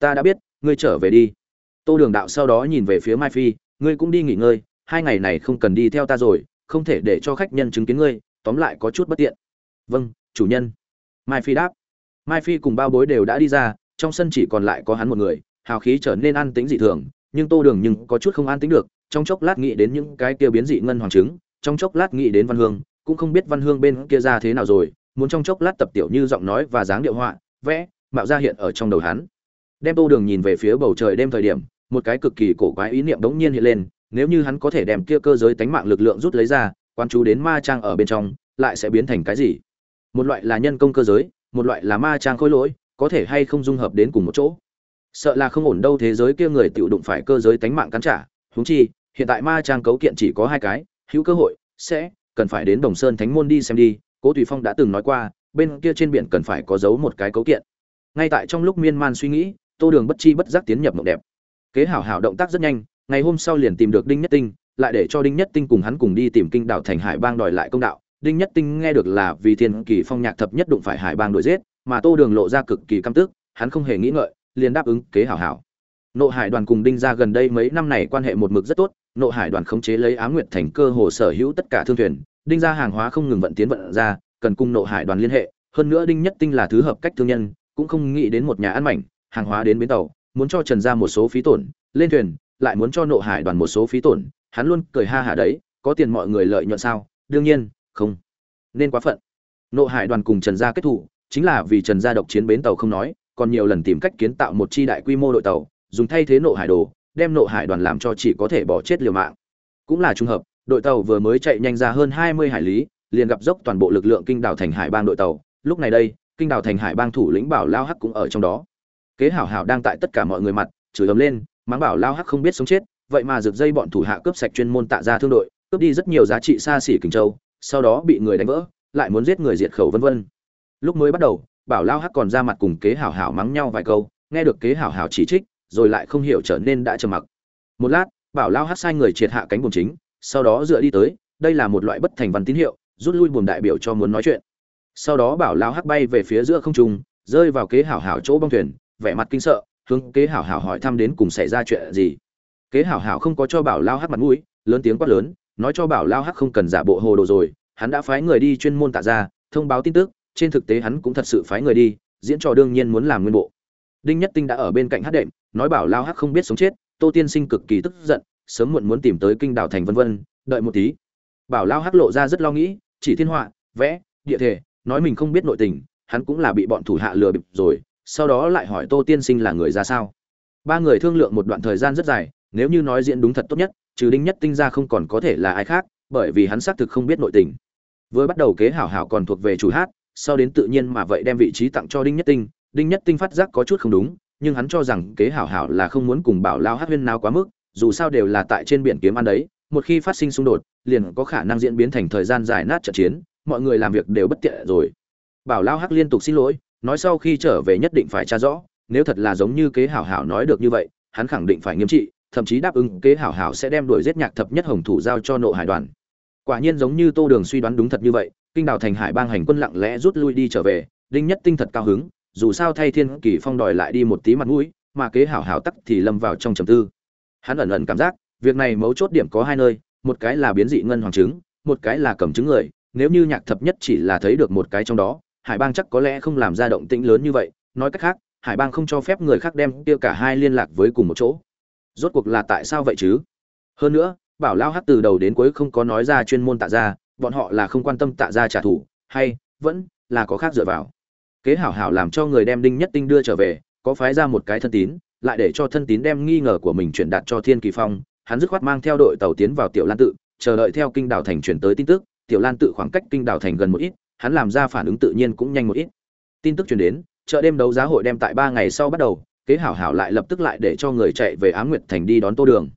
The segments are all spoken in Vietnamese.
ta đã biết, ngươi trở về đi. Tô đường đạo sau đó nhìn về phía mai phi, ngươi cũng đi nghỉ ngơi, hai ngày này không cần đi theo ta rồi, không thể để cho khách nhân chứng kiến ngươi, tóm lại có chút bất tiện. Vâng chủ nhân. Mai phi đáp. Mai phi cùng bao bối đều đã đi ra, trong sân chỉ còn lại có hắn một người, hào khí trở nên an tĩnh dị thường, nhưng tô đường nhưng có chút không an tĩnh được, trong chốc lát nghĩ đến những cái kia biến dị ngân hoàng trứng, trong chốc lát nghĩ đến văn hương, cũng không biết văn hương bên kia ra thế nào rồi, muốn trong chốc lát tập tiểu như giọng nói và dáng điệu họa, vẽ, mạo ra hiện ở trong đầu hắn đem tô đường nhìn về phía bầu trời đêm thời điểm, một cái cực kỳ cổ quái ý niệm đống nhiên hiện lên, nếu như hắn có thể đem kia cơ giới tánh mạng lực lượng rút lấy ra, quan chú đến ma trang ở bên trong, lại sẽ biến thành cái gì? Một loại là nhân công cơ giới, một loại là ma trang khối lỗi, có thể hay không dung hợp đến cùng một chỗ? Sợ là không ổn đâu thế giới kia người tự đụng phải cơ giới tánh mạng cắn trả, huống chi, hiện tại ma trang cấu kiện chỉ có hai cái, hữu cơ hội, sẽ, cần phải đến đồng sơn thánh môn đi xem đi, cố tùy phong đã từng nói qua, bên kia trên biển cần phải có giấu một cái cấu kiện. Ngay tại trong lúc miên man suy nghĩ tô đường bất chi bất giác tiến nhập mộng đẹp. Kế hảo hảo động tác rất nhanh, ngày hôm sau liền tìm được đinh nhất tinh, lại để cho đinh nhất tinh cùng hắn cùng đi tìm kinh đảo thành hải bang đòi lại công đạo. Đinh nhất tinh nghe được là vì thiên kỳ phong nhạc thập nhất đụng phải hải bang đuổi giết, mà tô đường lộ ra cực kỳ căm tức, hắn không hề nghĩ ngợi, liền đáp ứng kế hảo hảo. Nộ hải đoàn cùng đinh ra gần đây mấy năm này quan hệ một mực rất tốt, nộ hải đoàn khống chế lấy á nguyệt thành cơ hồ sở hữu tất cả thương thuyền, đinh ra hàng hóa không ngừng vận tiến vận ra, cần cùng nộ hải đoàn liên hệ, hơn nữa đinh nhất tinh là thứ hợp cách thương nhân, cũng không nghĩ đến một nhà ăn mảnh hàng hóa đến bến tàu, muốn cho trần ra một số phí tổn, lên thuyền, lại muốn cho nộ hải đoàn một số phí tổn, hắn luôn cười ha hả đấy, có tiền mọi người lợi nhuận sao? Đương nhiên, không. Nên quá phận. Nộ hải đoàn cùng trần gia kết thủ chính là vì trần gia độc chiến bến tàu không nói, còn nhiều lần tìm cách kiến tạo một chi đại quy mô đội tàu, dùng thay thế nộ hải đồ, đem nộ hải đoàn làm cho chỉ có thể bỏ chết liều mạng. Cũng là trùng hợp, đội tàu vừa mới chạy nhanh ra hơn hai mươi hải lý, liền gặp dốc toàn bộ lực lượng kinh đảo thành hải bang đội tàu. Lúc này đây, kinh đảo thành hải bang thủ lĩnh bảo lao hắc cũng ở trong đó kế hảo hảo đang tại tất cả mọi người mặt, chửi ấm lên, mắng bảo lao hắc không biết sống chết, vậy mà rực dây bọn thủ hạ cướp sạch chuyên môn tạ ra thương đội, cướp đi rất nhiều giá trị xa xỉ kinh châu, sau đó bị người đánh vỡ, lại muốn giết người diệt khẩu vân vân. Lúc mới bắt đầu, bảo lao hắc còn ra mặt cùng kế hảo hảo mắng nhau vài câu, nghe được kế hảo hảo chỉ trích, rồi lại không hiểu trở nên đã trầm mặc. Một lát, bảo lao hắc sai người triệt hạ cánh buồm chính, sau đó dựa đi tới, đây là một loại bất thành văn tín hiệu, rút lui buồm đại biểu cho muốn nói chuyện. Sau đó bảo lao hắc bay về phía giữa không trung, rơi vào kế hảo hảo chỗ bong thuyền vẻ mặt kinh sợ, hướng kế hảo hảo hỏi thăm đến cùng xảy ra chuyện gì. Kế hảo hảo không có cho bảo lao hắc mặt mũi, lớn tiếng quát lớn, nói cho bảo lao hắc không cần giả bộ hồ đồ rồi, hắn đã phái người đi chuyên môn tạ ra thông báo tin tức, trên thực tế hắn cũng thật sự phái người đi, diễn trò đương nhiên muốn làm nguyên bộ. Đinh nhất tinh đã ở bên cạnh hát đệm, nói bảo lao hắc không biết sống chết, tô tiên sinh cực kỳ tức giận, sớm muộn muốn tìm tới kinh đảo thành vân vân, đợi một tí. Bảo lao hắc lộ ra rất lo nghĩ, chỉ thiên họa, vẽ, địa thể, nói mình không biết nội tình, hắn cũng là bị bọn thủ hạ lừa bịp rồi sau đó lại hỏi tô tiên sinh là người ra sao? Ba người thương lượng một đoạn thời gian rất dài, nếu như nói diễn đúng thật tốt nhất, trừ đinh nhất tinh ra không còn có thể là ai khác, bởi vì hắn xác thực không biết nội tình. Vừa bắt đầu kế hảo hảo còn thuộc về chủ hát, sau đến tự nhiên mà vậy đem vị trí tặng cho đinh nhất tinh, đinh nhất tinh phát giác có chút không đúng, nhưng hắn cho rằng kế hảo hảo là không muốn cùng bảo lao hát huyên nào quá mức, dù sao đều là tại trên biển kiếm ăn đấy, một khi phát sinh xung đột, liền có khả năng diễn biến thành thời gian dài nát trận chiến, mọi người làm việc đều bất tiện rồi. Bảo lao hắc liên tục xin lỗi nói sau khi trở về nhất định phải tra rõ, nếu thật là giống như kế hảo hảo nói được như vậy, hắn khẳng định phải nghiêm trị, thậm chí đáp ứng kế hảo hảo sẽ đem đuổi giết nhạc thập nhất hồng thủ giao cho nộ hải đoàn. Quả nhiên giống như tô đường suy đoán đúng thật như vậy, kinh đào thành hải bang hành quân lặng lẽ rút lui đi trở về, đinh nhất tinh thật cao hứng, dù sao thay thiên kỳ phong đòi lại đi một tí mặt mũi, mà kế hảo hảo tắc thì lâm vào trong trầm tư. Hắn ẩn ẩn cảm giác, việc này mấu chốt điểm có hai nơi, một cái là biến dị ngân hoàng trứng, một cái là cầm chứng người, nếu như nhạc thập nhất chỉ là thấy được một cái trong đó hải bang chắc có lẽ không làm ra động tĩnh lớn như vậy, nói cách khác, hải bang không cho phép người khác đem kia cả hai liên lạc với cùng một chỗ. Rốt cuộc là tại sao vậy chứ? Hơn nữa, bảo lao hát từ đầu đến cuối không có nói ra chuyên môn tạ ra bọn họ là không quan tâm tạ ra trả thù, hay vẫn là có khác dựa vào. Kế hảo hảo làm cho người đem đinh nhất tinh đưa trở về, có phái ra một cái thân tín, lại để cho thân tín đem nghi ngờ của mình chuyển đạt cho thiên kỳ phong, hắn dứt khoát mang theo đội tàu tiến vào tiểu lan tự, chờ đợi theo kinh đảo thành chuyển tới tin tức, tiểu lan tự khoảng cách kinh đảo thành gần một ít hắn làm ra phản ứng tự nhiên cũng nhanh một ít. Tin tức truyền đến, chợ đêm đấu giá hội đem tại ba ngày sau bắt đầu, kế hảo hảo lại lập tức lại để cho người chạy về á nguyệt thành đi đón tô đường.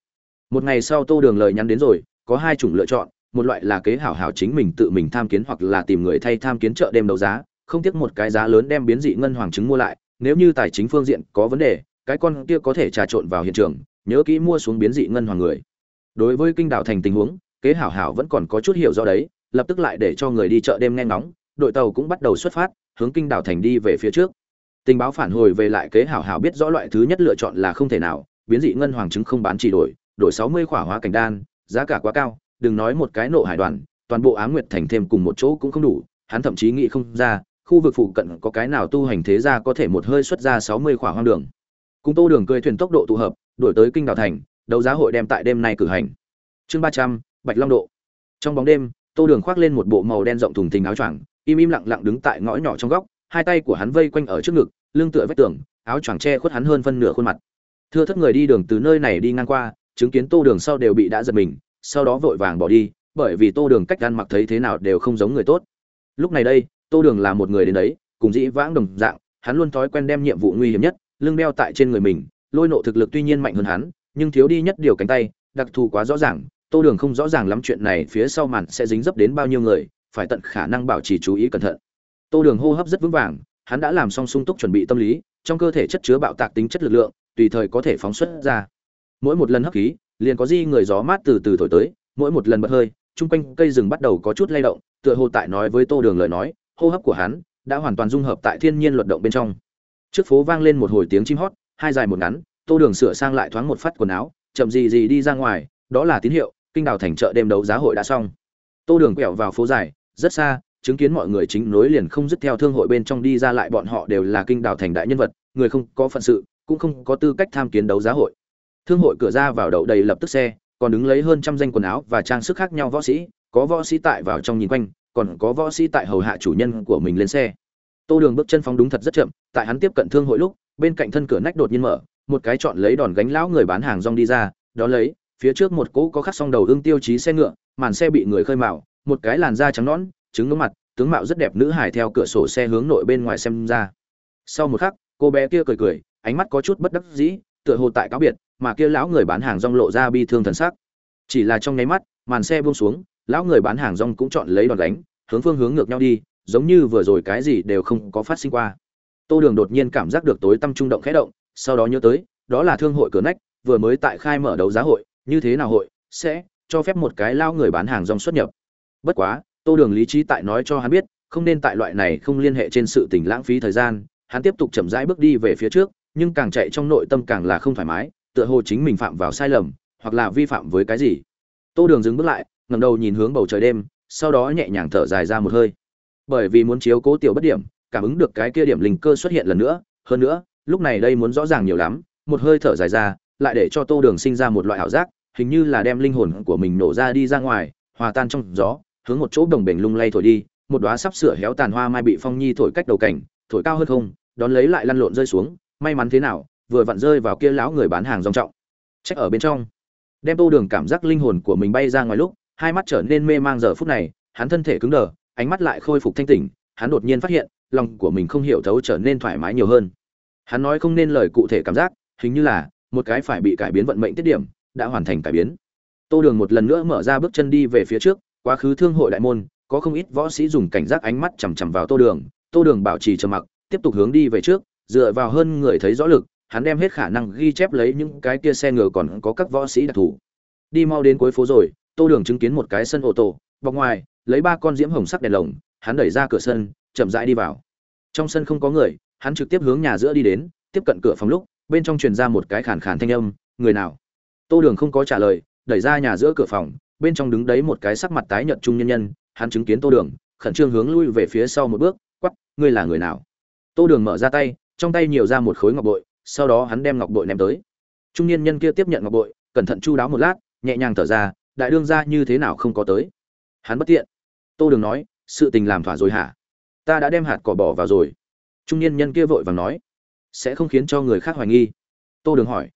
Một ngày sau tô đường lời nhắn đến rồi, có hai chủng lựa chọn, một loại là kế hảo hảo chính mình tự mình tham kiến hoặc là tìm người thay tham kiến chợ đêm đấu giá, không tiếc một cái giá lớn đem biến dị ngân hoàng trứng mua lại, nếu như tài chính phương diện có vấn đề, cái con kia có thể trà trộn vào hiện trường, nhớ kỹ mua xuống biến dị ngân hoàng người. Đối với kinh đảo thành tình huống, kế hảo hảo vẫn còn có chút hiểu rõ đấy lập tức lại để cho người đi chợ đêm nghe ngóng, đội tàu cũng bắt đầu xuất phát, hướng kinh đảo thành đi về phía trước. Tình báo phản hồi về lại kế hảo hảo biết rõ loại thứ nhất lựa chọn là không thể nào, biến dị ngân hoàng chứng không bán chỉ đổi đổi sáu mươi khỏa hóa cảnh đan, giá cả quá cao, đừng nói một cái nộ hải đoàn, toàn bộ á nguyệt thành thêm cùng một chỗ cũng không đủ, hắn thậm chí nghĩ không ra, khu vực phụ cận có cái nào tu hành thế gia có thể một hơi xuất ra sáu mươi khỏa hoang đường. Cùng tô đường cười thuyền tốc độ tụ hợp, đổi tới kinh đảo thành, đấu giá hội đem tại đêm nay cử hành. Chương ba trăm, bạch long độ. Trong bóng đêm tô đường khoác lên một bộ màu đen rộng thùng thình áo choàng, im im lặng lặng đứng tại ngõ nhỏ trong góc, hai tay của hắn vây quanh ở trước ngực, lưng tựa vách tường, áo choàng che khuất hắn hơn phân nửa khuôn mặt. Thưa thất người đi đường từ nơi này đi ngang qua, chứng kiến tô đường sau đều bị đã giật mình, sau đó vội vàng bỏ đi, bởi vì tô đường cách ăn mặc thấy thế nào đều không giống người tốt. Lúc này đây, tô đường là một người đến đấy, cùng dĩ vãng đồng dạng, hắn luôn thói quen đem nhiệm vụ nguy hiểm nhất, lưng đeo tại trên người mình, lôi nộ thực lực tuy nhiên mạnh hơn hắn, nhưng thiếu đi nhất điều cánh tay, đặc thù quá rõ ràng tô đường không rõ ràng lắm chuyện này phía sau màn sẽ dính dấp đến bao nhiêu người, phải tận khả năng bảo trì chú ý cẩn thận. Tô đường hô hấp rất vững vàng, hắn đã làm xong sung túc chuẩn bị tâm lý, trong cơ thể chất chứa bạo tạc tính chất lực lượng, tùy thời có thể phóng xuất ra. Mỗi một lần hấp khí, liền có di người gió mát từ từ thổi tới, mỗi một lần bật hơi, chung quanh cây rừng bắt đầu có chút lay động, tựa hồ tại nói với tô đường lời nói, hô hấp của hắn đã hoàn toàn dung hợp tại thiên nhiên luật động bên trong. Trước phố vang lên một hồi tiếng chim hót, hai dài một ngắn, tô đường sửa sang lại thoáng một phát quần áo, chậm gì gì đi ra ngoài, đó là tín hiệu kinh đào thành chợ đêm đấu giá hội đã xong. Tô đường quẹo vào phố dài, rất xa, chứng kiến mọi người chính nối liền không dứt theo thương hội bên trong đi ra lại bọn họ đều là kinh đào thành đại nhân vật, người không có phận sự, cũng không có tư cách tham kiến đấu giá hội. Thương hội cửa ra vào đậu đầy lập tức xe, còn đứng lấy hơn trăm danh quần áo và trang sức khác nhau võ sĩ, có võ sĩ tại vào trong nhìn quanh, còn có võ sĩ tại hầu hạ chủ nhân của mình lên xe. Tô đường bước chân phóng đúng thật rất chậm, tại hắn tiếp cận thương hội lúc, bên cạnh thân cửa nách đột nhiên mở, một cái chọn lấy đòn gánh lão người bán hàng rong đi ra đó lấy phía trước một cỗ có khắc song đầu ương tiêu chí xe ngựa, màn xe bị người khơi mạo một cái làn da trắng nõn, trứng ngưỡng mặt, tướng mạo rất đẹp nữ hải theo cửa sổ xe hướng nội bên ngoài xem ra. Sau một khắc, cô bé kia cười cười, ánh mắt có chút bất đắc dĩ, tựa hồ tại cáo biệt, mà kia lão người bán hàng rong lộ ra bi thương thần sắc. Chỉ là trong nháy mắt, màn xe buông xuống, lão người bán hàng rong cũng chọn lấy đòn đánh, hướng phương hướng ngược nhau đi, giống như vừa rồi cái gì đều không có phát sinh qua. Tô đường đột nhiên cảm giác được tối tâm trung động khẽ động, sau đó nhớ tới, đó là thương hội cửa nách, vừa mới tại khai mở đấu giá hội như thế nào hội sẽ cho phép một cái lao người bán hàng rong xuất nhập? Bất quá, tô đường lý trí tại nói cho hắn biết, không nên tại loại này không liên hệ trên sự tình lãng phí thời gian, hắn tiếp tục chậm rãi bước đi về phía trước, nhưng càng chạy trong nội tâm càng là không thoải mái, tựa hồ chính mình phạm vào sai lầm, hoặc là vi phạm với cái gì. Tô đường dừng bước lại, ngẩng đầu nhìn hướng bầu trời đêm, sau đó nhẹ nhàng thở dài ra một hơi. Bởi vì muốn chiếu cố tiểu bất điểm, cảm ứng được cái kia điểm linh cơ xuất hiện lần nữa, hơn nữa, lúc này đây muốn rõ ràng nhiều lắm, một hơi thở dài ra lại để cho tô đường sinh ra một loại ảo giác, hình như là đem linh hồn của mình nổ ra đi ra ngoài, hòa tan trong gió, hướng một chỗ đồng bể lung lay thổi đi, một đóa sắp sửa héo tàn hoa mai bị phong nhi thổi cách đầu cảnh, thổi cao hơn không, đón lấy lại lăn lộn rơi xuống, may mắn thế nào, vừa vặn rơi vào kia lão người bán hàng rong trọng. Trách ở bên trong. Đem tô đường cảm giác linh hồn của mình bay ra ngoài lúc, hai mắt trở nên mê mang giờ phút này, hắn thân thể cứng đờ, ánh mắt lại khôi phục thanh tỉnh, hắn đột nhiên phát hiện, lòng của mình không hiểu thấu trở nên thoải mái nhiều hơn. Hắn nói không nên lời cụ thể cảm giác, hình như là một cái phải bị cải biến vận mệnh tiết điểm, đã hoàn thành cải biến. Tô đường một lần nữa mở ra bước chân đi về phía trước, quá khứ thương hội đại môn, có không ít võ sĩ dùng cảnh giác ánh mắt chằm chằm vào tô đường. Tô đường bảo trì trầm mặc, tiếp tục hướng đi về trước, dựa vào hơn người thấy rõ lực, hắn đem hết khả năng ghi chép lấy những cái kia xe ngựa còn có các võ sĩ đặc thù. Đi mau đến cuối phố rồi, tô đường chứng kiến một cái sân ô tô bọc ngoài, lấy ba con diễm hồng sắc đèn lồng, hắn đẩy ra cửa sân, chậm rãi đi vào. Trong sân không có người, hắn trực tiếp hướng nhà giữa đi đến, tiếp cận cửa phòng lúc bên trong truyền ra một cái khàn khàn thanh âm, người nào? Tô đường không có trả lời, đẩy ra nhà giữa cửa phòng, bên trong đứng đấy một cái sắc mặt tái nhợt trung nhân nhân, hắn chứng kiến tô đường, khẩn trương hướng lui về phía sau một bước quắp ngươi là người nào? Tô đường mở ra tay, trong tay nhiều ra một khối ngọc bội, sau đó hắn đem ngọc bội ném tới. Trung niên nhân kia tiếp nhận ngọc bội, cẩn thận chu đáo một lát, nhẹ nhàng thở ra, đại đương ra như thế nào không có tới? Hắn bất tiện. Tô đường nói, sự tình làm thỏa rồi hả? Ta đã đem hạt cỏ bỏ vào rồi. Trung niên nhân kia vội vàng nói sẽ không khiến cho người khác hoài nghi. Tô đường hỏi,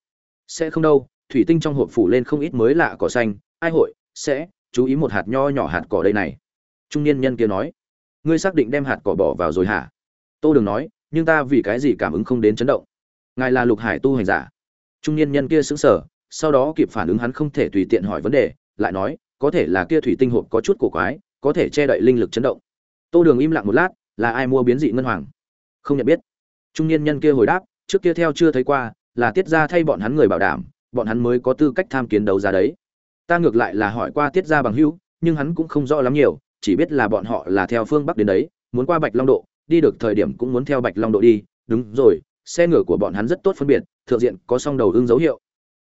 sẽ không đâu, thủy tinh trong hộp phủ lên không ít mới lạ cỏ xanh, ai hội sẽ chú ý một hạt nho nhỏ hạt cỏ đây này? Trung niên nhân kia nói, ngươi xác định đem hạt cỏ bỏ vào rồi hả? Tô đường nói, nhưng ta vì cái gì cảm ứng không đến chấn động? Ngài là lục hải tu hành giả. Trung niên nhân kia xứng sở sau đó kịp phản ứng hắn không thể tùy tiện hỏi vấn đề, lại nói, có thể là kia thủy tinh hộp có chút cổ quái, có thể che đậy linh lực chấn động. Tô đường im lặng một lát, là ai mua biến dị ngân hoàng? Không nhận biết trung niên nhân kia hồi đáp, trước kia theo chưa thấy qua, là tiết ra thay bọn hắn người bảo đảm, bọn hắn mới có tư cách tham kiến đấu giá đấy. Ta ngược lại là hỏi qua tiết ra bằng hữu, nhưng hắn cũng không rõ lắm nhiều, chỉ biết là bọn họ là theo phương bắc đến đấy, muốn qua bạch long độ, đi được thời điểm cũng muốn theo bạch long độ đi. Đúng rồi, xe ngựa của bọn hắn rất tốt phân biệt, thượng diện có song đầu hưng dấu hiệu.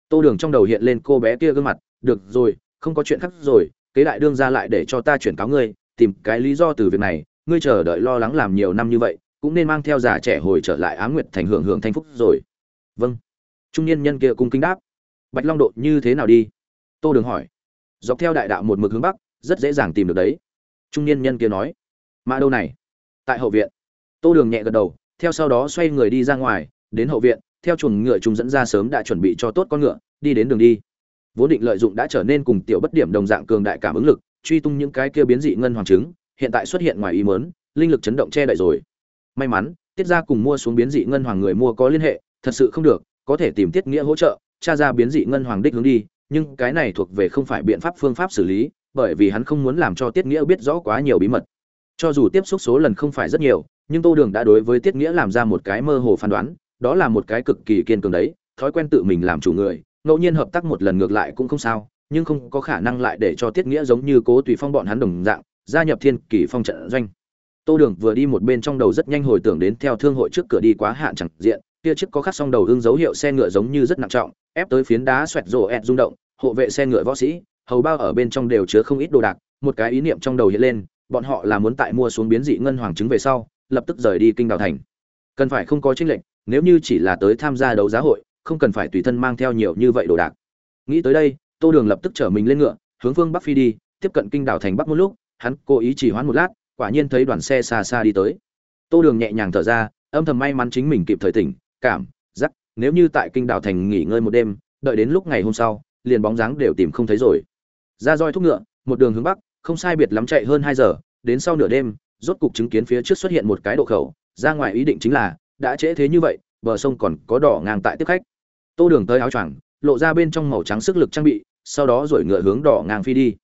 Tô đường trong đầu hiện lên cô bé kia gương mặt, được rồi, không có chuyện khác rồi, kế đại đương ra lại để cho ta chuyển cáo ngươi, tìm cái lý do từ việc này, ngươi chờ đợi lo lắng làm nhiều năm như vậy cũng nên mang theo già trẻ hồi trở lại á nguyệt thành hưởng hưởng thanh phúc rồi. Vâng. Trung niên nhân kia cung kính đáp. Bạch long độ như thế nào đi? Tô đường hỏi. Dọc theo đại đạo một mực hướng bắc rất dễ dàng tìm được đấy. Trung niên nhân kia nói. Mà đâu này? Tại hậu viện. Tô đường nhẹ gật đầu theo sau đó xoay người đi ra ngoài đến hậu viện theo chuồng ngựa chúng dẫn ra sớm đã chuẩn bị cho tốt con ngựa đi đến đường đi. Vốn định lợi dụng đã trở nên cùng tiểu bất điểm đồng dạng cường đại cảm ứng lực truy tung những cái kia biến dị ngân hoàng trứng hiện tại xuất hiện ngoài ý muốn, linh lực chấn động che đậy rồi may mắn, tiết ra cùng mua xuống biến dị ngân hoàng người mua có liên hệ, thật sự không được, có thể tìm tiết nghĩa hỗ trợ, tra ra biến dị ngân hoàng đích hướng đi, nhưng cái này thuộc về không phải biện pháp phương pháp xử lý, bởi vì hắn không muốn làm cho tiết nghĩa biết rõ quá nhiều bí mật. Cho dù tiếp xúc số lần không phải rất nhiều, nhưng tô đường đã đối với tiết nghĩa làm ra một cái mơ hồ phán đoán, đó là một cái cực kỳ kiên cường đấy, thói quen tự mình làm chủ người, ngẫu nhiên hợp tác một lần ngược lại cũng không sao, nhưng không có khả năng lại để cho tiết nghĩa giống như cố tùy phong bọn hắn đồng dạng, gia nhập thiên kỷ phong trận doanh tô đường vừa đi một bên trong đầu rất nhanh hồi tưởng đến theo thương hội trước cửa đi quá hạn chẳng diện, kia chiếc có khắc song đầu hương dấu hiệu xe ngựa giống như rất nặng trọng, ép tới phiến đá xoẹt rổ ẹt rung động, hộ vệ xe ngựa võ sĩ, hầu bao ở bên trong đều chứa không ít đồ đạc, một cái ý niệm trong đầu hiện lên, bọn họ là muốn tại mua xuống biến dị ngân hoàng trứng về sau, lập tức rời đi kinh đào thành. Cần phải không có tranh lệnh nếu như chỉ là tới tham gia đấu giá hội, không cần phải tùy thân mang theo nhiều như vậy đồ đạc. Nghĩ tới đây, tô đường lập tức trở mình lên ngựa, hướng phương bắc phi đi, tiếp cận kinh đảo thành bắc một lúc, hắn cố ý chỉ hoãn một lát quả nhiên thấy đoàn xe xa xa đi tới. Tô đường nhẹ nhàng thở ra, âm thầm may mắn chính mình kịp thời tỉnh, cảm, giác, nếu như tại kinh đảo thành nghỉ ngơi một đêm, đợi đến lúc ngày hôm sau, liền bóng dáng đều tìm không thấy rồi. Ra roi thúc ngựa, một đường hướng bắc, không sai biệt lắm chạy hơn hai giờ, đến sau nửa đêm, rốt cục chứng kiến phía trước xuất hiện một cái độ khẩu, ra ngoài ý định chính là, đã trễ thế như vậy, bờ sông còn có đỏ ngang tại tiếp khách. Tô đường tới áo choàng, lộ ra bên trong màu trắng sức lực trang bị, sau đó rồi ngựa hướng đỏ ngang phi đi.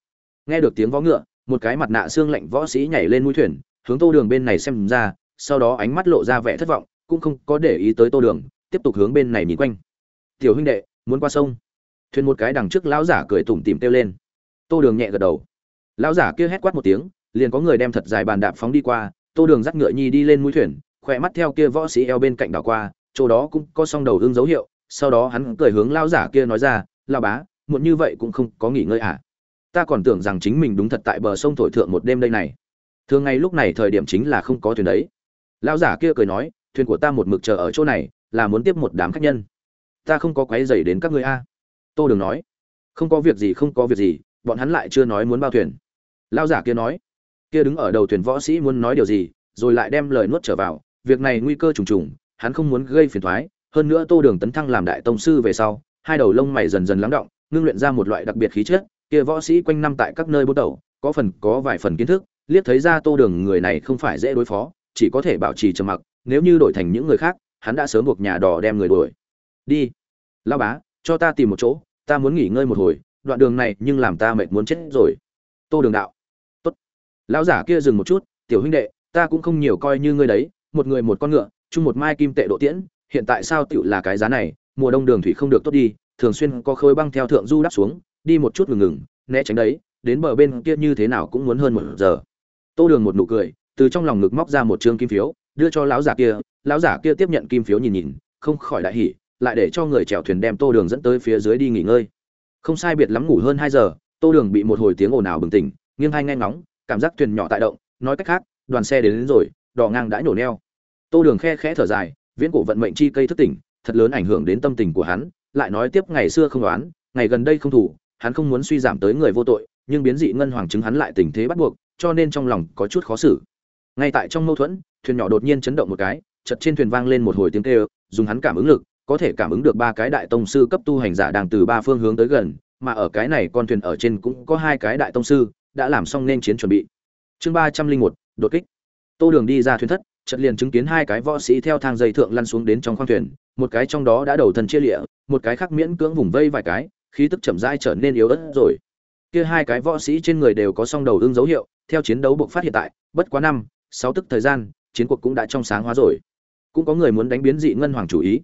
Nghe được tiếng vó ngựa một cái mặt nạ xương lạnh võ sĩ nhảy lên mũi thuyền, hướng tô đường bên này xem ra, sau đó ánh mắt lộ ra vẻ thất vọng, cũng không có để ý tới tô đường, tiếp tục hướng bên này nhìn quanh. Tiểu huynh đệ, muốn qua sông? Thuyền một cái đằng trước lão giả cười tủm tỉm kêu lên. Tô đường nhẹ gật đầu. Lão giả kia hét quát một tiếng, liền có người đem thật dài bàn đạp phóng đi qua, tô đường dắt ngựa nhi đi lên mũi thuyền, khỏe mắt theo kia võ sĩ eo bên cạnh đảo qua, chỗ đó cũng có song đầu hương dấu hiệu, sau đó hắn cười hướng lão giả kia nói ra lao bá, muộn như vậy cũng không có nghỉ ngơi à? Ta còn tưởng rằng chính mình đúng thật tại bờ sông thổi thượng một đêm đây này. Thường ngày lúc này thời điểm chính là không có thuyền đấy. Lão giả kia cười nói, thuyền của ta một mực chờ ở chỗ này, là muốn tiếp một đám khách nhân. Ta không có quấy dày đến các ngươi a. Tô đường nói, không có việc gì, không có việc gì, bọn hắn lại chưa nói muốn bao thuyền. Lão giả kia nói, kia đứng ở đầu thuyền võ sĩ muốn nói điều gì, rồi lại đem lời nuốt trở vào, việc này nguy cơ trùng trùng, hắn không muốn gây phiền thoái. Hơn nữa tô đường tấn thăng làm đại tông sư về sau, hai đầu lông mày dần dần lắng động, ngưng luyện ra một loại đặc biệt khí chất kia võ sĩ quanh năm tại các nơi bố đầu có phần, có vài phần kiến thức, liếc thấy ra tô đường người này không phải dễ đối phó, chỉ có thể bảo trì trầm mặc, nếu như đổi thành những người khác, hắn đã sớm buộc nhà đỏ đem người đuổi. Đi. Lão bá, cho ta tìm một chỗ, ta muốn nghỉ ngơi một hồi, đoạn đường này nhưng làm ta mệt muốn chết rồi. Tô đường đạo. Tốt. Lão giả kia dừng một chút, tiểu huynh đệ, ta cũng không nhiều coi như ngươi đấy, một người một con ngựa, chung một mai kim tệ độ tiễn, hiện tại sao tiểu là cái giá này, mùa đông đường thủy không được tốt đi, thường xuyên có khối băng theo thượng du đắp xuống đi một chút ngừng ngừng né tránh đấy đến bờ bên kia như thế nào cũng muốn hơn một giờ. Tô đường một nụ cười từ trong lòng ngực móc ra một trương kim phiếu đưa cho lão giả kia lão giả kia tiếp nhận kim phiếu nhìn nhìn không khỏi đại hỉ lại để cho người chèo thuyền đem tô đường dẫn tới phía dưới đi nghỉ ngơi. Không sai biệt lắm ngủ hơn hai giờ tô đường bị một hồi tiếng ồn ào bừng tỉnh nghiêng hai nghe ngóng cảm giác thuyền nhỏ tại động nói cách khác đoàn xe đến, đến rồi đỏ ngang đã nhổ neo. Tô đường khe khẽ thở dài viễn cổ vận mệnh chi cây thức tỉnh thật lớn ảnh hưởng đến tâm tình của hắn lại nói tiếp ngày xưa không đoán ngày gần đây không thủ hắn không muốn suy giảm tới người vô tội, nhưng biến dị ngân hoàng chứng hắn lại tình thế bắt buộc, cho nên trong lòng có chút khó xử. Ngay tại trong mâu thuẫn, thuyền nhỏ đột nhiên chấn động một cái chật trên thuyền vang lên một hồi tiếng kêu, dùng hắn cảm ứng lực, có thể cảm ứng được ba cái đại tông sư cấp tu hành giả đang từ ba phương hướng tới gần, mà ở cái này con thuyền ở trên cũng có hai cái đại tông sư, đã làm xong nên chiến chuẩn bị. Chương ba trăm linh một, đột kích. Tô đường đi ra thuyền thất, chợt liền chứng kiến hai cái võ sĩ theo thang dây thượng lăn xuống đến trong khoang thuyền, một cái trong đó đã đầu thân chia lịa, một cái khác miễn cưỡng vùng vây vài cái khí tức chậm rãi trở nên yếu ớt rồi. Kia hai cái võ sĩ trên người đều có song đầu ương dấu hiệu, theo chiến đấu buộc phát hiện tại, bất quá năm, sáu tức thời gian, chiến cuộc cũng đã trong sáng hóa rồi. Cũng có người muốn đánh biến dị ngân hoàng chủ ý.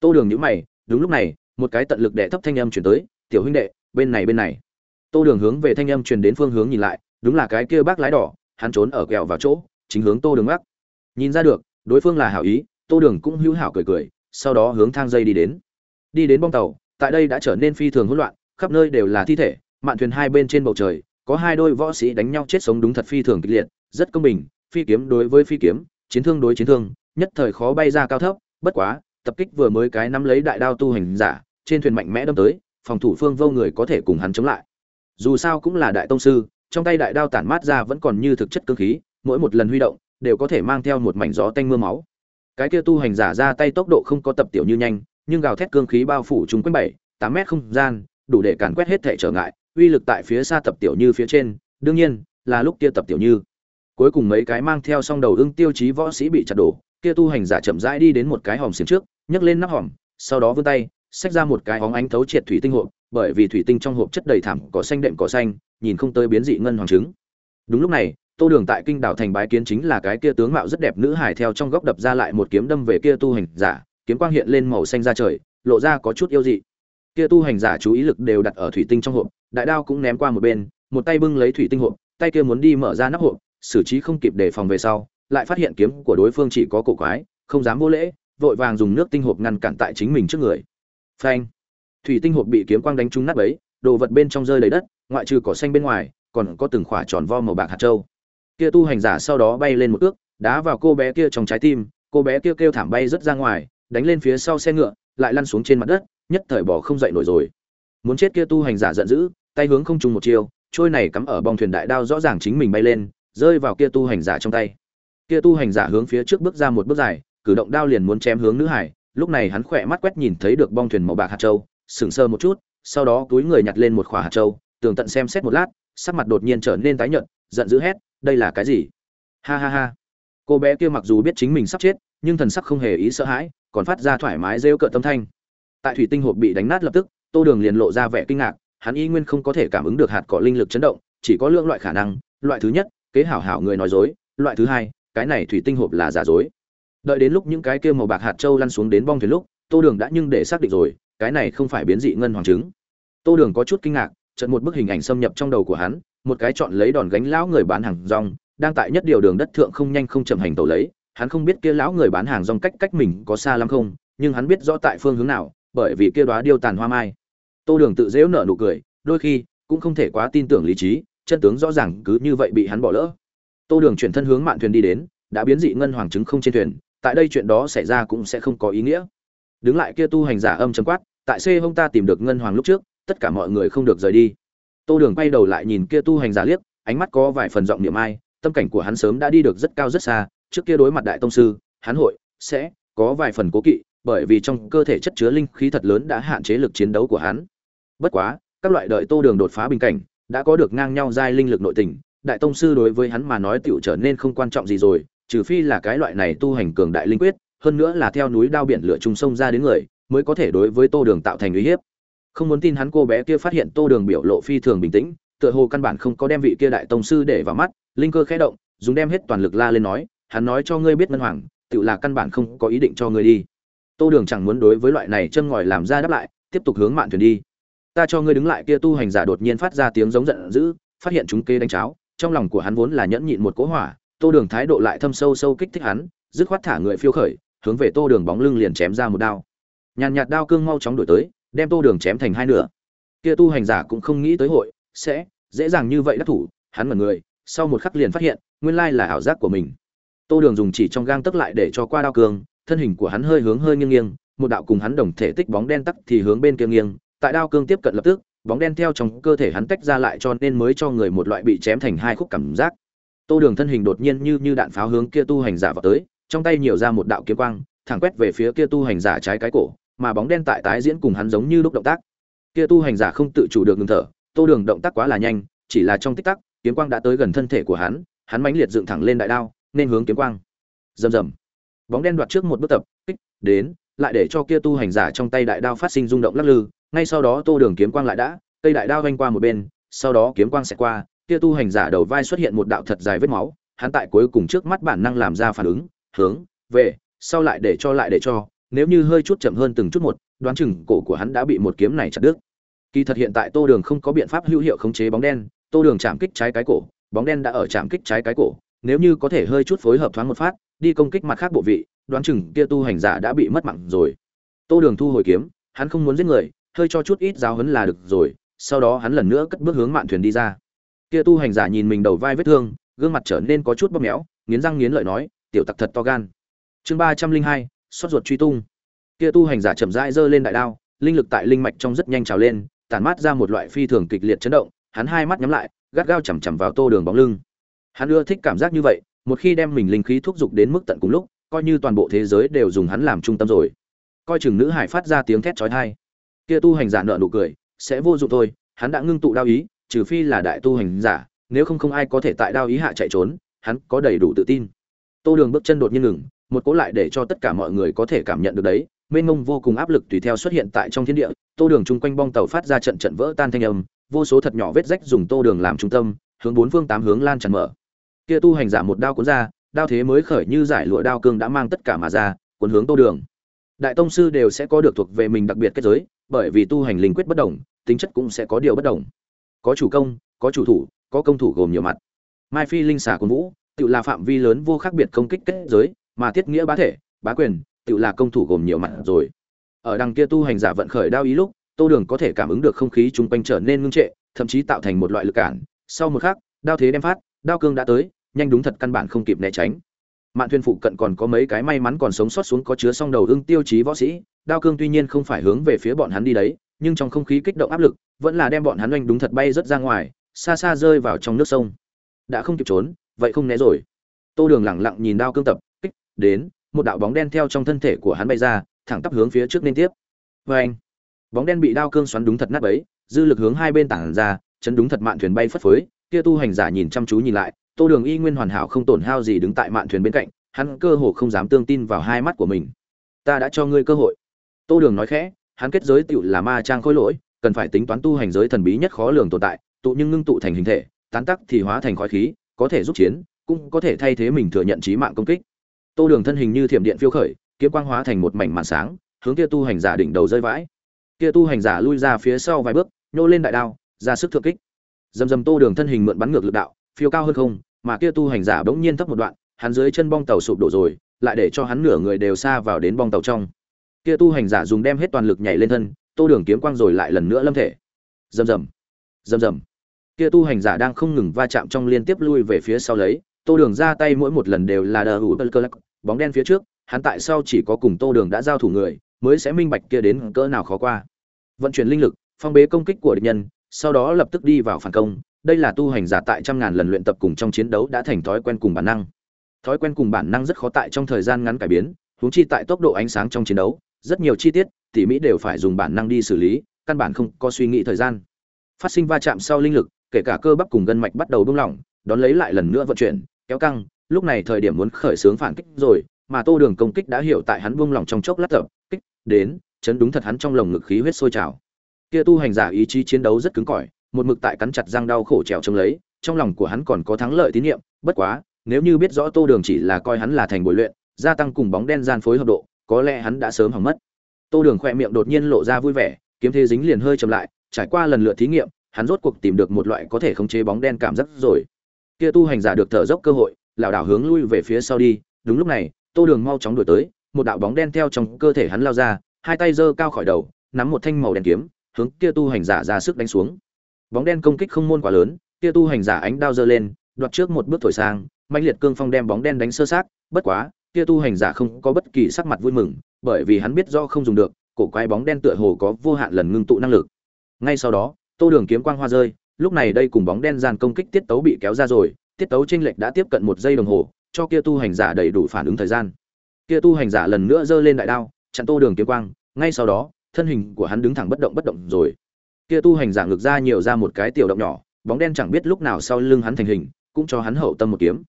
Tô đường nhíu mày, đúng lúc này, một cái tận lực đệ thấp thanh âm truyền tới, tiểu huynh đệ, bên này bên này. Tô đường hướng về thanh âm truyền đến phương hướng nhìn lại, đúng là cái kia bác lái đỏ, hắn trốn ở kẹo vào chỗ, chính hướng tô đường bắc nhìn ra được, đối phương là hảo ý, tô đường cũng hữu hảo cười cười, sau đó hướng thang dây đi đến. Đi đến bong tàu tại đây đã trở nên phi thường hỗn loạn, khắp nơi đều là thi thể, mạn thuyền hai bên trên bầu trời, có hai đôi võ sĩ đánh nhau chết sống đúng thật phi thường kịch liệt, rất công bình, phi kiếm đối với phi kiếm, chiến thương đối chiến thương, nhất thời khó bay ra cao thấp, bất quá, tập kích vừa mới cái nắm lấy đại đao tu hành giả, trên thuyền mạnh mẽ đâm tới, phòng thủ phương vô người có thể cùng hắn chống lại. Dù sao cũng là đại tông sư, trong tay đại đao tản mát ra vẫn còn như thực chất cương khí, mỗi một lần huy động, đều có thể mang theo một mảnh gió tanh mưa máu. Cái kia tu hành giả ra tay tốc độ không có tập tiểu như nhanh nhưng gào thét cương khí bao phủ chúng quanh bảy, tám mét không gian, đủ để càn quét hết thể trở ngại, uy lực tại phía xa tập tiểu như phía trên. Đương nhiên, là lúc kia tập tiểu như. Cuối cùng mấy cái mang theo song đầu ưng tiêu chí võ sĩ bị chặt đổ, kia tu hành giả chậm rãi đi đến một cái hòm xiềng trước, nhấc lên nắp hòm, sau đó vươn tay, xách ra một cái hóng ánh thấu triệt thủy tinh hộp, bởi vì thủy tinh trong hộp chất đầy thảm cỏ xanh đệm cỏ xanh, nhìn không tới biến dị ngân hoàng trứng. Đúng lúc này, tô đường tại kinh đảo thành bái kiến chính là cái kia tướng mạo rất đẹp nữ hải theo trong góc đập ra lại một kiếm đâm về kia tu hành giả kiếm quang hiện lên màu xanh ra trời, lộ ra có chút yêu dị. Kia tu hành giả chú ý lực đều đặt ở thủy tinh trong hộp, đại đao cũng ném qua một bên, một tay bưng lấy thủy tinh hộp, tay kia muốn đi mở ra nắp hộp, xử trí không kịp để phòng về sau, lại phát hiện kiếm của đối phương chỉ có cổ quái, không dám vô lễ, vội vàng dùng nước tinh hộp ngăn cản tại chính mình trước người. Phanh! Thủy tinh hộp bị kiếm quang đánh trúng nát bấy, đồ vật bên trong rơi đầy đất, ngoại trừ cỏ xanh bên ngoài, còn có từng khỏa tròn vo màu bạc hạt trâu kia tu hành giả sau đó bay lên một ước, đá vào cô bé kia trong trái tim, cô bé kia kêu thảm bay rất ra ngoài đánh lên phía sau xe ngựa lại lăn xuống trên mặt đất nhất thời bỏ không dậy nổi rồi. Muốn chết kia tu hành giả giận dữ tay hướng không trùng một chiều, trôi này cắm ở bong thuyền đại đao rõ ràng chính mình bay lên rơi vào kia tu hành giả trong tay. Kia tu hành giả hướng phía trước bước ra một bước dài cử động đao liền muốn chém hướng nữ hải lúc này hắn khỏe mắt quét nhìn thấy được bong thuyền màu bạc hạt châu sững sờ một chút sau đó túi người nhặt lên một khỏa hạt châu tường tận xem xét một lát sắc mặt đột nhiên trở nên tái nhợt giận dữ hét đây là cái gì? Ha ha ha. Cô bé kia mặc dù biết chính mình sắp chết nhưng thần sắc không hề ý sợ hãi còn phát ra thoải mái rêu cợt tâm thanh. Tại thủy tinh hộp bị đánh nát lập tức, tô đường liền lộ ra vẻ kinh ngạc, hắn y nguyên không có thể cảm ứng được hạt cỏ linh lực chấn động, chỉ có lượng loại khả năng, loại thứ nhất, kế hảo hảo người nói dối, loại thứ hai, cái này thủy tinh hộp là giả dối. Đợi đến lúc những cái kia màu bạc hạt châu lăn xuống đến bong thuyền lúc, tô đường đã nhưng để xác định rồi, cái này không phải biến dị ngân hoàng trứng. Tô đường có chút kinh ngạc trận một bức hình ảnh xâm nhập trong đầu của hắn, một cái chọn lấy đòn gánh lão người bán hàng rong, đang tại nhất điều đường đất thượng không nhanh không chậm hành tàu lấy hắn không biết kia lão người bán hàng rong cách cách mình có xa lắm không, nhưng hắn biết rõ tại phương hướng nào, bởi vì kia đóa điêu tàn hoa mai. Tô đường tự giễu nở nụ cười, đôi khi cũng không thể quá tin tưởng lý trí, chân tướng rõ ràng cứ như vậy bị hắn bỏ lỡ. Tô đường chuyển thân hướng mạn thuyền đi đến, đã biến dị ngân hoàng chứng không trên thuyền, tại đây chuyện đó xảy ra cũng sẽ không có ý nghĩa. Đứng lại kia tu hành giả âm trầm quát, tại c hung ta tìm được ngân hoàng lúc trước, tất cả mọi người không được rời đi. Tô đường quay đầu lại nhìn kia tu hành giả liếc, ánh mắt có vài phần giọng niệm ai, tâm cảnh của hắn sớm đã đi được rất cao rất xa trước kia đối mặt đại tông sư hắn hội sẽ có vài phần cố kỵ, bởi vì trong cơ thể chất chứa linh khí thật lớn đã hạn chế lực chiến đấu của hắn. Bất quá, các loại đợi tô đường đột phá bình cảnh, đã có được ngang nhau giai linh lực nội tình, đại tông sư đối với hắn mà nói tựu trở nên không quan trọng gì rồi, trừ phi là cái loại này tu hành cường đại linh quyết, hơn nữa là theo núi đao biển lửa trùng sông ra đến người, mới có thể đối với tô đường tạo thành uy hiếp. Không muốn tin hắn cô bé kia phát hiện tô đường biểu lộ phi thường bình tĩnh, tựa hồ căn bản không có đem vị kia đại tông sư để vào mắt, linh cơ khẽ động, dùng đem hết toàn lực la lên nói hắn nói cho ngươi biết ngân hoàng tự là căn bản không có ý định cho ngươi đi. Tô đường chẳng muốn đối với loại này châm ngòi làm ra đáp lại, tiếp tục hướng mạn thuyền đi. Ta cho ngươi đứng lại kia tu hành giả đột nhiên phát ra tiếng giống giận dữ, phát hiện chúng kê đánh cháo, trong lòng của hắn vốn là nhẫn nhịn một cỗ hỏa, tô đường thái độ lại thâm sâu sâu kích thích hắn, dứt khoát thả người phiêu khởi, hướng về tô đường bóng lưng liền chém ra một đao. Nhàn nhạt đao cương mau chóng đổi tới, đem tô đường chém thành hai nửa. Kia tu hành giả cũng không nghĩ tới hội, sẽ dễ dàng như vậy đắc thủ, hắn mật người, sau một khắc liền phát hiện, nguyên lai là ảo giác của mình tô đường dùng chỉ trong gang tấc lại để cho qua đao cương thân hình của hắn hơi hướng hơi nghiêng nghiêng, một đạo cùng hắn đồng thể tích bóng đen tắc thì hướng bên kia nghiêng, tại đao cương tiếp cận lập tức, bóng đen theo trong cơ thể hắn tách ra lại cho nên mới cho người một loại bị chém thành hai khúc cảm giác. Tô đường thân hình đột nhiên như như đạn pháo hướng kia tu hành giả vào tới, trong tay nhiều ra một đạo kiếm quang, thẳng quét về phía kia tu hành giả trái cái cổ, mà bóng đen tại tái diễn cùng hắn giống như lúc động tác. Kia tu hành giả không tự chủ được ngừng thở, tô đường động tác quá là nhanh, chỉ là trong tích tắc, kiếm quang đã tới gần thân thể của hắn hắn mãnh liệt dựng thẳng lên đại đao nên hướng kiếm quang. Rầm rầm. Bóng đen đoạt trước một bước tập, kích, đến, lại để cho kia tu hành giả trong tay đại đao phát sinh rung động lắc lư. Ngay sau đó tô đường kiếm quang lại đã, cây đại đao vanh qua một bên, sau đó kiếm quang sẽ qua, kia tu hành giả đầu vai xuất hiện một đạo thật dài vết máu, hắn tại cuối cùng trước mắt bản năng làm ra phản ứng, hướng, về, sau lại để cho lại để cho, nếu như hơi chút chậm hơn từng chút một, đoán chừng cổ của hắn đã bị một kiếm này chặt đứt. Kỳ thật hiện tại tô đường không có biện pháp hữu hiệu khống chế bóng đen, tô đường chạm kích trái cái cổ, bóng đen đã ở chạm kích trái cái cổ nếu như có thể hơi chút phối hợp thoáng một phát, đi công kích mặt khác bộ vị, đoán chừng kia tu hành giả đã bị mất mạng rồi. Tô đường thu hồi kiếm, hắn không muốn giết người, hơi cho chút ít giáo hấn là được rồi, sau đó hắn lần nữa cất bước hướng mạn thuyền đi ra. Kia tu hành giả nhìn mình đầu vai vết thương, gương mặt trở nên có chút bóp méo, nghiến răng nghiến lợi nói, tiểu tặc thật to gan. Chương ba trăm linh hai xót ruột truy tung. Kia tu hành giả chậm rãi giơ lên đại đao, linh lực tại linh mạch trong rất nhanh trào lên, tản mát ra một loại phi thường kịch liệt chấn động, hắn hai mắt nhắm lại, gắt gao chằm chằm vào tô đường bóng lưng hắn ưa thích cảm giác như vậy, một khi đem mình linh khí thúc giục đến mức tận cùng lúc, coi như toàn bộ thế giới đều dùng hắn làm trung tâm rồi. Coi chừng nữ hải phát ra tiếng thét chói tai. Kia tu hành giả nợ nụ cười, sẽ vô dụng thôi, hắn đã ngưng tụ đao ý, trừ phi là đại tu hành giả, nếu không không ai có thể tại đao ý hạ chạy trốn, hắn có đầy đủ tự tin. Tô đường bước chân đột nhiên ngừng, một cố lại để cho tất cả mọi người có thể cảm nhận được đấy, mênh mông vô cùng áp lực tùy theo xuất hiện tại trong thiên địa, tô đường chung quanh bong tàu phát ra trận trận vỡ tan thanh âm, vô số thật nhỏ vết rách dùng tô đường làm trung tâm, hướng bốn phương tám hướng lan tràn mở kia tu hành giả một đao cuốn ra, đao thế mới khởi như giải lụa đao cương đã mang tất cả mà ra, cuốn hướng tô đường. Đại tông sư đều sẽ có được thuộc về mình đặc biệt kết giới, bởi vì tu hành linh quyết bất đồng, tính chất cũng sẽ có điều bất đồng. Có chủ công, có chủ thủ, có công thủ gồm nhiều mặt. Mai phi linh xà quân vũ tự là phạm vi lớn vô khác biệt công kích kết giới, mà thiết nghĩa bá thể, bá quyền tự là công thủ gồm nhiều mặt rồi. Ở đằng kia tu hành giả vận khởi đao ý lúc, tô đường có thể cảm ứng được không khí chung quanh trở nên ngưng trệ, thậm chí tạo thành một loại lực cản. Sau một khắc, đao thế đem phát, đao cương đã tới nhanh đúng thật căn bản không kịp né tránh. Mạn thuyền phụ cận còn có mấy cái may mắn còn sống sót xuống có chứa song đầu ưng tiêu chí võ sĩ, đao cương tuy nhiên không phải hướng về phía bọn hắn đi đấy, nhưng trong không khí kích động áp lực, vẫn là đem bọn hắn oanh đúng thật bay rất ra ngoài, xa xa rơi vào trong nước sông. Đã không kịp trốn, vậy không né rồi. Tô đường lẳng lặng nhìn đao cương tập, kích, đến, một đạo bóng đen theo trong thân thể của hắn bay ra, thẳng tắp hướng phía trước liên tiếp. Vê anh bóng đen bị đao cương xoắn đúng thật nát bấy, dư lực hướng hai bên tảng ra, chấn đúng thật mạn thuyền bay phất phới, kia tu hành giả nhìn chăm chú nhìn lại tô đường y nguyên hoàn hảo không tổn hao gì đứng tại mạn thuyền bên cạnh, hắn cơ hồ không dám tương tin vào hai mắt của mình. Ta đã cho ngươi cơ hội. Tô đường nói khẽ, hắn kết giới tựu là ma trang khối lỗi, cần phải tính toán tu hành giới thần bí nhất khó lường tồn tại, tụ nhưng ngưng tụ thành hình thể, tán tắc thì hóa thành khói khí, có thể giúp chiến, cũng có thể thay thế mình thừa nhận trí mạng công kích. Tô đường thân hình như thiểm điện phiêu khởi, kiếm quang hóa thành một mảnh màn sáng, hướng kia tu hành giả đỉnh đầu rơi vãi. Kia tu hành giả lui ra phía sau vài bước, nhô lên đại đao, ra sức thượng kích. Dầm dầm tô đường thân hình mượn bắn ngược lực đạo, phiêu cao hơn không mà kia tu hành giả bỗng nhiên thấp một đoạn, hắn dưới chân bong tàu sụp đổ rồi, lại để cho hắn nửa người đều xa vào đến bong tàu trong. Kia tu hành giả dùng đem hết toàn lực nhảy lên thân, tô đường kiếm quang rồi lại lần nữa lâm thể. Rầm rầm rầm rầm. Kia tu hành giả đang không ngừng va chạm trong liên tiếp lui về phía sau lấy, tô đường ra tay mỗi một lần đều là đờ hủ bóng đen phía trước, hắn tại sao chỉ có cùng tô đường đã giao thủ người, mới sẽ minh bạch kia đến cỡ nào khó qua. Vận chuyển linh lực, phong bế công kích của địch nhân, sau đó lập tức đi vào phản công đây là tu hành giả tại trăm ngàn lần luyện tập cùng trong chiến đấu đã thành thói quen cùng bản năng. Thói quen cùng bản năng rất khó tại trong thời gian ngắn cải biến, huống chi tại tốc độ ánh sáng trong chiến đấu, rất nhiều chi tiết, tỉ mỹ đều phải dùng bản năng đi xử lý, căn bản không có suy nghĩ thời gian. Phát sinh va chạm sau linh lực, kể cả cơ bắp cùng gân mạch bắt đầu buông lỏng, đón lấy lại lần nữa vận chuyển, kéo căng, lúc này thời điểm muốn khởi xướng phản kích rồi, mà tô đường công kích đã hiểu tại hắn buông lỏng trong chốc lát tập, kích, đến, chấn đúng thật hắn trong lồng ngực khí huyết sôi trào. Kia tu hành giả ý chí chiến đấu rất cứng cỏi một mực tại cắn chặt răng đau khổ trèo trông lấy, trong lòng của hắn còn có thắng lợi tín nhiệm, bất quá, nếu như biết rõ tô đường chỉ là coi hắn là thành bồi luyện, gia tăng cùng bóng đen gian phối hợp độ, có lẽ hắn đã sớm hỏng mất. Tô đường khoe miệng đột nhiên lộ ra vui vẻ, kiếm thế dính liền hơi chậm lại, trải qua lần lượt thí nghiệm, hắn rốt cuộc tìm được một loại có thể khống chế bóng đen cảm giác rồi. Kia tu hành giả được thở dốc cơ hội, lảo đảo hướng lui về phía sau đi, đúng lúc này, tô đường mau chóng đuổi tới, một đạo bóng đen theo trong cơ thể hắn lao ra, hai tay giơ cao khỏi đầu, nắm một thanh màu đen kiếm, hướng kia tu hành giả ra sức đánh xuống bóng đen công kích không môn quá lớn, kia tu hành giả ánh đao giơ lên, đoạt trước một bước thổi sang mạnh liệt cương phong đem bóng đen đánh sơ sát bất quá, kia tu hành giả không có bất kỳ sắc mặt vui mừng, bởi vì hắn biết do không dùng được, cổ quái bóng đen tựa hồ có vô hạn lần ngưng tụ năng lực. Ngay sau đó, tô đường kiếm quang hoa rơi, lúc này đây cùng bóng đen gian công kích tiết tấu bị kéo ra rồi, tiết tấu chênh lệch đã tiếp cận một giây đồng hồ, cho kia tu hành giả đầy đủ phản ứng thời gian. Kia tu hành giả lần nữa giơ lên đại đao, chặn tô đường kiếm quang, ngay sau đó, thân hình của hắn đứng thẳng bất động bất động rồi kia tu hành giả ngược ra nhiều ra một cái tiểu động nhỏ, bóng đen chẳng biết lúc nào sau lưng hắn thành hình, cũng cho hắn hậu tâm một kiếm.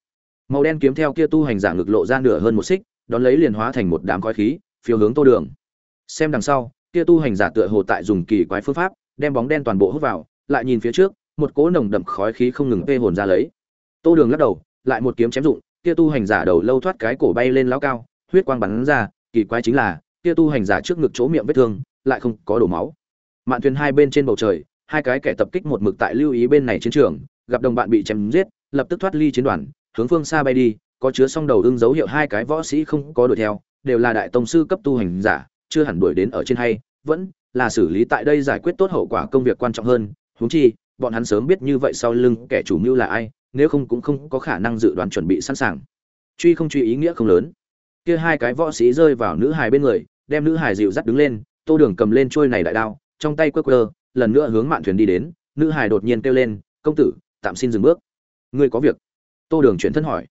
Màu đen kiếm theo kia tu hành giả ngược lộ ra nửa hơn một xích, đón lấy liền hóa thành một đám khói khí, phiêu hướng tô đường. Xem đằng sau, kia tu hành giả tựa hồ tại dùng kỳ quái phương pháp, đem bóng đen toàn bộ hút vào, lại nhìn phía trước, một cỗ nồng đậm khói khí không ngừng vê hồn ra lấy. Tô đường lắc đầu, lại một kiếm chém dụng, kia tu hành giả đầu lâu thoát cái cổ bay lên lao cao, huyết quang bắn ra, kỳ quái chính là, kia tu hành giả trước ngực chỗ miệng vết thương, lại không có đổ máu mạn thuyền hai bên trên bầu trời, hai cái kẻ tập kích một mực tại lưu ý bên này chiến trường, gặp đồng bạn bị chém giết, lập tức thoát ly chiến đoàn, hướng phương xa bay đi, có chứa song đầu ưng dấu hiệu hai cái võ sĩ không có đuổi theo, đều là đại tông sư cấp tu hành giả, chưa hẳn đuổi đến ở trên hay, vẫn là xử lý tại đây giải quyết tốt hậu quả công việc quan trọng hơn. Huống chi, bọn hắn sớm biết như vậy sau lưng kẻ chủ mưu là ai, nếu không cũng không có khả năng dự đoán chuẩn bị sẵn sàng. Truy không truy ý nghĩa không lớn. Kia hai cái võ sĩ rơi vào nữ hài bên người, đem nữ hài dịu dắt đứng lên, tô đường cầm lên trôi này đại đao trong tay quơ quơ, lần nữa hướng mạn thuyền đi đến, nữ hải đột nhiên kêu lên, công tử, tạm xin dừng bước. Ngươi có việc. Tô đường chuyển thân hỏi.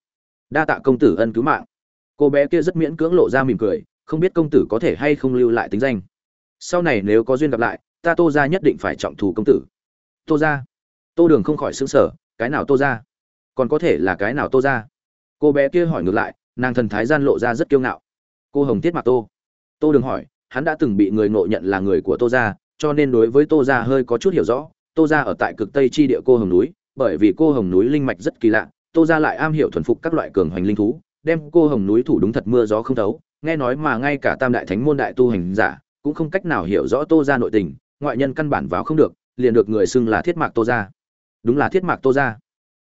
Đa tạ công tử ân cứu mạng. Cô bé kia rất miễn cưỡng lộ ra mỉm cười, không biết công tử có thể hay không lưu lại tính danh. Sau này nếu có duyên gặp lại, ta tô ra nhất định phải trọng thù công tử. Tô ra tô đường không khỏi xứng sở cái nào tô ra còn có thể là cái nào tô ra cô bé kia hỏi ngược lại, nàng thần thái gian lộ ra rất kiêu ngạo. Cô hồng tiết mạc tô. Tô đường hỏi, hắn đã từng bị người ngộ nhận là người của tô ra cho nên đối với tô ra hơi có chút hiểu rõ, tô ra ở tại cực tây chi địa cô hồng núi, bởi vì cô hồng núi linh mạch rất kỳ lạ, tô ra lại am hiểu thuần phục các loại cường hoành linh thú, đem cô hồng núi thủ đúng thật mưa gió không thấu. Nghe nói mà ngay cả tam đại thánh môn đại tu hành giả cũng không cách nào hiểu rõ tô ra nội tình, ngoại nhân căn bản vào không được, liền được người xưng là thiết mạc tô ra đúng là thiết mạc tô ra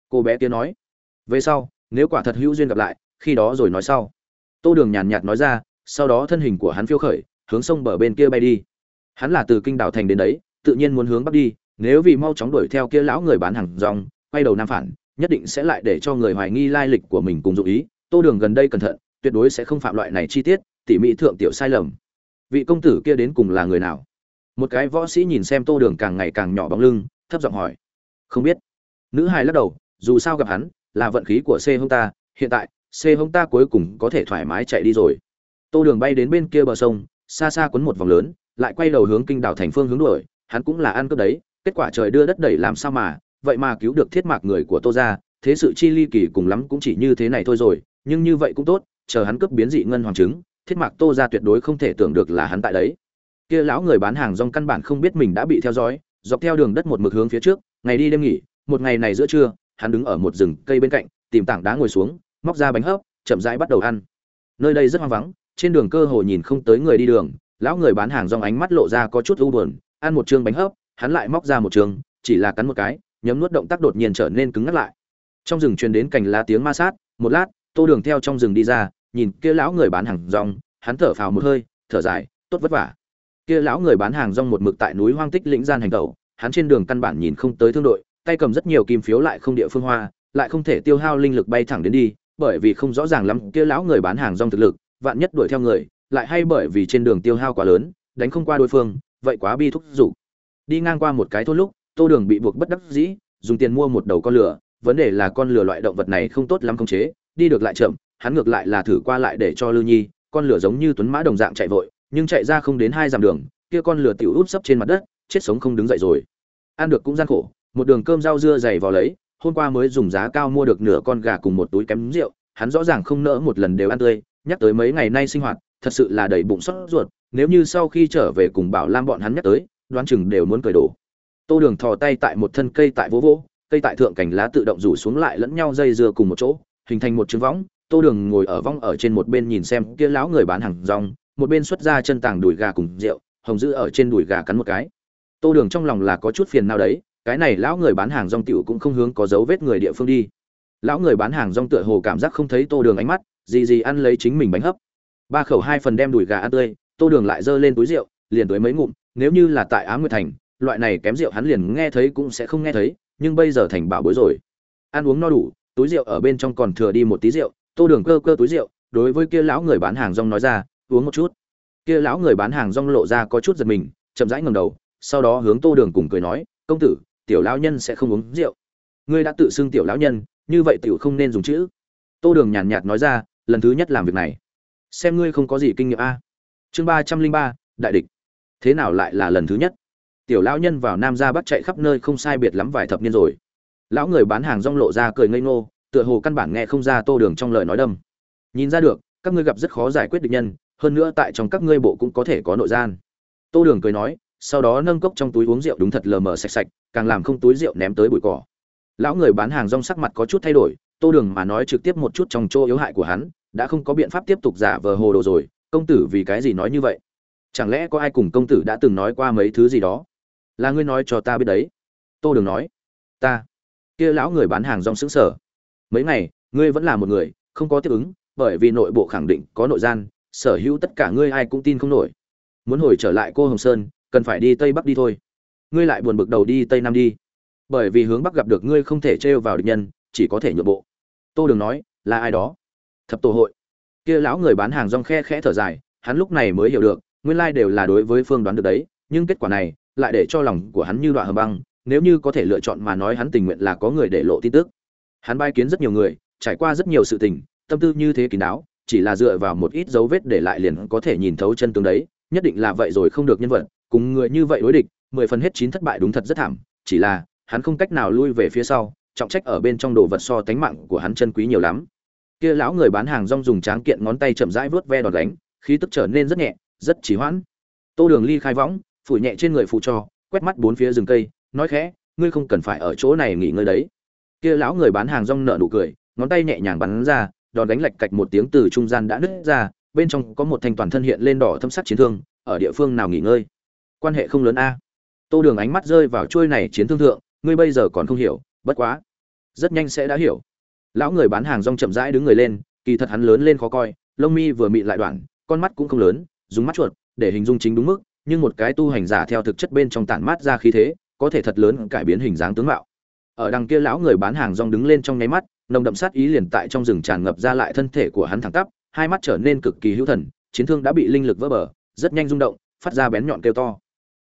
cô bé kia nói. Về sau, nếu quả thật hữu duyên gặp lại, khi đó rồi nói sau. Tô đường nhàn nhạt nói ra, sau đó thân hình của hắn phiêu khởi, hướng sông bờ bên kia bay đi hắn là từ kinh đảo thành đến đấy, tự nhiên muốn hướng bắc đi, nếu vì mau chóng đuổi theo kia lão người bán hàng rong, quay đầu nam phản, nhất định sẽ lại để cho người hoài nghi lai lịch của mình cùng dụ ý. Tô đường gần đây cẩn thận, tuyệt đối sẽ không phạm loại này chi tiết, tỉ mỉ thượng tiểu sai lầm. Vị công tử kia đến cùng là người nào? Một cái võ sĩ nhìn xem tô đường càng ngày càng nhỏ bóng lưng, thấp giọng hỏi. Không biết. Nữ hài lắc đầu, dù sao gặp hắn, là vận khí của c hông ta, hiện tại c hông ta cuối cùng có thể thoải mái chạy đi rồi. Tô đường bay đến bên kia bờ sông, xa xa quấn một vòng lớn lại quay đầu hướng kinh đảo thành phương hướng đuổi, hắn cũng là ăn cướp đấy, kết quả trời đưa đất đẩy làm sao mà, vậy mà cứu được thiết mạc người của tô gia, thế sự chi ly kỳ cùng lắm cũng chỉ như thế này thôi rồi, nhưng như vậy cũng tốt, chờ hắn cướp biến dị ngân hoàng trứng, thiết mạc tô gia tuyệt đối không thể tưởng được là hắn tại đấy. Kia lão người bán hàng rong căn bản không biết mình đã bị theo dõi, dọc theo đường đất một mực hướng phía trước, ngày đi đêm nghỉ, một ngày này giữa trưa, hắn đứng ở một rừng cây bên cạnh, tìm tảng đá ngồi xuống, móc ra bánh hấp, chậm rãi bắt đầu ăn. Nơi đây rất hoang vắng, trên đường cơ hồ nhìn không tới người đi đường lão người bán hàng rong ánh mắt lộ ra có chút u buồn, ăn một chương bánh hấp, hắn lại móc ra một chương chỉ là cắn một cái, nhấm nuốt động tác đột nhiên trở nên cứng ngắt lại. Trong rừng truyền đến cành lá tiếng ma sát, một lát, tô đường theo trong rừng đi ra, nhìn kia lão người bán hàng rong, hắn thở phào một hơi, thở dài, tốt vất vả. Kia lão người bán hàng rong một mực tại núi hoang tích lĩnh gian hành tẩu, hắn trên đường căn bản nhìn không tới thương đội, tay cầm rất nhiều kim phiếu lại không địa phương hoa, lại không thể tiêu hao linh lực bay thẳng đến đi, bởi vì không rõ ràng lắm kia lão người bán hàng rong thực lực, vạn nhất đuổi theo người lại hay bởi vì trên đường tiêu hao quá lớn, đánh không qua đối phương, vậy quá bi thúc rủ đi ngang qua một cái thôn lúc, tô đường bị buộc bất đắc dĩ, dùng tiền mua một đầu con lửa, vấn đề là con lửa loại động vật này không tốt lắm khống chế, đi được lại chậm, hắn ngược lại là thử qua lại để cho Lưu nhi, con lửa giống như tuấn mã đồng dạng chạy vội, nhưng chạy ra không đến hai dặm đường, kia con lửa tiểu út sấp trên mặt đất, chết sống không đứng dậy rồi. Ăn được cũng gian khổ, một đường cơm rau dưa dày vào lấy, hôm qua mới dùng giá cao mua được nửa con gà cùng một túi kém rượu, hắn rõ ràng không nỡ một lần đều ăn tươi, nhắc tới mấy ngày nay sinh hoạt thật sự là đầy bụng sốt ruột, nếu như sau khi trở về cùng bảo lam bọn hắn nhắc tới, đoán chừng đều muốn cười đổ. Tô đường thò tay tại một thân cây tại vỗ vỗ, cây tại thượng cảnh lá tự động rủ xuống lại lẫn nhau dây dưa cùng một chỗ, hình thành một chướng võng. Tô đường ngồi ở vong ở trên một bên nhìn xem kia lão người bán hàng rong, một bên xuất ra chân tàng đùi gà cùng rượu, hồng giữ ở trên đùi gà cắn một cái. Tô đường trong lòng là có chút phiền nào đấy, cái này lão người bán hàng rong tiểu cũng không hướng có dấu vết người địa phương đi. Lão người bán hàng rong tựa hồ cảm giác không thấy tô đường ánh mắt, gì gì ăn lấy chính mình bánh hấp ba khẩu hai phần đem đùi gà ăn tươi, tô đường lại giơ lên túi rượu, liền tới mấy ngụm, nếu như là tại á nguyệt thành, loại này kém rượu hắn liền nghe thấy cũng sẽ không nghe thấy, nhưng bây giờ thành bảo bối rồi. Ăn uống no đủ, túi rượu ở bên trong còn thừa đi một tí rượu, tô đường cơ cơ túi rượu, đối với kia lão người bán hàng rong nói ra, uống một chút. Kia lão người bán hàng rong lộ ra có chút giật mình, chậm rãi ngầm đầu, sau đó hướng tô đường cùng cười nói, công tử, tiểu lão nhân sẽ không uống rượu. Ngươi đã tự xưng tiểu lão nhân, như vậy tiểu không nên dùng chữ. Tô đường nhàn nhạt nói ra, lần thứ nhất làm việc này xem ngươi không có gì kinh nghiệm a. Chương ba trăm linh ba, đại địch. Thế nào lại là lần thứ nhất? Tiểu lão nhân vào nam ra bắt chạy khắp nơi không sai biệt lắm vài thập niên rồi. Lão người bán hàng rong lộ ra cười ngây ngô, tựa hồ căn bản nghe không ra tô đường trong lời nói đâm. Nhìn ra được, các ngươi gặp rất khó giải quyết được nhân, hơn nữa tại trong các ngươi bộ cũng có thể có nội gian. Tô đường cười nói, sau đó nâng cốc trong túi uống rượu đúng thật lờ mờ sạch sạch, càng làm không túi rượu ném tới bụi cỏ. Lão người bán hàng rong sắc mặt có chút thay đổi, tô đường mà nói trực tiếp một chút trong chỗ yếu hại của hắn đã không có biện pháp tiếp tục giả vờ hồ đồ rồi, công tử vì cái gì nói như vậy? Chẳng lẽ có ai cùng công tử đã từng nói qua mấy thứ gì đó? Là ngươi nói cho ta biết đấy. Tô đường nói. Ta. Kia lão người bán hàng rong xứng sở mấy ngày, ngươi vẫn là một người, không có tiếp ứng, bởi vì nội bộ khẳng định có nội gian, sở hữu tất cả ngươi ai cũng tin không nổi. Muốn hồi trở lại cô hồng sơn, cần phải đi tây bắc đi thôi. Ngươi lại buồn bực đầu đi tây nam đi. Bởi vì hướng bắc gặp được ngươi không thể trêu vào địch nhân, chỉ có thể nhượng bộ. Tô đường nói. Là ai đó? Thập tổ hội. Kia lão người bán hàng rong khe khẽ thở dài, hắn lúc này mới hiểu được, nguyên lai đều là đối với phương đoán được đấy, nhưng kết quả này lại để cho lòng của hắn như đoạn hầm băng, nếu như có thể lựa chọn mà nói hắn tình nguyện là có người để lộ tin tức. Hắn bai kiến rất nhiều người, trải qua rất nhiều sự tình, tâm tư như thế kín đáo, chỉ là dựa vào một ít dấu vết để lại liền có thể nhìn thấu chân tướng đấy, nhất định là vậy rồi không được nhân vật, cùng người như vậy đối địch, mười phần hết chín thất bại đúng thật rất thảm, chỉ là hắn không cách nào lui về phía sau, trọng trách ở bên trong đồ vật so tánh mạng của hắn chân quý nhiều lắm kia lão người bán hàng rong dùng tráng kiện ngón tay chậm rãi vớt ve đòn đánh, khí tức trở nên rất nhẹ, rất chỉ hoãn. Tô đường ly khai võng, phủi nhẹ trên người phụ cho, quét mắt bốn phía rừng cây, nói khẽ, ngươi không cần phải ở chỗ này nghỉ ngơi đấy. Kia lão người bán hàng rong nợ nụ cười, ngón tay nhẹ nhàng bắn ra, đòn đánh lạch cạch một tiếng từ trung gian đã nứt ra, bên trong có một thanh toàn thân hiện lên đỏ thâm sắc chiến thương, ở địa phương nào nghỉ ngơi? Quan hệ không lớn a. Tô đường ánh mắt rơi vào trôi này chiến thương thượng, ngươi bây giờ còn không hiểu, bất quá, rất nhanh sẽ đã hiểu lão người bán hàng rong chậm rãi đứng người lên, kỳ thật hắn lớn lên khó coi, lông mi vừa mịn lại đoạn, con mắt cũng không lớn, dùng mắt chuột, để hình dung chính đúng mức, nhưng một cái tu hành giả theo thực chất bên trong tản mát ra khí thế, có thể thật lớn cải biến hình dáng tướng mạo. Ở đằng kia lão người bán hàng rong đứng lên trong nháy mắt, nồng đậm sát ý liền tại trong rừng tràn ngập ra lại thân thể của hắn thẳng tắp, hai mắt trở nên cực kỳ hữu thần, chiến thương đã bị linh lực vỡ bờ, rất nhanh rung động, phát ra bén nhọn kêu to.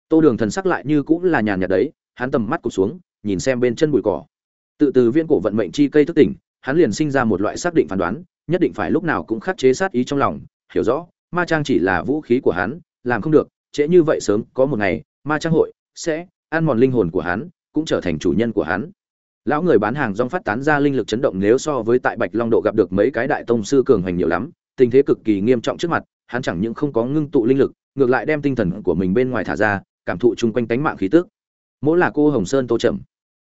Tô đường thần sắc lại như cũng là nhàn nhạt đấy, hắn tầm mắt cụt xuống, nhìn xem bên chân bụi cỏ. Tự từ viên cổ vận mệnh chi cây thức tỉnh hắn liền sinh ra một loại xác định phán đoán, nhất định phải lúc nào cũng khắc chế sát ý trong lòng, hiểu rõ, ma trang chỉ là vũ khí của hắn, làm không được, trễ như vậy sớm, có một ngày, ma trang hội sẽ ăn mòn linh hồn của hắn, cũng trở thành chủ nhân của hắn. Lão người bán hàng rong phát tán ra linh lực chấn động nếu so với tại bạch long độ gặp được mấy cái đại tông sư cường hành nhiều lắm, tình thế cực kỳ nghiêm trọng trước mặt, hắn chẳng những không có ngưng tụ linh lực, ngược lại đem tinh thần của mình bên ngoài thả ra, cảm thụ chung quanh tánh mạng khí tức. Mỗi là cô hồng sơn tô trầm.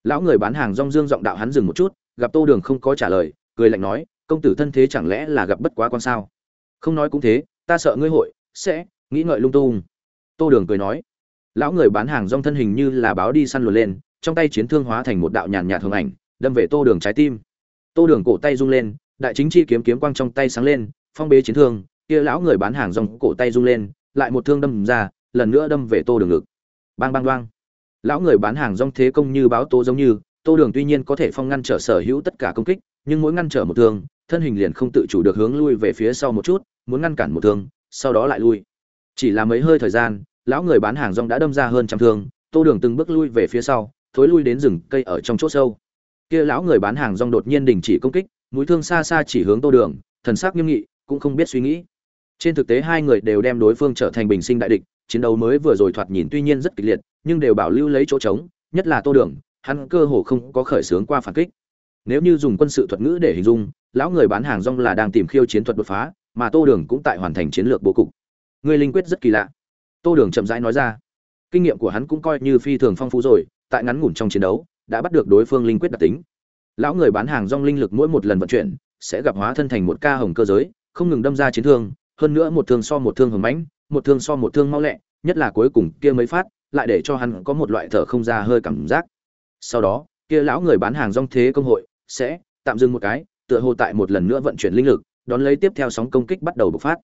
Lão người bán hàng rong dương giọng đạo hắn dừng một chút gặp tô đường không có trả lời, cười lạnh nói, công tử thân thế chẳng lẽ là gặp bất quá con sao? Không nói cũng thế, ta sợ ngươi hội sẽ nghĩ ngợi lung tung. Tô đường cười nói, lão người bán hàng rong thân hình như là báo đi săn luồn lên, trong tay chiến thương hóa thành một đạo nhàn nhạt hồng ảnh, đâm về tô đường trái tim. Tô đường cổ tay rung lên, đại chính chi kiếm kiếm quang trong tay sáng lên, phong bế chiến thương, kia lão người bán hàng rong cổ tay rung lên, lại một thương đâm ra, lần nữa đâm về tô đường ngực. Bang bang đoang lão người bán hàng rong thế công như báo tố giống như tô đường tuy nhiên có thể phong ngăn trở sở hữu tất cả công kích, nhưng mỗi ngăn trở một thương, thân hình liền không tự chủ được hướng lui về phía sau một chút, muốn ngăn cản một thương, sau đó lại lui. Chỉ là mấy hơi thời gian, lão người bán hàng rong đã đâm ra hơn trăm thương, tô đường từng bước lui về phía sau, thối lui đến rừng cây ở trong chỗ sâu. Kia lão người bán hàng rong đột nhiên đình chỉ công kích, mũi thương xa xa chỉ hướng tô đường, thần sắc nghiêm nghị, cũng không biết suy nghĩ. Trên thực tế hai người đều đem đối phương trở thành bình sinh đại địch, chiến đấu mới vừa rồi thoạt nhìn tuy nhiên rất kịch liệt, nhưng đều bảo lưu lấy chỗ trống, nhất là tô đường hắn cơ hồ không có khởi xướng qua phản kích. Nếu như dùng quân sự thuật ngữ để hình dung, lão người bán hàng rong là đang tìm khiêu chiến thuật đột phá, mà tô đường cũng tại hoàn thành chiến lược bố cục. Người linh quyết rất kỳ lạ. Tô đường chậm rãi nói ra. Kinh nghiệm của hắn cũng coi như phi thường phong phú rồi, tại ngắn ngủn trong chiến đấu, đã bắt được đối phương linh quyết đặc tính. Lão người bán hàng rong linh lực mỗi một lần vận chuyển, sẽ gặp hóa thân thành một ca hồng cơ giới, không ngừng đâm ra chiến thương, hơn nữa một thương so một thương hùng mãnh, một thương so một thương mau lẹ, nhất là cuối cùng kia mấy phát, lại để cho hắn có một loại thở không ra hơi cảm giác sau đó, kia lão người bán hàng rong thế công hội, sẽ tạm dừng một cái, tựa hồ tại một lần nữa vận chuyển linh lực, đón lấy tiếp theo sóng công kích bắt đầu bộc phát.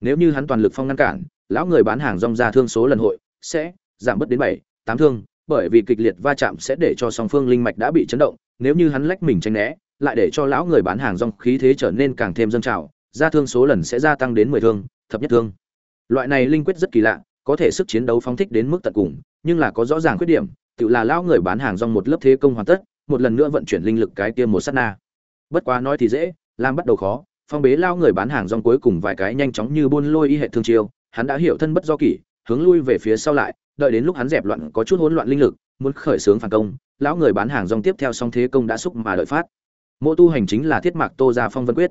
Nếu như hắn toàn lực phong ngăn cản, lão người bán hàng rong ra thương số lần hội sẽ giảm bớt đến bảy, tám thương, bởi vì kịch liệt va chạm sẽ để cho song phương linh mạch đã bị chấn động, nếu như hắn lách mình tránh né, lại để cho lão người bán hàng rong khí thế trở nên càng thêm dâng trào, ra thương số lần sẽ gia tăng đến mười thương, thập nhất thương. Loại này linh quyết rất kỳ lạ, có thể sức chiến đấu phóng thích đến mức tận cùng, nhưng là có rõ ràng khuyết điểm tự là lão người bán hàng rong một lớp thế công hoàn tất, một lần nữa vận chuyển linh lực cái tiêm một sát na. Bất quá nói thì dễ, làm bắt đầu khó, phong bế lao người bán hàng rong cuối cùng vài cái nhanh chóng như buôn lôi y hệ thương chiêu, hắn đã hiểu thân bất do kỷ, hướng lui về phía sau lại, đợi đến lúc hắn dẹp loạn có chút hỗn loạn linh lực, muốn khởi xướng phản công, lão người bán hàng rong tiếp theo song thế công đã xúc mà đợi phát. Mộ tu hành chính là thiết mạc tô ra phong vân quyết.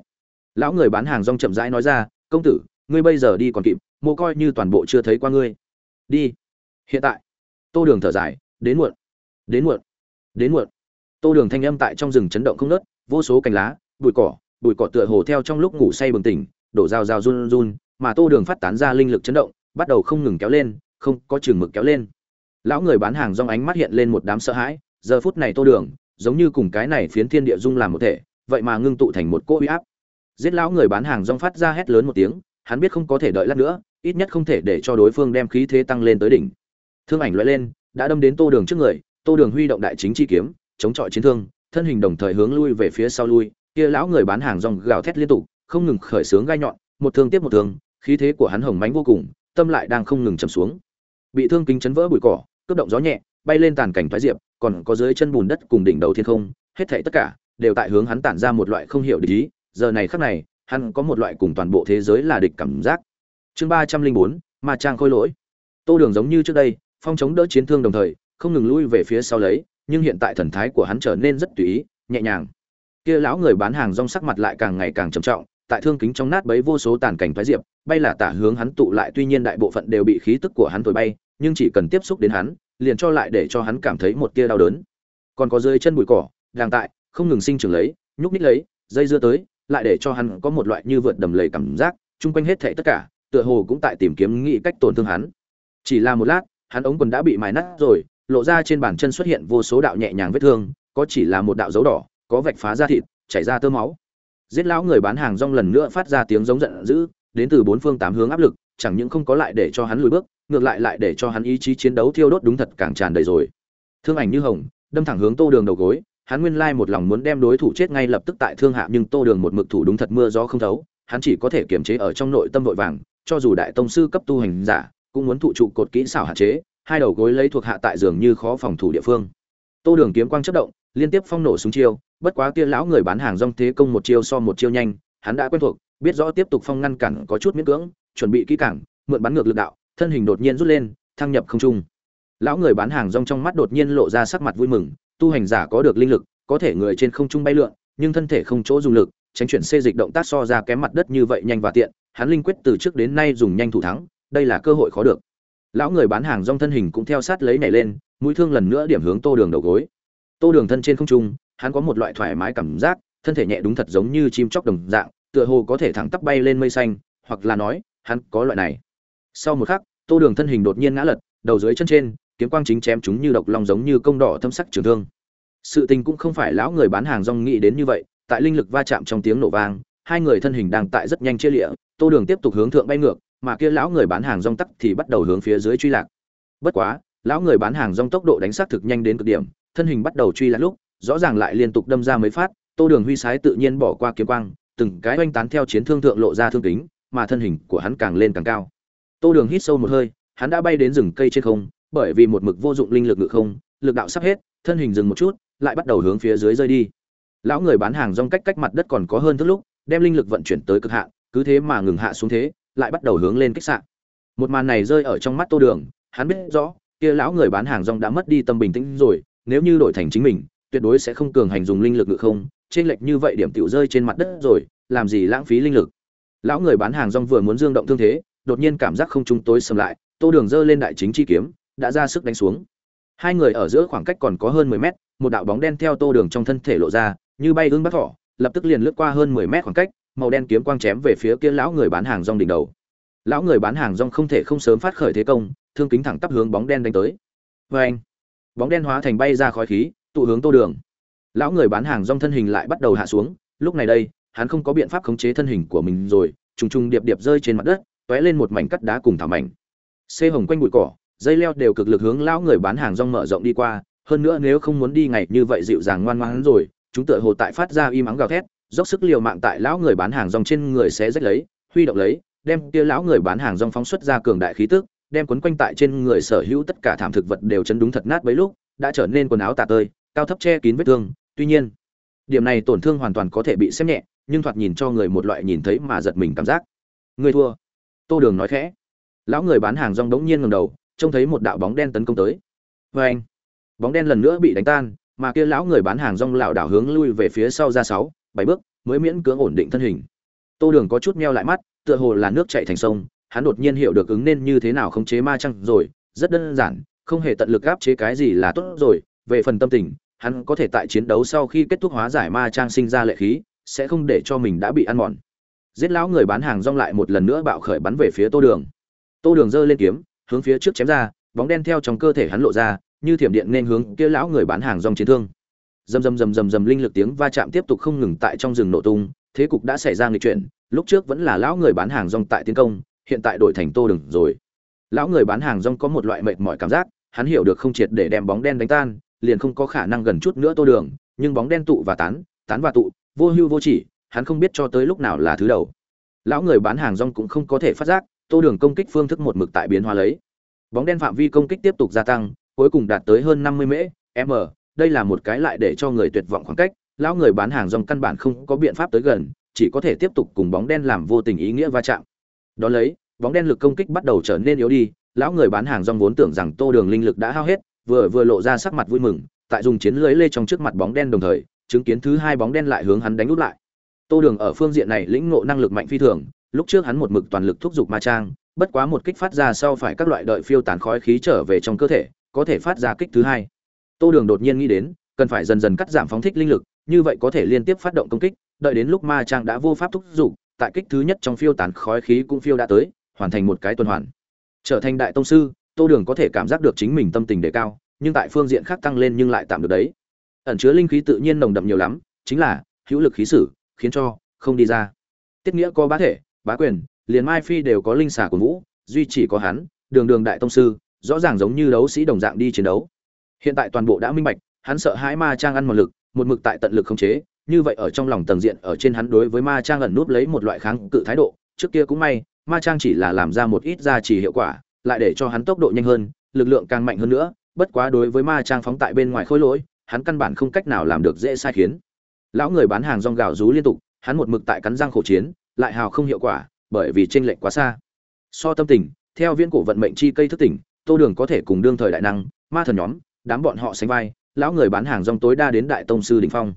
Lão người bán hàng rong chậm rãi nói ra, công tử, ngươi bây giờ đi còn kịp, mộ coi như toàn bộ chưa thấy qua ngươi. Đi. Hiện tại, tô đường thở dài đến muộn đến muộn đến muộn. Tô đường thanh âm tại trong rừng chấn động không nớt vô số cành lá, bụi cỏ bụi cỏ tựa hồ theo trong lúc ngủ say bừng tỉnh, đổ rào rào run run, mà tô đường phát tán ra linh lực chấn động, bắt đầu không ngừng kéo lên, không có chừng mực kéo lên. Lão người bán hàng rong ánh mắt hiện lên một đám sợ hãi, giờ phút này tô đường, giống như cùng cái này phiến thiên địa dung làm một thể, vậy mà ngưng tụ thành một cỗ uy áp. Giết lão người bán hàng rong phát ra hét lớn một tiếng, hắn biết không có thể đợi lát nữa, ít nhất không thể để cho đối phương đem khí thế tăng lên tới đỉnh. Thương ảnh loại lên đã đâm đến tô đường trước người, tô đường huy động đại chính chi kiếm, chống chọi chiến thương, thân hình đồng thời hướng lui về phía sau lui, kia lão người bán hàng rong gào thét liên tục, không ngừng khởi sướng gai nhọn, một thương tiếp một thương, khí thế của hắn hồng mánh vô cùng, tâm lại đang không ngừng chầm xuống. Bị thương kính chấn vỡ bụi cỏ, cướp động gió nhẹ, bay lên tàn cảnh thoái diệp, còn có dưới chân bùn đất cùng đỉnh đầu thiên không, hết thảy tất cả đều tại hướng hắn tản ra một loại không hiểu địch ý. Giờ này khắc này, hắn có một loại cùng toàn bộ thế giới là địch cảm giác. Chương ba trăm linh bốn, ma trang khôi lỗi. Tô đường giống như trước đây phong chống đỡ chiến thương đồng thời, không ngừng lui về phía sau lấy, nhưng hiện tại thần thái của hắn trở nên rất tùy ý, nhẹ nhàng. Kia lão người bán hàng rong sắc mặt lại càng ngày càng trầm trọng, tại thương kính trong nát bấy vô số tàn cảnh thoái diệp, bay là tả hướng hắn tụ lại tuy nhiên đại bộ phận đều bị khí tức của hắn thổi bay, nhưng chỉ cần tiếp xúc đến hắn, liền cho lại để cho hắn cảm thấy một tia đau đớn. Còn có dưới chân bụi cỏ, đang tại, không ngừng sinh trưởng lấy, nhúc ních lấy, dây dưa tới, lại để cho hắn có một loại như vượt đầm lầy cảm giác, chung quanh hết thảy tất cả, tựa hồ cũng tại tìm kiếm nghĩ cách tổn thương hắn. Chỉ là một lát hắn ống quần đã bị mài nát rồi, lộ ra trên bàn chân xuất hiện vô số đạo nhẹ nhàng vết thương, có chỉ là một đạo dấu đỏ, có vạch phá da thịt, chảy ra tơ máu. Giết lão người bán hàng rong lần nữa phát ra tiếng giống giận dữ, đến từ bốn phương tám hướng áp lực, chẳng những không có lại để cho hắn lùi bước, ngược lại lại để cho hắn ý chí chiến đấu thiêu đốt đúng thật càng tràn đầy rồi. Thương ảnh như hồng, đâm thẳng hướng tô đường đầu gối, hắn nguyên lai một lòng muốn đem đối thủ chết ngay lập tức tại thương hạ nhưng tô đường một mực thủ đúng thật mưa gió không thấu, hắn chỉ có thể kiềm chế ở trong nội tâm vội vàng, cho dù đại tông sư cấp tu hành giả cũng muốn thụ trụ cột kỹ xảo hạn chế, hai đầu gối lấy thuộc hạ tại giường như khó phòng thủ địa phương. Tô đường kiếm quang chất động, liên tiếp phong nổ súng chiêu, bất quá kia lão người bán hàng rong thế công một chiêu so một chiêu nhanh, hắn đã quen thuộc, biết rõ tiếp tục phong ngăn cản có chút miễn cưỡng, chuẩn bị kỹ càng, mượn bắn ngược lực đạo, thân hình đột nhiên rút lên, thăng nhập không trung. Lão người bán hàng rong trong mắt đột nhiên lộ ra sắc mặt vui mừng, tu hành giả có được linh lực, có thể người trên không trung bay lượn, nhưng thân thể không chỗ dùng lực, tránh chuyển xê dịch động tác so ra kém mặt đất như vậy nhanh và tiện, hắn linh quyết từ trước đến nay dùng nhanh thủ thắng đây là cơ hội khó được. Lão người bán hàng rong thân hình cũng theo sát lấy nhảy lên, mũi thương lần nữa điểm hướng tô đường đầu gối. Tô đường thân trên không trung, hắn có một loại thoải mái cảm giác, thân thể nhẹ đúng thật giống như chim chóc đồng dạng, tựa hồ có thể thẳng tắp bay lên mây xanh, hoặc là nói, hắn có loại này. Sau một khắc, tô đường thân hình đột nhiên ngã lật, đầu dưới chân trên, kiếm quang chính chém chúng như độc long giống như công đỏ thâm sắc trường thương. Sự tình cũng không phải lão người bán hàng rong nghĩ đến như vậy, tại linh lực va chạm trong tiếng nổ vang, hai người thân hình đang tại rất nhanh chia lịa, tô đường tiếp tục hướng thượng bay ngược mà kia lão người bán hàng rong tắc thì bắt đầu hướng phía dưới truy lạc. Bất quá, lão người bán hàng rong tốc độ đánh sát thực nhanh đến cực điểm, thân hình bắt đầu truy lạc lúc, rõ ràng lại liên tục đâm ra mấy phát, tô đường huy sái tự nhiên bỏ qua kiếm quang, từng cái oanh tán theo chiến thương thượng lộ ra thương kính, mà thân hình của hắn càng lên càng cao. Tô đường hít sâu một hơi, hắn đã bay đến rừng cây trên không, bởi vì một mực vô dụng linh lực ngự không, lực đạo sắp hết, thân hình dừng một chút, lại bắt đầu hướng phía dưới rơi đi. Lão người bán hàng rong cách cách mặt đất còn có hơn thước lúc, đem linh lực vận chuyển tới cực hạn, cứ thế mà ngừng hạ xuống thế lại bắt đầu hướng lên kích sạn một màn này rơi ở trong mắt tô đường, hắn biết rõ, kia lão người bán hàng rong đã mất đi tâm bình tĩnh rồi, nếu như đổi thành chính mình, tuyệt đối sẽ không cường hành dùng linh lực ngự không, trên lệch như vậy điểm tiểu rơi trên mặt đất rồi, làm gì lãng phí linh lực. Lão người bán hàng rong vừa muốn dương động thương thế, đột nhiên cảm giác không trung tối sầm lại, tô đường giơ lên đại chính chi kiếm, đã ra sức đánh xuống. Hai người ở giữa khoảng cách còn có hơn mười mét, một đạo bóng đen theo tô đường trong thân thể lộ ra, như bay ương bắt thỏ lập tức liền lướt qua hơn mười mét khoảng cách màu đen kiếm quang chém về phía kia lão người bán hàng rong đỉnh đầu. Lão người bán hàng rong không thể không sớm phát khởi thế công, thương kính thẳng tắp hướng bóng đen đánh tới. Vê anh bóng đen hóa thành bay ra khói khí, tụ hướng tô đường. Lão người bán hàng rong thân hình lại bắt đầu hạ xuống, lúc này đây, hắn không có biện pháp khống chế thân hình của mình rồi, trùng trùng điệp điệp rơi trên mặt đất, tóe lên một mảnh cắt đá cùng thảm mảnh xê hồng quanh bụi cỏ, dây leo đều cực lực hướng lão người bán hàng rong mở rộng đi qua, hơn nữa nếu không muốn đi ngày như vậy dịu dàng ngoan ngoãn rồi, chúng tựa hồ tại phát ra y mắng gào thét dốc sức liều mạng tại lão người bán hàng rong trên người sẽ rách lấy, huy động lấy, đem kia lão người bán hàng rong phóng xuất ra cường đại khí tức, đem quấn quanh tại trên người sở hữu tất cả thảm thực vật đều chấn đúng thật nát bấy lúc, đã trở nên quần áo tả tơi, cao thấp che kín vết thương. Tuy nhiên, điểm này tổn thương hoàn toàn có thể bị xem nhẹ, nhưng thoạt nhìn cho người một loại nhìn thấy mà giật mình cảm giác. Người thua. Tô đường nói khẽ. Lão người bán hàng rong đống nhiên ngẩng đầu, trông thấy một đạo bóng đen tấn công tới. Và anh, bóng đen lần nữa bị đánh tan, mà kia lão người bán hàng rong lảo đảo hướng lui về phía sau ra sáu bảy bước, mới miễn cưỡng ổn định thân hình. Tô đường có chút meo lại mắt, tựa hồ là nước chảy thành sông, hắn đột nhiên hiểu được ứng nên như thế nào khống chế ma chăng rồi, rất đơn giản, không hề tận lực áp chế cái gì là tốt rồi, về phần tâm tình, hắn có thể tại chiến đấu sau khi kết thúc hóa giải ma trang sinh ra lệ khí, sẽ không để cho mình đã bị ăn mòn. Giết lão người bán hàng rong lại một lần nữa bạo khởi bắn về phía tô đường. Tô đường giơ lên kiếm, hướng phía trước chém ra, bóng đen theo trong cơ thể hắn lộ ra, như thiểm điện nên hướng kia lão người bán hàng rong chiến thương dầm dầm dầm dầm dầm linh lực tiếng va chạm tiếp tục không ngừng tại trong rừng nổ tung, thế cục đã xảy ra nghịch chuyển, lúc trước vẫn là lão người bán hàng rong tại tiến công, hiện tại đổi thành tô đường rồi. Lão người bán hàng rong có một loại mệt mỏi cảm giác, hắn hiểu được không triệt để đem bóng đen đánh tan, liền không có khả năng gần chút nữa tô đường, nhưng bóng đen tụ và tán tán và tụ, vô hưu vô chỉ, hắn không biết cho tới lúc nào là thứ đầu. Lão người bán hàng rong cũng không có thể phát giác, tô đường công kích phương thức một mực tại biến hóa lấy. Bóng đen phạm vi công kích tiếp tục gia tăng, cuối cùng đạt tới hơn năm mươi mễ, m đây là một cái lại để cho người tuyệt vọng khoảng cách, lão người bán hàng rong căn bản không có biện pháp tới gần, chỉ có thể tiếp tục cùng bóng đen làm vô tình ý nghĩa va chạm. Đ ó lấy, bóng đen lực công kích bắt đầu trở nên yếu đi, lão người bán hàng rong vốn tưởng rằng tô đường linh lực đã hao hết, vừa vừa lộ ra sắc mặt vui mừng, tại dùng chiến lưới lê trong trước mặt bóng đen đồng thời, chứng kiến thứ hai bóng đen lại hướng hắn đánh úp lại. Tô đường ở phương diện này lĩnh ngộ năng lực mạnh phi thường, lúc trước hắn một mực toàn lực thúc giục ma trang, bất quá một kích phát ra sau phải các loại đợi phiêu tán khói khí trở về trong cơ thể, có thể phát ra kích thứ hai tô đường đột nhiên nghĩ đến cần phải dần dần cắt giảm phóng thích linh lực như vậy có thể liên tiếp phát động công kích đợi đến lúc ma trang đã vô pháp thúc dục, tại kích thứ nhất trong phiêu tán khói khí cũng phiêu đã tới hoàn thành một cái tuần hoàn. Trở thành đại tông sư tô đường có thể cảm giác được chính mình tâm tình đề cao nhưng tại phương diện khác tăng lên nhưng lại tạm được đấy. Ẩn chứa linh khí tự nhiên nồng đậm nhiều lắm chính là hữu lực khí sử khiến cho không đi ra. Tiết nghĩa có bá thể bá quyền liền mai phi đều có linh xà của vũ duy chỉ có hắn đường đường đại tông sư rõ ràng giống như đấu sĩ đồng dạng đi chiến đấu hiện tại toàn bộ đã minh bạch, hắn sợ hãi ma trang ăn một lực, một mực tại tận lực khống chế, như vậy ở trong lòng tầng diện, ở trên hắn đối với ma trang ẩn núp lấy một loại kháng cự thái độ, trước kia cũng may, ma trang chỉ là làm ra một ít gia trì hiệu quả, lại để cho hắn tốc độ nhanh hơn, lực lượng càng mạnh hơn nữa, bất quá đối với ma trang phóng tại bên ngoài khối lỗi, hắn căn bản không cách nào làm được dễ sai khiến. Lão người bán hàng rong gạo rú liên tục, hắn một mực tại cắn răng khổ chiến, lại hào không hiệu quả, bởi vì tranh lệch quá xa. So tâm tình, theo viên cổ vận mệnh chi cây thức tỉnh, tô đường có thể cùng đương thời đại năng, ma thần nhóm đám bọn họ sánh vai, lão người bán hàng rong tối đa đến đại tông sư đỉnh phong.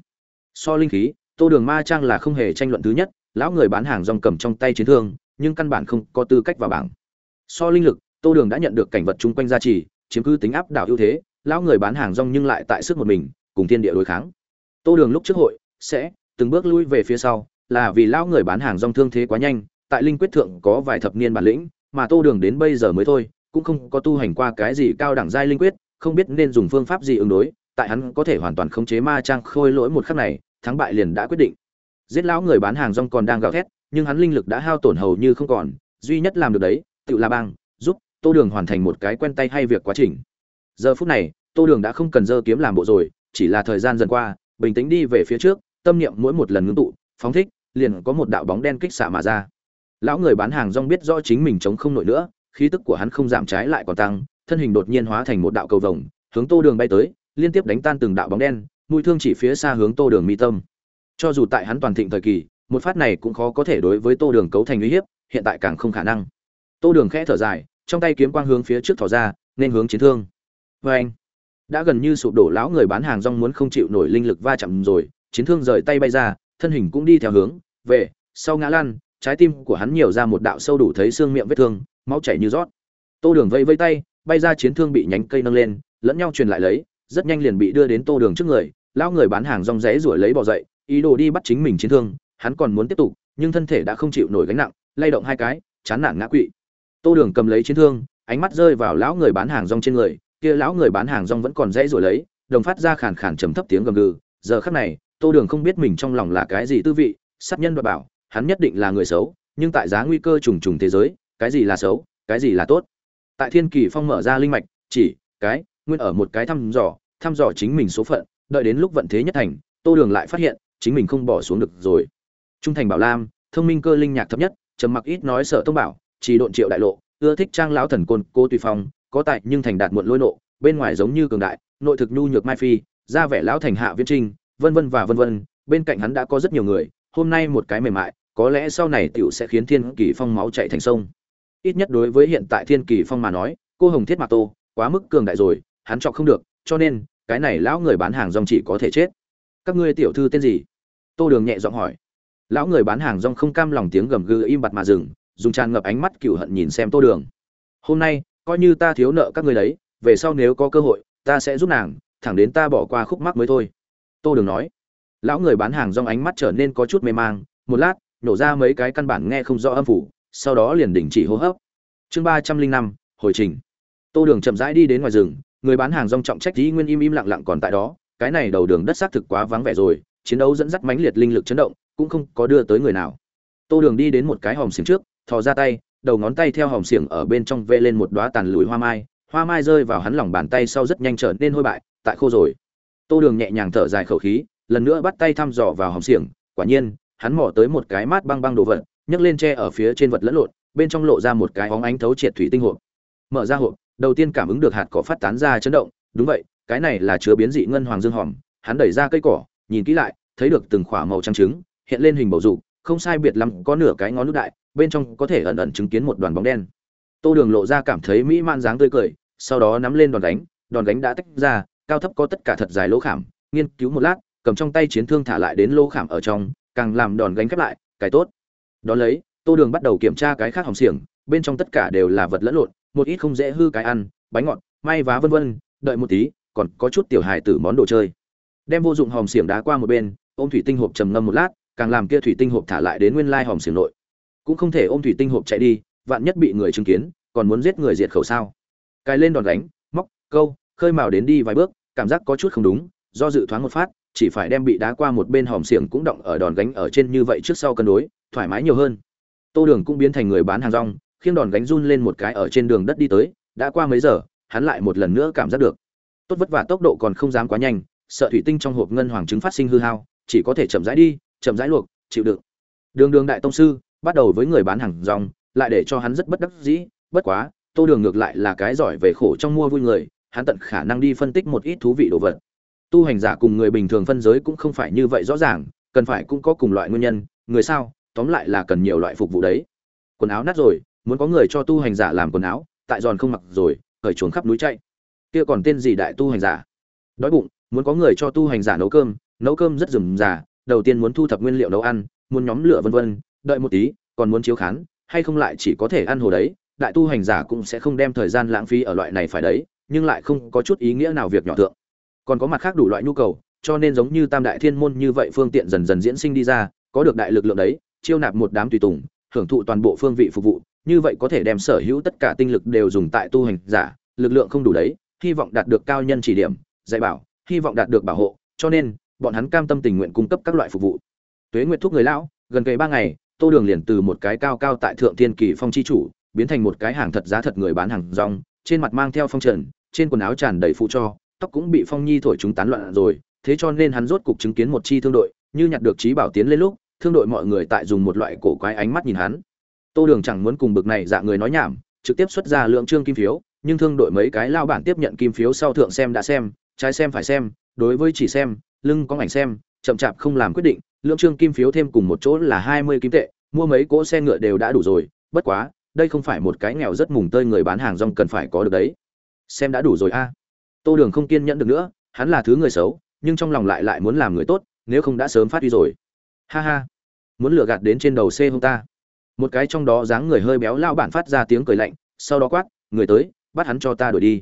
So linh khí, tô đường ma trang là không hề tranh luận thứ nhất, lão người bán hàng rong cầm trong tay chiến thương, nhưng căn bản không có tư cách vào bảng. So linh lực, tô đường đã nhận được cảnh vật chung quanh gia trì, chiếm cứ tính áp đảo ưu thế, lão người bán hàng rong nhưng lại tại sức một mình, cùng thiên địa đối kháng. Tô đường lúc trước hội, sẽ từng bước lui về phía sau, là vì lão người bán hàng rong thương thế quá nhanh, tại linh quyết thượng có vài thập niên bản lĩnh, mà tô đường đến bây giờ mới thôi, cũng không có tu hành qua cái gì cao đẳng giai linh quyết không biết nên dùng phương pháp gì ứng đối, tại hắn có thể hoàn toàn khống chế ma trang khôi lỗi một khắc này, thắng bại liền đã quyết định. Giết lão người bán hàng rong còn đang gào thét, nhưng hắn linh lực đã hao tổn hầu như không còn, duy nhất làm được đấy, tự la bang, giúp tô đường hoàn thành một cái quen tay hay việc quá trình. Giờ phút này, tô đường đã không cần dơ kiếm làm bộ rồi, chỉ là thời gian dần qua, bình tĩnh đi về phía trước, tâm niệm mỗi một lần ngưng tụ, phóng thích, liền có một đạo bóng đen kích xạ mà ra. Lão người bán hàng rong biết rõ chính mình chống không nổi nữa, khí tức của hắn không giảm trái lại còn tăng thân hình đột nhiên hóa thành một đạo cầu vồng, hướng tô đường bay tới, liên tiếp đánh tan từng đạo bóng đen, mũi thương chỉ phía xa hướng tô đường mi tâm. Cho dù tại hắn toàn thịnh thời kỳ, một phát này cũng khó có thể đối với tô đường cấu thành uy hiếp, hiện tại càng không khả năng. Tô đường khẽ thở dài, trong tay kiếm quang hướng phía trước thỏ ra, nên hướng chiến thương. Vê anh, đã gần như sụp đổ lão người bán hàng rong muốn không chịu nổi linh lực va chạm rồi, chiến thương rời tay bay ra, thân hình cũng đi theo hướng, về, sau ngã lăn, trái tim của hắn nhiều ra một đạo sâu đủ thấy xương miệng vết thương, máu chảy như rót. Tô đường vây vây tay bay ra chiến thương bị nhánh cây nâng lên, lẫn nhau truyền lại lấy, rất nhanh liền bị đưa đến tô đường trước người, lão người bán hàng rong rẽ ruổi lấy bỏ dậy, ý đồ đi bắt chính mình chiến thương, hắn còn muốn tiếp tục, nhưng thân thể đã không chịu nổi gánh nặng, lay động hai cái, chán nản ngã quỵ. Tô đường cầm lấy chiến thương, ánh mắt rơi vào lão người bán hàng rong trên người, kia lão người bán hàng rong vẫn còn rẽ ruổi lấy, đồng phát ra khàn khàn trầm thấp tiếng gầm gừ. Giờ khắc này, tô đường không biết mình trong lòng là cái gì tư vị, sát nhân và bảo, hắn nhất định là người xấu, nhưng tại giá nguy cơ trùng trùng thế giới, cái gì là xấu, cái gì là tốt? Tại thiên kỳ phong mở ra linh mạch, chỉ, cái, nguyên ở một cái thăm dò thăm dò chính mình số phận, đợi đến lúc vận thế nhất thành, tô đường lại phát hiện, chính mình không bỏ xuống được rồi. Trung thành bảo lam, thông minh cơ linh nhạc thấp nhất, trầm mặc ít nói sợ tông bảo, chỉ độn triệu đại lộ, ưa thích trang lão thần côn, cô tùy phong, có tại nhưng thành đạt muộn lôi nộ, bên ngoài giống như cường đại, nội thực nhu nhược mai phi, ra vẻ lão thành hạ viên trinh, vân vân và vân vân, bên cạnh hắn đã có rất nhiều người, hôm nay một cái mềm mại, có lẽ sau này tiểu sẽ khiến thiên kỳ phong máu chạy thành sông ít nhất đối với hiện tại thiên kỳ phong mà nói, cô hồng thiết mạc tô quá mức cường đại rồi, hắn chọc không được, cho nên, cái này lão người bán hàng rong chỉ có thể chết. Các ngươi tiểu thư tên gì? Tô đường nhẹ giọng hỏi. Lão người bán hàng rong không cam lòng tiếng gầm gừ im bặt mà dừng, dùng tràn ngập ánh mắt cựu hận nhìn xem tô đường. Hôm nay, coi như ta thiếu nợ các ngươi đấy, về sau nếu có cơ hội, ta sẽ giúp nàng, thẳng đến ta bỏ qua khúc mắc mới thôi. Tô đường nói. Lão người bán hàng rong ánh mắt trở nên có chút mê mang, một lát, nổ ra mấy cái căn bản nghe không rõ âm phủ sau đó liền đình chỉ hô hấp. Chương ba trăm linh năm, hồi trình. Tô đường chậm rãi đi đến ngoài rừng, người bán hàng rong trọng trách dĩ nguyên im im lặng lặng còn tại đó, cái này đầu đường đất xác thực quá vắng vẻ rồi, chiến đấu dẫn dắt mãnh liệt linh lực chấn động, cũng không có đưa tới người nào. Tô đường đi đến một cái hòm xiềng trước, thò ra tay, đầu ngón tay theo hòm xiềng ở bên trong vê lên một đoá tàn lùi hoa mai hoa mai rơi vào hắn lòng bàn tay sau rất nhanh trở nên hôi bại, tại khô rồi. Tô đường nhẹ nhàng thở dài khẩu khí, lần nữa bắt tay thăm dò vào hòm xiềng, quả nhiên, hắn mò tới một cái mát băng băng đồ vật nhấc lên tre ở phía trên vật lẫn lộn, bên trong lộ ra một cái óng ánh thấu triệt thủy tinh hộp. Mở ra hộp, đầu tiên cảm ứng được hạt cỏ phát tán ra chấn động, đúng vậy, cái này là chứa biến dị ngân hoàng dương hòm, hắn đẩy ra cây cỏ, nhìn kỹ lại, thấy được từng khỏa màu trắng trứng, hiện lên hình bầu dục, không sai biệt lắm có nửa cái ngón nút đại, bên trong có thể ẩn ẩn chứng kiến một đoàn bóng đen. Tô đường lộ ra cảm thấy mỹ man dáng tươi cười, sau đó nắm lên đòn đánh đòn đánh đã tách ra, cao thấp có tất cả thật dài lỗ khảm, nghiên cứu một lát, cầm trong tay chiến thương thả lại đến lỗ khảm ở trong, càng làm đòn gánh khép lại cái tốt đó lấy, tô đường bắt đầu kiểm tra cái khác hỏng xiềng, bên trong tất cả đều là vật lẫn lộn, một ít không dễ hư cái ăn, bánh ngọt, may vá vân vân, đợi một tí, còn có chút tiểu hài tử món đồ chơi. Đem vô dụng hòm xiềng đá qua một bên, ôm thủy tinh hộp trầm ngâm một lát, càng làm kia thủy tinh hộp thả lại đến nguyên lai hòm xiềng nội. Cũng không thể ôm thủy tinh hộp chạy đi, vạn nhất bị người chứng kiến, còn muốn giết người diệt khẩu sao? Cài lên đòn đánh móc, câu, khơi mào đến đi vài bước, cảm giác có chút không đúng, do dự thoáng một phát chỉ phải đem bị đá qua một bên hòm xiềng cũng động ở đòn gánh ở trên như vậy trước sau cân đối, thoải mái nhiều hơn. Tô đường cũng biến thành người bán hàng rong, khiêng đòn gánh run lên một cái ở trên đường đất đi tới, đã qua mấy giờ, hắn lại một lần nữa cảm giác được. Tốt vất vả tốc độ còn không dám quá nhanh, sợ thủy tinh trong hộp ngân hoàng trứng phát sinh hư hao, chỉ có thể chậm rãi đi, chậm rãi luộc, chịu đựng. Đường đường đại tông sư, bắt đầu với người bán hàng rong, lại để cho hắn rất bất đắc dĩ, bất quá, tô đường ngược lại là cái giỏi về khổ trong mua vui người, hắn tận khả năng đi phân tích một ít thú vị đồ vật tu hành giả cùng người bình thường phân giới cũng không phải như vậy rõ ràng, cần phải cũng có cùng loại nguyên nhân, người sao, tóm lại là cần nhiều loại phục vụ đấy. Quần áo nát rồi, muốn có người cho tu hành giả làm quần áo, tại giòn không mặc rồi khởi chuồng khắp núi chạy. Kia còn tên gì đại tu hành giả? Đói bụng, muốn có người cho tu hành giả nấu cơm nấu cơm rất rườm rà, đầu tiên muốn thu thập nguyên liệu nấu ăn, muốn nhóm lửa vân vân, đợi một tí, còn muốn chiếu khán, hay không lại chỉ có thể ăn hồ đấy, đại tu hành giả cũng sẽ không đem thời gian lãng phí ở loại này phải đấy, nhưng lại không có chút ý nghĩa nào việc nhỏ thượng còn có mặt khác đủ loại nhu cầu, cho nên giống như tam đại thiên môn như vậy phương tiện dần dần diễn sinh đi ra, có được đại lực lượng đấy, chiêu nạp một đám tùy tùng, hưởng thụ toàn bộ phương vị phục vụ, như vậy có thể đem sở hữu tất cả tinh lực đều dùng tại tu hành giả, lực lượng không đủ đấy, hy vọng đạt được cao nhân chỉ điểm, dạy bảo, hy vọng đạt được bảo hộ, cho nên, bọn hắn cam tâm tình nguyện cung cấp các loại phục vụ. Tuế nguyệt thúc người lão, gần kề ba ngày, tô đường liền từ một cái cao cao tại thượng thiên kỳ phong chi chủ, biến thành một cái hàng thật giá thật người bán hàng rong, trên mặt mang theo phong trần, trên quần áo tràn đầy phụ cho tóc cũng bị phong nhi thổi chúng tán loạn rồi, thế cho nên hắn rốt cục chứng kiến một chi thương đội, như nhặt được trí bảo tiến lên lúc, thương đội mọi người tại dùng một loại cổ quái ánh mắt nhìn hắn. Tô đường chẳng muốn cùng bực này dạ người nói nhảm, trực tiếp xuất ra lượng trương kim phiếu, nhưng thương đội mấy cái lao bản tiếp nhận kim phiếu sau thượng xem đã xem, trái xem phải xem, đối với chỉ xem, lưng có ảnh xem, chậm chạp không làm quyết định, lượng trương kim phiếu thêm cùng một chỗ là hai mươi kim tệ, mua mấy cỗ xe ngựa đều đã đủ rồi, bất quá, đây không phải một cái nghèo rất mùng tơi người bán hàng rong cần phải có được đấy. Xem đã đủ rồi a tô đường không kiên nhẫn được nữa, hắn là thứ người xấu, nhưng trong lòng lại lại muốn làm người tốt, nếu không đã sớm phát huy rồi. Ha ha, muốn lừa gạt đến trên đầu xe không ta. Một cái trong đó dáng người hơi béo lao bản phát ra tiếng cười lạnh, sau đó quát, người tới, bắt hắn cho ta đuổi đi.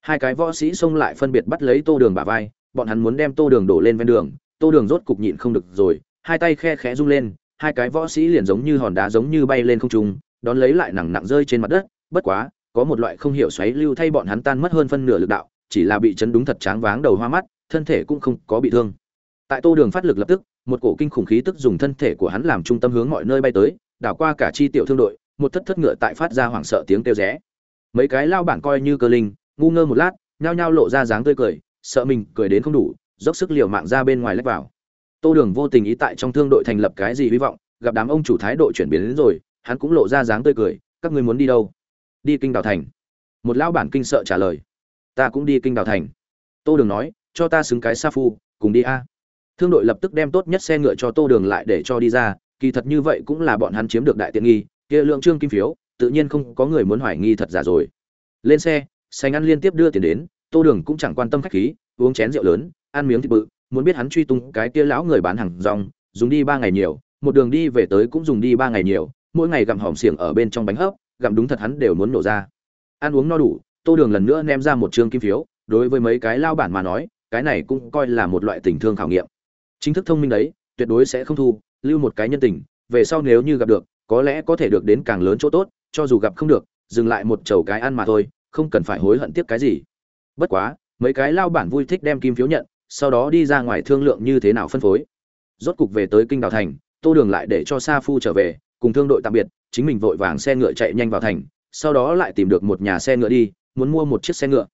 Hai cái võ sĩ xông lại phân biệt bắt lấy tô đường bả vai, bọn hắn muốn đem tô đường đổ lên ven đường, tô đường rốt cục nhịn không được rồi, hai tay khe khẽ rung lên, hai cái võ sĩ liền giống như hòn đá giống như bay lên không trung, đón lấy lại nặng nặng rơi trên mặt đất, bất quá, có một loại không hiểu xoáy lưu thay bọn hắn tan mất hơn phân nửa lực đạo chỉ là bị chấn đúng thật tráng váng đầu hoa mắt, thân thể cũng không có bị thương. Tại tô đường phát lực lập tức, một cổ kinh khủng khí tức dùng thân thể của hắn làm trung tâm hướng mọi nơi bay tới, đảo qua cả chi tiểu thương đội, một thất thất ngựa tại phát ra hoảng sợ tiếng kêu rẽ. Mấy cái lao bản coi như cơ linh, ngu ngơ một lát, nhao nhao lộ ra dáng tươi cười, sợ mình cười đến không đủ, dốc sức liều mạng ra bên ngoài lách vào. Tô đường vô tình ý tại trong thương đội thành lập cái gì hy vọng, gặp đám ông chủ thái độ chuyển biến đến rồi, hắn cũng lộ ra dáng tươi cười, các ngươi muốn đi đâu? Đi kinh đào thành. Một lão bản kinh sợ trả lời ta cũng đi kinh đào thành. Tô đường nói, cho ta xứng cái sa phu, cùng đi a. Thương đội lập tức đem tốt nhất xe ngựa cho tô đường lại để cho đi ra, kỳ thật như vậy cũng là bọn hắn chiếm được đại tiện nghi, kia lượng trương kim phiếu, tự nhiên không có người muốn hoài nghi thật giả rồi. Lên xe, sành ăn liên tiếp đưa tiền đến, tô đường cũng chẳng quan tâm khách khí, uống chén rượu lớn, ăn miếng thịt bự, muốn biết hắn truy tung cái kia lão người bán hàng rong, dùng đi ba ngày nhiều, một đường đi về tới cũng dùng đi ba ngày nhiều, mỗi ngày gặm hòm xiềng ở bên trong bánh hấp, gặm đúng thật hắn đều muốn nổ ra. Ăn uống no đủ tô đường lần nữa ném ra một chương kim phiếu, đối với mấy cái lao bản mà nói, cái này cũng coi là một loại tình thương khảo nghiệm. Chính thức thông minh đấy, tuyệt đối sẽ không thu, lưu một cái nhân tình, về sau nếu như gặp được, có lẽ có thể được đến càng lớn chỗ tốt, cho dù gặp không được, dừng lại một chầu cái ăn mà thôi, không cần phải hối hận tiếp cái gì. Bất quá, mấy cái lao bản vui thích đem kim phiếu nhận, sau đó đi ra ngoài thương lượng như thế nào phân phối. Rốt cục về tới kinh đào thành, tô đường lại để cho sa phu trở về, cùng thương đội tạm biệt, chính mình vội vàng xe ngựa chạy nhanh vào thành, sau đó lại tìm được một nhà xe ngựa đi muốn mua một chiếc xe ngựa.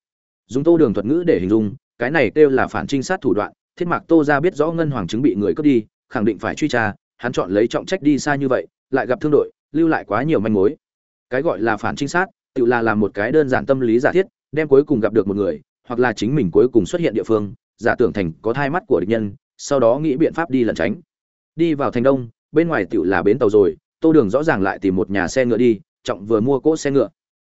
Dùng tô đường thuật ngữ để hình dung, cái này kêu là phản trinh sát thủ đoạn, thiết mạc tô ra biết rõ ngân hoàng chứng bị người cướp đi, khẳng định phải truy tra, hắn chọn lấy trọng trách đi xa như vậy, lại gặp thương đội, lưu lại quá nhiều manh mối. Cái gọi là phản trinh sát, tự là làm một cái đơn giản tâm lý giả thiết, đem cuối cùng gặp được một người, hoặc là chính mình cuối cùng xuất hiện địa phương, giả tưởng thành có thai mắt của địch nhân, sau đó nghĩ biện pháp đi lẩn tránh. Đi vào thành đông, bên ngoài tựu là bến tàu rồi, tô đường rõ ràng lại tìm một nhà xe ngựa đi, trọng vừa mua cỗ xe ngựa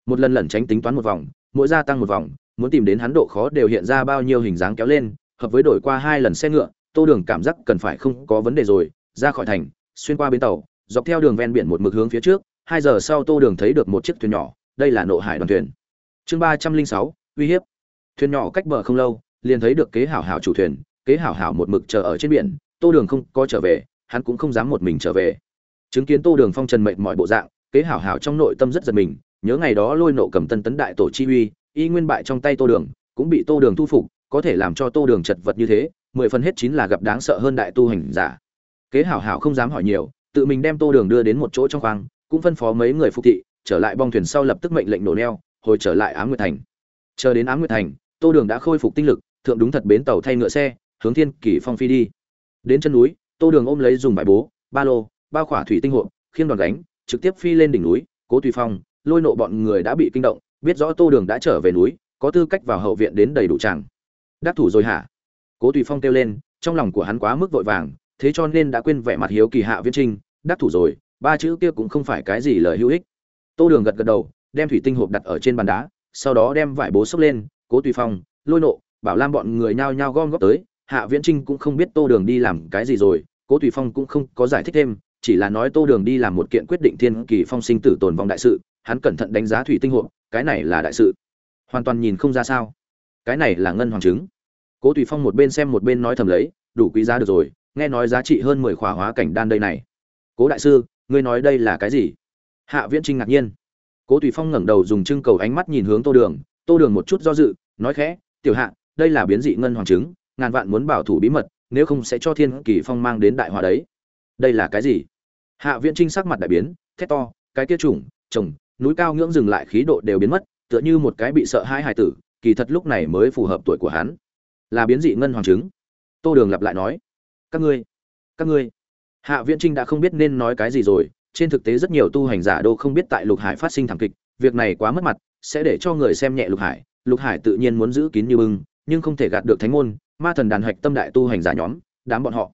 một lần lẩn tránh tính toán một vòng, mỗi gia tăng một vòng, muốn tìm đến hắn độ khó đều hiện ra bao nhiêu hình dáng kéo lên, hợp với đổi qua hai lần xe ngựa, tô đường cảm giác cần phải không có vấn đề rồi, ra khỏi thành, xuyên qua bến tàu, dọc theo đường ven biển một mực hướng phía trước, hai giờ sau tô đường thấy được một chiếc thuyền nhỏ, đây là nộ hải đoàn thuyền. Chương ba trăm linh sáu, uy hiếp. Thuyền nhỏ cách bờ không lâu, liền thấy được kế hảo hảo chủ thuyền, kế hảo hảo một mực chờ ở trên biển, tô đường không có trở về, hắn cũng không dám một mình trở về. Chứng kiến tô đường phong trần mệnh mọi bộ dạng, kế hảo hảo trong nội tâm rất giật mình nhớ ngày đó lôi nộ cầm tân tấn đại tổ chi uy, y nguyên bại trong tay tô đường, cũng bị tô đường thu phục, có thể làm cho tô đường chật vật như thế, mười phần hết chín là gặp đáng sợ hơn đại tu hành giả. Kế hảo hảo không dám hỏi nhiều, tự mình đem tô đường đưa đến một chỗ trong khoang, cũng phân phó mấy người phục thị, trở lại bong thuyền sau lập tức mệnh lệnh nổ neo, hồi trở lại á nguyệt thành. Chờ đến á nguyệt thành, tô đường đã khôi phục tinh lực, thượng đúng thật bến tàu thay ngựa xe, hướng thiên kỷ phong phi đi. Đến chân núi, tô đường ôm lấy dùng bài bố, ba lô bao khỏa thủy tinh hộp, khiêng đoàn gánh, trực tiếp phi lên đỉnh núi, cố tùy phong lôi nộ bọn người đã bị kinh động, biết rõ tô đường đã trở về núi, có tư cách vào hậu viện đến đầy đủ chẳng. Đắc thủ rồi hả? Cố tùy phong kêu lên, trong lòng của hắn quá mức vội vàng, thế cho nên đã quên vẻ mặt hiếu kỳ hạ viễn trinh, đắc thủ rồi, ba chữ kia cũng không phải cái gì lời hữu ích. Tô đường gật gật đầu, đem thủy tinh hộp đặt ở trên bàn đá, sau đó đem vải bố xốc lên, cố tùy phong, lôi nộ, bảo lam bọn người nhao nhao gom góp tới, hạ viễn trinh cũng không biết tô đường đi làm cái gì rồi, cố tùy phong cũng không có giải thích thêm, chỉ là nói tô đường đi làm một kiện quyết định thiên kỳ phong sinh tử tồn vong đại sự hắn cẩn thận đánh giá thủy tinh hộp cái này là đại sự. Hoàn toàn nhìn không ra sao. Cái này là ngân hoàng trứng. cố tùy phong một bên xem một bên nói thầm lấy đủ quý giá được rồi nghe nói giá trị hơn mười khóa hóa cảnh đan đây này. Cố đại sư ngươi nói đây là cái gì? Hạ viễn trinh ngạc nhiên. Cố tùy phong ngẩng đầu dùng trưng cầu ánh mắt nhìn hướng tô đường tô đường một chút do dự nói khẽ tiểu hạ đây là biến dị ngân hoàng trứng, ngàn vạn muốn bảo thủ bí mật nếu không sẽ cho thiên kỳ phong mang đến đại hòa đấy. Đây là cái gì? Hạ viễn trinh sắc mặt đại biến thét to cái kia trùng chồng núi cao ngưỡng dừng lại khí độ đều biến mất, tựa như một cái bị sợ hãi hài tử, kỳ thật lúc này mới phù hợp tuổi của hắn. Là biến dị ngân hoàng chứng tô đường lặp lại nói, các ngươi các ngươi. Hạ viễn trinh đã không biết nên nói cái gì rồi, trên thực tế rất nhiều tu hành giả đô không biết tại lục hải phát sinh thảm kịch, việc này quá mất mặt, sẽ để cho người xem nhẹ lục hải lục hải tự nhiên muốn giữ kín như bưng, nhưng không thể gạt được thánh môn, ma thần đàn hạch tâm đại tu hành giả nhóm, đám bọn họ.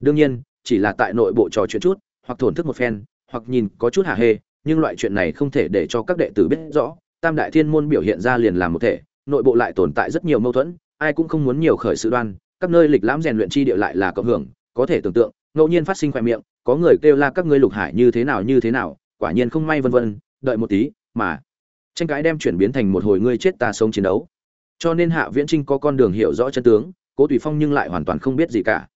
Đương nhiên, chỉ là tại nội bộ trò chuyện chút, hoặc thổn thức một phen, hoặc nhìn có chút hạ hê nhưng loại chuyện này không thể để cho các đệ tử biết rõ, tam đại thiên môn biểu hiện ra liền làm một thể, nội bộ lại tồn tại rất nhiều mâu thuẫn, ai cũng không muốn nhiều khởi sự đoan, các nơi lịch lãm rèn luyện chi địa lại là cộng hưởng, có thể tưởng tượng, ngẫu nhiên phát sinh khoe miệng, có người kêu la các ngươi lục hải như thế nào như thế nào, quả nhiên không may vân vân, đợi một tí, mà tranh cãi đem chuyển biến thành một hồi ngươi chết ta sống chiến đấu. Cho nên hạ viễn trinh có con đường hiểu rõ chân tướng, cố tùy phong nhưng lại hoàn toàn không biết gì cả.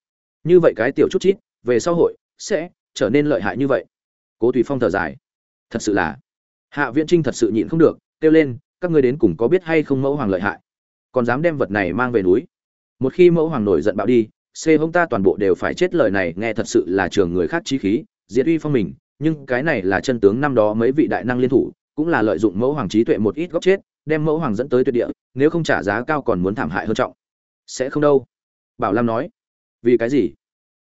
Như vậy cái tiểu chút chít, về xã hội sẽ trở nên lợi hại như vậy. Cố tùy phong thở dài thật sự là. Hạ viễn trinh thật sự nhịn không được, kêu lên, các ngươi đến cùng có biết hay không mẫu hoàng lợi hại? Còn dám đem vật này mang về núi. Một khi mẫu hoàng nổi giận bạo đi xê hông ta toàn bộ đều phải chết lời này, nghe thật sự là trường người khác trí khí, diệt uy phong mình. Nhưng cái này là chân tướng năm đó mấy vị đại năng liên thủ, cũng là lợi dụng mẫu hoàng trí tuệ một ít góc chết, đem mẫu hoàng dẫn tới tuyệt địa, nếu không trả giá cao còn muốn thảm hại hơn trọng. Sẽ không đâu. Bảo lam nói. Vì cái gì?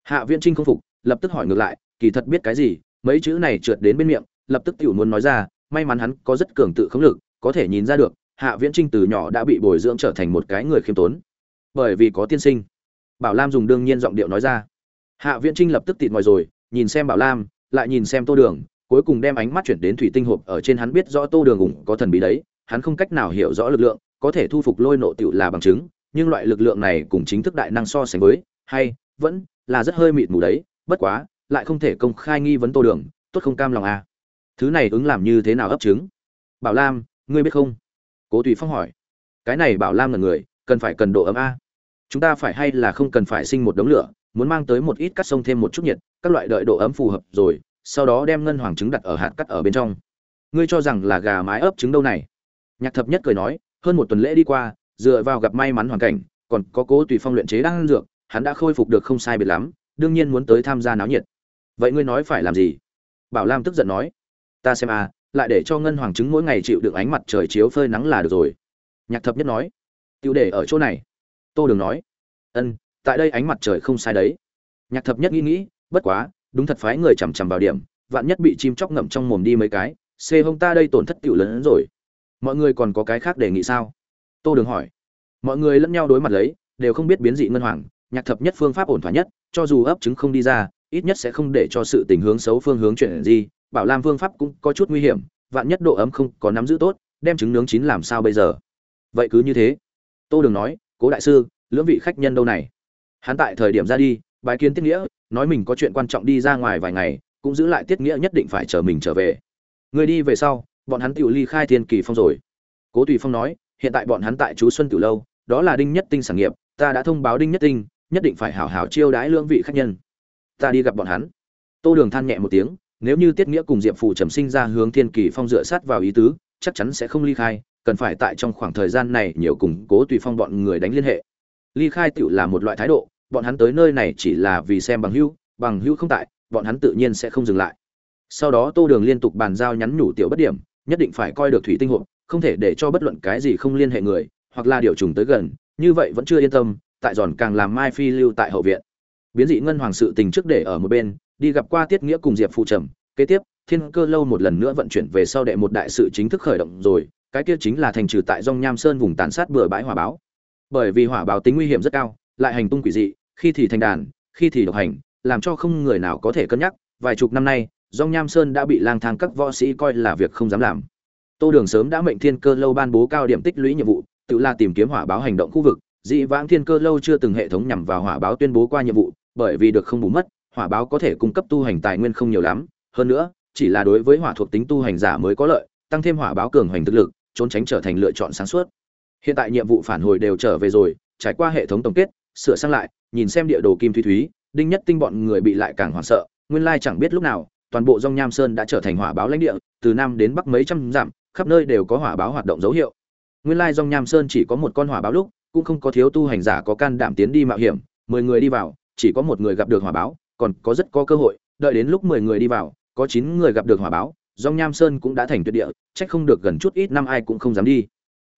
Hạ viễn trinh không phục, lập tức hỏi ngược lại, kỳ thật biết cái gì? Mấy chữ này trượt đến bên miệng lập tức tiểu muốn nói ra, may mắn hắn có rất cường tự khống lực, có thể nhìn ra được, hạ viễn trinh từ nhỏ đã bị bồi dưỡng trở thành một cái người khiêm tốn. Bởi vì có tiên sinh. Bảo lam dùng đương nhiên giọng điệu nói ra. Hạ viễn trinh lập tức tịt ngồi rồi, nhìn xem bảo lam, lại nhìn xem tô đường, cuối cùng đem ánh mắt chuyển đến thủy tinh hộp ở trên hắn biết rõ tô đường ủng có thần bí đấy, hắn không cách nào hiểu rõ lực lượng, có thể thu phục lôi nộ tiểu là bằng chứng, nhưng loại lực lượng này cùng chính thức đại năng so sánh với, hay, vẫn là rất hơi mịt mù đấy, bất quá, lại không thể công khai nghi vấn tô đường, tốt không cam lòng à thứ này ứng làm như thế nào ấp trứng? Bảo lam, ngươi biết không? Cố tùy phong hỏi. Cái này bảo lam là người, cần phải cần độ ấm a. Chúng ta phải hay là không cần phải sinh một đống lửa, muốn mang tới một ít cắt sông thêm một chút nhiệt, các loại đợi độ ấm phù hợp rồi, sau đó đem ngân hoàng trứng đặt ở hạt cắt ở bên trong. Ngươi cho rằng là gà mái ấp trứng đâu này? Nhạc thập nhất cười nói, hơn một tuần lễ đi qua, dựa vào gặp may mắn hoàn cảnh, còn có cố tùy phong luyện chế đang dược, hắn đã khôi phục được không sai biệt lắm, đương nhiên muốn tới tham gia náo nhiệt. Vậy ngươi nói phải làm gì? Bảo lam tức giận nói ta xem à lại để cho ngân hoàng trứng mỗi ngày chịu được ánh mặt trời chiếu phơi nắng là được rồi. Nhạc thập nhất nói. Tiêu để ở chỗ này. Tô đường nói. Ân, tại đây ánh mặt trời không sai đấy. Nhạc thập nhất nghĩ nghĩ, bất quá, đúng thật phái người chằm chằm vào điểm, vạn nhất bị chim chóc ngậm trong mồm đi mấy cái, xê hông ta đây tổn thất tiểu lớn hơn rồi. Mọi người còn có cái khác đề nghị sao? Tô đường hỏi. Mọi người lẫn nhau đối mặt lấy, đều không biết biến dị ngân hoàng, nhạc thập nhất phương pháp ổn thỏa nhất, cho dù ấp trứng không đi ra, ít nhất sẽ không để cho sự tình hướng xấu phương hướng chuyển gì bảo lam phương pháp cũng có chút nguy hiểm, vạn nhất độ ấm không có nắm giữ tốt, đem trứng nướng chín làm sao bây giờ? Vậy cứ như thế. Tô đường nói, cố đại sư, lưỡng vị khách nhân đâu này? Hắn tại thời điểm ra đi bài kiến tiết nghĩa, nói mình có chuyện quan trọng đi ra ngoài vài ngày, cũng giữ lại tiết nghĩa nhất định phải chờ mình trở về. Người đi về sau, bọn hắn tự ly khai thiên kỳ phong rồi. Cố tùy phong nói, hiện tại bọn hắn tại chú xuân tiểu lâu, đó là đinh nhất tinh sản nghiệp, ta đã thông báo đinh nhất tinh, nhất định phải hảo hảo chiêu đãi lưỡng vị khách nhân. Ta đi gặp bọn hắn. Tô đường than nhẹ một tiếng nếu như tiết nghĩa cùng diệp phụ trầm sinh ra hướng thiên kỳ phong dựa sát vào ý tứ, chắc chắn sẽ không ly khai, cần phải tại trong khoảng thời gian này nhiều củng cố tùy phong bọn người đánh liên hệ. Ly khai tựu là một loại thái độ, bọn hắn tới nơi này chỉ là vì xem bằng hữu bằng hữu không tại, bọn hắn tự nhiên sẽ không dừng lại. Sau đó tô đường liên tục bàn giao nhắn nhủ tiểu bất điểm, nhất định phải coi được thủy tinh hộp, không thể để cho bất luận cái gì không liên hệ người, hoặc là điều trùng tới gần, như vậy vẫn chưa yên tâm, tại giòn càng làm mai phi lưu tại hậu viện. Biến dị ngân hoàng sự tình trước để ở một bên đi gặp qua tiết nghĩa cùng diệp phụ trầm. Kế tiếp, thiên cơ lâu một lần nữa vận chuyển về sau đệ một đại sự chính thức khởi động rồi, cái kia chính là thành trừ tại dong nham sơn vùng tàn sát bừa bãi hỏa báo. Bởi vì hỏa báo tính nguy hiểm rất cao, lại hành tung quỷ dị, khi thì thành đàn, khi thì độc hành, làm cho không người nào có thể cân nhắc. Vài chục năm nay dong nham sơn đã bị lang thang các võ sĩ coi là việc không dám làm. Tô đường sớm đã mệnh thiên cơ lâu ban bố cao điểm tích lũy nhiệm vụ, tự là tìm kiếm hỏa báo hành động khu vực. Dị vãng thiên cơ lâu chưa từng hệ thống nhằm vào hỏa báo tuyên bố qua nhiệm vụ, bởi vì được không bù mất hỏa báo có thể cung cấp tu hành tài nguyên không nhiều lắm, hơn nữa, chỉ là đối với hỏa thuộc tính tu hành giả mới có lợi, tăng thêm hỏa báo cường hành thực lực, trốn tránh trở thành lựa chọn sáng suốt. Hiện tại nhiệm vụ phản hồi đều trở về rồi, trải qua hệ thống tổng kết, sửa sang lại, nhìn xem địa đồ kim thúy thúy, đinh nhất tinh bọn người bị lại càng hoảng sợ, nguyên lai chẳng biết lúc nào, toàn bộ dòng nham sơn đã trở thành hỏa báo lãnh địa, từ nam đến bắc mấy trăm dặm, khắp nơi đều có hỏa báo hoạt động dấu hiệu. Nguyên lai dòng nham sơn chỉ có một con hỏa báo lúc, cũng không có thiếu tu hành giả có can đảm tiến đi mạo hiểm, mười người đi vào, chỉ có một người gặp được hỏa báo còn có rất có cơ hội, đợi đến lúc mười người đi vào, có chín người gặp được hỏa báo Dung nham sơn cũng đã thành tuyệt địa, trách không được gần chút ít năm ai cũng không dám đi.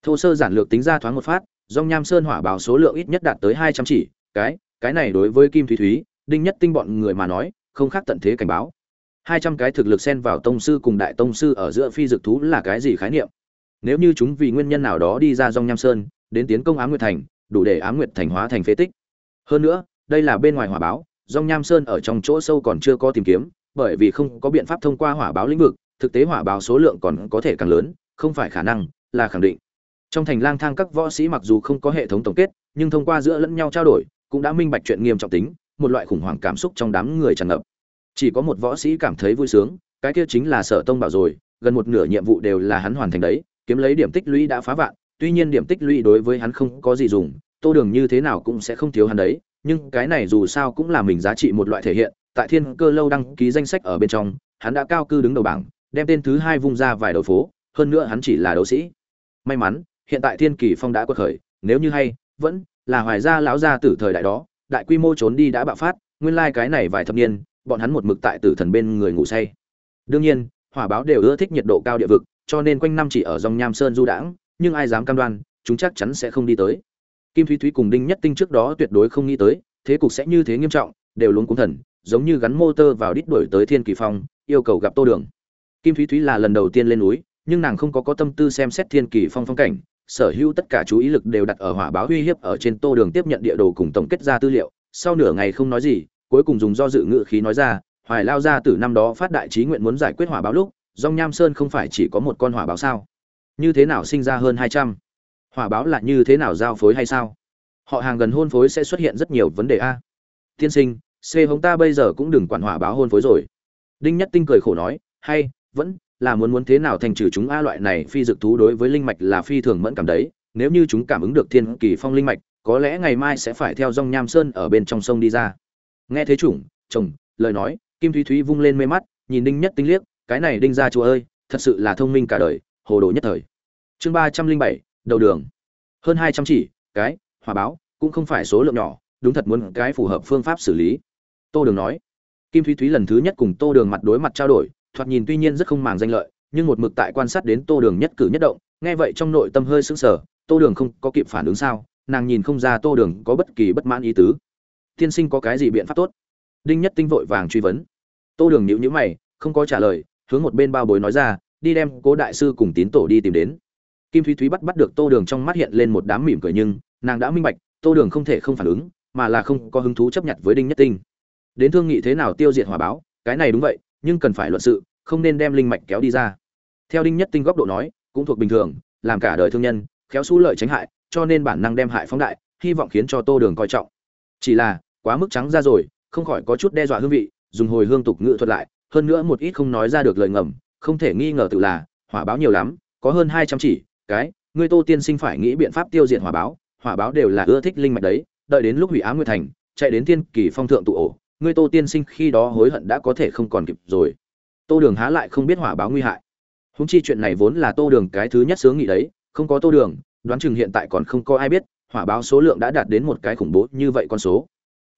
Thô sơ giản lược tính ra thoáng một phát Dung nham sơn hỏa báo số lượng ít nhất đạt tới hai trăm chỉ, cái cái này đối với kim thúy thúy, đinh nhất tinh bọn người mà nói, không khác tận thế cảnh báo. Hai trăm cái thực lực xen vào tông sư cùng đại tông sư ở giữa phi dược thú là cái gì khái niệm? Nếu như chúng vì nguyên nhân nào đó đi ra Dung nham sơn, đến tiến công ám nguyệt thành, đủ để ám nguyệt thành hóa thành phế tích. Hơn nữa, đây là bên ngoài hỏa báo dòng nham sơn ở trong chỗ sâu còn chưa có tìm kiếm, bởi vì không có biện pháp thông qua hỏa báo lĩnh vực, thực tế hỏa báo số lượng còn có thể càng lớn, không phải khả năng, là khẳng định. Trong thành lang thang các võ sĩ mặc dù không có hệ thống tổng kết, nhưng thông qua giữa lẫn nhau trao đổi, cũng đã minh bạch chuyện nghiêm trọng tính, một loại khủng hoảng cảm xúc trong đám người tràn ngập. Chỉ có một võ sĩ cảm thấy vui sướng, cái kia chính là sở tông bảo rồi, gần một nửa nhiệm vụ đều là hắn hoàn thành đấy, kiếm lấy điểm tích lũy đã phá vạn, tuy nhiên điểm tích lũy đối với hắn không có gì dùng, tô đường như thế nào cũng sẽ không thiếu hắn đấy nhưng cái này dù sao cũng là mình giá trị một loại thể hiện, tại thiên cơ lâu đăng ký danh sách ở bên trong, hắn đã cao cư đứng đầu bảng, đem tên thứ hai vung ra vài đầu phố, hơn nữa hắn chỉ là đấu sĩ. May mắn, hiện tại thiên kỳ phong đã quật khởi, nếu như hay, vẫn là hoài gia lão gia tử thời đại đó, đại quy mô trốn đi đã bạo phát, nguyên lai cái này vài thập niên, bọn hắn một mực tại tử thần bên người ngủ say. Đương nhiên, hỏa báo đều ưa thích nhiệt độ cao địa vực, cho nên quanh năm chỉ ở dòng nham sơn du đãng, nhưng ai dám cam đoan, chúng chắc chắn sẽ không đi tới kim thúy thúy cùng đinh nhất tinh trước đó tuyệt đối không nghĩ tới, thế cục sẽ như thế nghiêm trọng, đều luôn cuống thần, giống như gắn motor vào đít đuổi tới thiên kỳ phong, yêu cầu gặp tô đường. Kim thúy thúy là lần đầu tiên lên núi, nhưng nàng không có có tâm tư xem xét thiên kỳ phong phong cảnh, sở hữu tất cả chú ý lực đều đặt ở hỏa báo uy hiếp ở trên tô đường tiếp nhận địa đồ cùng tổng kết ra tư liệu, sau nửa ngày không nói gì, cuối cùng dùng do dự ngự khí nói ra, hoài lao ra từ năm đó phát đại trí nguyện muốn giải quyết hỏa báo lúc, dòng nham sơn không phải chỉ có một con hỏa báo sao? Như thế nào sinh ra hơn hai trăm? Hỏa báo là như thế nào giao phối hay sao? Họ hàng gần hôn phối sẽ xuất hiện rất nhiều vấn đề a. Tiên sinh, c hống ta bây giờ cũng đừng quản hỏa báo hôn phối rồi. Đinh nhất tinh cười khổ nói, hay, vẫn là muốn muốn thế nào thành trừ chúng a loại này phi dực thú đối với linh mạch là phi thường mẫn cảm đấy. Nếu như chúng cảm ứng được thiên kỳ phong linh mạch, có lẽ ngày mai sẽ phải theo dòng nham sơn ở bên trong sông đi ra. Nghe thế chủng, chồng, lời nói, kim thúy thúy vung lên mê mắt, nhìn đinh nhất tinh liếc, cái này đinh ra chúa ơi, thật sự là thông minh cả đời, hồ đồ nhất thời. Chương ba trăm linh bảy đầu đường. Hơn hai trăm chỉ, cái hòa báo, cũng không phải số lượng nhỏ, đúng thật muốn cái phù hợp phương pháp xử lý. Tô đường nói. Kim thúy thúy lần thứ nhất cùng tô đường mặt đối mặt trao đổi, thoạt nhìn tuy nhiên rất không màng danh lợi, nhưng một mực tại quan sát đến tô đường nhất cử nhất động, nghe vậy trong nội tâm hơi sững sờ, tô đường không có kịp phản ứng sao, nàng nhìn không ra tô đường có bất kỳ bất mãn ý tứ. Tiên sinh có cái gì biện pháp tốt? Đinh nhất tinh vội vàng truy vấn. Tô đường nhíu nhíu mày, không có trả lời, hướng một bên bao bối nói ra, đi đem cố đại sư cùng tín tổ đi tìm đến kim thúy thúy bắt bắt được tô đường trong mắt hiện lên một đám mỉm cười nhưng, nàng đã minh bạch, tô đường không thể không phản ứng, mà là không có hứng thú chấp nhận với đinh nhất tinh. Đến thương nghị thế nào tiêu diệt hỏa báo, cái này đúng vậy, nhưng cần phải luận sự, không nên đem linh mạch kéo đi ra. Theo đinh nhất tinh góc độ nói, cũng thuộc bình thường, làm cả đời thương nhân, khéo xú lợi tránh hại, cho nên bản năng đem hại phóng đại, hy vọng khiến cho tô đường coi trọng. Chỉ là, quá mức trắng ra rồi, không khỏi có chút đe dọa hương vị, dùng hồi hương tục ngữ thuật lại, hơn nữa một ít không nói ra được lời ngầm, không thể nghi ngờ tự là, hỏa báo nhiều lắm, có hơn hai trăm chỉ cái, ngươi tô tiên sinh phải nghĩ biện pháp tiêu diệt hỏa báo hỏa báo đều là ưa thích linh mạch đấy, đợi đến lúc hủy ám nguyệt thành, chạy đến thiên kỳ phong thượng tụ ổ, ngươi tô tiên sinh khi đó hối hận đã có thể không còn kịp rồi. Tô đường há lại không biết hỏa báo nguy hại. Húng chi chuyện này vốn là tô đường cái thứ nhất sướng nghĩ đấy, không có tô đường, đoán chừng hiện tại còn không có ai biết, hỏa báo số lượng đã đạt đến một cái khủng bố như vậy con số.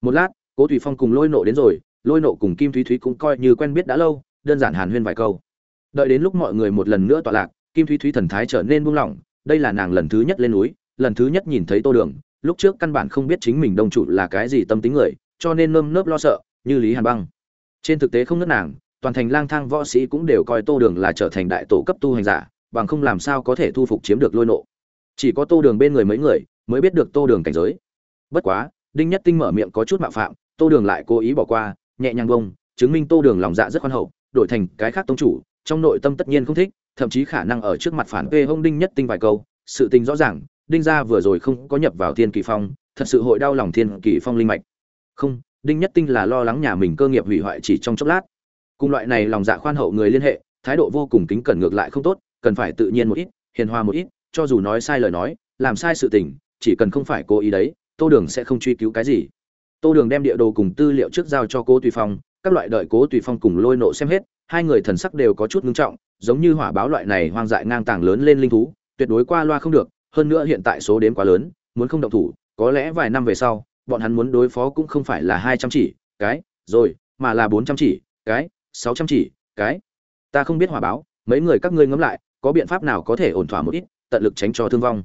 Một lát, cố thủy phong cùng lôi nộ đến rồi, lôi nộ cùng kim thúy thúy cũng coi như quen biết đã lâu, đơn giản hàn huyên vài câu. Đợi đến lúc mọi người một lần nữa tọa lạc kim thúy thúy thần thái trở nên buông lỏng, đây là nàng lần thứ nhất lên núi, lần thứ nhất nhìn thấy tô đường, lúc trước căn bản không biết chính mình đông chủ là cái gì tâm tính người, cho nên nơm nớp lo sợ, như lý hàn băng. Trên thực tế không nớt nàng, toàn thành lang thang võ sĩ cũng đều coi tô đường là trở thành đại tổ cấp tu hành giả, bằng không làm sao có thể thu phục chiếm được lôi nộ. Chỉ có tô đường bên người mấy người, mới biết được tô đường cảnh giới. Bất quá, đinh nhất tinh mở miệng có chút mạo phạm, tô đường lại cố ý bỏ qua, nhẹ nhàng bông, chứng minh tô đường lòng dạ rất khoan hậu, đổi thành cái khác tông chủ, trong nội tâm tất nhiên không thích thậm chí khả năng ở trước mặt phản vê hông đinh nhất tinh vài câu, sự tình rõ ràng, đinh gia vừa rồi không có nhập vào thiên kỳ phong, thật sự hội đau lòng thiên kỳ phong linh mạch. Không, đinh nhất tinh là lo lắng nhà mình cơ nghiệp hủy hoại chỉ trong chốc lát. Cùng loại này lòng dạ khoan hậu người liên hệ, thái độ vô cùng kính cẩn ngược lại không tốt, cần phải tự nhiên một ít, hiền hòa một ít, cho dù nói sai lời nói, làm sai sự tình, chỉ cần không phải cố ý đấy, tô đường sẽ không truy cứu cái gì. Tô đường đem địa đồ cùng tư liệu trước giao cho cố tùy phong, các loại đợi cố tùy phong cùng lôi nộ xem hết hai người thần sắc đều có chút ngưng trọng, giống như hỏa báo loại này hoang dại ngang tàng lớn lên linh thú, tuyệt đối qua loa không được, hơn nữa hiện tại số đến quá lớn, muốn không động thủ, có lẽ vài năm về sau, bọn hắn muốn đối phó cũng không phải là hai trăm chỉ, cái, rồi, mà là bốn trăm chỉ, cái, sáu trăm chỉ, cái. Ta không biết hỏa báo, mấy người các ngươi ngẫm lại, có biện pháp nào có thể ổn thỏa một ít, tận lực tránh cho thương vong.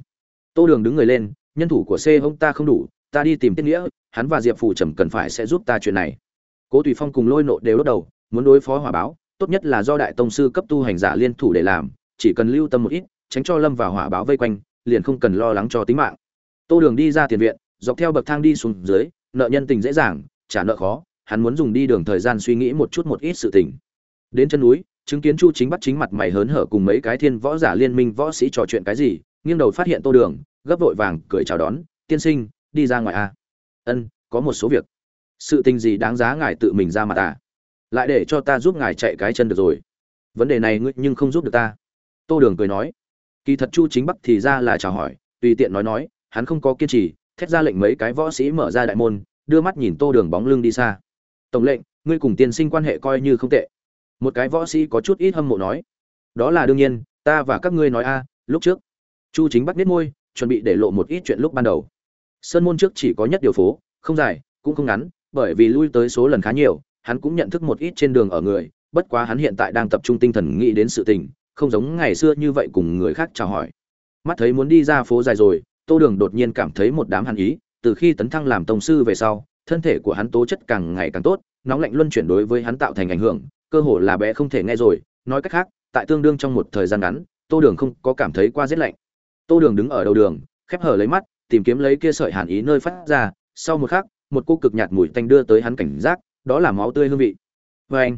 Tô đường đứng người lên, nhân thủ của c ông ta không đủ, ta đi tìm tiết nghĩa, hắn và diệp phủ trầm cần phải sẽ giúp ta chuyện này. Cố tùy phong cùng lôi nộ đều đốt đầu, muốn đối phó hỏa báo tốt nhất là do đại tông sư cấp tu hành giả liên thủ để làm, chỉ cần lưu tâm một ít, tránh cho lâm vào hỏa báo vây quanh, liền không cần lo lắng cho tính mạng. Tô đường đi ra tiền viện, dọc theo bậc thang đi xuống dưới, nợ nhân tình dễ dàng, trả nợ khó, hắn muốn dùng đi đường thời gian suy nghĩ một chút một ít sự tình. Đến chân núi, chứng kiến chu chính bắt chính mặt mày hớn hở cùng mấy cái thiên võ giả liên minh võ sĩ trò chuyện cái gì, nghiêng đầu phát hiện tô đường, gấp vội vàng cười chào đón, tiên sinh, đi ra ngoài a à? ân, có một số việc. Sự tình gì đáng giá ngài tự mình ra mặt à? Lại để cho ta giúp ngài chạy cái chân được rồi. Vấn đề này ngươi nhưng không giúp được ta. Tô đường cười nói. Kỳ thật chu chính bắc thì ra là chào hỏi, tùy tiện nói nói, hắn không có kiên trì, thét ra lệnh mấy cái võ sĩ mở ra đại môn, đưa mắt nhìn tô đường bóng lưng đi xa. Tổng lệnh, ngươi cùng tiên sinh quan hệ coi như không tệ. Một cái võ sĩ có chút ít hâm mộ nói. Đó là đương nhiên, ta và các ngươi nói a, lúc trước. Chu chính bắc biết môi, chuẩn bị để lộ một ít chuyện lúc ban đầu. Sơn môn trước chỉ có nhất điều phố, không dài, cũng không ngắn, bởi vì lui tới số lần khá nhiều hắn cũng nhận thức một ít trên đường ở người, bất quá hắn hiện tại đang tập trung tinh thần nghĩ đến sự tình, không giống ngày xưa như vậy cùng người khác chào hỏi. Mắt thấy muốn đi ra phố dài rồi, tô đường đột nhiên cảm thấy một đám hàn ý, từ khi tấn thăng làm tông sư về sau, thân thể của hắn tố chất càng ngày càng tốt, nóng lạnh luân chuyển đối với hắn tạo thành ảnh hưởng, cơ hồ là bé không thể nghe rồi, nói cách khác, tại tương đương trong một thời gian ngắn, tô đường không có cảm thấy qua rét lạnh. Tô đường đứng ở đầu đường, khép hở lấy mắt, tìm kiếm lấy kia sợi hàn ý nơi phát ra, sau một khắc, một cô cực nhạt mùi tanh đưa tới hắn cảnh giác đó là máu tươi hương vị. Vê anh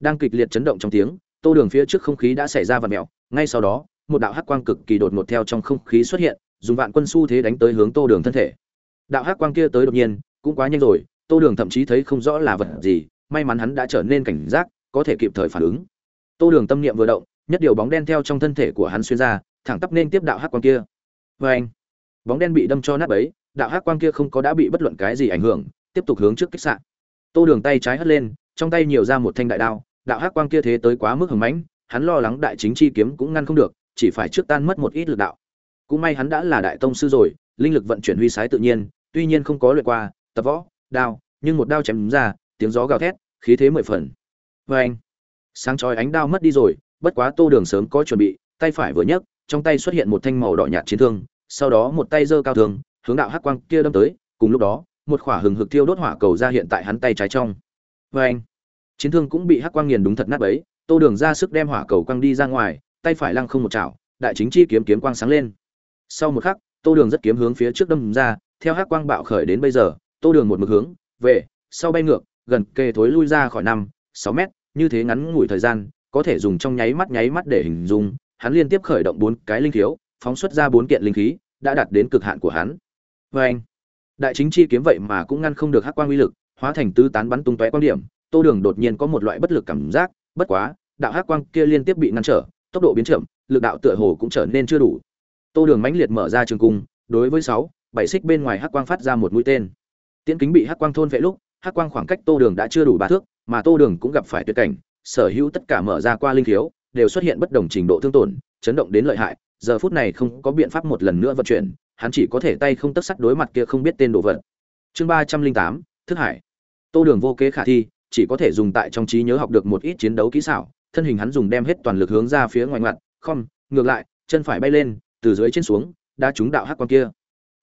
đang kịch liệt chấn động trong tiếng, tô đường phía trước không khí đã xảy ra vật mẹo ngay sau đó, một đạo hắc quang cực kỳ đột ngột theo trong không khí xuất hiện, dùng vạn quân su thế đánh tới hướng tô đường thân thể. Đạo hắc quang kia tới đột nhiên, cũng quá nhanh rồi, tô đường thậm chí thấy không rõ là vật gì, may mắn hắn đã trở nên cảnh giác, có thể kịp thời phản ứng. Tô đường tâm niệm vừa động, nhất điều bóng đen theo trong thân thể của hắn xuyên ra, thẳng tắp nên tiếp đạo hắc quang kia. Vê anh, bóng đen bị đâm cho nát ấy đạo hắc quang kia không có đã bị bất luận cái gì ảnh hưởng, tiếp tục hướng trước kích sạn tô đường tay trái hất lên trong tay nhiều ra một thanh đại đao đạo hắc quang kia thế tới quá mức hùng mãnh hắn lo lắng đại chính chi kiếm cũng ngăn không được chỉ phải trước tan mất một ít lực đạo. Cũng may hắn đã là đại tông sư rồi linh lực vận chuyển huy sái tự nhiên tuy nhiên không có luyện qua tập võ đao nhưng một đao chém ra tiếng gió gào thét khí thế mười phần. Vê anh sáng chói ánh đao mất đi rồi bất quá tô đường sớm có chuẩn bị tay phải vừa nhấc trong tay xuất hiện một thanh màu đỏ nhạt chiến thương sau đó một tay giơ cao thương, hướng đạo hắc quang kia đâm tới cùng lúc đó một khỏa hừng hực thiêu đốt hỏa cầu ra hiện tại hắn tay trái trong. Vê anh, chiến thương cũng bị hắc quang nghiền đúng thật nát bấy, tô đường ra sức đem hỏa cầu quăng đi ra ngoài, tay phải lăng không một chảo, đại chính chi kiếm kiếm quang sáng lên. Sau một khắc, tô đường rất kiếm hướng phía trước đâm ra, theo hắc quang bạo khởi đến bây giờ, tô đường một mực hướng về sau bay ngược, gần kề thối lui ra khỏi năm, sáu mét, như thế ngắn ngủi thời gian, có thể dùng trong nháy mắt nháy mắt để hình dung, hắn liên tiếp khởi động bốn cái linh thiếu phóng xuất ra bốn kiện linh khí, đã đạt đến cực hạn của hắn. Vê anh đại chính chi kiếm vậy mà cũng ngăn không được hắc quang uy lực, hóa thành tứ tán bắn tung tóe quan điểm. Tô đường đột nhiên có một loại bất lực cảm giác, bất quá, đạo hắc quang kia liên tiếp bị ngăn trở, tốc độ biến chậm, lực đạo tựa hồ cũng trở nên chưa đủ. Tô đường mãnh liệt mở ra trường cung, đối với sáu, bảy xích bên ngoài hắc quang phát ra một mũi tên. Tiễn kính bị hắc quang thôn vệ lúc, hắc quang khoảng cách tô đường đã chưa đủ ba thước, mà tô đường cũng gặp phải tuyệt cảnh, sở hữu tất cả mở ra qua linh thiếu đều xuất hiện bất đồng trình độ thương tổn, chấn động đến lợi hại, giờ phút này không có biện pháp một lần nữa vận chuyển hắn chỉ có thể tay không tất sắt đối mặt kia không biết tên đồ vật. Chương ba trăm linh tám, thức hải. Tô đường vô kế khả thi, chỉ có thể dùng tại trong trí nhớ học được một ít chiến đấu kỹ xảo, thân hình hắn dùng đem hết toàn lực hướng ra phía ngoài ngoặt, không, ngược lại, chân phải bay lên, từ dưới trên xuống đã trúng đạo hắc quang kia.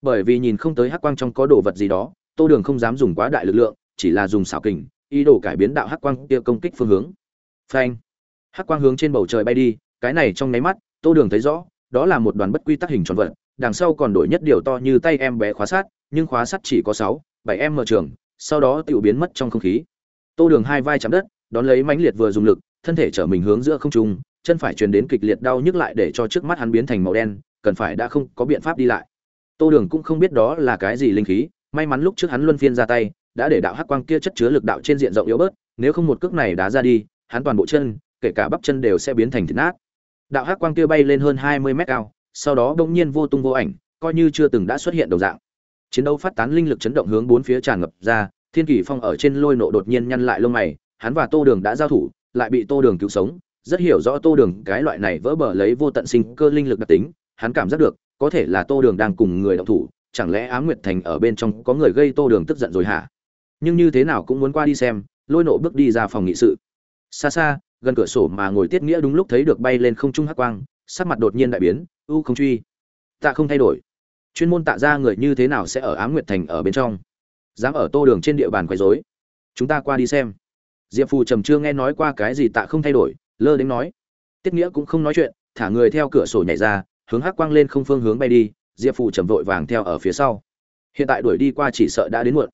Bởi vì nhìn không tới hắc quang trong có đồ vật gì đó, tô đường không dám dùng quá đại lực lượng, chỉ là dùng xảo kình, ý đồ cải biến đạo hắc quang kia công kích phương hướng. Phanh! Hắc quang hướng trên bầu trời bay đi, cái này trong nháy mắt, tô đường thấy rõ, đó là một đoàn bất quy tắc hình tròn vật đằng sau còn đổi nhất điều to như tay em bé khóa sát, nhưng khóa sắt chỉ có sáu, bảy em mở trường, sau đó tự biến mất trong không khí. Tô đường hai vai chạm đất, đón lấy mãnh liệt vừa dùng lực, thân thể trở mình hướng giữa không trung, chân phải truyền đến kịch liệt đau nhức lại để cho trước mắt hắn biến thành màu đen, cần phải đã không có biện pháp đi lại. Tô đường cũng không biết đó là cái gì linh khí, may mắn lúc trước hắn luân phiên ra tay, đã để đạo hắc quang kia chất chứa lực đạo trên diện rộng yếu bớt, nếu không một cước này đá ra đi, hắn toàn bộ chân, kể cả bắp chân đều sẽ biến thành thịt nát. Đạo hắc quang kia bay lên hơn hai mươi mét cao sau đó bỗng nhiên vô tung vô ảnh, coi như chưa từng đã xuất hiện đồng dạng. Chiến đấu phát tán linh lực chấn động hướng bốn phía tràn ngập ra, thiên kỳ phong ở trên lôi nộ đột nhiên nhăn lại lông mày, hắn và tô đường đã giao thủ, lại bị tô đường cứu sống. Rất hiểu rõ tô đường, cái loại này vỡ bờ lấy vô tận sinh cơ linh lực đặc tính, hắn cảm giác được, có thể là tô đường đang cùng người động thủ, chẳng lẽ á nguyệt thành ở bên trong có người gây tô đường tức giận rồi hả? Nhưng như thế nào cũng muốn qua đi xem, lôi nộ bước đi ra phòng nghị sự. Xa xa, gần cửa sổ mà ngồi tiết nghĩa đúng lúc thấy được bay lên không trung hắc quang sắc mặt đột nhiên đại biến, u không truy. Tạ không thay đổi. Chuyên môn tạ ra người như thế nào sẽ ở ám nguyệt thành ở bên trong? Dám ở tô đường trên địa bàn quấy rối. Chúng ta qua đi xem. Diệp phù trầm chưa nghe nói qua cái gì tạ không thay đổi, lơ đến nói. Tiết nghĩa cũng không nói chuyện, thả người theo cửa sổ nhảy ra, hướng hắc quang lên không phương hướng bay đi. Diệp phù trầm vội vàng theo ở phía sau. Hiện tại đuổi đi qua chỉ sợ đã đến muộn.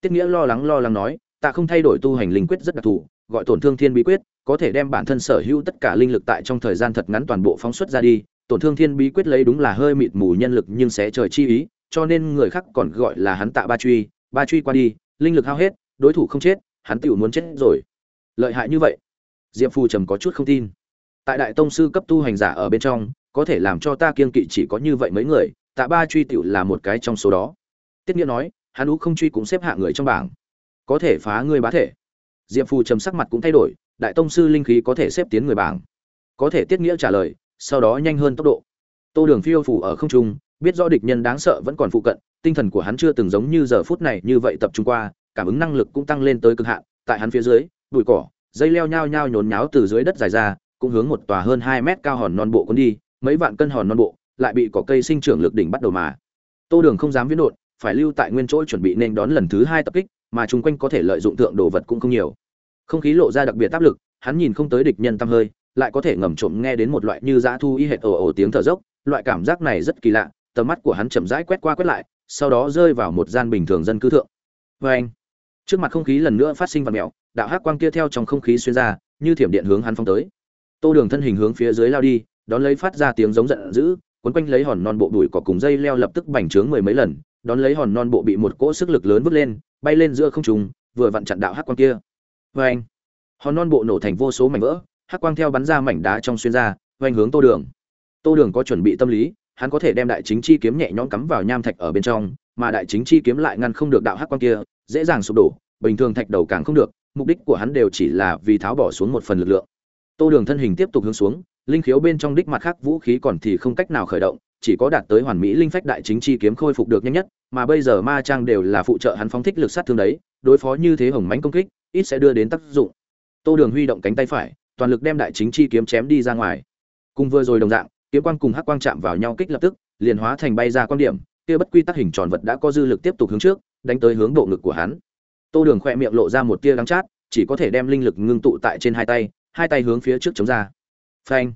Tiết nghĩa lo lắng lo lắng nói, tạ không thay đổi tu hành linh quyết rất đặc thù, gọi tổn thương thiên bí quyết có thể đem bản thân sở hữu tất cả linh lực tại trong thời gian thật ngắn toàn bộ phóng xuất ra đi, tổn thương thiên bí quyết lấy đúng là hơi mịt mù nhân lực nhưng sẽ trời chi ý, cho nên người khác còn gọi là hắn tạ ba truy. Ba truy qua đi, linh lực hao hết, đối thủ không chết, hắn tựu muốn chết rồi. Lợi hại như vậy? Diệp phù trầm có chút không tin. Tại đại tông sư cấp tu hành giả ở bên trong, có thể làm cho ta kiên kỵ chỉ có như vậy mấy người, tạ ba truy tựu là một cái trong số đó. Tiết nghĩa nói, hắn ú không truy cũng xếp hạ người trong bảng. Có thể phá người bá thể. Diệp phù trầm sắc mặt cũng thay đổi đại tông sư linh khí có thể xếp tiến người bảng. Có thể tiết nghĩa trả lời, sau đó nhanh hơn tốc độ. Tô đường phiêu phủ ở không trung, biết rõ địch nhân đáng sợ vẫn còn phụ cận, tinh thần của hắn chưa từng giống như giờ phút này như vậy tập trung qua, cảm ứng năng lực cũng tăng lên tới cực hạn. Tại hắn phía dưới, bụi cỏ, dây leo nhao nhao nhốn nháo từ dưới đất dài ra, cũng hướng một tòa hơn hai mét cao hòn non bộ cuốn đi, mấy vạn cân hòn non bộ, lại bị cỏ cây sinh trưởng lực đỉnh bắt đầu mà. Tô đường không dám viễn đột phải lưu tại nguyên chỗ chuẩn bị nên đón lần thứ hai tập kích, mà chung quanh có thể lợi dụng tượng đồ vật cũng không nhiều không khí lộ ra đặc biệt áp lực, hắn nhìn không tới địch nhân tăm hơi, lại có thể ngầm trộm nghe đến một loại như dã thu y hệt ồ ồ tiếng thở dốc, loại cảm giác này rất kỳ lạ, tầm mắt của hắn chậm rãi quét qua quét lại, sau đó rơi vào một gian bình thường dân cư thượng. Vê anh, trước mặt không khí lần nữa phát sinh vật mèo, đạo hắc quang kia theo trong không khí xuyên ra, như thiểm điện hướng hắn phong tới. Tô đường thân hình hướng phía dưới lao đi, đón lấy phát ra tiếng giống giận dữ quấn quanh lấy hòn non bộ đùi cỏ cùng dây leo lập tức bành trướng mười mấy lần, đón lấy hòn non bộ bị một cỗ sức lực lớn vứt lên, bay lên giữa không trung, vừa vặn chặn đạo hắc quang kia vê anh. Hòn non bộ nổ thành vô số mảnh vỡ, hắc quang theo bắn ra mảnh đá trong xuyên ra vâng oanh hướng tô đường. Tô đường có chuẩn bị tâm lý, hắn có thể đem đại chính chi kiếm nhẹ nhõm cắm vào nham thạch ở bên trong, mà đại chính chi kiếm lại ngăn không được đạo hắc quang kia, dễ dàng sụp đổ, bình thường thạch đầu càng không được, mục đích của hắn đều chỉ là vì tháo bỏ xuống một phần lực lượng. Tô đường thân hình tiếp tục hướng xuống, linh khiếu bên trong đích mặt khác vũ khí còn thì không cách nào khởi động, chỉ có đạt tới hoàn mỹ linh phách đại chính chi kiếm khôi phục được nhanh nhất, mà bây giờ ma trang đều là phụ trợ hắn phóng thích lực sát thương đấy, đối phó như thế hồng mánh công kích ít sẽ đưa đến tác dụng. Tô đường huy động cánh tay phải, toàn lực đem đại chính chi kiếm chém đi ra ngoài. Cùng vừa rồi đồng dạng, kiếm quang cùng hắc quang chạm vào nhau kích lập tức, liền hóa thành bay ra quan điểm, kia bất quy tắc hình tròn vật đã có dư lực tiếp tục hướng trước, đánh tới hướng bộ ngực của hắn. Tô đường khỏe miệng lộ ra một tia đắng chát, chỉ có thể đem linh lực ngưng tụ tại trên hai tay hai tay hướng phía trước chống ra. Phanh.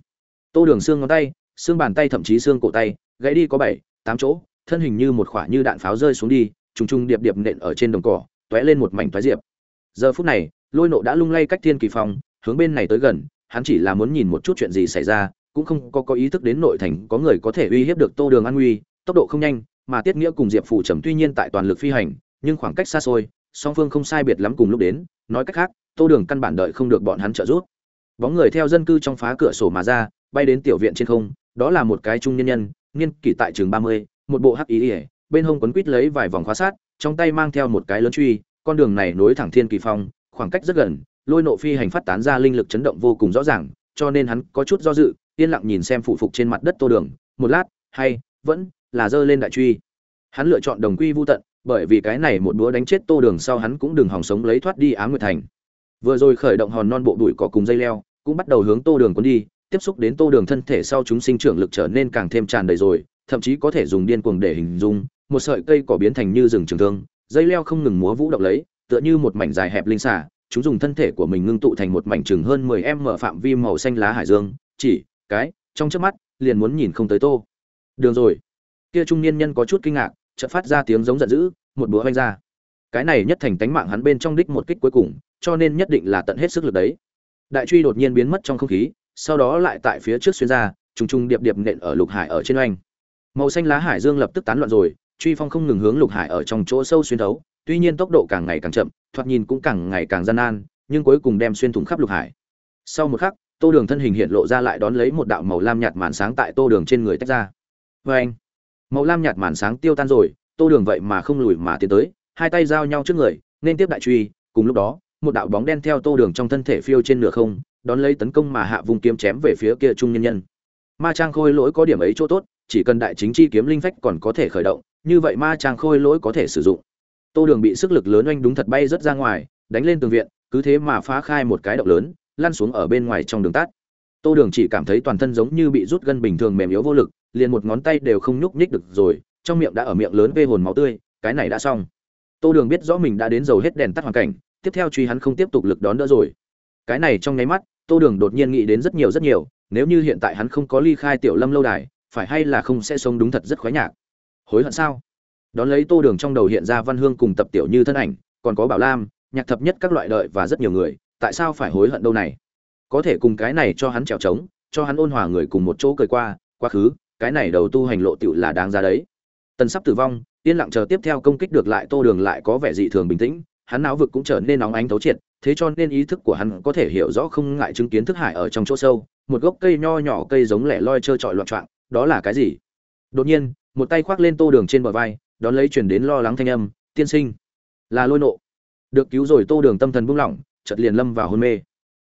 Tô đường xương ngón tay, xương bàn tay thậm chí xương cổ tay, gãy đi có bảy, tám chỗ, thân hình như một khoả như đạn pháo rơi xuống đi, trùng trùng điệp điệp nện ở trên đồng cỏ, tóe lên một mảnh thoái diệp giờ phút này, lôi nộ đã lung lay cách thiên kỳ phong hướng bên này tới gần, hắn chỉ là muốn nhìn một chút chuyện gì xảy ra, cũng không có có ý thức đến nội thành có người có thể uy hiếp được tô đường an nguy, tốc độ không nhanh, mà tiết nghĩa cùng diệp phủ trầm tuy nhiên tại toàn lực phi hành, nhưng khoảng cách xa xôi, song phương không sai biệt lắm cùng lúc đến, nói cách khác, tô đường căn bản đợi không được bọn hắn trợ giúp. Bóng người theo dân cư trong phá cửa sổ mà ra, bay đến tiểu viện trên không, đó là một cái trung nhân nhân, niên kỷ tại trường ba mươi, một bộ hắc ý ỉa bên hông quấn quít lấy vài vòng khóa sát, trong tay mang theo một cái lớn truy con đường này nối thẳng thiên kỳ phong, khoảng cách rất gần, lôi nộ phi hành phát tán ra linh lực chấn động vô cùng rõ ràng, cho nên hắn có chút do dự, yên lặng nhìn xem phụ phục trên mặt đất tô đường, một lát, hay, vẫn là giơ lên đại truy. Hắn lựa chọn đồng quy vô tận, bởi vì cái này một búa đánh chết tô đường sau hắn cũng đừng hòng sống lấy thoát đi á nguyệt thành. Vừa rồi khởi động hòn non bộ đùi cỏ cùng dây leo, cũng bắt đầu hướng tô đường cuốn đi, tiếp xúc đến tô đường thân thể sau chúng sinh trưởng lực trở nên càng thêm tràn đầy rồi, thậm chí có thể dùng điên cuồng để hình dung, một sợi cây cỏ biến thành như rừng trường thương dây leo không ngừng múa vũ động lấy, tựa như một mảnh dài hẹp linh xả chúng dùng thân thể của mình ngưng tụ thành một mảnh chừng hơn mười em mở phạm vi màu xanh lá hải dương, chỉ, cái, trong chớp mắt, liền muốn nhìn không tới tô. Đường rồi. Kia trung niên nhân có chút kinh ngạc, chợt phát ra tiếng giống giận dữ, một búa vanh ra. Cái này nhất thành tánh mạng hắn bên trong đích một kích cuối cùng, cho nên nhất định là tận hết sức lực đấy. Đại truy đột nhiên biến mất trong không khí, sau đó lại tại phía trước xuyên ra, trùng trùng điệp điệp nện ở lục hải ở trên oanh. Màu xanh lá hải dương lập tức tán loạn rồi truy phong không ngừng hướng lục hải ở trong chỗ sâu xuyên thấu, tuy nhiên tốc độ càng ngày càng chậm, thoạt nhìn cũng càng ngày càng gian nan, nhưng cuối cùng đem xuyên thủng khắp lục hải. Sau một khắc, tô đường thân hình hiện lộ ra lại đón lấy một đạo màu lam nhạt màn sáng tại tô đường trên người tách ra. Vê anh, màu lam nhạt màn sáng tiêu tan rồi, tô đường vậy mà không lùi mà tiến tới, hai tay giao nhau trước người, nên tiếp đại truy, cùng lúc đó, một đạo bóng đen theo tô đường trong thân thể phiêu trên nửa không, đón lấy tấn công mà hạ vùng kiếm chém về phía kia trung nhân nhân. Ma trang khôi lỗi có điểm ấy chỗ tốt, chỉ cần đại chính chi kiếm linh phách còn có thể khởi động như vậy ma trang khôi lỗi có thể sử dụng. Tô đường bị sức lực lớn oanh đúng thật bay rất ra ngoài, đánh lên tường viện, cứ thế mà phá khai một cái động lớn, lăn xuống ở bên ngoài trong đường tắt. Tô đường chỉ cảm thấy toàn thân giống như bị rút gân bình thường mềm yếu vô lực, liền một ngón tay đều không nhúc nhích được rồi, trong miệng đã ở miệng lớn vê hồn máu tươi, cái này đã xong. Tô đường biết rõ mình đã đến dầu hết đèn tắt hoàn cảnh, tiếp theo truy hắn không tiếp tục lực đón đỡ rồi. Cái này trong nháy mắt, tô đường đột nhiên nghĩ đến rất nhiều rất nhiều, nếu như hiện tại hắn không có ly khai tiểu lâm lâu đài, phải hay là không sẽ sống đúng thật rất khoái nhạc hối hận sao? Đón lấy tô đường trong đầu hiện ra văn hương cùng tập tiểu như thân ảnh, còn có bảo lam, nhạc thập nhất các loại đợi và rất nhiều người, tại sao phải hối hận đâu này? Có thể cùng cái này cho hắn trèo trống, cho hắn ôn hòa người cùng một chỗ cười qua, quá khứ, cái này đầu tu hành lộ tựu là đáng ra đấy. Tần sắp tử vong, yên lặng chờ tiếp theo công kích được lại tô đường lại có vẻ dị thường bình tĩnh, hắn não vực cũng trở nên nóng ánh thấu triệt, thế cho nên ý thức của hắn có thể hiểu rõ không ngại chứng kiến thức hải ở trong chỗ sâu, một gốc cây nho nhỏ cây giống lẻ loi trơ trọi loạn trọng đó là cái gì? Đột nhiên một tay khoác lên tô đường trên bờ vai, đón lấy chuyển đến lo lắng thanh âm, tiên sinh. Là lôi nộ. Được cứu rồi tô đường tâm thần buông lỏng, chợt liền lâm vào hôn mê.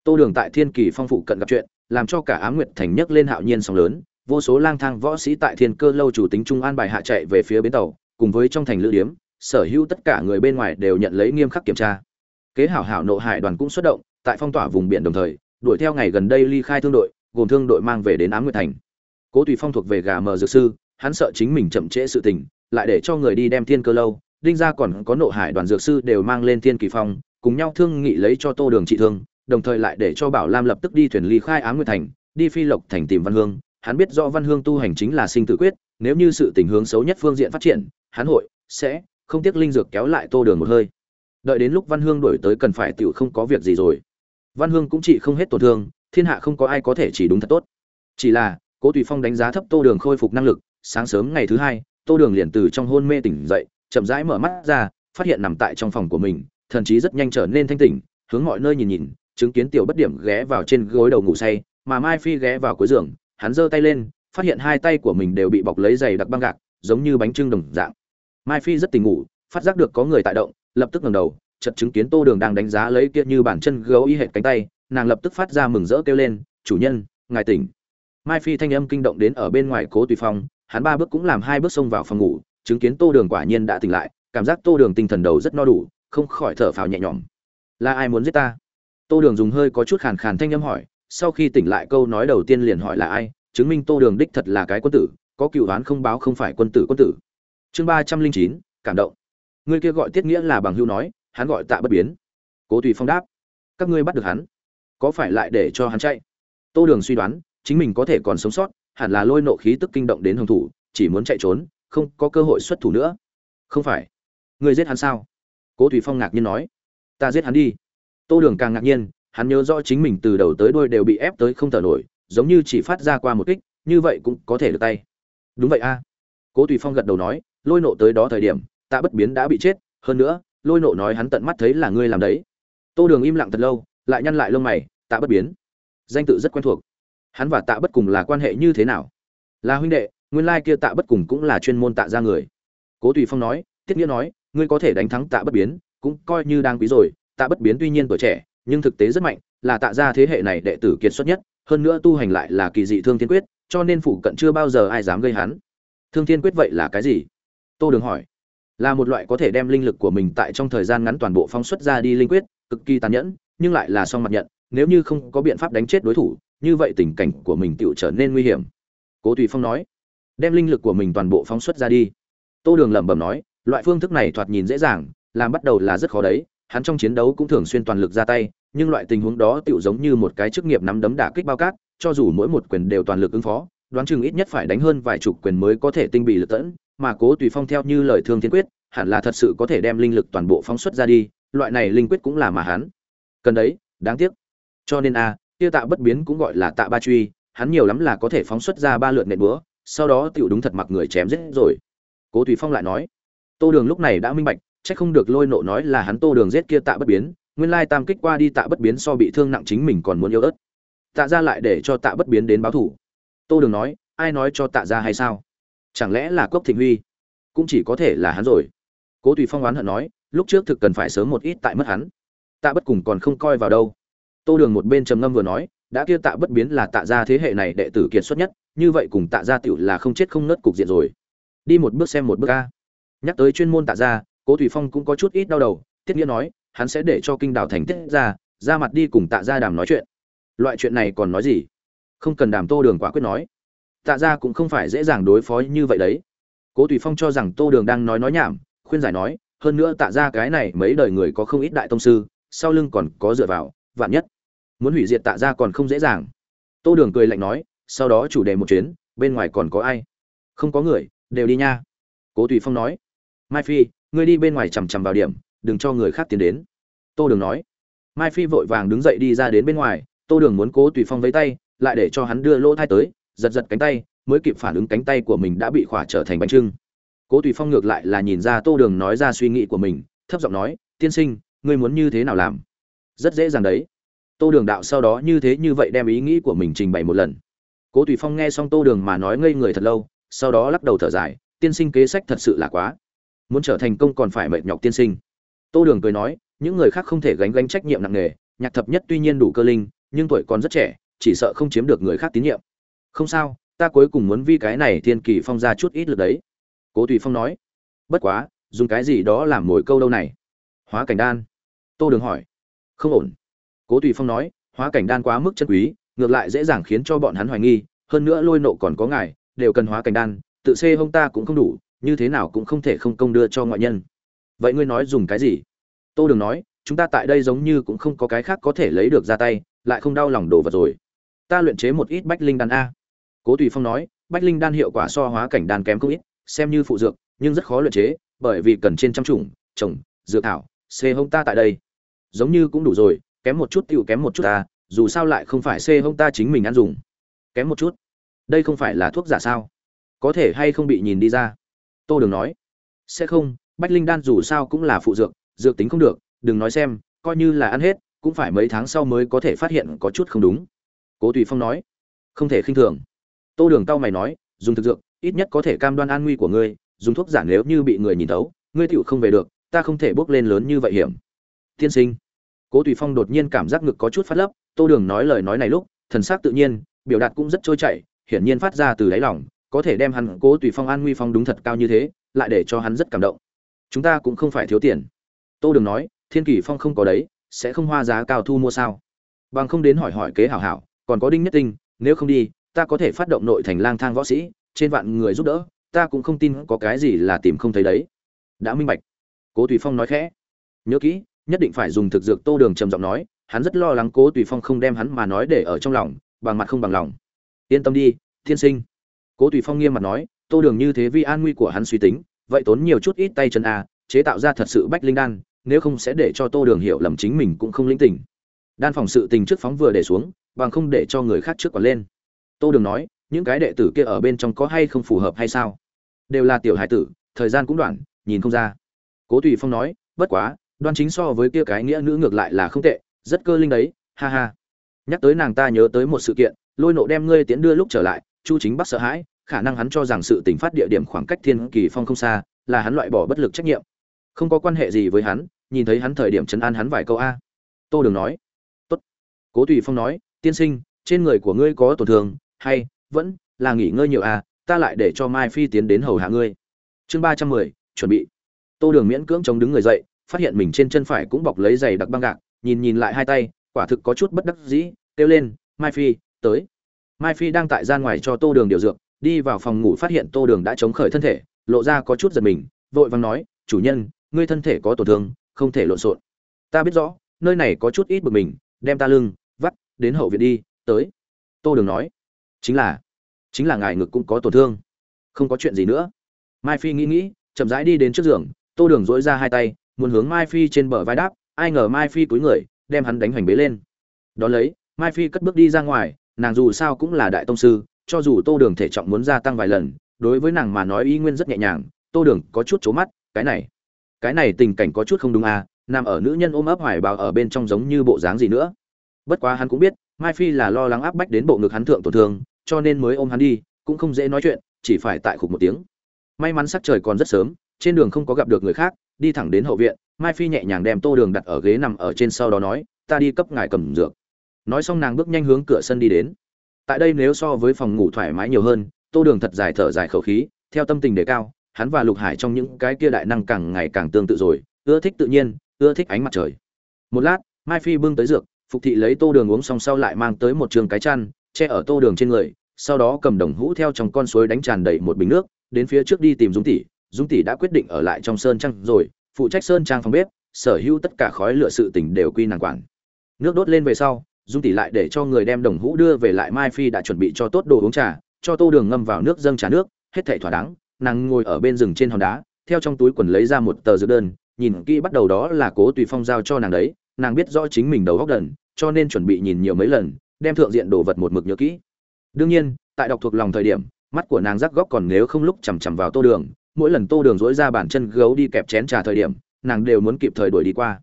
Tô đường tại thiên kỳ phong phụ cận gặp chuyện, làm cho cả ám nguyệt thành nhấc lên hạo nhiên sóng lớn, vô số lang thang võ sĩ tại thiên cơ lâu chủ tính trung an bài hạ chạy về phía bến tàu, cùng với trong thành lữ điếm, sở hữu tất cả người bên ngoài đều nhận lấy nghiêm khắc kiểm tra. Kế hảo hảo nộ hải đoàn cũng xuất động, tại phong tỏa vùng biển đồng thời, đuổi theo ngày gần đây ly khai thương đội, gồm thương đội mang về đến ám nguyệt thành. Cố tùy phong thuộc về gà mờ dược sư hắn sợ chính mình chậm trễ sự tình, lại để cho người đi đem thiên cơ lâu, đinh gia còn có nộ hải đoàn dược sư đều mang lên thiên kỳ phong, cùng nhau thương nghị lấy cho tô đường trị thương, đồng thời lại để cho bảo lam lập tức đi thuyền ly khai ám nguyệt thành, đi phi lộc thành tìm văn hương. Hắn biết rõ văn hương tu hành chính là sinh tử quyết, nếu như sự tình hướng xấu nhất phương diện phát triển, hắn hội, sẽ, không tiếc linh dược kéo lại tô đường một hơi. Đợi đến lúc văn hương đổi tới cần phải tiểu không có việc gì rồi. Văn hương cũng chỉ không hết tổn thương, thiên hạ không có ai có thể chỉ đúng thật tốt. Chỉ là, cố tùy phong đánh giá thấp tô đường khôi phục năng lực sáng sớm ngày thứ hai, tô đường liền từ trong hôn mê tỉnh dậy, chậm rãi mở mắt ra, phát hiện nằm tại trong phòng của mình, thần chí rất nhanh trở nên thanh tỉnh, hướng mọi nơi nhìn nhìn, chứng kiến tiểu bất điểm ghé vào trên gối đầu ngủ say, mà mai phi ghé vào cuối giường, hắn giơ tay lên, phát hiện hai tay của mình đều bị bọc lấy giày đặc băng gạc, giống như bánh trưng đồng dạng. Mai phi rất tỉnh ngủ, phát giác được có người tại động, lập tức ngẩng đầu, chợt chứng kiến tô đường đang đánh giá lấy kia như bản chân gấu y hệt cánh tay, nàng lập tức phát ra mừng rỡ kêu lên, chủ nhân, ngài tỉnh. Mai phi thanh âm kinh động đến ở bên ngoài cố tùy phong hắn ba bước cũng làm hai bước xông vào phòng ngủ, chứng kiến tô đường quả nhiên đã tỉnh lại, cảm giác tô đường tinh thần đầu rất no đủ, không khỏi thở phào nhẹ nhõm. Là ai muốn giết ta? Tô đường dùng hơi có chút khàn khàn thanh âm hỏi, sau khi tỉnh lại câu nói đầu tiên liền hỏi là ai, chứng minh tô đường đích thật là cái quân tử, có cựu đoán không báo không phải quân tử quân tử. Chương ba trăm linh chín, cảm động. Người kia gọi tiết nghĩa là bằng hưu nói, hắn gọi tạ bất biến. Cố tùy phong đáp, các ngươi bắt được hắn, có phải lại để cho hắn chạy? Tô đường suy đoán, chính mình có thể còn sống sót hẳn là lôi nộ khí tức kinh động đến hồng thủ, chỉ muốn chạy trốn, không có cơ hội xuất thủ nữa. Không phải. Ngươi giết hắn sao? Cố thủy phong ngạc nhiên nói. Ta giết hắn đi. Tô đường càng ngạc nhiên, hắn nhớ rõ chính mình từ đầu tới đuôi đều bị ép tới không thở nổi, giống như chỉ phát ra qua một kích, như vậy cũng có thể được tay. Đúng vậy a. Cố thủy phong gật đầu nói, lôi nộ tới đó thời điểm, ta bất biến đã bị chết, hơn nữa, lôi nộ nói hắn tận mắt thấy là ngươi làm đấy. Tô đường im lặng thật lâu, lại nhăn lại lông mày tạ bất biến. Danh tự rất quen thuộc hắn và tạ bất cùng là quan hệ như thế nào? Là huynh đệ, nguyên lai kia tạ bất cùng cũng là chuyên môn tạ ra người. Cố tùy phong nói, tiết nghĩa nói, ngươi có thể đánh thắng tạ bất biến, cũng coi như đang quý rồi. Tạ bất biến tuy nhiên tuổi trẻ, nhưng thực tế rất mạnh, là tạ ra thế hệ này đệ tử kiệt xuất nhất, hơn nữa tu hành lại là kỳ dị thương thiên quyết, cho nên phủ cận chưa bao giờ ai dám gây hắn. Thương thiên quyết vậy là cái gì? Tô đường hỏi. Là một loại có thể đem linh lực của mình tại trong thời gian ngắn toàn bộ phóng xuất ra đi linh quyết, cực kỳ tàn nhẫn, nhưng lại là song mặt nhận, nếu như không có biện pháp đánh chết đối thủ như vậy tình cảnh của mình tựu trở nên nguy hiểm. Cố tùy phong nói, đem linh lực của mình toàn bộ phóng xuất ra đi. Tô đường lẩm bẩm nói, loại phương thức này thoạt nhìn dễ dàng, làm bắt đầu là rất khó đấy, hắn trong chiến đấu cũng thường xuyên toàn lực ra tay, nhưng loại tình huống đó tựu giống như một cái chức nghiệp nắm đấm đả kích bao cát, cho dù mỗi một quyền đều toàn lực ứng phó, đoán chừng ít nhất phải đánh hơn vài chục quyền mới có thể tinh bị lực tẫn, mà cố tùy phong theo như lời thương thiên quyết, hẳn là thật sự có thể đem linh lực toàn bộ phóng xuất ra đi, loại này linh quyết cũng là mà hắn. Cần đấy, đáng tiếc. Cho nên a kia tạ bất biến cũng gọi là tạ ba truy, hắn nhiều lắm là có thể phóng xuất ra ba lượt nện búa, sau đó tựu đúng thật mặc người chém giết rồi. Cố tùy phong lại nói, tô đường lúc này đã minh bạch, chắc không được lôi nộ nói là hắn tô đường giết kia tạ bất biến, nguyên lai tam kích qua đi tạ bất biến so bị thương nặng chính mình còn muốn yêu ớt. Tạ ra lại để cho tạ bất biến đến báo thủ. Tô đường nói, ai nói cho tạ ra hay sao? Chẳng lẽ là cốc thịnh huy? Cũng chỉ có thể là hắn rồi. Cố tùy phong oán hận nói, lúc trước thực cần phải sớm một ít tại mất hắn. Tạ bất cùng còn không coi vào đâu tô đường một bên trầm ngâm vừa nói, đã kia tạ bất biến là tạ gia thế hệ này đệ tử kiệt xuất nhất, như vậy cùng tạ gia tựu là không chết không nớt cục diện rồi. Đi một bước xem một bước a. Nhắc tới chuyên môn tạ gia, cố thủy phong cũng có chút ít đau đầu, tiết nghĩa nói, hắn sẽ để cho kinh đảo thành tiết ra ra mặt đi cùng tạ gia đàm nói chuyện. Loại chuyện này còn nói gì? Không cần đàm tô đường quả quyết nói. Tạ gia cũng không phải dễ dàng đối phó như vậy đấy. Cố thủy phong cho rằng tô đường đang nói nói nhảm, khuyên giải nói, hơn nữa tạ gia cái này mấy đời người có không ít đại tông sư, sau lưng còn có dựa vào, vạn nhất muốn hủy diệt tạ gia còn không dễ dàng. Tô đường cười lạnh nói, sau đó chủ đề một chuyến, bên ngoài còn có ai? Không có người, đều đi nha. Cố tùy phong nói, mai phi, ngươi đi bên ngoài chằm chằm vào điểm, đừng cho người khác tiến đến. Tô đường nói, mai phi vội vàng đứng dậy đi ra đến bên ngoài, tô đường muốn cố tùy phong với tay, lại để cho hắn đưa lỗ thai tới, giật giật cánh tay, mới kịp phản ứng cánh tay của mình đã bị khỏa trở thành bánh trưng. Cố tùy phong ngược lại là nhìn ra tô đường nói ra suy nghĩ của mình, thấp giọng nói, tiên sinh, ngươi muốn như thế nào làm? Rất dễ dàng đấy tô đường đạo sau đó như thế như vậy đem ý nghĩ của mình trình bày một lần. Cố tùy phong nghe xong tô đường mà nói ngây người thật lâu, sau đó lắc đầu thở dài, tiên sinh kế sách thật sự là quá. Muốn trở thành công còn phải mệt nhọc tiên sinh. Tô đường cười nói, những người khác không thể gánh gánh trách nhiệm nặng nề, nhạc thập nhất tuy nhiên đủ cơ linh, nhưng tuổi còn rất trẻ, chỉ sợ không chiếm được người khác tín nhiệm. Không sao, ta cuối cùng muốn vi cái này thiên kỳ phong ra chút ít lực đấy. Cố tùy phong nói, bất quá, dùng cái gì đó làm mồi câu đâu này? Hóa cảnh đan. Tô đường hỏi, không ổn cố tùy phong nói, hóa cảnh đan quá mức chân quý, ngược lại dễ dàng khiến cho bọn hắn hoài nghi, hơn nữa lôi nộ còn có ngài, đều cần hóa cảnh đan, tự xê hông ta cũng không đủ, như thế nào cũng không thể không công đưa cho ngoại nhân. Vậy ngươi nói dùng cái gì? Tô đường nói, chúng ta tại đây giống như cũng không có cái khác có thể lấy được ra tay, lại không đau lòng đồ vật rồi. Ta luyện chế một ít bách linh đan a. Cố tùy phong nói, bách linh đan hiệu quả so hóa cảnh đan kém không ít, xem như phụ dược, nhưng rất khó luyện chế, bởi vì cần trên trăm chủng, trồng, dược thảo, xê hông ta tại đây. Giống như cũng đủ rồi kém một chút tựu kém một chút ta, dù sao lại không phải xê hông ta chính mình ăn dùng. Kém một chút. Đây không phải là thuốc giả sao? Có thể hay không bị nhìn đi ra? Tô đường nói. Sẽ không, bách linh đan dù sao cũng là phụ dược dược tính không được, đừng nói xem, coi như là ăn hết, cũng phải mấy tháng sau mới có thể phát hiện có chút không đúng. Cố tùy phong nói. Không thể khinh thường. Tô đường cao mày nói, dùng thực dược, ít nhất có thể cam đoan an nguy của ngươi, dùng thuốc giả nếu như bị người nhìn thấu, ngươi tựu không về được, ta không thể bước lên lớn như vậy hiểm. Tiên sinh cố tùy phong đột nhiên cảm giác ngực có chút phát lấp, tô đường nói lời nói này lúc, thần sắc tự nhiên, biểu đạt cũng rất trôi chảy, hiển nhiên phát ra từ đáy lòng, có thể đem hắn cố tùy phong an nguy phong đúng thật cao như thế, lại để cho hắn rất cảm động. Chúng ta cũng không phải thiếu tiền. Tô đường nói, thiên kỷ phong không có đấy, sẽ không hoa giá cao thu mua sao? Bằng không đến hỏi hỏi kế hảo hảo, còn có đinh nhất tinh, nếu không đi, ta có thể phát động nội thành lang thang võ sĩ, trên vạn người giúp đỡ, ta cũng không tin có cái gì là tìm không thấy đấy. Đã minh bạch. Cố tùy phong nói khẽ. Nhớ kỹ nhất định phải dùng thực dược tô đường trầm giọng nói, hắn rất lo lắng cố tùy phong không đem hắn mà nói để ở trong lòng, bằng mặt không bằng lòng. Yên tâm đi, thiên sinh. Cố tùy phong nghiêm mặt nói, tô đường như thế vì an nguy của hắn suy tính, vậy tốn nhiều chút ít tay chân a chế tạo ra thật sự bách linh đan, nếu không sẽ để cho tô đường hiểu lầm chính mình cũng không linh tình. Đan phòng sự tình trước phóng vừa để xuống, bằng không để cho người khác trước còn lên. Tô đường nói, những cái đệ tử kia ở bên trong có hay không phù hợp hay sao? Đều là tiểu hải tử, thời gian cũng đoạn, nhìn không ra. Cố tùy phong nói, bất quá đoan chính so với kia cái nghĩa nữ ngược lại là không tệ, rất cơ linh đấy, ha ha. Nhắc tới nàng ta nhớ tới một sự kiện, lôi nộ đem ngươi tiến đưa lúc trở lại, chu chính bắc sợ hãi, khả năng hắn cho rằng sự tình phát địa điểm khoảng cách thiên kỳ phong không xa, là hắn loại bỏ bất lực trách nhiệm. Không có quan hệ gì với hắn, nhìn thấy hắn thời điểm chấn an hắn vài câu a. Tô đường nói. Tốt. Cố tùy phong nói, tiên sinh, trên người của ngươi có tổn thương, hay vẫn là nghỉ ngơi nhiều a ta lại để cho mai phi tiến đến hầu hạ ngươi. Chương ba trăm mười, chuẩn bị. Tô đường miễn cưỡng chống đứng người dậy phát hiện mình trên chân phải cũng bọc lấy giày đặc băng gạc, nhìn nhìn lại hai tay, quả thực có chút bất đắc dĩ, kêu lên, mai phi, tới. Mai phi đang tại gian ngoài cho tô đường điều dược, đi vào phòng ngủ phát hiện tô đường đã chống khởi thân thể, lộ ra có chút giật mình, vội vàng nói, chủ nhân, ngươi thân thể có tổn thương, không thể lộn xộn. Ta biết rõ, nơi này có chút ít bực mình, đem ta lưng, vắt, đến hậu viện đi, tới. Tô đường nói, chính là chính là ngài ngực cũng có tổn thương. Không có chuyện gì nữa. Mai phi nghĩ nghĩ, chậm rãi đi đến trước giường, tô đường dỗi ra hai tay muốn hướng mai phi trên bờ vai đáp, ai ngờ mai phi cúi người, đem hắn đánh hoành bế lên. Đón lấy, mai phi cất bước đi ra ngoài, nàng dù sao cũng là đại tông sư, cho dù tô đường thể trọng muốn gia tăng vài lần, đối với nàng mà nói y nguyên rất nhẹ nhàng, tô đường có chút c mắt, cái này cái này tình cảnh có chút không đúng à nằm ở nữ nhân ôm ấp hoài bào ở bên trong giống như bộ dáng gì nữa. Bất quá hắn cũng biết, mai phi là lo lắng áp bách đến bộ ngực hắn thượng tổn thương, cho nên mới ôm hắn đi, cũng không dễ nói chuyện, chỉ phải tại khục một tiếng. May mắn sắc trời còn rất sớm trên đường không có gặp được người khác, đi thẳng đến hậu viện, mai phi nhẹ nhàng đem tô đường đặt ở ghế nằm ở trên sau đó nói, ta đi cấp ngài cầm dược. Nói xong nàng bước nhanh hướng cửa sân đi đến. Tại đây nếu so với phòng ngủ thoải mái nhiều hơn, tô đường thật dài thở dài khẩu khí, theo tâm tình đề cao, hắn và lục hải trong những cái kia đại năng càng ngày càng tương tự rồi, ưa thích tự nhiên, ưa thích ánh mặt trời. Một lát, mai phi bưng tới dược, phục thị lấy tô đường uống xong sau lại mang tới một trường cái chăn, che ở tô đường trên người, sau đó cầm đồng hũ theo trong con suối đánh tràn đầy một bình nước, đến phía trước đi tìm dung tỷ dung tỷ đã quyết định ở lại trong sơn trang rồi, phụ trách sơn trang phòng bếp, sở hữu tất cả khói lửa sự tình đều quy nàng quản. Nước đốt lên về sau, dung tỷ lại để cho người đem đồng hũ đưa về lại mai phi đã chuẩn bị cho tốt đồ uống trà, cho tô đường ngâm vào nước dâng trà nước, hết thảy thỏa đáng, nàng ngồi ở bên rừng trên hòn đá, theo trong túi quần lấy ra một tờ dự đơn, nhìn kỹ bắt đầu đó là cố tùy phong giao cho nàng đấy, nàng biết rõ chính mình đầu góc đần, cho nên chuẩn bị nhìn nhiều mấy lần, đem thượng diện đồ vật một mực nhớ kỹ. Đương nhiên, tại đọc thuộc lòng thời điểm, mắt của nàng rắc góc còn nếu không lúc chằm chằm vào tô đường mỗi lần tô đường dỗi ra bản chân gấu đi kẹp chén trà thời điểm, nàng đều muốn kịp thời đuổi đi qua.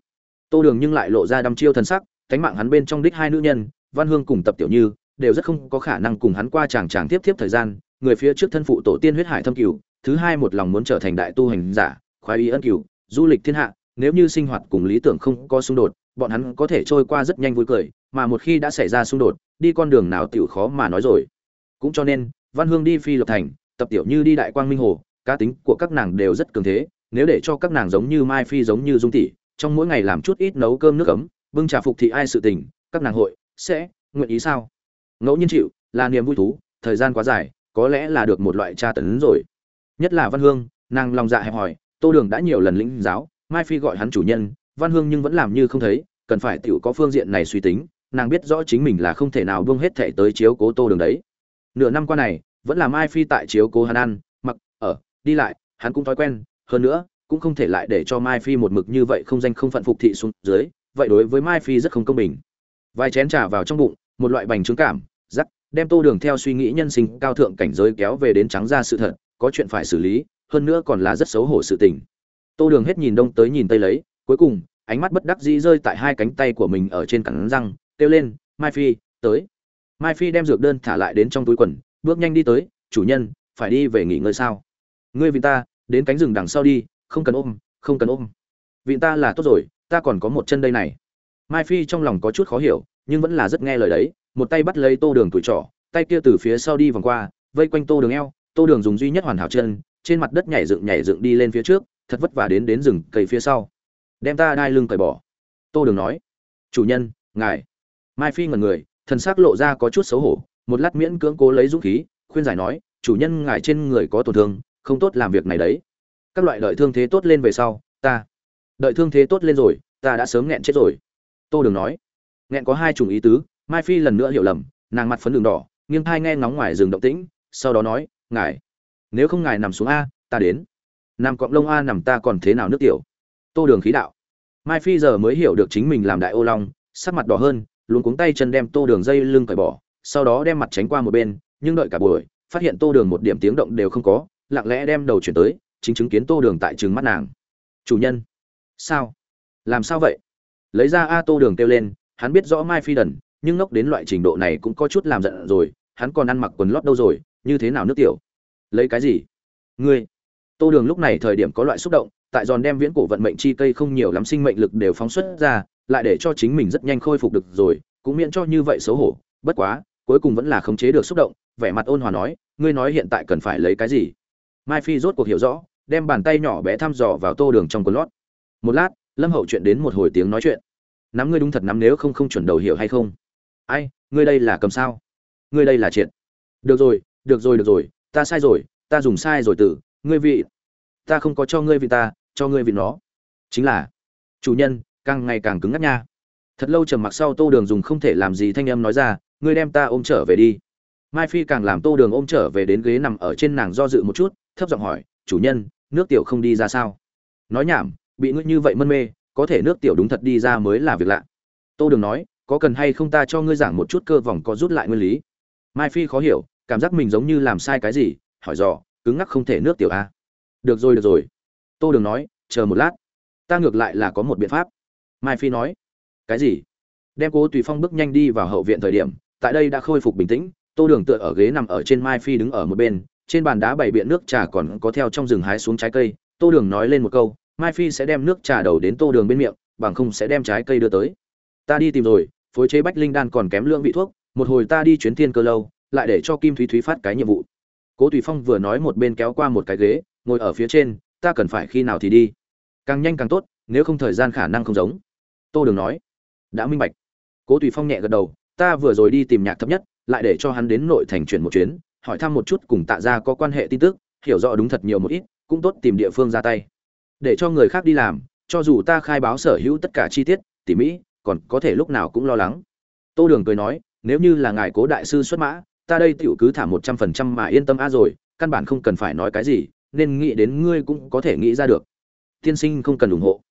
Tô đường nhưng lại lộ ra đăm chiêu thần sắc, cánh mạng hắn bên trong đích hai nữ nhân, văn hương cùng tập tiểu như, đều rất không có khả năng cùng hắn qua chàng chàng tiếp tiếp thời gian, người phía trước thân phụ tổ tiên huyết hải thâm cửu, thứ hai một lòng muốn trở thành đại tu hành giả, khoái ý ân cửu, du lịch thiên hạ, nếu như sinh hoạt cùng lý tưởng không có xung đột, bọn hắn có thể trôi qua rất nhanh vui cười, mà một khi đã xảy ra xung đột, đi con đường nào tiểu khó mà nói rồi. Cũng cho nên, văn hương đi phi lập thành, tập tiểu như đi đại quang minh hồ cá tính của các nàng đều rất cường thế, nếu để cho các nàng giống như mai phi giống như dung tỷ, trong mỗi ngày làm chút ít nấu cơm nước ấm, bưng trà phục thị ai sự tình, các nàng hội sẽ nguyện ý sao? Ngẫu nhiên chịu, là niềm vui thú, thời gian quá dài, có lẽ là được một loại tra tấn rồi. Nhất là văn hương, nàng lòng dạ hẹp hòi, tô đường đã nhiều lần lĩnh giáo, mai phi gọi hắn chủ nhân, văn hương nhưng vẫn làm như không thấy, cần phải tiểu có phương diện này suy tính, nàng biết rõ chính mình là không thể nào buông hết thẻ tới chiếu cố tô đường đấy. Nửa năm qua này, vẫn là mai phi tại chiếu cố hắn ăn đi lại, hắn cũng thói quen, hơn nữa, cũng không thể lại để cho mai phi một mực như vậy không danh không phận phục thị xuống dưới, vậy đối với mai phi rất không công bình. Vài chén trà vào trong bụng, một loại bành trướng cảm, rắc, đem tô đường theo suy nghĩ nhân sinh cao thượng cảnh giới kéo về đến trắng ra sự thật, có chuyện phải xử lý, hơn nữa còn là rất xấu hổ sự tình. Tô đường hết nhìn đông tới nhìn tây lấy, cuối cùng, ánh mắt bất đắc dĩ rơi tại hai cánh tay của mình ở trên cẳng răng, kêu lên, mai phi, tới. Mai phi đem dược đơn thả lại đến trong túi quần, bước nhanh đi tới, chủ nhân, phải đi về nghỉ ngơi sao? Ngươi vì ta, đến cánh rừng đằng sau đi, không cần ôm, không cần ôm. Vì ta là tốt rồi, ta còn có một chân đây này. Mai phi trong lòng có chút khó hiểu, nhưng vẫn là rất nghe lời đấy, một tay bắt lấy tô đường tuổi trỏ tay kia từ phía sau đi vòng qua, vây quanh tô đường eo, tô đường dùng duy nhất hoàn hảo chân, trên mặt đất nhảy dựng nhảy dựng đi lên phía trước, thật vất vả đến đến rừng cây phía sau. Đem ta đai lưng cởi bỏ. Tô đường nói, chủ nhân, ngài. Mai phi ngần người, thần xác lộ ra có chút xấu hổ, một lát miễn cưỡng cố lấy dũng khí, khuyên giải nói, chủ nhân, ngài trên người có tổn thương không tốt làm việc này đấy. Các loại đợi thương thế tốt lên về sau, ta, đợi thương thế tốt lên rồi, ta đã sớm nghẹn chết rồi. Tô đường nói, nghẹn có hai chủng ý tứ, mai phi lần nữa hiểu lầm, nàng mặt phấn đường đỏ, nghiêng thai nghe ngóng ngoài rừng động tĩnh, sau đó nói, ngài, nếu không ngài nằm xuống a, ta đến. Nằm cọng lông a nằm ta còn thế nào nước tiểu? Tô đường khí đạo. Mai phi giờ mới hiểu được chính mình làm đại ô long, sắc mặt đỏ hơn luôn cuống tay chân đem tô đường dây lưng cởi bỏ, sau đó đem mặt tránh qua một bên, nhưng đợi cả buổi, phát hiện tô đường một điểm tiếng động đều không có lặng lẽ đem đầu chuyển tới, chính chứng kiến tô đường tại trường mắt nàng. Chủ nhân. Sao? Làm sao vậy? Lấy ra a tô đường kêu lên, hắn biết rõ mai phi đần, nhưng ngốc đến loại trình độ này cũng có chút làm giận rồi, hắn còn ăn mặc quần lót đâu rồi, như thế nào nước tiểu? Lấy cái gì? Ngươi. Tô đường lúc này thời điểm có loại xúc động, tại giòn đem viễn cổ vận mệnh chi cây không nhiều lắm sinh mệnh lực đều phóng xuất ra, lại để cho chính mình rất nhanh khôi phục được rồi, cũng miễn cho như vậy xấu hổ. Bất quá, cuối cùng vẫn là khống chế được xúc động, vẻ mặt ôn hòa nói, ngươi nói hiện tại cần phải lấy cái gì? Mai phi rốt cuộc hiểu rõ, đem bàn tay nhỏ bé thăm dò vào tô đường trong quần lót. Một lát, lâm hậu chuyện đến một hồi tiếng nói chuyện. Nắm ngươi đúng thật nắm nếu không không chuẩn đầu hiểu hay không? Ai, ngươi đây là cầm sao? Ngươi đây là chuyện được rồi được rồi được rồi, ta sai rồi, ta dùng sai rồi tử. ngươi vị. Ta không có cho ngươi vị ta, cho ngươi vị nó. Chính là, chủ nhân, càng ngày càng cứng ngắt nha. Thật lâu trầm mặc sau tô đường dùng không thể làm gì thanh âm nói ra, ngươi đem ta ôm trở về đi. Mai phi càng làm tô đường ôm trở về đến ghế nằm ở trên nàng do dự một chút thấp giọng hỏi, chủ nhân, nước tiểu không đi ra sao? Nói nhảm, bị ngươi như vậy mân mê, có thể nước tiểu đúng thật đi ra mới là việc lạ. Tô đường nói, có cần hay không ta cho ngươi giảng một chút cơ vòng có rút lại nguyên lý? Mai phi khó hiểu, cảm giác mình giống như làm sai cái gì, hỏi dò, cứng ngắc không thể nước tiểu a à? được rồi được rồi. Tô đường nói, chờ một lát, ta ngược lại là có một biện pháp. Mai phi nói, cái gì? Đem cố tùy phong bước nhanh đi vào hậu viện thời điểm, tại đây đã khôi phục bình tĩnh, tô đường tựa ở ghế nằm ở trên mai phi đứng ở một bên trên bàn đá bày biện nước trà còn có theo trong rừng hái xuống trái cây, tô đường nói lên một câu, mai phi sẽ đem nước trà đầu đến tô đường bên miệng, bằng không sẽ đem trái cây đưa tới. Ta đi tìm rồi, phối chế bách linh đan còn kém lượng vị thuốc, một hồi ta đi chuyến thiên cơ lâu, lại để cho kim thúy thúy phát cái nhiệm vụ. Cố tùy phong vừa nói một bên kéo qua một cái ghế, ngồi ở phía trên, ta cần phải khi nào thì đi? Càng nhanh càng tốt, nếu không thời gian khả năng không giống. Tô đường nói. Đã minh bạch. Cố tùy phong nhẹ gật đầu, ta vừa rồi đi tìm nhạc thấp nhất, lại để cho hắn đến nội thành chuyển một chuyến hỏi thăm một chút cùng tạ ra có quan hệ tin tức, hiểu rõ đúng thật nhiều một ít, cũng tốt tìm địa phương ra tay. Để cho người khác đi làm, cho dù ta khai báo sở hữu tất cả chi tiết, tỉ mỹ còn có thể lúc nào cũng lo lắng. Tô đường cười nói, nếu như là ngài cố đại sư xuất mã, ta đây tựu cứ thả một trăm phần trăm mà yên tâm a rồi, căn bản không cần phải nói cái gì, nên nghĩ đến ngươi cũng có thể nghĩ ra được. Tiên sinh không cần ủng hộ.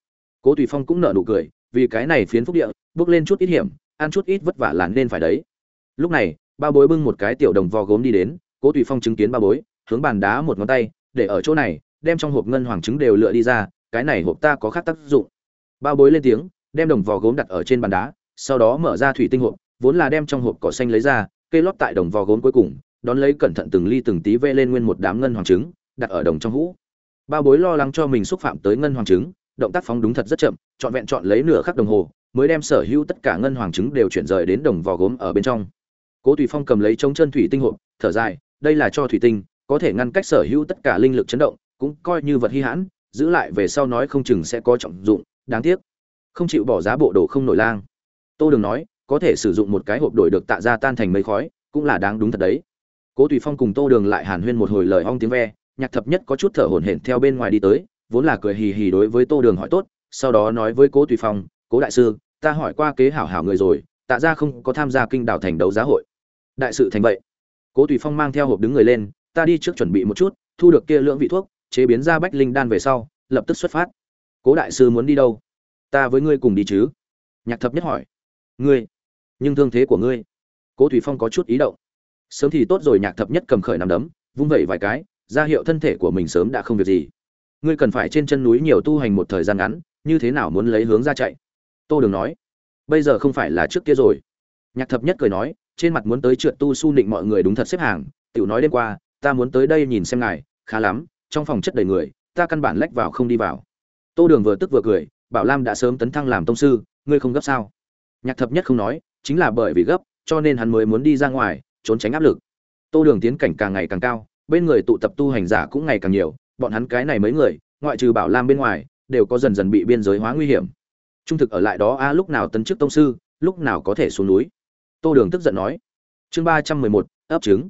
Cố tùy phong cũng nở nụ cười, vì cái này phiến phúc địa, bước lên chút ít hiểm, ăn chút ít vất vả là nên phải đấy. Lúc này ba bối bưng một cái tiểu đồng vò gốm đi đến, cố tùy phong chứng kiến ba bối, hướng bàn đá một ngón tay, để ở chỗ này, đem trong hộp ngân hoàng trứng đều lựa đi ra, cái này hộp ta có khác tác dụng. Ba bối lên tiếng, đem đồng vò gốm đặt ở trên bàn đá, sau đó mở ra thủy tinh hộp, vốn là đem trong hộp cỏ xanh lấy ra, cây lót tại đồng vò gốm cuối cùng, đón lấy cẩn thận từng ly từng tí vê lên nguyên một đám ngân hoàng trứng, đặt ở đồng trong hũ. Ba bối lo lắng cho mình xúc phạm tới ngân hoàng trứng, động tác phóng đúng thật rất chậm, trọn vẹn chọn lấy nửa khắc đồng hồ, mới đem sở hữu tất cả ngân hoàng trứng đều chuyển rời đến đồng vò gốm ở bên trong cố tùy phong cầm lấy trống chân thủy tinh hộp, thở dài, đây là cho thủy tinh, có thể ngăn cách sở hữu tất cả linh lực chấn động, cũng coi như vật hy hãn, giữ lại về sau nói không chừng sẽ có trọng dụng, đáng tiếc. Không chịu bỏ giá bộ đồ không nổi lang. Tô đường nói, có thể sử dụng một cái hộp đổi được tạ ra tan thành mây khói, cũng là đáng đúng thật đấy. Cố tùy phong cùng tô đường lại hàn huyên một hồi lời ong tiếng ve, nhạc thập nhất có chút thở hổn hển theo bên ngoài đi tới, vốn là cười hì hì đối với tô đường hỏi tốt, sau đó nói với cố tùy phong, cố đại sư, ta hỏi qua kế hảo hảo người rồi tạ ra không có tham gia kinh đảo thành đấu giá hội. Đại sự thành vậy. Cố tùy phong mang theo hộp đứng người lên, ta đi trước chuẩn bị một chút, thu được kia lượng vị thuốc, chế biến ra bách linh đan về sau, lập tức xuất phát. Cố đại sư muốn đi đâu? Ta với ngươi cùng đi chứ. Nhạc thập nhất hỏi. Ngươi? Nhưng thương thế của ngươi? Cố Tùy phong có chút ý động. Sớm thì tốt rồi. Nhạc thập nhất cầm khởi nằm đấm, vung vẩy vài cái, ra hiệu thân thể của mình sớm đã không việc gì. Ngươi cần phải trên chân núi nhiều tu hành một thời gian ngắn, như thế nào muốn lấy hướng ra chạy? Tô đường nói bây giờ không phải là trước kia rồi. Nhạc thập nhất cười nói, trên mặt muốn tới trượt tu su nịnh mọi người đúng thật xếp hàng, tiểu nói đêm qua, ta muốn tới đây nhìn xem ngài, khá lắm, trong phòng chất đầy người, ta căn bản lách vào không đi vào. Tô đường vừa tức vừa cười, bảo lam đã sớm tấn thăng làm tông sư, ngươi không gấp sao? Nhạc thập nhất không nói, chính là bởi vì gấp, cho nên hắn mới muốn đi ra ngoài, trốn tránh áp lực. Tô đường tiến cảnh càng ngày càng cao, bên người tụ tập tu hành giả cũng ngày càng nhiều, bọn hắn cái này mấy người, ngoại trừ bảo lam bên ngoài, đều có dần dần bị biên giới hóa nguy hiểm trung thực ở lại đó, a, lúc nào tấn chức tông sư, lúc nào có thể xuống núi. Tô đường tức giận nói. Chương ba trăm mười một, ấp trứng.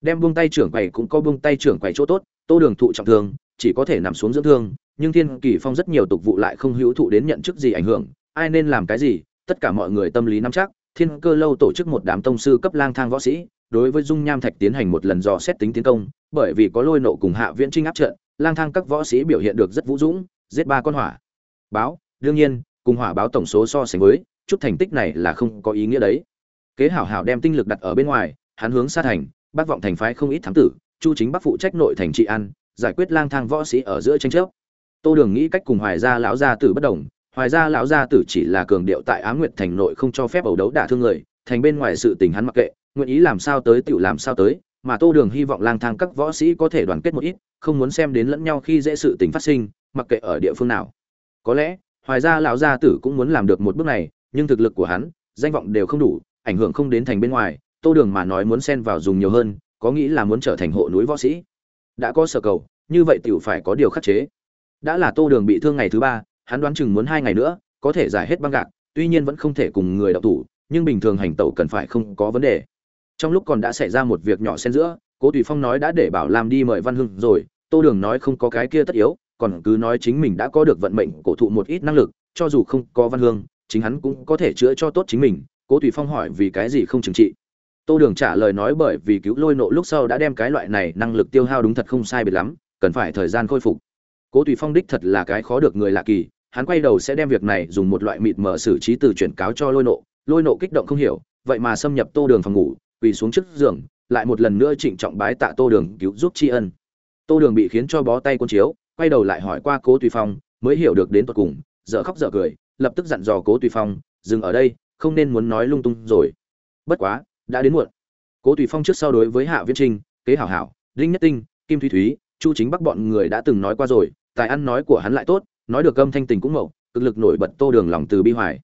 Đem buông tay trưởng quầy cũng có buông tay trưởng quầy chỗ tốt, tô đường thụ trọng thương, chỉ có thể nằm xuống dưỡng thương, nhưng thiên kỳ phong rất nhiều tục vụ lại không hữu thụ đến nhận chức gì ảnh hưởng, ai nên làm cái gì, tất cả mọi người tâm lý nắm chắc, thiên cơ lâu tổ chức một đám tông sư cấp lang thang võ sĩ, đối với dung nham thạch tiến hành một lần dò xét tính tiến công, bởi vì có lôi nộ cùng hạ viễn trinh áp trận, lang thang các võ sĩ biểu hiện được rất vũ dũng, giết ba con hỏa. Báo, đương nhiên cùng hỏa báo tổng số so sánh với, chút thành tích này là không có ý nghĩa đấy. Kế hảo hảo đem tinh lực đặt ở bên ngoài, hắn hướng xa thành bác vọng thành phái không ít thám tử, chu chính bắc phụ trách nội thành trị an, giải quyết lang thang võ sĩ ở giữa tranh chấp. Tô đường nghĩ cách cùng hoài gia lão gia tử bất đồng, hoài gia lão gia tử chỉ là cường điệu tại á nguyệt thành nội không cho phép ẩu đấu đả thương người, thành bên ngoài sự tình hắn mặc kệ, nguyện ý làm sao tới tựu làm sao tới, mà tô đường hy vọng lang thang các võ sĩ có thể đoàn kết một ít, không muốn xem đến lẫn nhau khi dễ sự tình phát sinh, mặc kệ ở địa phương nào. Có lẽ hoài gia lão gia tử cũng muốn làm được một bước này, nhưng thực lực của hắn, danh vọng đều không đủ, ảnh hưởng không đến thành bên ngoài, tô đường mà nói muốn xen vào dùng nhiều hơn, có nghĩ là muốn trở thành hộ núi võ sĩ. Đã có sở cầu, như vậy tiểu phải có điều khắc chế. Đã là tô đường bị thương ngày thứ ba, hắn đoán chừng muốn hai ngày nữa, có thể giải hết băng gạc, tuy nhiên vẫn không thể cùng người đọc thủ, nhưng bình thường hành tẩu cần phải không có vấn đề. Trong lúc còn đã xảy ra một việc nhỏ xen giữa, cố tùy phong nói đã để bảo làm đi mời văn hưng rồi, tô đường nói không có cái kia tất yếu còn cứ nói chính mình đã có được vận mệnh cổ thụ một ít năng lực, cho dù không có văn hương, chính hắn cũng có thể chữa cho tốt chính mình, cố tùy phong hỏi vì cái gì không trừng trị. Tô đường trả lời nói bởi vì cứu lôi nộ lúc sau đã đem cái loại này năng lực tiêu hao đúng thật không sai biệt lắm, cần phải thời gian khôi phục. Cố tùy phong đích thật là cái khó được người lạ kỳ, hắn quay đầu sẽ đem việc này dùng một loại mịt mở xử trí từ chuyển cáo cho lôi nộ lôi nộ kích động không hiểu, vậy mà xâm nhập tô đường phòng ngủ, quỳ xuống trước giường, lại một lần nữa trịnh trọng bái tạ tô đường cứu giúp tri ân. Tô đường bị khiến cho bó tay quân chiếu quay đầu lại hỏi qua cố tùy phong, mới hiểu được đến tột cùng, dở khóc dở cười, lập tức dặn dò cố tùy phong, dừng ở đây, không nên muốn nói lung tung rồi. Bất quá, đã đến muộn. Cố tùy phong trước sau đối với hạ viễn trinh, kế hảo hảo, đinh nhất tinh, kim thúy thúy, chu chính bắc bọn người đã từng nói qua rồi, tài ăn nói của hắn lại tốt, nói được âm thanh tình cũng mậu, cực lực nổi bật tô đường lòng từ bi hoài.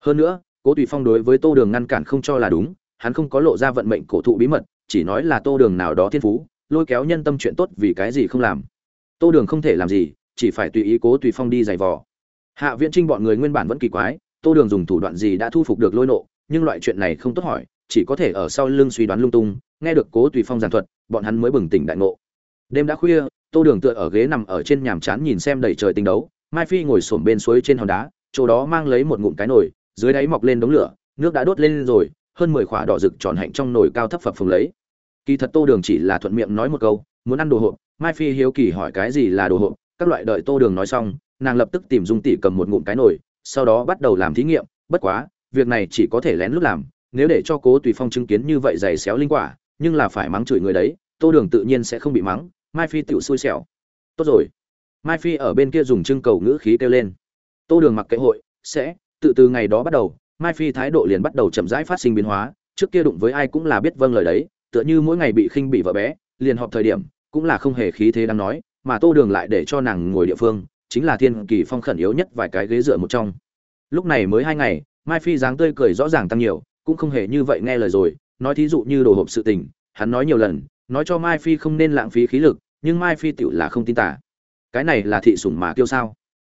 Hơn nữa, cố tùy phong đối với tô đường ngăn cản không cho là đúng, hắn không có lộ ra vận mệnh cổ thụ bí mật, chỉ nói là tô đường nào đó thiên phú, lôi kéo nhân tâm chuyện tốt vì cái gì không làm tô đường không thể làm gì, chỉ phải tùy ý cố tùy phong đi giày vò. Hạ viễn trinh bọn người nguyên bản vẫn kỳ quái, tô đường dùng thủ đoạn gì đã thu phục được lôi nộ, nhưng loại chuyện này không tốt hỏi, chỉ có thể ở sau lưng suy đoán lung tung, nghe được cố tùy phong giàn thuật, bọn hắn mới bừng tỉnh đại ngộ. Đêm đã khuya, tô đường tựa ở ghế nằm ở trên nhàm chán nhìn xem đầy trời tinh đấu, mai phi ngồi xổm bên suối trên hòn đá, chỗ đó mang lấy một ngụm cái nồi, dưới đáy mọc lên đống lửa, nước đã đốt lên rồi, hơn mười khỏa đỏ rực tròn hạnh trong nồi cao thấp phập phồng lấy. Kỳ thật tô đường chỉ là thuận miệng nói một câu, muốn ăn đồ hộp mai phi hiếu kỳ hỏi cái gì là đồ hộp, các loại đợi tô đường nói xong, nàng lập tức tìm dung tỷ cầm một ngụm cái nồi, sau đó bắt đầu làm thí nghiệm, bất quá, việc này chỉ có thể lén lút làm, nếu để cho cố tùy phong chứng kiến như vậy dày xéo linh quả, nhưng là phải mắng chửi người đấy, tô đường tự nhiên sẽ không bị mắng, mai phi tựu xui xẻo. Tốt rồi. Mai phi ở bên kia dùng trưng cầu ngữ khí kêu lên. Tô đường mặc kệ hội, sẽ, tự từ ngày đó bắt đầu, mai phi thái độ liền bắt đầu chậm rãi phát sinh biến hóa, trước kia đụng với ai cũng là biết vâng lời đấy, tựa như mỗi ngày bị khinh bị vợ bé, liền họp thời điểm cũng là không hề khí thế đang nói, mà tô đường lại để cho nàng ngồi địa phương, chính là thiên kỳ phong khẩn yếu nhất vài cái ghế dựa một trong. Lúc này mới hai ngày, mai phi dáng tươi cười rõ ràng tăng nhiều, cũng không hề như vậy nghe lời rồi, nói thí dụ như đồ hộp sự tình, hắn nói nhiều lần, nói cho mai phi không nên lãng phí khí lực, nhưng mai phi tựu là không tin tả. Cái này là thị sủng mà kêu sao?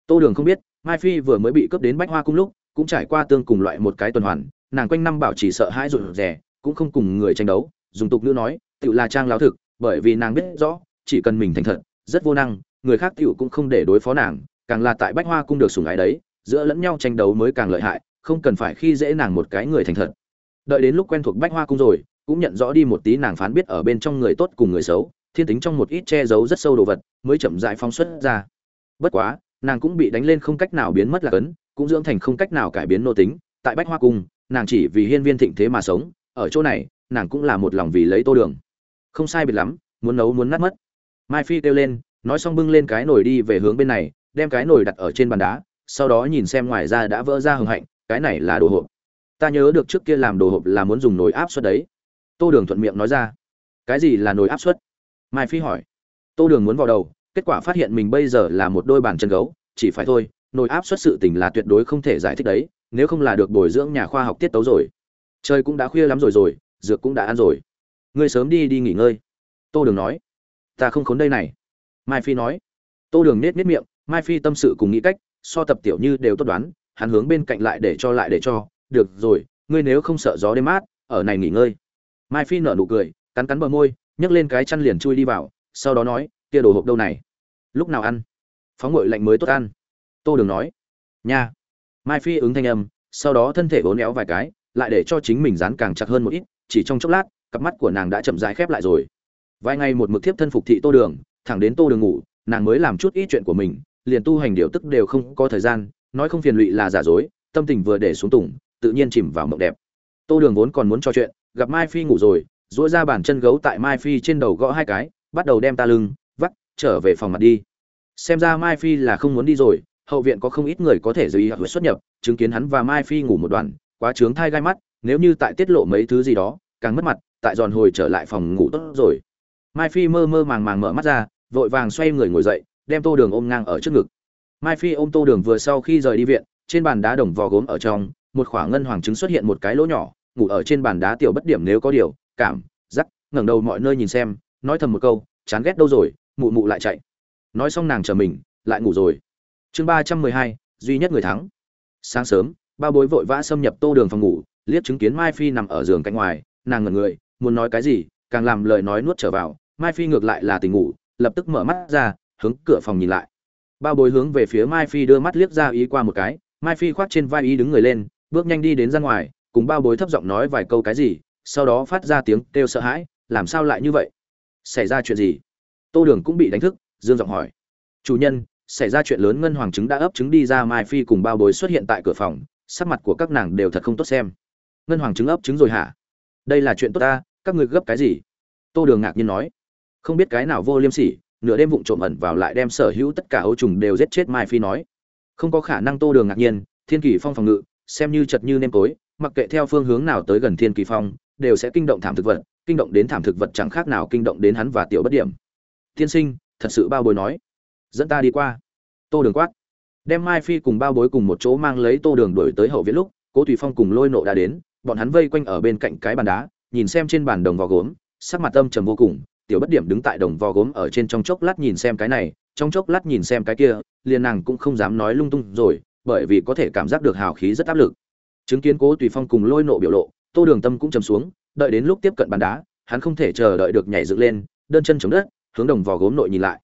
Tô đường không biết, mai phi vừa mới bị cướp đến bách hoa cung lúc, cũng trải qua tương cùng loại một cái tuần hoàn, nàng quanh năm bảo chỉ sợ hãi rụt rè, cũng không cùng người tranh đấu, dùng tục ngữ nói, tựu là trang láo thực bởi vì nàng biết rõ, chỉ cần mình thành thật, rất vô năng, người khác tựu cũng không để đối phó nàng, càng là tại bách hoa cung được sủng ái đấy, giữa lẫn nhau tranh đấu mới càng lợi hại, không cần phải khi dễ nàng một cái người thành thật. Đợi đến lúc quen thuộc bách hoa cung rồi, cũng nhận rõ đi một tí nàng phán biết ở bên trong người tốt cùng người xấu, thiên tính trong một ít che giấu rất sâu đồ vật, mới chậm rãi phóng xuất ra. Bất quá, nàng cũng bị đánh lên không cách nào biến mất là cấn, cũng dưỡng thành không cách nào cải biến nô tính. Tại bách hoa cung, nàng chỉ vì hiên viên thịnh thế mà sống, ở chỗ này, nàng cũng là một lòng vì lấy tô đường không sai biệt lắm, muốn nấu muốn nát mất. Mai phi kêu lên, nói xong bưng lên cái nồi đi về hướng bên này, đem cái nồi đặt ở trên bàn đá, sau đó nhìn xem ngoài ra đã vỡ ra hưng hạnh, cái này là đồ hộp. Ta nhớ được trước kia làm đồ hộp là muốn dùng nồi áp suất đấy. Tô đường thuận miệng nói ra. Cái gì là nồi áp suất? Mai phi hỏi. Tô đường muốn vào đầu, kết quả phát hiện mình bây giờ là một đôi bàn chân gấu, chỉ phải thôi, nồi áp suất sự tình là tuyệt đối không thể giải thích đấy, nếu không là được bồi dưỡng nhà khoa học tiết tấu rồi. Trời cũng đã khuya lắm rồi rồi, dược cũng đã ăn rồi ngươi sớm đi đi nghỉ ngơi. Tô đường nói. Ta không khốn đây này. Mai phi nói. Tô đường nết nết miệng, mai phi tâm sự cùng nghĩ cách, so tập tiểu như đều tốt đoán, hắn hướng bên cạnh lại để cho lại để cho. Được rồi, ngươi nếu không sợ gió đêm mát, ở này nghỉ ngơi. Mai phi nở nụ cười, cắn cắn bờ môi, nhấc lên cái chăn liền chui đi vào, sau đó nói, kia đồ hộp đâu này? Lúc nào ăn? Phóng ngội lạnh mới tốt ăn. Tô đường nói. Nha. Mai phi ứng thanh âm, sau đó thân thể vốn éo vài cái, lại để cho chính mình dán càng chặt hơn một ít, chỉ trong chốc lát cặp mắt của nàng đã chậm rãi khép lại rồi. Vài ngày một mực thiếp thân phục thị tô đường, thẳng đến tô đường ngủ, nàng mới làm chút ít chuyện của mình, liền tu hành điều tức đều không có thời gian, nói không phiền lụy là giả dối, tâm tình vừa để xuống tùng, tự nhiên chìm vào mộng đẹp. Tô đường vốn còn muốn trò chuyện, gặp mai phi ngủ rồi dỗi ra bàn chân gấu tại mai phi trên đầu gõ hai cái, bắt đầu đem ta lưng, vắt, trở về phòng mặt đi. Xem ra mai phi là không muốn đi rồi, hậu viện có không ít người có thể giới ý xuất nhập, chứng kiến hắn và mai phi ngủ một đoàn, quá trướng thai gai mắt, nếu như tại tiết lộ mấy thứ gì đó, càng mất mặt tại giòn hồi trở lại phòng ngủ tốt rồi. Mai phi mơ mơ màng màng mở mắt ra, vội vàng xoay người ngồi dậy, đem tô đường ôm ngang ở trước ngực. Mai phi ôm tô đường vừa sau khi rời đi viện, trên bàn đá đồng vò gốm ở trong, một khoảng ngân hoàng trứng xuất hiện một cái lỗ nhỏ, ngủ ở trên bàn đá tiểu bất điểm nếu có điều, cảm, giác, ngẩng đầu mọi nơi nhìn xem, nói thầm một câu, chán ghét đâu rồi, mụ mụ lại chạy. Nói xong nàng chờ mình, lại ngủ rồi. Chương ba trăm mười hai, duy nhất người thắng. Sáng sớm, ba bối vội vã xâm nhập tô đường phòng ngủ, liếc chứng kiến mai phi nằm ở giường cạnh ngoài, nàng ngẩn người muốn nói cái gì, càng làm lời nói nuốt trở vào, mai phi ngược lại là tỉnh ngủ, lập tức mở mắt ra, hướng cửa phòng nhìn lại. Bao bối hướng về phía mai phi đưa mắt liếc ra ý qua một cái, mai phi khoác trên vai ý đứng người lên, bước nhanh đi đến ra ngoài, cùng bao bối thấp giọng nói vài câu cái gì, sau đó phát ra tiếng kêu sợ hãi, làm sao lại như vậy? Xảy ra chuyện gì? Tô đường cũng bị đánh thức, dương giọng hỏi. Chủ nhân, xảy ra chuyện lớn ngân hoàng trứng đã ấp trứng đi ra, mai phi cùng bao bối xuất hiện tại cửa phòng, sắc mặt của các nàng đều thật không tốt xem. Ngân hoàng trứng ấp trứng rồi hả? Đây là chuyện tốt ta, các người gấp cái gì? Tô đường ngạc nhiên nói. Không biết cái nào vô liêm sỉ, nửa đêm vụng trộm ẩn vào lại đem sở hữu tất cả ấu trùng đều giết chết mai phi nói. Không có khả năng tô đường ngạc nhiên, thiên kỳ phong phòng ngự, xem như chật như nêm tối, mặc kệ theo phương hướng nào tới gần thiên kỳ phong, đều sẽ kinh động thảm thực vật, kinh động đến thảm thực vật chẳng khác nào kinh động đến hắn và tiểu bất điểm. Tiên sinh, thật sự bao bối nói. Dẫn ta đi qua. Tô đường quát. Đem mai phi cùng bao bối cùng một chỗ mang lấy tô đường đuổi tới hậu viện lúc, cố tùy phong cùng lôi nộ đã đến bọn hắn vây quanh ở bên cạnh cái bàn đá, nhìn xem trên bàn đồng vò gốm, sắc mặt âm trầm vô cùng, tiểu bất điểm đứng tại đồng vò gốm ở trên trong chốc lát nhìn xem cái này, trong chốc lát nhìn xem cái kia, liền nàng cũng không dám nói lung tung rồi, bởi vì có thể cảm giác được hào khí rất áp lực. Chứng kiến cố tùy phong cùng lôi nộ biểu lộ, tô đường tâm cũng trầm xuống, đợi đến lúc tiếp cận bàn đá, hắn không thể chờ đợi được nhảy dựng lên, đơn chân chống đất, hướng đồng vò gốm nội nhìn lại.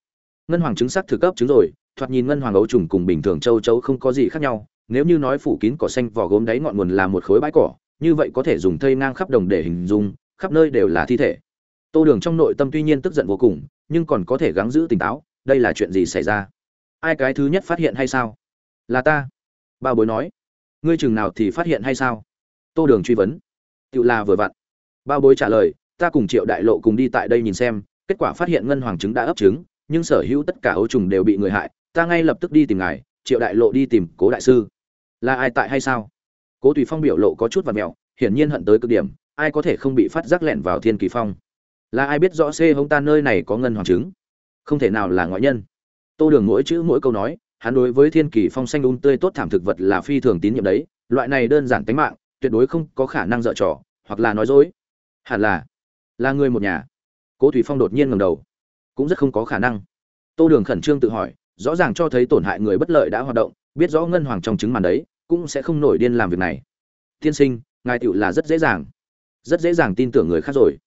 Ngân hoàng chứng sắc thực cấp chứng rồi, thoạt nhìn ngân hoàng ấu trùng cùng bình thường châu chấu không có gì khác nhau, nếu như nói phủ kín cỏ xanh vỏ gốm đáy ngọn nguồn là một khối bãi cỏ như vậy có thể dùng thây ngang khắp đồng để hình dung, khắp nơi đều là thi thể. Tô đường trong nội tâm tuy nhiên tức giận vô cùng, nhưng còn có thể gắng giữ tỉnh táo, đây là chuyện gì xảy ra? Ai cái thứ nhất phát hiện hay sao? Là ta. Bao bối nói. Ngươi chừng nào thì phát hiện hay sao? Tô đường truy vấn. Tự là vừa vặn. Bao bối trả lời, ta cùng triệu đại lộ cùng đi tại đây nhìn xem, kết quả phát hiện ngân hoàng trứng đã ấp trứng, nhưng sở hữu tất cả ấu trùng đều bị người hại, ta ngay lập tức đi tìm ngài, triệu đại lộ đi tìm cố đại sư. Là ai tại hay sao? Cố tùy phong biểu lộ có chút và mẹo, hiển nhiên hận tới cực điểm, ai có thể không bị phát giác lẹn vào thiên kỳ phong? Là ai biết rõ xê hông ta nơi này có ngân hoàng trứng không thể nào là ngoại nhân. Tô đường mỗi chữ mỗi câu nói, hắn đối với thiên kỳ phong xanh ung tươi tốt thảm thực vật là phi thường tín nhiệm đấy, loại này đơn giản tính mạng, tuyệt đối không có khả năng dở trò, hoặc là nói dối. Hẳn là là người một nhà. Cố thủy phong đột nhiên ngầm đầu. Cũng rất không có khả năng. Tô đường khẩn trương tự hỏi, rõ ràng cho thấy tổn hại người bất lợi đã hoạt động, biết rõ ngân hoàng trong trứng màn đấy cũng sẽ không nổi điên làm việc này. Tiên sinh, ngài tựu là rất dễ dàng. Rất dễ dàng tin tưởng người khác rồi.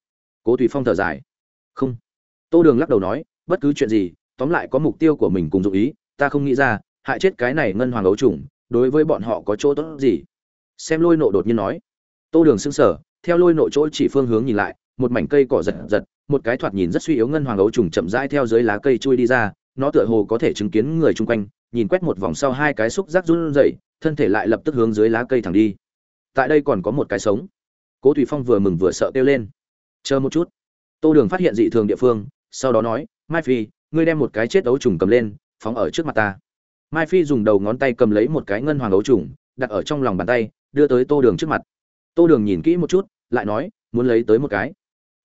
Cố tùy phong thở dài. Không. Tô đường lắc đầu nói, bất cứ chuyện gì, tóm lại có mục tiêu của mình cùng dụng ý, ta không nghĩ ra, hại chết cái này ngân hoàng ấu trùng, đối với bọn họ có chỗ tốt gì? Xem lôi nộ đột nhiên nói. Tô đường xưng sở theo lôi nộ chỗ chỉ phương hướng nhìn lại, một mảnh cây cỏ giật giật, một cái thoạt nhìn rất suy yếu ngân hoàng ấu trùng chậm rãi theo dưới lá cây chui đi ra, nó tựa hồ có thể chứng kiến người chung quanh, nhìn quét một vòng sau hai cái xúc giác run rẩy thân thể lại lập tức hướng dưới lá cây thẳng đi. Tại đây còn có một cái sống. Cố thủy phong vừa mừng vừa sợ kêu lên. Chờ một chút. Tô đường phát hiện dị thường địa phương, sau đó nói, mai phi, ngươi đem một cái chết ấu trùng cầm lên, phóng ở trước mặt ta. Mai phi dùng đầu ngón tay cầm lấy một cái ngân hoàng ấu trùng, đặt ở trong lòng bàn tay, đưa tới tô đường trước mặt. Tô đường nhìn kỹ một chút, lại nói, muốn lấy tới một cái.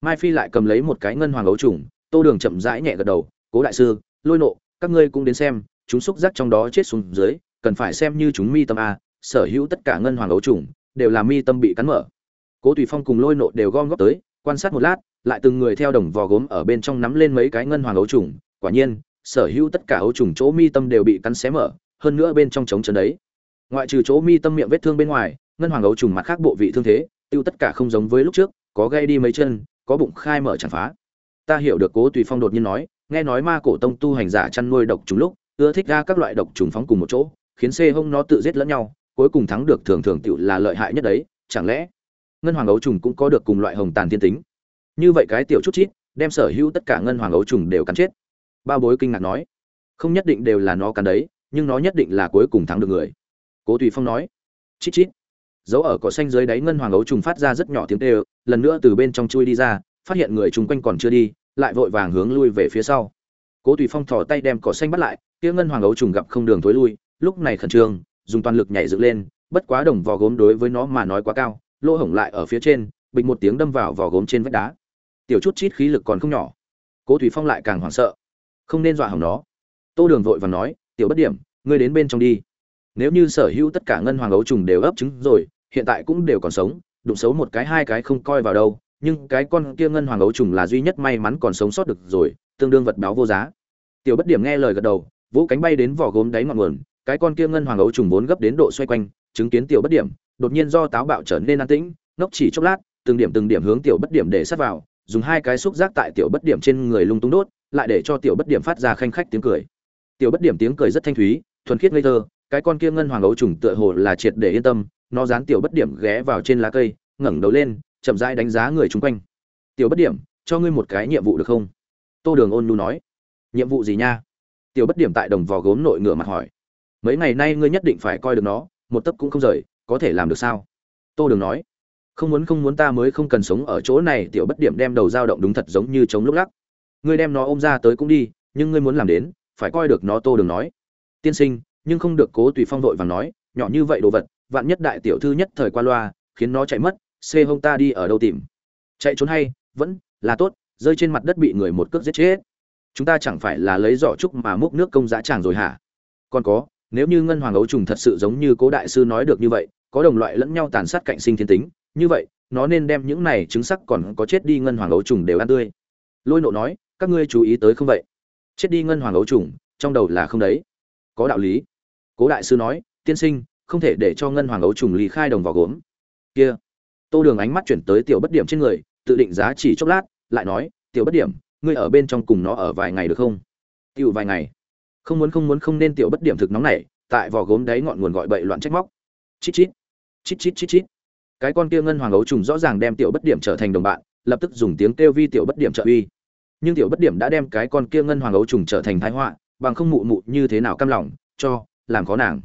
Mai phi lại cầm lấy một cái ngân hoàng ấu trùng, tô đường chậm rãi nhẹ gật đầu, cố đại sư, lôi nộ, các ngươi cũng đến xem, chúng xúc giác trong đó chết xuống dưới cần phải xem như chúng mi tâm a, sở hữu tất cả ngân hoàng ấu trùng, đều là mi tâm bị cắn mở. Cố tùy phong cùng lôi nộ đều gom góp tới, quan sát một lát, lại từng người theo đồng vò gốm ở bên trong nắm lên mấy cái ngân hoàng ấu trùng. Quả nhiên, sở hữu tất cả ấu trùng chỗ mi tâm đều bị cắn xé mở, hơn nữa bên trong trống chân đấy. Ngoại trừ chỗ mi tâm miệng vết thương bên ngoài, ngân hoàng ấu trùng mặt khác bộ vị thương thế, tiêu tất cả không giống với lúc trước, có gây đi mấy chân, có bụng khai mở chẳng phá. Ta hiểu được cố tùy phong đột nhiên nói, nghe nói ma cổ tông tu hành giả chăn nuôi độc trùng lúc, ưa thích ra các loại độc trùng phóng cùng một chỗ khiến xê hông nó tự giết lẫn nhau, cuối cùng thắng được thường thường tựu là lợi hại nhất đấy, chẳng lẽ? Ngân hoàng ấu trùng cũng có được cùng loại hồng tàn thiên tính. Như vậy cái tiểu chút chít, đem sở hữu tất cả ngân hoàng ấu trùng đều cắn chết. Bao bối kinh ngạc nói, không nhất định đều là nó cắn đấy, nhưng nó nhất định là cuối cùng thắng được người. Cố tùy phong nói, chít chít. Dấu ở cỏ xanh dưới đáy ngân hoàng ấu trùng phát ra rất nhỏ tiếng tê lần nữa từ bên trong chui đi ra, phát hiện người chung quanh còn chưa đi, lại vội vàng hướng lui về phía sau. Cố tùy phong thò tay đem cỏ xanh bắt lại, kia ngân hoàng ấu trùng gặp không đường thối lui lúc này khẩn trương, dùng toàn lực nhảy dựng lên, bất quá đồng vò gốm đối với nó mà nói quá cao, lỗ hổng lại ở phía trên, bịch một tiếng đâm vào vò gốm trên vách đá. Tiểu chút chít khí lực còn không nhỏ. Cố thủy phong lại càng hoảng sợ. Không nên dọa hỏng nó. Tô đường vội và nói, tiểu bất điểm, ngươi đến bên trong đi. Nếu như sở hữu tất cả ngân hoàng ấu trùng đều ấp trứng rồi, hiện tại cũng đều còn sống, đụng xấu một cái hai cái không coi vào đâu, nhưng cái con kia ngân hoàng ấu trùng là duy nhất may mắn còn sống sót được rồi, tương đương vật báo vô giá. Tiểu bất điểm nghe lời gật đầu, vỗ cánh bay đến vỏ gốm đáy ngọn nguồn cái con kia ngân hoàng ấu trùng vốn gấp đến độ xoay quanh, chứng kiến tiểu bất điểm, đột nhiên do táo bạo trở nên an tĩnh, ngốc chỉ chốc lát, từng điểm từng điểm hướng tiểu bất điểm để sát vào, dùng hai cái xúc giác tại tiểu bất điểm trên người lung tung đốt, lại để cho tiểu bất điểm phát ra khanh khách tiếng cười. Tiểu bất điểm tiếng cười rất thanh thúy, thuần khiết ngây thơ, cái con kia ngân hoàng ấu trùng tựa hồ là triệt để yên tâm, nó dán tiểu bất điểm ghé vào trên lá cây, ngẩng đầu lên, chậm rãi đánh giá người chung quanh. Tiểu bất điểm, cho ngươi một cái nhiệm vụ được không? Tô đường ôn nu nói. Nhiệm vụ gì nha? Tiểu bất điểm tại đồng vò gốm nội ngửa mặt hỏi mấy ngày nay ngươi nhất định phải coi được nó, một tấc cũng không rời, có thể làm được sao? Tô đường nói. Không muốn không muốn ta mới không cần sống ở chỗ này, tiểu bất điểm đem đầu dao động đúng thật giống như chống lúc lắc. Ngươi đem nó ôm ra tới cũng đi, nhưng ngươi muốn làm đến, phải coi được nó, tô đường nói. Tiên sinh, nhưng không được cố tùy phong vội và nói, nhỏ như vậy đồ vật, vạn nhất đại tiểu thư nhất thời qua loa, khiến nó chạy mất, xê hông ta đi ở đâu tìm? Chạy trốn hay, vẫn là tốt, rơi trên mặt đất bị người một cước giết chết. Chúng ta chẳng phải là lấy giỏ trúc mà múc nước công dã tràng rồi hả? Còn có nếu như ngân hoàng ấu trùng thật sự giống như cố đại sư nói được như vậy, có đồng loại lẫn nhau tàn sát cạnh sinh thiên tính, như vậy, nó nên đem những này chứng sắc còn có chết đi ngân hoàng ấu trùng đều ăn tươi. Lôi nộ nói, các ngươi chú ý tới không vậy? Chết đi ngân hoàng ấu trùng, trong đầu là không đấy. Có đạo lý. Cố đại sư nói, tiên sinh, không thể để cho ngân hoàng ấu trùng lý khai đồng vào gốm. Kia. Tô đường ánh mắt chuyển tới tiểu bất điểm trên người, tự định giá chỉ chốc lát, lại nói, tiểu bất điểm, ngươi ở bên trong cùng nó ở vài ngày được không? Tiểu vài ngày không muốn không muốn không nên tiểu bất điểm thực nóng này, tại vỏ gốm đáy ngọn nguồn gọi bậy loạn trách móc. Chít chít chít chít chít chít. Cái con kia ngân hoàng ấu trùng rõ ràng đem tiểu bất điểm trở thành đồng bạn, lập tức dùng tiếng kêu vi tiểu bất điểm trợ uy. Nhưng tiểu bất điểm đã đem cái con kia ngân hoàng ấu trùng trở thành thái họa, bằng không mụ mụ như thế nào cam lòng, cho, làm khó nàng.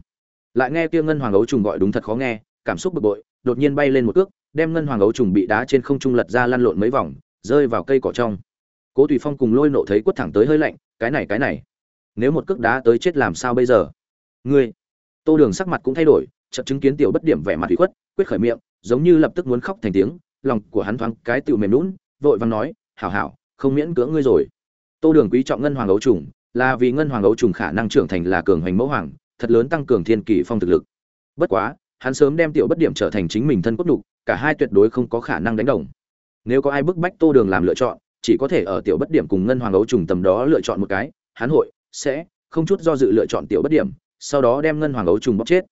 Lại nghe kia ngân hoàng ấu trùng gọi đúng thật khó nghe, cảm xúc bực bội, đột nhiên bay lên một cước, đem ngân hoàng ấu trùng bị đá trên không trung lật ra lăn lộn mấy vòng, rơi vào cây cỏ trong. Cố tùy phong cùng lôi nộ thấy quất thẳng tới hơi lạnh, cái này cái này nếu một cước đá tới chết làm sao bây giờ? Ngươi, tô đường sắc mặt cũng thay đổi, chợt chứng kiến tiểu bất điểm vẻ mặt ủy khuất, quyết khởi miệng, giống như lập tức muốn khóc thành tiếng, lòng của hắn thoáng cái tựu mềm lún vội vàng nói, hảo hảo, không miễn cưỡng ngươi rồi. Tô đường quý trọng ngân hoàng ấu trùng, là vì ngân hoàng ấu trùng khả năng trưởng thành là cường hành mẫu hoàng, thật lớn tăng cường thiên kỳ phong thực lực. Bất quá, hắn sớm đem tiểu bất điểm trở thành chính mình thân cốt đục cả hai tuyệt đối không có khả năng đánh đồng. Nếu có ai bức bách tô đường làm lựa chọn, chỉ có thể ở tiểu bất điểm cùng ngân hoàng ấu trùng tầm đó lựa chọn một cái, hắn hội sẽ không chút do dự lựa chọn tiểu bất điểm, sau đó đem ngân hoàng ấu trùng bóc chết.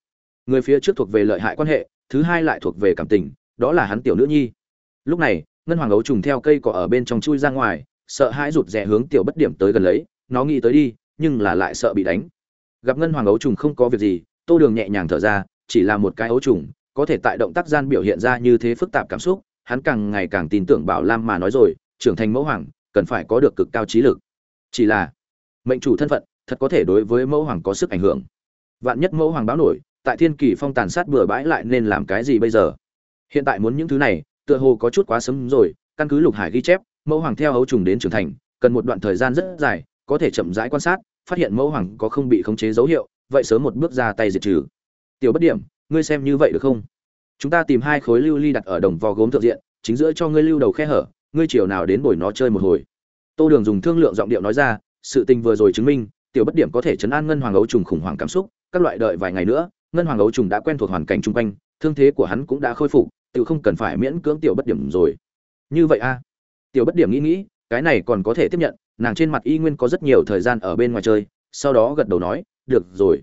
Người phía trước thuộc về lợi hại quan hệ, thứ hai lại thuộc về cảm tình, đó là hắn tiểu nữ nhi. Lúc này, ngân hoàng ấu trùng theo cây cỏ ở bên trong chui ra ngoài, sợ hãi rụt rè hướng tiểu bất điểm tới gần lấy, nó nghĩ tới đi, nhưng là lại sợ bị đánh. Gặp ngân hoàng ấu trùng không có việc gì, tô đường nhẹ nhàng thở ra, chỉ là một cái ấu trùng, có thể tại động tác gian biểu hiện ra như thế phức tạp cảm xúc, hắn càng ngày càng tin tưởng bảo lam mà nói rồi, trưởng thành mẫu hoàng, cần phải có được cực cao trí lực. Chỉ là mệnh chủ thân phận, thật có thể đối với mẫu hoàng có sức ảnh hưởng. Vạn nhất mẫu hoàng báo nổi, tại thiên kỳ phong tàn sát bừa bãi lại nên làm cái gì bây giờ? Hiện tại muốn những thứ này, tựa hồ có chút quá sớm rồi, căn cứ lục hải ghi chép, mẫu hoàng theo hấu trùng đến trưởng thành, cần một đoạn thời gian rất dài, có thể chậm rãi quan sát, phát hiện mẫu hoàng có không bị khống chế dấu hiệu, vậy sớm một bước ra tay diệt trừ. Tiểu bất điểm, ngươi xem như vậy được không? Chúng ta tìm hai khối lưu ly đặt ở đồng vò gốm thượng diện, chính giữa cho ngươi lưu đầu khe hở, ngươi chiều nào đến bồi nó chơi một hồi. Tô đường dùng thương lượng giọng điệu nói ra sự tình vừa rồi chứng minh, tiểu bất điểm có thể chấn an ngân hoàng ấu trùng khủng hoảng cảm xúc, các loại đợi vài ngày nữa, ngân hoàng ấu trùng đã quen thuộc hoàn cảnh chung quanh, thương thế của hắn cũng đã khôi phục tự không cần phải miễn cưỡng tiểu bất điểm rồi. Như vậy a? Tiểu bất điểm nghĩ nghĩ, cái này còn có thể tiếp nhận, nàng trên mặt y nguyên có rất nhiều thời gian ở bên ngoài chơi, sau đó gật đầu nói, được rồi.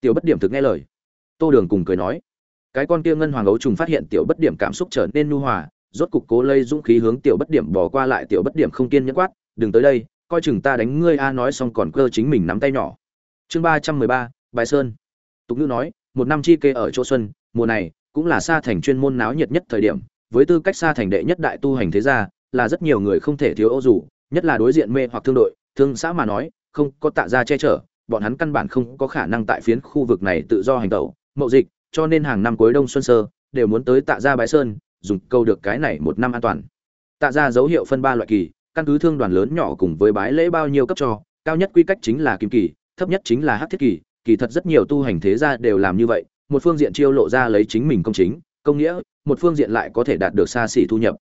Tiểu bất điểm thực nghe lời. Tô đường cùng cười nói, cái con kia ngân hoàng ấu trùng phát hiện tiểu bất điểm cảm xúc trở nên nu hòa, rốt cục cố lây dũng khí hướng tiểu bất điểm bỏ qua lại, tiểu bất điểm không kiên nhẫn quát, đừng tới đây coi chừng ta đánh ngươi a, nói xong còn cơ chính mình nắm tay nhỏ. Chương ba trăm mười ba, bài sơn. Tục ngữ nói, một năm chi kê ở chỗ xuân, mùa này cũng là xa thành chuyên môn náo nhiệt nhất thời điểm, với tư cách xa thành đệ nhất đại tu hành thế gia, là rất nhiều người không thể thiếu ô dù, nhất là đối diện mê hoặc thương đội, thương xã mà nói, không có tạ gia che chở, bọn hắn căn bản không có khả năng tại phiến khu vực này tự do hành tẩu, mậu dịch, cho nên hàng năm cuối đông xuân sơ, đều muốn tới tạ gia bái sơn, dùng câu được cái này một năm an toàn. Tạ gia dấu hiệu phân ba loại kỳ căn cứ thương đoàn lớn nhỏ cùng với bái lễ bao nhiêu cấp cho, cao nhất quy cách chính là kim kỳ, thấp nhất chính là hắc thiết kỳ kỳ thật rất nhiều tu hành thế gia đều làm như vậy, một phương diện chiêu lộ ra lấy chính mình công chính, công nghĩa, một phương diện lại có thể đạt được xa xỉ thu nhập.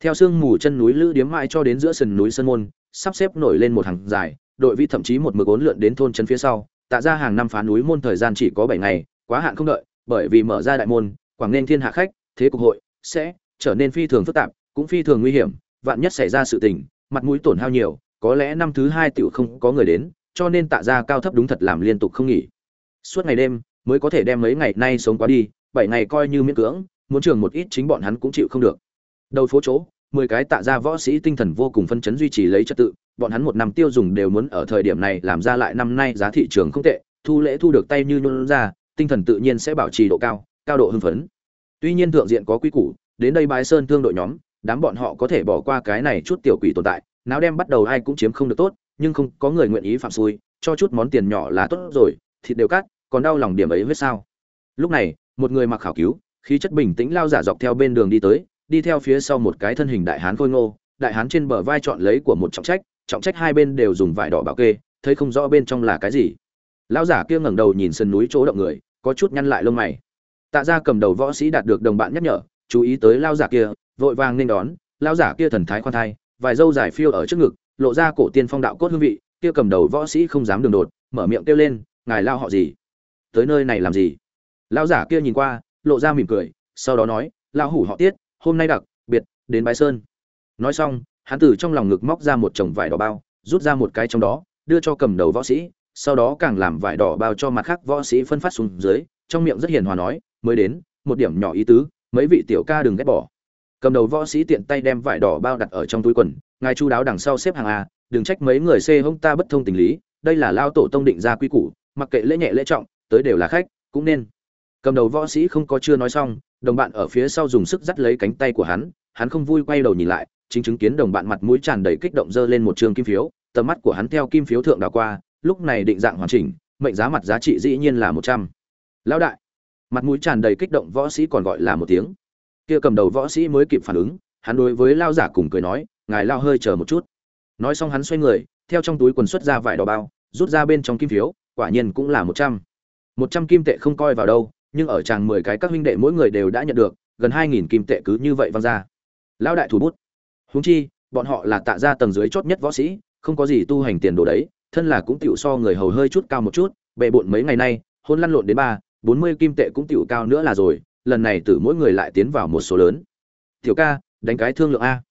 Theo sương mù chân núi lữ điếm mãi cho đến giữa sườn núi sơn môn, sắp xếp nổi lên một hàng dài, đội vi thậm chí một mực ốn lượn đến thôn trấn phía sau, tạ ra hàng năm phá núi môn thời gian chỉ có bảy ngày, quá hạn không đợi, bởi vì mở ra đại môn, quảng nên thiên hạ khách, thế cục hội, sẽ trở nên phi thường phức tạp, cũng phi thường nguy hiểm, vạn nhất xảy ra sự tình mặt mũi tổn hao nhiều, có lẽ năm thứ hai tiểu không có người đến, cho nên tạ ra cao thấp đúng thật làm liên tục không nghỉ. Suốt ngày đêm, mới có thể đem mấy ngày nay sống qua đi, bảy ngày coi như miễn cưỡng, muốn trường một ít chính bọn hắn cũng chịu không được. Đầu phố chỗ, mười cái tạ ra võ sĩ tinh thần vô cùng phân chấn duy trì lấy trật tự, bọn hắn một năm tiêu dùng đều muốn ở thời điểm này làm ra lại năm nay giá thị trường không tệ, thu lễ thu được tay như nhuôn ra, tinh thần tự nhiên sẽ bảo trì độ cao cao độ hưng phấn. Tuy nhiên thượng diện có quy củ, đến đây bái sơn thương đội nhóm đám bọn họ có thể bỏ qua cái này chút tiểu quỷ tồn tại náo đem bắt đầu ai cũng chiếm không được tốt, nhưng không có người nguyện ý phạm xui, cho chút món tiền nhỏ là tốt rồi, thịt đều cắt, còn đau lòng điểm ấy huyết sao? Lúc này, một người mặc khảo cứu, khí chất bình tĩnh lao giả dọc theo bên đường đi tới, đi theo phía sau một cái thân hình đại hán khôi ngô, đại hán trên bờ vai chọn lấy của một trọng trách trọng trách hai bên đều dùng vải đỏ bảo kê, thấy không rõ bên trong là cái gì. Lão giả kia ngẩng đầu nhìn sườn núi chỗ động người, có chút nhăn lại lông mày. Tạ ra cầm đầu võ sĩ đạt được đồng bạn nhắc nhở, chú ý tới lao giả kia vội vàng nên đón lao giả kia thần thái khoan thai, vài dâu dài phiêu ở trước ngực, lộ ra cổ tiên phong đạo cốt hương vị, kia cầm đầu võ sĩ không dám đường đột, mở miệng kêu lên, ngài lao họ gì? Tới nơi này làm gì? Lao giả kia nhìn qua, lộ ra mỉm cười, sau đó nói lao hủ họ tiết, hôm nay đặc biệt đến bái sơn. Nói xong, hắn từ trong lòng ngực móc ra một chồng vải đỏ bao, rút ra một cái trong đó, đưa cho cầm đầu võ sĩ, sau đó càng làm vải đỏ bao cho mặt khác võ sĩ phân phát xuống dưới, trong miệng rất hiền hòa nói, mới đến, một điểm nhỏ ý tứ, mấy vị tiểu ca đừng ghét bỏ cầm đầu võ sĩ tiện tay đem vải đỏ bao đặt ở trong túi quần, ngài chu đáo đằng sau xếp hàng a, đừng trách mấy người xê hông ta bất thông tình lý, đây là lao tổ tông định ra quy củ, mặc kệ lễ nhẹ lễ trọng, tới đều là khách, cũng nên. Cầm đầu võ sĩ không có chưa nói xong, đồng bạn ở phía sau dùng sức dắt lấy cánh tay của hắn hắn không vui quay đầu nhìn lại, chính chứng kiến đồng bạn mặt mũi tràn đầy kích động dơ lên một trường kim phiếu, tầm mắt của hắn theo kim phiếu thượng đảo qua, lúc này định dạng hoàn chỉnh, mệnh giá mặt giá trị dĩ nhiên là một trăm. Lão đại, mặt mũi tràn đầy kích động võ sĩ còn gọi là một tiếng kia cầm đầu võ sĩ mới kịp phản ứng, hắn đối với lao giả cùng cười nói, ngài lao hơi chờ một chút. Nói xong hắn xoay người, theo trong túi quần xuất ra vải đỏ bao, rút ra bên trong kim phiếu, quả nhiên cũng là một trăm. Một trăm kim tệ không coi vào đâu, nhưng ở chàng mười cái các huynh đệ mỗi người đều đã nhận được, gần hai nghìn kim tệ cứ như vậy văng ra. Lão đại thủ bút. Huống chi, bọn họ là tạ ra tầng dưới chót nhất võ sĩ, không có gì tu hành tiền đồ đấy, thân là cũng tiểu so người hầu hơi chút cao một chút, bệ bộn mấy ngày nay, hôn lăn lộn đến ba, bốn mươi kim tệ cũng tiểu cao nữa là rồi lần này từ mỗi người lại tiến vào một số lớn. Tiểu ca, đánh cái thương lượng a.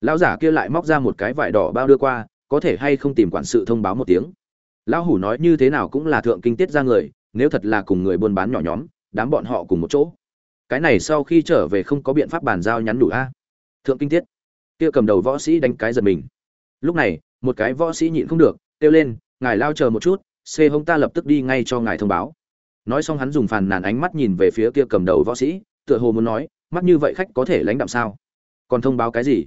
Lão giả kia lại móc ra một cái vải đỏ bao đưa qua, có thể hay không tìm quản sự thông báo một tiếng. Lão hủ nói như thế nào cũng là thượng kinh tiết ra người, nếu thật là cùng người buôn bán nhỏ nhóm, đám bọn họ cùng một chỗ. Cái này sau khi trở về không có biện pháp bàn giao nhắn đủ a. Thượng kinh tiết. Kia cầm đầu võ sĩ đánh cái giật mình. Lúc này, một cái võ sĩ nhịn không được, kêu lên, ngài lao chờ một chút xê hông ta lập tức đi ngay cho ngài thông báo nói xong hắn dùng phàn nàn ánh mắt nhìn về phía kia cầm đầu võ sĩ, tựa hồ muốn nói, mắt như vậy khách có thể lãnh đạm sao? Còn thông báo cái gì?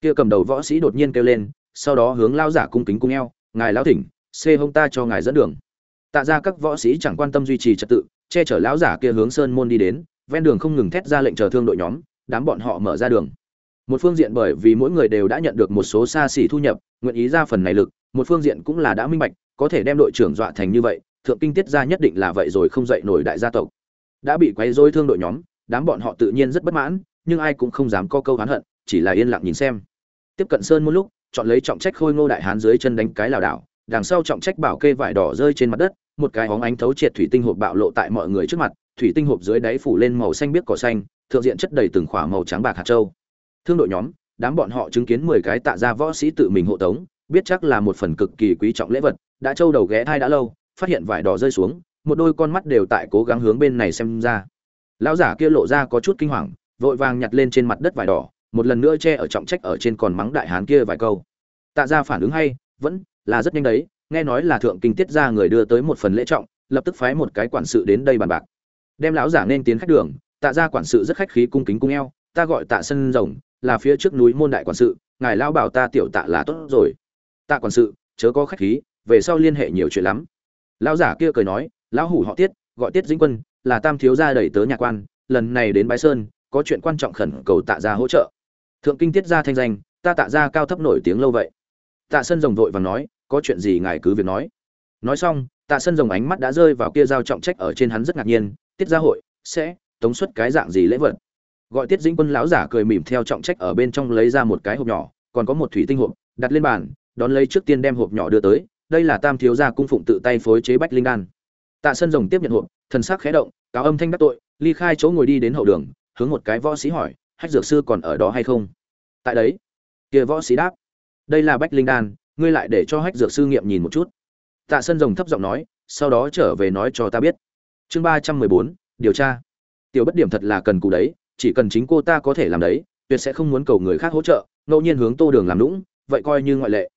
Kia cầm đầu võ sĩ đột nhiên kêu lên, sau đó hướng lao giả cung kính cung eo, ngài lao thỉnh, xê hông ta cho ngài dẫn đường. Tạ ra các võ sĩ chẳng quan tâm duy trì trật tự, che chở lão giả kia hướng sơn môn đi đến, ven đường không ngừng thét ra lệnh chờ thương đội nhóm, đám bọn họ mở ra đường. Một phương diện bởi vì mỗi người đều đã nhận được một số xa xỉ thu nhập, nguyện ý ra phần này lực, một phương diện cũng là đã minh bạch, có thể đem đội trưởng dọa thành như vậy thượng kinh tiết gia nhất định là vậy rồi không dậy nổi đại gia tộc. Đã bị quấy rối thương đội nhóm, đám bọn họ tự nhiên rất bất mãn, nhưng ai cũng không dám có câu hán hận, chỉ là yên lặng nhìn xem. Tiếp cận sơn một lúc, chọn lấy trọng trách khôi ngô đại hán dưới chân đánh cái lảo đảo, đằng sau trọng trách bảo kê vải đỏ rơi trên mặt đất, một cái hóng ánh thấu triệt thủy tinh hộp bạo lộ tại mọi người trước mặt, thủy tinh hộp dưới đáy phủ lên màu xanh biếc cỏ xanh, thượng diện chất đầy từng khỏa màu trắng bạc hạt châu. Thương đội nhóm, đám bọn họ chứng kiến mười cái tạ ra võ sĩ tự mình hộ tống, biết chắc là một phần cực kỳ quý trọng lễ vật, đã châu đầu ghé thai đã lâu phát hiện vải đỏ rơi xuống, một đôi con mắt đều tại cố gắng hướng bên này xem ra. Lão giả kia lộ ra có chút kinh hoàng, vội vàng nhặt lên trên mặt đất vải đỏ, một lần nữa che ở trọng trách ở trên còn mắng đại hán kia vài câu. Tạ ra phản ứng hay, vẫn là rất nhanh đấy, nghe nói là thượng kinh tiết ra người đưa tới một phần lễ trọng, lập tức phái một cái quản sự đến đây bàn bạc. Đem lão giả nên tiến khách đường, tạ ra quản sự rất khách khí cung kính cung eo, ta gọi tạ sân rồng, là phía trước núi môn đại quản sự, ngài lão bảo ta tiểu tạ là tốt rồi. Tạ quản sự, chớ có khách khí, về sau liên hệ nhiều chuyện lắm lão giả kia cười nói, lão hủ họ tiết, gọi tiết dĩnh quân, là tam thiếu gia đẩy tớ nhà quan, lần này đến bái sơn, có chuyện quan trọng khẩn cầu tạ gia hỗ trợ. Thượng kinh tiết gia thanh danh, ta tạ gia cao thấp nổi tiếng lâu vậy. Tạ sân rồng vội và nói, có chuyện gì ngài cứ việc nói. Nói xong, tạ sân rồng ánh mắt đã rơi vào kia giao trọng trách ở trên hắn rất ngạc nhiên, tiết gia hội sẽ tống xuất cái dạng gì lễ vật? Gọi tiết dĩnh quân lão giả cười mỉm theo trọng trách ở bên trong lấy ra một cái hộp nhỏ, còn có một thủy tinh hộp, đặt lên bàn, đón lấy trước tiên đem hộp nhỏ đưa tới đây là tam thiếu gia cung phụng tự tay phối chế bách linh đan. Tạ sân rồng tiếp nhận hộp, thần sắc khẽ động, cáo âm thanh đắc tội, ly khai chỗ ngồi đi đến hậu đường, hướng một cái võ sĩ hỏi, hách dược sư còn ở đó hay không? Tại đấy, kia võ sĩ đáp, đây là bách linh đan, ngươi lại để cho hách dược sư nghiệm nhìn một chút. Tạ sân rồng thấp giọng nói, sau đó trở về nói cho ta biết. Chương ba trăm mười bốn, điều tra. Tiểu bất điểm thật là cần cù đấy, chỉ cần chính cô ta có thể làm đấy, tuyệt sẽ không muốn cầu người khác hỗ trợ, ngẫu nhiên hướng tô đường làm lũng vậy coi như ngoại lệ.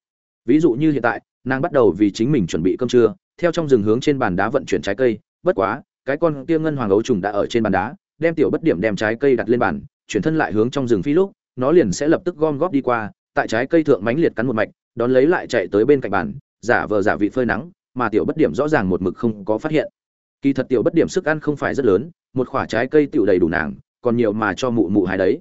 Ví dụ như hiện tại nàng bắt đầu vì chính mình chuẩn bị cơm trưa, theo trong rừng hướng trên bàn đá vận chuyển trái cây. Bất quá, cái con kia ngân hoàng ấu trùng đã ở trên bàn đá, đem tiểu bất điểm đem trái cây đặt lên bàn, chuyển thân lại hướng trong rừng phi lúc, nó liền sẽ lập tức gom góp đi qua, tại trái cây thượng mánh liệt cắn một mạch, đón lấy lại chạy tới bên cạnh bàn, giả vờ giả vị phơi nắng, mà tiểu bất điểm rõ ràng một mực không có phát hiện. Kỳ thật tiểu bất điểm sức ăn không phải rất lớn, một khoả trái cây tiểu đầy đủ nàng, còn nhiều mà cho mụ mụ hai đấy.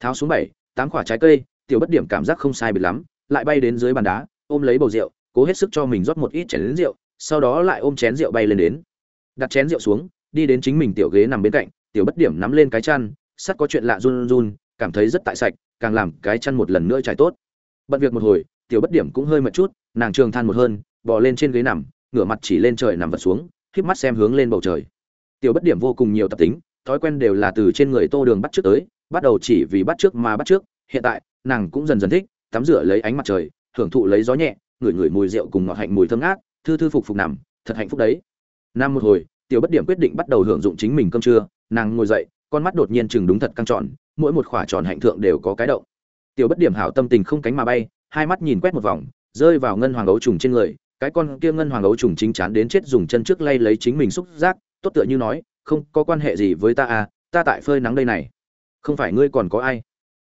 Tháo xuống bảy, tám khoả trái cây, tiểu bất điểm cảm giác không sai biệt lắm, lại bay đến dưới bàn đá, ôm lấy bầu rượu cố hết sức cho mình rót một ít chén đến rượu, sau đó lại ôm chén rượu bay lên đến. Đặt chén rượu xuống, đi đến chính mình tiểu ghế nằm bên cạnh, tiểu bất điểm nắm lên cái chăn, sắt có chuyện lạ run run, cảm thấy rất tại sạch, càng làm cái chăn một lần nữa trải tốt. Bận việc một hồi, tiểu bất điểm cũng hơi mệt chút, nàng trường than một hơn, bò lên trên ghế nằm, ngửa mặt chỉ lên trời nằm vật xuống híp mắt xem hướng lên bầu trời. Tiểu bất điểm vô cùng nhiều tập tính, thói quen đều là từ trên người tô đường bắt trước tới, bắt đầu chỉ vì bắt trước mà bắt trước, hiện tại, nàng cũng dần dần thích, tắm rửa lấy ánh mặt trời, hưởng thụ lấy gió nhẹ ngửi ngửi mùi rượu cùng ngọt hạnh mùi thơm ngát, thư thư phục phục nằm, thật hạnh phúc đấy. Năm một hồi, tiểu bất điểm quyết định bắt đầu hưởng dụng chính mình cơm trưa, nàng ngồi dậy, con mắt đột nhiên chừng đúng thật căng tròn, mỗi một khỏa tròn hạnh thượng đều có cái động. Tiểu bất điểm hảo tâm tình không cánh mà bay, hai mắt nhìn quét một vòng, rơi vào ngân hoàng ấu trùng trên người, cái con kia ngân hoàng ấu trùng chính chán đến chết dùng chân trước lay lấy chính mình xúc giác, tốt tựa như nói, không, có quan hệ gì với ta à ta tại phơi nắng đây này. Không phải ngươi còn có ai?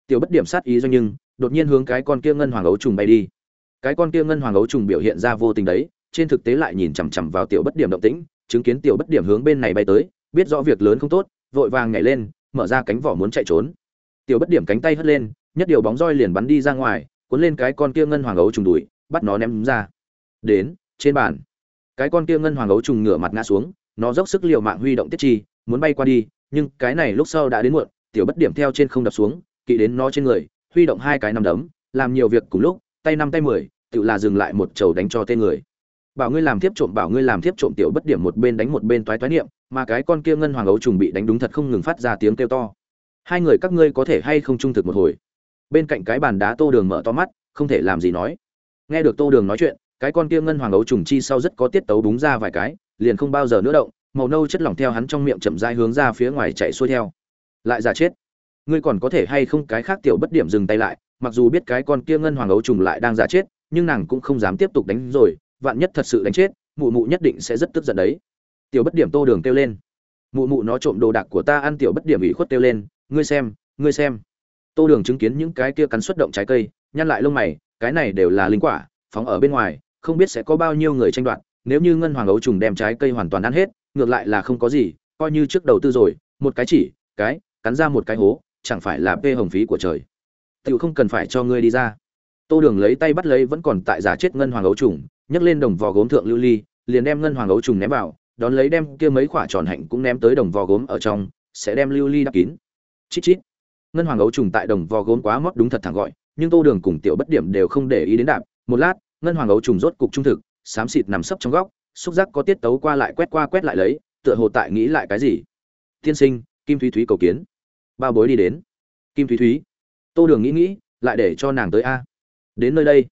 Tiểu bất điểm sát ý do nhưng, đột nhiên hướng cái con kia ngân hoàng ấu trùng bay đi cái con kia ngân hoàng ấu trùng biểu hiện ra vô tình đấy, trên thực tế lại nhìn chằm chằm vào tiểu bất điểm động tĩnh, chứng kiến tiểu bất điểm hướng bên này bay tới, biết rõ việc lớn không tốt, vội vàng nhảy lên, mở ra cánh vỏ muốn chạy trốn. Tiểu bất điểm cánh tay hất lên, nhất điều bóng roi liền bắn đi ra ngoài, cuốn lên cái con kia ngân hoàng ấu trùng đuổi bắt nó ném ra. Đến, trên bàn. Cái con kia ngân hoàng ấu trùng ngửa mặt ngã xuống, nó dốc sức liều mạng huy động tiết chi, muốn bay qua đi, nhưng cái này lúc sau đã đến muộn, tiểu bất điểm theo trên không đập xuống, kỵ đến nó trên người, huy động hai cái nằm đấm, làm nhiều việc cùng lúc tay năm tay mười, tự là dừng lại một chầu đánh cho tên người. Bảo ngươi làm tiếp trộm, bảo ngươi làm tiếp trộm tiểu bất điểm một bên đánh một bên toái toái niệm, mà cái con kia ngân hoàng ấu trùng bị đánh đúng thật không ngừng phát ra tiếng kêu to. Hai người các ngươi có thể hay không trung thực một hồi? Bên cạnh cái bàn đá tô đường mở to mắt, không thể làm gì nói. Nghe được tô đường nói chuyện, cái con kia ngân hoàng ấu trùng chi sau rất có tiết tấu đúng ra vài cái, liền không bao giờ nữa động, màu nâu chất lỏng theo hắn trong miệng chậm rãi hướng ra phía ngoài chạy xuôi theo. Lại giả chết. Ngươi còn có thể hay không cái khác tiểu bất điểm dừng tay lại mặc dù biết cái con kia ngân hoàng ấu trùng lại đang giả chết, nhưng nàng cũng không dám tiếp tục đánh rồi, vạn nhất thật sự đánh chết, mụ mụ nhất định sẽ rất tức giận đấy. Tiểu bất điểm tô đường kêu lên. Mụ mụ nó trộm đồ đạc của ta ăn, tiểu bất điểm ủy khuất kêu lên, ngươi xem ngươi xem. Tô đường chứng kiến những cái kia cắn xuất động trái cây, nhăn lại lông mày, cái này đều là linh quả, phóng ở bên ngoài, không biết sẽ có bao nhiêu người tranh đoạt, nếu như ngân hoàng ấu trùng đem trái cây hoàn toàn ăn hết, ngược lại là không có gì, coi như trước đầu tư rồi, một cái chỉ, cái, cắn ra một cái hố, chẳng phải là p hồng phí của trời tự không cần phải cho ngươi đi ra. Tô đường lấy tay bắt lấy vẫn còn tại giả chết ngân hoàng ấu trùng, nhấc lên đồng vò gốm thượng lưu ly, liền đem ngân hoàng ấu trùng ném vào, đón lấy đem kia mấy quả tròn hạnh cũng ném tới đồng vò gốm ở trong, sẽ đem lưu ly đắp kín. Chít chít. Ngân hoàng ấu trùng tại đồng vò gốm quá mót đúng thật thẳng gọi, nhưng tô đường cùng tiểu bất điểm đều không để ý đến đạp. Một lát, ngân hoàng ấu trùng rốt cục trung thực, xám xịt nằm sấp trong góc, xúc giác có tiết tấu qua lại quét qua quét lại lấy, tựa hồ tại nghĩ lại cái gì. Tiên sinh, kim thúy thúy cầu kiến. Ba bối đi đến. Kim thúy thúy tô đường nghĩ nghĩ, lại để cho nàng tới a. Đến nơi đây.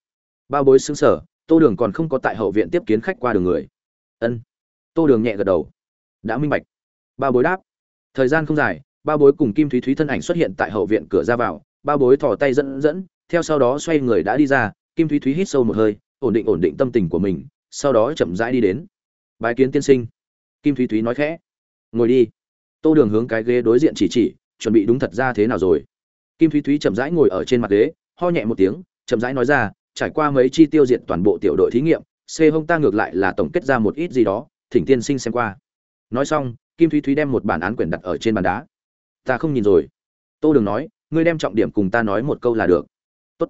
Bao bối xứng sở tô đường còn không có tại hậu viện tiếp kiến khách qua đường người. Ân. Tô đường nhẹ gật đầu. Đã minh bạch. Bao bối đáp. Thời gian không dài, bao bối cùng kim thúy thúy thân ảnh xuất hiện tại hậu viện cửa ra vào. Bao bối thò tay dẫn dẫn, theo sau đó xoay người đã đi ra. Kim thúy thúy hít sâu một hơi, ổn định ổn định tâm tình của mình, sau đó chậm rãi đi đến. Bài kiến tiên sinh. Kim thúy thúy nói khẽ. Ngồi đi. Tô đường hướng cái ghế đối diện chỉ chỉ, chuẩn bị đúng thật ra thế nào rồi kim thúy thúy chậm rãi ngồi ở trên mặt ghế, ho nhẹ một tiếng, chậm rãi nói ra, trải qua mấy chi tiêu diệt toàn bộ tiểu đội thí nghiệm, c hông ta ngược lại là tổng kết ra một ít gì đó, thỉnh tiên sinh xem qua. Nói xong, kim thúy thúy đem một bản án quyển đặt ở trên bàn đá. Ta không nhìn rồi. Tô đường nói, ngươi đem trọng điểm cùng ta nói một câu là được. Tốt.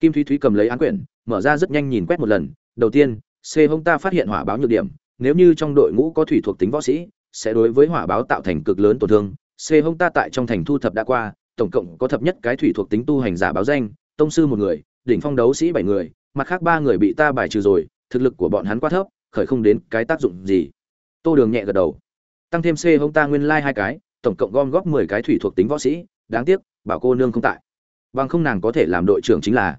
kim thúy thúy cầm lấy án quyển, mở ra rất nhanh nhìn quét một lần. Đầu tiên, c hông ta phát hiện hỏa báo nhược điểm, nếu như trong đội ngũ có thủy thuộc tính võ sĩ, sẽ đối với hỏa báo tạo thành cực lớn tổn thương. C hông ta tại trong thành thu thập đã qua tổng cộng có thập nhất cái thủy thuộc tính tu hành giả báo danh, tông sư một người, đỉnh phong đấu sĩ bảy người, mặt khác ba người bị ta bài trừ rồi, thực lực của bọn hắn quá thấp, khởi không đến cái tác dụng gì. Tô đường nhẹ gật đầu. Tăng thêm c hung ta nguyên lai hai cái, tổng cộng gom góp mười cái thủy thuộc tính võ sĩ, đáng tiếc, bảo cô nương không tại. Bằng không nàng có thể làm đội trưởng chính là.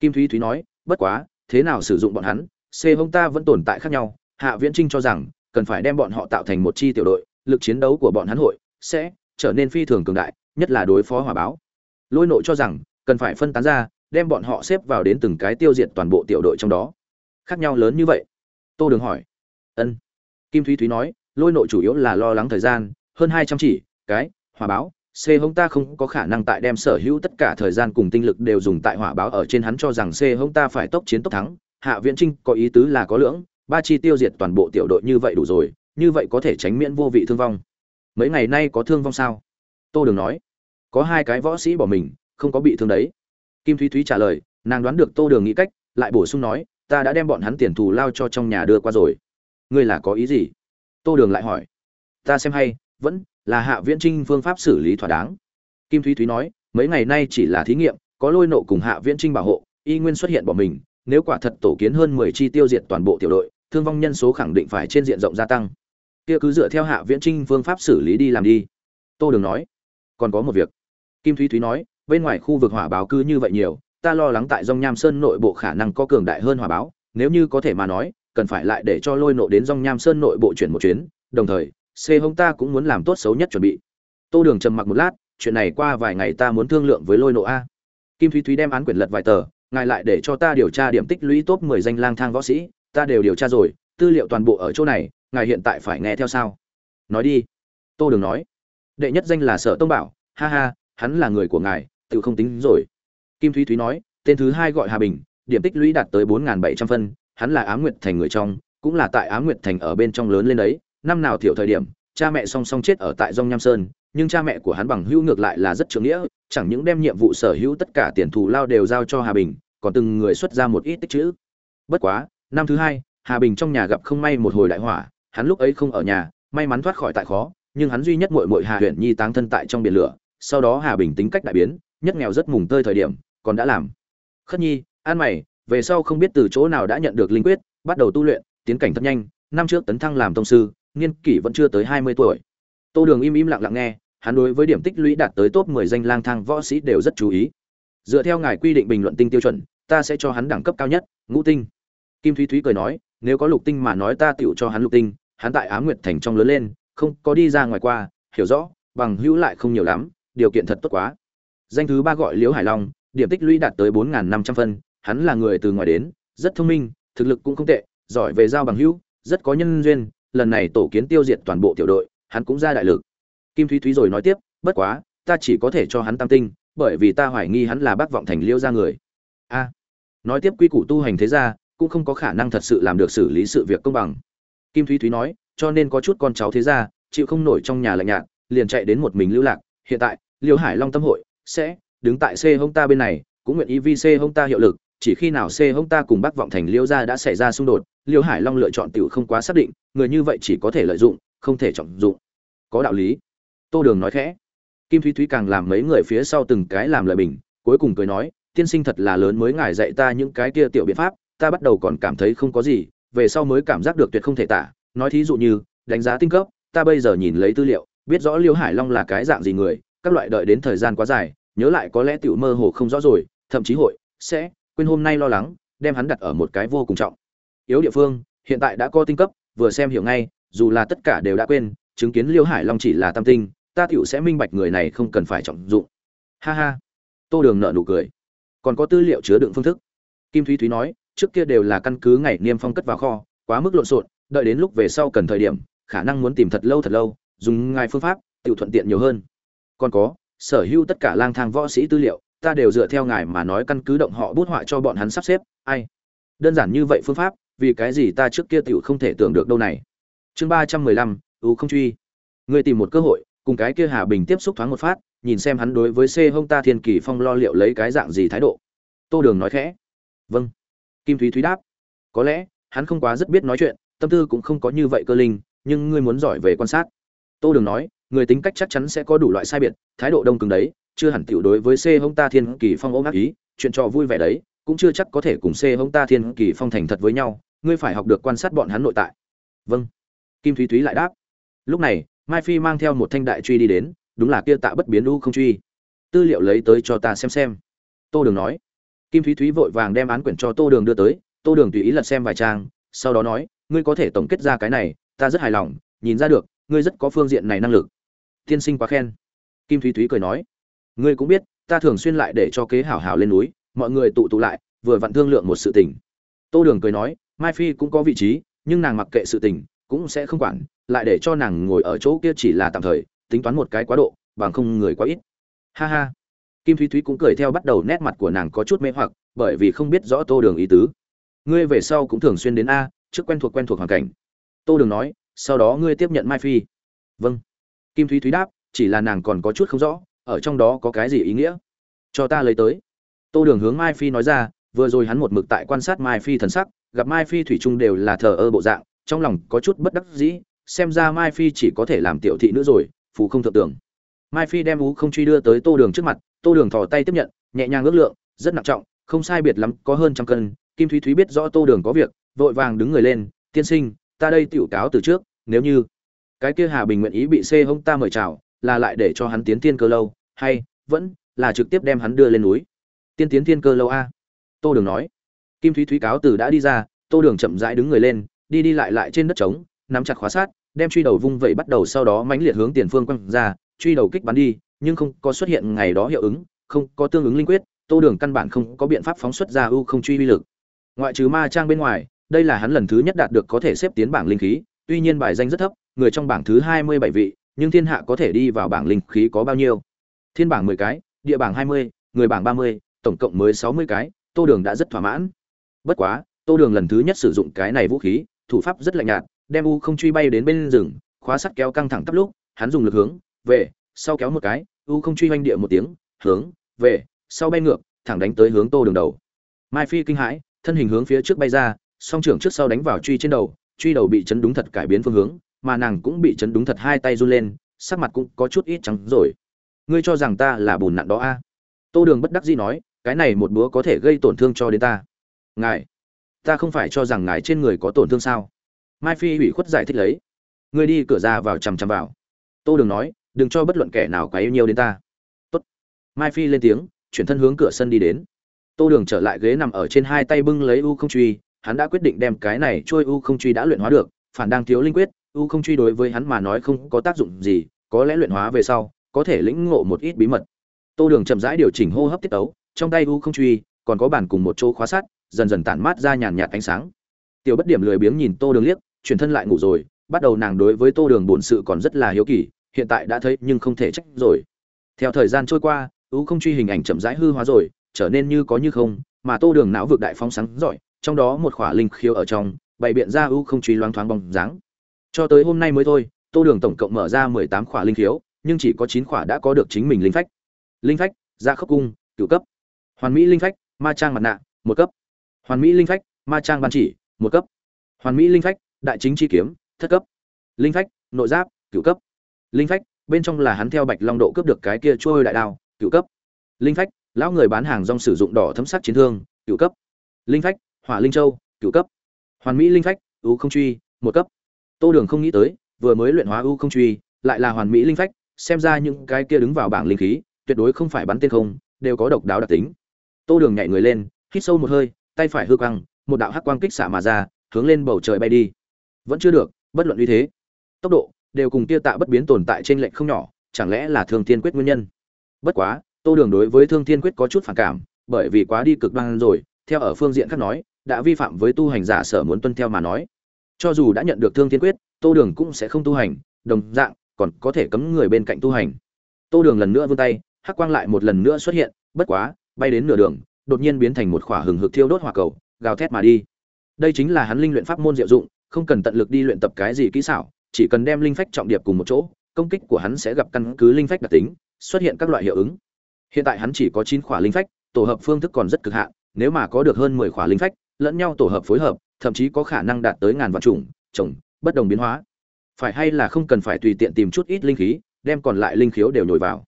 Kim thúy thúy nói, bất quá, thế nào sử dụng bọn hắn, c hung ta vẫn tồn tại khác nhau, hạ viễn trinh cho rằng, cần phải đem bọn họ tạo thành một chi tiểu đội, lực chiến đấu của bọn hắn hội sẽ trở nên phi thường cường đại nhất là đối phó hỏa báo. Lôi nội cho rằng, cần phải phân tán ra, đem bọn họ xếp vào đến từng cái tiêu diệt toàn bộ tiểu đội trong đó. Khác nhau lớn như vậy? Tô đường hỏi. Ân. Kim thúy thúy nói, lôi nội chủ yếu là lo lắng thời gian, hơn hai trăm chỉ, cái, hỏa báo, c hông ta không có khả năng tại đem sở hữu tất cả thời gian cùng tinh lực đều dùng tại hỏa báo ở trên hắn cho rằng c hông ta phải tốc chiến tốc thắng. Hạ viễn trinh, có ý tứ là có lưỡng, ba chi tiêu diệt toàn bộ tiểu đội như vậy đủ rồi, như vậy có thể tránh miễn vô vị thương vong. Mấy ngày nay có thương vong sao? Tô đường nói có hai cái võ sĩ bỏ mình, không có bị thương đấy. Kim thúy thúy trả lời, nàng đoán được tô đường nghĩ cách, lại bổ sung nói, ta đã đem bọn hắn tiền thù lao cho trong nhà đưa qua rồi. Ngươi là có ý gì? Tô đường lại hỏi. Ta xem hay, vẫn là hạ viễn trinh phương pháp xử lý thỏa đáng. Kim thúy thúy nói, mấy ngày nay chỉ là thí nghiệm, có lôi nộ cùng hạ viễn trinh bảo hộ, y nguyên xuất hiện bỏ mình, nếu quả thật tổ kiến hơn mười chi tiêu diệt toàn bộ tiểu đội, thương vong nhân số khẳng định phải trên diện rộng gia tăng. Kia cứ dựa theo hạ viễn trinh phương pháp xử lý đi làm đi. Tô đường nói, còn có một việc kim thúy thúy nói, bên ngoài khu vực hỏa báo cứ như vậy nhiều, ta lo lắng tại dòng nham sơn nội bộ khả năng có cường đại hơn hỏa báo, nếu như có thể mà nói, cần phải lại để cho lôi nộ đến dòng nham sơn nội bộ chuyển một chuyến, đồng thời, c hông ta cũng muốn làm tốt xấu nhất chuẩn bị. Tô đường trầm mặc một lát, chuyện này qua vài ngày ta muốn thương lượng với lôi nộ a. Kim thúy thúy đem án quyển lật vài tờ, ngài lại để cho ta điều tra điểm tích lũy top mười danh lang thang võ sĩ, ta đều điều tra rồi, tư liệu toàn bộ ở chỗ này, ngài hiện tại phải nghe theo sao? Nói đi. Tô đường nói. Đệ nhất danh là sở tông bảo, ha ha hắn là người của ngài tự không tính rồi. Kim thúy thúy nói, tên thứ hai gọi hà bình, điểm tích lũy đạt tới bốn bảy trăm phân, hắn là á nguyệt thành người trong, cũng là tại á nguyệt thành ở bên trong lớn lên đấy. Năm nào thiểu thời điểm, cha mẹ song song chết ở tại dông nham sơn, nhưng cha mẹ của hắn bằng hữu ngược lại là rất trưởng nghĩa, chẳng những đem nhiệm vụ sở hữu tất cả tiền thù lao đều giao cho hà bình, còn từng người xuất ra một ít tích chữ. Bất quá, năm thứ hai, hà bình trong nhà gặp không may một hồi đại hỏa, hắn lúc ấy không ở nhà, may mắn thoát khỏi tại khó, nhưng hắn duy nhất muội muội hà huyện nhi táng thân tại trong biển lửa sau đó hà bình tính cách đại biến, nhất nghèo rất mùng tơi thời điểm, còn đã làm. Khất nhi, an mày, về sau không biết từ chỗ nào đã nhận được linh quyết, bắt đầu tu luyện, tiến cảnh thật nhanh. Năm trước tấn thăng làm tông sư, niên kỷ vẫn chưa tới hai mươi tuổi. Tô đường im im lặng lặng nghe, hắn đối với điểm tích lũy đạt tới top mười danh lang thang võ sĩ đều rất chú ý. Dựa theo ngài quy định bình luận tinh tiêu chuẩn, ta sẽ cho hắn đẳng cấp cao nhất, ngũ tinh. Kim thúy thúy cười nói, nếu có lục tinh mà nói ta tựu cho hắn lục tinh, hắn tại á nguyệt thành trong lớn lên, không có đi ra ngoài qua, hiểu rõ, bằng hữu lại không nhiều lắm điều kiện thật tốt quá. Danh thứ ba gọi liễu hải long, điểm tích lũy đạt tới bốn năm trăm phân, hắn là người từ ngoài đến, rất thông minh, thực lực cũng không tệ, giỏi về giao bằng hữu, rất có nhân duyên, lần này tổ kiến tiêu diệt toàn bộ tiểu đội, hắn cũng ra đại lực. Kim thúy thúy rồi nói tiếp, bất quá, ta chỉ có thể cho hắn tam tinh, bởi vì ta hoài nghi hắn là bác vọng thành liêu ra người. A. À, nói tiếp quy củ tu hành thế ra cũng không có khả năng thật sự làm được xử lý sự việc công bằng. Kim thúy thúy nói, cho nên có chút con cháu thế ra chịu không nổi trong nhà lạnh nhạt, liền chạy đến một mình lưu lạc hiện tại, liêu hải long tâm hội sẽ đứng tại c hông ta bên này, cũng nguyện ý vi c hông ta hiệu lực, chỉ khi nào c hông ta cùng bác vọng thành liêu gia đã xảy ra xung đột, liêu hải long lựa chọn tiểu không quá xác định, người như vậy chỉ có thể lợi dụng, không thể trọng dụng. Có đạo lý. Tô đường nói khẽ. Kim thúy thúy càng làm mấy người phía sau từng cái làm lời bình, cuối cùng cười nói, tiên sinh thật là lớn mới ngài dạy ta những cái kia tiểu biện pháp, ta bắt đầu còn cảm thấy không có gì, về sau mới cảm giác được tuyệt không thể tả. Nói thí dụ như, đánh giá tinh cấp, ta bây giờ nhìn lấy tư liệu biết rõ liêu hải long là cái dạng gì người, các loại đợi đến thời gian quá dài, nhớ lại có lẽ tiểu mơ hồ không rõ rồi, thậm chí hội sẽ quên hôm nay lo lắng, đem hắn đặt ở một cái vô cùng trọng, yếu địa phương, hiện tại đã có tinh cấp, vừa xem hiểu ngay, dù là tất cả đều đã quên, chứng kiến liêu hải long chỉ là tam tinh, ta tiểu sẽ minh bạch người này không cần phải trọng dụng. Ha ha. Tô đường nợ nụ cười. Còn có tư liệu chứa đựng phương thức. Kim thúy thúy nói, trước kia đều là căn cứ ngày niêm phong cất vào kho, quá mức lộn xộn, đợi đến lúc về sau cần thời điểm, khả năng muốn tìm thật lâu thật lâu dùng ngài phương pháp tự thuận tiện nhiều hơn. Còn có, sở hữu tất cả lang thang võ sĩ tư liệu, ta đều dựa theo ngài mà nói căn cứ động họ bút họa cho bọn hắn sắp xếp. Ai? Đơn giản như vậy phương pháp, vì cái gì ta trước kia tiểu không thể tưởng được đâu này. Chương ba trăm mười lăm ưu không truy. Ngươi tìm một cơ hội, cùng cái kia hà bình tiếp xúc thoáng một phát, nhìn xem hắn đối với c hông ta thiên kỳ phong lo liệu lấy cái dạng gì thái độ. Tô đường nói khẽ. Vâng. Kim thúy thúy đáp. Có lẽ, hắn không quá rất biết nói chuyện, tâm tư cũng không có như vậy cơ linh, nhưng ngươi muốn giỏi về quan sát tô đường nói, người tính cách chắc chắn sẽ có đủ loại sai biệt, thái độ đông cứng đấy, chưa hẳn tiểu đối với c hông ta thiên kỳ phong ôm ác ý, chuyện trò vui vẻ đấy, cũng chưa chắc có thể cùng c hông ta thiên kỳ phong thành thật với nhau, ngươi phải học được quan sát bọn hắn nội tại. Vâng. Kim thúy thúy lại đáp. Lúc này, mai phi mang theo một thanh đại truy đi đến, đúng là kia tạ bất biến u không truy. Tư liệu lấy tới cho ta xem xem. Tô đường nói. Kim thúy thúy vội vàng đem án quyển cho tô đường đưa tới, tô đường tùy ý lật xem vài trang, sau đó nói, ngươi có thể tổng kết ra cái này, ta rất hài lòng, nhìn ra được ngươi rất có phương diện này năng lực. Tiên sinh quá khen. Kim thúy thúy cười nói. Ngươi cũng biết, ta thường xuyên lại để cho kế hảo hảo lên núi, mọi người tụ tụ lại, vừa vặn thương lượng một sự tình. Tô đường cười nói, mai phi cũng có vị trí, nhưng nàng mặc kệ sự tình, cũng sẽ không quản, lại để cho nàng ngồi ở chỗ kia chỉ là tạm thời, tính toán một cái quá độ, bằng không người quá ít. Ha ha. Kim thúy thúy cũng cười theo bắt đầu nét mặt của nàng có chút mê hoặc, bởi vì không biết rõ tô đường ý tứ. Ngươi về sau cũng thường xuyên đến a, trước quen thuộc quen thuộc hoàn cảnh. Tô đường nói sau đó ngươi tiếp nhận mai phi. Vâng. Kim thúy thúy đáp, chỉ là nàng còn có chút không rõ, ở trong đó có cái gì ý nghĩa? Cho ta lấy tới. Tô đường hướng mai phi nói ra, vừa rồi hắn một mực tại quan sát mai phi thần sắc, gặp mai phi thủy chung đều là thờ ơ bộ dạng, trong lòng có chút bất đắc dĩ, xem ra mai phi chỉ có thể làm tiểu thị nữa rồi, phù không thượng tưởng. Mai phi đem ú không truy đưa tới tô đường trước mặt, tô đường thò tay tiếp nhận, nhẹ nhàng ước lượng, rất nặng trọng, không sai biệt lắm, có hơn trăm cân. Kim thúy thúy biết rõ tô đường có việc, vội vàng đứng người lên, tiên sinh, ta đây tiểu cáo từ trước nếu như cái kia hà bình nguyện ý bị C hông ta mời chào, là lại để cho hắn tiến tiên cơ lâu, hay vẫn là trực tiếp đem hắn đưa lên núi? Tiên tiến tiên cơ lâu a? Tô đường nói. Kim thúy thúy cáo từ đã đi ra, tô đường chậm rãi đứng người lên, đi đi lại lại trên đất trống, nắm chặt khóa sát đem truy đầu vung vậy bắt đầu sau đó mãnh liệt hướng tiền phương quăng ra, truy đầu kích bắn đi, nhưng không có xuất hiện ngày đó hiệu ứng, không có tương ứng linh quyết, tô đường căn bản không có biện pháp phóng xuất ra ưu không truy uy lực. Ngoại trừ ma trang bên ngoài, đây là hắn lần thứ nhất đạt được có thể xếp tiến bảng linh khí tuy nhiên bài danh rất thấp, người trong bảng thứ hai mươi bảy vị, nhưng thiên hạ có thể đi vào bảng linh khí có bao nhiêu? Thiên bảng mười cái, địa bảng hai mươi, người bảng ba mươi, tổng cộng mới sáu mươi cái, tô đường đã rất thỏa mãn. Bất quá, tô đường lần thứ nhất sử dụng cái này vũ khí, thủ pháp rất lạnh nhạt, đem u không truy bay đến bên rừng, khóa sắt kéo căng thẳng tắp lúc, hắn dùng lực hướng, về, sau kéo một cái, u không truy hoành địa một tiếng, hướng, về, sau bay ngược, thẳng đánh tới hướng tô đường đầu. Mai phi kinh hãi, thân hình hướng phía trước bay ra, song trưởng trước sau đánh vào truy trên đầu truy đầu bị chấn đúng thật cải biến phương hướng, mà nàng cũng bị chấn đúng thật hai tay run lên, sắc mặt cũng có chút ít trắng rồi. Ngươi cho rằng ta là bùn nặn đó a? À? tô đường bất đắc dĩ nói, cái này một búa có thể gây tổn thương cho đến ta. Ngài, ta không phải cho rằng ngài trên người có tổn thương sao? Mai phi ủy khuất giải thích lấy. Ngươi đi cửa ra vào chằm chằm vào. Tô đường nói, đừng cho bất luận kẻ nào quá yêu nhiều đến ta. Tốt. mai phi lên tiếng, chuyển thân hướng cửa sân đi đến. Tô đường trở lại ghế nằm ở trên hai tay bưng lấy u không truy hắn đã quyết định đem cái này trôi u không truy đã luyện hóa được, phản đang thiếu linh quyết, u không truy đối với hắn mà nói không có tác dụng gì, có lẽ luyện hóa về sau, có thể lĩnh ngộ một ít bí mật. Tô đường chậm rãi điều chỉnh hô hấp tiết ấu trong tay u không truy, còn có bản cùng một chỗ khóa sắt, dần dần tản mát ra nhàn nhạt ánh sáng. Tiểu bất điểm lười biếng nhìn tô đường liếc, chuyển thân lại ngủ rồi, bắt đầu nàng đối với tô đường bổn sự còn rất là hiếu kỳ, hiện tại đã thấy nhưng không thể trách rồi. Theo thời gian trôi qua, u không truy hình ảnh chậm rãi hư hóa rồi, trở nên như có như không, mà tô đường não vực đại phóng sáng giỏi trong đó một khỏa linh khiếu ở trong, bày biện ra ưu không truy loáng thoáng bóng dáng. Cho tới hôm nay mới thôi, tô đường tổng cộng mở ra mười tám khỏa linh khiếu, nhưng chỉ có chín khỏa đã có được chính mình linh phách. Linh phách gia khốc cung cựu cấp. Hoàn mỹ linh phách, ma trang mặt nạ, một cấp. Hoàn mỹ linh phách, ma trang ban chỉ, một cấp. Hoàn mỹ linh phách, đại chính chi kiếm, thất cấp. Linh phách, nội giáp cựu cấp. Linh phách, bên trong là hắn theo bạch long độ cướp được cái kia trôi đại đao cựu cấp. Linh phách, lão người bán hàng rong sử dụng đỏ thấm sắc chiến thương cựu cấp. Linh phách hỏa linh châu cựu cấp. Hoàn mỹ linh phách u không truy, một cấp. Tô đường không nghĩ tới, vừa mới luyện hóa u không truy, lại là hoàn mỹ linh phách, xem ra những cái kia đứng vào bảng linh khí, tuyệt đối không phải bắn tên không, đều có độc đáo đặc tính. Tô đường nhảy người lên, hít sâu một hơi, tay phải hư quăng một đạo hắc quang kích xạ mà ra, hướng lên bầu trời bay đi. Vẫn chưa được, bất luận uy thế, tốc độ, đều cùng kia tạ bất biến tồn tại trên lệnh không nhỏ, chẳng lẽ là thương thiên quyết nguyên nhân? Bất quá, tô đường đối với thương thiên quyết có chút phản cảm, bởi vì quá đi cực đoan rồi, theo ở phương diện khác nói đã vi phạm với tu hành giả sở muốn tuân theo mà nói. Cho dù đã nhận được thương thiên quyết, tô đường cũng sẽ không tu hành, đồng dạng, còn có thể cấm người bên cạnh tu hành. Tô đường lần nữa vươn tay, hắc quang lại một lần nữa xuất hiện, bất quá, bay đến nửa đường, đột nhiên biến thành một khỏa hừng hực thiêu đốt hỏa cầu, gào thét mà đi. Đây chính là hắn linh luyện pháp môn diệu dụng, không cần tận lực đi luyện tập cái gì kỹ xảo, chỉ cần đem linh phách trọng điệp cùng một chỗ, công kích của hắn sẽ gặp căn cứ linh phách đặc tính, xuất hiện các loại hiệu ứng. Hiện tại hắn chỉ có chín khỏa linh phách, tổ hợp phương thức còn rất cực hạn, nếu mà có được hơn mười khỏa linh phách lẫn nhau tổ hợp phối hợp, thậm chí có khả năng đạt tới ngàn vạn chủng trồng bất đồng biến hóa. Phải hay là không cần phải tùy tiện tìm chút ít linh khí, đem còn lại linh khiếu đều nhồi vào.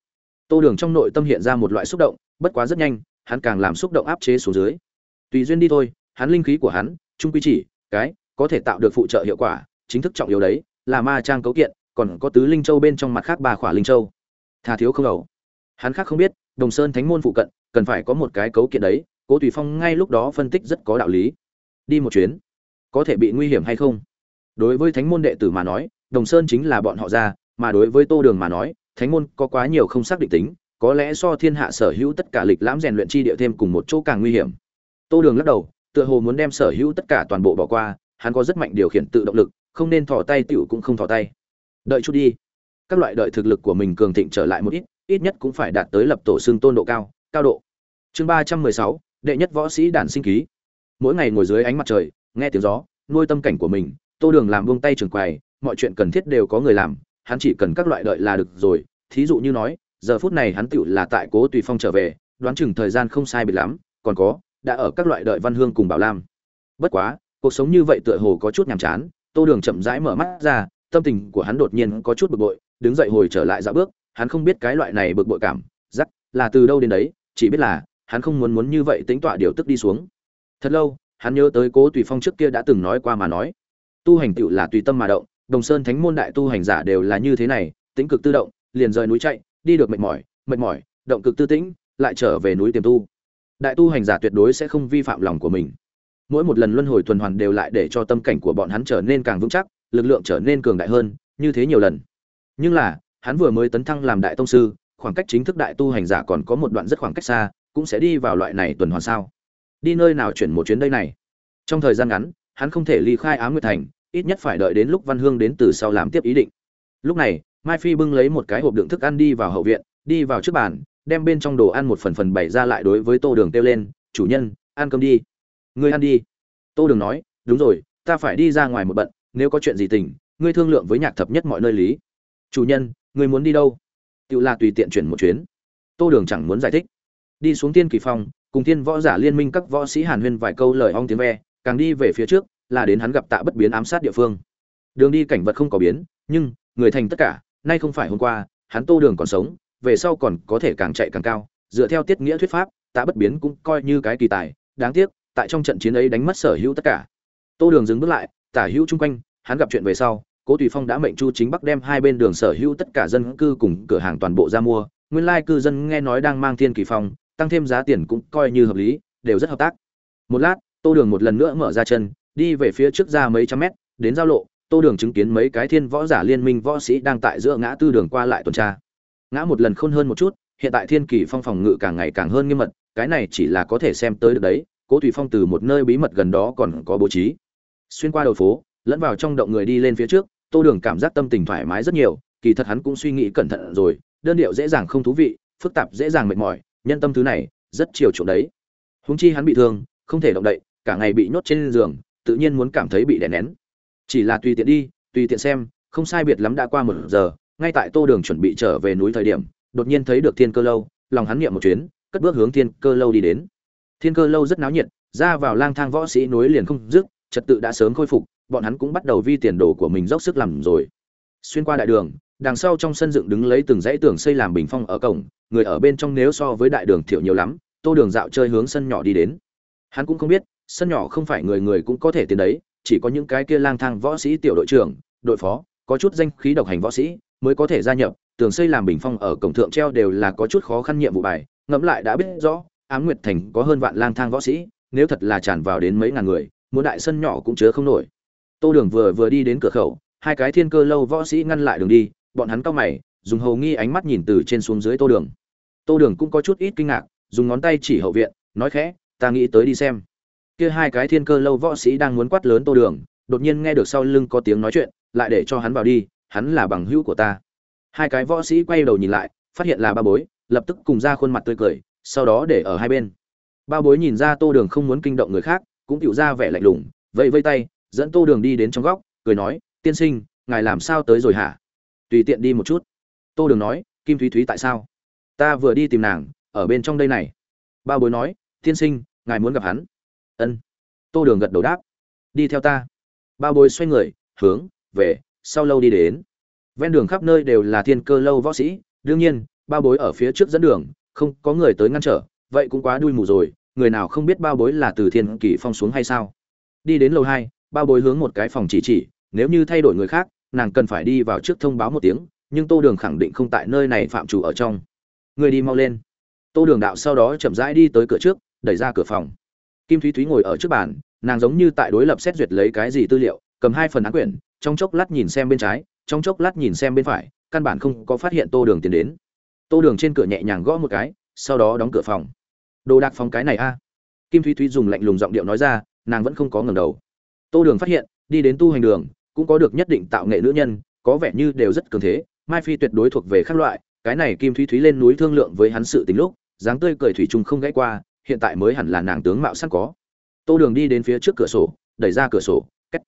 Tô đường trong nội tâm hiện ra một loại xúc động, bất quá rất nhanh, hắn càng làm xúc động áp chế xuống dưới. Tùy duyên đi thôi, hắn linh khí của hắn trung quy chỉ, cái, có thể tạo được phụ trợ hiệu quả, chính thức trọng yếu đấy, là ma trang cấu kiện, còn có tứ linh châu bên trong mặt khác ba khỏa linh châu. Thà thiếu không đầu. Hắn khác không biết, đồng sơn thánh môn phụ cận, cần phải có một cái cấu kiện đấy cố tùy phong ngay lúc đó phân tích rất có đạo lý. Đi một chuyến, có thể bị nguy hiểm hay không? Đối với thánh môn đệ tử mà nói, đồng sơn chính là bọn họ ra, mà đối với tô đường mà nói, thánh môn có quá nhiều không xác định tính, có lẽ so thiên hạ sở hữu tất cả lịch lãm rèn luyện chi địa thêm cùng một chỗ càng nguy hiểm. Tô đường lắc đầu, tựa hồ muốn đem sở hữu tất cả toàn bộ bỏ qua, hắn có rất mạnh điều khiển tự động lực, không nên thò tay tiểu cũng không thò tay. Đợi chút đi. Các loại đợi thực lực của mình cường thịnh trở lại một ít ít nhất cũng phải đạt tới lập tổ xương tôn độ cao cao độ. Chương ba trăm mười sáu đệ nhất võ sĩ đản sinh ký mỗi ngày ngồi dưới ánh mặt trời, nghe tiếng gió, nuôi tâm cảnh của mình, tô đường làm buông tay trường quầy, mọi chuyện cần thiết đều có người làm, hắn chỉ cần các loại đợi là được rồi. Thí dụ như nói, giờ phút này hắn tựu là tại cố tùy phong trở về, đoán chừng thời gian không sai biệt lắm, còn có, đã ở các loại đợi văn hương cùng bảo lam. Bất quá, cuộc sống như vậy tựa hồ có chút nhàm chán, tô đường chậm rãi mở mắt ra, tâm tình của hắn đột nhiên có chút bực bội, đứng dậy hồi trở lại dạo bước, hắn không biết cái loại này bực bội cảm giắc là từ đâu đến đấy, chỉ biết là hắn không muốn muốn như vậy tính tọa điều tức đi xuống. Thật lâu, hắn nhớ tới cố tùy phong trước kia đã từng nói qua mà nói. Tu hành tựu là tùy tâm mà động, đồng sơn thánh môn đại tu hành giả đều là như thế này tính cực tự động, liền rời núi chạy, đi được mệt mỏi mệt mỏi, động cực tư tĩnh, lại trở về núi tiềm tu. Đại tu hành giả tuyệt đối sẽ không vi phạm lòng của mình. Mỗi một lần luân hồi tuần hoàn đều lại để cho tâm cảnh của bọn hắn trở nên càng vững chắc, lực lượng trở nên cường đại hơn, như thế nhiều lần. Nhưng là, hắn vừa mới tấn thăng làm đại tông sư, khoảng cách chính thức đại tu hành giả còn có một đoạn rất khoảng cách xa cũng sẽ đi vào loại này tuần hoàn sao? Đi nơi nào chuyển một chuyến đây này? Trong thời gian ngắn, hắn không thể ly khai á nguyệt thành, ít nhất phải đợi đến lúc văn hương đến từ sau làm tiếp ý định. Lúc này, mai phi bưng lấy một cái hộp đựng thức ăn đi vào hậu viện, đi vào trước bàn, đem bên trong đồ ăn một phần phần bày ra lại đối với tô đường kêu lên, chủ nhân, ăn cơm đi. Ngươi ăn đi. Tô đường nói, đúng rồi, ta phải đi ra ngoài một bận, nếu có chuyện gì tình, ngươi thương lượng với nhạc thập nhất mọi nơi lý. Chủ nhân, ngươi muốn đi đâu? Tự là tùy tiện chuyển một chuyến. Tô đường chẳng muốn giải thích đi xuống tiên kỳ phong, cùng tiên võ giả liên minh các võ sĩ hàn huyên vài câu lời ong tiếng ve, càng đi về phía trước, là đến hắn gặp tạ bất biến ám sát địa phương. Đường đi cảnh vật không có biến, nhưng, người thành tất cả, nay không phải hôm qua, hắn tô đường còn sống, về sau còn có thể càng chạy càng cao. Dựa theo tiết nghĩa thuyết pháp, tạ bất biến cũng coi như cái kỳ tài, đáng tiếc, tại trong trận chiến ấy đánh mất sở hữu tất cả. Tô đường dừng bước lại, tả hữu chung quanh, hắn gặp chuyện về sau, cố tùy phong đã mệnh chu chính bắc đem hai bên đường sở hữu tất cả dân cư cùng cửa hàng toàn bộ ra mua. Nguyên lai cư dân nghe nói đang mang thiên kỳ phong tăng thêm giá tiền cũng coi như hợp lý, đều rất hợp tác. Một lát, tô đường một lần nữa mở ra chân, đi về phía trước ra mấy trăm mét, đến giao lộ, tô đường chứng kiến mấy cái thiên võ giả liên minh võ sĩ đang tại giữa ngã tư đường qua lại tuần tra. Ngã một lần khôn hơn một chút, hiện tại thiên kỳ phong phòng ngự càng ngày càng hơn nghiêm mật, cái này chỉ là có thể xem tới được đấy, cố tùy phong từ một nơi bí mật gần đó còn có bố trí. Xuyên qua đầu phố, lẫn vào trong động người đi lên phía trước, tô đường cảm giác tâm tình thoải mái rất nhiều, kỳ thật hắn cũng suy nghĩ cẩn thận rồi, đơn điệu dễ dàng không thú vị, phức tạp dễ dàng mệt mỏi nhân tâm thứ này, rất chiều chuộng đấy. Húng chi hắn bị thương, không thể động đậy, cả ngày bị nhốt trên giường, tự nhiên muốn cảm thấy bị đè nén. Chỉ là tùy tiện đi, tùy tiện xem, không sai biệt lắm đã qua một giờ, ngay tại tô đường chuẩn bị trở về núi thời điểm, đột nhiên thấy được thiên cơ lâu, lòng hắn niệm một chuyến, cất bước hướng thiên cơ lâu đi đến. Thiên cơ lâu rất náo nhiệt, ra vào lang thang võ sĩ nối liền không dứt, trật tự đã sớm khôi phục, bọn hắn cũng bắt đầu vi tiền đồ của mình dốc sức làm rồi. Xuyên qua đại đường đằng sau trong sân dựng đứng lấy từng dãy tường xây làm bình phong ở cổng, người ở bên trong nếu so với đại đường thiểu nhiều lắm, tô đường dạo chơi hướng sân nhỏ đi đến. Hắn cũng không biết, sân nhỏ không phải người người cũng có thể tiến đấy, chỉ có những cái kia lang thang võ sĩ tiểu đội trưởng, đội phó, có chút danh khí độc hành võ sĩ mới có thể gia nhập. Tường xây làm bình phong ở cổng thượng treo đều là có chút khó khăn nhiệm vụ bài, ngẫm lại đã biết rõ, ám nguyệt thành có hơn vạn lang thang võ sĩ, nếu thật là tràn vào đến mấy ngàn người, muốn đại sân nhỏ cũng chứa không nổi. Tô đường vừa vừa đi đến cửa khẩu, hai cái thiên cơ lâu võ sĩ ngăn lại đường đi bọn hắn cau mày, dùng hầu nghi ánh mắt nhìn từ trên xuống dưới tô đường. Tô đường cũng có chút ít kinh ngạc, dùng ngón tay chỉ hậu viện, nói khẽ, ta nghĩ tới đi xem. Kia hai cái thiên cơ lâu võ sĩ đang muốn quát lớn tô đường, đột nhiên nghe được sau lưng có tiếng nói chuyện, lại để cho hắn vào đi, hắn là bằng hữu của ta. Hai cái võ sĩ quay đầu nhìn lại, phát hiện là ba bối, lập tức cùng ra khuôn mặt tươi cười, sau đó để ở hai bên. Ba bối nhìn ra tô đường không muốn kinh động người khác, cũng tựu ra vẻ lạnh lùng, vẫy vây tay, dẫn tô đường đi đến trong góc, cười nói, tiên sinh, ngài làm sao tới rồi hả? Tùy tiện đi một chút. Tô đường nói, kim thúy thúy tại sao? Ta vừa đi tìm nàng, ở bên trong đây này. Bao bối nói, tiên sinh, ngài muốn gặp hắn? Ân. Tô đường gật đầu đáp, đi theo ta. Bao bối xoay người, hướng, về, sau lâu đi đến. Ven đường khắp nơi đều là thiên cơ lâu võ sĩ. Đương nhiên, bao bối ở phía trước dẫn đường, không có người tới ngăn trở, vậy cũng quá đuôi mù rồi. Người nào không biết bao bối là từ thiên kỷ phong xuống hay sao? Đi đến lầu hai, bao bối hướng một cái phòng chỉ chỉ. Nếu như thay đổi người khác nàng cần phải đi vào trước thông báo một tiếng, nhưng tô đường khẳng định không tại nơi này phạm chủ ở trong. Người đi mau lên. Tô đường đạo sau đó chậm rãi đi tới cửa trước, đẩy ra cửa phòng. Kim thúy thúy ngồi ở trước bàn, nàng giống như tại đối lập xét duyệt lấy cái gì tư liệu, cầm hai phần án quyển, trong chốc lát nhìn xem bên trái, trong chốc lát nhìn xem bên phải, căn bản không có phát hiện tô đường tiến đến. Tô đường trên cửa nhẹ nhàng gõ một cái, sau đó đóng cửa phòng. Đồ đạc phòng cái này a? Kim thúy thúy dùng lạnh lùng giọng điệu nói ra, nàng vẫn không có ngầm đầu. Tô đường phát hiện, đi đến tu hành đường cũng có được nhất định tạo nghệ nữ nhân, có vẻ như đều rất cường thế, mai phi tuyệt đối thuộc về các loại, cái này kim thúy thúy lên núi thương lượng với hắn sự tình lúc, dáng tươi cười thủy chung không gãy qua, hiện tại mới hẳn là nàng tướng mạo sẵn có. Tô đường đi đến phía trước cửa sổ, đẩy ra cửa sổ cách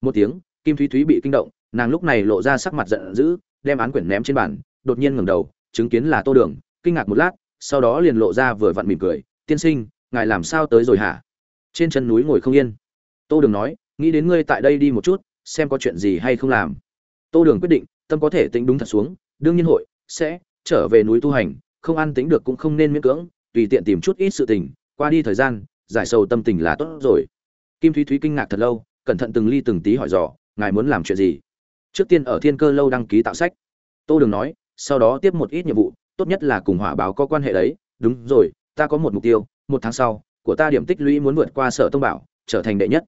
một tiếng, kim thúy thúy bị kinh động, nàng lúc này lộ ra sắc mặt giận dữ, đem án quyển ném trên bàn, đột nhiên ngẩng đầu, chứng kiến là tô đường, kinh ngạc một lát, sau đó liền lộ ra vừa vặn mỉm cười, tiên sinh, ngài làm sao tới rồi hả? Trên chân núi ngồi không yên. Tô đường nói, nghĩ đến ngươi tại đây đi một chút xem có chuyện gì hay không làm. Tô đường quyết định, tâm có thể tính đúng thật xuống, đương nhiên hội sẽ trở về núi tu hành, không ăn tính được cũng không nên miễn cưỡng, tùy tiện tìm chút ít sự tình, qua đi thời gian, giải sầu tâm tình là tốt rồi. Kim thúy thúy kinh ngạc thật lâu, cẩn thận từng ly từng tí hỏi dò, ngài muốn làm chuyện gì? Trước tiên ở thiên cơ lâu đăng ký tạo sách. Tô đường nói, sau đó tiếp một ít nhiệm vụ, tốt nhất là cùng hỏa báo có quan hệ đấy. Đúng rồi, ta có một mục tiêu, một tháng sau, của ta điểm tích lũy muốn vượt qua sở tông bảo, trở thành đệ nhất.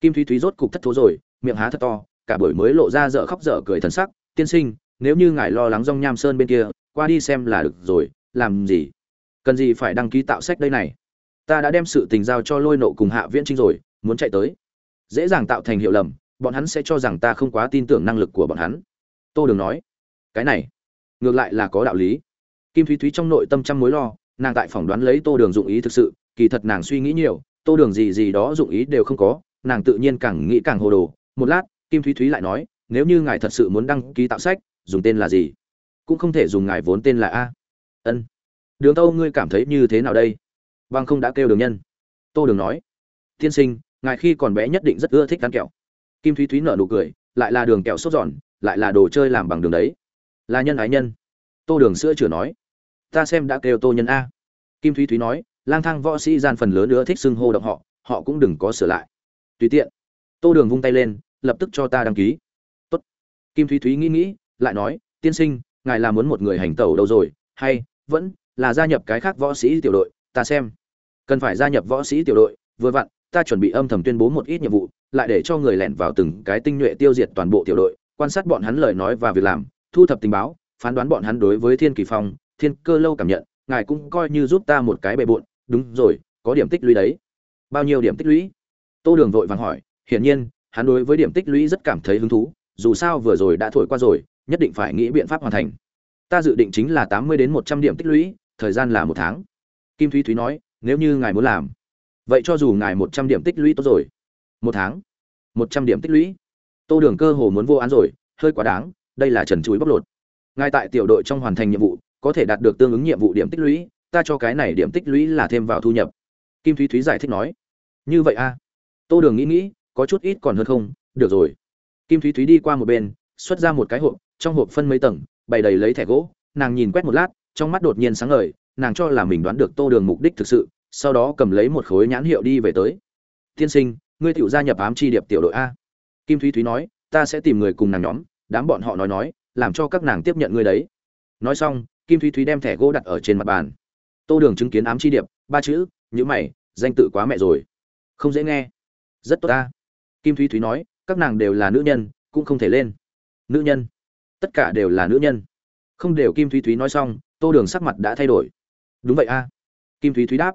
Kim thúy thúy rốt cục thất thố rồi miệng há thật to, cả buổi mới lộ ra dở khóc dở cười thần sắc, tiên sinh, nếu như ngài lo lắng rong nham sơn bên kia, qua đi xem là được rồi, làm gì? Cần gì phải đăng ký tạo sách đây này? Ta đã đem sự tình giao cho lôi nộ cùng hạ viễn trinh rồi, muốn chạy tới. Dễ dàng tạo thành hiệu lầm, bọn hắn sẽ cho rằng ta không quá tin tưởng năng lực của bọn hắn. Tô đường nói, cái này, ngược lại là có đạo lý. Kim thúy thúy trong nội tâm trăm mối lo, nàng tại phỏng đoán lấy tô đường dụng ý thực sự, kỳ thật nàng suy nghĩ nhiều, tô đường gì gì đó dụng ý đều không có, nàng tự nhiên càng nghĩ càng hồ đồ một lát, kim thúy thúy lại nói, nếu như ngài thật sự muốn đăng ký tạo sách, dùng tên là gì? Cũng không thể dùng ngài vốn tên là a. Ân. Đường tâu, ngươi cảm thấy như thế nào đây? Bằng không đã kêu đường nhân. Tô đường nói, tiên sinh, ngài khi còn bé nhất định rất ưa thích ăn kẹo. Kim thúy thúy nở nụ cười, lại là đường kẹo sốt giòn, lại là đồ chơi làm bằng đường đấy. Là nhân ái nhân. Tô đường sữa chửa nói, ta xem đã kêu tô nhân a. Kim thúy thúy nói, lang thang võ sĩ gian phần lớn nữa thích xưng hô động họ họ cũng đừng có sửa lại. Tùy tiện. Tô đường vung tay lên lập tức cho ta đăng ký. Tốt. kim thúy thúy nghĩ nghĩ, lại nói, tiên sinh, ngài là muốn một người hành tẩu đâu rồi? Hay, vẫn là gia nhập cái khác võ sĩ tiểu đội, ta xem. Cần phải gia nhập võ sĩ tiểu đội, vừa vặn, ta chuẩn bị âm thầm tuyên bố một ít nhiệm vụ, lại để cho người lẻn vào từng cái tinh nhuệ tiêu diệt toàn bộ tiểu đội, quan sát bọn hắn lời nói và việc làm, thu thập tình báo, phán đoán bọn hắn đối với thiên kỳ phong, thiên cơ lâu cảm nhận, ngài cũng coi như giúp ta một cái bề bộn. Đúng rồi, có điểm tích lũy đấy. Bao nhiêu điểm tích lũy? Tô đường vội vàng hỏi. Hiển nhiên hắn đối với điểm tích lũy rất cảm thấy hứng thú, dù sao vừa rồi đã thổi qua rồi, nhất định phải nghĩ biện pháp hoàn thành. Ta dự định chính là tám mươi đến một trăm điểm tích lũy, thời gian là một tháng. Kim thúy thúy nói, nếu như ngài muốn làm, vậy cho dù ngài một trăm điểm tích lũy tốt rồi. Một tháng, một trăm điểm tích lũy. Tô đường cơ hồ muốn vô án rồi, hơi quá đáng, đây là trần chuối bóc lột. Ngài tại tiểu đội trong hoàn thành nhiệm vụ, có thể đạt được tương ứng nhiệm vụ điểm tích lũy, ta cho cái này điểm tích lũy là thêm vào thu nhập. Kim thúy thúy giải thích nói, như vậy a à? tô đường nghĩ nghĩ có chút ít còn hơn không, được rồi. Kim thúy thúy đi qua một bên, xuất ra một cái hộp, trong hộp phân mấy tầng, bày đầy lấy thẻ gỗ, nàng nhìn quét một lát, trong mắt đột nhiên sáng ngời, nàng cho là mình đoán được tô đường mục đích thực sự, sau đó cầm lấy một khối nhãn hiệu đi về tới. Tiên sinh, ngươi tiểu gia nhập ám chi điệp tiểu đội a. Kim thúy thúy nói, ta sẽ tìm người cùng nàng nhóm, đám bọn họ nói nói, làm cho các nàng tiếp nhận ngươi đấy. Nói xong, kim thúy thúy đem thẻ gỗ đặt ở trên mặt bàn. Tô đường chứng kiến ám chi điệp, ba chữ nhữ mày, danh tự quá mẹ rồi. Không dễ nghe. Rất tốt ta kim thúy thúy nói, các nàng đều là nữ nhân, cũng không thể lên. Nữ nhân. Tất cả đều là nữ nhân. Không đều kim thúy thúy nói xong, tô đường sắc mặt đã thay đổi. Đúng vậy a. Kim thúy thúy đáp.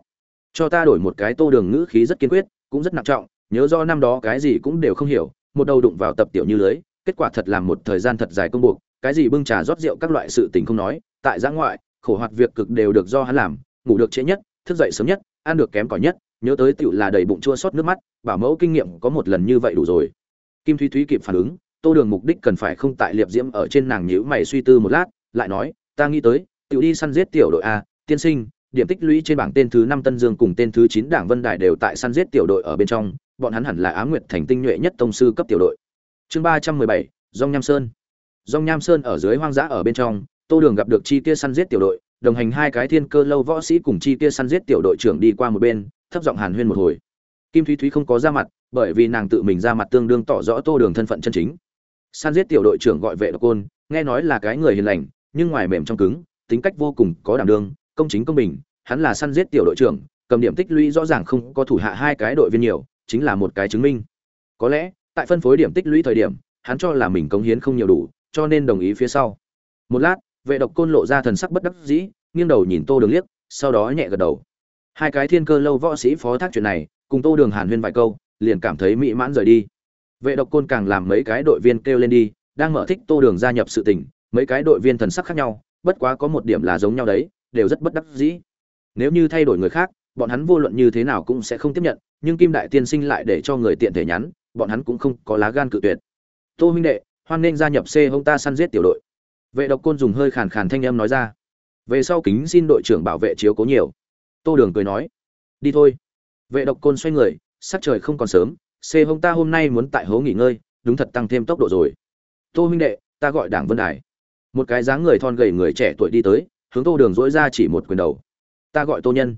Cho ta đổi một cái tô đường ngữ khí rất kiên quyết, cũng rất nặng trọng, nhớ do năm đó cái gì cũng đều không hiểu, một đầu đụng vào tập tiểu như lưới, kết quả thật làm một thời gian thật dài công buộc, cái gì bưng trà rót rượu các loại sự tình không nói, tại giã ngoại, khổ hoạt việc cực đều được do hắn làm, ngủ được trễ nhất, thức dậy sớm nhất, ăn được kém cỏi nhất nhớ tới tựu là đầy bụng chua xót nước mắt, bảo mẫu kinh nghiệm có một lần như vậy đủ rồi. Kim thúy thúy kịp phản ứng, tô đường mục đích cần phải không tại liệp diễm ở trên nàng nhữ mày suy tư một lát, lại nói, ta nghĩ tới, tựu đi săn giết tiểu đội a, tiên sinh, điểm tích lũy trên bảng tên thứ năm tân dương cùng tên thứ chín đảng vân đài đều tại săn giết tiểu đội ở bên trong, bọn hắn hẳn là á nguyệt thành tinh nhuệ nhất tông sư cấp tiểu đội. Chương ba trăm mười bảy dong nham sơn. Dong nham sơn ở dưới hoang dã ở bên trong, tô đường gặp được chi kia săn giết tiểu đội, đồng hành hai cái thiên cơ lâu võ sĩ cùng chi kia săn giết tiểu đội trưởng đi qua một bên thấp giọng hàn huyên một hồi. Kim thúy thúy không có ra mặt, bởi vì nàng tự mình ra mặt tương đương tỏ rõ tô đường thân phận chân chính. San giết tiểu đội trưởng gọi vệ độc côn, nghe nói là cái người hiền lành, nhưng ngoài mềm trong cứng, tính cách vô cùng có đảm đương, công chính công bình, hắn là săn giết tiểu đội trưởng, cầm điểm tích lũy rõ ràng không có thủ hạ hai cái đội viên nhiều, chính là một cái chứng minh. Có lẽ, tại phân phối điểm tích lũy thời điểm, hắn cho là mình cống hiến không nhiều đủ, cho nên đồng ý phía sau. Một lát, vệ độc côn lộ ra thần sắc bất đắc dĩ, nghiêng đầu nhìn tô đường liếc, sau đó nhẹ gật đầu hai cái thiên cơ lâu võ sĩ phó thác chuyện này, cùng tô đường hàn huyên vài câu, liền cảm thấy mỹ mãn rời đi. Vệ độc côn càng làm mấy cái đội viên kêu lên đi, đang mở thích tô đường gia nhập sự tình, mấy cái đội viên thần sắc khác nhau, bất quá có một điểm là giống nhau đấy, đều rất bất đắc dĩ. Nếu như thay đổi người khác, bọn hắn vô luận như thế nào cũng sẽ không tiếp nhận, nhưng kim đại tiên sinh lại để cho người tiện thể nhắn, bọn hắn cũng không có lá gan cự tuyệt. Tô huynh đệ, hoan nên gia nhập c hông ta săn giết tiểu đội. Vệ độc côn dùng hơi khàn khàn thanh âm nói ra. Về sau kính xin đội trưởng bảo vệ chiếu cố nhiều tô đường cười nói, đi thôi. Vệ độc côn xoay người, sắc trời không còn sớm, xê hông ta hôm nay muốn tại hố nghỉ ngơi, đúng thật tăng thêm tốc độ rồi. Tô huynh đệ, ta gọi đảng vân đài. Một cái dáng người thon gầy người trẻ tuổi đi tới, hướng tô đường dỗi ra chỉ một quyền đầu. Ta gọi tô nhân.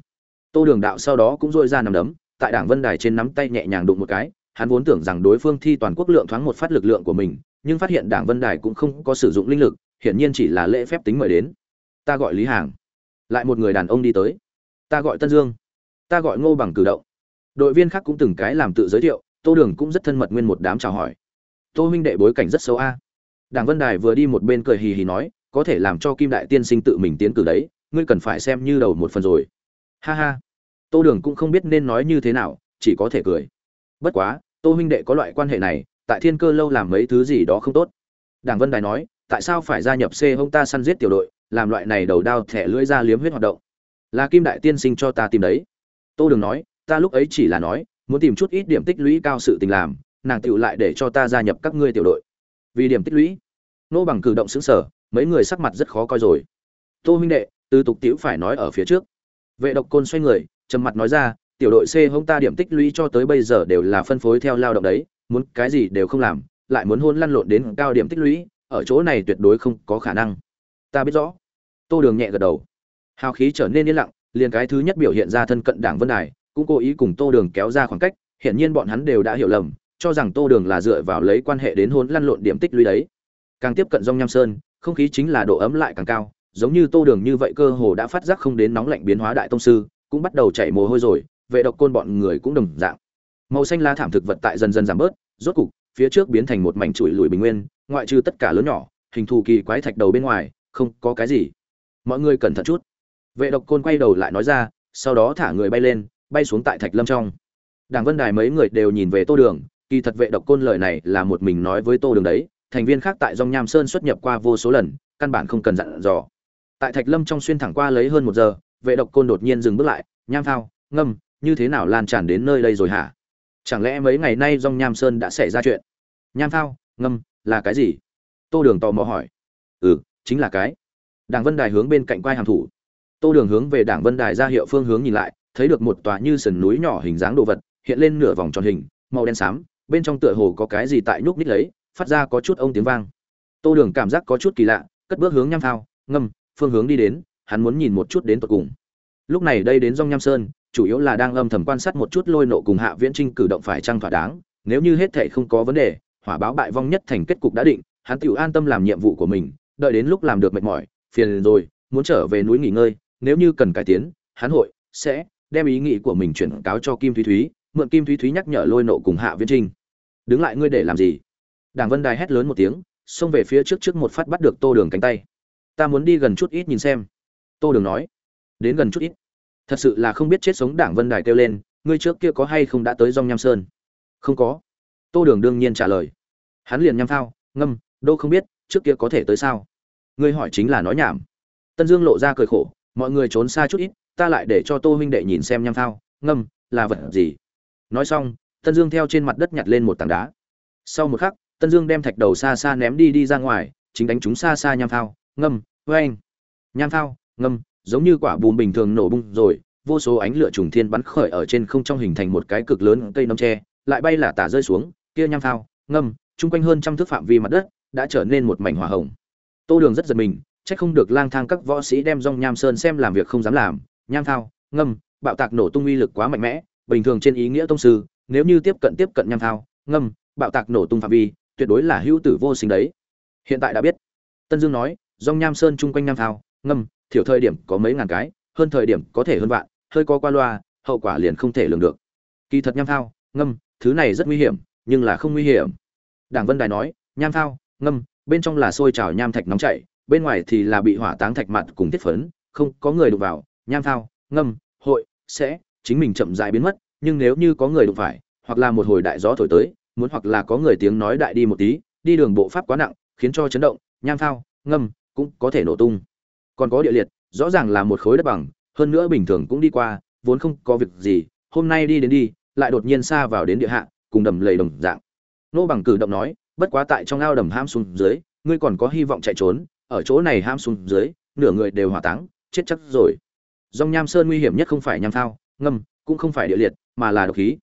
Tô đường đạo sau đó cũng dỗi ra nằm đấm, tại đảng vân đài trên nắm tay nhẹ nhàng đụng một cái, hắn vốn tưởng rằng đối phương thi toàn quốc lượng thoáng một phát lực lượng của mình, nhưng phát hiện đảng vân đài cũng không có sử dụng linh lực, hiển nhiên chỉ là lễ phép tính mời đến. Ta gọi lý hàng. Lại một người đàn ông đi tới ta gọi tân dương, ta gọi ngô bằng cử động. Đội viên khác cũng từng cái làm tự giới thiệu, tô đường cũng rất thân mật nguyên một đám chào hỏi. Tô huynh đệ bối cảnh rất xấu a. Đảng vân đài vừa đi một bên cười hì hì nói, có thể làm cho kim đại tiên sinh tự mình tiến cử đấy, ngươi cần phải xem như đầu một phần rồi. Ha ha. Tô đường cũng không biết nên nói như thế nào, chỉ có thể cười. Bất quá, tô huynh đệ có loại quan hệ này, tại thiên cơ lâu làm mấy thứ gì đó không tốt. Đảng vân đài nói, tại sao phải gia nhập c hông ta săn giết tiểu đội, làm loại này đầu đao thẻ lưỡi ra liếm huyết hoạt động? Là kim đại tiên sinh cho ta tìm đấy. Tô đường nói, ta lúc ấy chỉ là nói, muốn tìm chút ít điểm tích lũy cao sự tình làm, nàng tựu lại để cho ta gia nhập các ngươi tiểu đội. Vì điểm tích lũy, nô bằng cử động xứng sở mấy người sắc mặt rất khó coi rồi. Tô huynh đệ, từ tục tiểu phải nói ở phía trước. Vệ độc côn xoay người, trầm mặt nói ra, tiểu đội c hông ta điểm tích lũy cho tới bây giờ đều là phân phối theo lao động đấy, muốn cái gì đều không làm, lại muốn hôn lăn lộn đến cao điểm tích lũy, ở chỗ này tuyệt đối không có khả năng. Ta biết rõ. Tô đường nhẹ gật đầu hào khí trở nên yên lặng, liền cái thứ nhất biểu hiện ra thân cận đảng vân đài, cũng cố ý cùng tô đường kéo ra khoảng cách, hiển nhiên bọn hắn đều đã hiểu lầm, cho rằng tô đường là dựa vào lấy quan hệ đến hôn lăn lộn điểm tích lũy đấy. Càng tiếp cận dong nham sơn, không khí chính là độ ấm lại càng cao, giống như tô đường như vậy cơ hồ đã phát giác không đến nóng lạnh biến hóa đại tông sư, cũng bắt đầu chảy mồ hôi rồi, vệ độc côn bọn người cũng đồng dạng. Màu xanh lá thảm thực vật tại dần dần giảm bớt, rốt cục, phía trước biến thành một mảnh chuỗi lùi bình nguyên, ngoại trừ tất cả lớn nhỏ, hình thù kỳ quái thạch đầu bên ngoài, không có cái gì. Mọi người cẩn thận chút vệ độc côn quay đầu lại nói ra, sau đó thả người bay lên, bay xuống tại thạch lâm trong. Đảng vân đài mấy người đều nhìn về tô đường, kỳ thật vệ độc côn lời này là một mình nói với tô đường đấy, thành viên khác tại dòng nham sơn xuất nhập qua vô số lần, căn bản không cần dặn dò. Tại thạch lâm trong xuyên thẳng qua lấy hơn một giờ, vệ độc côn đột nhiên dừng bước lại, nham phao, ngâm, như thế nào lan tràn đến nơi đây rồi hả? Chẳng lẽ mấy ngày nay dòng nham sơn đã xảy ra chuyện? Nham phao, ngâm, là cái gì? Tô đường tò mò hỏi. Ừ chính là cái. Đảng vân đài hướng bên cạnh quai hàm thủ tô đường hướng về đảng vân đài ra hiệu phương hướng nhìn lại thấy được một tòa như sườn núi nhỏ hình dáng đồ vật hiện lên nửa vòng tròn hình màu đen xám bên trong tựa hồ có cái gì tại nhúc nít lấy phát ra có chút ông tiếng vang. Tô đường cảm giác có chút kỳ lạ cất bước hướng nham thao, ngâm phương hướng đi đến hắn muốn nhìn một chút đến tận cùng. Lúc này đây đến dòng nham sơn chủ yếu là đang âm thầm quan sát một chút lôi nộ cùng hạ viễn trinh cử động phải trăng thỏa đáng nếu như hết thệ không có vấn đề hỏa báo bại vong nhất thành kết cục đã định hắn tự an tâm làm nhiệm vụ của mình đợi đến lúc làm được mệt mỏi phiền rồi muốn trở về núi nghỉ ngơi nếu như cần cải tiến, hắn hội sẽ đem ý nghĩ của mình chuyển cáo cho kim thúy thúy, mượn kim thúy thúy nhắc nhở lôi nộ cùng hạ viễn trinh. Đứng lại ngươi để làm gì? Đảng vân đài hét lớn một tiếng, xông về phía trước trước một phát bắt được tô đường cánh tay. Ta muốn đi gần chút ít nhìn xem. Tô đường nói, đến gần chút ít. Thật sự là không biết chết sống đảng vân đài kêu lên, ngươi trước kia có hay không đã tới dòng nham sơn? Không có. Tô đường đương nhiên trả lời. Hắn liền nham phao, ngâm, đô không biết, trước kia có thể tới sao? Ngươi hỏi chính là nói nhảm. Tân dương lộ ra cười khổ mọi người trốn xa chút ít ta lại để cho tô huynh đệ nhìn xem nham thao, ngâm là vật gì? Nói xong tân dương theo trên mặt đất nhặt lên một tảng đá. Sau một khắc tân dương đem thạch đầu xa xa ném đi đi ra ngoài chính đánh chúng xa xa nham thao, ngâm vê anh nham thao ngâm giống như quả bùm bình thường nổ bung rồi vô số ánh lửa trùng thiên bắn khởi ở trên không trong hình thành một cái cực lớn cây nấm tre lại bay là tả rơi xuống. Kia nham thao, ngâm chung quanh hơn trăm thước phạm vi mặt đất đã trở nên một mảnh hỏa hồng. Tô đường rất giật mình chắc không được lang thang các võ sĩ đem rong nham sơn xem làm việc không dám làm. Nham thao, ngâm, bạo tạc nổ tung uy lực quá mạnh mẽ, bình thường trên ý nghĩa tông sư, nếu như tiếp cận tiếp cận nham thao, ngâm, bạo tạc nổ tung phạm vi, tuyệt đối là hữu tử vô sinh đấy. Hiện tại đã biết. Tân dương nói rong nham sơn chung quanh nham thao, ngâm, thiểu thời điểm có mấy ngàn cái, hơn thời điểm có thể hơn vạn, hơi có qua loa, hậu quả liền không thể lường được. Kỳ thật nham thao, ngâm, thứ này rất nguy hiểm, nhưng là không nguy hiểm. Đảng vân đài nói, nham thao, ngâm, bên trong là sôi trào nham thạch nóng chảy bên ngoài thì là bị hỏa táng thạch mặt cùng tiết phấn không có người đụng vào nham thao, ngâm hội sẽ chính mình chậm rãi biến mất nhưng nếu như có người đụng phải hoặc là một hồi đại gió thổi tới muốn hoặc là có người tiếng nói đại đi một tí đi đường bộ pháp quá nặng khiến cho chấn động nham thao, ngâm cũng có thể nổ tung. Còn có địa liệt rõ ràng là một khối đất bằng hơn nữa bình thường cũng đi qua vốn không có việc gì hôm nay đi đến đi lại đột nhiên xa vào đến địa hạ cùng đầm lầy đồng dạng. Nô bằng cử động nói bất quá tại trong ao đầm ham xuống dưới ngươi còn có hy vọng chạy trốn ở chỗ này ham xuống dưới, nửa người đều hỏa táng, chết chắc rồi. Dòng nham sơn nguy hiểm nhất không phải nham Thao, ngâm, cũng không phải địa liệt, mà là độc khí.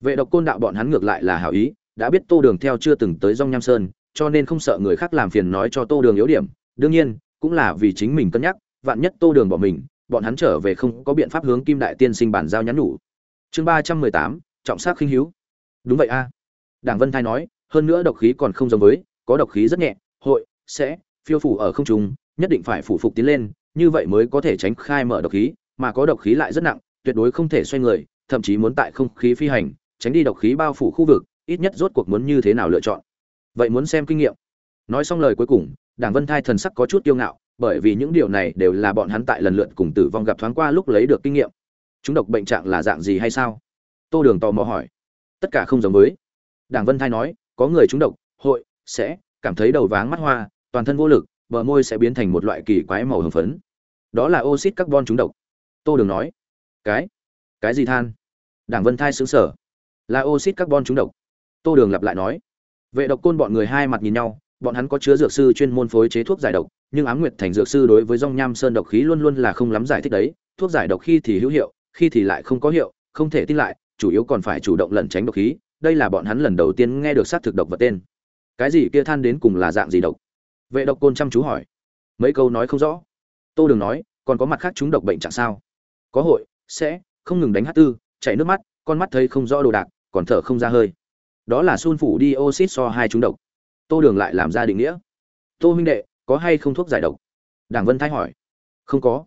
Vệ độc côn đạo bọn hắn ngược lại là hảo ý, đã biết tô đường theo chưa từng tới dòng nham sơn, cho nên không sợ người khác làm phiền nói cho tô đường yếu điểm. Đương nhiên, cũng là vì chính mình cân nhắc, vạn nhất tô đường bỏ mình, bọn hắn trở về không có biện pháp hướng kim đại tiên sinh bản giao nhắn nhủ. Chương ba trăm mười tám, trọng sát khinh hữu. Đúng vậy a. Đảng vân thai nói, hơn nữa độc khí còn không giống với, có độc khí rất nhẹ, hội, sẽ phiêu phủ ở không trung, nhất định phải phủ phục tiến lên, như vậy mới có thể tránh khai mở độc khí, mà có độc khí lại rất nặng, tuyệt đối không thể xoay người, thậm chí muốn tại không khí phi hành, tránh đi độc khí bao phủ khu vực, ít nhất rốt cuộc muốn như thế nào lựa chọn. Vậy muốn xem kinh nghiệm. Nói xong lời cuối cùng, đảng vân thai thần sắc có chút kiêu ngạo, bởi vì những điều này đều là bọn hắn tại lần lượt cùng tử vong gặp thoáng qua lúc lấy được kinh nghiệm. Chúng độc bệnh trạng là dạng gì hay sao? Tô đường tò mò hỏi. Tất cả không giống với. Đảng vân thai nói, có người chúng độc, hội, sẽ, cảm thấy đầu váng mắt hoa toàn thân vô lực, bờ môi sẽ biến thành một loại kỳ quái màu hồng phấn. Đó là oxit carbon trúng độc. Tô đường nói, cái? Cái gì than? Đảng vân thai xứng sở là oxit carbon trúng độc. Tô đường lặp lại nói, vệ độc côn bọn người hai mặt nhìn nhau, bọn hắn có chứa dược sư chuyên môn phối chế thuốc giải độc, nhưng ám nguyệt thành dược sư đối với dòng nham sơn độc khí luôn luôn là không lắm giải thích đấy, thuốc giải độc khi thì hữu hiệu, khi thì lại không có hiệu, không thể tin lại, chủ yếu còn phải chủ động lẩn tránh độc khí, đây là bọn hắn lần đầu tiên nghe được xác thực độc vật tên. Cái gì kia than đến cùng là dạng gì độc? Vệ độc côn chăm chú hỏi. Mấy câu nói không rõ. Tô đường nói, còn có mặt khác chúng độc bệnh chẳng sao? Có hội, sẽ, không ngừng đánh hát tư, chảy nước mắt, con mắt thấy không rõ đồ đạc, còn thở không ra hơi. Đó là sun phủ đi oxit so hai chúng độc. Tô đường lại làm ra định nghĩa. Tô huynh đệ, có hay không thuốc giải độc? Đảng vân thái hỏi. Không có.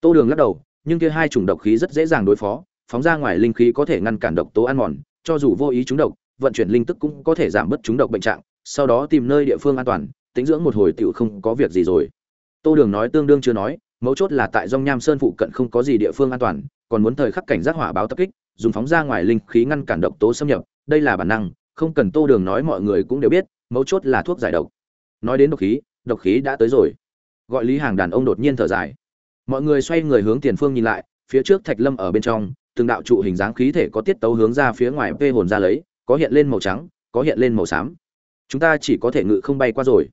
Tô đường lắc đầu, nhưng kia hai chủng độc khí rất dễ dàng đối phó, phóng ra ngoài linh khí có thể ngăn cản độc tố ăn mòn, cho dù vô ý chúng độc, vận chuyển linh tức cũng có thể giảm bớt chúng độc bệnh trạng, sau đó tìm nơi địa phương an toàn tính dưỡng một hồi tựu không có việc gì rồi. Tô đường nói tương đương chưa nói, mấu chốt là tại dòng nham sơn phụ cận không có gì địa phương an toàn, còn muốn thời khắc cảnh giác hỏa báo tập kích, dùng phóng ra ngoài linh khí ngăn cản độc tố xâm nhập, đây là bản năng, không cần tô đường nói mọi người cũng đều biết, mấu chốt là thuốc giải độc. Nói đến độc khí độc khí đã tới rồi. Gọi lý hàng đàn ông đột nhiên thở dài. Mọi người xoay người hướng tiền phương nhìn lại, phía trước thạch lâm ở bên trong, từng đạo trụ hình dáng khí thể có tiết tấu hướng ra phía ngoài vê hồn ra lấy, có hiện lên màu trắng, có hiện lên màu xám. Chúng ta chỉ có thể ngự không bay qua rồi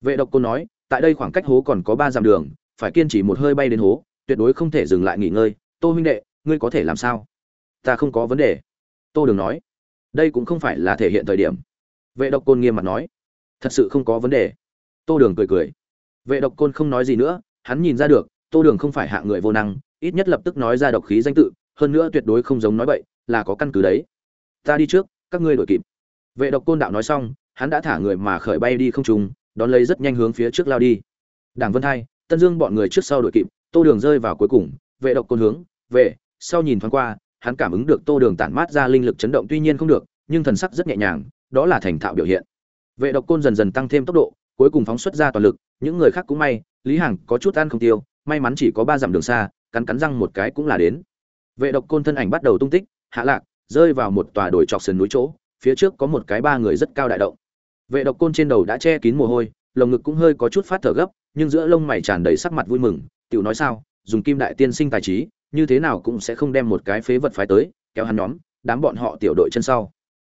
vệ độc cô nói, tại đây khoảng cách hố còn có ba dặm đường, phải kiên trì một hơi bay đến hố, tuyệt đối không thể dừng lại nghỉ ngơi. Tô huynh đệ, ngươi có thể làm sao? Ta không có vấn đề. Tô đường nói, đây cũng không phải là thể hiện thời điểm. Vệ độc côn nghiêm mặt nói, thật sự không có vấn đề. Tô đường cười cười. Vệ độc côn không nói gì nữa, hắn nhìn ra được, tô đường không phải hạ người vô năng, ít nhất lập tức nói ra độc khí danh tự, hơn nữa tuyệt đối không giống nói bậy, là có căn cứ đấy. Ta đi trước, các ngươi đuổi kịp. Vệ độc côn đạo nói xong, hắn đã thả người mà khởi bay đi không trung đón lấy rất nhanh hướng phía trước lao đi. Đảng vân hai tân dương bọn người trước sau đội kịp, tô đường rơi vào cuối cùng, vệ độc côn hướng về sau nhìn thoáng qua, hắn cảm ứng được tô đường tản mát ra linh lực chấn động tuy nhiên không được, nhưng thần sắc rất nhẹ nhàng, đó là thành thạo biểu hiện. Vệ độc côn dần dần tăng thêm tốc độ, cuối cùng phóng xuất ra toàn lực, những người khác cũng may, lý hằng có chút ăn không tiêu, may mắn chỉ có ba dặm đường xa, cắn cắn răng một cái cũng là đến. Vệ độc côn thân ảnh bắt đầu tung tích, hạ lạc, rơi vào một tòa đồi chọc sườn núi chỗ, phía trước có một cái ba người rất cao đại động vệ độc côn trên đầu đã che kín mồ hôi, lồng ngực cũng hơi có chút phát thở gấp, nhưng giữa lông mày tràn đầy sắc mặt vui mừng, tiểu nói sao, dùng kim đại tiên sinh tài trí, như thế nào cũng sẽ không đem một cái phế vật phái tới, kéo hắn nhóm, đám bọn họ tiểu đội chân sau.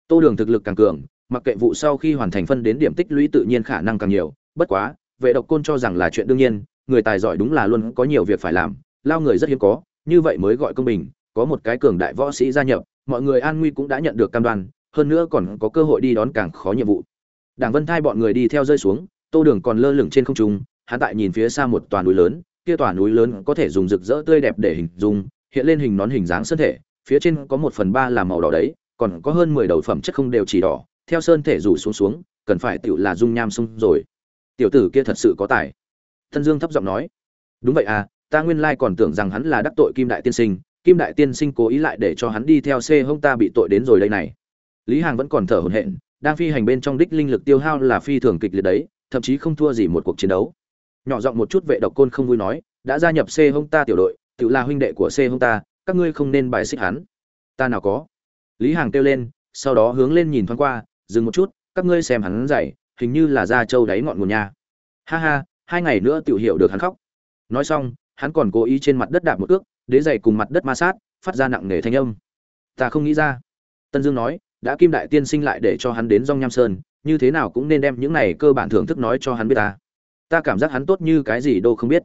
Tô đường thực lực càng cường, mặc kệ vụ sau khi hoàn thành phân đến điểm tích lũy tự nhiên khả năng càng nhiều, bất quá, vệ độc côn cho rằng là chuyện đương nhiên, người tài giỏi đúng là luôn có nhiều việc phải làm, lao người rất hiếm có, như vậy mới gọi công bình, có một cái cường đại võ sĩ gia nhập, mọi người an nguy cũng đã nhận được cam đoan, hơn nữa còn có cơ hội đi đón càng khó nhiệm vụ đảng vân thai bọn người đi theo rơi xuống, tô đường còn lơ lửng trên không trung, hắn tại nhìn phía xa một tòa núi lớn, kia tòa núi lớn có thể dùng rực rỡ tươi đẹp để hình dung, hiện lên hình nón hình dáng sơn thể, phía trên có một phần ba là màu đỏ đấy, còn có hơn mười đầu phẩm chất không đều chỉ đỏ, theo sơn thể rủ xuống xuống, cần phải tiểu là dung nham sung rồi. Tiểu tử kia thật sự có tài. Thân dương thấp giọng nói, đúng vậy à ta nguyên lai còn tưởng rằng hắn là đắc tội kim đại tiên sinh, kim đại tiên sinh cố ý lại để cho hắn đi theo xe hông ta bị tội đến rồi đây này. Lý hàng vẫn còn thở hổn hển đang phi hành bên trong đích linh lực tiêu hao là phi thường kịch liệt đấy, thậm chí không thua gì một cuộc chiến đấu. Nhỏ giọng một chút vệ độc côn không vui nói, đã gia nhập C hông ta tiểu đội, tự là huynh đệ của C hông ta, các ngươi không nên bài xích hắn. Ta nào có? Lý hàng kêu lên, sau đó hướng lên nhìn thoáng qua, dừng một chút, các ngươi xem hắn dày hình như là da trâu đáy ngọn nguồn nha. Ha ha, hai ngày nữa tự hiểu được hắn khóc. Nói xong, hắn còn cố ý trên mặt đất đạp một ước đế dày cùng mặt đất ma sát, phát ra nặng nề thanh âm. Ta không nghĩ ra. Tân dương nói đã kim đại tiên sinh lại để cho hắn đến dong nham sơn, như thế nào cũng nên đem những này cơ bản thưởng thức nói cho hắn biết ta. Ta cảm giác hắn tốt như cái gì đâu không biết.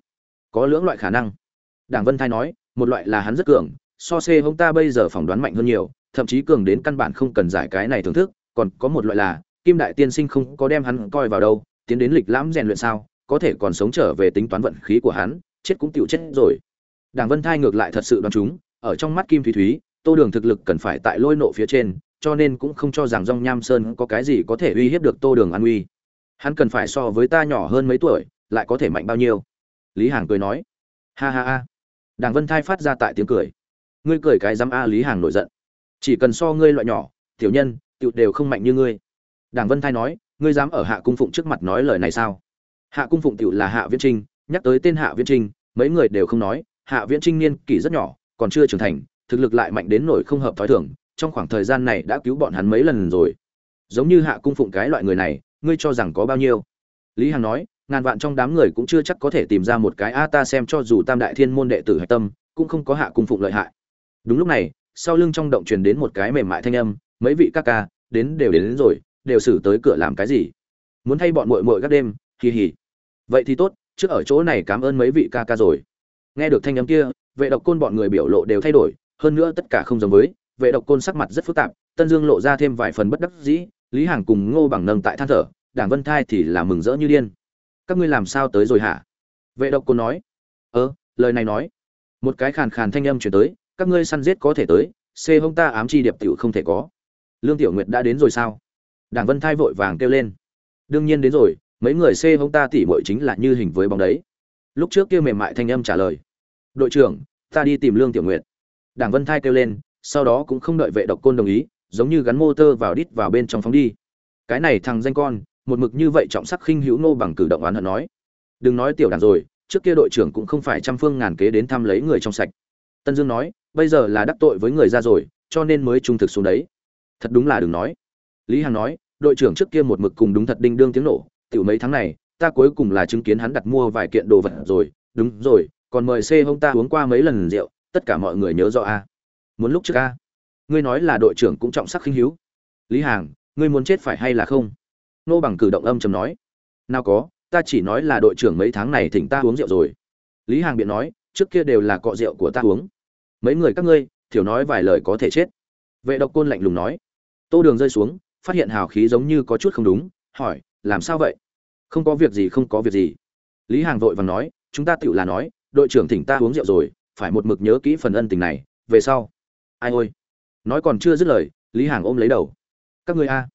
Có lưỡng loại khả năng. Đảng vân thai nói, một loại là hắn rất cường, so xê hông ta bây giờ phỏng đoán mạnh hơn nhiều, thậm chí cường đến căn bản không cần giải cái này thưởng thức, còn có một loại là, kim đại tiên sinh không có đem hắn coi vào đâu, tiến đến lịch lãm rèn luyện sao, có thể còn sống trở về tính toán vận khí của hắn, chết cũng tựu chết rồi. Đảng vân thai ngược lại thật sự đoán chúng, ở trong mắt kim thúy thúy, tô đường thực lực cần phải tại lôi nộ phía trên cho nên cũng không cho rằng Dung nham sơn có cái gì có thể uy hiếp được tô đường an uy. Hắn cần phải so với ta nhỏ hơn mấy tuổi, lại có thể mạnh bao nhiêu? Lý hàng cười nói. Ha ha ha. Đàng vân thai phát ra tại tiếng cười. Ngươi cười cái dám a, lý hàng nổi giận. Chỉ cần so ngươi loại nhỏ, tiểu nhân, tiểu đều không mạnh như ngươi. Đàng vân thai nói, ngươi dám ở hạ cung phụng trước mặt nói lời này sao? Hạ cung phụng tiểu là hạ viễn trinh, nhắc tới tên hạ viễn trinh, mấy người đều không nói, hạ viễn trinh niên kỷ rất nhỏ, còn chưa trưởng thành, thực lực lại mạnh đến nổi không hợp thói thường trong khoảng thời gian này đã cứu bọn hắn mấy lần rồi. Giống như hạ cung phụng cái loại người này ngươi cho rằng có bao nhiêu? Lý hằng nói ngàn vạn trong đám người cũng chưa chắc có thể tìm ra một cái a ta xem cho dù tam đại thiên môn đệ tử hạch tâm cũng không có hạ cung phụng lợi hại. Đúng lúc này sau lưng trong động truyền đến một cái mềm mại thanh âm mấy vị ca ca đến đều đến, đến rồi đều xử tới cửa làm cái gì? Muốn thay bọn muội muội các đêm hì hì. Vậy thì tốt trước ở chỗ này cảm ơn mấy vị ca ca rồi. Nghe được thanh âm kia vệ độc côn bọn người biểu lộ đều thay đổi hơn nữa tất cả không giống với vệ độc côn sắc mặt rất phức tạp, tân dương lộ ra thêm vài phần bất đắc dĩ, lý hàng cùng ngô bằng nâng tại than thở, đảng vân thai thì là mừng rỡ như điên. Các ngươi làm sao tới rồi hả? Vệ độc côn nói. Ơ, lời này nói. Một cái khàn khàn thanh âm chuyển tới, các ngươi săn giết có thể tới xê hông ta ám chi điệp tiểu không thể có. Lương tiểu nguyệt đã đến rồi sao? Đảng vân thai vội vàng kêu lên. Đương nhiên đến rồi, mấy người xê hông ta tỉ mội chính là như hình với bóng đấy. Lúc trước kia mềm mại thanh âm trả lời. Đội trưởng, ta đi tìm lương tiểu nguyệt. Đảng vân thai kêu lên sau đó cũng không đợi vệ độc côn đồng ý, giống như gắn motor vào đít vào bên trong phóng đi. Cái này thằng danh con, một mực như vậy trọng sắc khinh hữu nô bằng cử động oán hận nói. Đừng nói tiểu đàn rồi, trước kia đội trưởng cũng không phải trăm phương ngàn kế đến thăm lấy người trong sạch. Tân dương nói, bây giờ là đắc tội với người ra rồi, cho nên mới trung thực xuống đấy. Thật đúng là đừng nói. Lý hằng nói, đội trưởng trước kia một mực cùng đúng thật đinh đương tiếng nổ, tiểu mấy tháng này, ta cuối cùng là chứng kiến hắn đặt mua vài kiện đồ vật rồi. Đúng rồi, còn mời c hông ta uống qua mấy lần rượu, tất cả mọi người nhớ rõ a muốn lúc trước a ngươi nói là đội trưởng cũng trọng sắc khinh hiếu lý hàng, ngươi muốn chết phải hay là không? Nô bằng cử động âm chầm nói. Nào có, ta chỉ nói là đội trưởng mấy tháng này thỉnh ta uống rượu rồi. Lý hàng biện nói, trước kia đều là cọ rượu của ta uống. Mấy người các ngươi, thiểu nói vài lời có thể chết. Vệ độc côn lạnh lùng nói. Tô đường rơi xuống, phát hiện hào khí giống như có chút không đúng, hỏi, làm sao vậy? Không có việc gì, không có việc gì. Lý hàng vội và nói, chúng ta tự là nói, đội trưởng thỉnh ta uống rượu rồi, phải một mực nhớ kỹ phần ân tình này, về sau ai ôi. Nói còn chưa dứt lời, lý hàng ôm lấy đầu. Các ngươi a.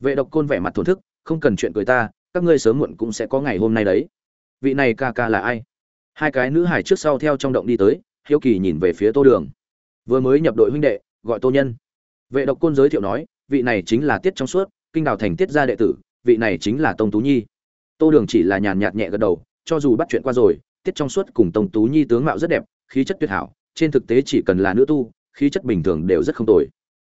Vệ độc côn vẻ mặt thổn thức, không cần chuyện cười ta, các ngươi sớm muộn cũng sẽ có ngày hôm nay đấy. Vị này ca ca là ai? Hai cái nữ hải trước sau theo trong động đi tới, hiếu kỳ nhìn về phía tô đường. Vừa mới nhập đội huynh đệ, gọi tô nhân. Vệ độc côn giới thiệu nói, vị này chính là tiết trong suốt, kinh đào thành tiết gia đệ tử, vị này chính là tông tú nhi. Tô đường chỉ là nhàn nhạt nhẹ gật đầu, cho dù bắt chuyện qua rồi, tiết trong suốt cùng tông tú nhi tướng mạo rất đẹp, khí chất tuyệt hảo, trên thực tế chỉ cần là nữ tu khí chất bình thường đều rất không tồi.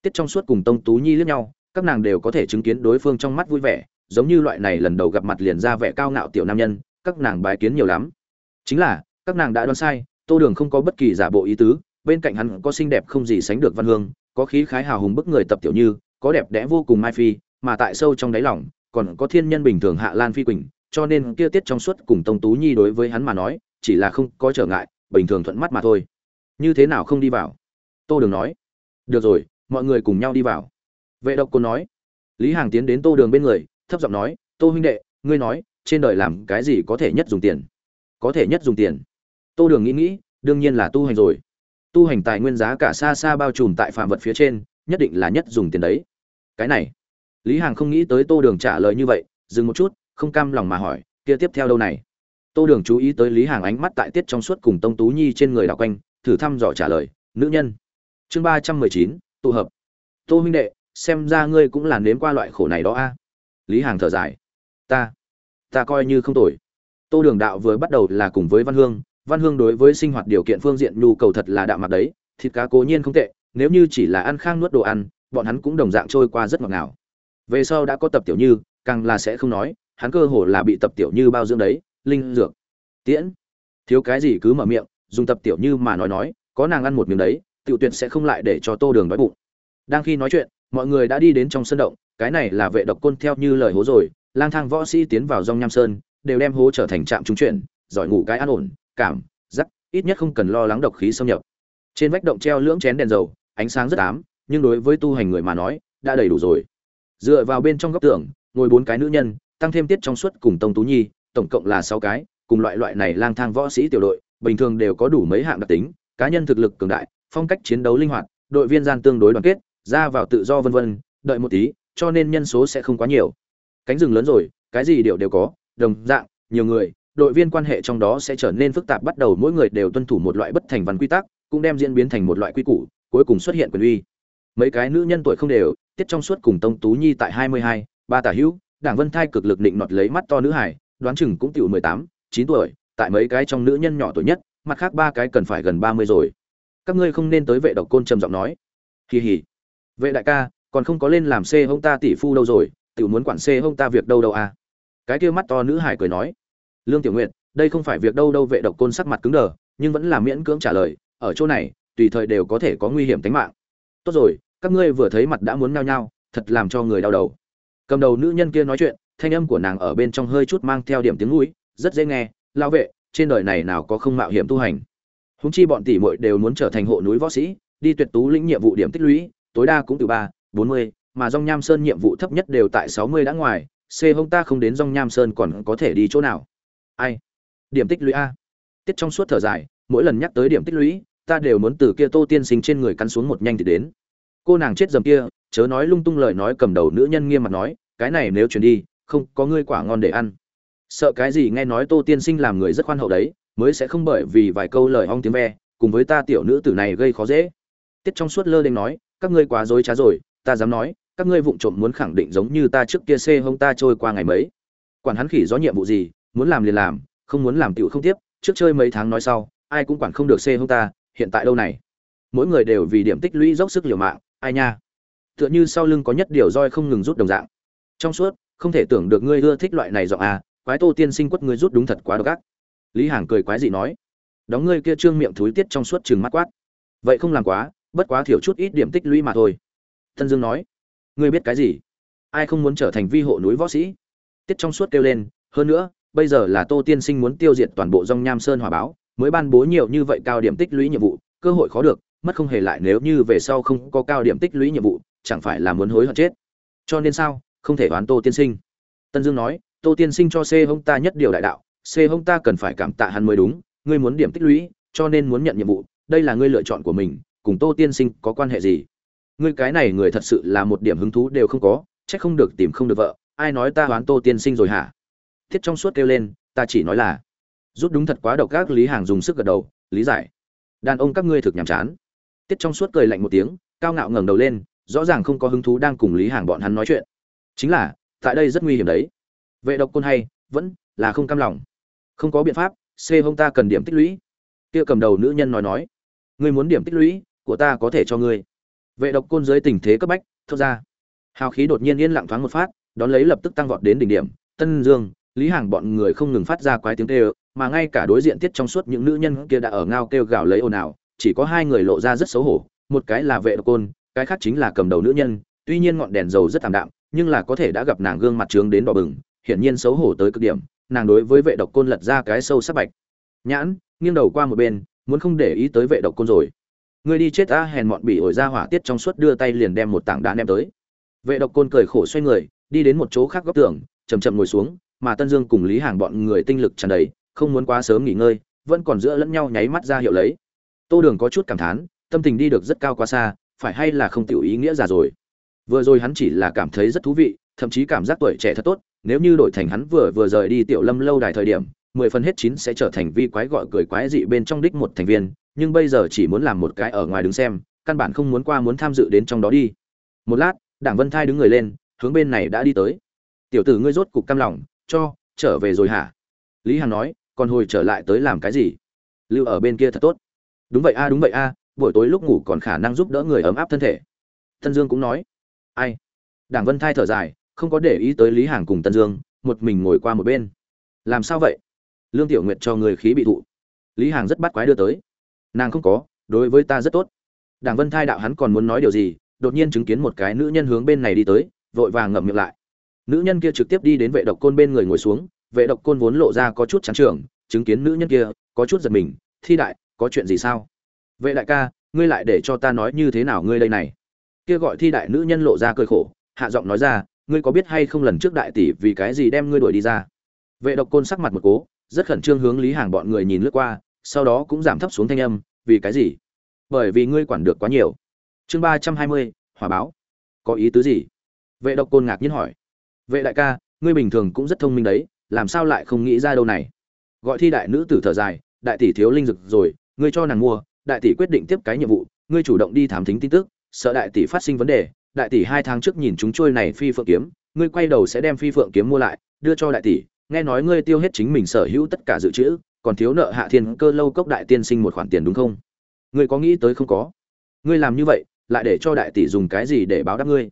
Tiết trong suốt cùng tông tú nhi liếc nhau, các nàng đều có thể chứng kiến đối phương trong mắt vui vẻ, giống như loại này lần đầu gặp mặt liền ra vẻ cao ngạo tiểu nam nhân, các nàng bài kiến nhiều lắm. Chính là, các nàng đã đoán sai, tô đường không có bất kỳ giả bộ ý tứ, bên cạnh hắn có xinh đẹp không gì sánh được văn hương, có khí khái hào hùng bức người tập tiểu như, có đẹp đẽ vô cùng mai phi, mà tại sâu trong đáy lòng, còn có thiên nhân bình thường hạ lan phi quỳnh, cho nên kia tiết trong suốt cùng tông tú nhi đối với hắn mà nói, chỉ là không có trở ngại, bình thường thuận mắt mà thôi. Như thế nào không đi vào? Tô đường nói. Được rồi, mọi người cùng nhau đi vào. Vệ độc cô nói. Lý hàng tiến đến tô đường bên người, thấp giọng nói, tô huynh đệ, ngươi nói, trên đời làm cái gì có thể nhất dùng tiền? Có thể nhất dùng tiền? Tô đường nghĩ nghĩ, đương nhiên là tu hành rồi. Tu hành tài nguyên giá cả xa xa bao trùm tại phạm vật phía trên, nhất định là nhất dùng tiền đấy. Cái này. Lý hàng không nghĩ tới tô đường trả lời như vậy, dừng một chút, không cam lòng mà hỏi, kia tiếp theo đâu này? Tô đường chú ý tới lý hàng ánh mắt tại tiết trong suốt cùng tông tú nhi trên người đảo quanh, thử thăm dò trả lời, nữ nhân chương ba trăm mười chín, tụ hợp. Tô huynh đệ, xem ra ngươi cũng là nếm qua loại khổ này đó a. Lý hàng thở dài. Ta ta coi như không tồi. Tô đường đạo vừa bắt đầu là cùng với văn hương. Văn hương đối với sinh hoạt điều kiện phương diện nhu cầu thật là đạm mặt đấy. Thịt cá cố nhiên không tệ, nếu như chỉ là ăn khang nuốt đồ ăn, bọn hắn cũng đồng dạng trôi qua rất ngọt ngào. Về sau đã có tập tiểu như, càng là sẽ không nói, hắn cơ hồ là bị tập tiểu như bao dưỡng đấy, linh dược. Tiễn. Thiếu cái gì cứ mở miệng, dùng tập tiểu như mà nói nói, có nàng ăn một miếng đấy tiểu tuyệt sẽ không lại để cho tô đường đói bụng. Đang khi nói chuyện, mọi người đã đi đến trong sân động, cái này là vệ độc côn theo như lời hố rồi, lang thang võ sĩ tiến vào dòng nham sơn, đều đem hố trở thành trạm trung chuyển, giỏi ngủ cái an ổn, cảm, giác, ít nhất không cần lo lắng độc khí xâm nhập. Trên vách động treo lưỡng chén đèn dầu, ánh sáng rất ám, nhưng đối với tu hành người mà nói, đã đầy đủ rồi. Dựa vào bên trong góc tường, ngồi bốn cái nữ nhân, tăng thêm tiết trong suốt cùng tông tú nhi, tổng cộng là sáu cái, cùng loại loại này lang thang võ sĩ tiểu đội, bình thường đều có đủ mấy hạng đặc tính, cá nhân thực lực cường đại phong cách chiến đấu linh hoạt, đội viên gian tương đối đoàn kết, ra vào tự do vân vân, đợi một tí, cho nên nhân số sẽ không quá nhiều. Cánh rừng lớn rồi, cái gì đều đều có, đồng dạng, nhiều người, đội viên quan hệ trong đó sẽ trở nên phức tạp, bắt đầu mỗi người đều tuân thủ một loại bất thành văn quy tắc, cũng đem diễn biến thành một loại quy củ, cuối cùng xuất hiện quyền uy. Mấy cái nữ nhân tuổi không đều, tiết trong suốt cùng tông tú nhi tại hai mươi hai, ba tả hữu, đảng vân thai cực lực định nọt lấy mắt to nữ hải đoán chừng cũng tiểu mười tám, chín tuổi, tại mấy cái trong nữ nhân nhỏ tuổi nhất, mặt khác ba cái cần phải gần ba mươi rồi các ngươi không nên tới vệ độc côn trầm giọng nói. Kỳ hỉ vệ đại ca, còn không có lên làm xê hông ta tỷ phu đâu rồi tự muốn quản xê hông ta việc đâu đâu à? Cái kia mắt to nữ hải cười nói. Lương tiểu nguyện đây không phải việc đâu đâu vệ độc côn sắc mặt cứng đờ, nhưng vẫn là miễn cưỡng trả lời, ở chỗ này, tùy thời đều có thể có nguy hiểm tính mạng. Tốt rồi, các ngươi vừa thấy mặt đã muốn nao nhao, thật làm cho người đau đầu. Cầm đầu nữ nhân kia nói chuyện, thanh âm của nàng ở bên trong hơi chút mang theo điểm tiếng mũi, rất dễ nghe lao vệ, trên đời này nào có không mạo hiểm tu hành? Húng chi bọn tỷ muội đều muốn trở thành hộ núi võ sĩ, đi tuyệt tú lĩnh nhiệm vụ điểm tích lũy, tối đa cũng từ ba, bốn mươi, mà Dung nham sơn nhiệm vụ thấp nhất đều tại sáu mươi đã ngoài, c hông ta không đến Dung nham sơn còn có thể đi chỗ nào? Ai? Điểm tích lũy a. Tiết trong suốt thở dài, mỗi lần nhắc tới điểm tích lũy, ta đều muốn từ kia tô tiên sinh trên người cắn xuống một nhanh thì đến. Cô nàng chết dầm kia, chớ nói lung tung lời nói cầm đầu nữ nhân nghiêm mặt nói, cái này nếu chuyển đi, không có ngươi quả ngon để ăn. Sợ cái gì nghe nói tô tiên sinh làm người rất khoan hậu đấy mới sẽ không bởi vì vài câu lời ong tiếng ve, cùng với ta tiểu nữ tử này gây khó dễ. Tiết trong suốt lơ đênh nói, các ngươi quá dối trá rồi, ta dám nói, các ngươi vụng trộm muốn khẳng định giống như ta trước kia xê hông ta trôi qua ngày mấy. Quản hắn khỉ gió nhiệm vụ gì, muốn làm liền làm, không muốn làm tiểu không tiếp, trước chơi mấy tháng nói sau, ai cũng quản không được xê hông ta, hiện tại đâu này? Mỗi người đều vì điểm tích lũy dốc sức liều mạng, ai nha? Tựa như sau lưng có nhất điều roi không ngừng rút đồng dạng. Trong suốt, không thể tưởng được ngươi ưa thích loại này giọng à quái tô tiên sinh quất ngươi rút đúng thật quá độc ác lý hàng cười quái dị nói, đóng ngươi kia trương miệng thúi tiết trong suốt chừng mắt quát. Vậy không làm quá, bất quá thiểu chút ít điểm tích lũy mà thôi. Tân dương nói, ngươi biết cái gì? Ai không muốn trở thành vi hộ núi võ sĩ? Tiết trong suốt kêu lên, hơn nữa, bây giờ là tô tiên sinh muốn tiêu diệt toàn bộ dòng nham sơn hòa báo, mới ban bố nhiều như vậy cao điểm tích lũy nhiệm vụ, cơ hội khó được, mất không hề lại nếu như về sau không có cao điểm tích lũy nhiệm vụ, chẳng phải là muốn hối hận chết. Cho nên sao? Không thể đoán tô tiên sinh. Tân dương nói, tô tiên sinh cho c hông ta nhất điều đại đạo c hông ta cần phải cảm tạ hắn mới đúng, ngươi muốn điểm tích lũy, cho nên muốn nhận nhiệm vụ, đây là ngươi lựa chọn của mình, cùng tô tiên sinh có quan hệ gì? Ngươi cái này người thật sự là một điểm hứng thú đều không có, chắc không được tìm không được vợ, ai nói ta đoán tô tiên sinh rồi hả? Thiết trong suốt kêu lên, ta chỉ nói là, rút đúng thật quá độc các lý hàng dùng sức gật đầu, lý giải. Đàn ông các ngươi thực nhàm chán. Tiết trong suốt cười lạnh một tiếng, cao ngạo ngẩng đầu lên, rõ ràng không có hứng thú đang cùng lý hàng bọn hắn nói chuyện. Chính là, tại đây rất nguy hiểm đấy. Vệ độc côn hay, vẫn là không cam lòng không có biện pháp, c hông ta cần điểm tích lũy. Kia cầm đầu nữ nhân nói nói, ngươi muốn điểm tích lũy của ta có thể cho ngươi. Vệ độc côn dưới tình thế cấp bách, thốt ra. Hào khí đột nhiên yên lặng thoáng một phát, đón lấy lập tức tăng vọt đến đỉnh điểm. Tân dương, lý hàng bọn người không ngừng phát ra quái tiếng kêu, mà ngay cả đối diện tiết trong suốt những nữ nhân kia đã ở ngao kêu gào lấy ồn ào, chỉ có hai người lộ ra rất xấu hổ. Một cái là vệ độc côn, cái khác chính là cầm đầu nữ nhân. Tuy nhiên ngọn đèn dầu rất thảm đạm, nhưng là có thể đã gặp nàng gương mặt trướng đến đỏ bừng, hiển nhiên xấu hổ tới cực điểm nàng đối với vệ độc côn lật ra cái sâu sắc bạch. Nhãn, nghiêng đầu qua một bên, muốn không để ý tới vệ độc côn rồi. Ngươi đi chết ta hèn mọn bị ổi ra hỏa tiết trong suốt đưa tay liền đem một tảng đá ném tới. Vệ độc côn cười khổ xoay người, đi đến một chỗ khác góc tường chầm chậm ngồi xuống, mà tân dương cùng lý hàng bọn người tinh lực tràn đầy, không muốn quá sớm nghỉ ngơi, vẫn còn giữa lẫn nhau nháy mắt ra hiệu lấy. Tô đường có chút cảm thán, tâm tình đi được rất cao quá xa, phải hay là không tiểu ý nghĩa già rồi. Vừa rồi hắn chỉ là cảm thấy rất thú vị, thậm chí cảm giác tuổi trẻ thật tốt nếu như đổi thành hắn vừa vừa rời đi tiểu lâm lâu đài thời điểm, mười phần hết chín sẽ trở thành vi quái gọi cười quái dị bên trong đích một thành viên, nhưng bây giờ chỉ muốn làm một cái ở ngoài đứng xem, căn bản không muốn qua muốn tham dự đến trong đó đi. Một lát, đảng vân thai đứng người lên, hướng bên này đã đi tới. Tiểu tử ngươi rốt cục cam lòng, cho, trở về rồi hả? Lý Hằng nói, còn hồi trở lại tới làm cái gì? Lưu ở bên kia thật tốt. Đúng vậy a, đúng vậy a, buổi tối lúc ngủ còn khả năng giúp đỡ người ấm áp thân thể. Thân dương cũng nói. Ai? Đảng vân thai thở dài không có để ý tới lý hàng cùng tân dương, một mình ngồi qua một bên. Làm sao vậy? Lương tiểu nguyệt cho người khí bị thụ. Lý hàng rất bắt quái đưa tới. Nàng không có, đối với ta rất tốt. Đảng vân thai đạo hắn còn muốn nói điều gì, đột nhiên chứng kiến một cái nữ nhân hướng bên này đi tới, vội vàng ngậm miệng lại. Nữ nhân kia trực tiếp đi đến vệ độc côn bên người ngồi xuống, vệ độc côn vốn lộ ra có chút trắng trường chứng kiến nữ nhân kia, có chút giật mình, thi đại, có chuyện gì sao? Vệ đại ca, ngươi lại để cho ta nói như thế nào ngươi đây này? Kia gọi thi đại nữ nhân lộ ra cười khổ, hạ giọng nói ra ngươi có biết hay không lần trước đại tỷ vì cái gì đem ngươi đuổi đi ra? Vệ độc côn sắc mặt một cố, rất khẩn trương hướng lý hàng bọn người nhìn lướt qua, sau đó cũng giảm thấp xuống thanh âm, vì cái gì? Bởi vì ngươi quản được quá nhiều. Chương ba trăm hai mươi, hỏa báo. Có ý tứ gì? Vệ độc côn ngạc nhiên hỏi. Vệ đại ca, ngươi bình thường cũng rất thông minh đấy, làm sao lại không nghĩ ra đâu này? Gọi thi đại nữ tử thở dài, đại tỷ thiếu linh dực rồi, ngươi cho nàng mua, đại tỷ quyết định tiếp cái nhiệm vụ, ngươi chủ động đi thám thính tin tức, sợ đại tỷ phát sinh vấn đề đại tỷ hai tháng trước nhìn chúng trôi này phi phượng kiếm, ngươi quay đầu sẽ đem phi phượng kiếm mua lại, đưa cho đại tỷ, nghe nói ngươi tiêu hết chính mình sở hữu tất cả dự trữ, còn thiếu nợ hạ thiên cơ lâu cốc đại tiên sinh một khoản tiền đúng không? Ngươi có nghĩ tới không có? Ngươi làm như vậy, lại để cho đại tỷ dùng cái gì để báo đáp ngươi?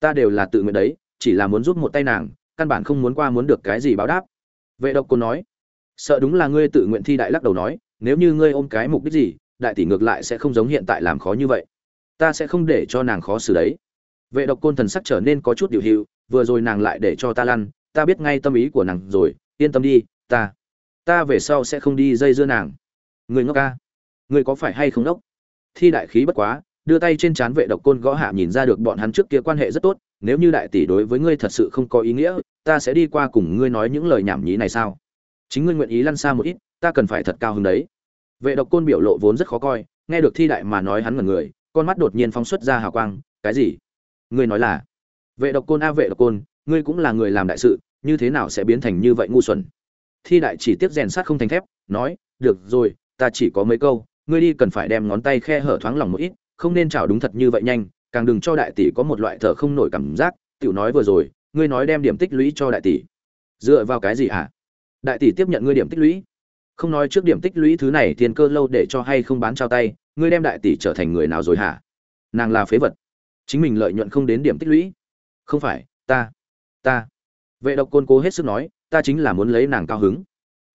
Ta đều là tự nguyện đấy, chỉ là muốn giúp một tay nàng, căn bản không muốn qua muốn được cái gì báo đáp. Vệ độc cô nói. Sợ đúng là ngươi tự nguyện thi đại lắc đầu nói, nếu như ngươi ôm cái mục đích gì, đại tỷ ngược lại sẽ không giống hiện tại làm khó như vậy. Ta sẽ không để cho nàng khó xử đấy vệ độc côn thần sắc trở nên có chút điều hiệu vừa rồi nàng lại để cho ta lăn, ta biết ngay tâm ý của nàng rồi, yên tâm đi, ta ta về sau sẽ không đi dây dưa nàng. Người ngốc ca, người có phải hay không đốc? Thi đại khí bất quá, đưa tay trên trán vệ độc côn gõ hạ nhìn ra được bọn hắn trước kia quan hệ rất tốt, nếu như đại tỷ đối với ngươi thật sự không có ý nghĩa, ta sẽ đi qua cùng ngươi nói những lời nhảm nhí này sao? Chính ngươi nguyện ý lăn xa một ít, ta cần phải thật cao hứng đấy. Vệ độc côn biểu lộ vốn rất khó coi, nghe được thi đại mà nói hắn ngẩn người, con mắt đột nhiên phóng xuất ra hào quang, cái gì? Ngươi nói là, vệ độc côn a, vệ độc côn, ngươi cũng là người làm đại sự, như thế nào sẽ biến thành như vậy ngu xuẩn? Thi đại chỉ tiếp rèn sát không thành thép, nói, được rồi, ta chỉ có mấy câu, ngươi đi cần phải đem ngón tay khe hở thoáng lòng một ít, không nên chảo đúng thật như vậy nhanh, càng đừng cho đại tỷ có một loại thở không nổi cảm giác, tiểu nói vừa rồi, ngươi nói đem điểm tích lũy cho đại tỷ. Dựa vào cái gì hả? À? đại tỷ tiếp nhận ngươi điểm tích lũy. Không nói trước điểm tích lũy thứ này tiền cơ lâu để cho hay không bán trao tay, ngươi đem đại tỷ trở thành người nào rồi hả? Nàng là phế vật chính mình lợi nhuận không đến điểm tích lũy. Không phải, ta ta. Vệ độc côn cố hết sức nói, ta chính là muốn lấy nàng cao hứng.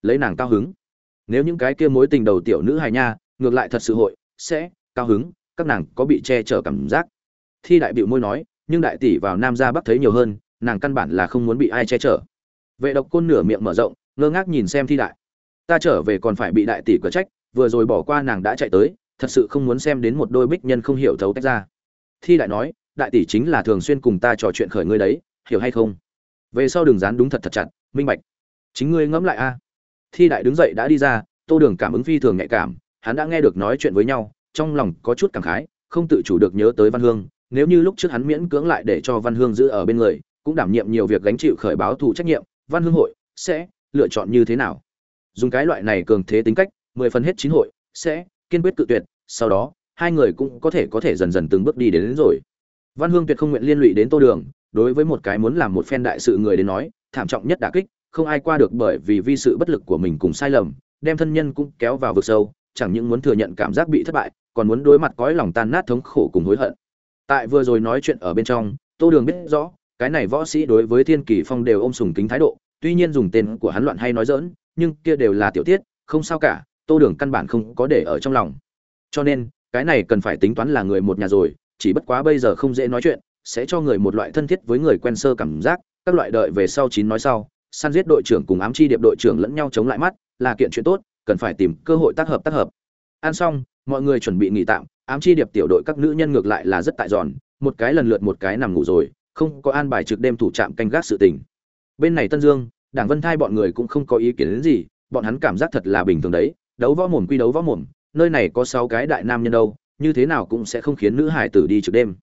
Lấy nàng cao hứng. Nếu những cái kia mối tình đầu tiểu nữ hài nha, ngược lại thật sự hội, sẽ cao hứng, các nàng có bị che chở cảm giác. Thi đại biểu môi nói, nhưng đại tỷ vào nam gia bắc thấy nhiều hơn, nàng căn bản là không muốn bị ai che chở. Vệ độc côn nửa miệng mở rộng, ngơ ngác nhìn xem thi đại. Ta trở về còn phải bị đại tỷ cửa trách, vừa rồi bỏ qua nàng đã chạy tới, thật sự không muốn xem đến một đôi bích nhân không hiểu thấu tách ra thi đại nói, đại tỷ chính là thường xuyên cùng ta trò chuyện khởi ngươi đấy, hiểu hay không? Về sau đường dán đúng thật thật chặt, minh bạch. Chính ngươi ngẫm lại a. Thi đại đứng dậy đã đi ra, tô đường cảm ứng phi thường nhạy cảm, hắn đã nghe được nói chuyện với nhau, trong lòng có chút cảm khái, không tự chủ được nhớ tới văn hương, nếu như lúc trước hắn miễn cưỡng lại để cho văn hương giữ ở bên người, cũng đảm nhiệm nhiều việc gánh chịu khởi báo thù trách nhiệm, văn hương hội sẽ lựa chọn như thế nào? Dùng cái loại này cường thế tính cách, mười phần hết chín hội sẽ kiên quyết cự tuyệt, sau đó hai người cũng có thể có thể dần dần từng bước đi đến, đến rồi. Văn hương tuyệt không nguyện liên lụy đến tô đường đối với một cái muốn làm một phen đại sự người đến nói thảm trọng nhất đả kích không ai qua được bởi vì vi sự bất lực của mình cùng sai lầm đem thân nhân cũng kéo vào vực sâu chẳng những muốn thừa nhận cảm giác bị thất bại còn muốn đối mặt cõi lòng tan nát thống khổ cùng hối hận. Tại vừa rồi nói chuyện ở bên trong tô đường biết rõ cái này võ sĩ đối với thiên kỳ phong đều ôm sùng kính thái độ tuy nhiên dùng tên của hắn loạn hay nói dỡn nhưng kia đều là tiểu tiết không sao cả tô đường căn bản không có để ở trong lòng. Cho nên cái này cần phải tính toán là người một nhà rồi, chỉ bất quá bây giờ không dễ nói chuyện, sẽ cho người một loại thân thiết với người quen sơ cảm giác, các loại đợi về sau chín nói sau, săn giết đội trưởng cùng ám chi điệp đội trưởng lẫn nhau chống lại mắt, là kiện chuyện tốt, cần phải tìm cơ hội tác hợp tác hợp. Ăn xong, mọi người chuẩn bị nghỉ tạm, ám chi điệp tiểu đội các nữ nhân ngược lại là rất tại giòn, một cái lần lượt một cái nằm ngủ rồi, không có an bài trực đêm thủ trạm canh gác sự tình. Bên này tân dương, đảng vân thai bọn người cũng không có ý kiến đến gì, bọn hắn cảm giác thật là bình thường đấy, đấu võ mồm quy đấu võ mồm nơi này có sáu cái đại nam nhân đâu, như thế nào cũng sẽ không khiến nữ hải tử đi trực đêm.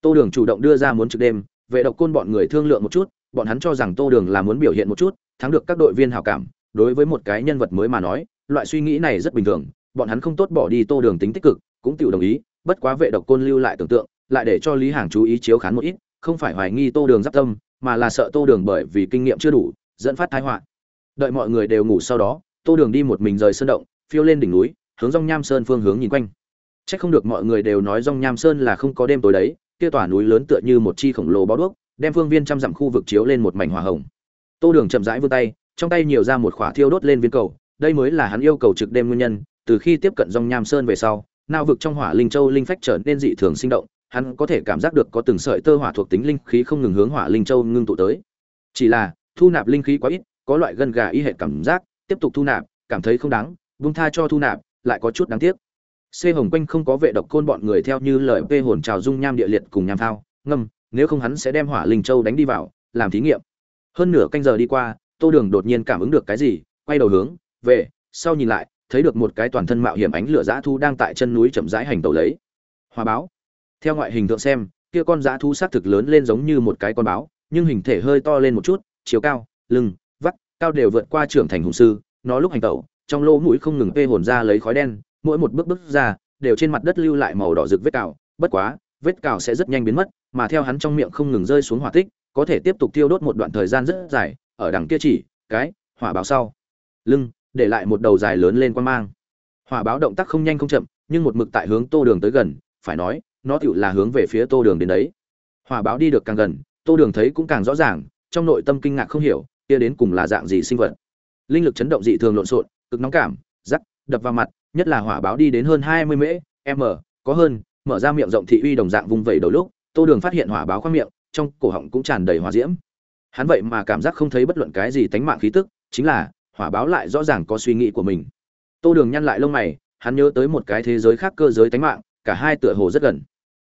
Tô đường chủ động đưa ra muốn trực đêm, vệ độc côn bọn người thương lượng một chút, bọn hắn cho rằng tô đường là muốn biểu hiện một chút, thắng được các đội viên hào cảm, đối với một cái nhân vật mới mà nói, loại suy nghĩ này rất bình thường, bọn hắn không tốt bỏ đi tô đường tính tích cực, cũng tự đồng ý, bất quá vệ độc côn lưu lại tưởng tượng, lại để cho lý hàng chú ý chiếu khán một ít, không phải hoài nghi tô đường giáp tâm, mà là sợ tô đường bởi vì kinh nghiệm chưa đủ, dẫn phát thái họa. Đợi mọi người đều ngủ sau đó, tô đường đi một mình rời sơn động, phiêu lên đỉnh núi hướng rong nham sơn phương hướng nhìn quanh. C h ắ c không được mọi người đều nói rong nham sơn là không có đêm tối đấy, kia tòa núi lớn tựa như một chi khổng lồ bó đuốc, đem phương viên trăm dặm khu vực chiếu lên một mảnh hỏa hồng. Tô đường chậm rãi vươn tay, trong tay nhiều ra một khỏa thiêu đốt lên viên cầu, đây mới là hắn yêu cầu trực đêm nguyên nhân, từ khi tiếp cận dòng nham sơn về sau, nao vực trong hỏa linh châu linh phách trở nên dị thường sinh động, hắn có thể cảm giác được có từng sợi tơ hỏa thuộc tính linh khí không ngừng hướng hỏa linh châu ngưng tụ tới. Chỉ là, thu nạp linh khí quá ít, có loại gân gà y hệ cảm giác, tiếp tục thu nạp, cảm thấy không đáng vung tha cho thu nạp lại có chút đáng tiếc C Hồng quanh không có vệ độc côn bọn người theo như lời P hồn trào dung nham địa liệt cùng nham thao, ngâm, nếu không hắn sẽ đem Hỏa Linh Châu đánh đi vào, làm thí nghiệm. Hơn nửa canh giờ đi qua, Tô Đường đột nhiên cảm ứng được cái gì, quay đầu hướng về, sau nhìn lại, thấy được một cái toàn thân mạo hiểm ánh lửa dã thu đang tại chân núi chậm rãi hành tẩu lấy. Hỏa báo. Theo ngoại hình tượng xem, kia con dã thú xác thực lớn lên giống như một cái con báo, nhưng hình thể hơi to lên một chút, chiều cao, lưng, vắt, cao đều vượt qua trưởng thành hùng sư, nó lúc hành tẩu, trong lỗ mũi không ngừng tê hồn ra lấy khói đen, mỗi một bước bước ra đều trên mặt đất lưu lại màu đỏ rực vết cào. Bất quá vết cào sẽ rất nhanh biến mất mà theo hắn trong miệng không ngừng rơi xuống hỏa tích có thể tiếp tục tiêu đốt một đoạn thời gian rất dài ở đằng kia chỉ cái hỏa báo sau. Lưng để lại một đầu dài lớn lên quan mang. Hỏa báo động tác không nhanh không chậm nhưng một mực tại hướng tô đường tới gần phải nói nó tựu là hướng về phía tô đường đến đấy. Hỏa báo đi được càng gần tô đường thấy cũng càng rõ ràng trong nội tâm kinh ngạc không hiểu kia đến cùng là dạng gì sinh vật. Linh lực chấn động dị thường lộn xộn cực nóng cảm, rắc, đập vào mặt, nhất là hỏa báo đi đến hơn hai mươi mễ, m, có hơn, mở ra miệng rộng thị uy đồng dạng vung vẩy đầu lúc, tô đường phát hiện hỏa báo khoang miệng, trong cổ họng cũng tràn đầy hỏa diễm. Hắn vậy mà cảm giác không thấy bất luận cái gì tánh mạng khí tức, chính là, hỏa báo lại rõ ràng có suy nghĩ của mình. Tô đường nhăn lại lông mày, hắn nhớ tới một cái thế giới khác cơ giới tánh mạng, cả hai tựa hồ rất gần.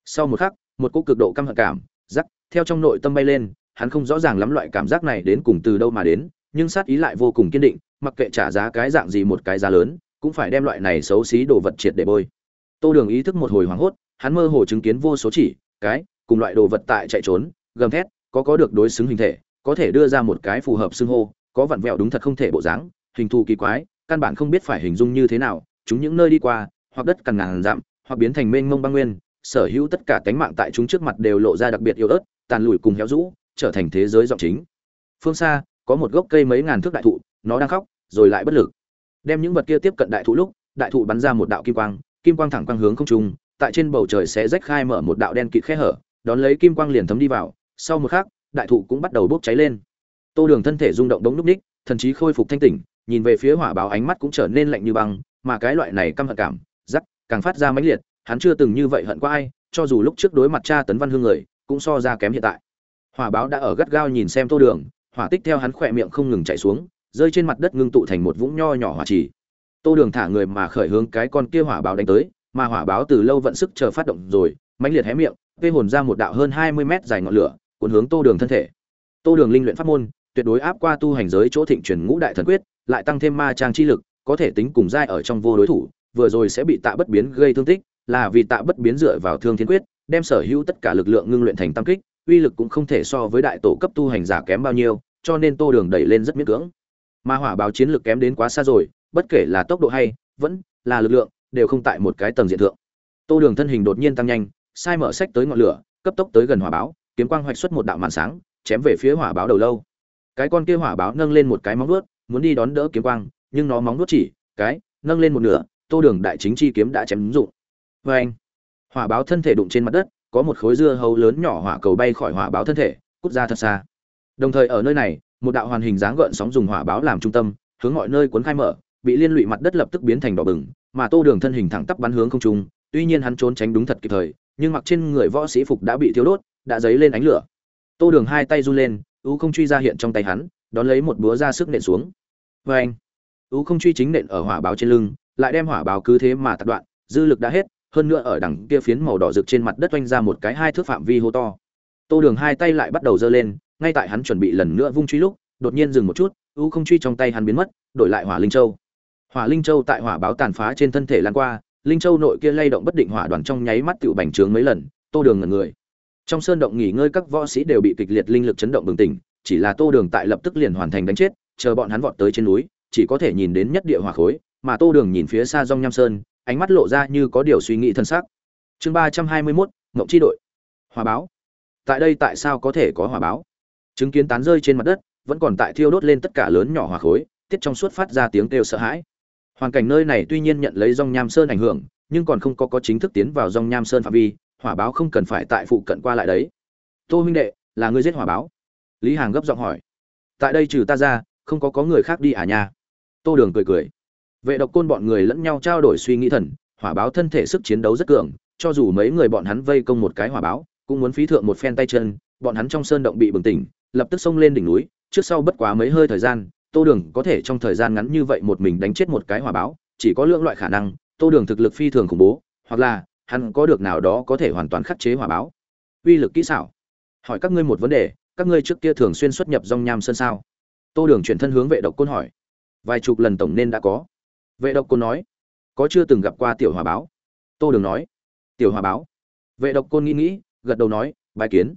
Sau một khắc, một cỗ cực độ căm hận cảm, rắc, theo trong nội tâm bay lên, hắn không rõ ràng lắm loại cảm giác này đến cùng từ đâu mà đến, nhưng sát ý lại vô cùng kiên định mặc kệ trả giá cái dạng gì một cái giá lớn, cũng phải đem loại này xấu xí đồ vật triệt để bôi. Tô đường ý thức một hồi hoảng hốt, hắn mơ hồ chứng kiến vô số chỉ, cái, cùng loại đồ vật tại chạy trốn, gầm thét, có có được đối xứng hình thể, có thể đưa ra một cái phù hợp xưng hô, có vặn vẹo đúng thật không thể bộ dáng, hình thù kỳ quái, căn bản không biết phải hình dung như thế nào, chúng những nơi đi qua, hoặc đất cằn ngàn dặm, hoặc biến thành mênh mông băng nguyên, sở hữu tất cả cánh mạng tại chúng trước mặt đều lộ ra đặc biệt yếu ớt, tàn lùi cùng héo rũ, trở thành thế giới giọng chính. Phương xa, có một gốc cây mấy ngàn thước đại thụ nó đang khóc, rồi lại bất lực. Đem những vật kia tiếp cận đại thụ lúc, đại thụ bắn ra một đạo kim quang kim quang thẳng quang hướng không trung, tại trên bầu trời sẽ rách khai mở một đạo đen kịt khe hở, đón lấy kim quang liền thấm đi vào, sau một khắc, đại thụ cũng bắt đầu bốc cháy lên. Tô đường thân thể rung động đống núc ních, thần chí khôi phục thanh tỉnh, nhìn về phía hỏa báo ánh mắt cũng trở nên lạnh như băng, mà cái loại này căm hận cảm giắc càng phát ra mãnh liệt, hắn chưa từng như vậy hận qua ai, cho dù lúc trước đối mặt cha tấn văn hương người, cũng so ra kém hiện tại. Hỏa báo đã ở gắt gao nhìn xem tô đường, hỏa tích theo hắn khỏe miệng không ngừng chạy xuống rơi trên mặt đất ngưng tụ thành một vũng nho nhỏ hỏa trì. Tô đường thả người mà khởi hướng cái con kia hỏa báo đánh tới, mà hỏa báo từ lâu vận sức chờ phát động rồi, mãnh liệt hé miệng vê hồn ra một đạo hơn hai mươi mét dài ngọn lửa, cuốn hướng tô đường thân thể. Tô đường linh luyện pháp môn, tuyệt đối áp qua tu hành giới chỗ thịnh truyền ngũ đại thần quyết, lại tăng thêm ma trang chi lực, có thể tính cùng giai ở trong vô đối thủ, vừa rồi sẽ bị tạ bất biến gây thương tích, là vì tạ bất biến dựa vào thương thiên quyết, đem sở hữu tất cả lực lượng ngưng luyện thành tam kích, uy lực cũng không thể so với đại tổ cấp tu hành giả kém bao nhiêu, cho nên tô đường đẩy lên rất miễn cưỡng mà hỏa báo chiến lược kém đến quá xa rồi, bất kể là tốc độ hay vẫn là lực lượng, đều không tại một cái tầng diện thượng. Tô đường thân hình đột nhiên tăng nhanh, sai mở sách tới ngọn lửa, cấp tốc tới gần hỏa báo, kiếm quang hoạch xuất một đạo màn sáng, chém về phía hỏa báo đầu lâu. Cái con kia hỏa báo nâng lên một cái móng vuốt, muốn đi đón đỡ kiếm quang, nhưng nó móng vuốt chỉ, cái, nâng lên một nửa, tô đường đại chính chi kiếm đã chém ứng dụng. Vê anh hỏa báo thân thể đụng trên mặt đất, có một khối dưa hấu lớn nhỏ hỏa cầu bay khỏi hỏa báo thân thể, cút ra thật xa. Đồng thời ở nơi này một đạo hoàn hình dáng gợn sóng dùng hỏa báo làm trung tâm, hướng mọi nơi cuốn khai mở, bị liên lụy mặt đất lập tức biến thành đỏ bừng, mà tô đường thân hình thẳng tắp bắn hướng không trung, tuy nhiên hắn trốn tránh đúng thật kịp thời, nhưng mặc trên người võ sĩ phục đã bị thiếu đốt, đã dấy lên ánh lửa. Tô đường hai tay run lên, ú không truy ra hiện trong tay hắn, đón lấy một búa ra sức nện xuống. Vê anh ú không truy chính nện ở hỏa báo trên lưng, lại đem hỏa báo cứ thế mà tạt đoạn, dư lực đã hết, hơn nữa ở đằng kia phiến màu đỏ rực trên mặt đất oanh ra một cái hai thước phạm vi hô to. Tô đường hai tay lại bắt đầu giơ lên ngay tại hắn chuẩn bị lần nữa vung truy lúc, đột nhiên dừng một chút, u không truy trong tay hắn biến mất, đổi lại hỏa linh châu. Hỏa linh châu tại hỏa báo tàn phá trên thân thể lan qua, linh châu nội kia lay động bất định hỏa đoàn trong nháy mắt tựu bành trướng mấy lần, tô đường ngẩn người. Trong sơn động nghỉ ngơi các võ sĩ đều bị kịch liệt linh lực chấn động bừng tỉnh, chỉ là tô đường tại lập tức liền hoàn thành đánh chết, chờ bọn hắn vọt tới trên núi, chỉ có thể nhìn đến nhất địa hỏa khối, mà tô đường nhìn phía xa rong nham sơn, ánh mắt lộ ra như có điều suy nghĩ thân xác. Chương ba trăm hai mươi mốt ngộng chi đội. Hỏa báo. Tại đây tại sao có thể có hỏa báo? Chứng kiến tán rơi trên mặt đất, vẫn còn tại thiêu đốt lên tất cả lớn nhỏ hỏa khối, tiết trong suốt phát ra tiếng kêu sợ hãi. Hoàn cảnh nơi này tuy nhiên nhận lấy dòng nham sơn ảnh hưởng, nhưng còn không có có chính thức tiến vào dòng nham sơn phạm vi, hỏa báo không cần phải tại phụ cận qua lại đấy. Tô huynh đệ, là người giết hỏa báo? Lý hàng gấp giọng hỏi. Tại đây trừ ta ra, không có có người khác đi à nha? Tô đường cười cười. Vệ độc côn bọn người lẫn nhau trao đổi suy nghĩ thần, hỏa báo thân thể sức chiến đấu rất cường, cho dù mấy người bọn hắn vây công một cái hỏa báo, cũng muốn phí thượng một phen tay chân, bọn hắn trong sơn động bị bừng tỉnh lập tức xông lên đỉnh núi, trước sau bất quá mấy hơi thời gian, tô đường có thể trong thời gian ngắn như vậy một mình đánh chết một cái hỏa báo, chỉ có lượng loại khả năng, tô đường thực lực phi thường khủng bố, hoặc là, hắn có được nào đó có thể hoàn toàn khắc chế hỏa báo. Uy lực kỹ xảo. Hỏi các ngươi một vấn đề, các ngươi trước kia thường xuyên xuất nhập dòng nham sơn sao? Tô đường chuyển thân hướng vệ độc côn hỏi. Vài chục lần tổng nên đã có. Vệ độc côn nói. Có chưa từng gặp qua tiểu hòa báo? Tô đường nói. Tiểu hòa báo. Vệ độc côn nghĩ nghĩ, gật đầu nói bài kiến.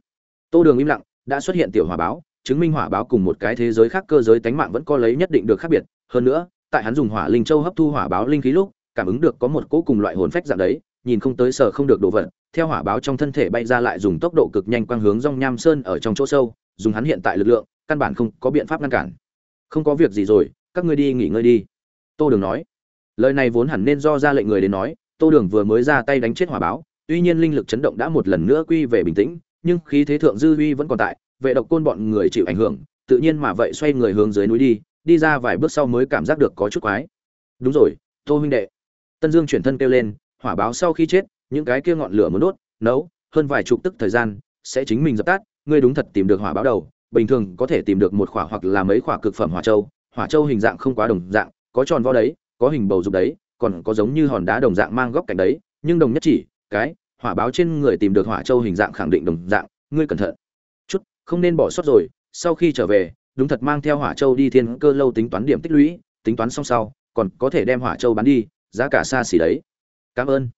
Tô đường im lặng đã xuất hiện tiểu hỏa báo, chứng minh hỏa báo cùng một cái thế giới khác cơ giới tánh mạng vẫn có lấy nhất định được khác biệt. Hơn nữa, tại hắn dùng hỏa linh châu hấp thu hỏa báo linh khí lúc, cảm ứng được có một cỗ cùng loại hồn phách dạng đấy, nhìn không tới sở không được đồ vật, theo hỏa báo trong thân thể bay ra lại dùng tốc độ cực nhanh quang hướng rong nham sơn ở trong chỗ sâu, dùng hắn hiện tại lực lượng, căn bản không có biện pháp ngăn cản. Không có việc gì rồi, các ngươi đi nghỉ ngơi đi. Tô đường nói. Lời này vốn hẳn nên do ra lệnh người đến nói, tô đường vừa mới ra tay đánh chết hỏa báo, tuy nhiên linh lực chấn động đã một lần nữa quy về bình tĩnh nhưng khí thế thượng dư uy vẫn còn tại, vệ độc côn bọn người chịu ảnh hưởng, tự nhiên mà vậy xoay người hướng dưới núi đi đi ra vài bước sau mới cảm giác được có chút quái. Đúng rồi, tô huynh đệ. Tân dương chuyển thân kêu lên, hỏa báo sau khi chết, những cái kia ngọn lửa muốn đốt, nấu, hơn vài chục tức thời gian, sẽ chính mình dập tắt, ngươi đúng thật tìm được hỏa báo đầu, bình thường có thể tìm được một khỏa hoặc là mấy khỏa cực phẩm hỏa châu hỏa châu hình dạng không quá đồng dạng, có tròn vo đấy, có hình bầu dục đấy, còn có giống như hòn đá đồng dạng mang góc cạnh đấy, nhưng đồng nhất chỉ, cái hỏa báo trên người tìm được hỏa châu hình dạng khẳng định đồng dạng, ngươi cẩn thận. Chút, không nên bỏ sót rồi, sau khi trở về, đúng thật mang theo hỏa châu đi thiên cơ lâu tính toán điểm tích lũy, tính toán xong sau, còn có thể đem hỏa châu bán đi, giá cả xa xỉ đấy. Cảm ơn.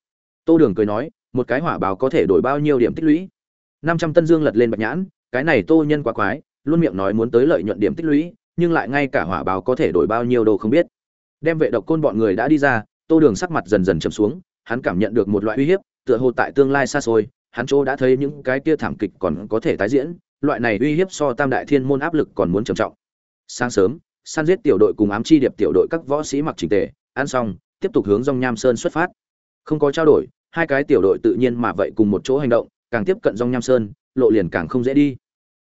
Tô đường cười nói, một cái hỏa báo có thể đổi bao nhiêu điểm tích lũy? Năm trăm tân dương lật lên bạch nhãn, cái này tô nhân quá quái, luôn miệng nói muốn tới lợi nhuận điểm tích lũy, nhưng lại ngay cả hỏa báo có thể đổi bao nhiêu đồ không biết. Đem vệ độc côn bọn người đã đi ra, tô đường sắc mặt dần dần chấm xuống, hắn cảm nhận được một loại uy hiếp tựa hồ tại tương lai xa xôi, hắn chỗ đã thấy những cái kia thảm kịch còn có thể tái diễn, loại này uy hiếp so tam đại thiên môn áp lực còn muốn trầm trọng. Sáng sớm, săn giết tiểu đội cùng ám chi điệp tiểu đội các võ sĩ mặc chỉnh tề, ăn xong, tiếp tục hướng Dung nham sơn xuất phát. Không có trao đổi, hai cái tiểu đội tự nhiên mà vậy cùng một chỗ hành động, càng tiếp cận Dung nham sơn, lộ liền càng không dễ đi.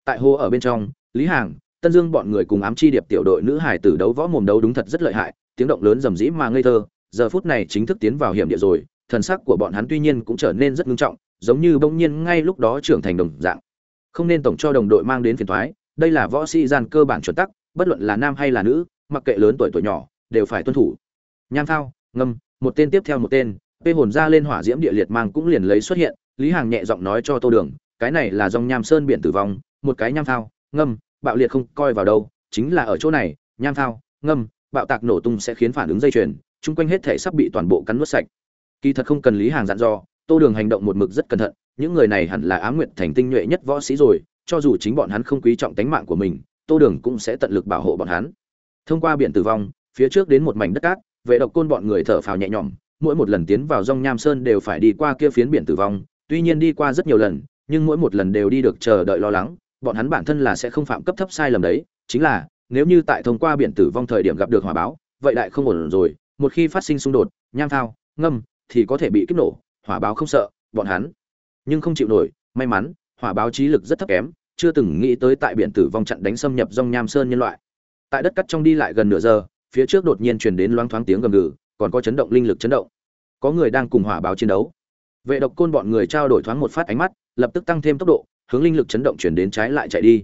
Tại hồ ở bên trong, lý hàng, tân dương bọn người cùng ám chi điệp tiểu đội nữ hải tử đấu võ mồm đấu đúng thật rất lợi hại, tiếng động lớn rầm rĩ mà ngây thơ, giờ phút này chính thức tiến vào hiểm địa rồi thần sắc của bọn hắn tuy nhiên cũng trở nên rất nghiêm trọng giống như bỗng nhiên ngay lúc đó trưởng thành đồng dạng không nên tổng cho đồng đội mang đến phiền toái, đây là võ sĩ gian cơ bản chuẩn tắc bất luận là nam hay là nữ mặc kệ lớn tuổi tuổi nhỏ đều phải tuân thủ nham thao ngâm một tên tiếp theo một tên Pê hồn ra lên hỏa diễm địa liệt mang cũng liền lấy xuất hiện, Lý Hàng nhẹ giọng nói cho Tô Đường, cái này là dòng nham sơn biển tử vong, một cái nham thao, ngâm, bạo liệt không coi vào đâu, chính là ở chỗ này, nham thao, ngâm, bạo tạc nổ tung sẽ khiến phản ứng dây chuyền, chung quanh hết thể sắp bị toàn bộ cắn nuốt sạch. Kỳ thật không cần Lý Hàng dặn dò, Tô Đường hành động một mực rất cẩn thận, những người này hẳn là ám nguyện thành tinh nhuệ nhất võ sĩ rồi, cho dù chính bọn hắn không quý trọng tính mạng của mình, Tô Đường cũng sẽ tận lực bảo hộ bọn hắn. Thông qua biển tử vong, phía trước đến một mảnh đất cát, vệ độc côn bọn người thở phào nhẹ nhõm, mỗi một lần tiến vào rong nham sơn đều phải đi qua kia phiến biển tử vong tuy nhiên đi qua rất nhiều lần nhưng mỗi một lần đều đi được chờ đợi lo lắng bọn hắn bản thân là sẽ không phạm cấp thấp sai lầm đấy chính là nếu như tại thông qua biển tử vong thời điểm gặp được hỏa báo vậy đại không ổn rồi một khi phát sinh xung đột nham thao ngâm thì có thể bị kích nổ, hỏa báo không sợ, bọn hắn nhưng không chịu nổi. May mắn, hỏa báo trí lực rất thấp kém, chưa từng nghĩ tới tại biển tử vong chặn đánh xâm nhập dòng nham sơn nhân loại. Tại đất cắt trong đi lại gần nửa giờ, phía trước đột nhiên truyền đến loáng thoáng tiếng gầm gừ, còn có chấn động linh lực chấn động. Có người đang cùng hỏa báo chiến đấu. Vệ độc côn bọn người trao đổi thoáng một phát ánh mắt, lập tức tăng thêm tốc độ, hướng linh lực chấn động chuyển đến trái lại chạy đi.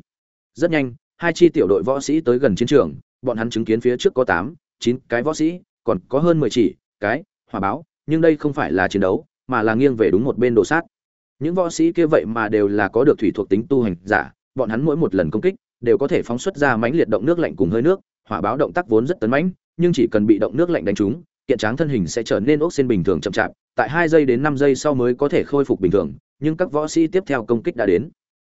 Rất nhanh, hai chi tiểu đội võ sĩ tới gần chiến trường, bọn hắn chứng kiến phía trước có tám, chín cái võ sĩ, còn có hơn mười chỉ, cái, hỏa báo nhưng đây không phải là chiến đấu, mà là nghiêng về đúng một bên đồ sát. Những võ sĩ kia vậy mà đều là có được thủy thuộc tính tu hành giả, bọn hắn mỗi một lần công kích, đều có thể phóng xuất ra mãnh liệt động nước lạnh cùng hơi nước, hỏa báo động tác vốn rất tấn mãnh, nhưng chỉ cần bị động nước lạnh đánh trúng, kiện tráng thân hình sẽ trở nên ốc xên bình thường chậm chạp, tại hai giây đến năm giây sau mới có thể khôi phục bình thường, nhưng các võ sĩ tiếp theo công kích đã đến.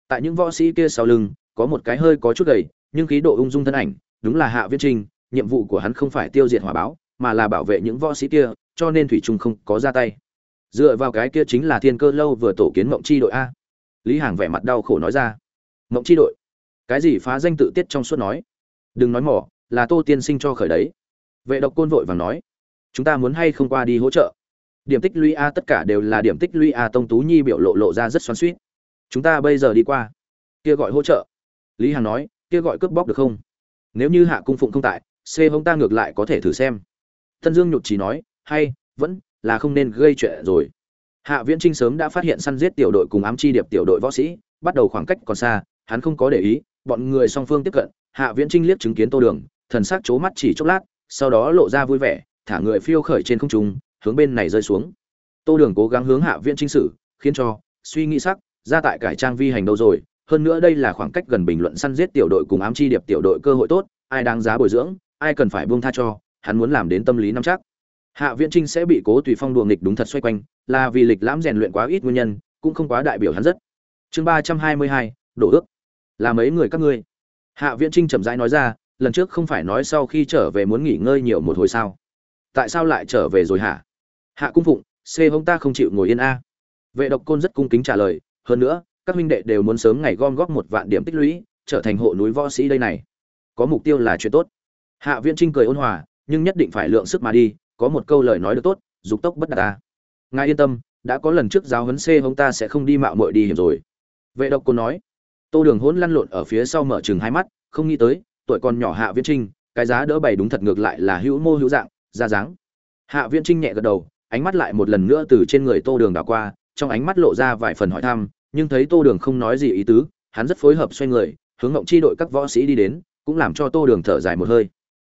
Tại những võ sĩ kia sau lưng, có một cái hơi có chút gầy, nhưng khí độ ung dung thân ảnh, đúng là hạ viễn trinh, nhiệm vụ của hắn không phải tiêu diệt hỏa báo, mà là bảo vệ những võ sĩ kia cho nên thủy trung không có ra tay. Dựa vào cái kia chính là thiên cơ lâu vừa tổ kiến mộng chi đội a. Lý hàng vẻ mặt đau khổ nói ra. Mộng chi đội? Cái gì phá danh tự tiết trong suốt nói? Đừng nói mỏ, là tô tiên sinh cho khởi đấy. Vệ độc côn vội vàng nói. Chúng ta muốn hay không qua đi hỗ trợ? Điểm tích lũy a tất cả đều là điểm tích lũy a tông tú nhi biểu lộ lộ ra rất xoắn suýt chúng ta bây giờ đi qua. Kia gọi hỗ trợ. Lý hằng nói, kia gọi cướp bóc được không? Nếu như hạ cung phụng không tại, c hông ta ngược lại có thể thử xem. Tân dương nhụt trí nói hay, vẫn là không nên gây chuyện rồi. Hạ viễn trinh sớm đã phát hiện săn giết tiểu đội cùng ám chi điệp tiểu đội võ sĩ, bắt đầu khoảng cách còn xa, hắn không có để ý, bọn người song phương tiếp cận, hạ viễn trinh liếc chứng kiến tô đường, thần sắc chố mắt chỉ chốc lát, sau đó lộ ra vui vẻ, thả người phiêu khởi trên không trung, hướng bên này rơi xuống. Tô đường cố gắng hướng hạ viễn trinh sử khiến cho suy nghĩ sắc, ra tại cải trang vi hành đâu rồi, hơn nữa đây là khoảng cách gần bình luận săn giết tiểu đội cùng ám chi điệp tiểu đội cơ hội tốt, ai đáng giá bồi dưỡng, ai cần phải buông tha cho, hắn muốn làm đến tâm lý nắm chắc hạ viễn trinh sẽ bị cố tùy phong đùa nghịch đúng thật xoay quanh, là vì lịch lãm rèn luyện quá ít nguyên nhân, cũng không quá đại biểu hắn rất. Chương ba trăm hai mươi hai, đổ ước. Là mấy người các ngươi? Hạ viễn trinh chậm rãi nói ra, lần trước không phải nói sau khi trở về muốn nghỉ ngơi nhiều một hồi sao? Tại sao lại trở về rồi hả? Hạ cung phụng, c hông ta không chịu ngồi yên a. Vệ độc côn rất cung kính trả lời, hơn nữa, các huynh đệ đều muốn sớm ngày gom góp một vạn điểm tích lũy, trở thành hộ núi võ sĩ đây này. Có mục tiêu là chuyện tốt. Hạ viễn trinh cười ôn hòa, nhưng nhất định phải lượng sức mà đi có một câu lời nói được tốt, dục tốc bất đạt ta. Ngài yên tâm, đã có lần trước giáo huấn c hông ta sẽ không đi mạo muội đi hiểm rồi. Vệ độc cô nói. Tô đường hỗn lăn lộn ở phía sau mở chừng hai mắt, không nghĩ tới, tuổi còn nhỏ hạ viễn trinh, cái giá đỡ bày đúng thật ngược lại là hữu mô hữu dạng, ra dáng. Hạ viễn trinh nhẹ gật đầu, ánh mắt lại một lần nữa từ trên người tô đường đảo qua, trong ánh mắt lộ ra vài phần hỏi thăm, nhưng thấy tô đường không nói gì ý tứ, hắn rất phối hợp xoay người, hướng ngộng chi đội các võ sĩ đi đến, cũng làm cho tô đường thở dài một hơi.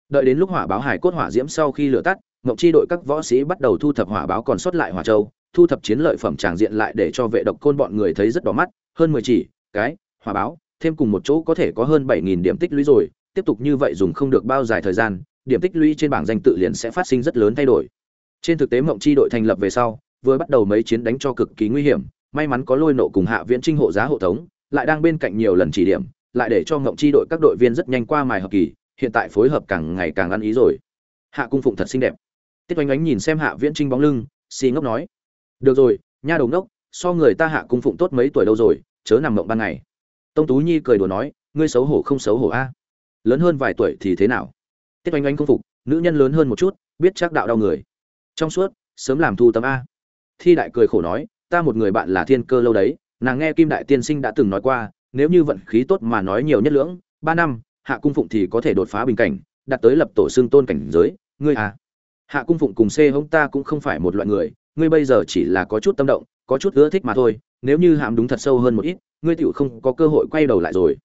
Đợi đến lúc hỏa báo hải cốt hỏa diễm sau khi lửa tắt ngộng chi đội các võ sĩ bắt đầu thu thập hỏa báo còn sót lại hỏa châu, thu thập chiến lợi phẩm tràng diện lại để cho vệ độc côn bọn người thấy rất đỏ mắt, hơn mười chỉ, cái, hỏa báo, thêm cùng một chỗ có thể có hơn bảy nghìn điểm tích lũy rồi, tiếp tục như vậy dùng không được bao dài thời gian, điểm tích lũy trên bảng danh tự liền sẽ phát sinh rất lớn thay đổi. Trên thực tế mộng chi đội thành lập về sau, vừa bắt đầu mấy chiến đánh cho cực kỳ nguy hiểm, may mắn có lôi nộ cùng hạ viễn trinh hộ giá hộ tống, lại đang bên cạnh nhiều lần chỉ điểm, lại để cho mộng chi đội các đội viên rất nhanh qua mài hợp kỳ, hiện tại phối hợp càng ngày càng ăn ý rồi. Hạ cung phụng thật xinh đẹp tiết oanh oánh nhìn xem hạ viễn trinh bóng lưng, xì ngốc nói, được rồi, nha đầu ngốc, so người ta hạ cung phụng tốt mấy tuổi đâu rồi, chớ nằm mộng ban ngày. Tông tú nhi cười đùa nói, ngươi xấu hổ không xấu hổ a? Lớn hơn vài tuổi thì thế nào? Tiết oanh oanh không phục, nữ nhân lớn hơn một chút, biết chắc đạo đau người. Trong suốt, sớm làm thu tấm a. Thi đại cười khổ nói, ta một người bạn là thiên cơ lâu đấy, nàng nghe kim đại tiên sinh đã từng nói qua, nếu như vận khí tốt mà nói nhiều nhất lưỡng, ba năm, hạ cung phụng thì có thể đột phá bình cảnh, đạt tới lập tổ xương tôn cảnh giới. Ngươi à? Hạ cung phụng cùng c hông ta cũng không phải một loại người, ngươi bây giờ chỉ là có chút tâm động, có chút ưa thích mà thôi, nếu như hạm đúng thật sâu hơn một ít, ngươi tựu không có cơ hội quay đầu lại rồi.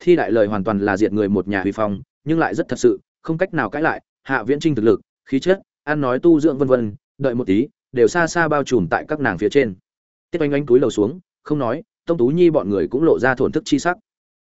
Thi đại lời hoàn toàn là diệt người một nhà huy phong, nhưng lại rất thật sự, không cách nào cãi lại, hạ viễn trinh thực lực, khí chất, ăn nói tu dưỡng vân vân, đợi một tí, đều xa xa bao trùm tại các nàng phía trên. Tiết oanh oanh túi lầu xuống, không nói, tông tú nhi bọn người cũng lộ ra thổn thức chi sắc.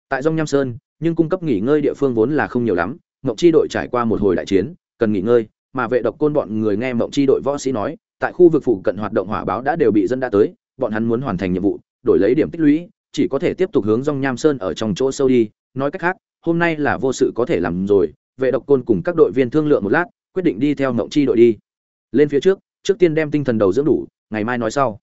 Tại dông nham sơn, nhưng cung cấp nghỉ ngơi địa phương vốn là không nhiều lắm Ngọc chi đội trải qua một hồi đại chiến, cần nghỉ ngơi mà vệ độc côn bọn người nghe mộng chi đội võ sĩ nói, tại khu vực phụ cận hoạt động hỏa báo đã đều bị dân đã tới, bọn hắn muốn hoàn thành nhiệm vụ, đổi lấy điểm tích lũy, chỉ có thể tiếp tục hướng dong nham sơn ở trong chỗ sâu đi. Nói cách khác, hôm nay là vô sự có thể làm rồi, vệ độc côn cùng các đội viên thương lượng một lát, quyết định đi theo mộng chi đội đi. Lên phía trước trước tiên đem tinh thần đầu dưỡng đủ, ngày mai nói sau.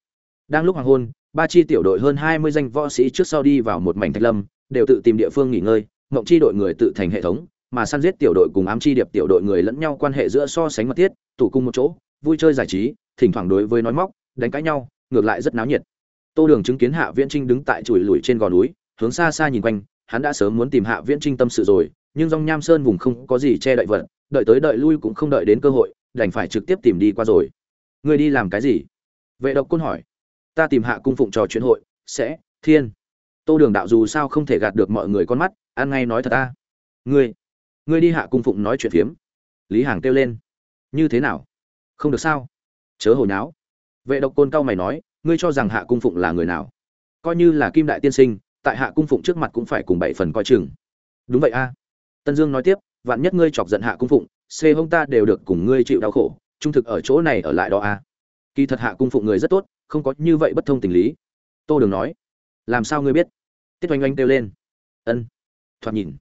Đang lúc hoàng hôn, ba chi tiểu đội hơn hai mươi danh võ sĩ trước sau đi vào một mảnh thạch lâm, đều tự tìm địa phương nghỉ ngơi, mộng chi đội người tự thành hệ thống mà săn giết tiểu đội cùng ám chi điệp tiểu đội người lẫn nhau quan hệ giữa so sánh mật thiết, tụ cùng một chỗ, vui chơi giải trí, thỉnh thoảng đối với nói móc, đánh cãi nhau, ngược lại rất náo nhiệt. Tô đường chứng kiến hạ viễn trinh đứng tại chùi lùi trên gò núi, hướng xa xa nhìn quanh, hắn đã sớm muốn tìm hạ viễn trinh tâm sự rồi, nhưng dòng nham sơn vùng không có gì che đậy vật, đợi tới đợi lui cũng không đợi đến cơ hội, đành phải trực tiếp tìm đi qua rồi. Ngươi đi làm cái gì? Vệ độc côn hỏi. Ta tìm hạ cung phụng trò chuyện hội, sẽ, thiên. Tô đường đạo dù sao không thể gạt được mọi người con mắt, ăn ngay nói thật ta. Ngươi ngươi đi hạ cung phụng nói chuyện phiếm. Lý hàng kêu lên. Như thế nào? Không được sao? Chớ hồi nháo. Vệ độc côn cao mày nói, ngươi cho rằng hạ cung phụng là người nào? Coi như là kim đại tiên sinh, tại hạ cung phụng trước mặt cũng phải cùng bảy phần coi chừng. Đúng vậy a. Tân dương nói tiếp, vạn nhất ngươi chọc giận hạ cung phụng xê hông ta đều được cùng ngươi chịu đau khổ, trung thực ở chỗ này ở lại đó a. Kỳ thật hạ cung phụng người rất tốt, không có như vậy bất thông tình lý. Tô đường nói, làm sao ngươi biết? Tiết oanh oanh kêu lên. Ân. Thoạt nhìn,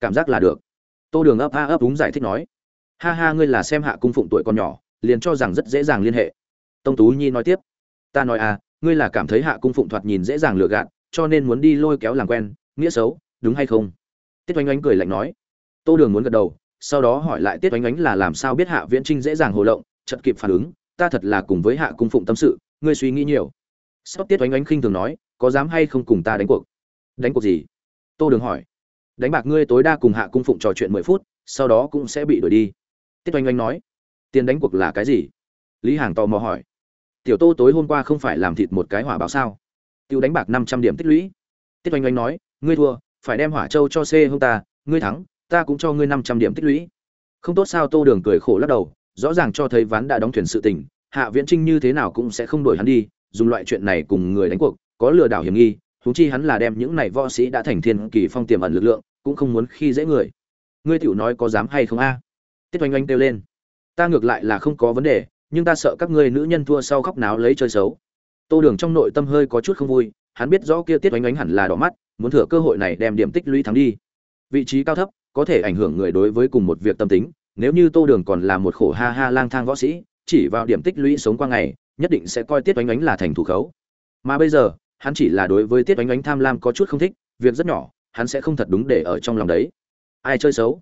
cảm giác là được tô đường ấp a ấp đúng giải thích nói, ha ha, ngươi là xem hạ cung phụng tuổi còn nhỏ, liền cho rằng rất dễ dàng liên hệ. Tông tú nhi nói tiếp, ta nói à ngươi là cảm thấy hạ cung phụng thoạt nhìn dễ dàng lừa gạt, cho nên muốn đi lôi kéo làm quen, nghĩa xấu, đúng hay không? Tiết oanh oanh cười lạnh nói, tô đường muốn gật đầu, sau đó hỏi lại tiết oanh oanh là làm sao biết hạ viễn trinh dễ dàng hồ lộng chật kịp phản ứng, ta thật là cùng với hạ cung phụng tâm sự, ngươi suy nghĩ nhiều. Sau tiết oanh oanh khinh thường nói, có dám hay không cùng ta đánh cuộc? Đánh cuộc gì? Tô đường hỏi đánh bạc ngươi tối đa cùng hạ cung phụng trò chuyện mười phút, sau đó cũng sẽ bị đuổi đi. Tiết oanh oanh nói, tiền đánh cuộc là cái gì? Lý hàng tò mò hỏi, tiểu tô tối hôm qua không phải làm thịt một cái hỏa báo sao? Tiêu đánh bạc năm trăm điểm tích lũy. Tiết oanh oanh nói, ngươi thua, phải đem hỏa châu cho c hông ta, ngươi thắng, ta cũng cho ngươi năm trăm điểm tích lũy. Không tốt sao tô đường cười khổ lắc đầu, rõ ràng cho thấy ván đã đóng thuyền sự tình, hạ viễn trinh như thế nào cũng sẽ không đổi hắn đi, dùng loại chuyện này cùng người đánh cuộc, có lừa đảo hiểm nghi thú chi hắn là đem những này võ sĩ đã thành thiên kỳ phong tiềm ẩn lực lượng, cũng không muốn khi dễ người. Ngươi tiểu nói có dám hay không a? Tiết oanh oanh kêu lên. Ta ngược lại là không có vấn đề, nhưng ta sợ các ngươi nữ nhân thua sau khóc náo lấy chơi xấu. Tô đường trong nội tâm hơi có chút không vui, hắn biết rõ kia tiết oanh oanh hẳn là đỏ mắt, muốn thừa cơ hội này đem điểm tích lũy thắng đi. Vị trí cao thấp, có thể ảnh hưởng người đối với cùng một việc tâm tính, nếu như tô đường còn là một khổ ha ha lang thang võ sĩ, chỉ vào điểm tích lũy sống qua ngày, nhất định sẽ coi tiết oanh oanh là thành thủ khấu. Mà bây giờ hắn chỉ là đối với tiết oanh oanh tham lam có chút không thích, việc rất nhỏ, hắn sẽ không thật đúng để ở trong lòng đấy. Ai chơi xấu?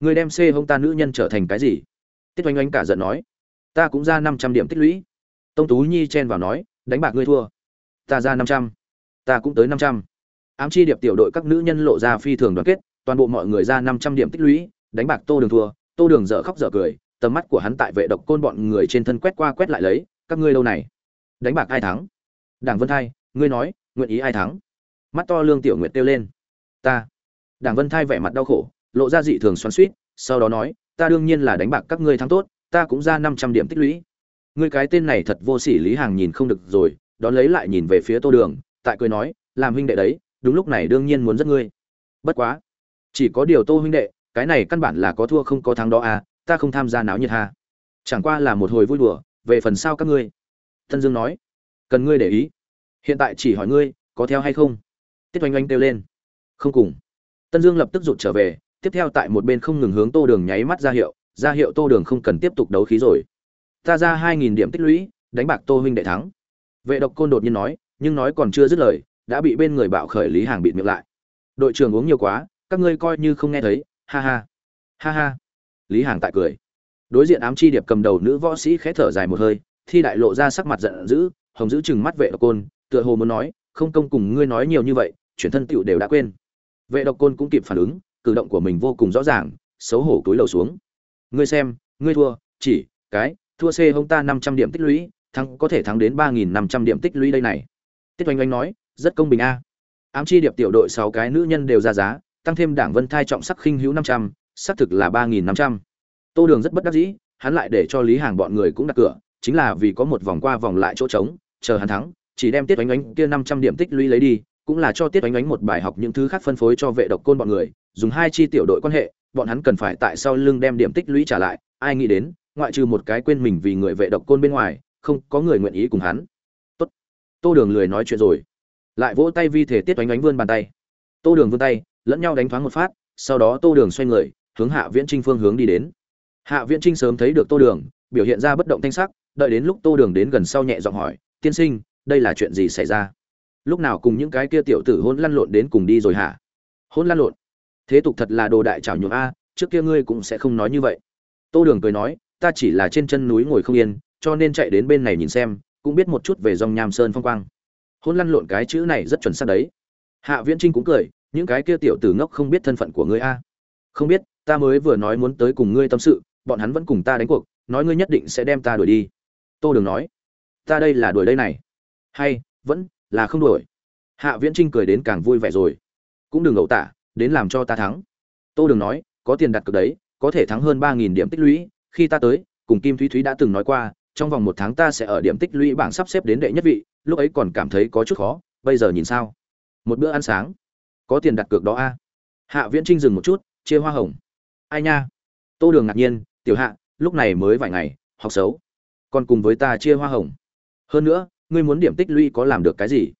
Người đem xê hông ta nữ nhân trở thành cái gì? Tiết oanh oanh cả giận nói. Ta cũng ra năm trăm điểm tích lũy. Tông tú nhi chen vào nói, đánh bạc ngươi thua. Ta ra năm trăm. Ta cũng tới năm trăm. Ám chi điệp tiểu đội các nữ nhân lộ ra phi thường đoàn kết, toàn bộ mọi người ra năm trăm điểm tích lũy, đánh bạc tô đường thua. Tô đường dở khóc dở cười, tầm mắt của hắn tại vệ độc côn bọn người trên thân quét qua quét lại lấy, các ngươi lâu này? Đánh bạc ai thắng? Đảng vân thai ngươi nói nguyện ý ai thắng? Mắt to lương tiểu nguyệt kêu lên. Ta. Đảng vân thai vẻ mặt đau khổ lộ ra dị thường xoắn suýt sau đó nói ta đương nhiên là đánh bạc các ngươi thắng tốt ta cũng ra năm trăm điểm tích lũy. Ngươi cái tên này thật vô sỉ lý hàng nhìn không được rồi đón lấy lại nhìn về phía tô đường tại cười nói làm huynh đệ đấy đúng lúc này đương nhiên muốn rất ngươi. Bất quá. Chỉ có điều tô huynh đệ cái này căn bản là có thua không có thắng đó à ta không tham gia náo nhiệt hà, chẳng qua là một hồi vui đùa về phần sau các ngươi. Thân dương nói. Cần ngươi để ý hiện tại chỉ hỏi ngươi, có theo hay không? Tiết oanh oanh kêu lên. Không cùng. Tân dương lập tức rụt trở về, tiếp theo tại một bên không ngừng hướng tô đường nháy mắt ra hiệu ra hiệu tô đường không cần tiếp tục đấu khí rồi. Ta ra hai nghìn điểm tích lũy, đánh bạc tô huynh đệ thắng. Vệ độc côn đột nhiên nói, nhưng nói còn chưa dứt lời, đã bị bên người bạo khởi lý hàng bịt miệng lại. Đội trưởng uống nhiều quá, các ngươi coi như không nghe thấy, ha ha. Ha ha. Lý hàng tại cười. Đối diện ám chi điệp cầm đầu nữ võ sĩ khẽ thở dài một hơi, thi đại lộ ra sắc mặt giận dữ hồng giữ chừng mắt vệ độc côn, tựa hồ muốn nói, không công cùng ngươi nói nhiều như vậy, chuyển thân tựu đều đã quên. Vệ độc côn cũng kịp phản ứng, cử động của mình vô cùng rõ ràng, xấu hổ túi lầu xuống. Ngươi xem, ngươi thua, chỉ, cái, thua c hông ta năm trăm điểm tích lũy, thắng có thể thắng đến ba nghìn năm trăm điểm tích lũy đây này. Tiết oanh oanh nói, rất công bình a. Ám chi điệp tiểu đội sáu cái nữ nhân đều ra giá, tăng thêm đảng vân thai trọng sắc khinh hữu năm trăm, xác thực là ba nghìn năm trăm. Tô đường rất bất đắc dĩ, hắn lại để cho lý hàng bọn người cũng đặt cửa, chính là vì có một vòng qua vòng lại chỗ trống chờ hắn thắng, chỉ đem tiết oánh oánh kia năm trăm điểm tích lũy lấy đi, cũng là cho tiết oánh oánh một bài học những thứ khác phân phối cho vệ độc côn bọn người, dùng hai chi tiểu đội quan hệ, bọn hắn cần phải tại sau lưng đem điểm tích lũy trả lại, ai nghĩ đến, ngoại trừ một cái quên mình vì người vệ độc côn bên ngoài, không có người nguyện ý cùng hắn. Tốt. Tô đường lười nói chuyện rồi. Lại vỗ tay vi thể tiết oánh oánh vươn bàn tay. Tô đường vươn tay, lẫn nhau đánh thoáng một phát, sau đó tô đường xoay người, hướng hạ viễn trinh phương hướng đi đến. Hạ viễn trinh sớm thấy được tô đường, biểu hiện ra bất động thanh sắc, đợi đến lúc tô đường đến gần sau nhẹ giọng hỏi tiên sinh, đây là chuyện gì xảy ra? Lúc nào cùng những cái kia tiểu tử hôn lăn lộn đến cùng đi rồi hả? Hôn lăn lộn? Thế tục thật là đồ đại trảo nhược a, trước kia ngươi cũng sẽ không nói như vậy. Tô đường cười nói, ta chỉ là trên chân núi ngồi không yên, cho nên chạy đến bên này nhìn xem, cũng biết một chút về dòng nham sơn phong quang. Hôn lăn lộn cái chữ này rất chuẩn xác đấy. Hạ viễn trinh cũng cười, những cái kia tiểu tử ngốc không biết thân phận của ngươi a. Không biết, ta mới vừa nói muốn tới cùng ngươi tâm sự, bọn hắn vẫn cùng ta đánh cuộc, nói ngươi nhất định sẽ đem ta đuổi đi. Tô đường nói ta đây là đuổi đây này. Hay, vẫn là không đuổi. Hạ viễn trinh cười đến càng vui vẻ rồi. Cũng đừng ẩu tả, đến làm cho ta thắng. Tô đường nói, có tiền đặt cược đấy, có thể thắng hơn ba nghìn điểm tích lũy. Khi ta tới, cùng kim thúy thúy đã từng nói qua, trong vòng một tháng ta sẽ ở điểm tích lũy bảng sắp xếp đến đệ nhất vị. Lúc ấy còn cảm thấy có chút khó, bây giờ nhìn sao? Một bữa ăn sáng. Có tiền đặt cược đó a. Hạ viễn trinh dừng một chút, chia hoa hồng. Ai nha? Tô đường ngạc nhiên, tiểu hạ, lúc này mới vài ngày, học xấu. Còn cùng với ta chia hoa hồng hơn nữa, ngươi muốn điểm tích lũy có làm được cái gì?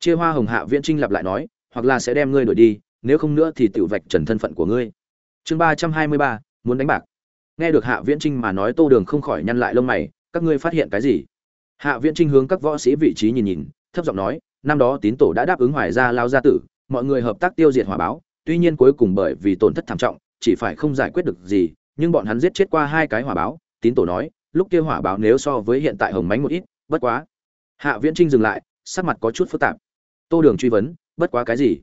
Chia hoa hồng hạ viễn trinh lặp lại nói, hoặc là sẽ đem ngươi đổi đi, nếu không nữa thì tự vạch trần thân phận của ngươi. Chương ba trăm hai mươi ba, muốn đánh bạc. Nghe được hạ viễn trinh mà nói tô đường không khỏi nhăn lại lông mày, các ngươi phát hiện cái gì? Hạ viễn trinh hướng các võ sĩ vị trí nhìn nhìn, thấp giọng nói, năm đó tín tổ đã đáp ứng hoài ra lao gia tử, mọi người hợp tác tiêu diệt hỏa báo, tuy nhiên cuối cùng bởi vì tổn thất thảm trọng, chỉ phải không giải quyết được gì, nhưng bọn hắn giết chết qua hai cái hỏa báo, tín tổ nói, lúc kia hỏa báo nếu so với hiện tại hồng mánh một ít bất quá. Hạ viễn trinh dừng lại, sắc mặt có chút phức tạp. Tô đường truy vấn, bất quá cái gì?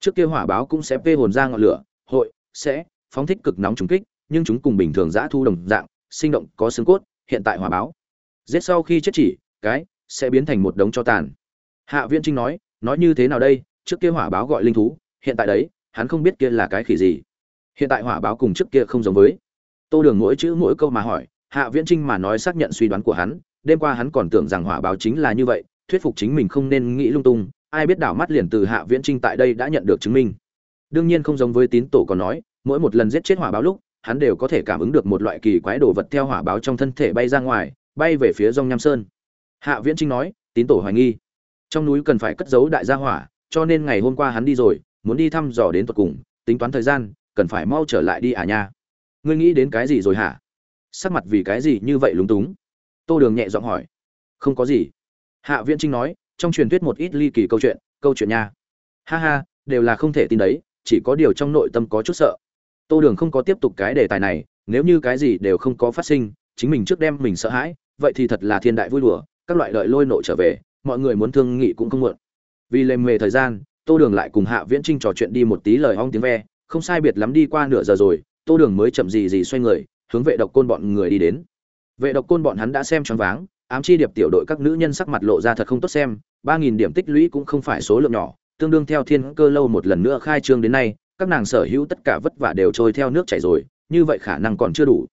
Trước kia hỏa báo cũng sẽ vê hồn ra ngọn lửa, hội sẽ phóng thích cực nóng trùng kích, nhưng chúng cùng bình thường giã thu đồng dạng, sinh động, có xương cốt, hiện tại hỏa báo. Giết sau khi chết chỉ, cái sẽ biến thành một đống cho tàn. Hạ viễn trinh nói nói như thế nào đây? Trước kia hỏa báo gọi linh thú, hiện tại đấy, hắn không biết kia là cái khỉ gì. Hiện tại hỏa báo cùng trước kia không giống với. Tô đường mỗi chữ mỗi câu mà hỏi, hạ viễn trinh mà nói xác nhận suy đoán của hắn đêm qua hắn còn tưởng rằng hỏa báo chính là như vậy, thuyết phục chính mình không nên nghĩ lung tung, ai biết đảo mắt liền từ hạ viễn trinh tại đây đã nhận được chứng minh. Đương nhiên không giống với tín tổ còn nói, mỗi một lần giết chết hỏa báo lúc, hắn đều có thể cảm ứng được một loại kỳ quái đồ vật theo hỏa báo trong thân thể bay ra ngoài, bay về phía dòng nham sơn. Hạ viễn trinh nói, tín tổ hoài nghi. Trong núi cần phải cất giấu đại gia hỏa, cho nên ngày hôm qua hắn đi rồi, muốn đi thăm dò đến tận cùng, tính toán thời gian, cần phải mau trở lại đi à nha. Ngươi nghĩ đến cái gì rồi hả? Sắc mặt vì cái gì như vậy lúng túng? Tô đường nhẹ giọng hỏi. Không có gì. Hạ viễn trinh nói, trong truyền thuyết một ít ly kỳ câu chuyện câu chuyện nha. Ha ha, đều là không thể tin đấy, chỉ có điều trong nội tâm có chút sợ. Tô đường không có tiếp tục cái đề tài này, nếu như cái gì đều không có phát sinh, chính mình trước đem mình sợ hãi, vậy thì thật là thiên đại vui đùa, các loại đợi lôi nộ trở về, mọi người muốn thương nghị cũng không muộn. Vì lềm mề thời gian, tô đường lại cùng hạ viễn trinh trò chuyện đi một tí lời hong tiếng ve, không sai biệt lắm đi qua nửa giờ rồi, tô đường mới chậm gì gì xoay người, hướng vệ độc côn bọn người đi đến vệ độc côn bọn hắn đã xem choáng váng, ám chi điệp tiểu đội các nữ nhân sắc mặt lộ ra thật không tốt xem, ba nghìn điểm tích lũy cũng không phải số lượng nhỏ, tương đương theo thiên cơ lâu một lần nữa khai trương đến nay, các nàng sở hữu tất cả vất vả đều trôi theo nước chảy rồi, như vậy khả năng còn chưa đủ.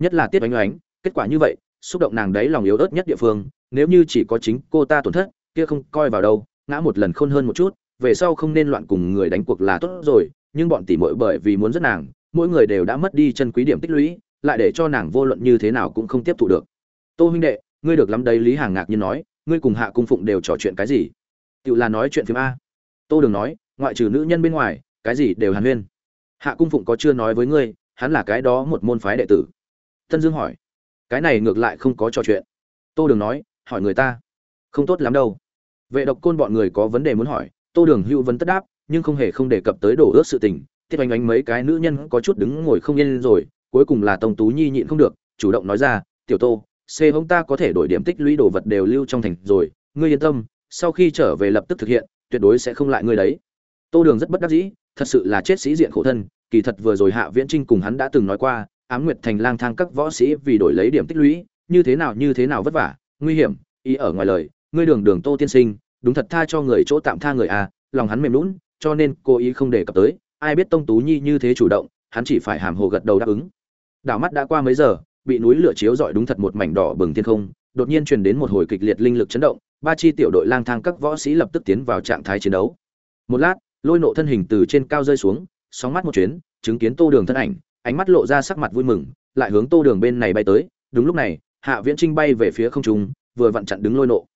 Nhất là tiết oánh oánh kết quả như vậy, xúc động nàng đấy lòng yếu ớt nhất địa phương, nếu như chỉ có chính cô ta tổn thất, kia không coi vào đâu, ngã một lần khôn hơn một chút, về sau không nên loạn cùng người đánh cuộc là tốt rồi, nhưng bọn tỷ muội bởi vì muốn rất nàng, mỗi người đều đã mất đi chân quý điểm tích lũy lại để cho nàng vô luận như thế nào cũng không tiếp thụ được. Tô huynh đệ, ngươi được lắm đấy, lý hàng ngạc nhiên nói, ngươi cùng hạ cung phụng đều trò chuyện cái gì? Tự là nói chuyện phim a. Tô đường nói, ngoại trừ nữ nhân bên ngoài, cái gì đều hàn huyên. Hạ cung phụng có chưa nói với ngươi, hắn là cái đó một môn phái đệ tử. Tân dương hỏi, cái này ngược lại không có trò chuyện. Tô đường nói, hỏi người ta, không tốt lắm đâu. Vệ độc côn bọn người có vấn đề muốn hỏi, tô đường hữu vấn tất đáp, nhưng không hề không đề cập tới đổ ước sự tình. Tiết oanh oanh mấy cái nữ nhân có chút đứng ngồi không yên rồi cuối cùng là tông tú nhi nhịn không được, chủ động nói ra, tiểu tô, c hống ta có thể đổi điểm tích lũy đồ vật đều lưu trong thành rồi, ngươi yên tâm, sau khi trở về lập tức thực hiện, tuyệt đối sẽ không lại ngươi đấy. Tô đường rất bất đắc dĩ, thật sự là chết sĩ diện khổ thân, kỳ thật vừa rồi hạ viễn trinh cùng hắn đã từng nói qua, ám nguyệt thành lang thang các võ sĩ vì đổi lấy điểm tích lũy, như thế nào như thế nào vất vả, nguy hiểm, ý ở ngoài lời, ngươi đường đường tô tiên sinh, đúng thật tha cho người chỗ tạm tha người à lòng hắn mềm lún cho nên cô ý không đề cập tới, ai biết tông tú nhi như thế chủ động, hắn chỉ phải hàm hồ gật đầu đáp ứng đảo mắt đã qua mấy giờ, bị núi lửa chiếu rọi đúng thật một mảnh đỏ bừng thiên không, đột nhiên truyền đến một hồi kịch liệt linh lực chấn động, ba chi tiểu đội lang thang các võ sĩ lập tức tiến vào trạng thái chiến đấu. Một lát, lôi nộ thân hình từ trên cao rơi xuống, sóng mắt một chuyến, chứng kiến tô đường thân ảnh, ánh mắt lộ ra sắc mặt vui mừng, lại hướng tô đường bên này bay tới. Đúng lúc này, hạ viễn trinh bay về phía không trung, vừa vặn chặn đứng lôi nộ.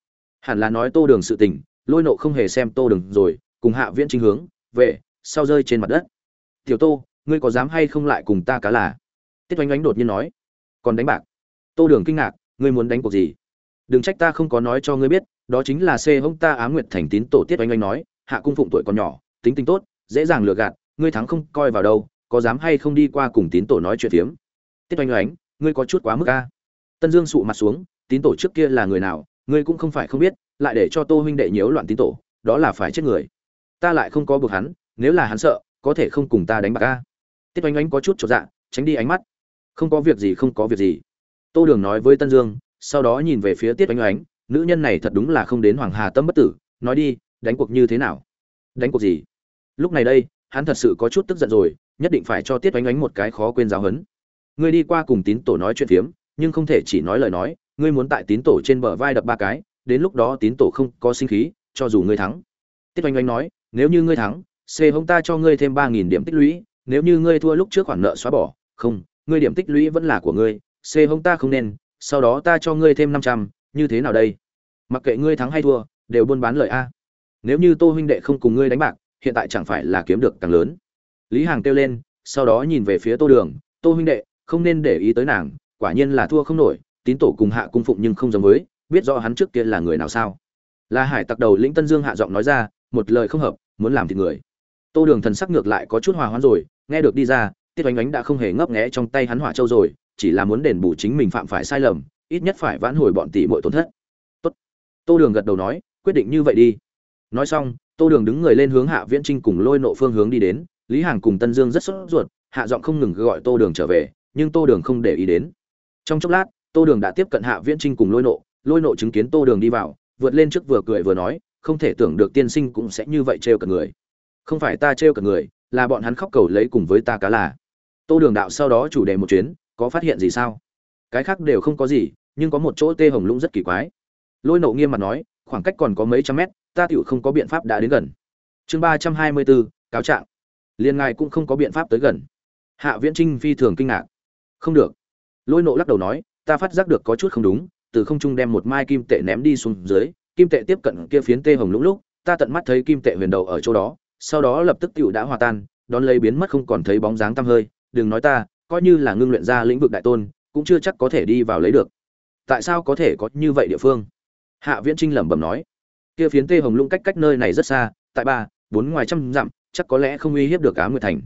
Hẳn là nói tô đường sự tình, lôi nộ không hề xem tô đường rồi, cùng hạ viễn trinh hướng về, sau rơi trên mặt đất. Tiểu tô, ngươi có dám hay không lại cùng ta cá là? Tiết oanh oánh đột nhiên nói, còn đánh bạc? Tô đường kinh ngạc, ngươi muốn đánh cuộc gì? Đừng trách ta không có nói cho ngươi biết, đó chính là xê hông ta á nguyệt thành tín tổ tiết oanh oanh nói, hạ cung phụng tuổi còn nhỏ, tính tính tốt, dễ dàng lừa gạt, ngươi thắng không coi vào đâu, có dám hay không đi qua cùng tín tổ nói chuyện phiếm? Tiết oanh oánh, ngươi có chút quá mức ca tân dương sụ mặt xuống, tín tổ trước kia là người nào, ngươi cũng không phải không biết, lại để cho tô huynh đệ nhiễu loạn tín tổ, đó là phải chết người. Ta lại không có buộc hắn, nếu là hắn sợ, có thể không cùng ta đánh bạc ca tiết oanh oánh có chút chột dạ tránh đi ánh mắt không có việc gì, không có việc gì. Tô đường nói với tân dương, sau đó nhìn về phía tiết oanh oánh, nữ nhân này thật đúng là không đến hoàng hà tâm bất tử, nói đi, đánh cuộc như thế nào? Đánh cuộc gì? Lúc này đây, hắn thật sự có chút tức giận rồi, nhất định phải cho tiết oanh oánh một cái khó quên giáo hấn ngươi đi qua cùng tín tổ nói chuyện phiếm, nhưng không thể chỉ nói lời nói, ngươi muốn tại tín tổ trên bờ vai đập ba cái, đến lúc đó tín tổ không có sinh khí, cho dù ngươi thắng. Tiết oanh oanh nói, nếu như ngươi thắng c hông ta cho ngươi thêm ba nghìn điểm tích lũy, nếu như ngươi thua lúc trước khoản nợ xóa bỏ, không ngươi điểm tích lũy vẫn là của ngươi, c hông ta không nên, sau đó ta cho ngươi thêm năm trăm, như thế nào đây? Mặc kệ ngươi thắng hay thua, đều buôn bán lợi a. Nếu như tô huynh đệ không cùng ngươi đánh bạc, hiện tại chẳng phải là kiếm được càng lớn. Lý hàng kêu lên, sau đó nhìn về phía tô đường, tô huynh đệ, không nên để ý tới nàng, quả nhiên là thua không nổi, tín tổ cùng hạ cung phụng nhưng không giống với, biết rõ hắn trước kia là người nào sao? La hải tặc đầu lĩnh tân dương hạ giọng nói ra, một lời không hợp, muốn làm thịt người. Tô đường thần sắc ngược lại có chút hòa hoãn rồi, nghe được đi ra tiết oánh oánh đã không hề ngấp nghé trong tay hắn hỏa châu rồi, chỉ là muốn đền bù chính mình phạm phải sai lầm, ít nhất phải vãn hồi bọn tỷ muội tổn thất. Tốt. Tô đường gật đầu nói, quyết định như vậy đi. Nói xong, tô đường đứng người lên hướng hạ viễn trinh cùng lôi nộ phương hướng đi đến. Lý hàng cùng tân dương rất sốt ruột, hạ giọng không ngừng gọi tô đường trở về, nhưng tô đường không để ý đến. Trong chốc lát, tô đường đã tiếp cận hạ viễn trinh cùng lôi nộ. Lôi nộ chứng kiến tô đường đi vào, vượt lên trước vừa cười vừa nói, không thể tưởng được tiên sinh cũng sẽ như vậy trêu cả người. Không phải ta trêu cả người, là bọn hắn khóc cầu lấy cùng với ta cá là tô đường đạo sau đó chủ đề một chuyến, có phát hiện gì sao? Cái khác đều không có gì, nhưng có một chỗ tê hồng lũng rất kỳ quái. Lôi nộ nghiêm mặt nói, khoảng cách còn có mấy trăm mét, ta tựu không có biện pháp đã đến gần. Chương ba trăm hai mươi bốn, cáo trạng. Liên ngài cũng không có biện pháp tới gần. Hạ viễn trinh phi thường kinh ngạc. Không được. Lôi nộ lắc đầu nói, ta phát giác được có chút không đúng, từ không trung đem một mai kim tệ ném đi xuống dưới, kim tệ tiếp cận kia phiến tê hồng lũng lúc, ta tận mắt thấy kim tệ huyền đầu ở chỗ đó, sau đó lập tức tựu đã hòa tan, đón lấy biến mất không còn thấy bóng dáng tăm hơi đừng nói ta, coi như là ngưng luyện ra lĩnh vực đại tôn, cũng chưa chắc có thể đi vào lấy được. Tại sao có thể có như vậy địa phương? Hạ viễn trinh lẩm bẩm nói. Kia phiến tê hồng lũng cách cách nơi này rất xa, tại ba, bốn ngoài trăm dặm, chắc có lẽ không uy hiếp được á nguyệt thành.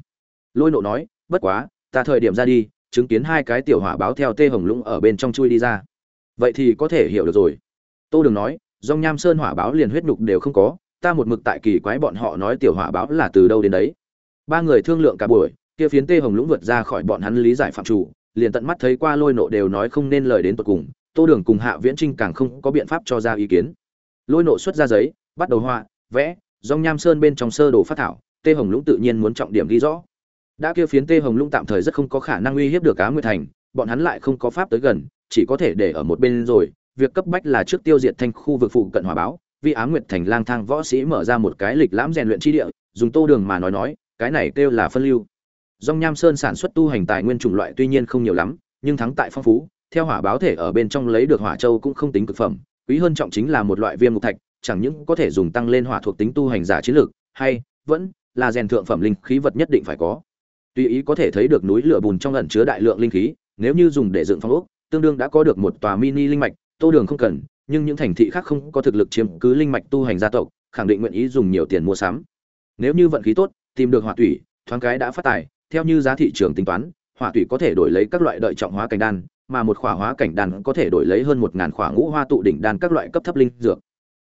Lôi nộ nói, bất quá, ta thời điểm ra đi, chứng kiến hai cái tiểu hỏa báo theo tê hồng lũng ở bên trong chui đi ra. Vậy thì có thể hiểu được rồi. Tô đường nói, dòng nham sơn hỏa báo liền huyết nhục đều không có, ta một mực tại kỳ quái bọn họ nói tiểu hỏa báo là từ đâu đến đấy. Ba người thương lượng cả buổi kia phiến tê hồng lũng vượt ra khỏi bọn hắn lý giải phạm chủ, liền tận mắt thấy qua lôi nộ đều nói không nên lời đến tột cùng, tô đường cùng hạ viễn trinh càng không có biện pháp cho ra ý kiến. Lôi nộ xuất ra giấy, bắt đầu họa, vẽ, dòng nham sơn bên trong sơ đồ phát thảo, tê hồng lũng tự nhiên muốn trọng điểm ghi rõ. Đã kia phiến tê hồng lũng tạm thời rất không có khả năng uy hiếp được cá nguyệt thành, bọn hắn lại không có pháp tới gần, chỉ có thể để ở một bên rồi. Việc cấp bách là trước tiêu diệt thanh khu vực phụ cận hòa báo, vì á nguyệt thành lang thang võ sĩ mở ra một cái lịch lãm rèn luyện chi địa, dùng tô đường mà nói nói, cái này kêu là phân lưu dòng nham sơn sản xuất tu hành tài nguyên chủng loại tuy nhiên không nhiều lắm nhưng thắng tại phong phú theo hỏa báo thể ở bên trong lấy được hỏa châu cũng không tính cực phẩm quý hơn trọng chính là một loại viêm ngục thạch chẳng những có thể dùng tăng lên hỏa thuộc tính tu hành giả chiến lược hay vẫn là rèn thượng phẩm linh khí vật nhất định phải có Tuy ý có thể thấy được núi lửa bùn trong ẩn chứa đại lượng linh khí, nếu như dùng để dựng phong ốc, tương đương đã có được một tòa mini linh mạch, Tô Đường không cần, nhưng những thành thị khác không có thực lực chiếm cứ linh mạch tu hành gia tộc, khẳng định nguyện ý dùng nhiều tiền mua sắm. Nếu như vận khí tốt, tìm được hỏa thủy, thoáng cái đã phát tài, theo như giá thị trường tính toán, hỏa thủy có thể đổi lấy các loại đợi trọng hóa cảnh đan, mà một khỏa hóa cảnh đan có thể đổi lấy hơn một ngàn khỏa ngũ hoa tụ đỉnh đan các loại cấp thấp linh dược.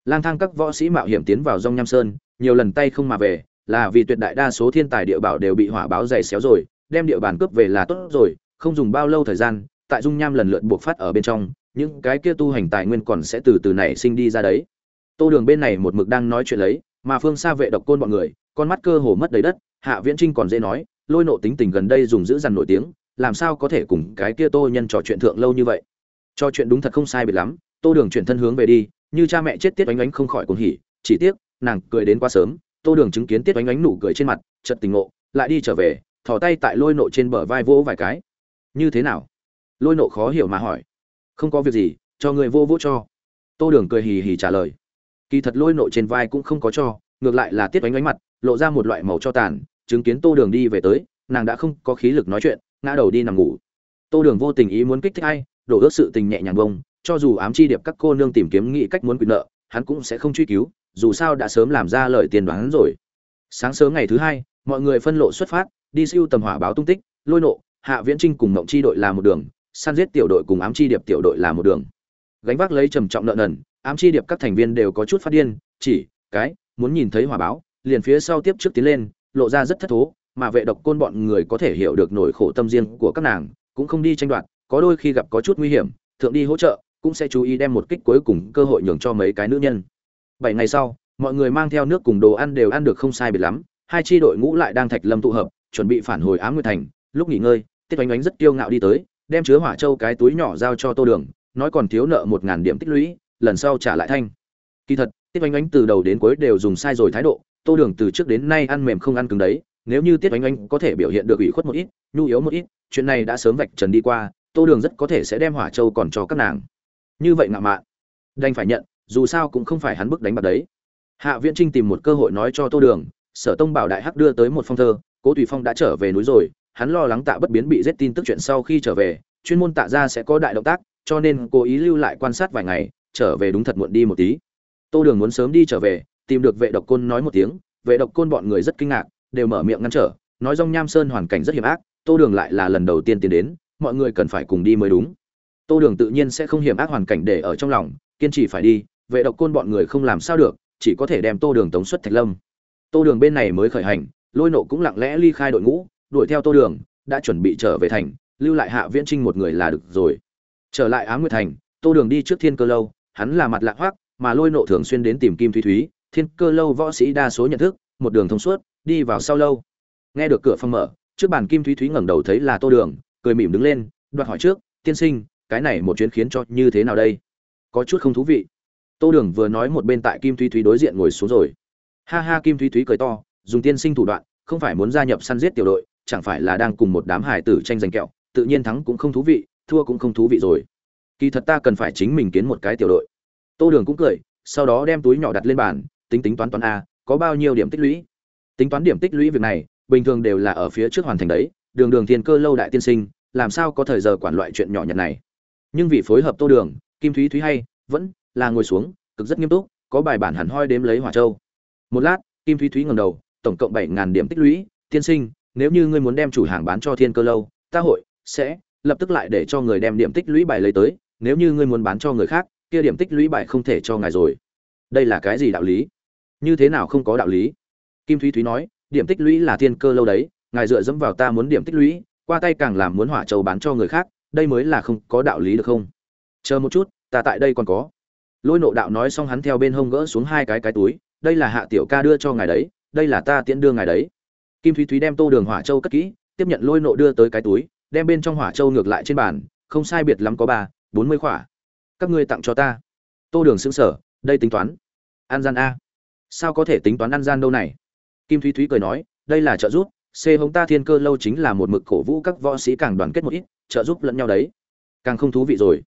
Lang thang các võ sĩ mạo hiểm tiến vào Dung Nham Sơn, nhiều lần tay không mà về, là vì tuyệt đại đa số thiên tài địa bảo đều bị hỏa báo dày xéo rồi, đem địa bàn cướp về là tốt rồi, không dùng bao lâu thời gian, tại dung nham lần lượt buộc phát ở bên trong, những cái kia tu hành tài nguyên còn sẽ từ từ nảy sinh đi ra đấy. Tô Đường bên này một mực đang nói chuyện lấy, mà phương xa vệ độc côn bọn người, con mắt cơ hồ mất đầy đất, Hạ Viễn Trinh còn dễ nói, lôi nộ tính tình gần đây dùng giữ dằn nổi tiếng, làm sao có thể cùng cái kia Tô nhân trò chuyện thượng lâu như vậy. Trò chuyện đúng thật không sai biệt lắm, Tô Đường chuyển thân hướng về đi, như cha mẹ chết tiết oánh oánh không khỏi cuồng hỉ, chỉ tiếc, nàng cười đến quá sớm, tô đường chứng kiến tiết oánh oánh nụ cười trên mặt chợt tình ngộ lại đi trở về thò tay tại lôi nộ trên bờ vai vỗ vài cái. Như thế nào? Lôi nộ khó hiểu mà hỏi. Không có việc gì cho người vô vỗ cho. Tô đường cười hì hì trả lời. Kỳ thật lôi nộ trên vai cũng không có cho ngược lại là tiết oánh oánh mặt lộ ra một loại màu cho tàn chứng kiến tô đường đi về tới, nàng đã không có khí lực nói chuyện, ngã đầu đi nằm ngủ. Tô đường vô tình ý muốn kích thích ai, đổ ước sự tình nhẹ nhàng bông, cho dù ám chi điệp các cô nương tìm kiếm nghĩ cách muốn quyền nợ, hắn cũng sẽ không truy cứu, dù sao đã sớm làm ra lời tiền đoán rồi. Sáng sớm ngày thứ hai, mọi người phân lộ xuất phát, đi siêu tầm hỏa báo tung tích, lôi nộ, hạ viễn trinh cùng mộng chi đội là một đường săn giết tiểu đội cùng ám chi điệp tiểu đội là một đường. Gánh vác lấy trầm trọng nợ nần, ám chi điệp các thành viên đều có chút phát điên, chỉ, cái, muốn nhìn thấy hỏa báo, liền phía sau tiếp trước tiến lên lộ ra rất thất thố, mà vệ độc côn bọn người có thể hiểu được nỗi khổ tâm riêng của các nàng, cũng không đi tranh đoạt, có đôi khi gặp có chút nguy hiểm, thượng đi hỗ trợ, cũng sẽ chú ý đem một kích cuối cùng cơ hội nhường cho mấy cái nữ nhân. Bảy ngày sau, mọi người mang theo nước cùng đồ ăn đều ăn được không sai biệt lắm, hai tri đội ngũ lại đang thạch lâm tụ hợp, chuẩn bị phản hồi ám nguyệt thành, lúc nghỉ ngơi, tiết oánh oánh rất kiêu ngạo đi tới, đem chứa hỏa châu cái túi nhỏ giao cho tô đường, nói còn thiếu nợ một ngàn điểm tích lũy, lần sau trả lại thanh. Kỳ thật, tiết oánh oánh từ đầu đến cuối đều dùng sai rồi thái độ tô đường từ trước đến nay ăn mềm không ăn cứng đấy, nếu như tiết oanh oanh có thể biểu hiện được ủy khuất một ít, nhu yếu một ít, chuyện này đã sớm vạch trần đi qua, tô đường rất có thể sẽ đem hỏa châu còn cho các nàng. Như vậy ngạo mạn. Đành phải nhận, dù sao cũng không phải hắn bức đánh bạc đấy. Hạ viễn trinh tìm một cơ hội nói cho tô đường, sở tông bảo đại hắc đưa tới một phong thơ, cố tùy phong đã trở về núi rồi, hắn lo lắng tạ bất biến bị giết tin tức chuyện sau khi trở về, chuyên môn tạ ra sẽ có đại động tác, cho nên cố ý lưu lại quan sát vài ngày, trở về đúng thật muộn đi một tí. Tô đường muốn sớm đi trở về tìm được vệ độc côn nói một tiếng, vệ độc côn bọn người rất kinh ngạc, đều mở miệng ngăn trở, nói rong nham sơn hoàn cảnh rất hiểm ác, tô đường lại là lần đầu tiên tiến đến, mọi người cần phải cùng đi mới đúng. Tô đường tự nhiên sẽ không hiểm ác hoàn cảnh để ở trong lòng, kiên trì phải đi, vệ độc côn bọn người không làm sao được, chỉ có thể đem tô đường tống xuất thạch lâm. Tô đường bên này mới khởi hành, lôi nộ cũng lặng lẽ ly khai đội ngũ, đuổi theo tô đường, đã chuẩn bị trở về thành, lưu lại hạ viễn trinh một người là được rồi. Trở lại á nguyệt thành, tô đường đi trước thiên cơ lâu, hắn là mặt lạ hoác mà lôi nộ thường xuyên đến tìm kim thúy thúy thiên cơ lâu võ sĩ đa số nhận thức, một đường thông suốt, đi vào sau lâu. Nghe được cửa phòng mở, trước bàn kim thúy thúy ngẩng đầu thấy là tô đường, cười mỉm đứng lên, đoạt hỏi trước, tiên sinh, cái này một chuyến khiến cho như thế nào đây? Có chút không thú vị. Tô đường vừa nói một bên tại kim thúy thúy đối diện ngồi xuống rồi. Ha ha, kim thúy thúy cười to, dùng tiên sinh thủ đoạn, không phải muốn gia nhập săn giết tiểu đội, chẳng phải là đang cùng một đám hải tử tranh giành kẹo, tự nhiên thắng cũng không thú vị, thua cũng không thú vị rồi. Kỳ thật ta cần phải chính mình kiến một cái tiểu đội. Tô đường cũng cười, sau đó đem túi nhỏ đặt lên bàn tính tính toán toán a, có bao nhiêu điểm tích lũy? Tính toán điểm tích lũy việc này, bình thường đều là ở phía trước hoàn thành đấy, đường đường thiên cơ lâu đại tiên sinh, làm sao có thời giờ quản loại chuyện nhỏ nhặt này? Nhưng vì phối hợp tô đường, kim thúy thúy hay, vẫn là ngồi xuống, cực rất nghiêm túc, có bài bản hẳn hoi đếm lấy hỏa châu. Một lát, kim thúy thúy ngầm đầu, tổng cộng bảy ngàn điểm tích lũy, tiên sinh, nếu như ngươi muốn đem chủ hàng bán cho thiên cơ lâu, ta hội sẽ lập tức lại để cho người đem điểm tích lũy bài lấy tới, nếu như ngươi muốn bán cho người khác, kia điểm tích lũy bài không thể cho ngài rồi. Đây là cái gì đạo lý? Như thế nào không có đạo lý? Kim thúy thúy nói, điểm tích lũy là thiên cơ lâu đấy, ngài dựa dẫm vào ta muốn điểm tích lũy, qua tay càng làm muốn hỏa châu bán cho người khác, đây mới là không có đạo lý được không? Chờ một chút, ta tại đây còn có. Lôi nộ đạo nói xong hắn theo bên hông gỡ xuống hai cái cái túi, đây là hạ tiểu ca đưa cho ngài đấy, đây là ta tiễn đưa ngài đấy. Kim thúy thúy đem tô đường hỏa châu cất kỹ, tiếp nhận lôi nộ đưa tới cái túi, đem bên trong hỏa châu ngược lại trên bàn, không sai biệt lắm có ba, bốn mươi khỏa. Các ngươi tặng cho ta. Tô đường xứng sở đây tính toán. An gian a sao có thể tính toán ăn gian đâu này? Kim thúy thúy cười nói, đây là trợ giúp, c hống ta thiên cơ lâu chính là một mực cổ vũ các võ sĩ càng đoàn kết một ít, trợ giúp lẫn nhau đấy. Càng không thú vị rồi.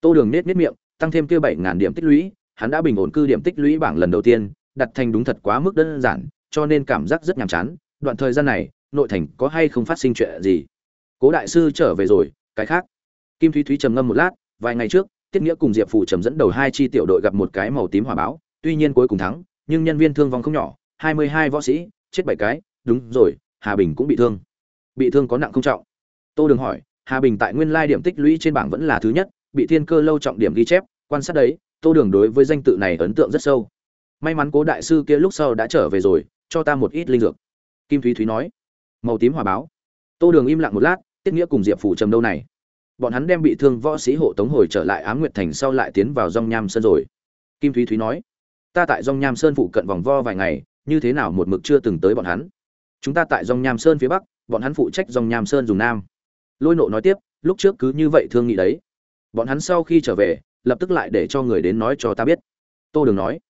Tô đường nết nết miệng, tăng thêm kia bảy ngàn điểm tích lũy, hắn đã bình ổn cư điểm tích lũy bảng lần đầu tiên, đặt thành đúng thật quá mức đơn giản, cho nên cảm giác rất nhàm chán. Đoạn thời gian này, nội thành có hay không phát sinh chuyện gì? Cố đại sư trở về rồi, cái khác. Kim thúy thúy trầm ngâm một lát, vài ngày trước, tiết nghĩa cùng diệp phủ trầm dẫn đầu hai chi tiểu đội gặp một cái màu tím hỏa báo, tuy nhiên cuối cùng thắng nhưng nhân viên thương vong không nhỏ, hai mươi hai võ sĩ, chết bảy cái, đúng rồi, hà bình cũng bị thương. Bị thương có nặng không trọng. Tô đường hỏi, hà bình tại nguyên lai điểm tích lũy trên bảng vẫn là thứ nhất, bị thiên cơ lâu trọng điểm ghi chép, quan sát đấy, tô đường đối với danh tự này ấn tượng rất sâu. May mắn cố đại sư kia lúc sau đã trở về rồi, cho ta một ít linh dược. Kim thúy thúy nói, màu tím hòa báo. Tô đường im lặng một lát, tiết nghĩa cùng diệp phủ trầm đâu này? Bọn hắn đem bị thương võ sĩ hộ tống hồi trở lại ám nguyệt thành sau lại tiến vào Rong nham sơn rồi. Kim thúy thúy nói ta tại dòng nham sơn phụ cận vòng vo vài ngày, như thế nào một mực chưa từng tới bọn hắn? Chúng ta tại dòng nham sơn phía bắc, bọn hắn phụ trách dòng nham sơn dùng nam. Lôi nộ nói tiếp, lúc trước cứ như vậy thương nghị đấy. Bọn hắn sau khi trở về, lập tức lại để cho người đến nói cho ta biết. Tô đường nói,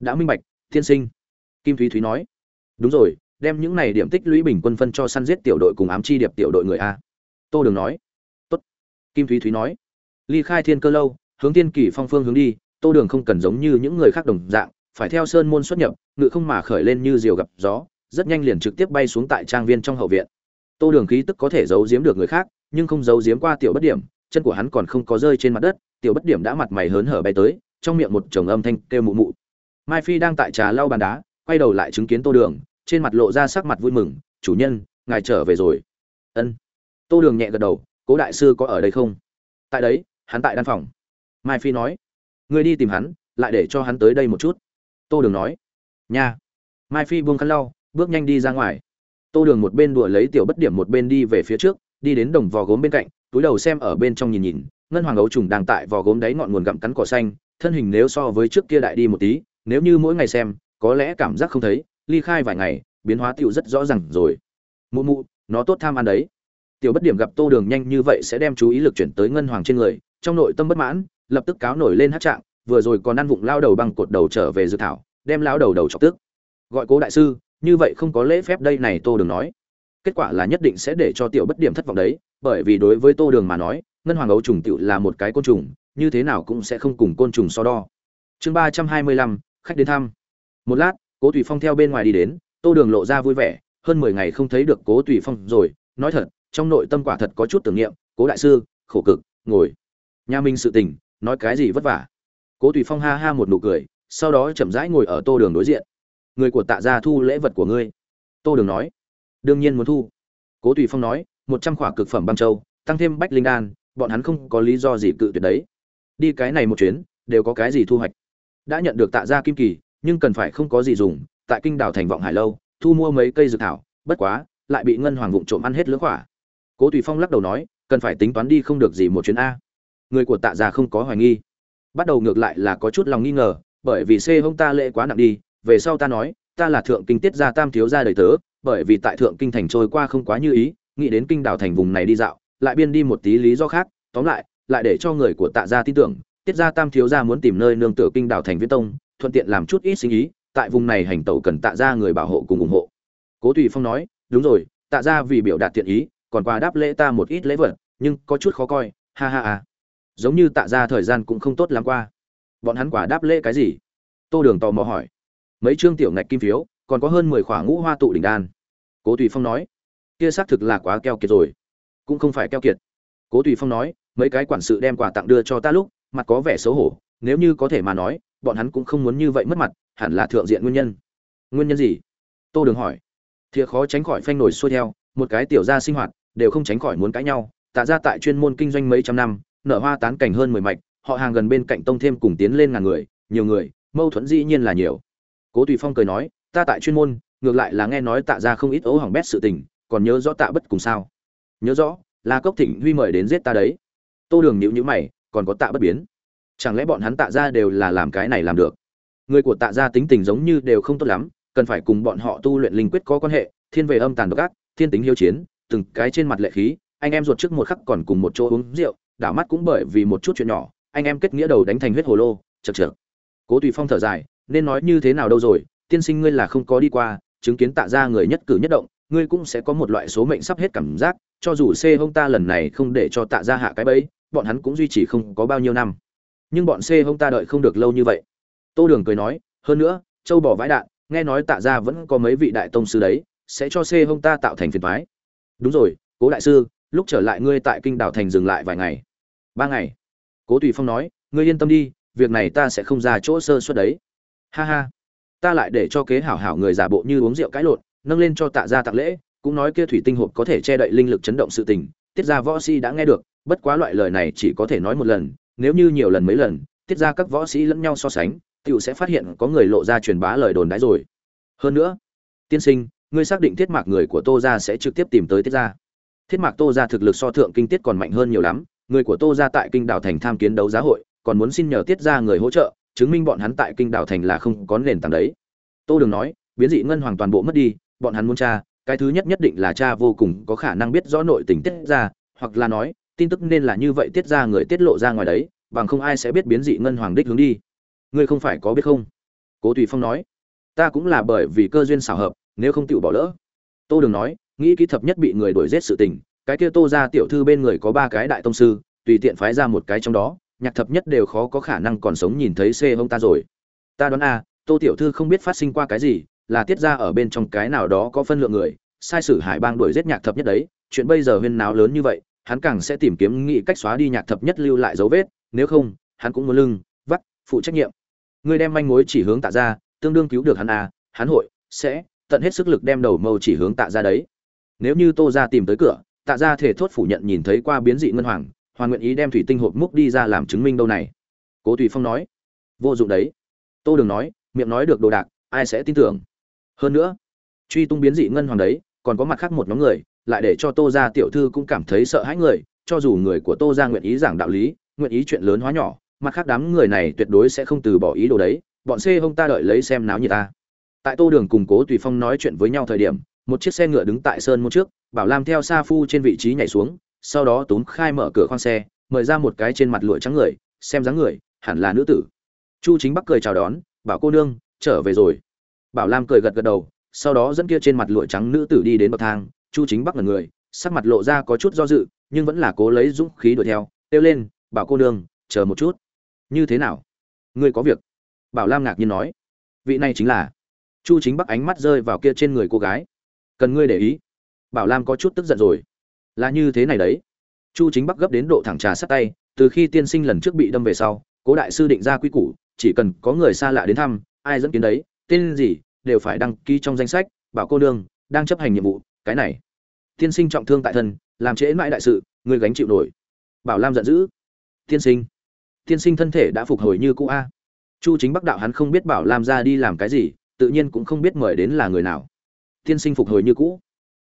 đã minh bạch thiên sinh. Kim thúy thúy nói, đúng rồi, đem những này điểm tích lũy bình quân phân cho săn giết tiểu đội cùng ám chi điệp tiểu đội người a. Tô đường nói, tốt. Kim thúy thúy nói, ly khai thiên cơ lâu, hướng tiên kỳ phong phương hướng đi, tô đường không cần giống như những người khác đồng dạng phải theo sơn môn xuất nhập, ngự không mà khởi lên như diều gặp gió, rất nhanh liền trực tiếp bay xuống tại trang viên trong hậu viện. Tô đường khí tức có thể giấu giếm được người khác, nhưng không giấu giếm qua tiểu bất điểm, chân của hắn còn không có rơi trên mặt đất, tiểu bất điểm đã mặt mày hớn hở bay tới, trong miệng một chồng âm thanh kêu mụ mụ. Mai phi đang tại trà lau bàn đá, quay đầu lại chứng kiến tô đường, trên mặt lộ ra sắc mặt vui mừng, chủ nhân, ngài trở về rồi. Ân. Tô đường nhẹ gật đầu, cố đại sư có ở đây không? Tại đấy, hắn tại đan phòng. Mai phi nói. Người đi tìm hắn, lại để cho hắn tới đây một chút tô đường nói, nha. Mai phi buông khăn lau, bước nhanh đi ra ngoài. Tô đường một bên đùa lấy tiểu bất điểm một bên đi về phía trước, đi đến đồng vò gốm bên cạnh, túi đầu xem ở bên trong nhìn nhìn, ngân hoàng ấu trùng đang tại vò gốm đáy ngọn nguồn gặm cắn cỏ xanh, thân hình nếu so với trước kia đại đi một tí, nếu như mỗi ngày xem, có lẽ cảm giác không thấy, ly khai vài ngày, biến hóa tựu rất rõ ràng rồi. Mụ mụ, nó tốt tham ăn đấy. Tiểu bất điểm gặp tô đường nhanh như vậy sẽ đem chú ý lực chuyển tới ngân hoàng trên người, trong nội tâm bất mãn, lập tức cáo nổi lên hát trạng vừa rồi còn ăn vụng lao đầu băng cột đầu trở về dự thảo, đem lao đầu đầu chọc tức. Gọi cố đại sư, như vậy không có lễ phép đây này tô đường nói. Kết quả là nhất định sẽ để cho tiểu bất điểm thất vọng đấy, bởi vì đối với tô đường mà nói, ngân hoàng ấu trùng tựu là một cái côn trùng, như thế nào cũng sẽ không cùng côn trùng so đo. Chương ba trăm hai mươi lăm, khách đến thăm. Một lát, cố tùy phong theo bên ngoài đi đến, tô đường lộ ra vui vẻ, hơn mười ngày không thấy được cố tùy phong rồi, nói thật, trong nội tâm quả thật có chút tưởng niệm, cố đại sư, khổ cực, ngồi. Nhà minh sự tình, nói cái gì vất vả cố tùy phong ha ha một nụ cười, sau đó chậm rãi ngồi ở tô đường đối diện. Người của tạ gia thu lễ vật của ngươi. Tô đường nói. Đương nhiên muốn thu. Cố tùy phong nói, một trăm khỏa cực phẩm băng châu, tăng thêm bách linh đan, bọn hắn không có lý do gì cự tuyệt đấy. Đi cái này một chuyến, đều có cái gì thu hoạch? Đã nhận được tạ gia kim kỳ, nhưng cần phải không có gì dùng, tại kinh đảo thành vọng hải lâu, thu mua mấy cây dược thảo, bất quá, lại bị ngân hoàng vụng trộm ăn hết lưỡng khỏa. Cố tùy phong lắc đầu nói, cần phải tính toán đi không được gì một chuyến a. Người của tạ gia không có hoài nghi bắt đầu ngược lại là có chút lòng nghi ngờ, bởi vì xê hông ta lễ quá nặng đi, về sau ta nói, ta là thượng kinh tiết gia tam thiếu gia đời tớ, bởi vì tại thượng kinh thành trôi qua không quá như ý, nghĩ đến kinh đảo thành vùng này đi dạo, lại biên đi một tí lý do khác, tóm lại lại để cho người của tạ gia tin tưởng, tiết gia tam thiếu gia muốn tìm nơi nương tựa kinh đảo thành viễn tông, thuận tiện làm chút ít sinh ý, tại vùng này hành tẩu cần tạ gia người bảo hộ cùng ủng hộ. Cố tùy phong nói, đúng rồi, tạ gia vì biểu đạt thiện ý, còn qua đáp lễ ta một ít lễ vật, nhưng có chút khó coi, ha ha ha giống như tạ gia thời gian cũng không tốt lắm qua. Bọn hắn quả đáp lễ cái gì? Tô đường tò mò hỏi. Mấy chương tiểu ngạch kim phiếu, còn có hơn mười khỏa ngũ hoa tụ đỉnh đan. Cố tùy phong nói, kia xác thực là quá keo kiệt rồi. Cũng không phải keo kiệt. Cố tùy phong nói, mấy cái quản sự đem quà tặng đưa cho ta lúc, mặt có vẻ xấu hổ, nếu như có thể mà nói, bọn hắn cũng không muốn như vậy mất mặt, hẳn là thượng diện nguyên nhân. Nguyên nhân gì? Tô đường hỏi. Thìa khó tránh khỏi phanh nổi xuôi theo, một cái tiểu gia sinh hoạt, đều không tránh khỏi muốn cãi nhau. Tạ ra tại chuyên môn kinh doanh mấy trăm năm nở hoa tán cảnh hơn mười mạch, họ hàng gần bên cạnh tông thêm cùng tiến lên ngàn người, nhiều người, mâu thuẫn dĩ nhiên là nhiều. Cố tùy phong cười nói, ta tại chuyên môn, ngược lại là nghe nói tạ ra không ít ố hỏng bét sự tình, còn nhớ rõ tạ bất cùng sao? Nhớ rõ là cốc thịnh huy mời đến giết ta đấy. Tô đường nhíu nhíu mày, còn có tạ bất biến? Chẳng lẽ bọn hắn tạ ra đều là làm cái này làm được? Người của tạ gia tính tình giống như đều không tốt lắm, cần phải cùng bọn họ tu luyện linh quyết có quan hệ, thiên về âm tàn độc ác, thiên tính hiếu chiến, từng cái trên mặt lệ khí, anh em ruột trước một khắc còn cùng một chỗ uống rượu đảo mắt cũng bởi vì một chút chuyện nhỏ, anh em kết nghĩa đầu đánh thành huyết hồ lô, chật chật cố tùy phong thở dài, nên nói như thế nào đâu rồi, tiên sinh ngươi là không có đi qua, chứng kiến tạ ra người nhất cử nhất động, ngươi cũng sẽ có một loại số mệnh sắp hết cảm giác, cho dù c hông ta lần này không để cho tạ ra hạ cái bẫy, bọn hắn cũng duy trì không có bao nhiêu năm. Nhưng bọn c hông ta đợi không được lâu như vậy. Tô đường cười nói, hơn nữa, châu bỏ vãi đạn, nghe nói tạ ra vẫn có mấy vị đại tông sư đấy, sẽ cho c hông ta tạo thành phiền thoái đúng rồi, cố đại sư, lúc trở lại ngươi tại kinh đảo thành dừng lại vài ngày ba ngày. Cố tùy phong nói, ngươi yên tâm đi, việc này ta sẽ không ra chỗ sơ suất đấy. Ha ha. Ta lại để cho kế hảo hảo người giả bộ như uống rượu cãi lộn, nâng lên cho tạ ra tặng lễ, cũng nói kia thủy tinh hộp có thể che đậy linh lực chấn động sự tình, tiết ra võ sĩ đã nghe được, bất quá loại lời này chỉ có thể nói một lần, nếu như nhiều lần mấy lần, tiết ra các võ sĩ lẫn nhau so sánh tựu sẽ phát hiện có người lộ ra truyền bá lời đồn đái rồi. Hơn nữa, tiên sinh, ngươi xác định thiết mạc người của tô gia sẽ trực tiếp tìm tới tiết gia. Thiết mạc tô gia thực lực so thượng kinh tiết còn mạnh hơn nhiều lắm người của tô gia tại kinh đảo thành tham kiến đấu giá hội, còn muốn xin nhờ tiết gia người hỗ trợ, chứng minh bọn hắn tại kinh đảo thành là không có nền tảng đấy. Tô đường nói, biến dị ngân hoàng toàn bộ mất đi, bọn hắn muốn tra, cái thứ nhất nhất định là cha vô cùng có khả năng biết rõ nội tình tiết ra hoặc là nói, tin tức nên là như vậy tiết ra người tiết lộ ra ngoài đấy, bằng không ai sẽ biết biến dị ngân hoàng đích hướng đi. Ngươi không phải có biết không? Cố tùy phong nói. Ta cũng là bởi vì cơ duyên xảo hợp, nếu không tự bỏ lỡ. Tô đường nói, nghĩ kỹ thập nhất bị người đuổi giết sự tình cái kia tô ra tiểu thư bên người có ba cái đại tông sư, tùy tiện phái ra một cái trong đó, nhạc thập nhất đều khó có khả năng còn sống nhìn thấy c hông ta rồi. Ta đoán a, tô tiểu thư không biết phát sinh qua cái gì, là tiết ra ở bên trong cái nào đó có phân lượng người, sai sử hải bang đuổi giết nhạc thập nhất đấy, chuyện bây giờ huyên náo lớn như vậy, hắn càng sẽ tìm kiếm nghị cách xóa đi nhạc thập nhất lưu lại dấu vết, nếu không, hắn cũng muốn lưng, vắt, phụ trách nhiệm. Ngươi đem manh mối chỉ hướng tạ ra, tương đương cứu được hắn à hắn hội sẽ tận hết sức lực đem đầu mâu chỉ hướng tạ ra đấy. Nếu như tô ra tìm tới cửa tạ ra thể thốt phủ nhận nhìn thấy qua biến dị ngân hoàng, hoàn nguyện ý đem thủy tinh hộp múc đi ra làm chứng minh đâu này. Cố tùy phong nói, vô dụng đấy. Tô Đường nói, miệng nói được đồ đạc, ai sẽ tin tưởng? Hơn nữa, truy tung biến dị ngân hoàng đấy, còn có mặt khác một nhóm người, lại để cho tô ra tiểu thư cũng cảm thấy sợ hãi người, cho dù người của tô ra nguyện ý giảng đạo lý, nguyện ý chuyện lớn hóa nhỏ, mặt khác đám người này tuyệt đối sẽ không từ bỏ ý đồ đấy, bọn xê hông ta đợi lấy xem náo như ta. Tại tô đường cùng cố tùy phong nói chuyện với nhau thời điểm, một chiếc xe ngựa đứng tại sơn môn trước bảo lam theo sa phu trên vị trí nhảy xuống, sau đó túm khai mở cửa khoang xe, mời ra một cái trên mặt lụa trắng người, xem dáng người, hẳn là nữ tử. Chu chính bắc cười chào đón, bảo cô nương, trở về rồi. Bảo lam cười gật gật đầu, sau đó dẫn kia trên mặt lụa trắng nữ tử đi đến bậc thang. Chu chính bắc là người, sắc mặt lộ ra có chút do dự, nhưng vẫn là cố lấy dũng khí đuổi theo, kêu lên, bảo cô nương, chờ một chút. Như thế nào? Ngươi có việc? Bảo lam ngạc nhiên nói. Vị này chính là chu chính bắc ánh mắt rơi vào kia trên người cô gái. Cần ngươi để ý bảo lam có chút tức giận rồi. Là như thế này đấy. Chu chính bắc gấp đến độ thẳng trà sát tay, từ khi tiên sinh lần trước bị đâm về sau, cố đại sư định ra quy củ, chỉ cần có người xa lạ đến thăm, ai dẫn kiến đấy, tên gì, đều phải đăng ký trong danh sách, bảo cô nương, đang chấp hành nhiệm vụ, cái này. Tiên sinh trọng thương tại thân, làm trễ mãi đại sự, người gánh chịu nổi. Bảo lam giận dữ. Tiên sinh. Tiên sinh thân thể đã phục hồi như cũ a. Chu chính bắc đạo hắn không biết bảo lam ra đi làm cái gì, tự nhiên cũng không biết mời đến là người nào. Tiên sinh phục hồi như cũ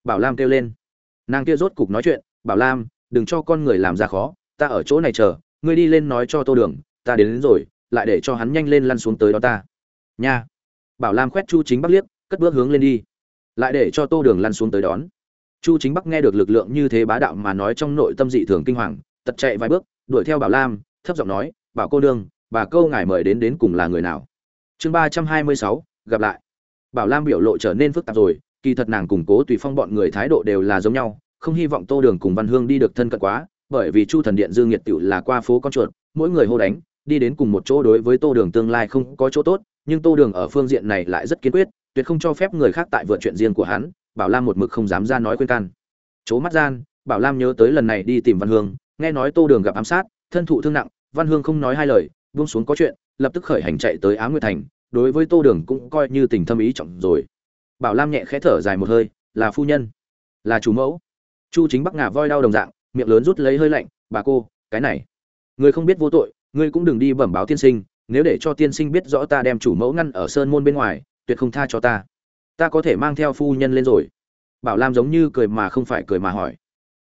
bảo lam kêu lên. Nàng kia rốt cục nói chuyện bảo lam đừng cho con người làm ra khó ta ở chỗ này chờ ngươi đi lên nói cho tô đường ta đến, đến rồi lại để cho hắn nhanh lên lăn xuống tới đó ta. Nha. Bảo lam khoét chu chính bắc liếc cất bước hướng lên đi. Lại để cho tô đường lăn xuống tới đón. Chu chính bắc nghe được lực lượng như thế bá đạo mà nói trong nội tâm dị thường kinh hoàng tật chạy vài bước đuổi theo bảo lam thấp giọng nói bảo cô đương bà câu ngài mời đến đến cùng là người nào? Chương ba trăm hai mươi sáu gặp lại. Bảo lam biểu lộ trở nên phức tạp rồi kỳ thật nàng củng cố tùy phong bọn người thái độ đều là giống nhau, không hy vọng tô đường cùng văn hương đi được thân cận quá, bởi vì chu thần điện dương nhiệt tựu là qua phố con chuột, mỗi người hô đánh, đi đến cùng một chỗ đối với tô đường tương lai không có chỗ tốt, nhưng tô đường ở phương diện này lại rất kiên quyết, tuyệt không cho phép người khác tại vượt chuyện riêng của hắn, bảo lam một mực không dám ra nói khuyên can. Chố mắt gian, bảo lam nhớ tới lần này đi tìm văn hương, nghe nói tô đường gặp ám sát, thân thụ thương nặng, văn hương không nói hai lời, buông xuống có chuyện, lập tức khởi hành chạy tới á nguyệt thành, đối với tô đường cũng coi như tình thâm ý trọng rồi bảo lam nhẹ khẽ thở dài một hơi, là phu nhân. Là chủ mẫu. Chu chính bắc ngà voi đau đồng dạng, miệng lớn rút lấy hơi lạnh, bà cô, cái này, người không biết vô tội, ngươi cũng đừng đi bẩm báo tiên sinh, nếu để cho tiên sinh biết rõ ta đem chủ mẫu ngăn ở sơn môn bên ngoài, tuyệt không tha cho ta. Ta có thể mang theo phu nhân lên rồi. Bảo lam giống như cười mà không phải cười mà hỏi,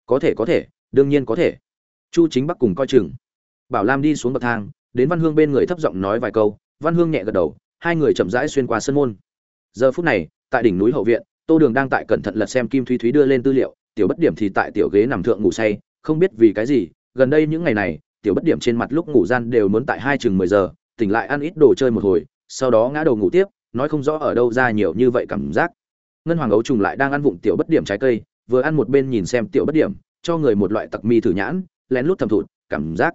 có thể có thể, đương nhiên có thể. Chu chính bắc cùng coi chừng. Bảo lam đi xuống bậc thang, đến văn hương bên người thấp giọng nói vài câu, văn hương nhẹ gật đầu, hai người chậm rãi xuyên qua sân môn. Giờ phút này tại đỉnh núi hậu viện, tô đường đang tại cẩn thận lật xem kim thúy thúy đưa lên tư liệu, tiểu bất điểm thì tại tiểu ghế nằm thượng ngủ say, không biết vì cái gì, gần đây những ngày này, tiểu bất điểm trên mặt lúc ngủ gian đều muốn tại hai chừng mười giờ, tỉnh lại ăn ít đồ chơi một hồi, sau đó ngã đầu ngủ tiếp, nói không rõ ở đâu ra nhiều như vậy cảm giác. Ngân hoàng ấu trùng lại đang ăn vụng tiểu bất điểm trái cây, vừa ăn một bên nhìn xem tiểu bất điểm, cho người một loại tặc mi thử nhãn, lén lút thầm thụt, cảm giác.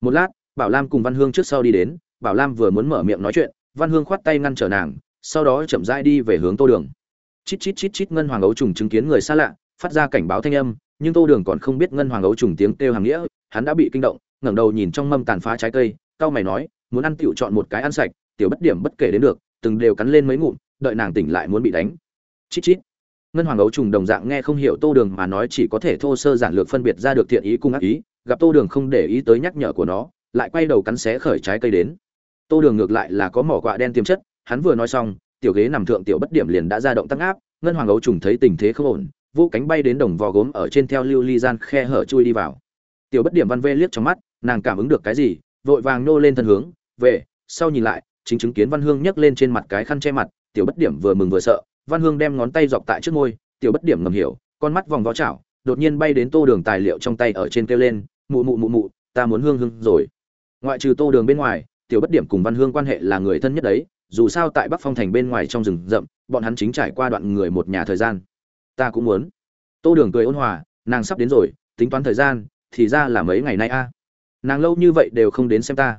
Một lát, bảo lam cùng văn hương trước sau đi đến, bảo lam vừa muốn mở miệng nói chuyện, văn hương khoát tay ngăn trở nàng sau đó chậm rãi đi về hướng tô đường. Chít chít chít chít ngân hoàng ấu trùng chứng kiến người xa lạ, phát ra cảnh báo thanh âm, nhưng tô đường còn không biết ngân hoàng ấu trùng tiếng kêu hàng nghĩa, hắn đã bị kinh động, ngẩng đầu nhìn trong mâm tàn phá trái cây cao mày nói, muốn ăn tiểu chọn một cái ăn sạch, tiểu bất điểm bất kể đến được, từng đều cắn lên mấy ngụm, đợi nàng tỉnh lại muốn bị đánh. Chít chít. Ngân hoàng ấu trùng đồng dạng nghe không hiểu tô đường mà nói chỉ có thể thô sơ giản lược phân biệt ra được thiện ý cung ác ý, gặp tô đường không để ý tới nhắc nhở của nó, lại quay đầu cắn xé khởi trái cây đến. Tô đường ngược lại là có mỏ quạ đen tiềm chất hắn vừa nói xong, tiểu ghế nằm thượng tiểu bất điểm liền đã ra động tăng áp ngân hoàng ấu trùng thấy tình thế không ổn, vũ cánh bay đến đồng vò gốm ở trên theo lưu ly gian khe hở chui đi vào. Tiểu bất điểm văn vê liếc trong mắt, nàng cảm ứng được cái gì, vội vàng nô lên thân hướng về sau nhìn lại, chính chứng kiến văn hương nhấc lên trên mặt cái khăn che mặt, tiểu bất điểm vừa mừng vừa sợ, văn hương đem ngón tay dọc tại trước môi, tiểu bất điểm ngầm hiểu, con mắt vòng vó chảo, đột nhiên bay đến tô đường tài liệu trong tay ở trên kêu lên, mụ mụ mụ mụ, ta muốn hương hương rồi. Ngoại trừ tô đường bên ngoài, tiểu bất điểm cùng văn hương quan hệ là người thân nhất đấy dù sao tại bắc phong thành bên ngoài trong rừng rậm, bọn hắn chính trải qua đoạn người một nhà thời gian. Ta cũng muốn. Tô đường cười ôn hòa, nàng sắp đến rồi, tính toán thời gian, thì ra là mấy ngày nay a. Nàng lâu như vậy đều không đến xem ta.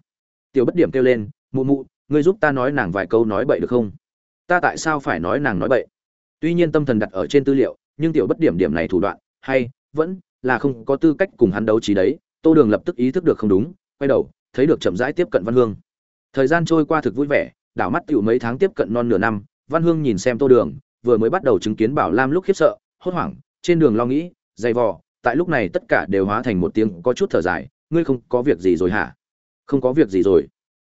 Tiểu bất điểm kêu lên, mụ mụ, ngươi giúp ta nói nàng vài câu nói bậy được không? Ta tại sao phải nói nàng nói bậy? Tuy nhiên tâm thần đặt ở trên tư liệu, nhưng tiểu bất điểm điểm này thủ đoạn, hay, vẫn là không có tư cách cùng hắn đấu trí đấy. Tô đường lập tức ý thức được không đúng, quay đầu, thấy được chậm rãi tiếp cận văn hương. Thời gian trôi qua thực vui vẻ đảo mắt tiểu mấy tháng tiếp cận non nửa năm, văn hương nhìn xem tô đường, vừa mới bắt đầu chứng kiến bảo lam lúc khiếp sợ, hốt hoảng, trên đường lo nghĩ, dày vò, tại lúc này tất cả đều hóa thành một tiếng có chút thở dài, ngươi không có việc gì rồi hả? Không có việc gì rồi.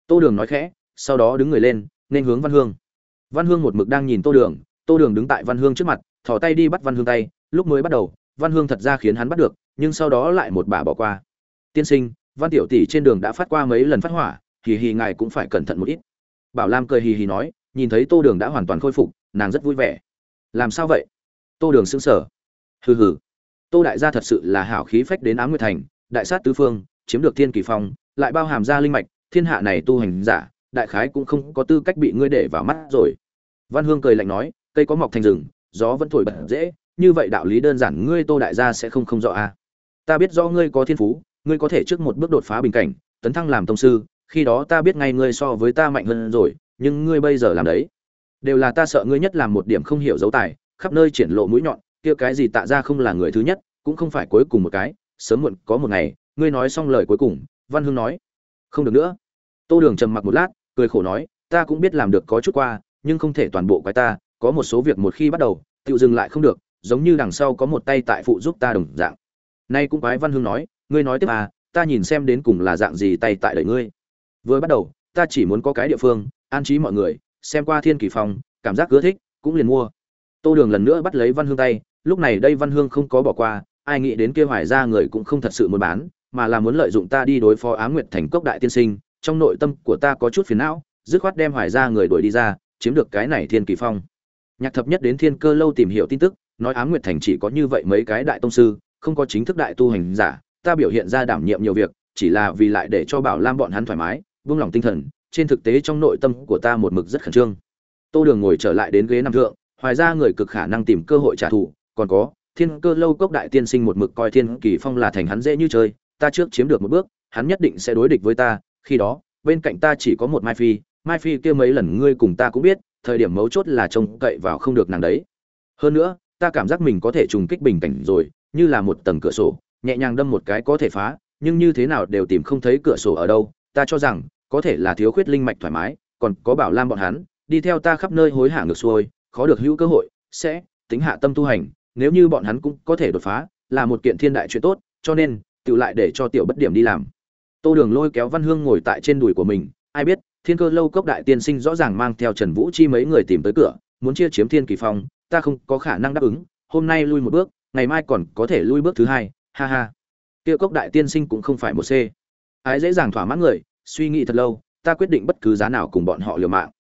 Tô đường nói khẽ, sau đó đứng người lên, nên hướng văn hương. Văn hương một mực đang nhìn tô đường tô đường đứng tại văn hương trước mặt, thò tay đi bắt văn hương tay, lúc mới bắt đầu, văn hương thật ra khiến hắn bắt được, nhưng sau đó lại một bà bỏ qua. Tiên sinh, văn tiểu tỷ trên đường đã phát qua mấy lần phát hỏa, hì hì ngài cũng phải cẩn thận một ít bảo lam cười hì hì nói, nhìn thấy tô đường đã hoàn toàn khôi phục, nàng rất vui vẻ. Làm sao vậy? Tô đường xứng sở hừ hừ. Tô đại gia thật sự là hảo khí phách đến ám nguyệt thành, đại sát tứ phương, chiếm được thiên kỳ phong, lại bao hàm ra linh mạch, thiên hạ này tu hành giả, đại khái cũng không có tư cách bị ngươi để vào mắt rồi. Văn hương cười lạnh nói, cây có mọc thành rừng, gió vẫn thổi bật dễ, như vậy đạo lý đơn giản ngươi tô đại gia sẽ không không rõ a à. ta biết do ngươi có thiên phú, ngươi có thể trước một bước đột phá bình cảnh, tấn thăng làm tông sư khi đó ta biết ngay ngươi so với ta mạnh hơn rồi, nhưng ngươi bây giờ làm đấy. Đều là ta sợ ngươi nhất làm một điểm không hiểu dấu tài, khắp nơi triển lộ mũi nhọn, kia cái gì tạ ra không là người thứ nhất, cũng không phải cuối cùng một cái, sớm muộn có một ngày, ngươi nói xong lời cuối cùng, văn hương nói, không được nữa. Tô đường trầm mặc một lát, cười khổ nói, ta cũng biết làm được có chút qua, nhưng không thể toàn bộ quái ta, có một số việc một khi bắt đầu, tự dừng lại không được, giống như đằng sau có một tay tại phụ giúp ta đồng dạng. Nay cũng quái văn hương nói, ngươi nói tiếp à ta nhìn xem đến cùng là dạng gì tay tại đợi ngươi vừa bắt đầu, ta chỉ muốn có cái địa phương, an trí mọi người, xem qua thiên kỳ phong, cảm giác ưa thích, cũng liền mua. Tô đường lần nữa bắt lấy văn hương tay, lúc này đây văn hương không có bỏ qua, ai nghĩ đến kia hoài ra người cũng không thật sự muốn bán, mà là muốn lợi dụng ta đi đối phó á nguyệt thành cốc đại tiên sinh, trong nội tâm của ta có chút phiền não, dứt khoát đem hoài ra người đuổi đi ra, chiếm được cái này thiên kỳ phong. Nhạc thập nhất đến thiên cơ lâu tìm hiểu tin tức, nói á nguyệt thành chỉ có như vậy mấy cái đại tông sư, không có chính thức đại tu hành giả, ta biểu hiện ra đảm nhiệm nhiều việc, chỉ là vì lại để cho bảo lam bọn hắn thoải mái buông lỏng tinh thần, trên thực tế trong nội tâm của ta một mực rất khẩn trương. Tô đường ngồi trở lại đến ghế nằm thượng, hoài ra người cực khả năng tìm cơ hội trả thù, còn có, thiên cơ lâu cốc đại tiên sinh một mực coi thiên kỳ phong là thành hắn dễ như chơi, ta trước chiếm được một bước, hắn nhất định sẽ đối địch với ta, khi đó, bên cạnh ta chỉ có một mai phi mai phi kia mấy lần ngươi cùng ta cũng biết, thời điểm mấu chốt là trông cậy vào không được nàng đấy. Hơn nữa, ta cảm giác mình có thể trùng kích bình cảnh rồi, như là một tầng cửa sổ, nhẹ nhàng đâm một cái có thể phá, nhưng như thế nào đều tìm không thấy cửa sổ ở đâu, ta cho rằng có thể là thiếu khuyết linh mạch thoải mái, còn có bảo lam bọn hắn, đi theo ta khắp nơi hối hả ngược xuôi, khó được hữu cơ hội, sẽ tính hạ tâm tu hành, nếu như bọn hắn cũng có thể đột phá, là một kiện thiên đại chuyện tốt, cho nên, tự lại để cho tiểu bất điểm đi làm. Tô đường lôi kéo văn hương ngồi tại trên đùi của mình, ai biết, thiên cơ lâu cốc đại tiên sinh rõ ràng mang theo trần vũ chi mấy người tìm tới cửa, muốn chia chiếm thiên kỳ phong, ta không có khả năng đáp ứng, hôm nay lui một bước, ngày mai còn có thể lui bước thứ hai, ha ha. Kia cốc đại tiên sinh cũng không phải một c. Ái dễ dàng thỏa mãn người suy nghĩ thật lâu, ta quyết định bất cứ giá nào cùng bọn họ liều mạng.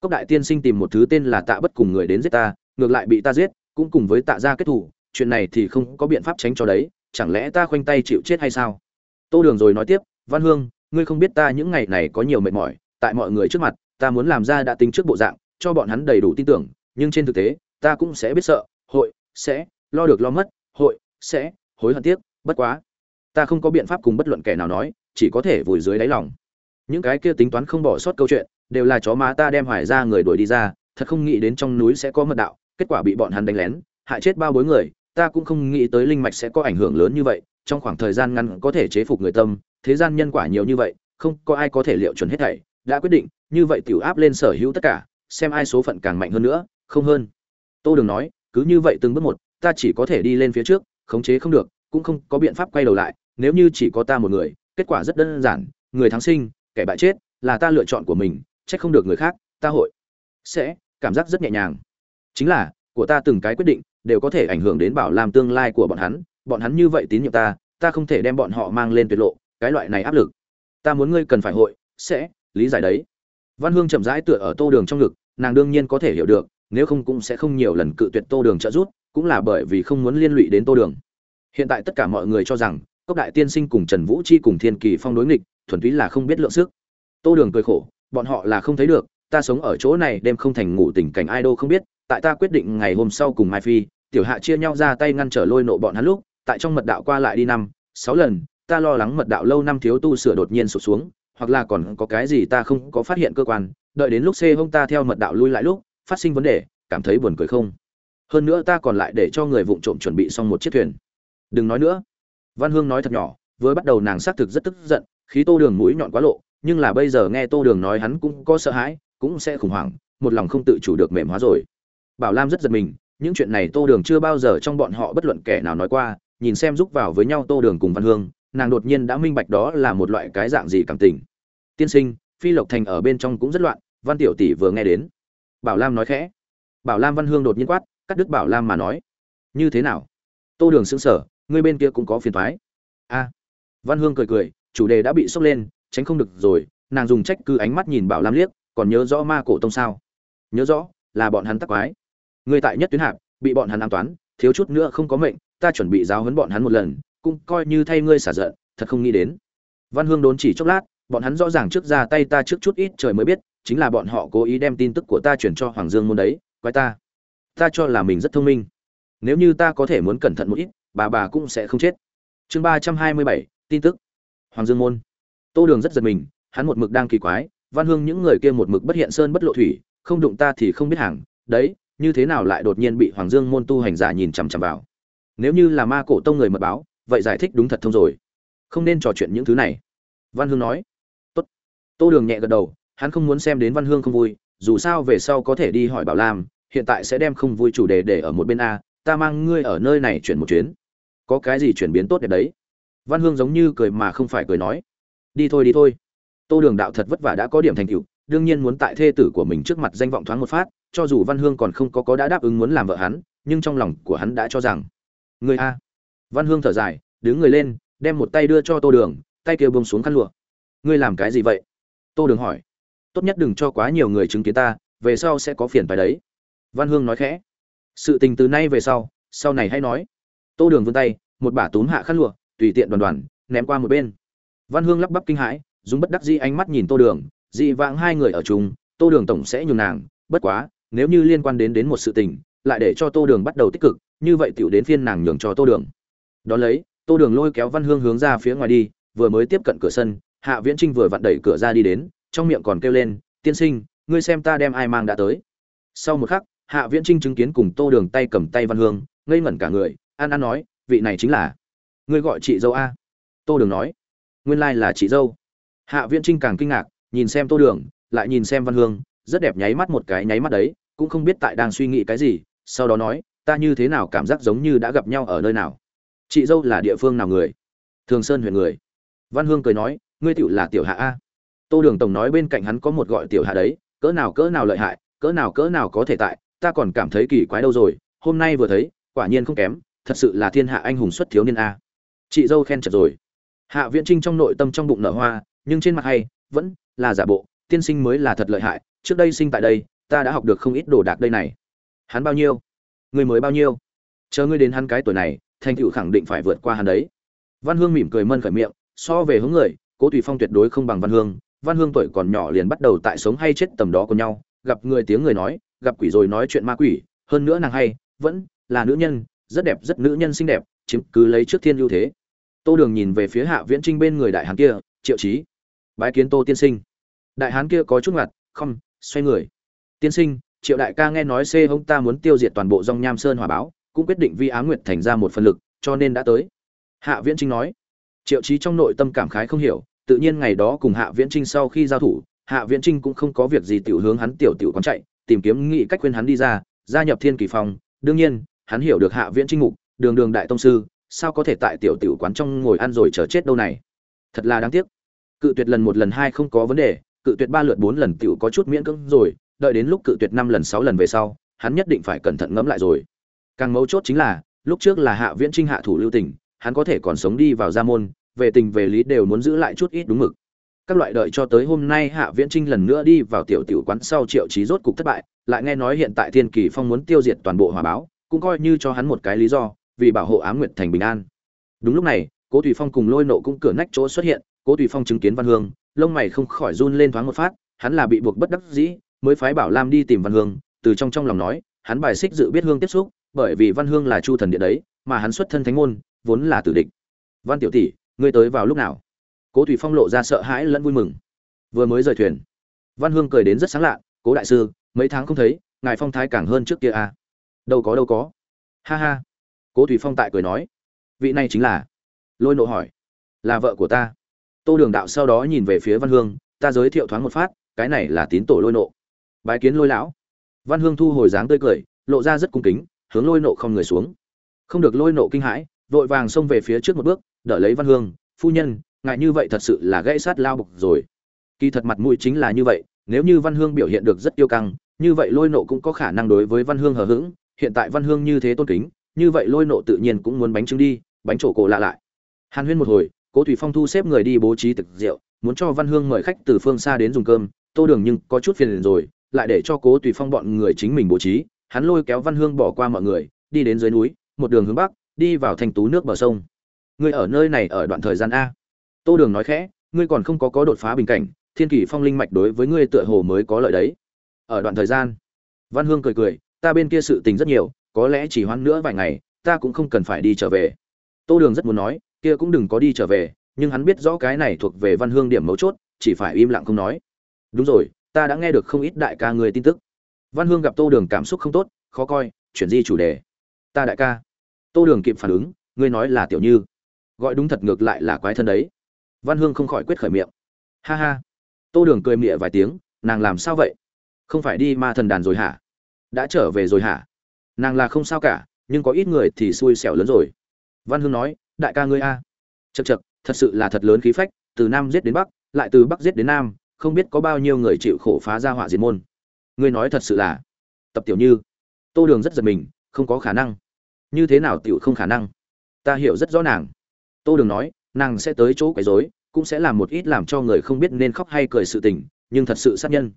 Cốc đại tiên sinh tìm một thứ tên là tạ bất cùng người đến giết ta, ngược lại bị ta giết, cũng cùng với tạ gia kết thủ, chuyện này thì không có biện pháp tránh cho đấy, chẳng lẽ ta khoanh tay chịu chết hay sao? Tô đường rồi nói tiếp, văn hương, ngươi không biết ta những ngày này có nhiều mệt mỏi, tại mọi người trước mặt, ta muốn làm ra đã tính trước bộ dạng, cho bọn hắn đầy đủ tin tưởng, nhưng trên thực tế, ta cũng sẽ biết sợ, hội sẽ lo được lo mất, hội sẽ hối hận tiếc, bất quá, ta không có biện pháp cùng bất luận kẻ nào nói, chỉ có thể vùi dưới đáy lòng những cái kia tính toán không bỏ sót câu chuyện, đều là chó má ta đem hoài ra người đuổi đi ra, thật không nghĩ đến trong núi sẽ có mật đạo, kết quả bị bọn hắn đánh lén, hại chết bao bối người, ta cũng không nghĩ tới linh mạch sẽ có ảnh hưởng lớn như vậy, trong khoảng thời gian ngắn có thể chế phục người tâm, thế gian nhân quả nhiều như vậy, không có ai có thể liệu chuẩn hết thảy, đã quyết định, như vậy tiểu áp lên sở hữu tất cả, xem ai số phận càng mạnh hơn nữa, không hơn. Tô đường nói, cứ như vậy từng bước một, ta chỉ có thể đi lên phía trước, khống chế không được, cũng không có biện pháp quay đầu lại, nếu như chỉ có ta một người, kết quả rất đơn giản, người thắng sinh kẻ bại chết là ta lựa chọn của mình, trách không được người khác, ta hội sẽ cảm giác rất nhẹ nhàng. Chính là, của ta từng cái quyết định đều có thể ảnh hưởng đến bảo làm tương lai của bọn hắn bọn hắn như vậy tín nhiệm ta ta không thể đem bọn họ mang lên tuyệt lộ, cái loại này áp lực. Ta muốn ngươi cần phải hội, sẽ, lý giải đấy. Văn hương chậm rãi tựa ở tô đường trong ngực, nàng đương nhiên có thể hiểu được, nếu không cũng sẽ không nhiều lần cự tuyệt tô đường trợ giúp, cũng là bởi vì không muốn liên lụy đến tô đường. Hiện tại tất cả mọi người cho rằng, cốc đại tiên sinh cùng trần vũ chi cùng thiên kỳ phong đối nghịch thuần túy là không biết lượng sức. Tô đường cười khổ, bọn họ là không thấy được, ta sống ở chỗ này đêm không thành ngủ tình cảnh ai đâu không biết, tại ta quyết định ngày hôm sau cùng mai phi, tiểu hạ chia nhau ra tay ngăn trở lôi nộ bọn hắn lúc, tại trong mật đạo qua lại đi năm, sáu lần, ta lo lắng mật đạo lâu năm thiếu tu sửa đột nhiên sụt xuống, hoặc là còn có cái gì ta không có phát hiện cơ quan, đợi đến lúc xê hông ta theo mật đạo lui lại lúc, phát sinh vấn đề, cảm thấy buồn cười không? Hơn nữa ta còn lại để cho người vụng trộm chuẩn bị xong một chiếc thuyền. Đừng nói nữa. Văn hương nói thật nhỏ với bắt đầu nàng xác thực rất tức giận khí tô đường mũi nhọn quá lộ, nhưng là bây giờ nghe tô đường nói hắn cũng có sợ hãi, cũng sẽ khủng hoảng, một lòng không tự chủ được mềm hóa rồi. Bảo lam rất giật mình, những chuyện này tô đường chưa bao giờ trong bọn họ bất luận kẻ nào nói qua, nhìn xem giúp vào với nhau tô đường cùng văn hương, nàng đột nhiên đã minh bạch đó là một loại cái dạng gì cảm tình. Tiên sinh, phi lộc thành ở bên trong cũng rất loạn, văn tiểu tỷ vừa nghe đến. Bảo lam nói khẽ. Bảo lam văn hương đột nhiên quát, cắt đứt bảo lam mà nói. Như thế nào? Tô đường xứng sở ngươi bên kia cũng có phiền thoái. A. Văn hương cười cười chủ đề đã bị sốc lên, tránh không được rồi, nàng dùng trách cứ ánh mắt nhìn bảo lam liếc, còn nhớ rõ ma cổ tông sao? Nhớ rõ, là bọn hắn tắc quái. Người tại nhất tuyến hạp, bị bọn hắn an toán, thiếu chút nữa không có mệnh, ta chuẩn bị giáo huấn bọn hắn một lần, cũng coi như thay ngươi xả giận, thật không nghĩ đến. Văn hương đốn chỉ chốc lát, bọn hắn rõ ràng trước ra tay ta trước chút ít trời mới biết, chính là bọn họ cố ý đem tin tức của ta chuyển cho hoàng dương môn đấy, quái ta. Ta cho là mình rất thông minh. Nếu như ta có thể muốn cẩn thận một ít, bà bà cũng sẽ không chết. Chương ba trăm hai mươi bảy, tin tức hoàng dương môn. Tô đường rất giật mình, hắn một mực đang kỳ quái, văn hương những người kia một mực bất hiện sơn bất lộ thủy, không đụng ta thì không biết hàng, đấy, như thế nào lại đột nhiên bị hoàng dương môn tu hành giả nhìn chằm chằm vào? Nếu như là ma cổ tông người mật báo, vậy giải thích đúng thật thông rồi. Không nên trò chuyện những thứ này. Văn hương nói. Tốt. Tô đường nhẹ gật đầu, hắn không muốn xem đến văn hương không vui, dù sao về sau có thể đi hỏi bảo lam, hiện tại sẽ đem không vui chủ đề để ở một bên a, ta mang ngươi ở nơi này chuyển một chuyến. Có cái gì chuyển biến tốt đẹp đấy? Văn hương giống như cười mà không phải cười nói. Đi thôi đi thôi. Tô đường đạo thật vất vả đã có điểm thành tựu, đương nhiên muốn tại thê tử của mình trước mặt danh vọng thoáng một phát, cho dù văn hương còn không có có đã đáp ứng muốn làm vợ hắn, nhưng trong lòng của hắn đã cho rằng, người a. Văn hương thở dài, đứng người lên, đem một tay đưa cho tô đường, tay kia bông xuống khăn lụa. Ngươi làm cái gì vậy? Tô đường hỏi. Tốt nhất đừng cho quá nhiều người chứng kiến ta, về sau sẽ có phiền phải đấy. Văn hương nói khẽ. Sự tình từ nay về sau sau này hãy nói. Tô đường vươn tay, một bả túm hạ khăn lụa tùy tiện đoàn đoàn, ném qua một bên. Văn hương lắp bắp kinh hãi, dùng bất đắc dĩ ánh mắt nhìn tô đường, dị vãng hai người ở chung, tô đường tổng sẽ nhường nàng, bất quá, nếu như liên quan đến đến một sự tình, lại để cho tô đường bắt đầu tích cực, như vậy tiểu đến phiên nàng nhường cho tô đường. Đón lấy, tô đường lôi kéo văn hương hướng ra phía ngoài đi, vừa mới tiếp cận cửa sân, hạ viễn trinh vừa vặn đẩy cửa ra đi đến, trong miệng còn kêu lên, tiên sinh, ngươi xem ta đem ai mang đã tới. Sau một khắc, hạ viễn trinh chứng kiến cùng tô đường tay cầm tay văn hương, ngây ngẩn cả người, an an nói, vị này chính là ngươi gọi chị dâu a? Tô đường nói. Nguyên lai là chị dâu. Hạ viễn trinh càng kinh ngạc, nhìn xem tô đường, lại nhìn xem văn hương, rất đẹp nháy mắt một cái nháy mắt đấy, cũng không biết tại đang suy nghĩ cái gì, sau đó nói, ta như thế nào cảm giác giống như đã gặp nhau ở nơi nào? Chị dâu là địa phương nào người? Thường sơn huyện người. Văn hương cười nói, ngươi tựu là tiểu hạ a? Tô đường tổng nói bên cạnh hắn có một gọi tiểu hạ đấy, cỡ nào cỡ nào lợi hại, cỡ nào cỡ nào có thể tại, ta còn cảm thấy kỳ quái đâu rồi, hôm nay vừa thấy, quả nhiên không kém, thật sự là thiên hạ anh hùng xuất thiếu niên a chị dâu khen chật rồi. Hạ viễn trinh trong nội tâm trong bụng nở hoa, nhưng trên mặt hay, vẫn là giả bộ, tiên sinh mới là thật lợi hại, trước đây sinh tại đây, ta đã học được không ít đồ đạc đây này. Hắn bao nhiêu? Người mới bao nhiêu? Chờ ngươi đến hắn cái tuổi này, thành tựu khẳng định phải vượt qua hắn đấy. Văn hương mỉm cười mân khởi miệng, so về hướng người, cố tùy phong tuyệt đối không bằng văn hương. Văn hương tuổi còn nhỏ liền bắt đầu tại sống hay chết tầm đó của nhau, gặp người tiếng người nói, gặp quỷ rồi nói chuyện ma quỷ, hơn nữa nàng hay, vẫn là nữ nhân, rất đẹp, rất nữ nhân xinh đẹp, chiếm cứ lấy trước thiên ưu thế tô đường nhìn về phía hạ viễn trinh bên người đại hán kia, triệu trí bái kiến tô tiên sinh. Đại hán kia có chút ngặt, không, xoay người. Tiên sinh, triệu đại ca nghe nói xê ông ta muốn tiêu diệt toàn bộ dòng nham sơn hòa báo, cũng quyết định vi á nguyệt thành ra một phần lực, cho nên đã tới. Hạ viễn trinh nói. Triệu trí trong nội tâm cảm khái không hiểu, tự nhiên ngày đó cùng hạ viễn trinh sau khi giao thủ, hạ viễn trinh cũng không có việc gì tiểu hướng hắn tiểu tiểu quán chạy, tìm kiếm nghị cách khuyên hắn đi ra, gia nhập thiên kỳ Phòng. đương nhiên, hắn hiểu được hạ viễn trinh mục đường đường đại tông sư sao có thể tại tiểu tiểu quán trong ngồi ăn rồi chờ chết đâu này? Thật là đáng tiếc. Cự tuyệt lần một lần hai không có vấn đề, cự tuyệt ba lượt bốn lần tiểu có chút miễn cưỡng rồi, đợi đến lúc cự tuyệt năm lần sáu lần về sau, hắn nhất định phải cẩn thận ngẫm lại rồi. Càng mấu chốt chính là, lúc trước là hạ viễn trinh hạ thủ lưu tình, hắn có thể còn sống đi vào gia môn, về tình về lý đều muốn giữ lại chút ít đúng mực. Các loại đợi cho tới hôm nay hạ viễn trinh lần nữa đi vào tiểu tiểu quán sau triệu trí rốt cục thất bại, lại nghe nói hiện tại thiên kỳ phong muốn tiêu diệt toàn bộ hòa báo, cũng coi như cho hắn một cái lý do vì bảo hộ ám nguyệt thành bình an. Đúng lúc này, cố tùy phong cùng lôi nộ cũng cửa nách chỗ xuất hiện, cố tùy phong chứng kiến văn hương, lông mày không khỏi run lên thoáng một phát, hắn là bị buộc bất đắc dĩ, mới phái bảo lam đi tìm văn hương, từ trong trong lòng nói, hắn bài xích dự biết hương tiếp xúc, bởi vì văn hương là chu thần địa đấy, mà hắn xuất thân thánh môn, vốn là tử địch. Văn tiểu tỷ, ngươi tới vào lúc nào? Cố thủy phong lộ ra sợ hãi lẫn vui mừng. Vừa mới rời thuyền, văn hương cười đến rất sáng lạ, cố đại sư, mấy tháng không thấy, ngài phong thái càng hơn trước kia à? Đâu có đâu có. Ha ha cố thủy phong tại cười nói, vị này chính là? Lôi nộ hỏi, là vợ của ta. Tô đường đạo sau đó nhìn về phía văn hương, ta giới thiệu thoáng một phát, cái này là tín tổ lôi nộ. Bái kiến lôi lão. Văn hương thu hồi dáng tươi cười, lộ ra rất cung kính, hướng lôi nộ không người xuống. Không được lôi nộ kinh hãi, vội vàng xông về phía trước một bước, đỡ lấy văn hương, phu nhân, ngại như vậy thật sự là gãy sát lao bục rồi. Kỳ thật mặt mũi chính là như vậy, nếu như văn hương biểu hiện được rất yêu căng, như vậy lôi nộ cũng có khả năng đối với văn hương hờ hững, hiện tại văn hương như thế tôn kính như vậy lôi nộ tự nhiên cũng muốn bánh trứng đi, bánh trổ cổ lạ lại. Hàn huyên một hồi, cố thủy phong thu xếp người đi bố trí thực rượu, muốn cho văn hương mời khách từ phương xa đến dùng cơm, tô đường nhưng có chút phiền rồi, lại để cho cố tùy phong bọn người chính mình bố trí. Hắn lôi kéo văn hương bỏ qua mọi người, đi đến dưới núi, một đường hướng bắc, đi vào thành tú nước bờ sông. Ngươi ở nơi này ở đoạn thời gian a. Tô đường nói khẽ, ngươi còn không có có đột phá bình cảnh, thiên kỷ phong linh mạch đối với ngươi tựa hồ mới có lợi đấy. Ở đoạn thời gian, văn hương cười cười, ta bên kia sự tình rất nhiều có lẽ chỉ hoãn nữa vài ngày, ta cũng không cần phải đi trở về. Tô đường rất muốn nói, kia cũng đừng có đi trở về, nhưng hắn biết rõ cái này thuộc về văn hương điểm mấu chốt, chỉ phải im lặng không nói. Đúng rồi, ta đã nghe được không ít đại ca người tin tức. Văn hương gặp tô đường cảm xúc không tốt, khó coi, chuyển di chủ đề. Ta đại ca. Tô đường kịp phản ứng, ngươi nói là tiểu như. Gọi đúng thật ngược lại là quái thân đấy. Văn hương không khỏi quyết khởi miệng. Ha ha. Tô đường cười mịa vài tiếng, nàng làm sao vậy? Không phải đi ma thần đàn rồi hả? Đã trở về rồi hả? Nàng là không sao cả, nhưng có ít người thì xui xẻo lớn rồi. Văn hương nói, đại ca ngươi a. Chật chật thật sự là thật lớn khí phách, từ nam giết đến bắc, lại từ bắc giết đến nam, không biết có bao nhiêu người chịu khổ phá ra họa diệt môn. Ngươi nói thật sự là, tập tiểu như, tô đường rất giật mình, không có khả năng. Như thế nào tiểu không khả năng? Ta hiểu rất rõ nàng. Tô đường nói, nàng sẽ tới chỗ quấy rối, cũng sẽ làm một ít làm cho người không biết nên khóc hay cười sự tình, nhưng thật sự sát nhân.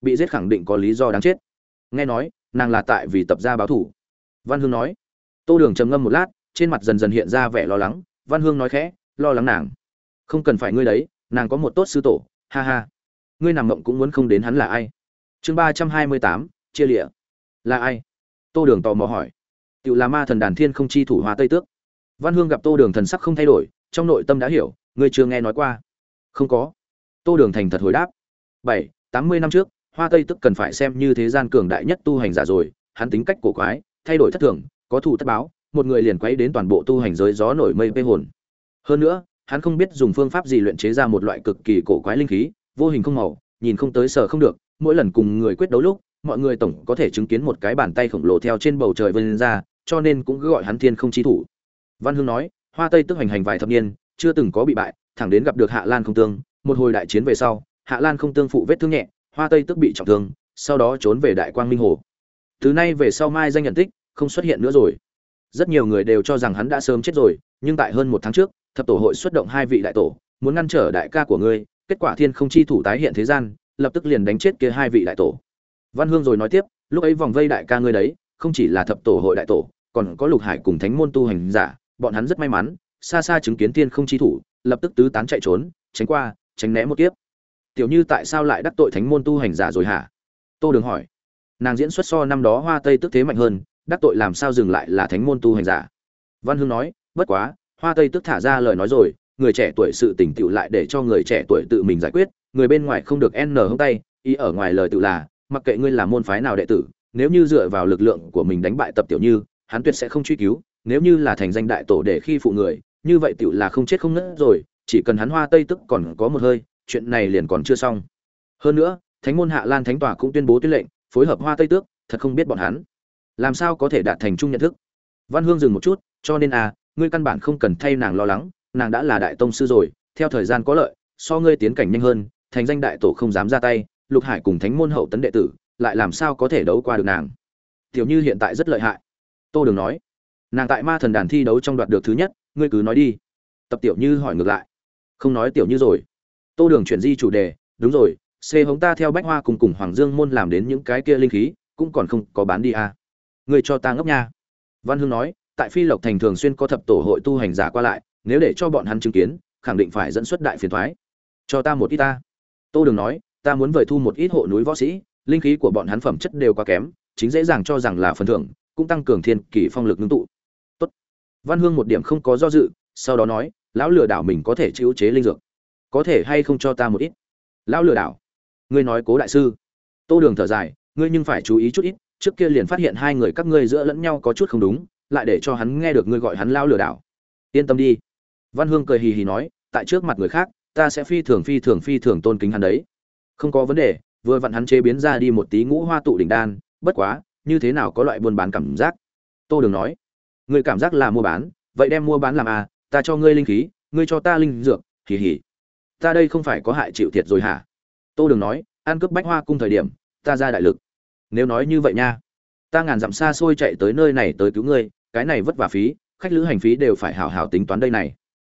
Bị giết khẳng định có lý do đáng chết nghe nói, nàng là tại vì tập gia báo thủ. Văn hương nói. Tô đường trầm ngâm một lát, trên mặt dần dần hiện ra vẻ lo lắng. Văn hương nói khẽ, lo lắng nàng. Không cần phải ngươi đấy, nàng có một tốt sư tổ, ha ha. Ngươi nằm mộng cũng muốn không đến hắn là ai? Chương ba trăm hai mươi tám, chia lịa. Là ai? Tô đường tò mò hỏi. Tự là ma thần đàn thiên không chi thủ hoa tây tước. Văn hương gặp tô đường thần sắc không thay đổi, trong nội tâm đã hiểu, ngươi chưa nghe nói qua. Không có. Tô đường thành thật hồi đáp. Bảy, tám mươi năm trước hoa tây tức cần phải xem như thế gian cường đại nhất tu hành giả rồi, hắn tính cách cổ quái, thay đổi thất thường, có thủ thất báo, một người liền quấy đến toàn bộ tu hành giới gió nổi mây bê hồn. Hơn nữa, hắn không biết dùng phương pháp gì luyện chế ra một loại cực kỳ cổ quái linh khí, vô hình không màu, nhìn không tới sở không được, mỗi lần cùng người quyết đấu lúc, mọi người tổng có thể chứng kiến một cái bàn tay khổng lồ theo trên bầu trời vươn ra, cho nên cũng cứ gọi hắn thiên không chi thủ. Văn hương nói, hoa tây tức hành hành vài thập niên, chưa từng có bị bại, thẳng đến gặp được hạ lan không tương, một hồi đại chiến về sau, hạ lan không tương phụ vết thương nhẹ hoa tây tức bị trọng thương, sau đó trốn về đại quang minh hồ. Từ nay về sau mai danh nhận tích, không xuất hiện nữa rồi. Rất nhiều người đều cho rằng hắn đã sớm chết rồi, nhưng tại hơn một tháng trước, thập tổ hội xuất động hai vị đại tổ, muốn ngăn trở đại ca của ngươi, kết quả thiên không chi thủ tái hiện thế gian, lập tức liền đánh chết kia hai vị đại tổ. Văn hương rồi nói tiếp, lúc ấy vòng vây đại ca ngươi đấy, không chỉ là thập tổ hội đại tổ, còn có lục hải cùng thánh môn tu hành giả, bọn hắn rất may mắn, xa xa chứng kiến thiên không chi thủ, lập tức tứ tán chạy trốn, tránh qua, tránh né một kiếp tiểu như tại sao lại đắc tội thánh môn tu hành giả rồi hả? Tô đường hỏi. Nàng diễn xuất so năm đó hoa tây tức thế mạnh hơn, đắc tội làm sao dừng lại là thánh môn tu hành giả? Văn hương nói, bất quá, hoa tây tức thả ra lời nói rồi, người trẻ tuổi sự tỉnh tựu lại để cho người trẻ tuổi tự mình giải quyết, người bên ngoài không được n hông tay, ý ở ngoài lời tự là, mặc kệ ngươi là môn phái nào đệ tử, nếu như dựa vào lực lượng của mình đánh bại tập tiểu như, hắn tuyệt sẽ không truy cứu, nếu như là thành danh đại tổ để khi phụ người, như vậy tựu là không chết không nứt rồi, chỉ cần hắn hoa tây tức còn có một hơi chuyện này liền còn chưa xong. Hơn nữa, thánh môn hạ lan thánh tòa cũng tuyên bố tuyên lệnh, phối hợp hoa tây tước, thật không biết bọn hắn làm sao có thể đạt thành chung nhận thức. Văn hương dừng một chút, cho nên à ngươi căn bản không cần thay nàng lo lắng, nàng đã là đại tông sư rồi, theo thời gian có lợi, so ngươi tiến cảnh nhanh hơn, thành danh đại tổ không dám ra tay, lục hải cùng thánh môn hậu tấn đệ tử, lại làm sao có thể đấu qua được nàng? Tiểu như hiện tại rất lợi hại. Tô đường nói, nàng tại ma thần đàn thi đấu trong đoạt được thứ nhất, ngươi cứ nói đi. Tập tiểu như hỏi ngược lại, không nói tiểu như rồi tô đường chuyển di chủ đề, đúng rồi xê hống ta theo bách hoa cùng cùng hoàng dương môn làm đến những cái kia linh khí, cũng còn không có bán đi à. Người cho ta ngốc nha. Văn hương nói, tại phi lộc thành thường xuyên có thập tổ hội tu hành giả qua lại, nếu để cho bọn hắn chứng kiến, khẳng định phải dẫn xuất đại phiền thoái. Cho ta một ít ta. Tô đường nói, ta muốn vời thu một ít hộ núi võ sĩ, linh khí của bọn hắn phẩm chất đều quá kém, chính dễ dàng cho rằng là phần thưởng, cũng tăng cường thiên kỳ phong lực ngưng tụ. Tốt. văn hương một điểm không có do dự, sau đó nói, lão lừa đảo mình có thể chịu chế linh dược có thể hay không cho ta một ít? Lão lừa đảo. Ngươi nói cố đại sư. Tô đường thở dài, ngươi nhưng phải chú ý chút ít, trước kia liền phát hiện hai người các ngươi giữa lẫn nhau có chút không đúng, lại để cho hắn nghe được ngươi gọi hắn lao lừa đảo. Yên tâm đi. Văn hương cười hì hì nói, tại trước mặt người khác, ta sẽ phi thường phi thường phi thường tôn kính hắn đấy. Không có vấn đề, vừa vặn hắn chế biến ra đi một tí ngũ hoa tụ đỉnh đan, bất quá, như thế nào có loại buôn bán cảm giác? Tô đường nói người cảm giác là mua bán, vậy đem mua bán làm à ta cho ngươi linh khí, ngươi cho ta linh dược, hì hì ta đây không phải có hại chịu thiệt rồi hả? Tô đường nói, ăn cướp bách hoa cung thời điểm, ta ra đại lực. Nếu nói như vậy nha, ta ngàn dặm xa xôi chạy tới nơi này tới cứu ngươi, cái này vất vả phí, khách lữ hành phí đều phải hào hào tính toán đây này.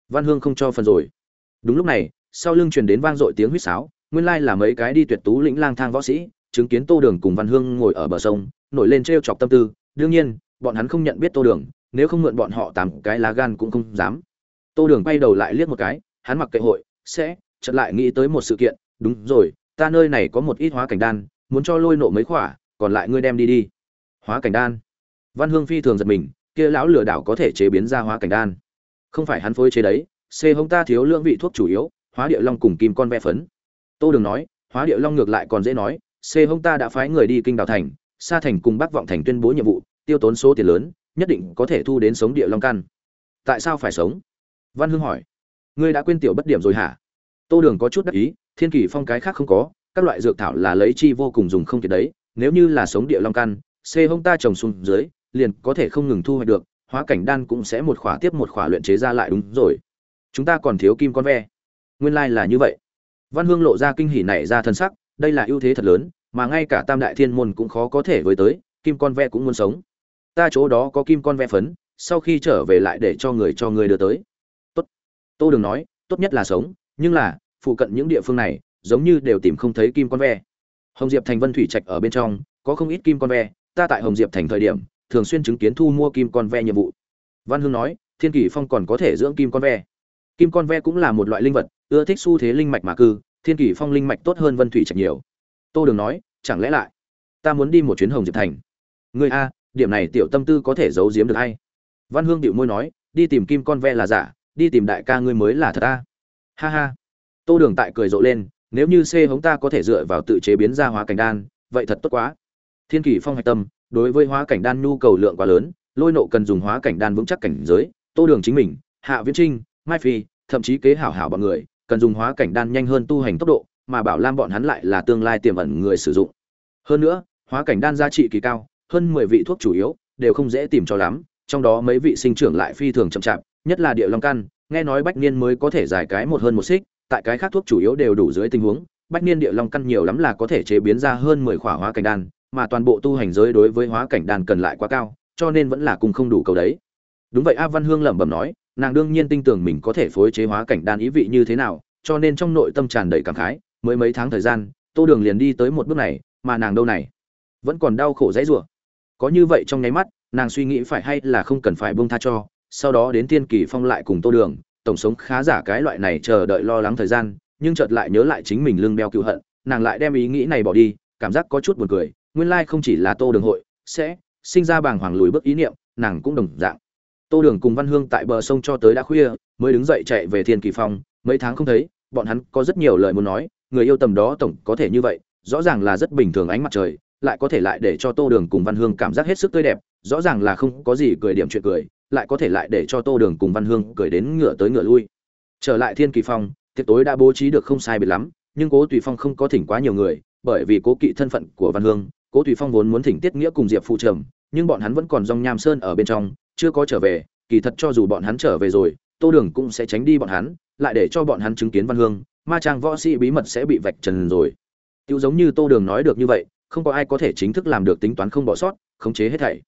Văn hương không cho phần rồi. Đúng lúc này, sau lưng truyền đến vang dội tiếng huýt sáo, nguyên lai là mấy cái đi tuyệt tú lĩnh lang thang võ sĩ, chứng kiến tô đường cùng văn hương ngồi ở bờ sông, nổi lên t r e o chọc tâm tư. Đương nhiên, bọn hắn không nhận biết tô đường, nếu không mượn bọn họ tám cái lá gan cũng không dám. Tô đường bay đầu lại liếc một cái, hắn mặc kệ hội sẽ, chợt lại nghĩ tới một sự kiện, đúng rồi, ta nơi này có một ít hóa cảnh đan, muốn cho lôi nộ mấy khỏa, còn lại ngươi đem đi đi. Hóa cảnh đan. Văn hương phi thường giật mình, kia lão lừa đảo có thể chế biến ra hóa cảnh đan. Không phải hắn phối chế đấy, c hông ta thiếu lưỡng vị thuốc chủ yếu, hóa địa long cùng kim con vẽ phấn. Tô đường nói, hóa địa long ngược lại còn dễ nói, c hông ta đã phái người đi kinh đào thành, sa thành cùng bắc vọng thành tuyên bố nhiệm vụ, tiêu tốn số tiền lớn, nhất định có thể thu đến sống địa long căn. Tại sao phải sống? Văn hương hỏi ngươi đã quên tiểu bất điểm rồi hả? Tô đường có chút đắc ý, thiên kỳ phong cái khác không có, các loại dược thảo là lấy chi vô cùng dùng không kiệt đấy, nếu như là sống địa long căn, xê hông ta trồng xuống dưới, liền có thể không ngừng thu hoạch được, hóa cảnh đan cũng sẽ một khỏa tiếp một khỏa luyện chế ra lại đúng rồi. Chúng ta còn thiếu kim con ve. Nguyên lai là như vậy. Văn hương lộ ra kinh hỉ này ra thân sắc, đây là ưu thế thật lớn, mà ngay cả tam đại thiên môn cũng khó có thể với tới, kim con ve cũng muốn sống. Ta chỗ đó có kim con ve phấn, sau khi trở về lại để cho người cho người đưa tới tô đừng nói, tốt nhất là sống, nhưng là, phụ cận những địa phương này, giống như đều tìm không thấy kim con ve. Hồng diệp thành vân thủy trạch ở bên trong, có không ít kim con ve, ta tại hồng diệp thành thời điểm, thường xuyên chứng kiến thu mua kim con ve nhiệm vụ. Văn hương nói, thiên kỷ phong còn có thể dưỡng kim con ve. Kim con ve cũng là một loại linh vật, ưa thích xu thế linh mạch mà cư, thiên kỷ phong linh mạch tốt hơn vân thủy trạch nhiều. Tô đường nói, chẳng lẽ lại, ta muốn đi một chuyến hồng diệp thành? Người a, điểm này tiểu tâm tư có thể giấu giếm được hay? Văn hương điệu môi nói, đi tìm kim con ve là giả đi tìm đại ca ngươi mới là thật ta. ha ha. Tô đường tại cười rộ lên, nếu như c hống ta có thể dựa vào tự chế biến ra hóa cảnh đan, vậy thật tốt quá. Thiên kỷ phong hạch tâm, đối với hóa cảnh đan nhu cầu lượng quá lớn, lôi nộ cần dùng hóa cảnh đan vững chắc cảnh giới, tô đường chính mình, hạ viễn trinh, mai phi, thậm chí kế hảo hảo bọn người, cần dùng hóa cảnh đan nhanh hơn tu hành tốc độ, mà bảo lam bọn hắn lại là tương lai tiềm ẩn người sử dụng. Hơn nữa, hóa cảnh đan giá trị kỳ cao, hơn mười vị thuốc chủ yếu, đều không dễ tìm cho lắm, trong đó mấy vị sinh trưởng lại phi thường chậm chạp nhất là địa long căn nghe nói bách niên mới có thể giải cái một hơn một xích tại cái khác thuốc chủ yếu đều đủ dưới tình huống bách niên địa long căn nhiều lắm là có thể chế biến ra hơn mười khỏa hóa cảnh đan mà toàn bộ tu hành giới đối với hóa cảnh đan cần lại quá cao, cho nên vẫn là cùng không đủ cầu đấy. Đúng vậy A Văn Hương lẩm bẩm nói, nàng đương nhiên tin tưởng mình có thể phối chế hóa cảnh đan ý vị như thế nào, cho nên trong nội tâm tràn đầy cảm khái, mới mấy tháng thời gian, Tô Đường liền đi tới một bước này, mà nàng đâu này, vẫn còn đau khổ dãy rủa. Có như vậy trong nháy mắt, nàng suy nghĩ phải hay là không cần phải buông tha cho, sau đó đến Tiên Kỳ Phong lại cùng Tô Đường, tổng sống khá giả cái loại này chờ đợi lo lắng thời gian, nhưng chợt lại nhớ lại chính mình lưng đeo cựu hận, nàng lại đem ý nghĩ này bỏ đi, cảm giác có chút buồn cười, nguyên lai không chỉ là tô đường hội sẽ sinh ra bàng hoàng lùi bước ý niệm nàng cũng đồng dạng. Tô đường cùng văn hương tại bờ sông cho tới đã khuya mới đứng dậy chạy về thiên kỳ phong mấy tháng không thấy bọn hắn có rất nhiều lời muốn nói người yêu tầm đó tổng có thể như vậy rõ ràng là rất bình thường ánh mặt trời lại có thể lại để cho tô đường cùng văn hương cảm giác hết sức tươi đẹp rõ ràng là không có gì cười điểm chuyện cười lại có thể lại để cho tô đường cùng văn hương cười đến ngựa tới ngựa lui. Trở lại thiên kỳ phong, tiệc tối đã bố trí được không sai biệt lắm, nhưng cố tùy phong không có thỉnh quá nhiều người, bởi vì cố kỵ thân phận của văn hương, cố tùy phong vốn muốn thỉnh tiết nghĩa cùng diệp phụ trầm, nhưng bọn hắn vẫn còn dòng nham sơn ở bên trong, chưa có trở về, kỳ thật cho dù bọn hắn trở về rồi, tô đường cũng sẽ tránh đi bọn hắn, lại để cho bọn hắn chứng kiến văn hương, ma trang võ sĩ bí mật sẽ bị vạch trần rồi. Tiêu giống như tô đường nói được như vậy, không có ai có thể chính thức làm được tính toán không bỏ sót, khống chế hết thảy.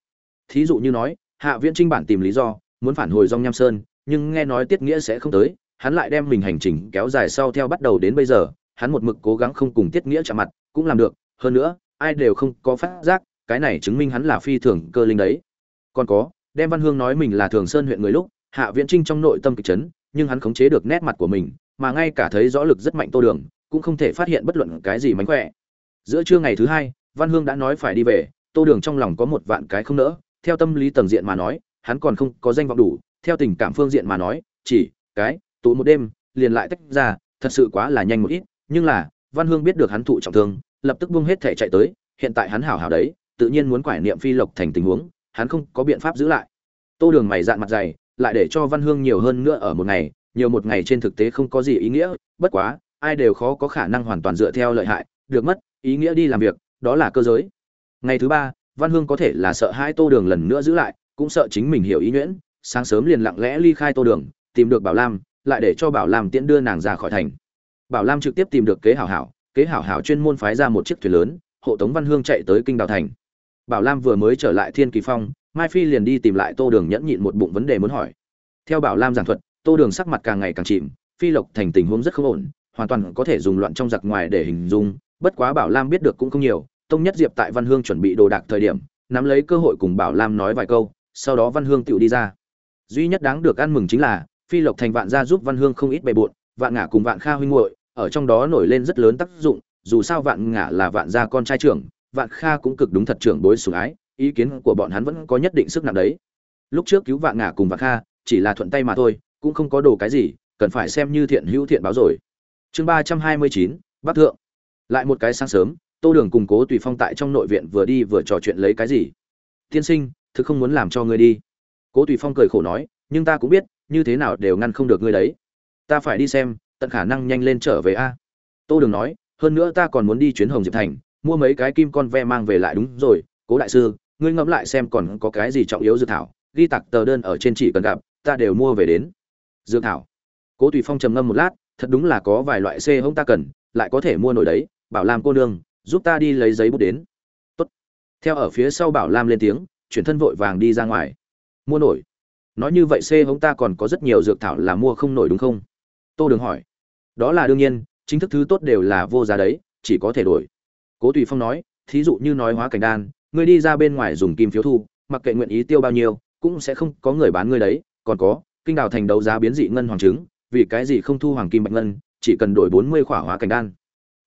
Thí dụ như nói hạ viễn trinh bản tìm lý do, muốn phản hồi dòng nham sơn, nhưng nghe nói tiết nghĩa sẽ không tới, hắn lại đem mình hành trình kéo dài sau theo bắt đầu đến bây giờ, hắn một mực cố gắng không cùng tiết nghĩa chạm mặt, cũng làm được, hơn nữa, ai đều không có phát giác, cái này chứng minh hắn là phi thường cơ linh đấy. Còn có đem văn hương nói mình là thường sơn huyện người lúc, hạ viễn trinh trong nội tâm kịch chấn, nhưng hắn khống chế được nét mặt của mình, mà ngay cả thấy rõ lực rất mạnh tô đường, cũng không thể phát hiện bất luận cái gì mánh khỏe. Giữa trưa ngày thứ hai, văn hương đã nói phải đi về, tô đường trong lòng có một vạn cái không nỡ theo tâm lý tầng diện mà nói hắn còn không có danh vọng đủ theo tình cảm phương diện mà nói chỉ cái tụ một đêm liền lại tách ra thật sự quá là nhanh một ít nhưng là văn hương biết được hắn thụ trọng thương lập tức buông hết thể chạy tới, hiện tại hắn hảo hảo đấy, tự nhiên muốn quải niệm phi lộc thành tình huống, hắn không có biện pháp giữ lại. Tô Đường mày dạn mặt dày, lại để cho Văn Hương nhiều hơn nữa ở một ngày, nhiều một ngày trên thực tế không có gì ý nghĩa, bất quá, ai đều khó có khả năng hoàn toàn dựa theo lợi hại, được mất, ý nghĩa đi làm việc, đó là cơ giới. Ngày thứ ba, văn hương có thể là sợ hai tô đường lần nữa giữ lại, cũng sợ chính mình hiểu ý nhuyễn, sáng sớm liền lặng lẽ ly khai tô đường, tìm được bảo lam, lại để cho bảo lam tiễn đưa nàng ra khỏi thành. Bảo lam trực tiếp tìm được kế hảo hảo, kế hảo hảo chuyên môn phái ra một chiếc thuyền lớn, hộ tống văn hương chạy tới kinh đào thành. Bảo lam vừa mới trở lại thiên kỳ phong, mai phi liền đi tìm lại tô đường nhẫn nhịn một bụng vấn đề muốn hỏi. Theo bảo lam giảng thuật, tô đường sắc mặt càng ngày càng chìm, phi lộc thành tình huống rất không ổn, hoàn toàn có thể dùng loạn trong giặc ngoài để hình dung, bất quá bảo lam biết được cũng không nhiều tông nhất diệp tại văn hương chuẩn bị đồ đạc thời điểm, nắm lấy cơ hội cùng bảo lam nói vài câu, sau đó văn hương tựu đi ra. Duy nhất đáng được ăn mừng chính là, phi lộc thành vạn gia giúp văn hương không ít bề bộn, vạn ngả cùng vạn kha huynh hội ở trong đó nổi lên rất lớn tác dụng, dù sao vạn ngả là vạn gia con trai trưởng, vạn kha cũng cực đúng thật trưởng đối sủng ái, ý kiến của bọn hắn vẫn có nhất định sức nặng đấy. Lúc trước cứu vạn ngả cùng vạn kha, chỉ là thuận tay mà thôi, cũng không có đồ cái gì, cần phải xem như thiện hữu thiện báo rồi. Chương ba trăm hai mươi chín, bắc thượng. Lại một cái sáng sớm tô đường cùng cố tùy phong tại trong nội viện vừa đi vừa trò chuyện lấy cái gì? Tiên sinh, thực không muốn làm cho ngươi đi. Cố tùy phong cười khổ nói, nhưng ta cũng biết, như thế nào đều ngăn không được ngươi đấy. Ta phải đi xem, tận khả năng nhanh lên trở về a. Tô đường nói, hơn nữa ta còn muốn đi chuyến hồng diệp thành, mua mấy cái kim con ve mang về lại đúng rồi. Cố đại sư, ngươi ngẫm lại xem còn có cái gì trọng yếu dự thảo. Ghi tặc tờ đơn ở trên chỉ cần gặp, ta đều mua về đến. Dự thảo. Cố tùy phong trầm ngâm một lát, thật đúng là có vài loại c hông ta cần, lại có thể mua nổi đấy, bảo làm cô nương giúp ta đi lấy giấy bút đến. Tốt. theo ở phía sau bảo lam lên tiếng, chuyển thân vội vàng đi ra ngoài. Mua nổi. Nói như vậy c hống ta còn có rất nhiều dược thảo là mua không nổi đúng không? Tô đường hỏi. Đó là đương nhiên, chính thức thứ tốt đều là vô giá đấy, chỉ có thể đổi. Cố tùy phong nói, thí dụ như nói hóa cảnh đan, ngươi đi ra bên ngoài dùng kim phiếu thu, mặc kệ nguyện ý tiêu bao nhiêu, cũng sẽ không có người bán ngươi đấy. Còn có, kinh đào thành đấu giá biến dị ngân hoàng trứng, vì cái gì không thu hoàng kim bạch ngân, chỉ cần đổi bốn mươi khỏa hóa cảnh đan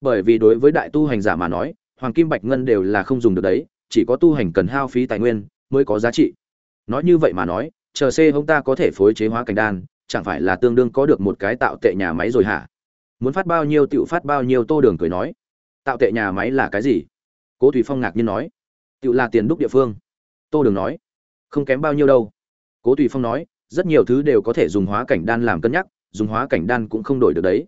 bởi vì đối với đại tu hành giả mà nói, hoàng kim bạch ngân đều là không dùng được đấy, chỉ có tu hành cần hao phí tài nguyên mới có giá trị. Nói như vậy mà nói, chờ c hông ta có thể phối chế hóa cảnh đan, chẳng phải là tương đương có được một cái tạo tệ nhà máy rồi hả? Muốn phát bao nhiêu tựu phát bao nhiêu tô đường cười nói. Tạo tệ nhà máy là cái gì? Cố thủy phong ngạc nhiên nói. Tựu là tiền đúc địa phương. Tô đường nói. Không kém bao nhiêu đâu. Cố thủy phong nói, rất nhiều thứ đều có thể dùng hóa cảnh đan làm cân nhắc, dùng hóa cảnh đan cũng không đổi được đấy.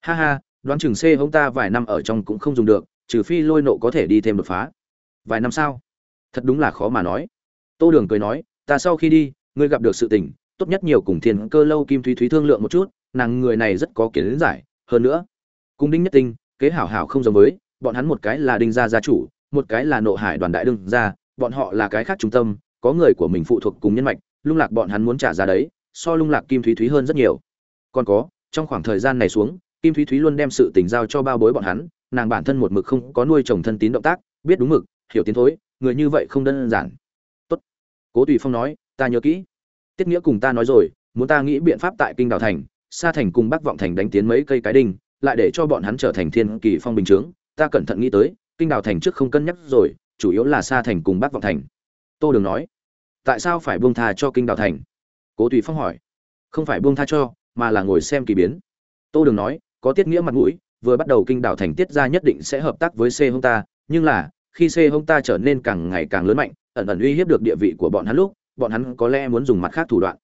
Ha ha đoán chừng c hông ta vài năm ở trong cũng không dùng được, trừ phi lôi nộ có thể đi thêm đột phá. Vài năm sao thật đúng là khó mà nói. Tô đường cười nói, ta sau khi đi, ngươi gặp được sự tình, tốt nhất nhiều cùng thiên cơ lâu kim thúy thúy thương lượng một chút, nàng người này rất có kiến giải. Hơn nữa cung đinh nhất tinh, kế hảo hảo không giống với, bọn hắn một cái là đinh gia gia chủ, một cái là nộ hải đoàn đại đương gia, bọn họ là cái khác trung tâm, có người của mình phụ thuộc cùng nhân mạch, lung lạc bọn hắn muốn trả giá đấy, so lung lạc kim thúy thúy hơn rất nhiều. Còn có, trong khoảng thời gian này xuống kim thúy thúy luôn đem sự tình giao cho bao bối bọn hắn, nàng bản thân một mực không có nuôi chồng thân tín động tác, biết đúng mực, hiểu tiến thối, người như vậy không đơn giản. Tốt. Cố tùy phong nói, ta nhớ kỹ. Tiết nghĩa cùng ta nói rồi, muốn ta nghĩ biện pháp tại kinh đào thành, sa thành cùng bắc vọng thành đánh tiến mấy cây cái đinh, lại để cho bọn hắn trở thành thiên kỳ phong bình chướng. Ta cẩn thận nghĩ tới, kinh đào thành trước không cân nhắc rồi, chủ yếu là sa thành cùng bắc vọng thành. Tô đường nói, tại sao phải buông tha cho kinh đào thành? Cố tùy phong hỏi, không phải buông tha cho, mà là ngồi xem kỳ biến. Tô đường nói có tiết nghĩa mặt mũi, vừa bắt đầu kinh đảo thành tiết ra nhất định sẽ hợp tác với c hông ta, nhưng là, khi c hông ta trở nên càng ngày càng lớn mạnh, ẩn ẩn uy hiếp được địa vị của bọn hắn lúc, bọn hắn có lẽ muốn dùng mặt khác thủ đoạn.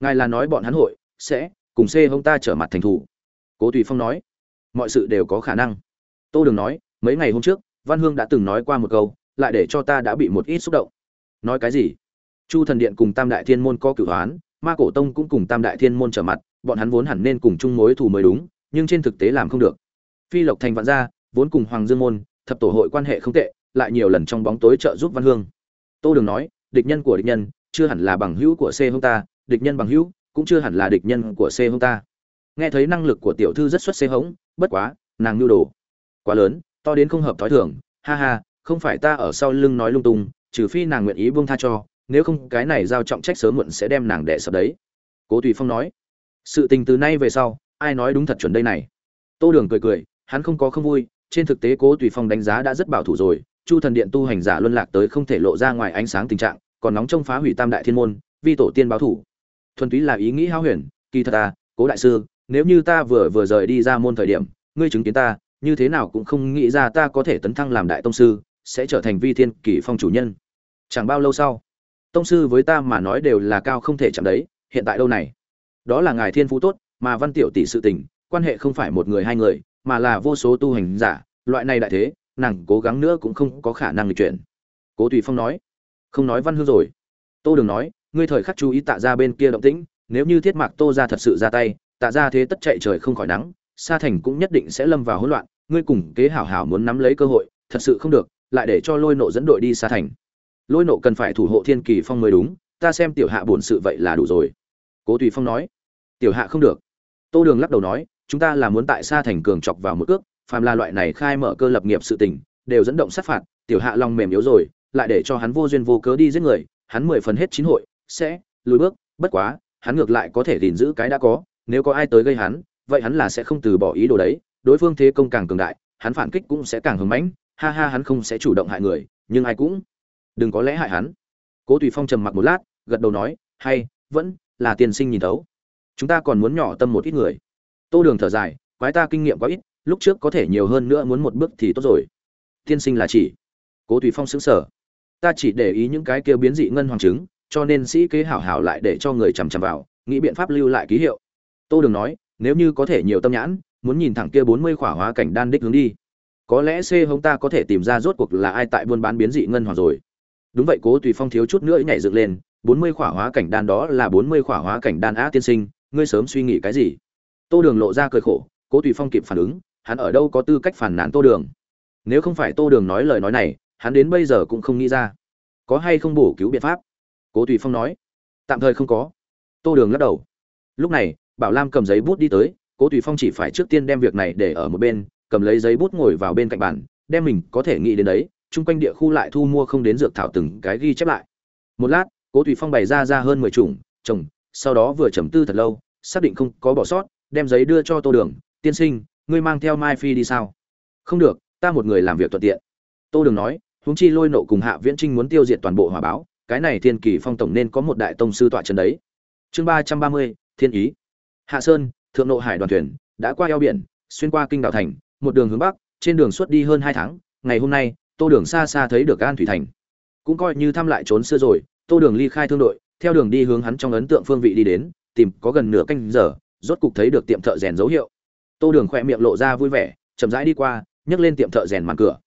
Ngài là nói bọn hắn hội sẽ cùng c hông ta trở mặt thành thủ. Cố tùy phong nói, mọi sự đều có khả năng. Tô đường nói, mấy ngày hôm trước, văn hương đã từng nói qua một câu, lại để cho ta đã bị một ít xúc động. Nói cái gì? Chu thần điện cùng tam đại thiên môn có cửu hoán, ma cổ tông cũng cùng tam đại thiên môn trở mặt, bọn hắn vốn hẳn nên cùng chung mối thù mới đúng nhưng trên thực tế làm không được. Phi lộc thành vạn gia, vốn cùng hoàng dương môn, thập tổ hội quan hệ không tệ, lại nhiều lần trong bóng tối trợ giúp văn hương. Tô đường nói, địch nhân của địch nhân, chưa hẳn là bằng hữu của c hông ta, địch nhân bằng hữu, cũng chưa hẳn là địch nhân của c hông ta. Nghe thấy năng lực của tiểu thư rất xuất c hống, bất quá, nàng nhu đồ. Quá lớn, to đến không hợp thói thường, ha ha, không phải ta ở sau lưng nói lung tung, trừ phi nàng nguyện ý buông tha cho, nếu không cái này giao trọng trách sớm muộn sẽ đem nàng đẻ sập đấy. Cố tùy phong nói, sự tình từ nay về sau ai nói đúng thật chuẩn đây này? Tô đường cười cười, hắn không có không vui, trên thực tế cố tùy phong đánh giá đã rất bảo thủ rồi, chu thần điện tu hành giả luân lạc tới không thể lộ ra ngoài ánh sáng tình trạng, còn nóng trong phá hủy tam đại thiên môn, vi tổ tiên báo thủ. Thuần túy là ý nghĩ hao huyền, kỳ thật ta, cố đại sư, nếu như ta vừa vừa rời đi ra môn thời điểm, ngươi chứng kiến ta, như thế nào cũng không nghĩ ra ta có thể tấn thăng làm đại tông sư, sẽ trở thành vi thiên kỷ phong chủ nhân. Chẳng bao lâu sau, tông sư với ta mà nói đều là cao không thể chạm đấy, hiện tại đâu này? Đó là ngài thiên phú tốt mà văn tiểu tỷ sự tình, quan hệ không phải một người hai người, mà là vô số tu hành giả, loại này đại thế, nàng cố gắng nữa cũng không có khả năng lịch chuyển. Cố tùy phong nói, không nói văn hương rồi. Tô đường nói, ngươi thời khắc chú ý tạ ra bên kia động tĩnh, nếu như thiết mạc tô ra thật sự ra tay, tạ ra thế tất chạy trời không khỏi nắng, sa thành cũng nhất định sẽ lâm vào hỗn loạn, ngươi cùng kế hảo hảo muốn nắm lấy cơ hội, thật sự không được, lại để cho lôi nộ dẫn đội đi sa thành. Lôi nộ cần phải thủ hộ thiên kỳ phong mới đúng, ta xem tiểu hạ bổn sự vậy là đủ rồi. Cố tùy phong nói, tiểu hạ không được tô đường lắc đầu nói, chúng ta là muốn tại sa thành cường chọc vào một cước, phàm là loại này khai mở cơ lập nghiệp sự tình, đều dẫn động sát phạt, tiểu hạ lòng mềm yếu rồi, lại để cho hắn vô duyên vô cớ đi giết người, hắn mười phần hết chín hội, sẽ lùi bước, bất quá, hắn ngược lại có thể gìn giữ cái đã có, nếu có ai tới gây hắn, vậy hắn là sẽ không từ bỏ ý đồ đấy, đối phương thế công càng cường đại, hắn phản kích cũng sẽ càng hứng mãnh, ha ha hắn không sẽ chủ động hại người, nhưng ai cũng đừng có lẽ hại hắn. Cố tùy phong trầm mặc một lát, gật đầu nói, hay, vẫn là tiền sinh nhìn thấu chúng ta còn muốn nhỏ tâm một ít người. Tô đường thở dài, quái ta kinh nghiệm quá ít, lúc trước có thể nhiều hơn nữa muốn một bước thì tốt rồi. Tiên sinh là chỉ. Cố tùy phong xứng sở ta chỉ để ý những cái kia biến dị ngân hoàng chứng cho nên sĩ kế hảo hảo lại để cho người chằm chằm vào, nghĩ biện pháp lưu lại ký hiệu. Tô đường nói, nếu như có thể nhiều tâm nhãn, muốn nhìn thẳng kia bốn mươi khỏa hóa cảnh đan đích hướng đi. Có lẽ c hông ta có thể tìm ra rốt cuộc là ai tại buôn bán biến dị ngân hoàng rồi. Đúng vậy, cố tùy phong thiếu chút nữa nhảy dựng lên, bốn mươi khỏa hóa cảnh đan đó là bốn mươi khỏa hóa cảnh đan á tiên sinh ngươi sớm suy nghĩ cái gì? Tô đường lộ ra cười khổ, cố tùy phong kịp phản ứng, hắn ở đâu có tư cách phản nản tô đường? Nếu không phải tô đường nói lời nói này, hắn đến bây giờ cũng không nghĩ ra. Có hay không bổ cứu biện pháp? Cố tùy phong nói. Tạm thời không có. Tô đường lắc đầu. Lúc này, bảo lam cầm giấy bút đi tới, cố tùy phong chỉ phải trước tiên đem việc này để ở một bên, cầm lấy giấy bút ngồi vào bên cạnh bàn, đem mình có thể nghĩ đến đấy, chung quanh địa khu lại thu mua không đến dược thảo từng cái ghi chép lại. Một lát, cố tùy phong bày ra ra hơn mười chủng, trồng sau đó vừa trầm tư thật lâu, xác định không có bỏ sót, đem giấy đưa cho tô đường, tiên sinh, ngươi mang theo mai phi đi sao? Không được, ta một người làm việc thuận tiện. Tô đường nói, huống chi lôi nộ cùng hạ viễn trinh muốn tiêu diệt toàn bộ hòa báo, cái này thiên kỳ phong tổng nên có một đại tông sư tọa chân đấy. Chương ba trăm ba mươi, thiên ý. Hạ sơn, thượng nộ hải đoàn thuyền, đã qua eo biển, xuyên qua kinh đảo thành, một đường hướng bắc, trên đường suốt đi hơn hai tháng, ngày hôm nay, tô đường xa xa thấy được an thủy thành. Cũng coi như thăm lại trốn xưa rồi, tô đường ly khai thương đội theo đường đi hướng hắn trong ấn tượng phương vị đi đến, tìm có gần nửa canh giờ, rốt cục thấy được tiệm thợ rèn dấu hiệu. Tô đường khỏe miệng lộ ra vui vẻ, chậm rãi đi qua, nhấc lên tiệm thợ rèn màn cửa.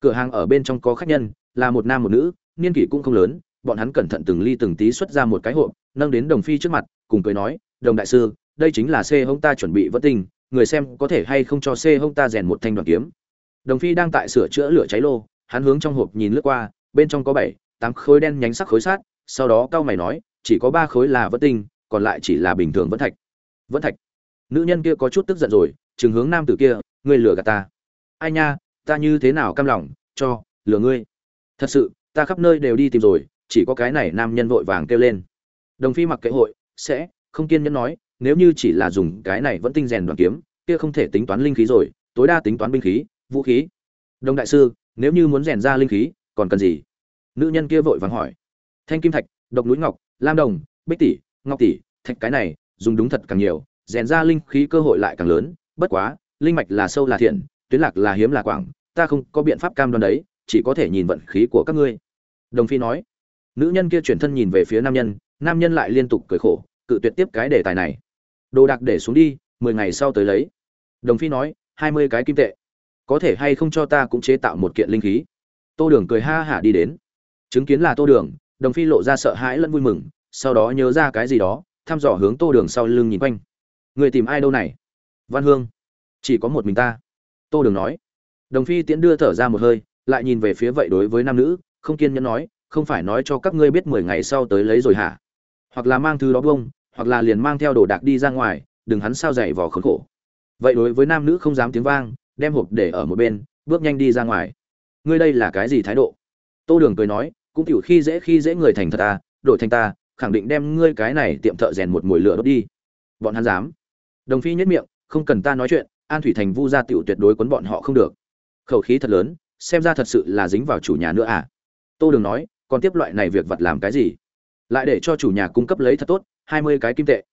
Cửa hàng ở bên trong có khách nhân, là một nam một nữ, niên kỷ cũng không lớn, bọn hắn cẩn thận từng ly từng tí xuất ra một cái hộp, nâng đến đồng phi trước mặt, cùng cười nói, đồng đại sư, đây chính là c hông ta chuẩn bị vất tình người xem có thể hay không cho c hông ta rèn một thanh đoàn kiếm. Đồng phi đang tại sửa chữa lửa cháy lô, hắn hướng trong hộp nhìn lướt qua, bên trong có bảy, tám khối đen nhánh sắc khối sát sau đó cao mày nói, chỉ có ba khối là vẫn tinh, còn lại chỉ là bình thường vẫn thạch. Vẫn thạch. Nữ nhân kia có chút tức giận rồi chừng hướng nam tử kia, ngươi lừa gạt ta. Ai nha, ta như thế nào cam lòng, cho, lừa ngươi. Thật sự, ta khắp nơi đều đi tìm rồi, chỉ có cái này nam nhân vội vàng kêu lên. Đồng phi mặc kệ hội, sẽ, không kiên nhẫn nói, nếu như chỉ là dùng cái này vẫn tinh rèn đoàn kiếm, kia không thể tính toán linh khí rồi, tối đa tính toán binh khí, vũ khí. Đồng đại sư, nếu như muốn rèn ra linh khí, còn cần gì? Nữ nhân kia vội vàng hỏi thanh kim thạch, độc núi ngọc, lam đồng, bích tỷ, ngọc tỷ, thạch cái này, dùng đúng thật càng nhiều, rèn ra linh khí cơ hội lại càng lớn. Bất quá, linh mạch là sâu là thiện, tuyến lạc là hiếm là quảng, ta không có biện pháp cam đoan đấy, chỉ có thể nhìn vận khí của các ngươi. Đồng phi nói. Nữ nhân kia chuyển thân nhìn về phía nam nhân nam nhân lại liên tục cười khổ, cự tuyệt tiếp cái đề tài này. Đồ đạc để xuống đi, mười ngày sau tới lấy. Đồng phi nói, hai mươi cái kim tệ, có thể hay không cho ta cũng chế tạo một kiện linh khí? Tô đường cười ha hả đi đến. Chứng kiến là tô đường đồng phi lộ ra sợ hãi lẫn vui mừng, sau đó nhớ ra cái gì đó, thăm dò hướng tô đường sau lưng nhìn quanh. Người tìm ai đâu này? Văn hương. Chỉ có một mình ta. Tô đường nói. Đồng phi tiễn đưa thở ra một hơi, lại nhìn về phía vậy đối với nam nữ, không kiên nhẫn nói, không phải nói cho các ngươi biết mười ngày sau tới lấy rồi hả? Hoặc là mang thứ đó bông, hoặc là liền mang theo đồ đạc đi ra ngoài, đừng hắn sao dày vò khốn khổ. Vậy đối với nam nữ không dám tiếng vang, đem hộp để ở một bên, bước nhanh đi ra ngoài. Ngươi đây là cái gì thái độ? Tô đường cười nói cũng tiểu khi dễ khi dễ người thành thật ta, đổi thành ta, khẳng định đem ngươi cái này tiệm thợ rèn một mùi lửa đốt đi. Bọn hắn dám. Đồng phi nhất miệng, không cần ta nói chuyện, an thủy thành vu gia tiểu tuyệt đối quấn bọn họ không được. Khẩu khí thật lớn, xem ra thật sự là dính vào chủ nhà nữa à. Tô đường nói, còn tiếp loại này việc vật làm cái gì? Lại để cho chủ nhà cung cấp lấy thật tốt, hai mươi cái kim tệ.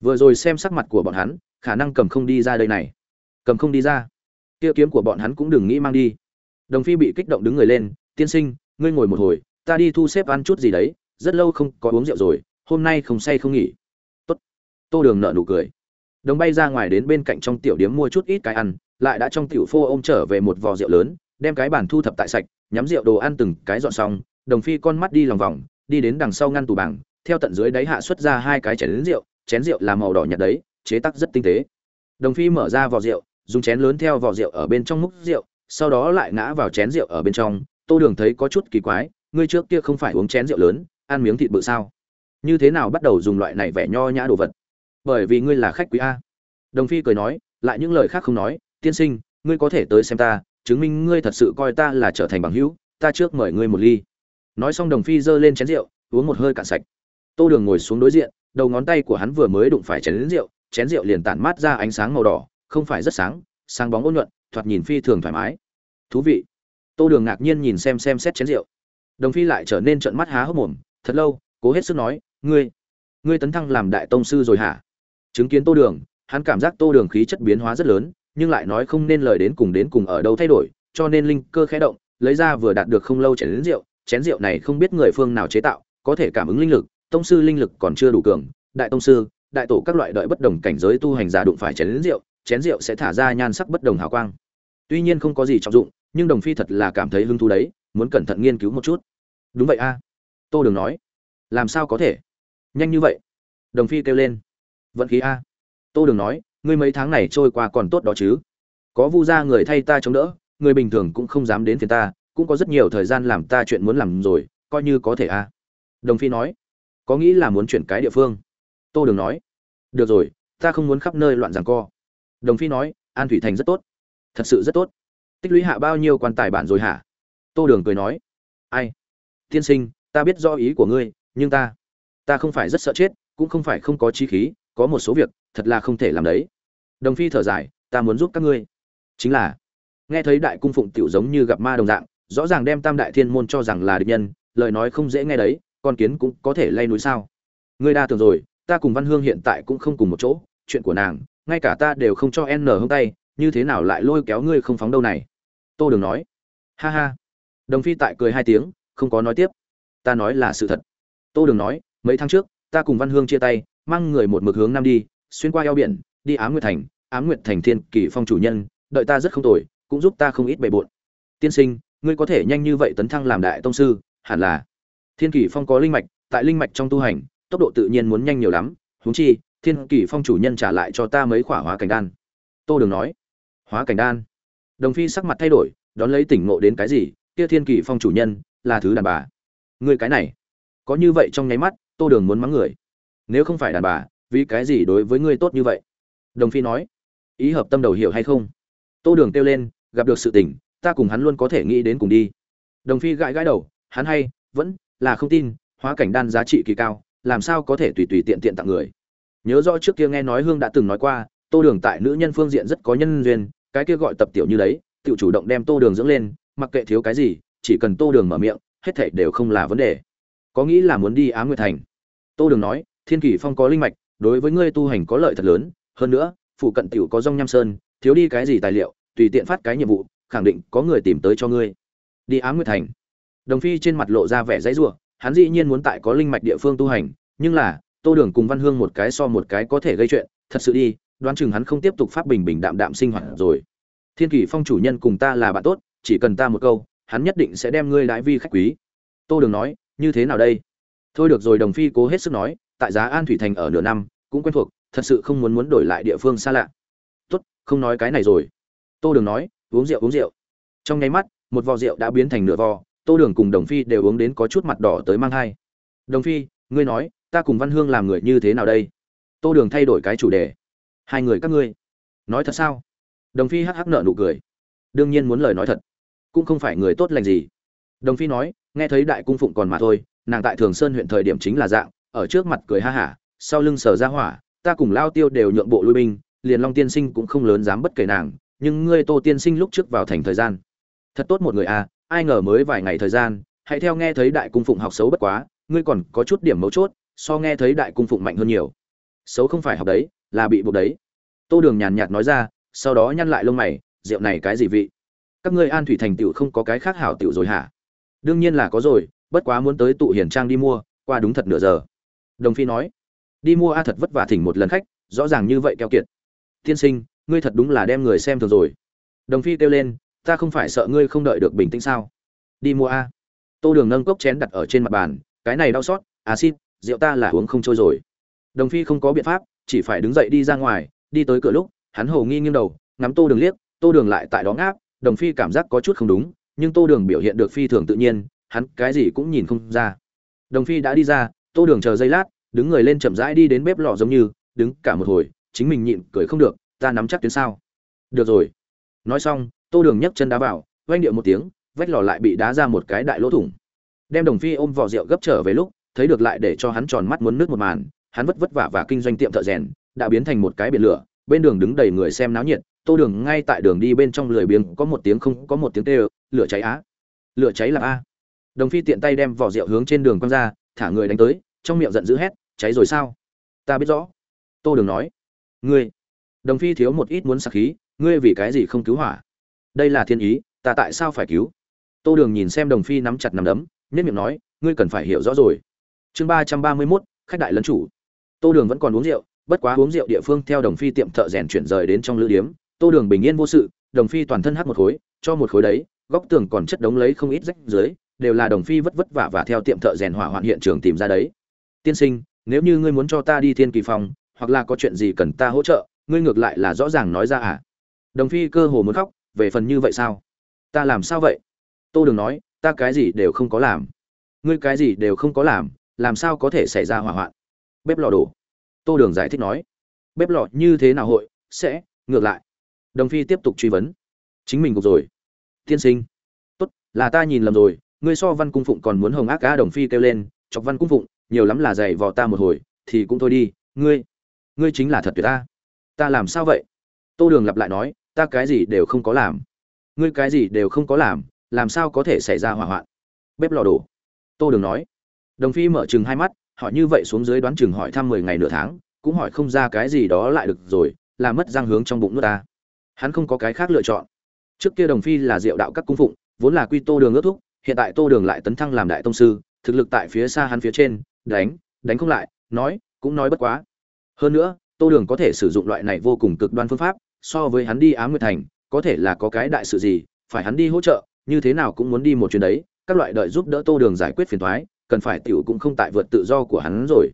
Vừa rồi xem sắc mặt của bọn hắn, khả năng cầm không đi ra đây này. Cầm không đi ra. Kia kiếm của bọn hắn cũng đừng nghĩ mang đi. Đồng phi bị kích động đứng người lên, tiên sinh, ngươi ngồi một hồi ta đi thu xếp ăn chút gì đấy, rất lâu không có uống rượu rồi, hôm nay không say không nghỉ. Tốt. Tô đường nợ nụ cười. Đồng bay ra ngoài đến bên cạnh trong tiểu điếm mua chút ít cái ăn, lại đã trong tiểu phô ôm trở về một vò rượu lớn, đem cái bàn thu thập tại sạch, nhắm rượu đồ ăn từng cái dọn xong, đồng phi con mắt đi lòng vòng, đi đến đằng sau ngăn tủ bảng, theo tận dưới đáy hạ xuất ra hai cái chén rượu chén rượu là màu đỏ nhạt đấy, chế tác rất tinh tế. Đồng phi mở ra vò rượu, dùng chén lớn theo vò rượu ở bên trong múc rượu, sau đó lại ngã vào chén rượu ở bên trong, tô đường thấy có chút kỳ quái ngươi trước kia không phải uống chén rượu lớn, ăn miếng thịt bự sao? Như thế nào bắt đầu dùng loại này vẻ nho nhã đồ vật? Bởi vì ngươi là khách quý a. Đồng phi cười nói, lại những lời khác không nói, tiên sinh, ngươi có thể tới xem ta, chứng minh ngươi thật sự coi ta là trở thành bằng hữu, ta trước mời ngươi một ly. Nói xong đồng phi giơ lên chén rượu, uống một hơi cạn sạch. Tô đường ngồi xuống đối diện, đầu ngón tay của hắn vừa mới đụng phải chén rượu chén rượu liền tản mát ra ánh sáng màu đỏ, không phải rất sáng sáng bóng ôn nhuận, thoạt nhìn phi thường thoải mái. Thú vị. Tô đường ngạc nhiên nhìn xem xem xét chén rượu đồng phi lại trở nên trợn mắt há hốc mồm, thật lâu, cố hết sức nói, ngươi ngươi tấn thăng làm đại tông sư rồi hả? Chứng kiến tô đường, hắn cảm giác tô đường khí chất biến hóa rất lớn, nhưng lại nói không nên lời đến cùng đến cùng ở đâu thay đổi, cho nên linh cơ khẽ động, lấy ra vừa đạt được không lâu chén rượu chén rượu này không biết người phương nào chế tạo, có thể cảm ứng linh lực, tông sư linh lực còn chưa đủ cường, đại tông sư, đại tổ các loại đợi bất đồng cảnh giới tu hành giả đụng phải chén rượu chén rượu sẽ thả ra nhan sắc bất đồng hào quang. Tuy nhiên không có gì trọng dụng, nhưng đồng phi thật là cảm thấy hứng thú đấy muốn cẩn thận nghiên cứu một chút. Đúng vậy a. Tô đường nói. Làm sao có thể? Nhanh như vậy. Đồng phi kêu lên. Vận khí a. Tô đường nói, ngươi mấy tháng này trôi qua còn tốt đó chứ. Có vu gia người thay ta chống đỡ, người bình thường cũng không dám đến phiền ta, cũng có rất nhiều thời gian làm ta chuyện muốn làm rồi, coi như có thể a. Đồng phi nói. Có nghĩ là muốn chuyển cái địa phương? Tô đường nói. Được rồi, ta không muốn khắp nơi loạn rằng co. Đồng phi nói, an thủy thành rất tốt. Thật sự rất tốt. Tích lũy hạ bao nhiêu quan tài bản rồi hả? Tô đường cười nói, ai? Tiên sinh, ta biết do ý của ngươi, nhưng ta ta không phải rất sợ chết, cũng không phải không có trí khí, có một số việc, thật là không thể làm đấy. Đồng phi thở dài, ta muốn giúp các ngươi. Chính là, nghe thấy đại cung phụng tiểu giống như gặp ma đồng dạng, rõ ràng đem tam đại thiên môn cho rằng là địch nhân, lời nói không dễ nghe đấy, con kiến cũng có thể lay núi sao? Ngươi đa tưởng rồi, ta cùng văn hương hiện tại cũng không cùng một chỗ, chuyện của nàng, ngay cả ta đều không cho n hông tay, như thế nào lại lôi kéo ngươi không phóng đâu này? Tô đường nói, ha ha đồng phi tại cười hai tiếng, không có nói tiếp. Ta nói là sự thật. Tô đường nói, mấy tháng trước, ta cùng văn hương chia tay, mang người một mực hướng nam đi, xuyên qua eo biển, đi ám nguyệt thành. Ám nguyệt thành thiên kỳ phong chủ nhân, đợi ta rất không tồi, cũng giúp ta không ít bề bộn. Tiên sinh, ngươi có thể nhanh như vậy tấn thăng làm đại tông sư, hẳn là. Thiên kỳ phong có linh mạch, tại linh mạch trong tu hành, tốc độ tự nhiên muốn nhanh nhiều lắm. Huống chi, thiên kỳ phong chủ nhân trả lại cho ta mấy khỏa hóa cảnh đan. Tô đường nói, hóa cảnh đan. Đồng phi sắc mặt thay đổi, đón lấy tỉnh ngộ đến cái gì kia thiên kỷ phong chủ nhân, là thứ đàn bà. Người cái này, có như vậy trong nháy mắt, tô đường muốn mắng người. Nếu không phải đàn bà, vì cái gì đối với ngươi tốt như vậy? Đồng phi nói. Ý hợp tâm đầu hiểu hay không? Tô đường kêu lên, gặp được sự tình, ta cùng hắn luôn có thể nghĩ đến cùng đi. Đồng phi gãi gãi đầu, hắn hay, vẫn là không tin, hóa cảnh đan giá trị kỳ cao, làm sao có thể tùy tùy tiện tiện tặng người. Nhớ rõ trước kia nghe nói hương đã từng nói qua, tô đường tại nữ nhân phương diện rất có nhân duyên, cái kia gọi tập tiểu như đấy tự chủ động đem tô đường dưỡng lên mặc kệ thiếu cái gì, chỉ cần tô đường mở miệng, hết thảy đều không là vấn đề. Có nghĩ là muốn đi á nguyệt thành? Tô đường nói, thiên kỷ phong có linh mạch, đối với ngươi tu hành có lợi thật lớn. Hơn nữa, phụ cận tiểu có rong nham sơn, thiếu đi cái gì tài liệu, tùy tiện phát cái nhiệm vụ, khẳng định có người tìm tới cho ngươi. Đi á nguyệt thành. Đồng phi trên mặt lộ ra vẻ dãy rủa, hắn dĩ nhiên muốn tại có linh mạch địa phương tu hành, nhưng là, tô đường cùng văn hương một cái so một cái có thể gây chuyện, thật sự đi, đoán chừng hắn không tiếp tục phát bình bình đạm đạm sinh hoạt rồi. Thiên kỷ phong chủ nhân cùng ta là bạn tốt chỉ cần ta một câu, hắn nhất định sẽ đem ngươi đãi vi khách quý. Tô đường nói, như thế nào đây? Thôi được rồi, đồng phi cố hết sức nói, tại giá an thủy thành ở nửa năm, cũng quen thuộc, thật sự không muốn muốn đổi lại địa phương xa lạ. Tốt, không nói cái này rồi. Tô đường nói, uống rượu uống rượu. Trong nháy mắt, một vò rượu đã biến thành nửa vò, tô đường cùng đồng phi đều uống đến có chút mặt đỏ tới mang hai đồng phi, ngươi nói, ta cùng văn hương làm người như thế nào đây? Tô đường thay đổi cái chủ đề. Hai người các ngươi, nói thật sao? Đồng phi hắc hắc nợ nụ cười đương nhiên muốn lời nói thật. Cũng không phải người tốt lành gì. Đồng phi nói, nghe thấy đại cung phụng còn mà thôi, nàng tại thường sơn huyện thời điểm chính là dạng, ở trước mặt cười ha hả, sau lưng sở ra hỏa, ta cùng lao tiêu đều nhượng bộ lui binh, liền long tiên sinh cũng không lớn dám bất kể nàng, nhưng ngươi tô tiên sinh lúc trước vào thành thời gian. Thật tốt một người à ai ngờ mới vài ngày thời gian, hãy theo nghe thấy đại cung phụng học xấu bất quá, ngươi còn có chút điểm mấu chốt, so nghe thấy đại cung phụng mạnh hơn nhiều. Xấu không phải học đấy, là bị buộc đấy. Tô đường nhàn nhạt nói ra, sau đó nhăn lại lông mày rượu này cái gì vị? Các ngươi an thủy thành tựu không có cái khác hảo tựu rồi hả? Đương nhiên là có rồi, bất quá muốn tới tụ hiển trang đi mua, qua đúng thật nửa giờ. Đồng phi nói, đi mua a thật vất vả thỉnh một lần khách, rõ ràng như vậy keo kiệt. Tiên sinh, ngươi thật đúng là đem người xem thường rồi. Đồng phi kêu lên, ta không phải sợ ngươi không đợi được bình tĩnh sao? Đi mua a. Tô đường nâng cốc chén đặt ở trên mặt bàn, cái này đau xót acid rượu ta là uống không trôi rồi. Đồng phi không có biện pháp, chỉ phải đứng dậy đi ra ngoài, đi tới cửa lúc, hắn hồ nghi nghiêng đầu, ngắm tô đường liếc tô đường lại tại đó ngáp, đồng phi cảm giác có chút không đúng, nhưng tô đường biểu hiện được phi thường tự nhiên, hắn cái gì cũng nhìn không ra. Đồng phi đã đi ra, tô đường chờ giây lát, đứng người lên chậm rãi đi đến bếp lò giống như, đứng cả một hồi, chính mình nhịn cười không được, ta nắm chắc tuyến sao? Được rồi. Nói xong, tô đường nhấc chân đá vào oanh điệu một tiếng, vách lò lại bị đá ra một cái đại lỗ thủng. Đem đồng phi ôm vỏ rượu gấp trở về lúc, thấy được lại để cho hắn tròn mắt muốn nước một màn, hắn vất vất vả và kinh doanh tiệm thợ rèn, đã biến thành một cái biển lửa, bên đường đứng đầy người xem náo nhiệt tô đường ngay tại đường đi bên trong lười biếng, có một tiếng không, có một tiếng tê lửa cháy á, lửa cháy là a. Đồng phi tiện tay đem vỏ rượu hướng trên đường quăng ra, thả người đánh tới, trong miệng giận dữ hét, cháy rồi sao? Ta biết rõ. Tô đường nói, ngươi, đồng phi thiếu một ít muốn sạc khí, ngươi vì cái gì không cứu hỏa? Đây là thiên ý, ta tại sao phải cứu? Tô đường nhìn xem đồng phi nắm chặt nắm đấm nhất miệng nói, ngươi cần phải hiểu rõ rồi. Chương ba trăm ba mươi mốt, khách đại lấn chủ. Tô đường vẫn còn uống rượu, bất quá uống rượu địa phương theo đồng phi tiệm thợ rèn chuyển rời đến trong lữ điếm tô đường bình yên vô sự, đồng phi toàn thân hắt một khối, cho một khối đấy, góc tường còn chất đống lấy không ít rách dưới, đều là đồng phi vất vất vả và theo tiệm thợ rèn hỏa hoạn hiện trường tìm ra đấy. Tiên sinh, nếu như ngươi muốn cho ta đi thiên kỳ phòng hoặc là có chuyện gì cần ta hỗ trợ, ngươi ngược lại là rõ ràng nói ra à? Đồng phi cơ hồ muốn khóc, về phần như vậy sao? Ta làm sao vậy? Tô đường nói, ta cái gì đều không có làm. Ngươi cái gì đều không có làm làm sao có thể xảy ra hỏa hoạn? Bếp lò đổ. Tô đường giải thích nói. Bếp lò như thế nào hội, sẽ, ngược lại đồng phi tiếp tục truy vấn. Chính mình gục rồi. Tiên sinh. Tốt, là ta nhìn lầm rồi, ngươi so văn cung phụng còn muốn hồng ác cá đồng phi kêu lên, chọc văn cung phụng, nhiều lắm là giày vò ta một hồi, thì cũng thôi đi, ngươi ngươi chính là thật tuyệt ta. Ta làm sao vậy? Tô đường lặp lại nói, ta cái gì đều không có làm. Ngươi cái gì đều không có làm làm sao có thể xảy ra hỏa hoạn? Bếp lò đổ. Tô đường nói. Đồng phi mở chừng hai mắt, hỏi như vậy xuống dưới đoán chừng hỏi thăm mười ngày nửa tháng, cũng hỏi không ra cái gì đó lại được rồi làm mất răng hướng trong bụng nước ta hắn không có cái khác lựa chọn. Trước kia đồng phi là diệu đạo các cung phụng, vốn là quy tô đường ước thúc, hiện tại tô đường lại tấn thăng làm đại tông sư, thực lực tại phía xa hắn phía trên, đánh đánh không lại, nói, cũng nói bất quá. Hơn nữa, tô đường có thể sử dụng loại này vô cùng cực đoan phương pháp, so với hắn đi ám nguyệt thành, có thể là có cái đại sự gì, phải hắn đi hỗ trợ, như thế nào cũng muốn đi một chuyến đấy, các loại đợi giúp đỡ tô đường giải quyết phiền thoái cần phải tiểu cũng không tại vượt tự do của hắn rồi.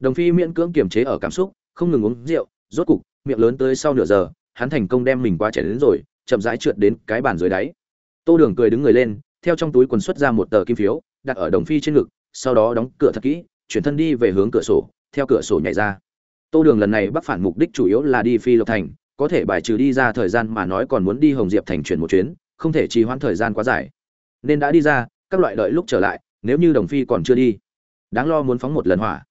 Đồng phi miễn cưỡng kiềm chế ở cảm xúc, không ngừng uống rượu, rốt cục, miệng lớn tới sau nửa giờ hắn thành công đem mình qua chảy đến rồi, chậm rãi trượt đến cái bàn dưới đáy. Tô đường cười đứng người lên, theo trong túi quần xuất ra một tờ kim phiếu, đặt ở đồng phi trên ngực, sau đó đóng cửa thật kỹ, chuyển thân đi về hướng cửa sổ, theo cửa sổ nhảy ra. Tô đường lần này bắc phản mục đích chủ yếu là đi phi lộc thành, có thể bài trừ đi ra thời gian mà nói còn muốn đi hồng diệp thành chuyển một chuyến, không thể trì hoãn thời gian quá dài. Nên đã đi ra, các loại đợi lúc trở lại, nếu như đồng phi còn chưa đi. Đáng lo muốn phóng một lần hỏa.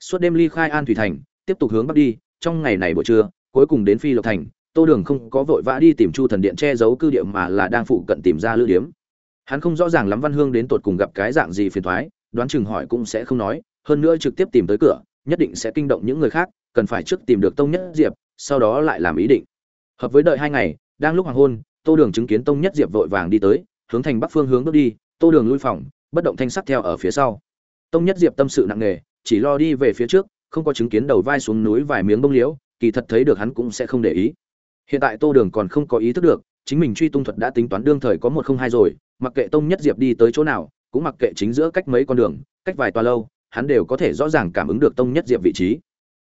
Suốt đêm ly khai an thủy thành, tiếp tục hướng bắc đi, trong ngày này buổi trưa, cuối cùng đến phi lộc thành tô đường không có vội vã đi tìm chu thần điện che giấu cư địa mà là đang phụ cận tìm ra lữ điếm. Hắn không rõ ràng lắm văn hương đến tột cùng gặp cái dạng gì phiền thoái đoán chừng hỏi cũng sẽ không nói, hơn nữa trực tiếp tìm tới cửa, nhất định sẽ kinh động những người khác, cần phải trước tìm được tông nhất diệp, sau đó lại làm ý định. Hợp với đợi hai ngày, đang lúc hoàng hôn, tô đường chứng kiến tông nhất diệp vội vàng đi tới, hướng thành bắc phương hướng bước đi, tô đường lui phòng, bất động thanh sắc theo ở phía sau. Tông nhất diệp tâm sự nặng nề, chỉ lo đi về phía trước, không có chứng kiến đầu vai xuống núi vài miếng bông liễu, kỳ thật thấy được hắn cũng sẽ không để ý hiện tại tô đường còn không có ý thức được, chính mình truy tung thuật đã tính toán đương thời có một không hai rồi, mặc kệ tông nhất diệp đi tới chỗ nào, cũng mặc kệ chính giữa cách mấy con đường, cách vài toa lâu, hắn đều có thể rõ ràng cảm ứng được tông nhất diệp vị trí.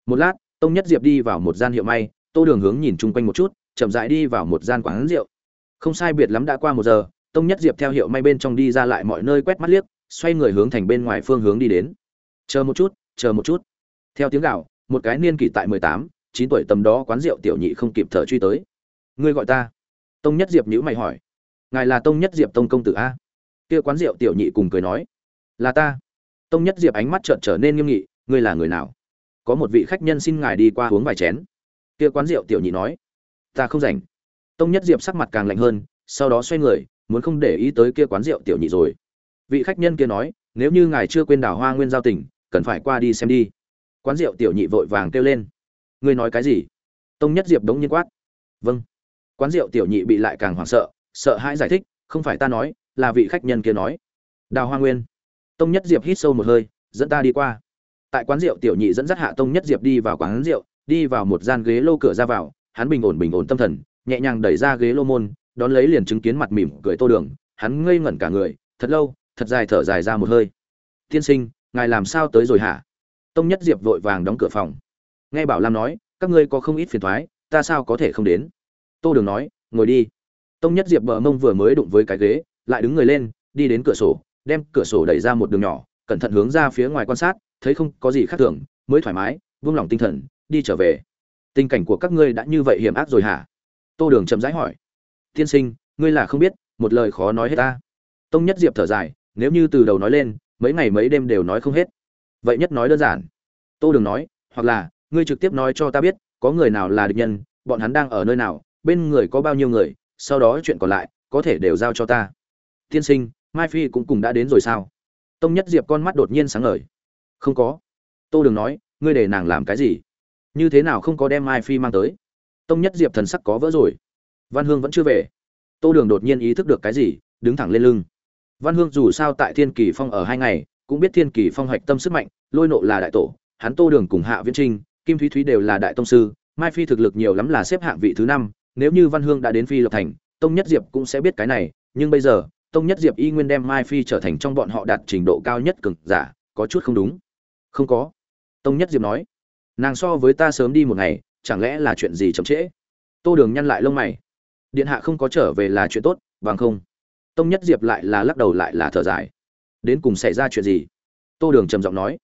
Một lát, tông nhất diệp đi vào một gian hiệu may, tô đường hướng nhìn chung quanh một chút, chậm rãi đi vào một gian quán rượu. Không sai biệt lắm đã qua một giờ, tông nhất diệp theo hiệu may bên trong đi ra lại mọi nơi quét mắt liếc, xoay người hướng thành bên ngoài phương hướng đi đến. Chờ một chút, chờ một chút. Theo tiếng gạo một cái niên kỷ tại mười tám chín tuổi tầm đó quán rượu tiểu nhị không kịp thở truy tới. Ngươi gọi ta. Tông nhất diệp nhữ mày hỏi. Ngài là tông nhất diệp tông công tử a? Kia quán rượu tiểu nhị cùng cười nói. Là ta. Tông nhất diệp ánh mắt trợn trở nên nghiêm nghị. Ngươi là người nào? Có một vị khách nhân xin ngài đi qua uống vài chén. Kia quán rượu tiểu nhị nói. Ta không rảnh. Tông nhất diệp sắc mặt càng lạnh hơn, sau đó xoay người, muốn không để ý tới kia quán rượu tiểu nhị rồi. Vị khách nhân kia nói, nếu như ngài chưa quên đào hoa nguyên giao tỉnh cần phải qua đi xem đi. Quán rượu tiểu nhị vội vàng kêu lên ngươi nói cái gì? Tông nhất diệp đống nhiên quát. Vâng. Quán rượu tiểu nhị bị lại càng hoảng sợ sợ hãi giải thích, không phải ta nói, là vị khách nhân kia nói. Đào hoa nguyên. Tông nhất diệp hít sâu một hơi, dẫn ta đi qua. Tại quán rượu tiểu nhị dẫn dắt hạ tông nhất diệp đi vào quán rượu, đi vào một gian ghế lô cửa ra vào, hắn bình ổn bình ổn tâm thần, nhẹ nhàng đẩy ra ghế lô môn, đón lấy liền chứng kiến mặt mỉm cười tô đường, hắn ngây ngẩn cả người, thật lâu, thật dài thở dài ra một hơi. Tiên sinh, ngài làm sao tới rồi hả? Tông nhất diệp vội vàng đóng cửa phòng nghe bảo lam nói, các ngươi có không ít phiền thoái, ta sao có thể không đến? Tô đường nói, ngồi đi. Tông nhất diệp bờ mông vừa mới đụng với cái ghế, lại đứng người lên, đi đến cửa sổ, đem cửa sổ đẩy ra một đường nhỏ, cẩn thận hướng ra phía ngoài quan sát, thấy không có gì khác thường, mới thoải mái, vung lòng tinh thần, đi trở về. Tình cảnh của các ngươi đã như vậy hiểm ác rồi hả? Tô đường chậm rãi hỏi. Tiên sinh, ngươi là không biết, một lời khó nói hết ta. Tông nhất diệp thở dài, nếu như từ đầu nói lên, mấy ngày mấy đêm đều nói không hết. Vậy nhất nói đơn giản. Tô đường nói, hoặc là ngươi trực tiếp nói cho ta biết, có người nào là địch nhân, bọn hắn đang ở nơi nào, bên người có bao nhiêu người, sau đó chuyện còn lại, có thể đều giao cho ta. Tiên sinh, mai phi cũng cùng đã đến rồi sao? Tông nhất diệp con mắt đột nhiên sáng ngời. Không có. Tô đường nói, ngươi để nàng làm cái gì? Như thế nào không có đem mai phi mang tới? Tông nhất diệp thần sắc có vỡ rồi. Văn hương vẫn chưa về. Tô đường đột nhiên ý thức được cái gì, đứng thẳng lên lưng. Văn hương dù sao tại thiên kỳ phong ở hai ngày, cũng biết thiên kỳ phong hoạch tâm sức mạnh, lôi nộ là đại tổ, hắn tô đường cùng hạ viễn trinh kim thúy thúy đều là đại tông sư, mai phi thực lực nhiều lắm là xếp hạng vị thứ năm, nếu như văn hương đã đến phi lộc thành, tông nhất diệp cũng sẽ biết cái này, nhưng bây giờ, tông nhất diệp y nguyên đem mai phi trở thành trong bọn họ đạt trình độ cao nhất cực giả, có chút không đúng. Không có. Tông nhất diệp nói, nàng so với ta sớm đi một ngày, chẳng lẽ là chuyện gì chậm trễ? Tô đường nhăn lại lông mày, điện hạ không có trở về là chuyện tốt, bằng không. Tông nhất diệp lại là lắc đầu lại là thở dài, đến cùng xảy ra chuyện gì? Tô đường trầm giọng nói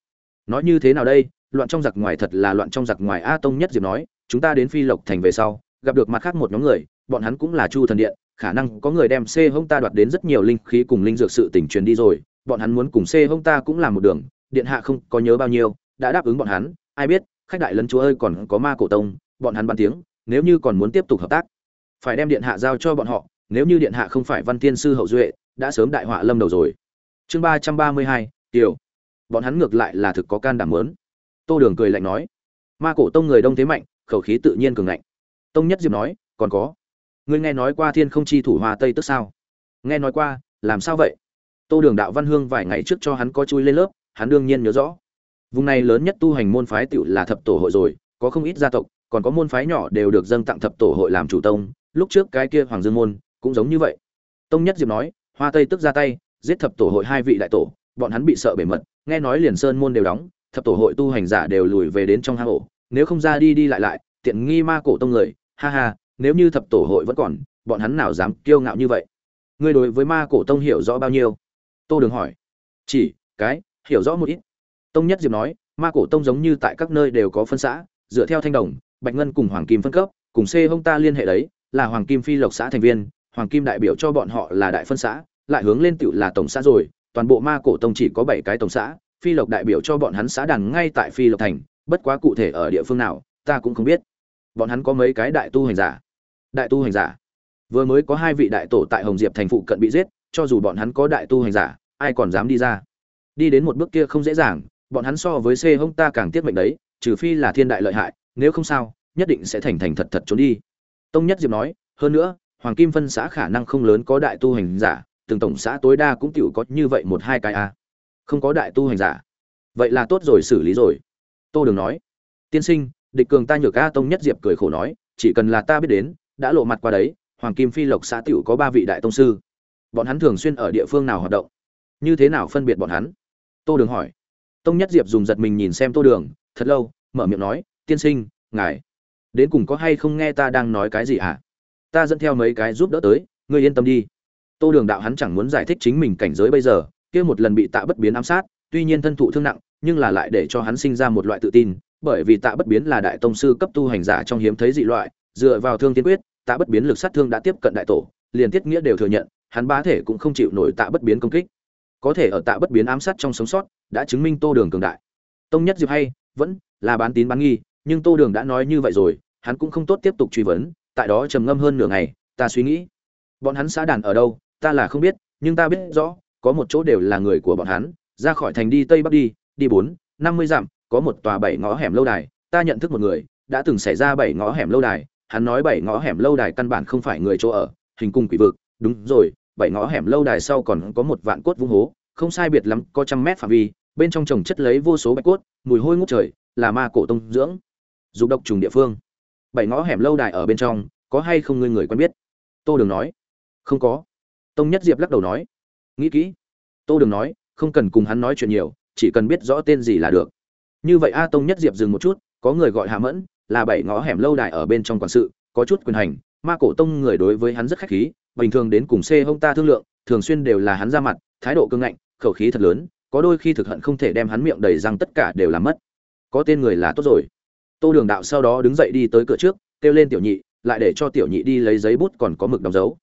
nói như thế nào đây? Loạn trong giặc ngoài thật là loạn trong giặc ngoài. A tông nhất diệp nói, chúng ta đến phi lộc thành về sau, gặp được mặt khác một nhóm người, bọn hắn cũng là chu thần điện, khả năng có người đem c hông ta đoạt đến rất nhiều linh khí cùng linh dược sự tỉnh truyền đi rồi, bọn hắn muốn cùng c hông ta cũng làm một đường, điện hạ không có nhớ bao nhiêu, đã đáp ứng bọn hắn, ai biết, khách đại lấn chúa ơi còn có ma cổ tông, bọn hắn bàn tiếng, nếu như còn muốn tiếp tục hợp tác, phải đem điện hạ giao cho bọn họ, nếu như điện hạ không phải văn tiên sư hậu duệ, đã sớm đại họa lâm đầu rồi. Chương ba trăm ba mươi hai, tiểu. Bọn hắn ngược lại là thực có can đảm lớn tô đường cười lạnh nói, ma cổ tông người đông thế mạnh, khẩu khí tự nhiên cường ngạnh. Tông nhất diệp nói, còn có, ngươi nghe nói qua thiên không chi thủ hoa tây tức sao? Nghe nói qua, làm sao vậy? Tô đường đạo văn hương vài ngày trước cho hắn có chui lên lớp, hắn đương nhiên nhớ rõ. Vùng này lớn nhất tu hành môn phái tựu là thập tổ hội rồi, có không ít gia tộc, còn có môn phái nhỏ đều được dâng tặng thập tổ hội làm chủ tông, lúc trước cái kia hoàng dương môn cũng giống như vậy. Tông nhất diệp nói, hoa tây tức ra tay, giết thập tổ hội hai vị đại tổ, bọn hắn bị sợ bể mật, nghe nói liền sơn môn đều đóng thập tổ hội tu hành giả đều lùi về đến trong hang ổ. Nếu không ra đi đi lại lại, tiện nghi ma cổ tông người, ha ha, nếu như thập tổ hội vẫn còn, bọn hắn nào dám kiêu ngạo như vậy? Ngươi đối với ma cổ tông hiểu rõ bao nhiêu? Tô đường hỏi. Chỉ, cái, hiểu rõ một ít. Tông nhất diệp nói, ma cổ tông giống như tại các nơi đều có phân xã, dựa theo thanh đồng, bạch ngân cùng hoàng kim phân cấp, cùng c hông ta liên hệ đấy, là hoàng kim phi lộc xã thành viên, hoàng kim đại biểu cho bọn họ là đại phân xã, lại hướng lên tựu là tổng xã rồi, toàn bộ ma cổ tông chỉ có bảy cái tổng xã phi lộc đại biểu cho bọn hắn xã đàn ngay tại phi lộc thành, bất quá cụ thể ở địa phương nào, ta cũng không biết. Bọn hắn có mấy cái đại tu hành giả? Đại tu hành giả? Vừa mới có hai vị đại tổ tại hồng diệp thành phụ cận bị giết, cho dù bọn hắn có đại tu hành giả, ai còn dám đi ra? Đi đến một bước kia không dễ dàng, bọn hắn so với xê hông ta càng tiết mệnh đấy, trừ phi là thiên đại lợi hại, nếu không sao, nhất định sẽ thành thành thật thật trốn đi. Tông nhất diệp nói, hơn nữa, hoàng kim phân xã khả năng không lớn có đại tu hành giả, từng tổng xã tối đa cũng chịu có như vậy một hai cái a không có đại tu hành giả. Vậy là tốt rồi, xử lý rồi. Tô đường nói. Tiên sinh, địch cường ta nhược a tông nhất diệp cười khổ nói, chỉ cần là ta biết đến, đã lộ mặt qua đấy, hoàng kim phi lộc xã t có ba vị đại tông sư. Bọn hắn thường xuyên ở địa phương nào hoạt động? Như thế nào phân biệt bọn hắn? Tô đường hỏi. Tông nhất diệp dùng giật mình nhìn xem tô đường, thật lâu, mở miệng nói, tiên sinh, ngài, đến cùng có hay không nghe ta đang nói cái gì à ta dẫn theo mấy cái giúp đỡ tới, ngươi yên tâm đi. Tô đường đạo hắn chẳng muốn giải thích chính mình cảnh giới bây giờ kia một lần bị tạ bất biến ám sát, tuy nhiên thân thụ thương nặng, nhưng là lại để cho hắn sinh ra một loại tự tin, bởi vì tạ bất biến là đại tông sư cấp tu hành giả trong hiếm thấy dị loại, dựa vào thương tiên quyết, tạ bất biến lực sát thương đã tiếp cận đại tổ, liền tiết nghĩa đều thừa nhận, hắn bá thể cũng không chịu nổi tạ bất biến công kích. Có thể ở tạ bất biến ám sát trong sống sót, đã chứng minh tô đường cường đại. Tông nhất diệp hay, vẫn là bán tín bán nghi, nhưng tô đường đã nói như vậy rồi, hắn cũng không tốt tiếp tục truy vấn, tại đó trầm ngâm hơn nửa ngày, ta suy nghĩ. Bọn hắn xã đàn ở đâu, ta là không biết, nhưng ta biết rõ có một chỗ đều là người của bọn hắn, ra khỏi thành đi tây bắc đi đi bốn, năm mươi dặm, có một tòa bảy ngõ hẻm lâu đài, ta nhận thức một người, đã từng xảy ra bảy ngõ hẻm lâu đài, hắn nói bảy ngõ hẻm lâu đài căn bản không phải người chỗ ở, hình cung quỷ vực, đúng rồi, bảy ngõ hẻm lâu đài sau còn có một vạn cốt vung hố, không sai biệt lắm, có trăm mét phạm vi, bên trong trồng chất lấy vô số bạch cốt, mùi hôi ngút trời, là ma cổ tông dưỡng, dục độc trùng địa phương. Bảy ngõ hẻm lâu đài ở bên trong, có hay không ngươi người quen biết? Tô đường nói. Không có. Tông nhất diệp lắc đầu nói nghĩ kỹ. Tô đường nói, không cần cùng hắn nói chuyện nhiều, chỉ cần biết rõ tên gì là được. Như vậy a tông nhất diệp dừng một chút, có người gọi hạ mẫn, là bảy ngõ hẻm lâu đài ở bên trong quản sự, có chút quyền hành. Ma cổ tông người đối với hắn rất khách khí, bình thường đến cùng xê hông ta thương lượng, thường xuyên đều là hắn ra mặt, thái độ cương ngạnh, khẩu khí thật lớn, có đôi khi thực hận không thể đem hắn miệng đầy răng tất cả đều làm mất. Có tên người là tốt rồi. Tô đường đạo sau đó đứng dậy đi tới cửa trước, kêu lên tiểu nhị, lại để cho tiểu nhị đi lấy giấy bút còn có mực đóng dấu.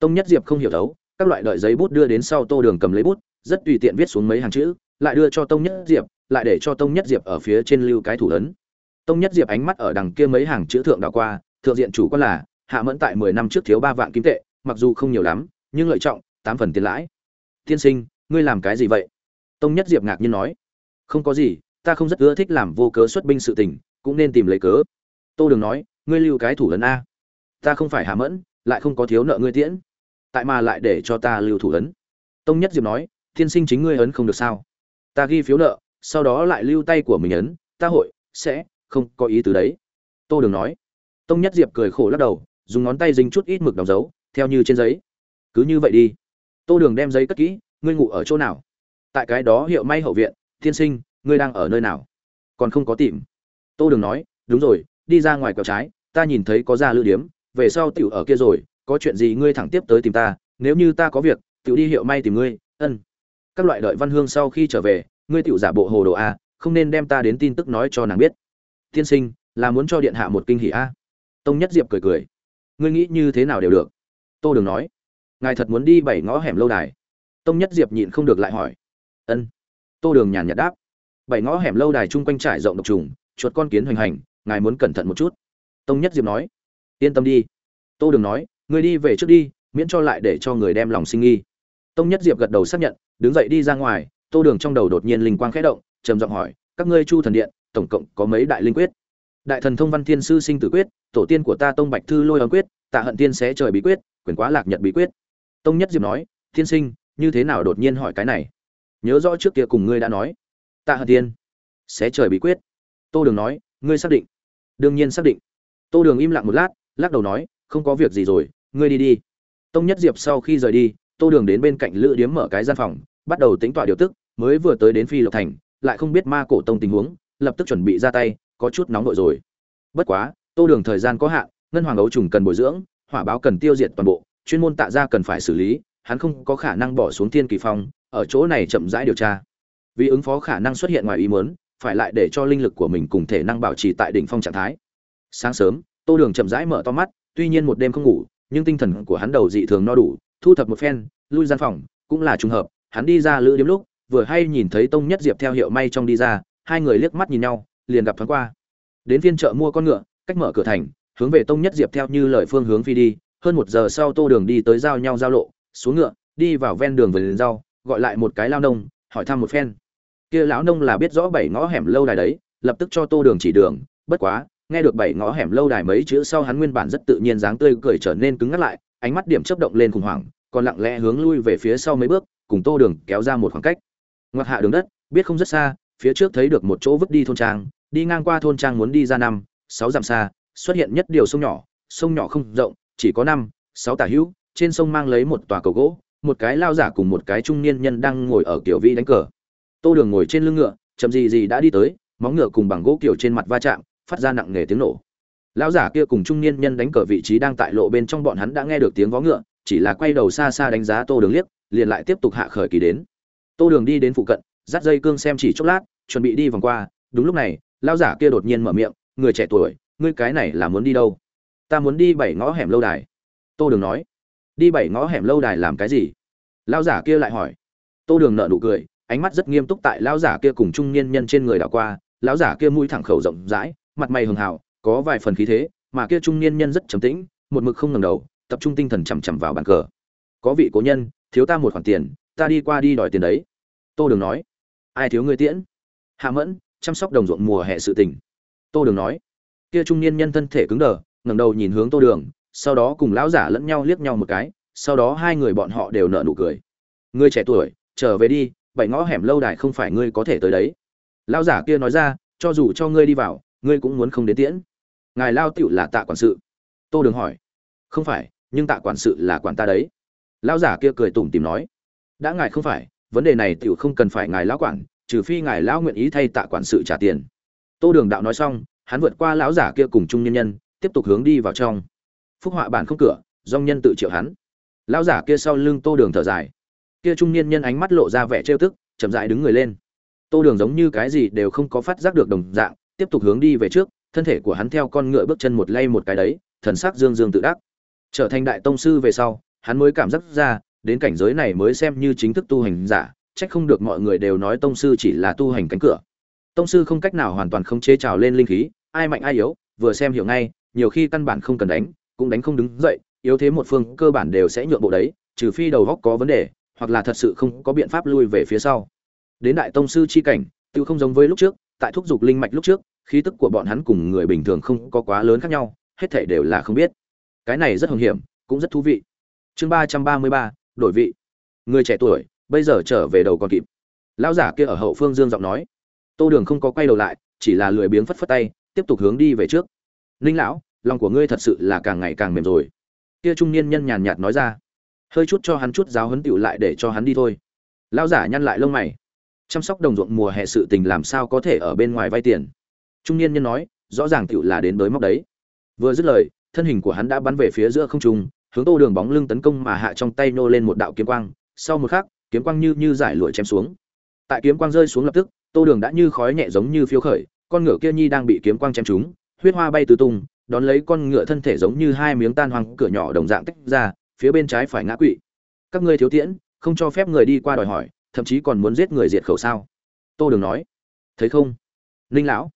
Tông nhất diệp không hiểu thấu các loại đợi giấy bút đưa đến sau tô đường cầm lấy bút, rất tùy tiện viết xuống mấy hàng chữ, lại đưa cho tông nhất diệp, lại để cho tông nhất diệp ở phía trên lưu cái thủ ấn. Tông nhất diệp ánh mắt ở đằng kia mấy hàng chữ thượng đảo qua, thượng diện chủ quan là, hạ mẫn tại mười năm trước thiếu ba vạn kim tệ, mặc dù không nhiều lắm, nhưng lợi trọng, tám phần tiền lãi. Tiên sinh, ngươi làm cái gì vậy? Tông nhất diệp ngạc nhiên nói. Không có gì, ta không rất ưa thích làm vô cớ xuất binh sự tình, cũng nên tìm lấy cớ. Tô đường nói, ngươi lưu cái thủ ấn a. Ta không phải hạ mẫn, lại không có thiếu nợ ngươi tiễn tại mà lại để cho ta lưu thủ ấn. Tông nhất diệp nói, tiên sinh chính ngươi ấn không được sao? Ta ghi phiếu nợ, sau đó lại lưu tay của mình ấn, ta hội sẽ không có ý từ đấy. Tô đường nói. Tông nhất diệp cười khổ lắc đầu, dùng ngón tay dính chút ít mực đóng dấu, theo như trên giấy. Cứ như vậy đi. Tô đường đem giấy cất kỹ, ngươi ngủ ở chỗ nào? Tại cái đó hiệu may hậu viện, tiên sinh, ngươi đang ở nơi nào? Còn không có tìm. Tô đường nói, đúng rồi, đi ra ngoài quẹo trái, ta nhìn thấy có ra lữ điếm, về sau tiểu ở kia rồi có chuyện gì ngươi thẳng tiếp tới tìm ta, nếu như ta có việc, tiểu đi hiệu may tìm ngươi, ân. Các loại đợi văn hương sau khi trở về, ngươi tiểu giả bộ hồ đồ a, không nên đem ta đến tin tức nói cho nàng biết. Tiên sinh, là muốn cho điện hạ một kinh hỉ a. Tông nhất diệp cười cười. Ngươi nghĩ như thế nào đều được. Tô đường nói. Ngài thật muốn đi bảy ngõ hẻm lâu đài. Tông nhất diệp nhịn không được lại hỏi. Ân. Tô đường nhàn nhạt đáp. Bảy ngõ hẻm lâu đài chung quanh trải rộng độc trùng, chuột con kiến hoành hành, ngài muốn cẩn thận một chút. Tông nhất diệp nói. Yên tâm đi. Tô đường nói người đi về trước đi, miễn cho lại để cho người đem lòng sinh nghi. Tông nhất diệp gật đầu xác nhận, đứng dậy đi ra ngoài, tô đường trong đầu đột nhiên linh quang khẽ động, trầm giọng hỏi, các ngươi chu thần điện, tổng cộng có mấy đại linh quyết? Đại thần thông văn thiên sư sinh tử quyết, tổ tiên của ta tông bạch thư lôi âm quyết, tạ hận tiên xé trời bí quyết, quyền quá lạc nhật bí quyết. Tông nhất diệp nói Thiên sinh, như thế nào đột nhiên hỏi cái này? Nhớ rõ trước kia cùng ngươi đã nói. Tạ hận tiên xé trời bí quyết. Tô đường nói, ngươi xác định. Đương nhiên xác định. Tô đường im lặng một lát, lắc đầu nói không có việc gì rồi, ngươi đi đi. Tông nhất diệp sau khi rời đi, tô đường đến bên cạnh lữ điếm mở cái gian phòng, bắt đầu tính tọa điều tức, mới vừa tới đến phi lộc thành, lại không biết ma cổ tông tình huống, lập tức chuẩn bị ra tay, có chút nóng nội rồi. Bất quá, tô đường thời gian có hạn, ngân hoàng ấu trùng cần bồi dưỡng, hỏa báo cần tiêu diệt toàn bộ, chuyên môn tạ ra cần phải xử lý, hắn không có khả năng bỏ xuống thiên kỳ phong, ở chỗ này chậm rãi điều tra. Vì ứng phó khả năng xuất hiện ngoài ý muốn, phải lại để cho linh lực của mình cùng thể năng bảo trì tại đỉnh phong trạng thái. Sáng sớm, tô đường chậm rãi mở to mắt tuy nhiên một đêm không ngủ, nhưng tinh thần của hắn đầu dị thường no đủ, thu thập một phen, lui gian phòng, cũng là trùng hợp, hắn đi ra lữ điếm lúc, vừa hay nhìn thấy tông nhất diệp theo hiệu may trong đi ra, hai người liếc mắt nhìn nhau, liền gặp thoáng qua. Đến phiên chợ mua con ngựa, cách mở cửa thành, hướng về tông nhất diệp theo như lời phương hướng phi đi, hơn một giờ sau tô đường đi tới giao nhau giao lộ, xuống ngựa, đi vào ven đường vườn rau, gọi lại một cái lao nông, hỏi thăm một phen. Kia lão nông là biết rõ bảy ngõ hẻm lâu đài đấy, lập tức cho tô đường chỉ đường, bất quá nghe được bảy ngõ hẻm lâu đài mấy chữ sau hắn nguyên bản rất tự nhiên dáng tươi cười trở nên cứng ngắt lại, ánh mắt điểm chấp động lên khủng hoảng, còn lặng lẽ hướng lui về phía sau mấy bước, cùng tô đường kéo ra một khoảng cách. Ngoặt hạ đường đất, biết không rất xa, phía trước thấy được một chỗ vứt đi thôn trang, đi ngang qua thôn trang muốn đi ra năm, sáu dặm xa, xuất hiện nhất điều sông nhỏ sông nhỏ không rộng, chỉ có năm, sáu tả hữu, trên sông mang lấy một tòa cầu gỗ, một cái lao giả cùng một cái trung niên nhân đang ngồi ở kiểu vi đánh cờ. Tô đường ngồi trên lưng ngựa, chậm gì gì đã đi tới, móng ngựa cùng bằng gỗ kiểu trên mặt va chạm phát ra nặng nề tiếng nổ. Lão giả kia cùng trung niên nhân đánh cờ vị trí đang tại lộ bên trong bọn hắn đã nghe được tiếng vó ngựa, chỉ là quay đầu xa xa đánh giá tô đường liếc, liền lại tiếp tục hạ khởi kỳ đến. Tô đường đi đến phụ cận, dắt dây cương xem chỉ chốc lát, chuẩn bị đi vòng qua. Đúng lúc này, lão giả kia đột nhiên mở miệng, người trẻ tuổi, ngươi cái này là muốn đi đâu? Ta muốn đi bảy ngõ hẻm lâu đài. Tô đường nói. Đi bảy ngõ hẻm lâu đài làm cái gì? Lão giả kia lại hỏi. Tô đường nợ nụ cười, ánh mắt rất nghiêm túc tại lão giả kia cùng trung niên nhân trên người đảo qua. Lão giả kia mũi thẳng khẩu rộng rãi mặt mày hường hào có vài phần khí thế, mà kia trung niên nhân rất trầm tĩnh, một mực không ngẩng đầu, tập trung tinh thần chằm chằm vào bàn cờ. Có vị cố nhân, thiếu ta một khoản tiền, ta đi qua đi đòi tiền đấy. Tô đường nói. Ai thiếu người tiễn? Hạ mẫn, chăm sóc đồng ruộng mùa hè sự tình. Tô đường nói. Kia trung niên nhân thân thể cứng đờ, ngẩng đầu nhìn hướng tô đường, sau đó cùng lão giả lẫn nhau liếc nhau một cái, sau đó hai người bọn họ đều nở nụ cười. Ngươi trẻ tuổi, trở về đi, bảy ngõ hẻm lâu đài không phải ngươi có thể tới đấy. Lão giả kia nói ra, cho dù cho ngươi đi vào ngươi cũng muốn không đến tiễn. Ngài lao tựu là tạ quản sự. Tô đường hỏi. Không phải, nhưng tạ quản sự là quản ta đấy. Lao giả kia cười tủm tìm nói. Đã ngài không phải, vấn đề này tiểu không cần phải ngài lão quản, trừ phi ngài lão nguyện ý thay tạ quản sự trả tiền. Tô đường đạo nói xong, hắn vượt qua lão giả kia cùng trung nhân nhân, tiếp tục hướng đi vào trong. Phúc họa bản không cửa dong nhân tự triệu hắn. Lão giả kia sau lưng tô đường thở dài. Kia trung niên nhân ánh mắt lộ ra vẻ trêu tức, chậm dại đứng người lên. Tô đường giống như cái gì đều không có phát giác được đồng dạng tiếp tục hướng đi về trước, thân thể của hắn theo con ngựa bước chân một lay một cái đấy, thần sắc dương dương tự đắc. Trở thành đại tông sư về sau, hắn mới cảm giác ra, đến cảnh giới này mới xem như chính thức tu hành giả trách không được mọi người đều nói tông sư chỉ là tu hành cánh cửa. Tông sư không cách nào hoàn toàn không chế trào lên linh khí, ai mạnh ai yếu, vừa xem hiểu ngay, nhiều khi căn bản không cần đánh, cũng đánh không đứng dậy, yếu thế một phương cơ bản đều sẽ nhượng bộ đấy, trừ phi đầu góc có vấn đề, hoặc là thật sự không có biện pháp lui về phía sau. Đến đại tông sư chi cảnh, tự không giống với lúc trước tại thúc dục linh mạch lúc trước, khí tức của bọn hắn cùng người bình thường không có quá lớn khác nhau, hết thể đều là không biết. Cái này rất hồng hiểm, cũng rất thú vị. Chương ba trăm ba mươi ba, đổi vị. Người trẻ tuổi, bây giờ trở về đầu còn kịp. Lão giả kia ở hậu phương dương giọng nói. Tô đường không có quay đầu lại, chỉ là lười biếng phất phất tay, tiếp tục hướng đi về trước. Ninh lão, lòng của ngươi thật sự là càng ngày càng mềm rồi. Kia trung niên nhân nhàn nhạt nói ra. Hơi chút cho hắn chút giáo huấn tựu lại để cho hắn đi thôi. Lão giả nhăn lại lông mày chăm sóc đồng ruộng mùa hè sự tình làm sao có thể ở bên ngoài vay tiền. Trung niên nhân nói, rõ ràng tựu là đến đới móc đấy. Vừa dứt lời, thân hình của hắn đã bắn về phía giữa không trung, hướng tô đường bóng lưng tấn công mà hạ trong tay nô lên một đạo kiếm quang. Sau một khắc, kiếm quang như như giải lụa chém xuống. Tại kiếm quang rơi xuống lập tức, tô đường đã như khói nhẹ giống như phiêu khởi, con ngựa kia nhi đang bị kiếm quang chém trúng, huyết hoa bay tứ tung, đón lấy con ngựa thân thể giống như hai miếng tan hoang, cửa nhỏ đồng dạng tách ra, phía bên trái phải ngã quỵ. Các ngươi thiếu tiễn, không cho phép người đi qua đòi hỏi thậm chí còn muốn giết người diệt khẩu sao? Tô đường nói. Thấy không? Ninh lão.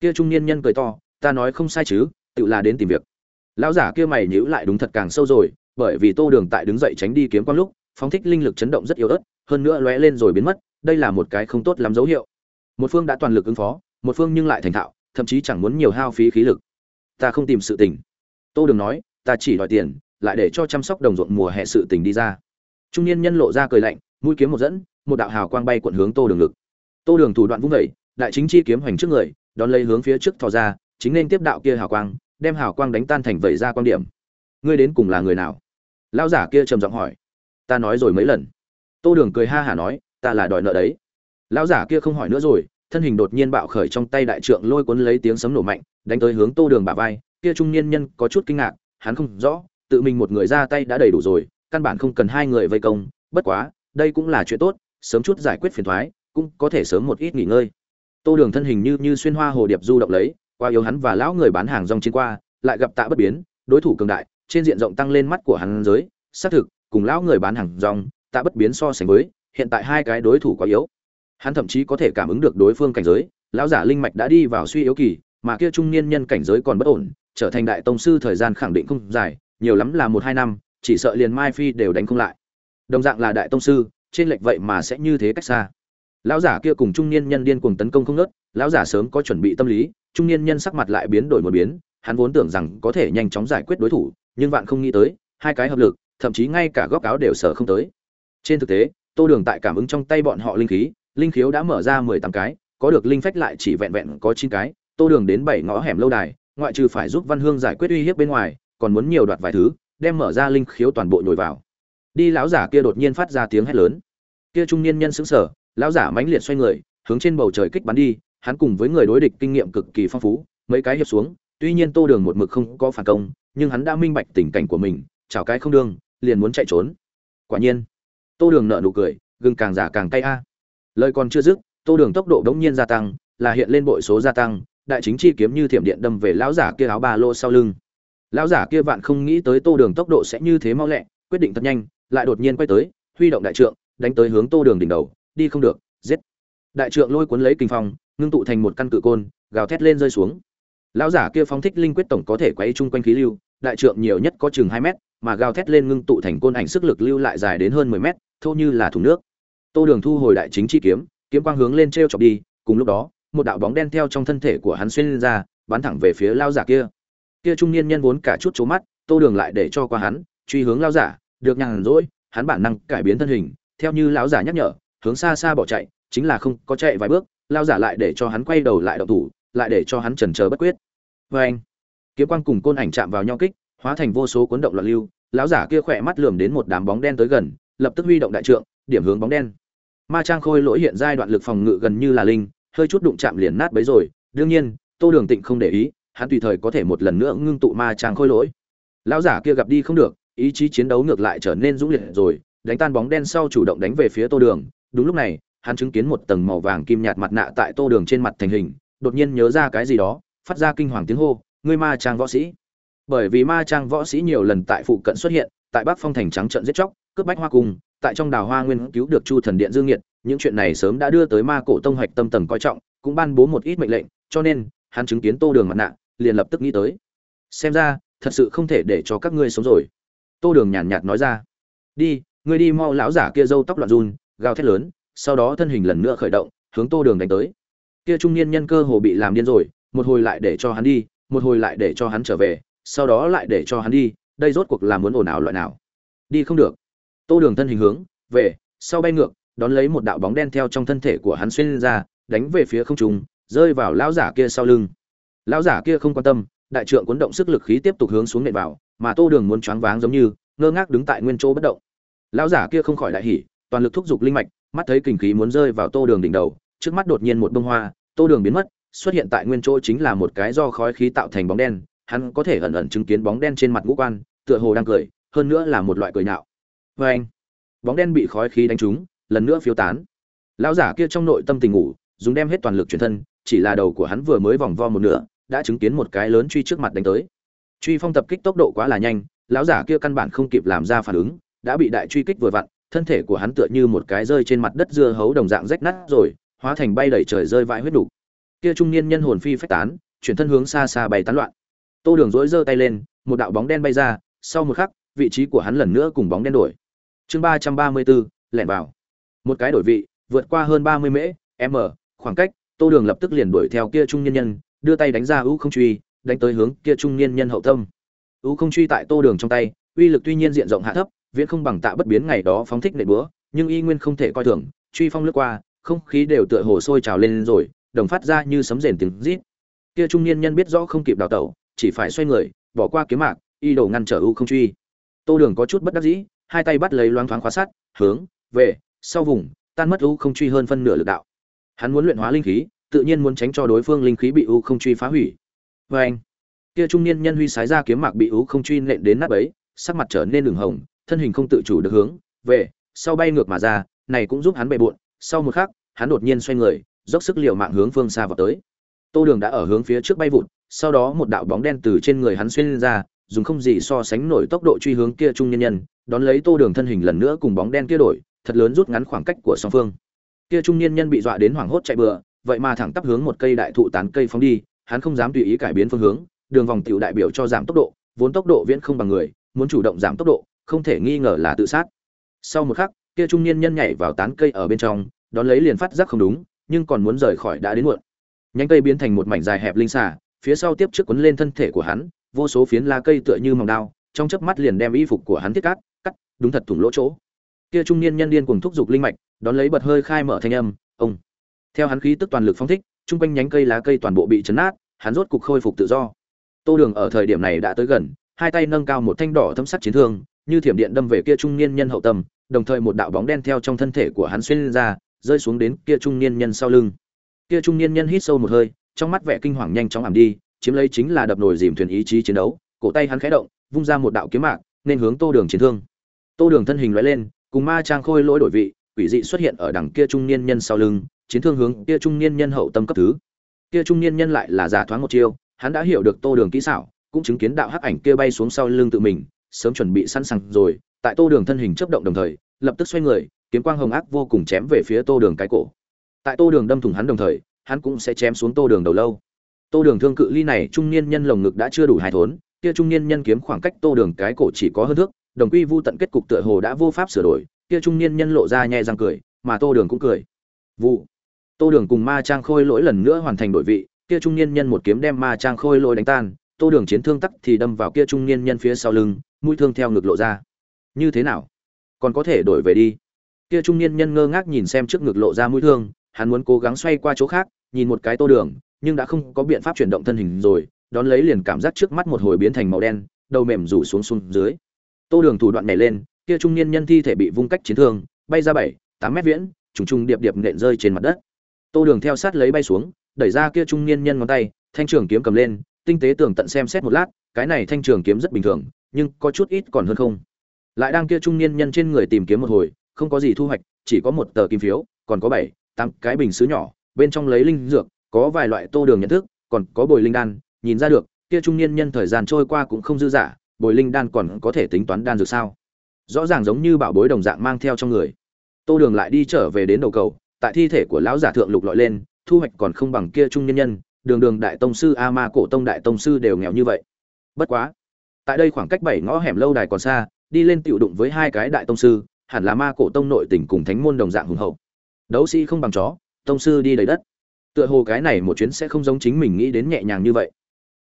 Kia trung niên nhân cười to, ta nói không sai chứ, tự là đến tìm việc. Lão giả kia mày nhữ lại đúng thật càng sâu rồi, bởi vì tô đường tại đứng dậy tránh đi kiếm quang lúc, phóng thích linh lực chấn động rất yếu ớt, hơn nữa lóe lên rồi biến mất, đây là một cái không tốt lắm dấu hiệu. Một phương đã toàn lực ứng phó, một phương nhưng lại thành thạo, thậm chí chẳng muốn nhiều hao phí khí lực. Ta không tìm sự tình. Tô đường nói, ta chỉ đòi tiền, lại để cho chăm sóc đồng ruộng mùa hè sự tình đi ra. Trung niên nhân lộ ra cười lạnh, mũi kiếm một dẫn một đạo hào quang bay cuộn hướng tô đường lực tô đường thủ đoạn vung vẩy đại chính chi kiếm hoành trước người, đón lấy hướng phía trước thò ra, chính nên tiếp đạo kia hào quang, đem hào quang đánh tan thành vẩy ra quan điểm. Ngươi đến cùng là người nào? Lão giả kia trầm giọng hỏi. Ta nói rồi mấy lần. Tô đường cười ha hả nói, ta là đòi nợ đấy. Lão giả kia không hỏi nữa rồi, thân hình đột nhiên bạo khởi trong tay đại trượng lôi cuốn lấy tiếng sấm nổ mạnh, đánh tới hướng tô đường bả vai, kia trung niên nhân có chút kinh ngạc, hắn không rõ, tự mình một người ra tay đã đầy đủ rồi, căn bản không cần hai người vây công, bất quá, đây cũng là chuyện tốt sớm chút giải quyết phiền thoái, cũng có thể sớm một ít nghỉ ngơi. Tô đường thân hình như như xuyên hoa hồ điệp du động lấy, qua yếu hắn và lão người bán hàng rong chiến qua, lại gặp tạ bất biến, đối thủ cường đại, trên diện rộng tăng lên mắt của hắn giới. Xác thực, cùng lão người bán hàng rong, tạ bất biến so sánh với, hiện tại hai cái đối thủ quá yếu. Hắn thậm chí có thể cảm ứng được đối phương cảnh giới, lão giả linh mạch đã đi vào suy yếu kỳ, mà kia trung niên nhân cảnh giới còn bất ổn, trở thành đại tông sư thời gian khẳng định không dài, nhiều lắm là một hai năm, chỉ sợ liền mai phi đều đánh không lại. Đồng dạng là đại tông sư trên lệch vậy mà sẽ như thế cách xa. Lão giả kia cùng trung niên nhân điên cuồng tấn công không nớt lão giả sớm có chuẩn bị tâm lý, trung niên nhân sắc mặt lại biến đổi một biến, hắn vốn tưởng rằng có thể nhanh chóng giải quyết đối thủ, nhưng vạn không nghĩ tới, hai cái hợp lực, thậm chí ngay cả góc áo đều sở không tới. Trên thực tế, tô đường tại cảm ứng trong tay bọn họ linh khí, linh khiếu đã mở ra mười tám cái, có được linh phách lại chỉ vẹn vẹn có chín cái, tô đường đến bảy ngõ hẻm lâu đài, ngoại trừ phải giúp văn hương giải quyết uy hiếp bên ngoài, còn muốn nhiều đoạt vài thứ, đem mở ra linh khiếu toàn bộ nhồi vào đi lão giả kia đột nhiên phát ra tiếng hét lớn. Kia trung niên nhân sững sờ, lão giả mãnh liệt xoay người, hướng trên bầu trời kích bắn đi, hắn cùng với người đối địch kinh nghiệm cực kỳ phong phú, mấy cái hiệp xuống, tuy nhiên tô đường một mực không có phản công, nhưng hắn đã minh bạch tình cảnh của mình chào cái không đương, liền muốn chạy trốn. Quả nhiên, tô đường nợ nụ cười, gừng càng giả càng cay a. Lời còn chưa dứt, tô đường tốc độ đống nhiên gia tăng, là hiện lên bội số gia tăng, đại chính chi kiếm như thiểm điện đâm về lão giả kia áo ba lô sau lưng. Lão giả kia vạn không nghĩ tới tô đường tốc độ sẽ như thế mau lẹ, quyết định thật nhanh lại đột nhiên quay tới, huy động đại trượng, đánh tới hướng tô đường đỉnh đầu, đi không được, giết. Đại trượng lôi cuốn lấy kinh phong, ngưng tụ thành một căn cự côn, gào thét lên rơi xuống. Lão giả kia phóng thích linh quyết tổng có thể quấy chung quanh khí lưu, đại trượng nhiều nhất có chừng hai mét, mà gào thét lên ngưng tụ thành côn ảnh sức lực lưu lại dài đến hơn mười mét, thô như là thùng nước. Tô đường thu hồi đại chính chi kiếm kiếm quang hướng lên t r e o chọc đi, cùng lúc đó, một đạo bóng đen theo trong thân thể của hắn xuyên lên ra, bắn thẳng về phía lao giả kia. Kia trung niên nhân vốn cả chút trố mắt, tô đường lại để cho qua hắn, truy hướng lao giả được nhàn rỗi, hắn bản năng cải biến thân hình, theo như lão giả nhắc nhở, hướng xa xa bỏ chạy, chính là không có chạy vài bước lao giả lại để cho hắn quay đầu lại động thủ, lại để cho hắn chần chờ bất quyết. Vê anh, kiếm quang cùng côn ảnh chạm vào nhau kích, hóa thành vô số cuốn động loạn lưu, lão giả kia khỏe mắt lườm đến một đám bóng đen tới gần, lập tức huy động đại trượng, điểm hướng bóng đen. Ma trang khôi lỗi hiện giai đoạn lực phòng ngự gần như là linh, hơi chút đụng chạm liền nát bấy rồi, đương nhiên, tô đường tịnh không để ý, hắn tùy thời có thể một lần nữa ngưng tụ ma trang khôi lỗi. Lão giả kia gặp đi không được ý chí chiến đấu ngược lại trở nên dũng liệt rồi đánh tan bóng đen sau chủ động đánh về phía tô đường. Đúng lúc này hắn chứng kiến một tầng màu vàng kim nhạt mặt nạ tại tô đường trên mặt thành hình đột nhiên nhớ ra cái gì đó phát ra kinh hoàng tiếng hô ngươi ma trang võ sĩ! Bởi vì ma trang võ sĩ nhiều lần tại phụ cận xuất hiện tại bắc phong thành trắng trận giết chóc cướp bách hoa cung tại trong đào hoa nguyên cứu được chu thần điện dương Nghiệt, những chuyện này sớm đã đưa tới ma cổ tông hoạch tâm tầng coi trọng cũng ban bố một ít mệnh lệnh cho nên hắn chứng kiến tô đường mặt nạ liền lập tức nghĩ tới. Xem ra thật sự không thể để cho các ngươi sống rồi tô đường nhàn nhạt nói ra. Đi, ngươi đi mau lão giả kia râu tóc loạn run, gào thét lớn, sau đó thân hình lần nữa khởi động, hướng tô đường đánh tới. Kia trung niên nhân cơ hồ bị làm điên rồi, một hồi lại để cho hắn đi, một hồi lại để cho hắn trở về, sau đó lại để cho hắn đi, đây rốt cuộc là muốn ồn ào loại nào? Đi không được. Tô đường thân hình hướng về sau bay ngược, đón lấy một đạo bóng đen theo trong thân thể của hắn xuyên ra, đánh về phía không trung, rơi vào lão giả kia sau lưng. Lão giả kia không quan tâm, đại trượng cuốn động sức lực khí tiếp tục hướng xuống nền vào mà tô đường muốn choáng váng giống như, ngơ ngác đứng tại nguyên chỗ bất động. Lão giả kia không khỏi đại hỉ, toàn lực thúc giục linh mạch, mắt thấy kinh khí muốn rơi vào tô đường đỉnh đầu, trước mắt đột nhiên một bông hoa, tô đường biến mất, xuất hiện tại nguyên chỗ chính là một cái do khói khí tạo thành bóng đen, hắn có thể ẩn ẩn chứng kiến bóng đen trên mặt ngũ quan, tựa hồ đang cười, hơn nữa là một loại cười nạo. vê vâng! anh bóng đen bị khói khí đánh trúng, lần nữa phiêu tán. Lão giả kia trong nội tâm tình ngủ, dùng đem hết toàn lực chuyển thân, chỉ là đầu của hắn vừa mới vòng vo một nửa, đã chứng kiến một cái lớn truy trước mặt đánh tới truy phong tập kích tốc độ quá là nhanh, lão giả kia căn bản không kịp làm ra phản ứng, đã bị đại truy kích vừa vặn, thân thể của hắn tựa như một cái rơi trên mặt đất dưa hấu đồng dạng rách nát rồi, hóa thành bay đầy trời rơi vãi huyết đủ. kia trung niên nhân hồn phi phách tán, chuyển thân hướng xa xa bay tán loạn. Tô đường dỗi giơ tay lên, một đạo bóng đen bay ra, sau một khắc, vị trí của hắn lần nữa cùng bóng đen đổi. Chương ba trăm ba mươi bốn lẻn vào. Một cái đổi vị, vượt qua hơn ba mươi mễ, m, khoảng cách, tô đường lập tức liền đuổi theo kia trung niên nhân, đưa tay đánh ra ưu không truy đánh tới hướng kia trung niên nhân hậu tâm. U không truy tại tô đường trong tay, uy lực tuy nhiên diện rộng hạ thấp, viễn không bằng tạ bất biến ngày đó phóng thích nệ búa, nhưng y nguyên không thể coi thường, truy phong lướt qua, không khí đều tựa hồ sôi trào lên rồi, đồng phát ra như sấm rền tiếng rít. Kia trung niên nhân biết rõ không kịp đào tẩu, chỉ phải xoay người, bỏ qua kiếm mạc, y đổ ngăn trở u không truy. Tô đường có chút bất đắc dĩ, hai tay bắt lấy loáng thoáng khóa sắt, hướng, về, sau vùng, tan mất u không truy hơn phân nửa lực đạo. Hắn muốn luyện hóa linh khí, tự nhiên muốn tránh cho đối phương linh khí bị u không truy phá hủy vê anh. Kia trung niên nhân huy sái ra kiếm mạc bị ú không truy nện đến nát ấy sắc mặt trở nên đường hồng, thân hình không tự chủ được hướng về, sau bay ngược mà ra, này cũng giúp hắn bệ bụn sau một khắc, hắn đột nhiên xoay người, dốc sức liều mạng hướng phương xa vào tới. Tô đường đã ở hướng phía trước bay vụt, sau đó một đạo bóng đen từ trên người hắn xuyên ra, dùng không gì so sánh nổi tốc độ truy hướng kia trung nhân nhân, đón lấy tô đường thân hình lần nữa cùng bóng đen kia đổi, thật lớn rút ngắn khoảng cách của song phương. Kia trung niên nhân bị dọa đến hoảng hốt chạy bừa, vậy mà thẳng tắp hướng một cây đại thụ tán cây phóng đi hắn không dám tùy ý cải biến phương hướng, đường vòng tiểu đại biểu cho giảm tốc độ, vốn tốc độ viễn không bằng người, muốn chủ động giảm tốc độ, không thể nghi ngờ là tự sát. Sau một khắc, kia trung niên nhân nhảy vào tán cây ở bên trong, đón lấy liền phát giác không đúng, nhưng còn muốn rời khỏi đã đến muộn. Nhánh cây biến thành một mảnh dài hẹp linh xà, phía sau tiếp trước quấn lên thân thể của hắn, vô số phiến lá cây tựa như mỏng đao, trong chớp mắt liền đem y phục của hắn thiết cắt cắt, đúng thật thủng lỗ chỗ. Kia trung niên nhân điên cùng thúc giục linh mạch, đón lấy bật hơi khai mở thanh âm, ông. Theo hắn khí tức toàn lực phóng thích trung quanh nhánh cây lá cây toàn bộ bị chấn nát hắn rốt cục khôi phục tự do. Tô đường ở thời điểm này đã tới gần, hai tay nâng cao một thanh đỏ thâm sắc chiến thương, như thiểm điện đâm về kia trung niên nhân hậu tâm, đồng thời một đạo bóng đen theo trong thân thể của hắn xuyên ra, rơi xuống đến kia trung niên nhân sau lưng. Kia trung niên nhân hít sâu một hơi, trong mắt vẻ kinh hoàng nhanh chóng ảm đi, chiếm lấy chính là đập nồi dìm thuyền ý chí chiến đấu, cổ tay hắn khẽ động, vung ra một đạo kiếm mạc, nên hướng tô đường chiến thương. Tô đường thân hình lóe lên, cùng ma trang khôi lỗi đổi vị, quỷ dị xuất hiện ở đằng kia trung niên nhân sau lưng, chiến thương hướng kia trung niên nhân hậu tâm cấp thứ kia trung niên nhân lại là giả thoáng một chiêu, hắn đã hiểu được tô đường kỹ xảo, cũng chứng kiến đạo hắc ảnh kia bay xuống sau lưng tự mình, sớm chuẩn bị sẵn sàng rồi, tại tô đường thân hình chấp động đồng thời, lập tức xoay người, kiếm quang hồng ác vô cùng chém về phía tô đường cái cổ. Tại tô đường đâm thủng hắn đồng thời, hắn cũng sẽ chém xuống tô đường đầu lâu. Tô đường thương cự ly này, trung niên nhân lồng ngực đã chưa đủ hài thốn, kia trung niên nhân kiếm khoảng cách tô đường cái cổ chỉ có hơn thước, đồng quy vu tận kết cục tựa hồ đã vô pháp sửa đổi, kia trung niên nhân lộ ra nhẹ răng cười, mà tô đường cũng cười. Vụ tô đường cùng ma trang khôi lỗi lần nữa hoàn thành đổi vị, kia trung niên nhân một kiếm đem ma trang khôi lỗi đánh tan, tô đường chiến thương tắc thì đâm vào kia trung niên nhân phía sau lưng, mũi thương theo ngực lộ ra. Như thế nào? Còn có thể đổi về đi. Kia trung niên nhân ngơ ngác nhìn xem trước ngực lộ ra mũi thương, hắn muốn cố gắng xoay qua chỗ khác, nhìn một cái tô đường, nhưng đã không có biện pháp chuyển động thân hình rồi, đón lấy liền cảm giác trước mắt một hồi biến thành màu đen, đầu mềm rủ xuống xuống dưới. Tô đường thủ đoạn nhảy lên, kia trung niên nhân thi thể bị vung cách chiến thương, bay ra bảy, tám mét viễn, trùng trùng điệp điệp nện rơi trên mặt đất tô đường theo sát lấy bay xuống, đẩy ra kia trung niên nhân ngón tay, thanh trường kiếm cầm lên, tinh tế tưởng tận xem xét một lát, cái này thanh trường kiếm rất bình thường, nhưng có chút ít còn hơn không. Lại đang kia trung niên nhân trên người tìm kiếm một hồi, không có gì thu hoạch, chỉ có một tờ kim phiếu, còn có bảy, tám cái bình xứ nhỏ, bên trong lấy linh dược, có vài loại tô đường nhận thức, còn có bồi linh đan, nhìn ra được, kia trung niên nhân thời gian trôi qua cũng không dư dả, bồi linh đan còn có thể tính toán đan dược sao? Rõ ràng giống như bảo bối đồng dạng mang theo trong người. Tô đường lại đi trở về đến đầu cầu tại thi thể của lão giả thượng lục lọi lên, thu hoạch còn không bằng kia trung nhân nhân, đường đường đại tông sư, a ma cổ tông đại tông sư đều nghèo như vậy. Bất quá, tại đây khoảng cách bảy ngõ hẻm lâu đài còn xa, đi lên tiểu đụng với hai cái đại tông sư, hẳn là ma cổ tông nội tỉnh cùng thánh môn đồng dạng hùng hậu. Đấu sĩ không bằng chó, tông sư đi đầy đất. Tựa hồ cái này một chuyến sẽ không giống chính mình nghĩ đến nhẹ nhàng như vậy.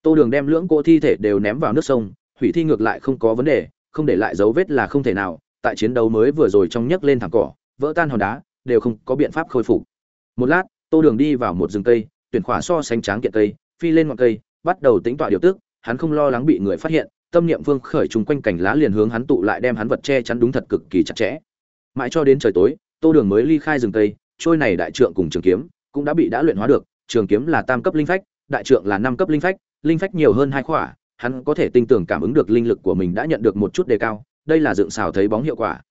Tô đường đem lưỡng cỗ thi thể đều ném vào nước sông, hủy thi ngược lại không có vấn đề, không để lại dấu vết là không thể nào. Tại chiến đấu mới vừa rồi trong nhấc lên thẳng cỏ, vỡ tan hòn đá đều không có biện pháp khôi phục. Một lát, tô đường đi vào một rừng cây, tuyển khỏa so sánh tráng kiện cây, phi lên ngọn cây, bắt đầu tính tọa điều tức, hắn không lo lắng bị người phát hiện, tâm niệm vương khởi trùng quanh cảnh lá liền hướng hắn tụ lại đem hắn vật che chắn đúng thật cực kỳ chặt chẽ. Mãi cho đến trời tối, tô đường mới ly khai rừng cây, trôi này đại trượng cùng trường kiếm cũng đã bị đã luyện hóa được, trường kiếm là tam cấp linh phách, đại trượng là năm cấp linh phách linh phách nhiều hơn hai khỏa, hắn có thể tinh tưởng cảm ứng được linh lực của mình đã nhận được một chút đề cao, đây là dựng xào thấy bóng hiệu quả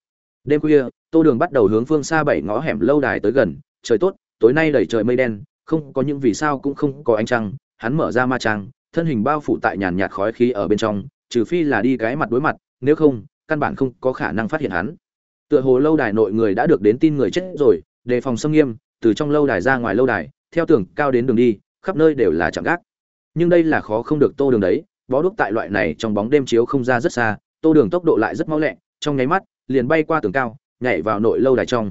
đêm khuya, tô đường bắt đầu hướng phương xa bảy ngõ hẻm lâu đài tới gần. Trời tốt, tối nay đầy trời mây đen, không có những vì sao cũng không có ánh trăng. Hắn mở ra ma trang, thân hình bao phủ tại nhàn nhạt khói khí ở bên trong, trừ phi là đi cái mặt đối mặt, nếu không, căn bản không có khả năng phát hiện hắn. Tựa hồ lâu đài nội người đã được đến tin người chết rồi, đề phòng xâm nghiêm, từ trong lâu đài ra ngoài lâu đài, theo tường cao đến đường đi, khắp nơi đều là chạm gác. Nhưng đây là khó không được tô đường đấy, bó đúc tại loại này trong bóng đêm chiếu không ra rất xa, tô đường tốc độ lại rất mau lẹ, trong nháy mắt liền bay qua tường cao, nhảy vào nội lâu đài trong.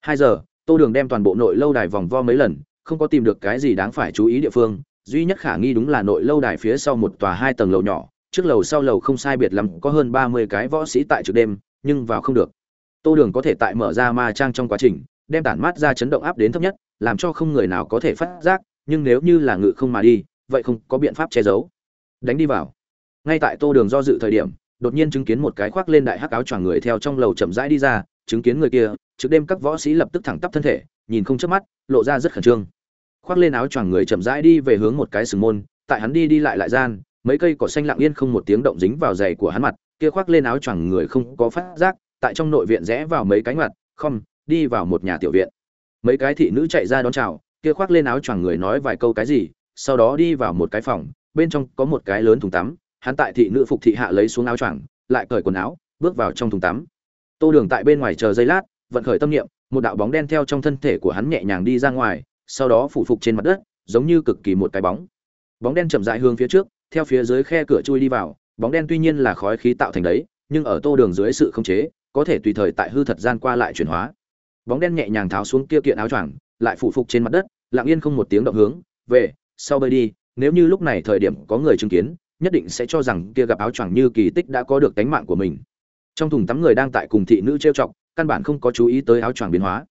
Hai giờ, tô đường đem toàn bộ nội lâu đài vòng vo mấy lần, không có tìm được cái gì đáng phải chú ý địa phương, duy nhất khả nghi đúng là nội lâu đài phía sau một tòa hai tầng lầu nhỏ, trước lầu sau lầu không sai biệt lắm, có hơn ba mươi cái võ sĩ tại trực đêm, nhưng vào không được. Tô đường có thể tại mở ra ma trang trong quá trình, đem tản mát ra chấn động áp đến thấp nhất, làm cho không người nào có thể phát giác, nhưng nếu như là ngự không mà đi, vậy không có biện pháp che giấu. Đánh đi vào. Ngay tại tô đường do dự thời điểm đột nhiên chứng kiến một cái khoác lên đại hắc áo choàng người theo trong lầu chậm rãi đi ra chứng kiến người kia trước đêm các võ sĩ lập tức thẳng tắp thân thể nhìn không chớp mắt lộ ra rất khẩn trương. Khoác lên áo choàng người chậm rãi đi về hướng một cái sừng môn tại hắn đi đi lại lại gian mấy cây cỏ xanh lặng yên không một tiếng động dính vào giày của hắn mặt kia khoác lên áo choàng người không có phát giác tại trong nội viện rẽ vào mấy cánh ngoặt, không đi vào một nhà tiểu viện. Mấy cái thị nữ chạy ra đón chào kia khoác lên áo choàng người nói vài câu cái gì sau đó đi vào một cái phòng bên trong có một cái lớn thùng tắm hắn tại thị nữ phục thị hạ lấy xuống áo choàng, lại cởi quần áo, bước vào trong thùng tắm. Tô đường tại bên ngoài chờ giây lát, vận khởi tâm niệm, một đạo bóng đen theo trong thân thể của hắn nhẹ nhàng đi ra ngoài, sau đó phủ phục trên mặt đất, giống như cực kỳ một cái bóng. Bóng đen chậm rãi hướng phía trước, theo phía dưới khe cửa chui đi vào, bóng đen tuy nhiên là khói khí tạo thành đấy, nhưng ở tô đường dưới sự khống chế, có thể tùy thời tại hư thật gian qua lại chuyển hóa. Bóng đen nhẹ nhàng tháo xuống kia kiện áo choàng, lại phủ phục trên mặt đất, lặng yên không một tiếng động hướng, về, sau bơi đi, nếu như lúc này thời điểm có người chứng kiến nhất định sẽ cho rằng kia gặp áo choàng như kỳ tích đã có được tánh mạng của mình. Trong thùng tắm người đang tại cùng thị nữ trêu chọc, căn bản không có chú ý tới áo choàng biến hóa.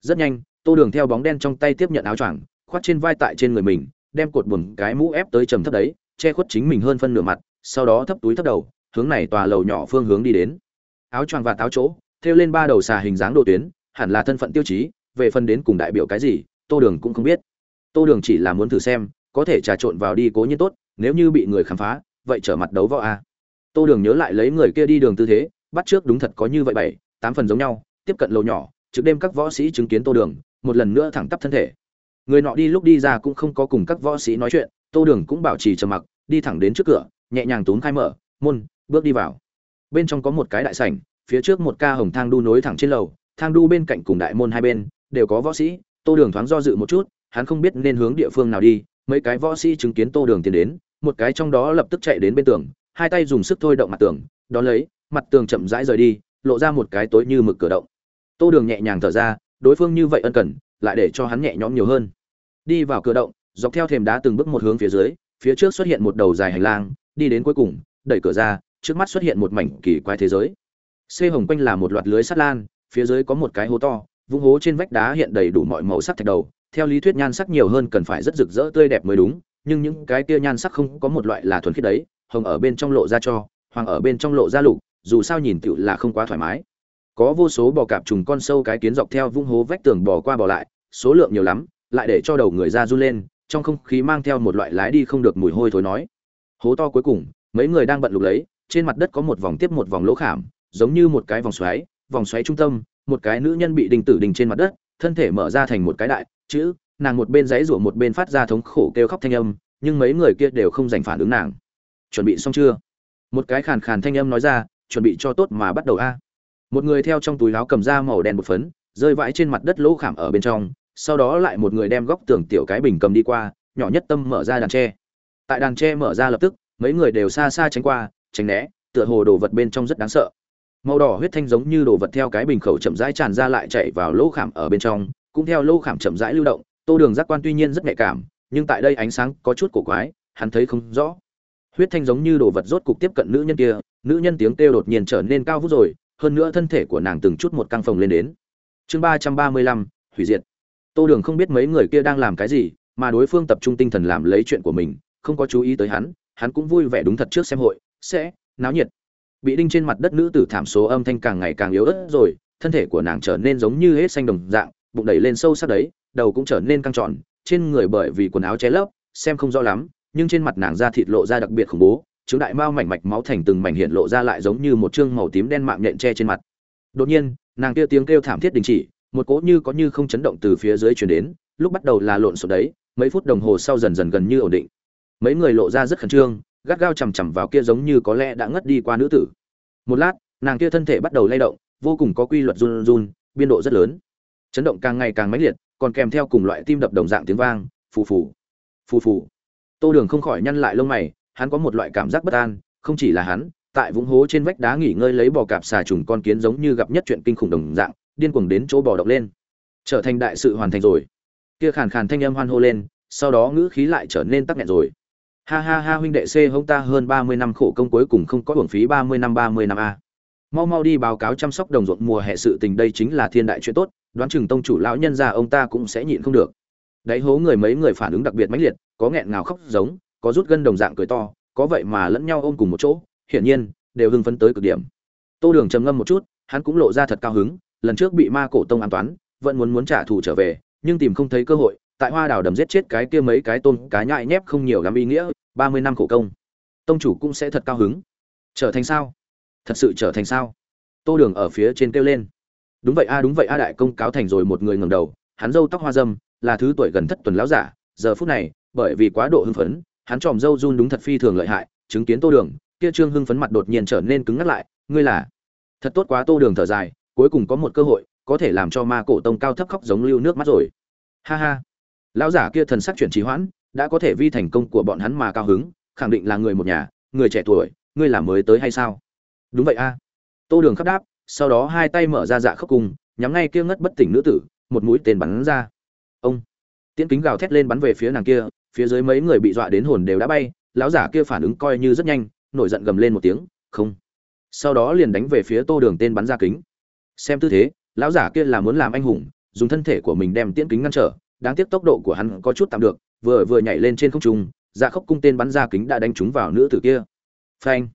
Rất nhanh, tô đường theo bóng đen trong tay tiếp nhận áo choàng, khoác trên vai tại trên người mình, đem cột buồm cái mũ ép tới trầm thấp đấy, che khuất chính mình hơn phân nửa mặt, sau đó thấp túi thấp đầu, hướng này tòa lầu nhỏ phương hướng đi đến. Áo choàng và táo chỗ, thêu lên ba đầu xà hình dáng đồ tuyến, hẳn là thân phận tiêu chí, về phần đến cùng đại biểu cái gì, tô đường cũng không biết. Tô đường chỉ là muốn thử xem, có thể trà trộn vào đi cố nhiên tốt nếu như bị người khám phá, vậy trở mặt đấu võ a. Tô đường nhớ lại lấy người kia đi đường tư thế, bắt trước đúng thật có như vậy bảy, tám phần giống nhau, tiếp cận lầu nhỏ trước đêm các võ sĩ chứng kiến tô đường, một lần nữa thẳng tắp thân thể. Người nọ đi lúc đi ra cũng không có cùng các võ sĩ nói chuyện, tô đường cũng bảo trì trầm mặc, đi thẳng đến trước cửa, nhẹ nhàng túm khai mở, môn, bước đi vào. Bên trong có một cái đại sảnh, phía trước một ca hồng thang đu nối thẳng trên lầu, thang đu bên cạnh cùng đại môn hai bên, đều có võ sĩ. Tô đường thoáng do dự một chút, hắn không biết nên hướng địa phương nào đi, mấy cái võ sĩ chứng kiến tô đường tiến đến một cái trong đó lập tức chạy đến bên tường, hai tay dùng sức thôi động mặt tường đ ó lấy, mặt tường chậm rãi rời đi, lộ ra một cái tối như mực cửa động. Tô đường nhẹ nhàng thở ra, đối phương như vậy ân cần, lại để cho hắn nhẹ nhõm nhiều hơn. Đi vào cửa động, dọc theo thềm đá từng bước một hướng phía dưới, phía trước xuất hiện một đầu dài hành lang, đi đến cuối cùng, đẩy cửa ra, trước mắt xuất hiện một mảnh kỳ quái thế giới. Xê hồng quanh là một loạt lưới sắt lan, phía dưới có một cái hố to, vũng hố trên vách đá hiện đầy đủ mọi màu sắc thạch đầu, theo lý thuyết nhan sắc nhiều hơn cần phải rất rực rỡ tươi đẹp mới đúng nhưng những cái kia nhan sắc không có một loại là thuần khiết đấy, hồng ở bên trong lộ ra cho, hoàng ở bên trong lộ ra lục, dù sao nhìn tựu là không quá thoải mái. Có vô số bò cạp trùng con sâu cái kiến dọc theo vung hố vách tường bò qua bò lại, số lượng nhiều lắm, lại để cho đầu người ra run lên, trong không khí mang theo một loại lái đi không được mùi hôi thối nói. Hố to cuối cùng, mấy người đang bận lục lấy, trên mặt đất có một vòng tiếp một vòng lỗ khảm, giống như một cái vòng xoáy vòng xoáy trung tâm, một cái nữ nhân bị đình tử đình trên mặt đất, thân thể mở ra thành một cái đại, chữ nàng một bên giấy rủa một bên phát ra thống khổ kêu khóc thanh âm, nhưng mấy người kia đều không dành phản ứng nàng. Chuẩn bị xong chưa? Một cái khàn khàn thanh âm nói ra, chuẩn bị cho tốt mà bắt đầu a. Một người theo trong túi áo cầm ra màu đen một phấn, rơi vãi trên mặt đất lỗ khảm ở bên trong, sau đó lại một người đem góc tường tiểu cái bình cầm đi qua, nhỏ nhất tâm mở ra đàn tre. Tại đàn tre mở ra lập tức, mấy người đều xa xa tránh qua, tránh né, tựa hồ đồ vật bên trong rất đáng sợ. Màu đỏ huyết thanh giống như đồ vật theo cái bình khẩu chậm rãi tràn ra lại chạy vào lỗ khảm ở bên trong, cũng theo lỗ khảm chậm rãi lưu động tô đường giác quan tuy nhiên rất nhạy cảm, nhưng tại đây ánh sáng có chút cổ quái, hắn thấy không rõ. Huyết thanh giống như đồ vật rốt cục tiếp cận nữ nhân kia, nữ nhân tiếng kêu đột nhiên trở nên cao vút rồi, hơn nữa thân thể của nàng từng chút một căng phồng lên đến. Chương ba trăm ba mươi lăm, hủy diệt. Tô đường không biết mấy người kia đang làm cái gì, mà đối phương tập trung tinh thần làm lấy chuyện của mình, không có chú ý tới hắn hắn cũng vui vẻ đúng thật trước xem hội, sẽ náo nhiệt. Bị đinh trên mặt đất nữ tử thảm số âm thanh càng ngày càng yếu ớt rồi, thân thể của nàng trở nên giống như hết xanh đồng dạng, bụng đẩy lên sâu sắc đấy đầu cũng trở nên căng tròn, trên người bởi vì quần áo che lấp, xem không rõ lắm, nhưng trên mặt nàng da thịt lộ ra đặc biệt khủng bố chứng đại mao mảnh mạch máu thành từng mảnh hiện lộ ra lại giống như một chương màu tím đen mạng nhện che trên mặt. Đột nhiên, nàng kia tiếng kêu thảm thiết đình chỉ, một cỗ như có như không chấn động từ phía dưới chuyển đến, lúc bắt đầu là lộn xộn đấy, mấy phút đồng hồ sau dần dần gần như ổn định. Mấy người lộ ra rất khẩn trương, gắt gao chằm chằm vào kia giống như có lẽ đã ngất đi qua nữ tử. Một lát, nàng kia thân thể bắt đầu lay động, vô cùng có quy luật run run, biên độ rất lớn. Chấn động càng ngày càng mãnh liệt còn kèm theo cùng loại tim đập đồng dạng tiếng vang, phù phù phù phù. Tô đường không khỏi nhăn lại lông mày, hắn có một loại cảm giác bất an, không chỉ là hắn, tại vũng hố trên vách đá nghỉ ngơi lấy bò cạp xà trùng con kiến giống như gặp nhất chuyện kinh khủng đồng dạng, điên cuồng đến chỗ bò động lên. Trở thành đại sự hoàn thành rồi. Kia khàn khàn thanh âm hoan hô lên, sau đó ngữ khí lại trở nên tắc nghẹn rồi. Ha ha ha huynh đệ c, hông ta hơn ba mươi năm khổ công cuối cùng không có hưởng phí ba mươi năm ba mươi năm a. Mau mau đi báo cáo chăm sóc đồng ruộng mùa hè sự tình, đây chính là thiên đại chuyện tốt đoán chừng tông chủ lão nhân già ông ta cũng sẽ nhịn không được. Đáy hố người mấy người phản ứng đặc biệt mãnh liệt, có nghẹn ngào khóc giống, có rút gân đồng dạng cười to, có vậy mà lẫn nhau ôm cùng một chỗ, hiển nhiên, đều hưng phấn tới cực điểm. Tô đường trầm ngâm một chút, hắn cũng lộ ra thật cao hứng, lần trước bị ma cổ tông an toán, vẫn muốn muốn trả thù trở về, nhưng tìm không thấy cơ hội, tại hoa đào đầm giết chết cái kia mấy cái tôn cá nhại nhép không nhiều lắm ý nghĩa, ba mươi năm khổ công. Tông chủ cũng sẽ thật cao hứng. Trở thành sao? Thật sự trở thành sao? Tô đường ở phía trên kêu lên đúng vậy a, đúng vậy a, đại công cáo thành rồi một người ngầm đầu, hắn râu tóc hoa dâm, là thứ tuổi gần thất tuần lão giả, giờ phút này, bởi vì quá độ hưng phấn, hắn tròm râu run đúng thật phi thường lợi hại, chứng kiến tô đường, kia trương hưng phấn mặt đột nhiên trở nên cứng ngắt lại, ngươi là? Thật tốt quá, tô đường thở dài, cuối cùng có một cơ hội, có thể làm cho ma cổ tông cao thấp khóc giống lưu nước mắt rồi. Ha ha. Lão giả kia thần sắc chuyển trì hoãn, đã có thể vi thành công của bọn hắn mà cao hứng, khẳng định là người một nhà, người trẻ tuổi, ngươi là mới tới hay sao? Đúng vậy a. Tô đường khắp đáp sau đó hai tay mở ra dạ khốc cùng, nhắm ngay kia ngất bất tỉnh nữ tử, một mũi tên bắn ra. Ông! Tiễn kính gào thét lên bắn về phía nàng kia, phía dưới mấy người bị dọa đến hồn đều đã bay, lão giả kia phản ứng coi như rất nhanh, nổi giận gầm lên một tiếng, không! Sau đó liền đánh về phía tô đường tên bắn ra kính. Xem tư thế, lão giả kia là muốn làm anh hùng, dùng thân thể của mình đem tiễn kính ngăn trở, đáng tiếc tốc độ của hắn có chút tạm được, vừa vừa nhảy lên trên không trung dạ khốc cung tên bắn ra kính đã đánh trúng vào nữ tử kia. Phanh!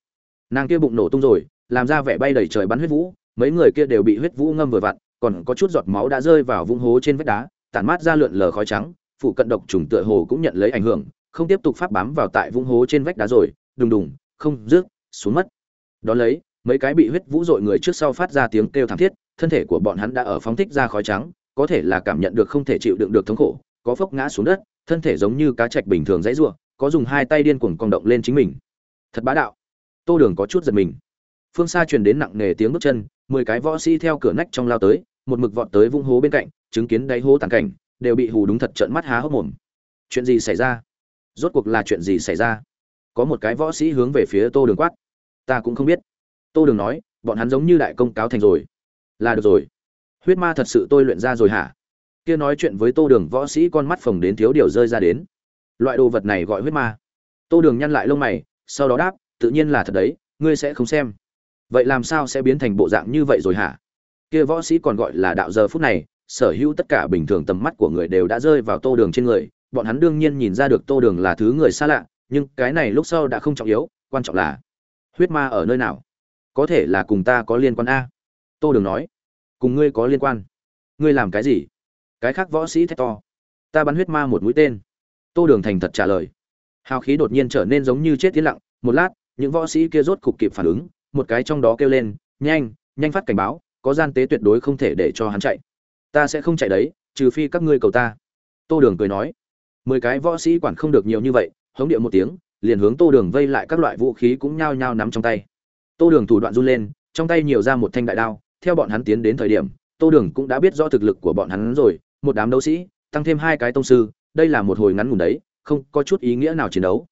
Nàng kia bụng nổ tung rồi làm ra vẻ bay đầy trời bắn huyết vũ, mấy người kia đều bị huyết vũ ngâm vừa vặn, còn có chút giọt máu đã rơi vào vũng hố trên vách đá, tản mát ra lượn lờ khói trắng phụ cận độc trùng tựa hồ cũng nhận lấy ảnh hưởng, không tiếp tục pháp bám vào tại vũng hố trên vách đá rồi, đùng đùng, không, rước, xuống mất. Đón lấy, mấy cái bị huyết vũ dội người trước sau phát ra tiếng kêu thảm thiết, thân thể của bọn hắn đã ở phóng thích ra khói trắng, có thể là cảm nhận được không thể chịu đựng được thống khổ, có phốc ngã xuống đất, thân thể giống như cá trạch bình thường dãy rủa, có dùng hai tay điên cuồng cong động lên chính mình. Thật bá đạo. Tô đường có chút giật mình phương xa truyền đến nặng nề tiếng bước chân, mười cái võ sĩ theo cửa nách trong lao tới, một mực vọt tới vung hố bên cạnh, chứng kiến đáy hố tàn cảnh, đều bị hù đúng thật trợn mắt há hốc mồm. Chuyện gì xảy ra? Rốt cuộc là chuyện gì xảy ra? Có một cái võ sĩ hướng về phía tô đường quát. Ta cũng không biết. Tô đường nói, bọn hắn giống như đại công cáo thành rồi. Là được rồi. Huyết ma thật sự tôi luyện ra rồi hả? Kia nói chuyện với tô đường, võ sĩ con mắt phồng đến thiếu điều rơi ra đến. Loại đồ vật này gọi huyết ma. Tô đường nhăn lại lông mày, sau đó đáp, tự nhiên là thật đấy, ngươi sẽ không xem vậy làm sao sẽ biến thành bộ dạng như vậy rồi hả? Kia võ sĩ còn gọi là đạo giờ phút này, sở hữu tất cả bình thường tầm mắt của người đều đã rơi vào tô đường trên người, bọn hắn đương nhiên nhìn ra được tô đường là thứ người xa lạ, nhưng cái này lúc sau đã không trọng yếu, quan trọng là huyết ma ở nơi nào? Có thể là cùng ta có liên quan a. Tô đường nói. Cùng ngươi có liên quan. Ngươi làm cái gì? Cái khác võ sĩ thét to. Ta bắn huyết ma một mũi tên. Tô đường thành thật trả lời. Hào khí đột nhiên trở nên giống như chết tiến lặng. Một lát, những võ sĩ kia rốt cục kịp phản ứng một cái trong đó kêu lên, nhanh nhanh phát cảnh báo, có gian tế tuyệt đối không thể để cho hắn chạy. Ta sẽ không chạy đấy, trừ phi các ngươi cầu ta. Tô đường cười nói. Mười cái võ sĩ quản không được nhiều như vậy, hống điệu một tiếng, liền hướng tô đường vây lại các loại vũ khí cũng nhao nhao nắm trong tay. Tô đường thủ đoạn run lên, trong tay nhiều ra một thanh đại đao, theo bọn hắn tiến đến thời điểm, tô đường cũng đã biết rõ thực lực của bọn hắn rồi, một đám đấu sĩ, tăng thêm hai cái tông sư, đây là một hồi ngắn ngủn đấy, không có chút ý nghĩa nào chiến đấu.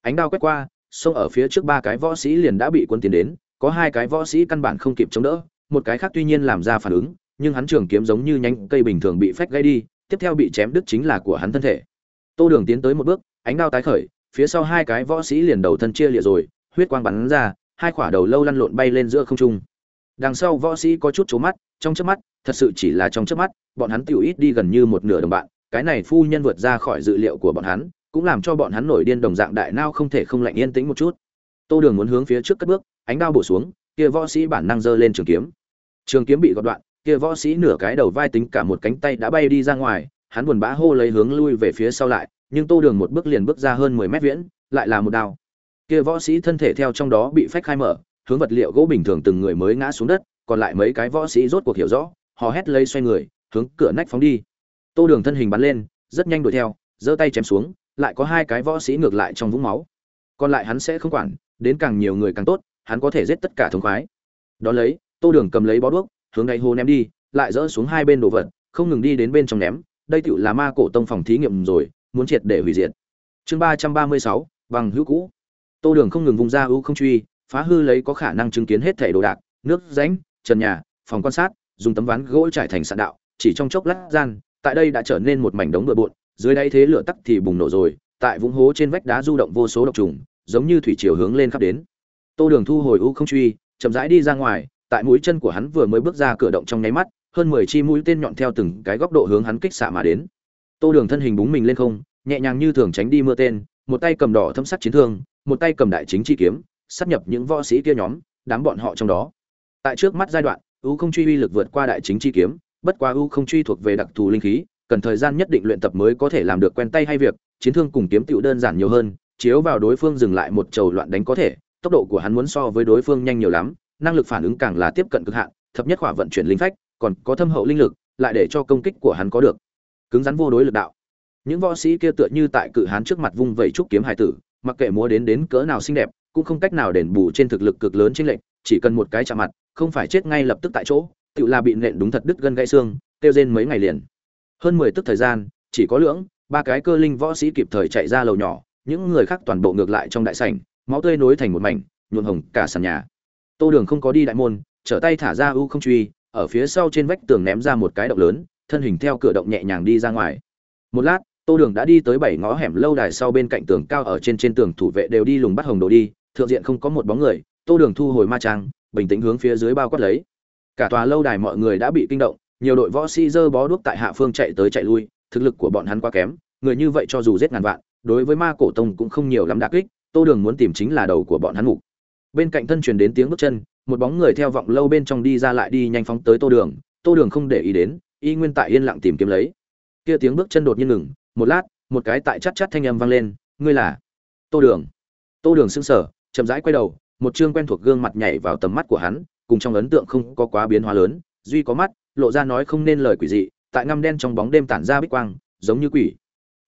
Ánh đao quét qua, xông ở phía trước ba cái võ sĩ liền đã bị quân tiến đến có hai cái võ sĩ căn bản không kịp chống đỡ, một cái khác tuy nhiên làm ra phản ứng, nhưng hắn trường kiếm giống như nhánh cây bình thường bị phách gãy đi, tiếp theo bị chém đứt chính là của hắn thân thể. Tô đường tiến tới một bước, ánh đao tái khởi, phía sau hai cái võ sĩ liền đầu thân chia liệt rồi, huyết quang bắn ra, hai quả đầu lâu lăn lộn bay lên giữa không trung. Đằng sau võ sĩ có chút chố mắt, trong chớp mắt, thật sự chỉ là trong chớp mắt, bọn hắn tiểu ít đi gần như một nửa đồng bạn, cái này phu nhân vượt ra khỏi dự liệu của bọn hắn, cũng làm cho bọn hắn nổi điên đồng dạng đại nao không thể không lạnh yên tĩnh một chút tô đường muốn hướng phía trước cất bước, ánh đao bổ xuống, kia võ sĩ bản năng giơ lên trường kiếm. Trường kiếm bị gọt đoạn, kia võ sĩ nửa cái đầu vai tính cả một cánh tay đã bay đi ra ngoài, hắn buồn bã hô lấy hướng lui về phía sau lại, nhưng tô đường một bước liền bước ra hơn mười mét viễn, lại là một đao. Kia võ sĩ thân thể theo trong đó bị phách khai mở, hướng vật liệu gỗ bình thường từng người mới ngã xuống đất, còn lại mấy cái võ sĩ rốt cuộc hiểu rõ họ hét lấy xoay người, hướng cửa nách phóng đi. Tô đường thân hình bắn lên, rất nhanh đuổi theo, giơ tay chém xuống, lại có hai cái võ sĩ ngược lại trong vũng máu. Còn lại hắn sẽ không quản đến càng nhiều người càng tốt, hắn có thể giết tất cả thống khoái. Đó lấy, tô đường cầm lấy bó đuốc, hướng đáy hố ném đi, lại dỡ xuống hai bên đồ vật, không ngừng đi đến bên trong ném. Đây tựu là ma cổ tông phòng thí nghiệm rồi, muốn triệt để hủy diệt. Chương ba trăm ba mươi sáu, bằng hữu cũ. Tô đường không ngừng vùng ra ưu không truy, phá hư lấy có khả năng chứng kiến hết thẻ đồ đạc, nước, rãnh, trần nhà, phòng quan sát, dùng tấm ván gỗ trải thành sạn đạo. Chỉ trong chốc lát gian, tại đây đã trở nên một mảnh đống bừa bộn, dưới đáy thế lửa tắc thì bùng nổ rồi, tại vũng hố trên vách đá du động vô số độc trùng giống như thủy chiều hướng lên khắp đến. Tô đường thu hồi u không truy, chậm rãi đi ra ngoài, tại mũi chân của hắn vừa mới bước ra cửa động trong nháy mắt, hơn mười chi mũi tên nhọn theo từng cái góc độ hướng hắn kích xạ mà đến. Tô đường thân hình búng mình lên không, nhẹ nhàng như thường tránh đi mưa tên, một tay cầm đỏ thâm sắc chiến thương, một tay cầm đại chính chi kiếm, sắp nhập những võ sĩ kia nhóm, đám bọn họ trong đó. Tại trước mắt giai đoạn, u không truy uy lực vượt qua đại chính chi kiếm, bất quá u không truy thuộc về đặc thù linh khí, cần thời gian nhất định luyện tập mới có thể làm được quen tay hay việc, chiến thương cùng kiếm tựu đơn giản nhiều hơn chiếu vào đối phương dừng lại một trầu loạn đánh có thể, tốc độ của hắn muốn so với đối phương nhanh nhiều lắm, năng lực phản ứng càng là tiếp cận cực hạn, thập nhất hỏa vận chuyển linh phách, còn có thâm hậu linh lực, lại để cho công kích của hắn có được. Cứng rắn vô đối lực đạo. Những võ sĩ kia tựa như tại cự hán trước mặt vung vẩy trúc kiếm hải tử, mặc kệ múa đến đến cỡ nào xinh đẹp, cũng không cách nào đền bù trên thực lực cực lớn trên lệnh chỉ cần một cái chạm mặt, không phải chết ngay lập tức tại chỗ, tự là bị nện đúng thật đứt gân gãy xương tiêu rên mấy ngày liền. Hơn mười tức thời gian, chỉ có lưỡng, ba cái cơ linh võ sĩ kịp thời chạy ra lầu nhỏ những người khác toàn bộ ngược lại trong đại sảnh, máu tươi nối thành một mảnh, nhuộm hồng cả sàn nhà. Tô đường không có đi đại môn, trở tay thả ra u không truy, ở phía sau trên vách tường ném ra một cái động lớn, thân hình theo cửa động nhẹ nhàng đi ra ngoài. Một lát, tô đường đã đi tới bảy ngõ hẻm lâu đài sau bên cạnh tường cao ở trên trên tường thủ vệ đều đi lùng bắt hồng đồ đi, thượng diện không có một bóng người, tô đường thu hồi ma trang, bình tĩnh hướng phía dưới bao quát lấy. Cả tòa lâu đài mọi người đã bị kinh động, nhiều đội võ sĩ dơ bó đuốc tại hạ phương chạy tới chạy lui, thực lực của bọn hắn quá kém, người như vậy cho dù giết ngàn vạn đối với ma cổ tông cũng không nhiều lắm đả kích, tô đường muốn tìm chính là đầu của bọn hắn mục bên cạnh thân truyền đến tiếng bước chân, một bóng người theo vọng lâu bên trong đi ra lại đi nhanh phóng tới tô đường. Tô đường không để ý đến, y nguyên tại yên lặng tìm kiếm lấy. Kia tiếng bước chân đột nhiên ngừng, một lát, một cái tại chắt chắt thanh âm vang lên, ngươi là? Tô đường. Tô đường sững sờ, chậm rãi quay đầu, một chương quen thuộc gương mặt nhảy vào tầm mắt của hắn, cùng trong ấn tượng không có quá biến hóa lớn, duy có mắt, lộ ra nói không nên lời quỷ dị, tại ngăm đen trong bóng đêm tản ra bích quang, giống như quỷ.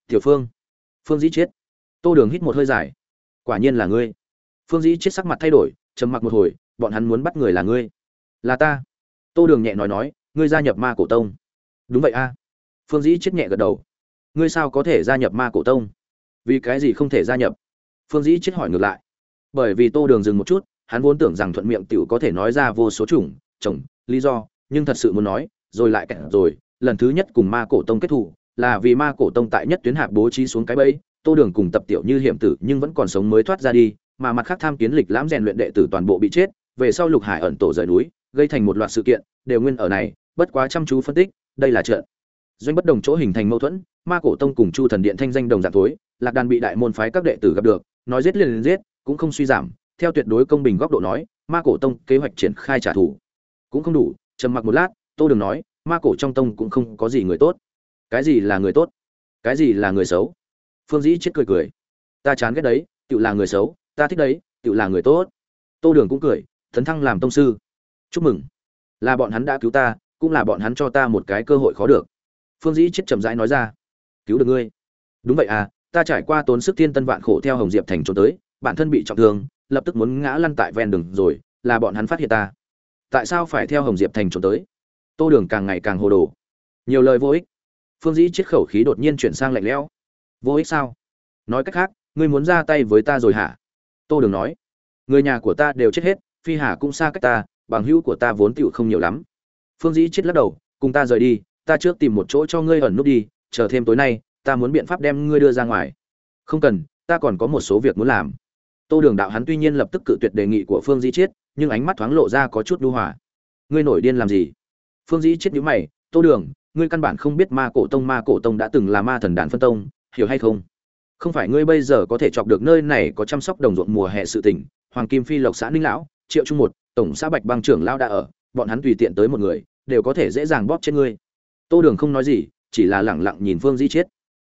Tiểu phương phương dĩ chết. Tô đường hít một hơi dài. Quả nhiên là ngươi. Phương dĩ chết sắc mặt thay đổi, trầm mặc một hồi, bọn hắn muốn bắt người là ngươi. Là ta. Tô đường nhẹ nói nói, ngươi gia nhập ma cổ tông. Đúng vậy a. Phương dĩ chết nhẹ gật đầu. Ngươi sao có thể gia nhập ma cổ tông? Vì cái gì không thể gia nhập? Phương dĩ chết hỏi ngược lại. Bởi vì tô đường dừng một chút, hắn vốn tưởng rằng thuận miệng t i ể u có thể nói ra vô số chủng, chồng, lý do, nhưng thật sự muốn nói, rồi lại kẹt rồi, lần thứ nhất cùng ma cổ tông kết thủ là vì ma cổ tông tại nhất tuyến hạp bố trí xuống cái bẫy, tô đường cùng tập tiểu như hiểm tử nhưng vẫn còn sống mới thoát ra đi, mà mặt khác tham kiến lịch lãm rèn luyện đệ tử toàn bộ bị chết, về sau lục hải ẩn tổ rời núi, gây thành một loạt sự kiện, đều nguyên ở này, bất quá chăm chú phân tích, đây là trận. Doanh bất đồng chỗ hình thành mâu thuẫn, ma cổ tông cùng chu thần điện thanh danh đồng dạng thối, lạc đàn bị đại môn phái các đệ tử gặp được, nói giết liền liền giết, cũng không suy giảm, theo tuyệt đối công bình góc độ nói, ma cổ tông kế hoạch triển khai trả thù. Cũng không đủ, trầm mặc một lát, tô đường nói, ma cổ trong tông cũng không có gì người tốt cái gì là người tốt, cái gì là người xấu? Phương dĩ chết cười cười. Ta chán ghét đấy tự là người xấu, ta thích đấy tự là người tốt. Tô đường cũng cười thấn thăng làm tông sư. Chúc mừng. Là bọn hắn đã cứu ta, cũng là bọn hắn cho ta một cái cơ hội khó được. Phương dĩ chết chậm rãi nói ra. Cứu được ngươi. Đúng vậy à ta trải qua tốn sức thiên tân vạn khổ theo hồng diệp thành trốn tới, bản thân bị trọng thương, lập tức muốn ngã lăn tại ven đường rồi, là bọn hắn phát hiện ta. Tại sao phải theo hồng diệp thành trốn tới? Tô đường càng ngày càng hồ đồ. Nhiều lời vô ích phương dĩ chiết khẩu khí đột nhiên chuyển sang lạnh lẽo. Vô ích sao? Nói cách khác, ngươi muốn ra tay với ta rồi hả? Tô đường nói. Người nhà của ta đều chết hết, phi hà cũng xa cách ta, bằng hữu của ta vốn tựu không nhiều lắm. Phương dĩ chết lắc đầu. Cùng ta rời đi, ta trước tìm một chỗ cho ngươi ẩn nút đi, chờ thêm tối nay, ta muốn biện pháp đem ngươi đưa ra ngoài. Không cần, ta còn có một số việc muốn làm. Tô đường đạo hắn tuy nhiên lập tức cự tuyệt đề nghị của phương dĩ chiết, nhưng ánh mắt thoáng lộ ra có chút đu hòa. Ngươi nổi điên làm gì? Phương dĩ chết nhíu mày. Tô đường ngươi căn bản không biết ma cổ tông, ma cổ tông đã từng là ma thần đàn phân tông, hiểu hay không? Không phải ngươi bây giờ có thể chọc được nơi này có chăm sóc đồng ruộng mùa hè sự tỉnh hoàng kim phi, lộc xã ninh lão, triệu trung một, tổng xã bạch băng trưởng lao đã ở, bọn hắn tùy tiện tới một người, đều có thể dễ dàng bóp chết ngươi. Tô đường không nói gì, chỉ là lẳng lặng nhìn phương di chết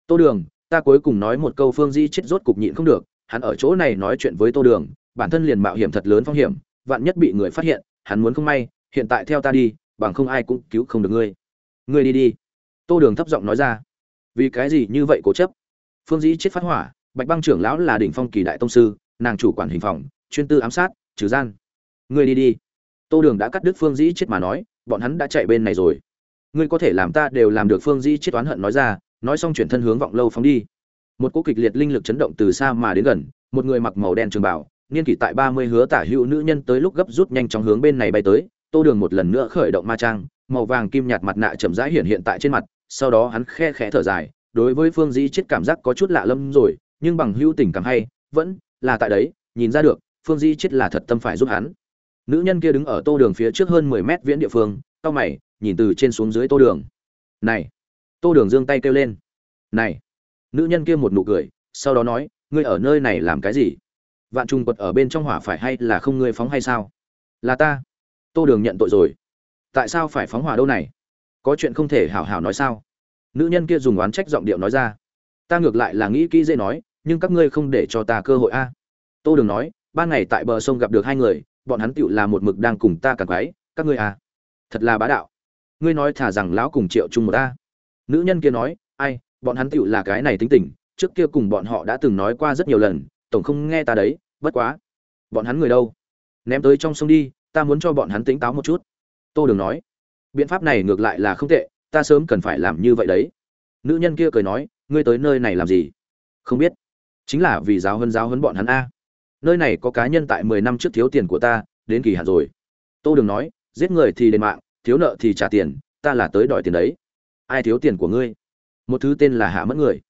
tô đường, ta cuối cùng nói một câu, phương di chết rốt cục nhịn không được, hắn ở chỗ này nói chuyện với tô đường, bản thân liền mạo hiểm thật lớn phong hiểm, vạn nhất bị người phát hiện, hắn muốn không may, hiện tại theo ta đi, bằng không ai cũng cứu không được ngươi ngươi đi đi. Tô đường thấp giọng nói ra. Vì cái gì như vậy cố chấp? Phương dĩ chết phát hỏa, bạch băng trưởng lão là đỉnh phong kỳ đại tông sư, nàng chủ quản hình phòng, chuyên tư ám sát, trừ gian. Ngươi đi đi. Tô đường đã cắt đứt phương dĩ chết mà nói, bọn hắn đã chạy bên này rồi. Ngươi có thể làm ta đều làm được, phương dĩ chết oán hận nói ra, nói xong chuyển thân hướng vọng lâu phóng đi. Một cỗ kịch liệt linh lực chấn động từ xa mà đến gần, một người mặc màu đen trường bảo niên kỷ tại ba mươi hứa tả hữu nữ nhân tới lúc gấp rút nhanh chóng hướng bên này bay tới, tô đường một lần nữa khởi động ma trang màu vàng kim nhạt mặt nạ chậm rãi hiện hiện tại trên mặt, sau đó hắn khe khẽ thở dài, đối với phương dĩ chết cảm giác có chút lạ lâm rồi, nhưng bằng hữu tình cảm hay, vẫn là tại đấy, nhìn ra được, phương dĩ chết là thật tâm phải giúp hắn. Nữ nhân kia đứng ở tô đường phía trước hơn mười mét viễn địa phương cau mày, nhìn từ trên xuống dưới tô đường. Này! Tô đường giương tay kêu lên. Này! Nữ nhân kia một nụ cười, sau đó nói, ngươi ở nơi này làm cái gì? Vạn trùng quật ở bên trong hỏa phải hay là không ngươi phóng hay sao? Là ta. Tô đường nhận tội rồi tại sao phải phóng hỏa đâu này? Có chuyện không thể hảo hảo nói sao? Nữ nhân kia dùng oán trách giọng điệu nói ra. Ta ngược lại là nghĩ kỹ dễ nói, nhưng các ngươi không để cho ta cơ hội a. Tô đường nói, ban ngày tại bờ sông gặp được hai người, bọn hắn tựu là một mực đang cùng ta càng quái, các ngươi à. Thật là bá đạo. Ngươi nói thả rằng lão cùng triệu chung một ta nữ nhân kia nói, ai, bọn hắn tựu là cái này tính tình, trước kia cùng bọn họ đã từng nói qua rất nhiều lần, tổng không nghe ta đấy, bất quá. Bọn hắn người đâu? Ném tới trong sông đi, ta muốn cho bọn hắn tỉnh táo một chút tô đường nói. Biện pháp này ngược lại là không tệ, ta sớm cần phải làm như vậy đấy. Nữ nhân kia cười nói, ngươi tới nơi này làm gì? Không biết. Chính là vì giáo hơn giáo hơn bọn hắn a. Nơi này có cá nhân tại mười năm trước thiếu tiền của ta, đến kỳ hạn rồi. Tô đường nói, giết người thì đền mạng, thiếu nợ thì trả tiền, ta là tới đòi tiền đấy. Ai thiếu tiền của ngươi? Một thứ tên là hạ mất người.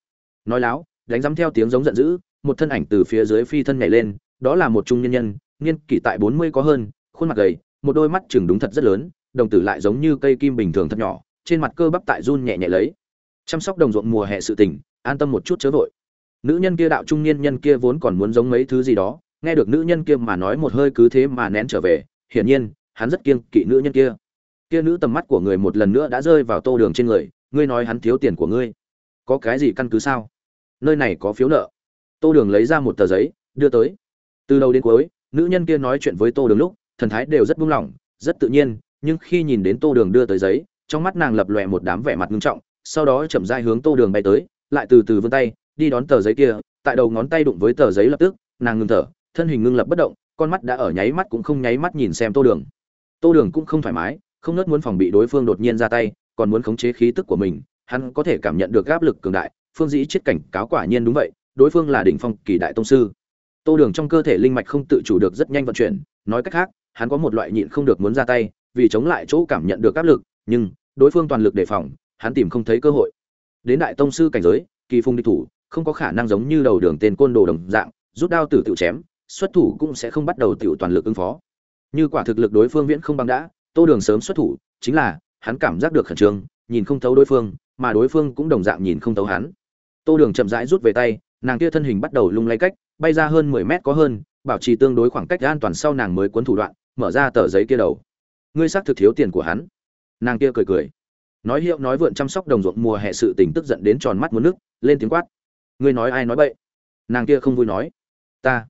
Nói láo, đánh rắm theo tiếng giống giận dữ, một thân ảnh từ phía dưới phi thân nhảy lên, đó là một trung nhân nhân, niên kỷ tại bốn mươi có hơn, khuôn mặt gầy một đôi mắt chừng đúng thật rất lớn, đồng tử lại giống như cây kim bình thường thật nhỏ, trên mặt cơ bắp tại run nhẹ nhẹ lấy. Chăm sóc đồng ruộng mùa hè sự tình, an tâm một chút chớ vội. Nữ nhân kia đạo trung niên nhân kia vốn còn muốn giống mấy thứ gì đó, nghe được nữ nhân kia mà nói một hơi cứ thế mà nén trở về, hiển nhiên, hắn rất kiêng kỵ nữ nhân kia. Kia nữ tầm mắt của người một lần nữa đã rơi vào tô đường trên người, ngươi nói hắn thiếu tiền của ngươi. Có cái gì căn cứ sao? Nơi này có phiếu nợ. Tô đường lấy ra một tờ giấy, đưa tới. Từ đầu đến cuối, nữ nhân kia nói chuyện với tô đường lúc thần thái đều rất buông lỏng, rất tự nhiên, nhưng khi nhìn đến tô đường đưa tới giấy, trong mắt nàng lập lòe một đám vẻ mặt nghiêm trọng, sau đó chậm rãi hướng tô đường bay tới, lại từ từ vươn tay, đi đón tờ giấy kia, tại đầu ngón tay đụng với tờ giấy lập tức, nàng ngừng thở, thân hình ngưng lập bất động, con mắt đã ở nháy mắt cũng không nháy mắt nhìn xem tô đường. Tô đường cũng không thoải mái, không nớt muốn phòng bị đối phương đột nhiên ra tay, còn muốn khống chế khí tức của mình, hắn có thể cảm nhận được áp lực cường đại, phương dĩ chết cảnh cáo quả nhiên đúng vậy, đối phương là đỉnh phong kỳ đại tông sư. Tô đường trong cơ thể linh mạch không tự chủ được rất nhanh vận chuyển, nói cách khác hắn có một loại nhịn không được muốn ra tay, vì chống lại chỗ cảm nhận được áp lực, nhưng đối phương toàn lực đề phòng, hắn tìm không thấy cơ hội. Đến đại tông sư cảnh giới, kỳ phung địch thủ, không có khả năng giống như đầu đường tên côn đồ đồng dạng, rút đao tử tiểu chém, xuất thủ cũng sẽ không bắt đầu tiểu toàn lực ứng phó. Như quả thực lực đối phương viễn không bằng đã, tô đường sớm xuất thủ, chính là, hắn cảm giác được khẩn trương, nhìn không thấu đối phương, mà đối phương cũng đồng dạng nhìn không thấu hắn. Tô đường chậm rãi rút về tay, nàng kia thân hình bắt đầu lung lay cách, bay ra hơn mười mét có hơn, bảo trì tương đối khoảng cách an toàn sau nàng mới cuốn thủ đoạn mở ra tờ giấy kia đầu. Ngươi xác thực thiếu tiền của hắn. Nàng kia cười cười. Nói hiệu nói vượn chăm sóc đồng ruộng mùa hè sự tình tức giận đến tròn mắt muốn nước, lên tiếng quát. Ngươi nói ai nói bậy? Nàng kia không vui nói. Ta.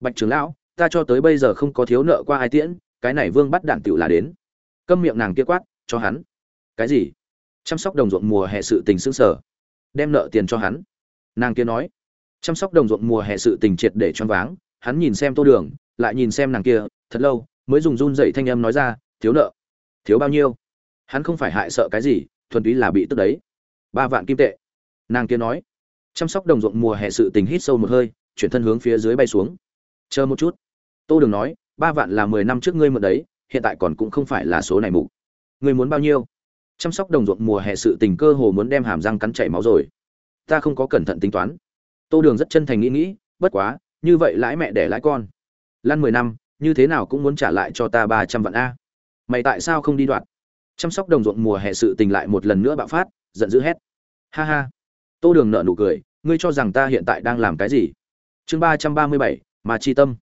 Bạch trưởng lão, ta cho tới bây giờ không có thiếu nợ qua ai tiễn, cái này vương bắt đạn tiểu là đến. Câm miệng nàng kia quát, cho hắn. Cái gì? Chăm sóc đồng ruộng mùa hè sự tình xương sở. Đem nợ tiền cho hắn. Nàng kia nói. Chăm sóc đồng ruộng mùa hè sự tình triệt để choáng váng, hắn nhìn xem tô đường, lại nhìn xem nàng kia, thật lâu mới dùng run dậy thanh âm nói ra, thiếu nợ. Thiếu bao nhiêu? Hắn không phải hại sợ cái gì, thuần túy là bị tức đấy. Ba vạn kim tệ. Nàng kia nói. Chăm sóc đồng ruộng mùa hè sự tình hít sâu một hơi, chuyển thân hướng phía dưới bay xuống. Chờ một chút. Tô đường nói, ba vạn là mười năm trước ngươi mượn đấy, hiện tại còn cũng không phải là số này mục. Ngươi muốn bao nhiêu? Chăm sóc đồng ruộng mùa hè sự tình cơ hồ muốn đem hàm răng cắn chảy máu rồi. Ta không có cẩn thận tính toán. Tô đường rất chân thành nghĩ nghĩ, bất quá, như vậy lãi mẹ để lãi con. Lăn mười năm như thế nào cũng muốn trả lại cho ta ba trăm vạn a. Mày tại sao không đi đoạt? Chăm sóc đồng ruộng mùa hè sự tình lại một lần nữa bạo phát, giận dữ hét. Ha ha. Tô đường nợ nụ cười, ngươi cho rằng ta hiện tại đang làm cái gì? Chương ba trăm ba mươi bảy, mà chi tâm.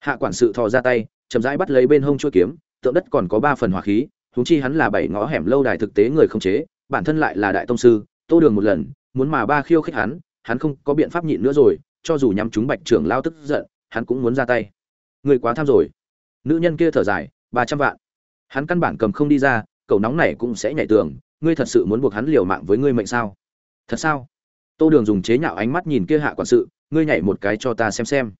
Hạ quản sự thò ra tay, chậm rãi bắt lấy bên hông chuôi kiếm, tượng đất còn có ba phần hỏa khí, huống chi hắn là bảy ngõ hẻm lâu đài thực tế người không chế, bản thân lại là đại tông sư, tô đường một lần, muốn mà ba khiêu khích hắn hắn không có biện pháp nhịn nữa rồi, cho dù nhắm chúng bạch trưởng lao tức giận, hắn cũng muốn ra tay người quá tham rồi. Nữ nhân kia thở dài, ba trăm vạn. Hắn căn bản cầm không đi ra, cậu nóng này cũng sẽ nhảy tường, ngươi thật sự muốn buộc hắn liều mạng với ngươi mệnh sao? Thật sao? Tô đường dùng chế nhạo ánh mắt nhìn kia hạ quản sự, ngươi nhảy một cái cho ta xem xem.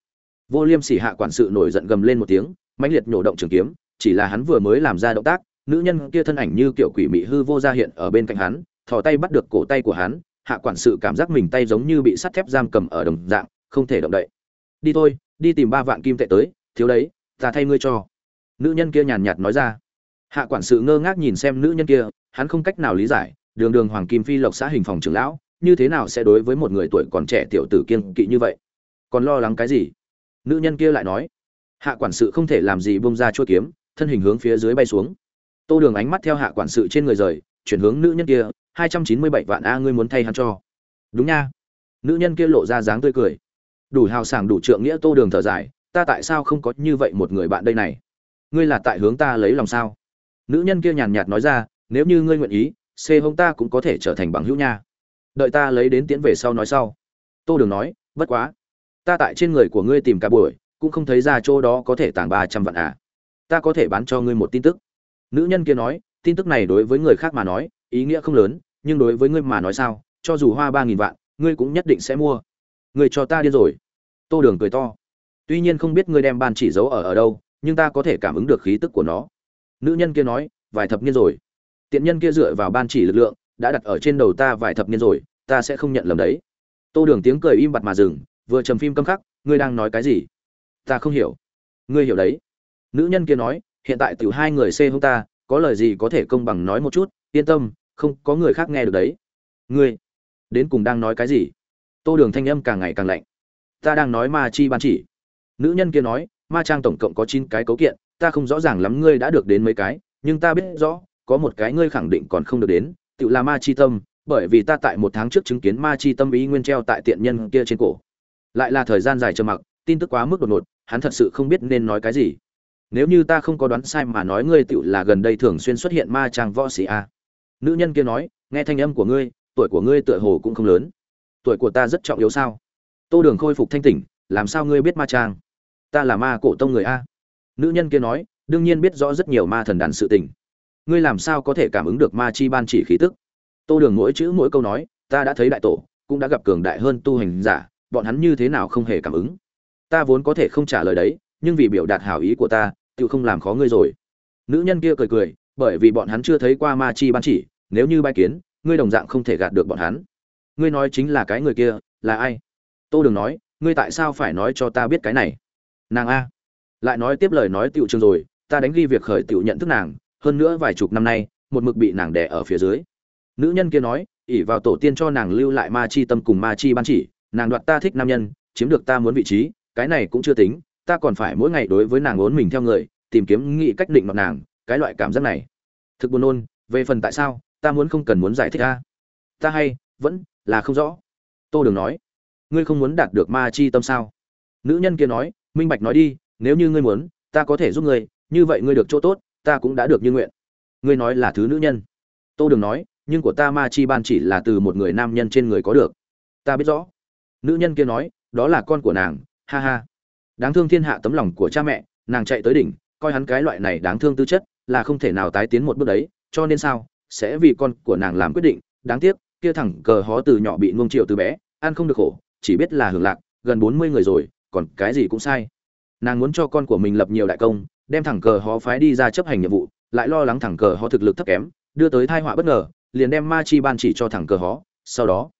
Vô liêm sỉ hạ quản sự nổi giận gầm lên một tiếng, mãnh liệt nhổ động trường kiếm, chỉ là hắn vừa mới làm ra động tác, nữ nhân kia thân ảnh như kiểu quỷ mị hư vô ra hiện ở bên cạnh hắn, thò tay bắt được cổ tay của hắn, hạ quản sự cảm giác mình tay giống như bị sắt thép giam cầm ở đồng dạng, không thể động đậy. Đi thôi, đi tìm ba vạn kim tệ tới thiếu đấy, ta thay ngươi cho. Nữ nhân kia nhàn nhạt nói ra. Hạ quản sự ngơ ngác nhìn xem nữ nhân kia, hắn không cách nào lý giải, đường đường hoàng kim phi lộc xã hình phòng trưởng lão, như thế nào sẽ đối với một người tuổi còn trẻ tiểu tử kiên kỵ như vậy? Còn lo lắng cái gì? Nữ nhân kia lại nói. Hạ quản sự không thể làm gì bông ra chuôi kiếm, thân hình hướng phía dưới bay xuống. Tô đường ánh mắt theo hạ quản sự trên người rời, chuyển hướng nữ nhân kia, hai trăm chín mươi bảy vạn a, ngươi muốn thay hắn cho. Đúng nha. Nữ nhân kia lộ ra dáng tươi cười. Đủ hào sảng, đủ trượng nghĩa, tô đường thở dài ta tại sao không có như vậy một người bạn đây này? Ngươi là tại hướng ta lấy lòng sao? Nữ nhân kia nhàn nhạt nói ra, nếu như ngươi nguyện ý, xê hông ta cũng có thể trở thành bằng hữu nha. Đợi ta lấy đến tiễn về sau nói sau. Tô đường nói, bất quá. Ta tại trên người của ngươi tìm cả buổi, cũng không thấy ra chỗ đó có thể tàng ba trăm vạn à. Ta có thể bán cho ngươi một tin tức. Nữ nhân kia nói, tin tức này đối với người khác mà nói, ý nghĩa không lớn, nhưng đối với ngươi mà nói sao, cho dù hoa ba nghìn vạn, ngươi cũng nhất định sẽ mua. Ngươi cho ta điên rồi. Tô đường cười to tuy nhiên không biết ngươi đem ban chỉ giấu ở ở đâu, nhưng ta có thể cảm ứng được khí tức của nó. Nữ nhân kia nói, vài thập niên rồi. Tiện nhân kia dựa vào ban chỉ lực lượng, đã đặt ở trên đầu ta vài thập niên rồi, ta sẽ không nhận lầm đấy. Tô đường tiếng cười im bặt mà dừng, vừa trầm phim câm khắc, ngươi đang nói cái gì? Ta không hiểu. Ngươi hiểu đấy. Nữ nhân kia nói, hiện tại tiểu hai người xê hông ta, có lời gì có thể công bằng nói một chút, yên tâm, không có người khác nghe được đấy. Ngươi, đến cùng đang nói cái gì? Tô đường thanh âm càng ngày càng lạnh. Ta đang nói ma chi ban chỉ nữ nhân kia nói, ma trang tổng cộng có chín cái cấu kiện, ta không rõ ràng lắm ngươi đã được đến mấy cái, nhưng ta biết rõ, có một cái ngươi khẳng định còn không được đến tự là ma chi tâm, bởi vì ta tại một tháng trước chứng kiến ma chi tâm ý nguyên treo tại tiện nhân kia trên cổ. Lại là thời gian dài chờ mặc, tin tức quá mức đột ngột, hắn thật sự không biết nên nói cái gì. Nếu như ta không có đoán sai mà nói ngươi tựu là gần đây thường xuyên xuất hiện ma trang võ sĩ a. Nữ nhân kia nói, nghe thanh âm của ngươi, tuổi của ngươi tựa hồ cũng không lớn. Tuổi của ta rất trọng yếu sao? Tô đường khôi phục thanh tỉnh, làm sao ngươi biết ma trang? Ta là ma cổ tông người a. Nữ nhân kia nói, đương nhiên biết rõ rất nhiều ma thần đàn sự tình. Ngươi làm sao có thể cảm ứng được ma chi ban chỉ khí tức? Tô đường mỗi chữ mỗi câu nói, ta đã thấy đại tổ, cũng đã gặp cường đại hơn tu hành giả, bọn hắn như thế nào không hề cảm ứng? Ta vốn có thể không trả lời đấy, nhưng vì biểu đạt hảo ý của ta tự không làm khó ngươi rồi. Nữ nhân kia cười cười, bởi vì bọn hắn chưa thấy qua ma chi ban chỉ, nếu như bai kiến, ngươi đồng dạng không thể gạt được bọn hắn. Ngươi nói chính là cái người kia, là ai? Tô đường nói, ngươi tại sao phải nói cho ta biết cái này? Nàng a. Lại nói tiếp lời nói tiểu trường rồi, ta đánh ghi việc khởi tiểu nhận thức nàng, hơn nữa vài chục năm nay, một mực bị nàng đẻ ở phía dưới. Nữ nhân kia nói ỉ vào tổ tiên cho nàng lưu lại ma chi tâm cùng ma chi ban chỉ, nàng đoạt ta thích nam nhân, chiếm được ta muốn vị trí, cái này cũng chưa tính, ta còn phải mỗi ngày đối với nàng ốn mình theo người, tìm kiếm nghị cách định mặt nàng, cái loại cảm giác này. Thực buồn nôn, về phần tại sao, ta muốn không cần muốn giải thích ta ta hay, vẫn là không rõ. Tô đường nói, ngươi không muốn đạt được ma chi tâm sao? Nữ nhân kia nói minh bạch nói đi, nếu như ngươi muốn, ta có thể giúp ngươi, như vậy ngươi được chỗ tốt, ta cũng đã được như nguyện. Ngươi nói là thứ nữ nhân. Tô đường nói, nhưng của ta ma chi ban chỉ là từ một người nam nhân trên người có được. Ta biết rõ. Nữ nhân kia nói, đó là con của nàng, ha ha. Đáng thương thiên hạ tấm lòng của cha mẹ, nàng chạy tới đỉnh, coi hắn cái loại này đáng thương tư chất, là không thể nào tái tiến một bước đấy, cho nên sao, sẽ vì con của nàng làm quyết định, đáng tiếc, kia thẳng cờ hó từ nhỏ bị nuông triệu từ bé, ăn không được khổ, chỉ biết là hưởng lạc, gần bốn mươi người rồi còn cái gì cũng sai. Nàng muốn cho con của mình lập nhiều đại công, đem thẳng cờ hó phái đi ra chấp hành nhiệm vụ, lại lo lắng thẳng cờ hó thực lực thấp kém, đưa tới thai họa bất ngờ, liền đem ma chi ban chỉ cho thẳng cờ hó, sau đó,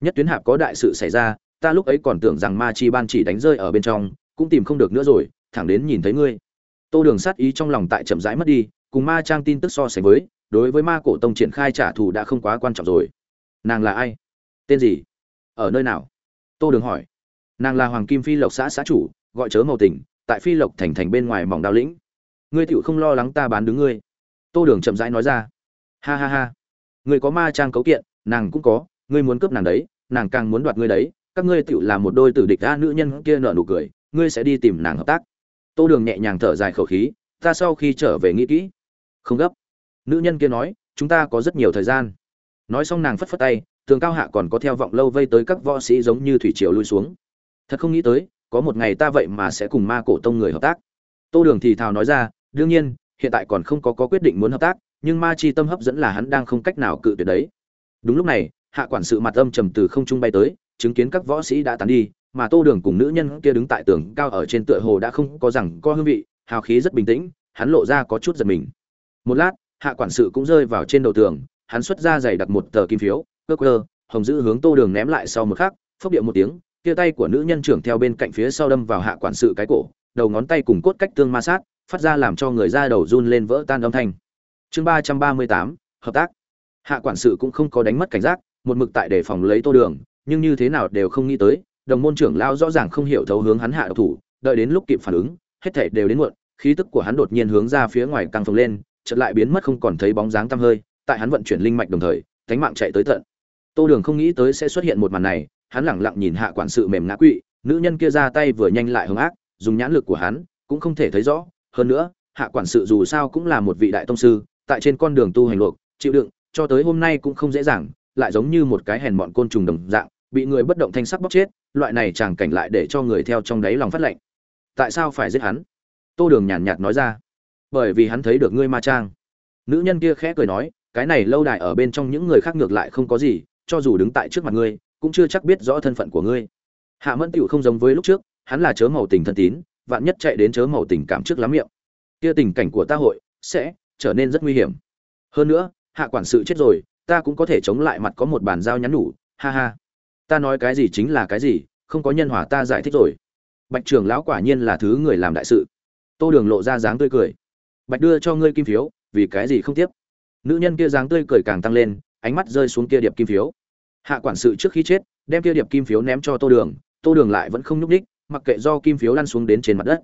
nhất tuyến hạp có đại sự xảy ra, ta lúc ấy còn tưởng rằng ma chi ban chỉ đánh rơi ở bên trong, cũng tìm không được nữa rồi, thẳng đến nhìn thấy ngươi. Tô đường sát ý trong lòng tại chậm rãi mất đi, cùng ma trang tin tức so sánh với, đối với ma cổ tông triển khai trả thù đã không quá quan trọng rồi. Nàng là ai? Tên gì? Ở nơi nào? Tô đường hỏi nàng là hoàng kim phi lộc xã xã chủ, gọi chớ màu tỉnh tại phi lộc thành thành bên ngoài mỏng đao lĩnh. Ngươi tựu không lo lắng ta bán đứng ngươi. Tô đường chậm rãi nói ra. Ha ha ha. Ngươi có ma trang cấu kiện, nàng cũng có, ngươi muốn cướp nàng đấy, nàng càng muốn đoạt ngươi đấy. Các ngươi tựu là một đôi tử địch a nữ nhân kia nợ nụ cười, ngươi sẽ đi tìm nàng hợp tác. Tô đường nhẹ nhàng thở dài khẩu khí, ta sau khi trở về nghĩ kỹ. Không gấp. Nữ nhân kia nói, chúng ta có rất nhiều thời gian. Nói xong nàng phất phất tay, tường cao hạ còn có theo vọng lâu vây tới các võ sĩ giống như thủy triều lui xuống thật không nghĩ tới có một ngày ta vậy mà sẽ cùng ma cổ tông người hợp tác. Tô đường thì thào nói ra đương nhiên hiện tại còn không có, có quyết định muốn hợp tác nhưng ma chi tâm hấp dẫn là hắn đang không cách nào cự tuyệt đấy. Đúng lúc này hạ quản sự mặt âm trầm từ không trung bay tới chứng kiến các võ sĩ đã tán đi mà tô đường cùng nữ nhân kia đứng tại tường cao ở trên tựa hồ đã không có rằng có hương vị hào khí rất bình tĩnh hắn lộ ra có chút giật mình. Một lát hạ quản sự cũng rơi vào trên đầu tường hắn xuất ra giày đặt một tờ kim phiếu cơ cơ hồng giữ hướng tô đường ném lại sau một khắc phốc điệu một tiếng kia tay của nữ nhân trưởng theo bên cạnh phía sau đâm vào hạ quản sự cái cổ, đầu ngón tay cùng cốt cách tương ma sát, phát ra làm cho người ra đầu run lên vỡ tan âm thanh. Chương ba trăm ba mươi tám, hợp tác. Hạ quản sự cũng không có đánh mất cảnh giác, một mực tại để phòng lấy tô đường, nhưng như thế nào đều không nghĩ tới, đồng môn trưởng lao rõ ràng không hiểu thấu hướng hắn hạ độc thủ, đợi đến lúc kịp phản ứng, hết thể đều đến muộn, khí tức của hắn đột nhiên hướng ra phía ngoài căng phồng lên, chợt lại biến mất không còn thấy bóng dáng tăm hơi, tại hắn vận chuyển linh mạch đồng thời, thánh mạng chạy tới tận. Tô đường không nghĩ tới sẽ xuất hiện một màn này hắn lẳng lặng nhìn hạ quản sự mềm ngã quỵ, nữ nhân kia ra tay vừa nhanh lại hung ác, dùng nhãn lực của hắn cũng không thể thấy rõ. Hơn nữa, hạ quản sự dù sao cũng là một vị đại tông sư, tại trên con đường tu hành luộc, chịu đựng, cho tới hôm nay cũng không dễ dàng, lại giống như một cái hèn mọn côn trùng đồng dạng, bị người bất động thanh sắc bóc chết, loại này chàng cảnh lại để cho người theo trong đáy lòng phát lệnh. Tại sao phải giết hắn? Tô đường nhàn nhạt nói ra. Bởi vì hắn thấy được ngươi ma trang. Nữ nhân kia khẽ cười nói, cái này lâu đài ở bên trong những người khác ngược lại không có gì, cho dù đứng tại trước mặt ngươi cũng chưa chắc biết rõ thân phận của ngươi. Hạ mẫn tựu không giống với lúc trước, hắn là chớ màu tình thân tín, vạn nhất chạy đến chớ màu tình cảm trước lắm miệng. Kia tình cảnh của ta hội, sẽ trở nên rất nguy hiểm. Hơn nữa, hạ quản sự chết rồi, ta cũng có thể chống lại mặt có một bàn dao nhắn nhủ, ha ha. Ta nói cái gì chính là cái gì, không có nhân hòa ta giải thích rồi. Bạch trưởng lão quả nhiên là thứ người làm đại sự. Tô đường lộ ra dáng tươi cười. Bạch đưa cho ngươi kim phiếu, vì cái gì không tiếp? Nữ nhân kia dáng tươi cười càng tăng lên, ánh mắt rơi xuống kia điệp kim phiếu hạ quản sự trước khi chết, đem kia điệp kim phiếu ném cho tô đường tô đường lại vẫn không nhúc ních mặc kệ do kim phiếu lăn xuống đến trên mặt đất.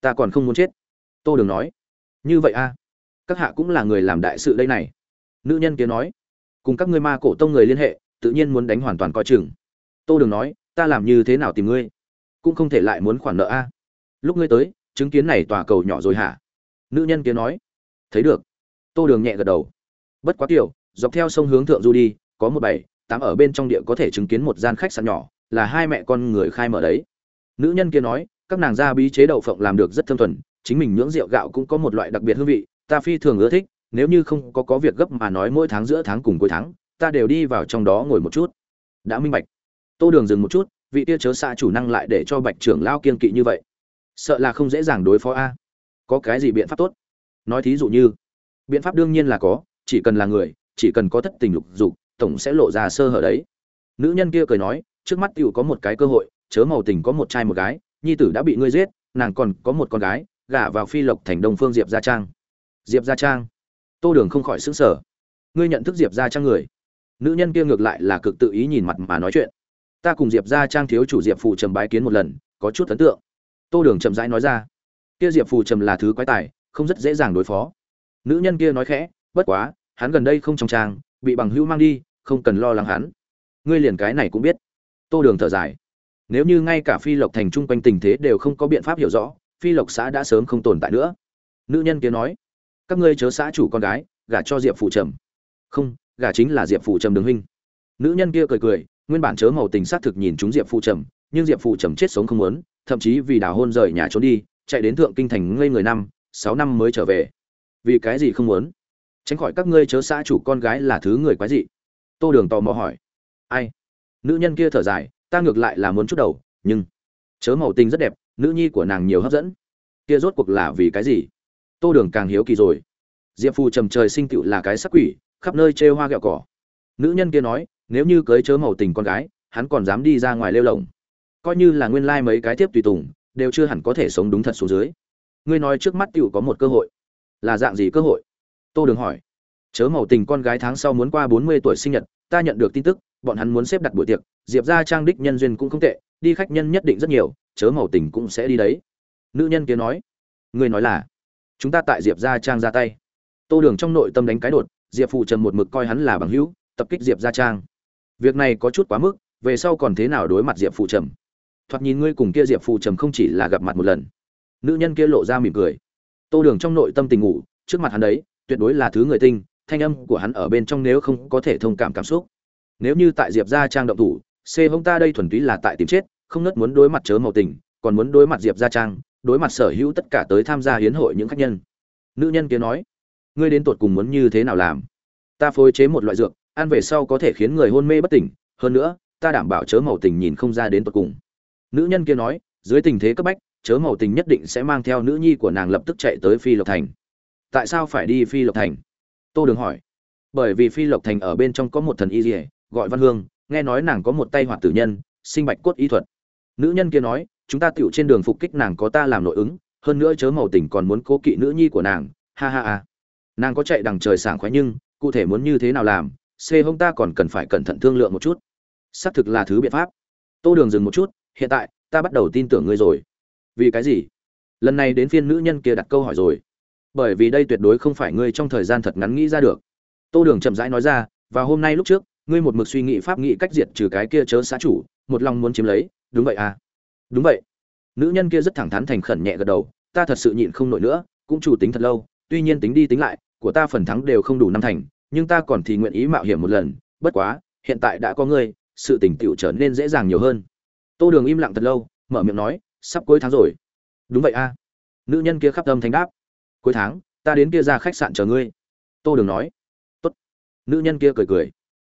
Ta còn không muốn chết. Tô đường nói. Như vậy a à? các hạ cũng là người làm đại sự đây này. Nữ nhân kia nói. Cùng các ngươi ma cổ tông người liên hệ, tự nhiên muốn đánh hoàn toàn coi chừng. Tô đường nói, ta làm như thế nào tìm ngươi? Cũng không thể lại muốn khoản nợ a. Lúc ngươi tới, chứng kiến này tòa cầu nhỏ rồi hả? Nữ nhân kia nói. Thấy được. Tô đường nhẹ gật đầu. Bất quá tiểu, dọc theo sông hướng thượng du đi, có một bảy tám ở bên trong địa có thể chứng kiến một gian khách sạn nhỏ, là hai mẹ con người khai mở đấy. Nữ nhân kia nói, các nàng gia bí chế đậu phộng làm được rất thơm thuần, chính mình nhưỡng rượu gạo cũng có một loại đặc biệt hương vị, ta phi thường ưa thích, nếu như không có có việc gấp mà nói mỗi tháng giữa tháng cùng cuối tháng, ta đều đi vào trong đó ngồi một chút. Đã minh bạch. Tô đường dừng một chút, vị tia chớ xạ chủ năng lại để cho bạch trưởng lao kiên kỵ như vậy. Sợ là không dễ dàng đối phó a. Có cái gì biện pháp tốt? Nói thí dụ như, biện pháp đương nhiên là có, chỉ cần là người, chỉ cần có thất tình lục dục tổng sẽ lộ ra sơ hở đấy. Nữ nhân kia cười nói, trước mắt t có một cái cơ hội, chớ màu tình có một trai một gái, nhi tử đã bị ngươi giết, nàng còn có một con gái, gả vào phi lộc thành đông phương diệp gia trang. Diệp gia trang? Tô đường không khỏi xứng sở ngươi nhận thức diệp gia trang người? Nữ nhân kia ngược lại là cực tự ý nhìn mặt mà nói chuyện. Ta cùng diệp gia trang thiếu chủ diệp phù trầm bái kiến một lần, có chút ấn tượng. Tô đường chậm rãi nói ra. Kia diệp phù trầm là thứ quái tài, không rất dễ dàng đối phó. Nữ nhân kia nói khẽ, bất quá, hắn gần đây không trong trang, bị bằng hữu mang đi không cần lo lắng hắn. Ngươi liền cái này cũng biết. Tô đường thở dài. Nếu như ngay cả phi lộc thành chung quanh tình thế đều không có biện pháp hiểu rõ, phi lộc xã đã sớm không tồn tại nữa. Nữ nhân kia nói, các ngươi chớ xã chủ con gái, gả cho diệp phụ trầm. Không, gả chính là diệp phụ trầm đường huynh. Nữ nhân kia cười cười, nguyên bản chớ màu tình xác thực nhìn chúng diệp phụ trầm, nhưng diệp phụ trầm chết sống không muốn, thậm chí vì đào hôn rời nhà trốn đi, chạy đến thượng kinh thành ngây người năm, sáu năm mới trở về. Vì cái gì không muốn? Tránh khỏi các ngươi chớ xã chủ con gái là thứ người quái dị tô đường tò mò hỏi. Ai? Nữ nhân kia thở dài, ta ngược lại là muốn chút đầu, nhưng chớ màu tình rất đẹp, nữ nhi của nàng nhiều hấp dẫn. Kia rốt cuộc là vì cái gì? Tô đường càng hiếu kỳ rồi. Diệp phù trầm trời sinh tựu là cái sắc quỷ, khắp nơi chê hoa gẹo cỏ. Nữ nhân kia nói, nếu như cưới chớ màu tình con gái, hắn còn dám đi ra ngoài lêu lồng. Coi như là nguyên lai mấy cái tiếp tùy tùng, đều chưa hẳn có thể sống đúng thật xuống dưới. Ngươi nói trước mắt tựu có một cơ hội. Là dạng gì cơ hội? Tô đường hỏi chớ màu tình con gái tháng sau muốn qua bốn mươi tuổi sinh nhật, ta nhận được tin tức, bọn hắn muốn xếp đặt buổi tiệc, diệp ra trang đích nhân duyên cũng không tệ, đi khách nhân nhất định rất nhiều, chớ màu tình cũng sẽ đi đấy. Nữ nhân kia nói. Ngươi nói là, chúng ta tại diệp gia trang ra tay. Tô đường trong nội tâm đánh cái đột, diệp phụ trầm một mực coi hắn là bằng hữu, tập kích diệp gia trang. Việc này có chút quá mức, về sau còn thế nào đối mặt diệp phụ trầm? Thoạt nhìn ngươi cùng kia diệp phụ trầm không chỉ là gặp mặt một lần. Nữ nhân kia lộ ra mỉm cười. Tô đường trong nội tâm tình ngủ, trước mặt hắn đấy, tuyệt đối là thứ người tinh thanh âm của hắn ở bên trong nếu không có thể thông cảm cảm xúc. Nếu như tại diệp gia trang động thủ, c hông ta đây thuần túy là tại tìm chết, không nớt muốn đối mặt chớ màu tình, còn muốn đối mặt diệp gia trang, đối mặt sở hữu tất cả tới tham gia hiến hội những khách nhân. Nữ nhân kia nói, ngươi đến tột cùng muốn như thế nào làm? Ta phối chế một loại dược, ăn về sau có thể khiến người hôn mê bất tỉnh, hơn nữa, ta đảm bảo chớ màu tình nhìn không ra đến tột cùng. Nữ nhân kia nói, dưới tình thế cấp bách, chớ màu tình nhất định sẽ mang theo nữ nhi của nàng lập tức chạy tới phi lộc thành. Tại sao phải đi phi lộc thành? Tô đường hỏi. Bởi vì phi lộc thành ở bên trong có một thần y dỉa gọi văn hương, nghe nói nàng có một tay hoạt tử nhân, sinh bạch cốt y thuật. Nữ nhân kia nói, chúng ta tựu trên đường phục kích nàng có ta làm nội ứng, hơn nữa chớ màu tỉnh còn muốn cố kỵ nữ nhi của nàng. Ha ha ha. Nàng có chạy đằng trời sảng khoái nhưng, cụ thể muốn như thế nào làm, c hông ta còn cần phải cẩn thận thương lượng một chút. Xác thực là thứ biện pháp. Tô đường dừng một chút, hiện tại, ta bắt đầu tin tưởng ngươi rồi. Vì cái gì? Lần này đến phiên nữ nhân kia đặt câu hỏi rồi bởi vì đây tuyệt đối không phải ngươi trong thời gian thật ngắn nghĩ ra được. Tô đường chậm rãi nói ra, và hôm nay lúc trước, ngươi một mực suy nghĩ pháp nghĩ cách diệt trừ cái kia chớ xã chủ, một lòng muốn chiếm lấy, đúng vậy à? Đúng vậy. Nữ nhân kia rất thẳng thắn thành khẩn nhẹ gật đầu, ta thật sự nhịn không nổi nữa, cũng chủ tính thật lâu, tuy nhiên tính đi tính lại, của ta phần thắng đều không đủ năm thành, nhưng ta còn thì nguyện ý mạo hiểm một lần, bất quá, hiện tại đã có ngươi, sự tỉnh tựu trở nên dễ dàng nhiều hơn. Tô đường im lặng thật lâu, mở miệng nói, sắp cuối tháng rồi. Đúng vậy a nữ nhân kia khắp tâm thành đáp cuối tháng, ta đến kia ra khách sạn chờ ngươi. Tô đường nói. Tốt. Nữ nhân kia cười cười.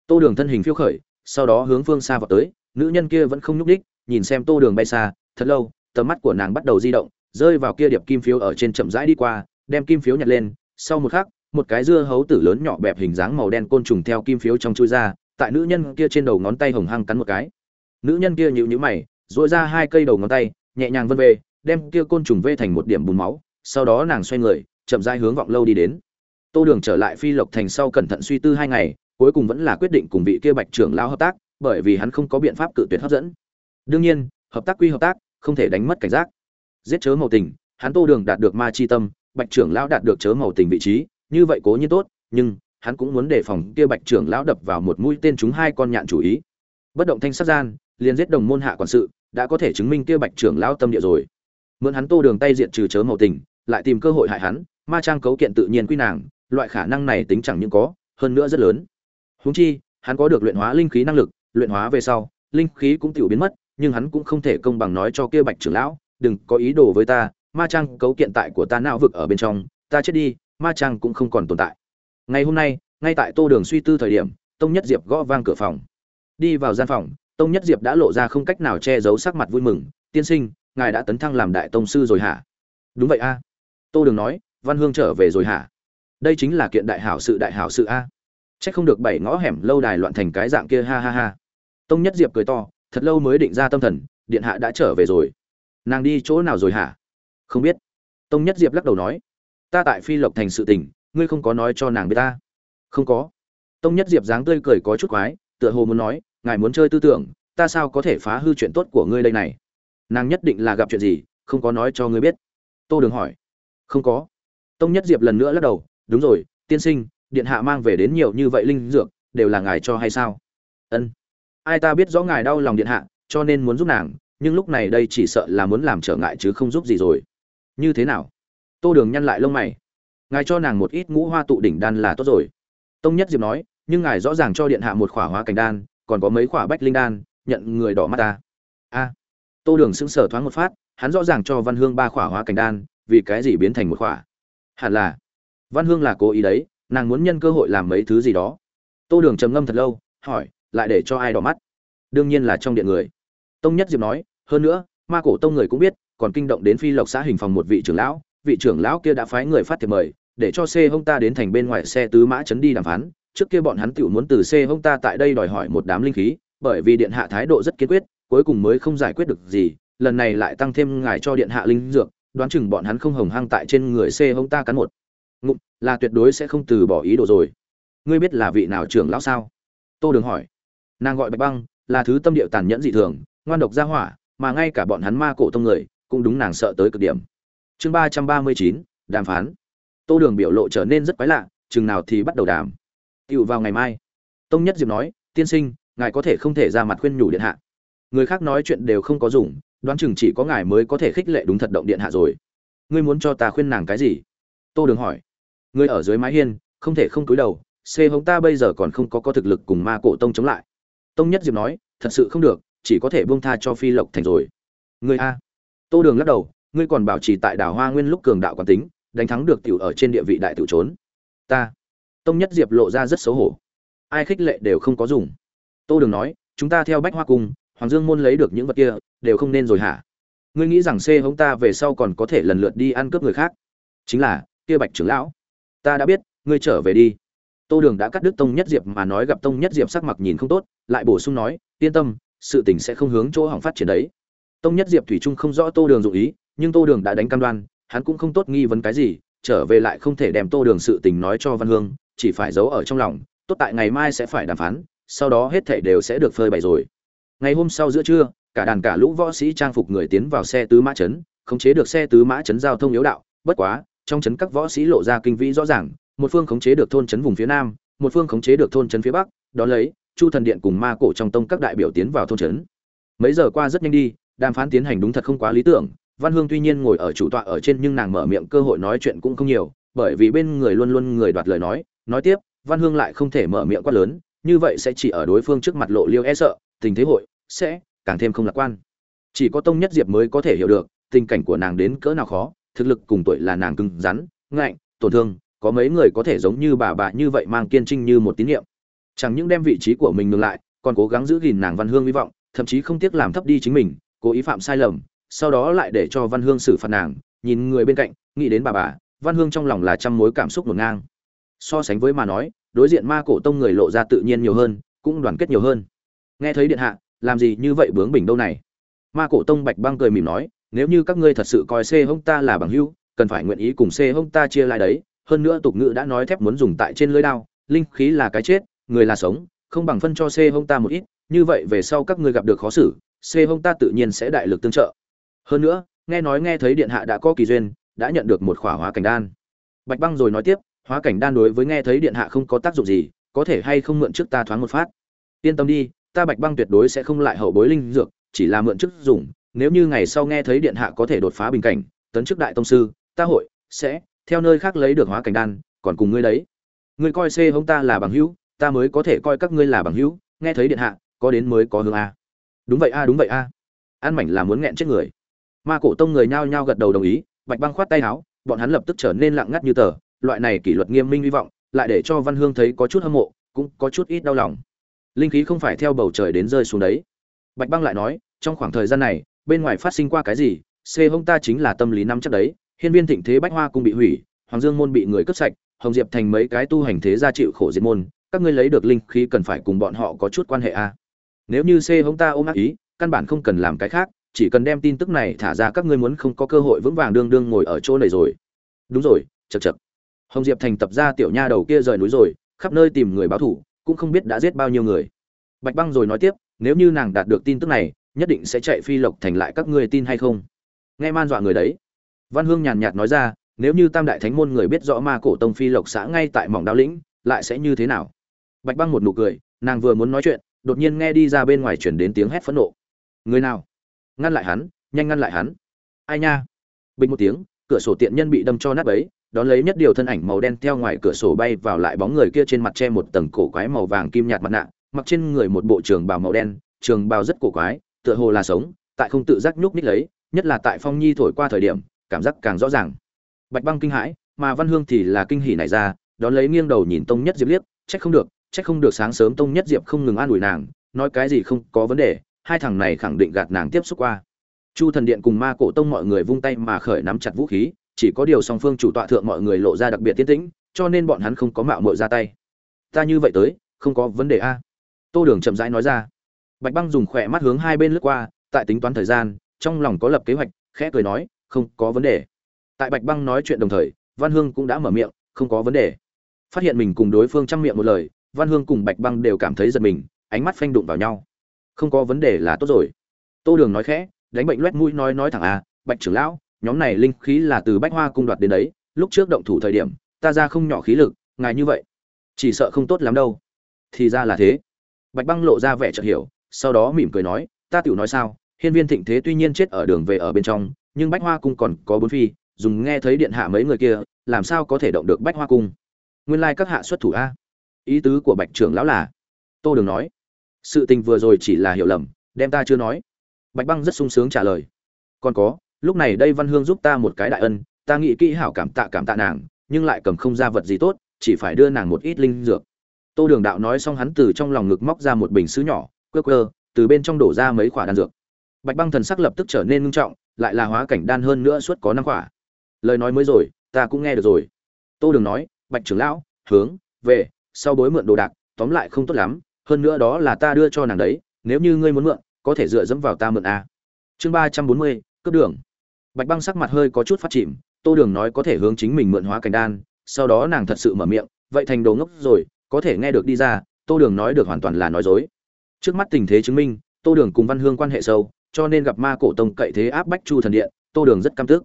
Tô đường thân hình phiêu khởi, sau đó hướng phương xa vào tới, nữ nhân kia vẫn không nhúc đích nhìn xem tô đường bay xa, thật lâu, tầm mắt của nàng bắt đầu di động, rơi vào kia điệp kim phiếu ở trên chậm rãi đi qua, đem kim phiếu nhặt lên, sau một khắc, một cái dưa hấu tử lớn nhỏ bẹp hình dáng màu đen côn trùng theo kim phiếu trong chui ra, tại nữ nhân kia trên đầu ngón tay hồng hăng cắn một cái. Nữ nhân kia nhịu nhữ mày dội ra hai cây đầu ngón tay, nhẹ nhàng vân về, đem kia côn trùng vê thành một điểm bùn máu sau đó nàng xoay người, chậm rãi hướng vọng lâu đi đến. Tô đường trở lại phi lộc thành sau cẩn thận suy tư hai ngày, cuối cùng vẫn là quyết định cùng vị kia bạch trưởng lão hợp tác, bởi vì hắn không có biện pháp cự tuyệt hấp dẫn. Đương nhiên, hợp tác quy hợp tác, không thể đánh mất cảnh giác. Giết chớ màu tình, hắn tô đường đạt được ma chi tâm, bạch trưởng lão đạt được chớ màu tình vị trí, như vậy cố nhiên tốt, nhưng hắn cũng muốn đề phòng kia bạch trưởng lão đập vào một mũi tên chúng hai con nhạn chủ ý. Bất động thanh sát gian, liền giết đồng môn hạ quản sự, đã có thể chứng minh kia bạch trưởng lão tâm địa rồi. Mượn hắn tô đường tay diện trừ chớ màu tình lại tìm cơ hội hại hắn, ma trang cấu kiện tự nhiên quy nàng, loại khả năng này tính chẳng những có, hơn nữa rất lớn. Huống chi, hắn có được luyện hóa linh khí năng lực, luyện hóa về sau, linh khí cũng tiểu biến mất, nhưng hắn cũng không thể công bằng nói cho kia bạch trưởng lão, đừng có ý đồ với ta, ma trang cấu kiện tại của ta não vực ở bên trong, ta chết đi, ma trang cũng không còn tồn tại. Ngày hôm nay, ngay tại tô đường suy tư thời điểm, tông nhất diệp gõ vang cửa phòng. Đi vào gian phòng, tông nhất diệp đã lộ ra không cách nào che giấu sắc mặt vui mừng, tiên sinh, ngài đã tấn thăng làm đại tông sư rồi hả? Đúng vậy a tô đường nói, văn hương trở về rồi hả? Đây chính là kiện đại hảo sự, đại hảo sự a. C h ắ c không được bảy ngõ hẻm lâu đài loạn thành cái dạng kia, ha ha ha. Tông nhất diệp cười to, thật lâu mới định ra tâm thần, điện hạ đã trở về rồi. Nàng đi chỗ nào rồi hả? Không biết. Tông nhất diệp lắc đầu nói, ta tại phi lộc thành sự tình, ngươi không có nói cho nàng biết ta. Không có. Tông nhất diệp dáng tươi cười có chút quái, tựa hồ muốn nói, ngài muốn chơi tư tưởng, ta sao có thể phá hư chuyện tốt của ngươi đây này? Nàng nhất định là gặp chuyện gì, không có nói cho ngươi biết. Tô đường hỏi không có. Tông nhất diệp lần nữa lắc đầu, đúng rồi, tiên sinh, điện hạ mang về đến nhiều như vậy linh dược, đều là ngài cho hay sao? Ân. Ai ta biết rõ ngài đau lòng điện hạ, cho nên muốn giúp nàng, nhưng lúc này đây chỉ sợ là muốn làm trở ngại chứ không giúp gì rồi. Như thế nào? Tô đường nhăn lại lông mày. Ngài cho nàng một ít ngũ hoa tụ đỉnh đan là tốt rồi. Tông nhất diệp nói, nhưng ngài rõ ràng cho điện hạ một khỏa hóa cảnh đan, còn có mấy khỏa bách linh đan, nhận người đỏ mắt ta. A. Tô đường sững sờ thoáng một phát, hắn rõ ràng cho văn hương ba khỏa hóa cảnh đan vì cái gì biến thành một khỏa? Hẳn là, văn hương là cố ý đấy, nàng muốn nhân cơ hội làm mấy thứ gì đó. Tô đường trầm ngâm thật lâu, hỏi, lại để cho ai đỏ mắt? Đương nhiên là trong điện người. Tông nhất diệp nói, hơn nữa, ma cổ tông người cũng biết, còn kinh động đến phi lộc xã hình phòng một vị trưởng lão, vị trưởng lão kia đã phái người phát thiệp mời, để cho xe hông ta đến thành bên ngoài xe tứ mã chấn đi đàm phán. Trước kia bọn hắn tự muốn từ xe hông ta tại đây đòi hỏi một đám linh khí, bởi vì điện hạ thái độ rất kiên quyết, cuối cùng mới không giải quyết được gì, lần này lại tăng thêm ngài cho điện hạ linh dược đoán chừng bọn hắn không hồng hăng tại trên người c hông ta cắn một. Ngụm, là tuyệt đối sẽ không từ bỏ ý đồ rồi. Ngươi biết là vị nào trưởng lão sao? Tô đường hỏi. Nàng gọi bạch băng, là thứ tâm điệu tàn nhẫn dị thường, ngoan độc ra hỏa, mà ngay cả bọn hắn ma cổ tông người, cũng đúng nàng sợ tới cực điểm. Chương ba trăm ba mươi chín, đàm phán. Tô đường biểu lộ trở nên rất quái lạ, chừng nào thì bắt đầu đàm. Tựu vào ngày mai. Tông nhất diệp nói, tiên sinh, ngài có thể không thể ra mặt khuyên nhủ điện hạ. Người khác nói chuyện đều không có dùng đoán chừng chỉ có ngài mới có thể khích lệ đúng thật động điện hạ rồi. Ngươi muốn cho ta khuyên nàng cái gì? Tô đường hỏi. Ngươi ở dưới mái hiên, không thể không cúi đầu Xê hống ta bây giờ còn không có có thực lực cùng ma cổ tông chống lại. Tông nhất diệp nói, thật sự không được, chỉ có thể buông tha cho phi lộc thành rồi. Ngươi a. Tô đường lắc đầu, ngươi còn bảo trì tại đảo hoa nguyên lúc cường đạo quán tính, đánh thắng được tiểu ở trên địa vị đại tiểu trốn. Ta. Tông nhất diệp lộ ra rất xấu hổ. Ai khích lệ đều không có dùng. Tô đường nói, chúng ta theo bách hoa cung, hoàng dương môn lấy được những vật kia đều không nên rồi hả? Ngươi nghĩ rằng c hống ta về sau còn có thể lần lượt đi ăn cướp người khác? Chính là, kia bạch trưởng lão, ta đã biết, ngươi trở về đi. Tô đường đã cắt đứt tông nhất diệp mà nói gặp tông nhất diệp sắc mặt nhìn không tốt, lại bổ sung nói, yên tâm, sự tình sẽ không hướng chỗ hỏng phát triển đấy. Tông nhất diệp thủy trung không rõ tô đường dụ ý, nhưng tô đường đã đánh cam đoan, hắn cũng không tốt nghi vấn cái gì, trở về lại không thể đem tô đường sự tình nói cho văn hương, chỉ phải giấu ở trong lòng, tốt tại ngày mai sẽ phải đàm phán, sau đó hết thảy đều sẽ được phơi bày rồi. Ngày hôm sau giữa trưa cả đàn cả lũ võ sĩ trang phục người tiến vào xe tứ mã chấn, khống chế được xe tứ mã chấn giao thông yếu đạo. Bất quá, trong chấn các võ sĩ lộ ra kinh vĩ rõ ràng, một phương khống chế được thôn chấn vùng phía nam, một phương khống chế được thôn chấn phía bắc, đó lấy, chu thần điện cùng ma cổ trong tông các đại biểu tiến vào thôn chấn. Mấy giờ qua rất nhanh đi, đàm phán tiến hành đúng thật không quá lý tưởng, văn hương tuy nhiên ngồi ở chủ tọa ở trên nhưng nàng mở miệng cơ hội nói chuyện cũng không nhiều, bởi vì bên người luôn luôn người đoạt lời nói nói tiếp, văn hương lại không thể mở miệng quá lớn, như vậy sẽ chỉ ở đối phương trước mặt lộ liêu e sợ, tình thế hội, sẽ càng thêm không lạc quan. Chỉ có tông nhất diệp mới có thể hiểu được, tình cảnh của nàng đến cỡ nào khó, thực lực cùng tuổi là nàng cứng rắn, ngạnh, tổn thương, có mấy người có thể giống như bà bà như vậy mang kiên trinh như một tín nhiệm chẳng những đem vị trí của mình ngược lại, còn cố gắng giữ gìn nàng văn hương hy vọng, thậm chí không tiếc làm thấp đi chính mình, cố ý phạm sai lầm, sau đó lại để cho văn hương xử phạt nàng, nhìn người bên cạnh, nghĩ đến bà bà, văn hương trong lòng là trăm mối cảm xúc ngổn ngang. So sánh với mà nói, đối diện ma cổ tông người lộ ra tự nhiên nhiều hơn, cũng đoàn kết nhiều hơn. Nghe thấy điện hạ làm gì như vậy bướng bỉnh đâu này? Ma cổ tông bạch băng cười mỉm nói, nếu như các ngươi thật sự coi xê hông ta là bằng hữu, cần phải nguyện ý cùng xê hông ta chia lại đấy. Hơn nữa tục ngữ đã nói thép muốn dùng tại trên lưới đao, linh khí là cái chết, người là sống, không bằng phân cho xê hông ta một ít, như vậy về sau các ngươi gặp được khó xử, xê hông ta tự nhiên sẽ đại lực tương trợ. Hơn nữa, nghe nói nghe thấy điện hạ đã có kỳ duyên, đã nhận được một khỏa hóa cảnh đan. Bạch băng rồi nói tiếp, hóa cảnh đan đối với nghe thấy điện hạ không có tác dụng gì, có thể hay không mượn trước ta thoáng một phát. Yên tâm đi ta bạch băng tuyệt đối sẽ không lại hậu bối linh dược, chỉ là mượn chức dùng, nếu như ngày sau nghe thấy điện hạ có thể đột phá bình cảnh, tấn chức đại tông sư, ta hội, sẽ, theo nơi khác lấy được hóa cảnh đan, còn cùng ngươi đấy. Ngươi coi xê hông ta là bằng hữu, ta mới có thể coi các ngươi là bằng hữu, nghe thấy điện hạ, có đến mới có hương a. Đúng vậy a, đúng vậy a. An mảnh là muốn nghẹn chết người. Ma cổ tông người nhao nhao gật đầu đồng ý, bạch băng khoát tay áo, bọn hắn lập tức trở nên lặng ngắt như tờ, loại này kỷ luật nghiêm minh hy vọng, lại để cho văn hương thấy có chút hâm mộ, cũng có chút ít đau lòng linh khí không phải theo bầu trời đến rơi xuống đấy. Bạch băng lại nói, trong khoảng thời gian này, bên ngoài phát sinh qua cái gì? C hông ta chính là tâm lý năm chắc đấy. Hiên viên thịnh thế bách hoa cũng bị hủy, hoàng dương môn bị người cướp sạch, hồng diệp thành mấy cái tu hành thế gia chịu khổ diệt môn. Các ngươi lấy được linh khí cần phải cùng bọn họ có chút quan hệ a à. nếu như c hông ta ôm ác ý, căn bản không cần làm cái khác, chỉ cần đem tin tức này thả ra các ngươi muốn không có cơ hội vững vàng đương đương ngồi ở chỗ này rồi. Đúng rồi chật chật hồng diệp thành tập ra tiểu nha đầu kia rời núi rồi, khắp nơi tìm người báo thủ cũng không biết đã giết bao nhiêu người. Bạch băng rồi nói tiếp, nếu như nàng đạt được tin tức này, nhất định sẽ chạy phi lộc thành lại các ngươi tin hay không? Nghe man dọa người đấy. Văn hương nhàn nhạt nói ra, nếu như tam đại thánh môn người biết rõ ma cổ tông phi lộc xã ngay tại mỏng đao lĩnh, lại sẽ như thế nào? Bạch băng một nụ cười, nàng vừa muốn nói chuyện, đột nhiên nghe đi ra bên ngoài chuyển đến tiếng hét phẫn nộ. Người nào? Ngăn lại hắn, nhanh ngăn lại hắn. Ai nha? Bình một tiếng, cửa sổ tiện nhân bị đâm cho nát ấy đón lấy nhất điều thân ảnh màu đen theo ngoài cửa sổ bay vào lại bóng người kia trên mặt che một tầng cổ quái màu vàng kim nhạt mặt nạ, mặc trên người một bộ trường bào màu đen, trường bào rất cổ quái, tựa hồ là sống, tại không tự giác nhúc nít lấy, nhất là tại phong nhi thổi qua thời điểm, cảm giác càng rõ ràng. Bạch băng kinh hãi, mà văn hương thì là kinh hỉ này ra, đón lấy nghiêng đầu nhìn tông nhất diệp liếc, trách không được, trách không được sáng sớm tông nhất diệp không ngừng an ủi nàng, nói cái gì không có vấn đề, hai thằng này khẳng định gạt nàng tiếp xúc qua. Chu thần điện cùng ma cổ tông mọi người vung tay mà khởi nắm chặt vũ khí chỉ có điều song phương chủ tọa thượng mọi người lộ ra đặc biệt tiến tĩnh, cho nên bọn hắn không có mạo mội ra tay. Ta như vậy tới, không có vấn đề a. Tô đường chậm rãi nói ra. Bạch băng dùng khỏe mắt hướng hai bên lướt qua, tại tính toán thời gian, trong lòng có lập kế hoạch, khẽ cười nói, không có vấn đề. Tại bạch băng nói chuyện đồng thời, văn hương cũng đã mở miệng, không có vấn đề. Phát hiện mình cùng đối phương chăm miệng một lời, văn hương cùng bạch băng đều cảm thấy giật mình, ánh mắt phanh đụng vào nhau. Không có vấn đề là tốt rồi. Tô đường nói khẽ, đánh bệnh loét mũi nói nói thẳng à bạch trưởng lão nhóm này linh khí là từ bách hoa cung đoạt đến đấy, lúc trước động thủ thời điểm, ta ra không nhỏ khí lực, ngài như vậy, chỉ sợ không tốt lắm đâu. Thì ra là thế. Bạch băng lộ ra vẻ chợt hiểu, sau đó mỉm cười nói, ta tiểu nói sao, hiên viên thịnh thế tuy nhiên chết ở đường về ở bên trong, nhưng bách hoa cung còn có bốn phi, dùng nghe thấy điện hạ mấy người kia, làm sao có thể động được bách hoa cung? Nguyên lai các hạ xuất thủ a. Ý tứ của bạch trưởng lão là, tô đường nói, sự tình vừa rồi chỉ là hiểu lầm, đem ta chưa nói. Bạch băng rất sung sướng trả lời, còn có lúc này đây văn hương giúp ta một cái đại ân, ta nghĩ kỹ hảo cảm tạ cảm tạ nàng, nhưng lại cầm không ra vật gì tốt, chỉ phải đưa nàng một ít linh dược. Tô đường đạo nói xong hắn từ trong lòng ngực móc ra một bình xứ nhỏ, quơ quơ, từ bên trong đổ ra mấy quả đan dược. Bạch băng thần sắc lập tức trở nên ngưng trọng, lại là hóa cảnh đan hơn nữa suốt có năm quả. Lời nói mới rồi, ta cũng nghe được rồi. Tô đường nói, bạch trưởng lão, hướng, về, sau bối mượn đồ đạc, tóm lại không tốt lắm, hơn nữa đó là ta đưa cho nàng đấy, nếu như ngươi muốn mượn, có thể dựa dẫm vào ta mượn a chương ba trăm bốn mươi, cướp đường bạch băng sắc mặt hơi có chút phát chìm, tô đường nói có thể hướng chính mình mượn hóa cảnh đan, sau đó nàng thật sự mở miệng, vậy thành đồ ngốc rồi, có thể nghe được đi ra, tô đường nói được hoàn toàn là nói dối. Trước mắt tình thế chứng minh, tô đường cùng văn hương quan hệ sâu, cho nên gặp ma cổ tông cậy thế áp bách chu thần điện, tô đường rất căm tức.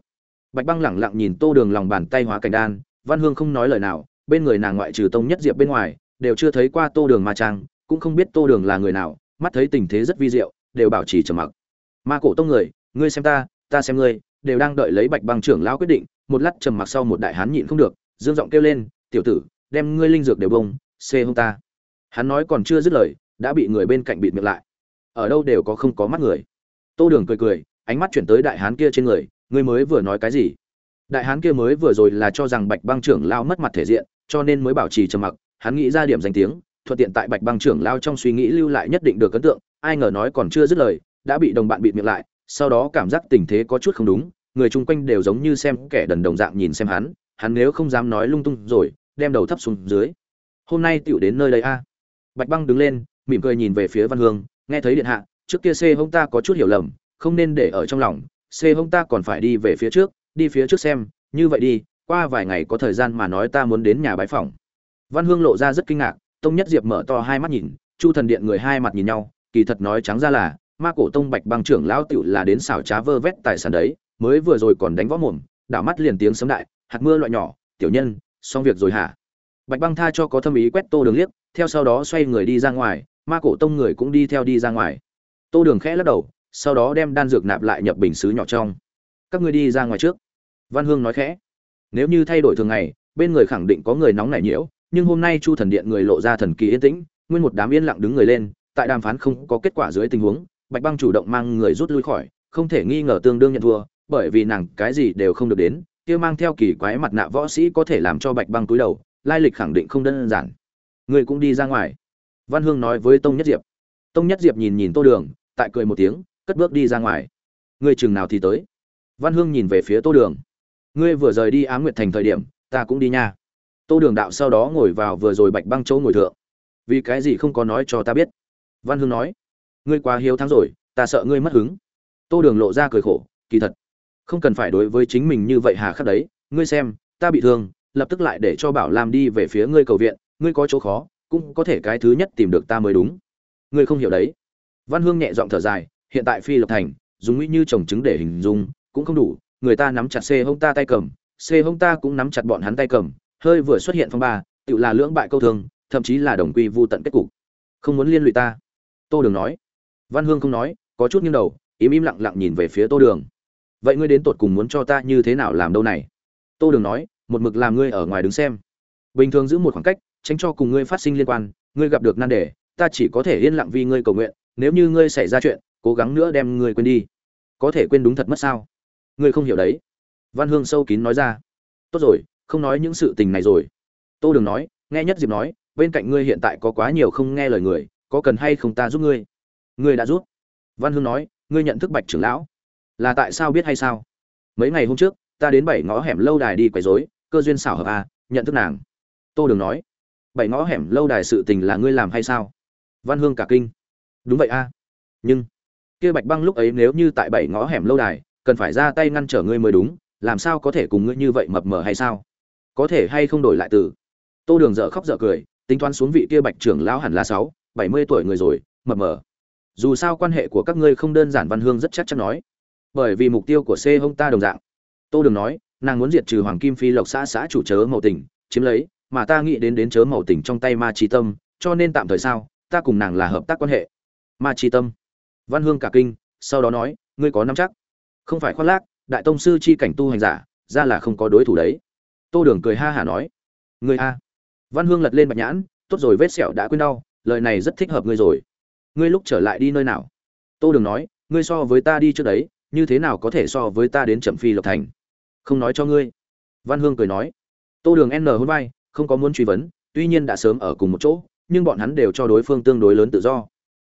Bạch băng lẳng lặng nhìn tô đường lòng bàn tay hóa cảnh đan, văn hương không nói lời nào, bên người nàng ngoại trừ tông nhất diệp bên ngoài, đều chưa thấy qua tô đường ma trang, cũng không biết tô đường là người nào, mắt thấy tình thế rất vi diệu, đều bảo trì trầm mặc. Ma cổ tông người, ngươi xem ta ta xem ngươi đều đang đợi lấy bạch băng trưởng lão quyết định, một lát trầm mặc sau một đại hán nhịn không được, dương giọng kêu lên, tiểu tử, đem ngươi linh dược đều bông, xê hông ta. Hắn nói còn chưa dứt lời, đã bị người bên cạnh bịt miệng lại. Ở đâu đều có không có mắt người. Tô đường cười cười, ánh mắt chuyển tới đại hán kia trên người, ngươi mới vừa nói cái gì? Đại hán kia mới vừa rồi là cho rằng bạch băng trưởng lao mất mặt thể diện, cho nên mới bảo trì trầm mặc, hắn nghĩ ra điểm danh tiếng, thuận tiện tại bạch băng trưởng lao trong suy nghĩ lưu lại nhất định được ấn tượng, ai ngờ nói còn chưa dứt lời, đã bị đồng bạn bịt miệng lại sau đó cảm giác tình thế có chút không đúng, người chung quanh đều giống như xem kẻ đần đồng dạng nhìn xem hắn hắn nếu không dám nói lung tung rồi, đem đầu thấp xuống dưới. Hôm nay tựu đến nơi đây a. Bạch băng đứng lên, mỉm cười nhìn về phía văn hương, nghe thấy điện hạ, trước kia c hông ta có chút hiểu lầm, không nên để ở trong lòng, c hông ta còn phải đi về phía trước, đi phía trước xem, như vậy đi, qua vài ngày có thời gian mà nói ta muốn đến nhà bái phòng văn hương lộ ra rất kinh ngạc, tông nhất diệp mở to hai mắt nhìn, chu thần điện người hai mặt nhìn nhau, kỳ thật nói trắng ra là ma cổ tông bạch băng trưởng lão tiểu là đến xảo trá vơ vét tài sản đấy, mới vừa rồi còn đánh võ mồm, đảo mắt liền tiếng sấm đại, hạt mưa loại nhỏ, tiểu nhân, xong việc rồi hả? Bạch băng tha cho có thâm ý quét tô đường liếc, theo sau đó xoay người đi ra ngoài, ma cổ tông người cũng đi theo đi ra ngoài. Tô đường khẽ lắc đầu, sau đó đem đan dược nạp lại nhập bình xứ nhỏ trong. Các ngươi đi ra ngoài trước. Văn hương nói khẽ. Nếu như thay đổi thường ngày, bên người khẳng định có người nóng nảy nhiễu, nhưng hôm nay chu thần điện người lộ ra thần kỳ yên tĩnh, nguyên một đám yên lặng đứng người lên, tại đàm phán không có kết quả dưới tình huống bạch băng chủ động mang người rút lui khỏi, không thể nghi ngờ tương đương nhận thua, bởi vì nàng cái gì đều không được đến, kia mang theo kỳ quái mặt nạ võ sĩ có thể làm cho bạch băng túi đầu, lai lịch khẳng định không đơn giản. Người cũng đi ra ngoài. Văn hương nói với tông nhất diệp. Tông nhất diệp nhìn nhìn tô đường, tại cười một tiếng, cất bước đi ra ngoài. Người chừng nào thì tới. Văn hương nhìn về phía tô đường. Ngươi vừa rời đi á nguyệt thành thời điểm, ta cũng đi nha. Tô đường đạo sau đó ngồi vào vừa rồi bạch băng chỗ ngồi thượng. Vì cái gì không có nói cho ta biết? Văn hương nói ngươi quá hiếu thắng rồi, ta sợ ngươi mất hứng. Tô đường lộ ra cười khổ, kỳ thật, không cần phải đối với chính mình như vậy hà khắc đấy. Ngươi xem, ta bị thương, lập tức lại để cho bảo lam đi về phía ngươi cầu viện, ngươi có chỗ khó, cũng có thể cái thứ nhất tìm được ta mới đúng. Ngươi không hiểu đấy. Văn hương nhẹ giọng thở dài, hiện tại phi lộc thành, dùng nguy như trồng trứng để hình dung, cũng không đủ. Người ta nắm chặt xê hông ta tay cầm, xê hông ta cũng nắm chặt bọn hắn tay cầm. Hơi vừa xuất hiện phong ba tự là lưỡng bại câu thương, thậm chí là đồng quy vô tận kết cục. Không muốn liên lụy ta. Tô đường nói văn hương không nói, có chút nghiêng đầu, im im lặng lặng nhìn về phía tô đường. Vậy ngươi đến tột cùng muốn cho ta như thế nào làm đâu này? Tô đường nói, một mực làm ngươi ở ngoài đứng xem. Bình thường giữ một khoảng cách, tránh cho cùng ngươi phát sinh liên quan, ngươi gặp được nan đề, ta chỉ có thể yên lặng vì ngươi cầu nguyện, nếu như ngươi xảy ra chuyện, cố gắng nữa đem ngươi quên đi. Có thể quên đúng thật mất sao? Ngươi không hiểu đấy. Văn hương sâu kín nói ra. Tốt rồi, không nói những sự tình này rồi. Tô đường nói, nghe nhất diệp nói, bên cạnh ngươi hiện tại có quá nhiều không nghe lời người, có cần hay không ta giúp ngươi? Ngươi đã giúp văn hương nói ngươi nhận thức bạch trưởng lão. Là tại sao biết hay sao? Mấy ngày hôm trước ta đến bảy ngõ hẻm lâu đài đi quấy rối cơ duyên xảo hợp à, nhận thức nàng. Tô đường nói bảy ngõ hẻm lâu đài sự tình là ngươi làm hay sao? Văn hương cả kinh. Đúng vậy a à. nhưng kia bạch băng lúc ấy nếu như tại bảy ngõ hẻm lâu đài cần phải ra tay ngăn trở ngươi mới đúng làm sao có thể cùng ngươi như vậy mập mờ hay sao? Có thể hay không đổi lại từ? Tô đường dở khóc dở cười tính toán xuống vị kia bạch trưởng lão hẳn là sáu bảy mươi tuổi người rồi mập mờ dù sao quan hệ của các ngươi không đơn giản văn hương rất chắc chắn nói. Bởi vì mục tiêu của c hông ta đồng dạng. Tô đường nói, nàng muốn diệt trừ hoàng kim phi lộc xã xã chủ chớ màu Tỉnh chiếm lấy, mà ta nghĩ đến đến chớ màu Tỉnh trong tay ma trí tâm, cho nên tạm thời sao, ta cùng nàng là hợp tác quan hệ. Ma trí tâm. Văn hương cả kinh, sau đó nói, ngươi có năm chắc. Không phải khoác lác, đại tông sư chi cảnh tu hành giả, ra là không có đối thủ đấy. Tô đường cười ha hả nói, ngươi a. Văn hương lật lên bạch nhãn, tốt rồi, vết sẹo đã quên đau, lời này rất thích hợp ngươi rồi ngươi lúc trở lại đi nơi nào? Tô đường nói, ngươi so với ta đi trước đấy, như thế nào có thể so với ta đến trầm phi lộc thành? Không nói cho ngươi. Văn hương cười nói, tô đường n hôn vai, không có muốn truy vấn, tuy nhiên đã sớm ở cùng một chỗ, nhưng bọn hắn đều cho đối phương tương đối lớn tự do.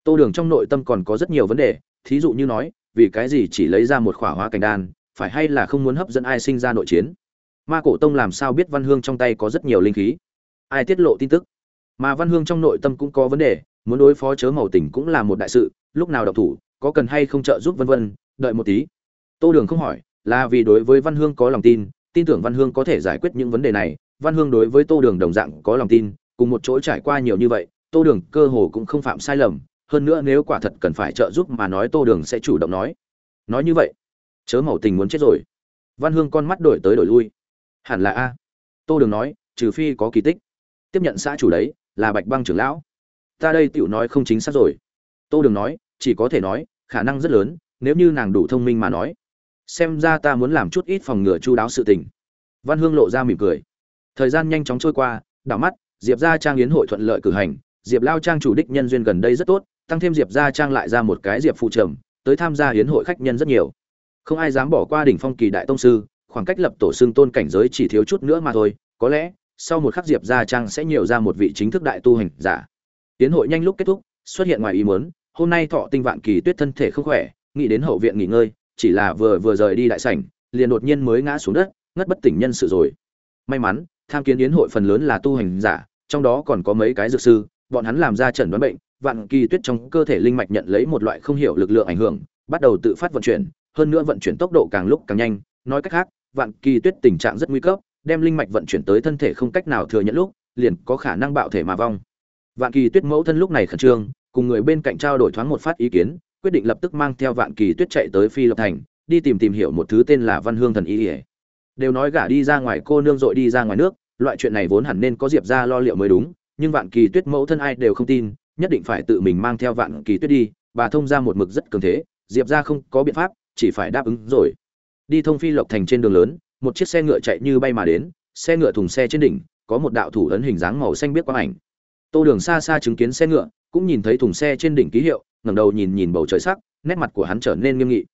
Tô đường trong nội tâm còn có rất nhiều vấn đề, thí dụ như nói, vì cái gì chỉ lấy ra một khỏa hóa cảnh đan, phải hay là không muốn hấp dẫn ai sinh ra nội chiến? Ma cổ tông làm sao biết văn hương trong tay có rất nhiều linh khí? Ai tiết lộ tin tức? Mà văn hương trong nội tâm cũng có vấn đề muốn đối phó chớ màu tình cũng là một đại sự, lúc nào độc thủ, có cần hay không trợ giúp vân vân, đợi một tí. Tô đường không hỏi, là vì đối với văn hương có lòng tin tin tưởng văn hương có thể giải quyết những vấn đề này, văn hương đối với tô đường đồng dạng có lòng tin, cùng một chỗ trải qua nhiều như vậy, tô đường cơ hồ cũng không phạm sai lầm, hơn nữa nếu quả thật cần phải trợ giúp mà nói tô đường sẽ chủ động nói. Nói như vậy, chớ màu tình muốn chết rồi. Văn hương con mắt đổi tới đổi lui. Hẳn là a. Tô đường nói, trừ phi có kỳ tích. Tiếp nhận xã chủ đấy, là bạch băng trưởng lão ta đây tiểu nói không chính xác rồi. Tô đường nói, chỉ có thể nói, khả năng rất lớn, nếu như nàng đủ thông minh mà nói. Xem ra ta muốn làm chút ít phòng ngừa chu đáo sự tình. Văn hương lộ ra mỉm cười. Thời gian nhanh chóng trôi qua, đảo mắt, diệp ra trang yến hội thuận lợi cử hành. Diệp lao trang chủ đích nhân duyên gần đây rất tốt, tăng thêm diệp ra trang lại ra một cái diệp phụ trầm, tới tham gia yến hội khách nhân rất nhiều. Không ai dám bỏ qua đỉnh phong kỳ đại tông sư, khoảng cách lập tổ xương tôn cảnh giới chỉ thiếu chút nữa mà thôi. Có lẽ, sau một khắc diệp gia trang sẽ nhiều ra một vị chính thức đại tu hành giả tiến hội nhanh lúc kết thúc, xuất hiện ngoài ý muốn, hôm nay thọ tinh vạn kỳ tuyết thân thể không khỏe, nghĩ đến hậu viện nghỉ ngơi, chỉ là vừa vừa rời đi đại sảnh, liền đột nhiên mới ngã xuống đất, ngất bất tỉnh nhân sự rồi. May mắn, tham kiến yến hội phần lớn là tu hành giả, trong đó còn có mấy cái dược sư, bọn hắn làm ra chẩn đoán bệnh, vạn kỳ tuyết trong cơ thể linh mạch nhận lấy một loại không hiểu lực lượng ảnh hưởng, bắt đầu tự phát vận chuyển, hơn nữa vận chuyển tốc độ càng lúc càng nhanh. Nói cách khác, vạn kỳ tuyết tình trạng rất nguy cấp, đem linh mạch vận chuyển tới thân thể không cách nào thừa nhận lúc, liền có khả năng bạo thể mà vong vạn kỳ tuyết mẫu thân lúc này khẩn trương, cùng người bên cạnh trao đổi thoáng một phát ý kiến, quyết định lập tức mang theo vạn kỳ tuyết chạy tới phi lộc thành, đi tìm tìm hiểu một thứ tên là văn hương thần y đều nói gả đi ra ngoài cô nương dội đi ra ngoài nước, loại chuyện này vốn hẳn nên có diệp gia lo liệu mới đúng, nhưng vạn kỳ tuyết mẫu thân ai đều không tin, nhất định phải tự mình mang theo vạn kỳ tuyết đi, bà thông ra một mực rất cường thế, diệp gia không có biện pháp, chỉ phải đáp ứng rồi. Đi thông phi lộc thành trên đường lớn, một chiếc xe ngựa chạy như bay mà đến, xe ngựa thùng xe trên đỉnh, có một đạo thủ ấn hình dáng màu xanh biết quang ảnh tô đường xa xa chứng kiến xe ngựa cũng nhìn thấy thùng xe trên đỉnh ký hiệu ngẩng đầu nhìn nhìn bầu trời sắc nét mặt của hắn trở nên nghiêm nghị.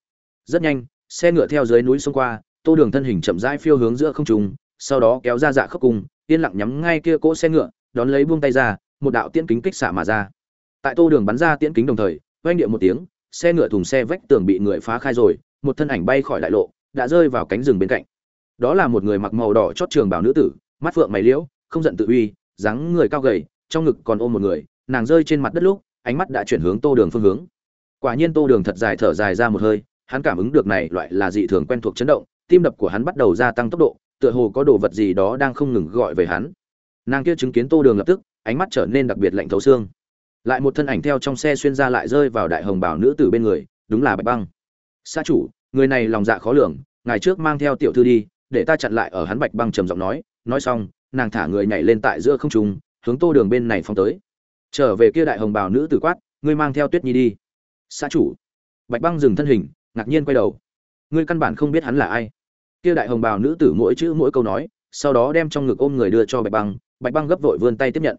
Rất nhanh xe ngựa theo dưới núi xông qua tô đường thân hình chậm rãi phiêu hướng giữa không trung sau đó kéo ra dạ khớp cùng, yên lặng nhắm ngay kia cỗ xe ngựa đón lấy buông tay ra một đạo tiễn kính kích xạ mà ra. Tại tô đường bắn ra tiễn kính đồng thời oanh điệu một tiếng xe ngựa thùng xe vách tường bị người phá khai rồi một thân ảnh bay khỏi đại lộ đã rơi vào cánh rừng bên cạnh. Đó là một người mặc màu đỏ chót trường bảo nữ tử mắt phượng mày liễu không giận tự uy dáng người cao gầy trong ngực còn ôm một người, nàng rơi trên mặt đất lúc, ánh mắt đã chuyển hướng tô đường phương hướng. Quả nhiên tô đường thật dài thở dài ra một hơi, hắn cảm ứng được này loại là dị thường quen thuộc chấn động, tim đập của hắn bắt đầu gia tăng tốc độ, tựa hồ có đồ vật gì đó đang không ngừng gọi về hắn. Nàng kia chứng kiến tô đường lập tức, ánh mắt trở nên đặc biệt lạnh thấu xương. Lại một thân ảnh theo trong xe xuyên ra lại rơi vào đại hồng bảo nữ tử bên người, đúng là bạch băng. Xa chủ, người này lòng dạ khó lường ngày trước mang theo tiểu thư đi, để ta chặn lại ở hắn. Bạch băng trầm giọng nói. Nói xong, nàng thả người nhảy lên tại giữa không trung hướng tô đường bên này phóng tới. Trở về kia đại hồng bào nữ tử quát, ngươi mang theo tuyết nhi đi. Xã chủ. Bạch băng dừng thân hình, ngạc nhiên quay đầu. Ngươi căn bản không biết hắn là ai. Kia đại hồng bào nữ tử mỗi chữ mỗi câu nói, sau đó đem trong ngực ôm người đưa cho bạch băng. Bạch băng gấp vội vươn tay tiếp nhận.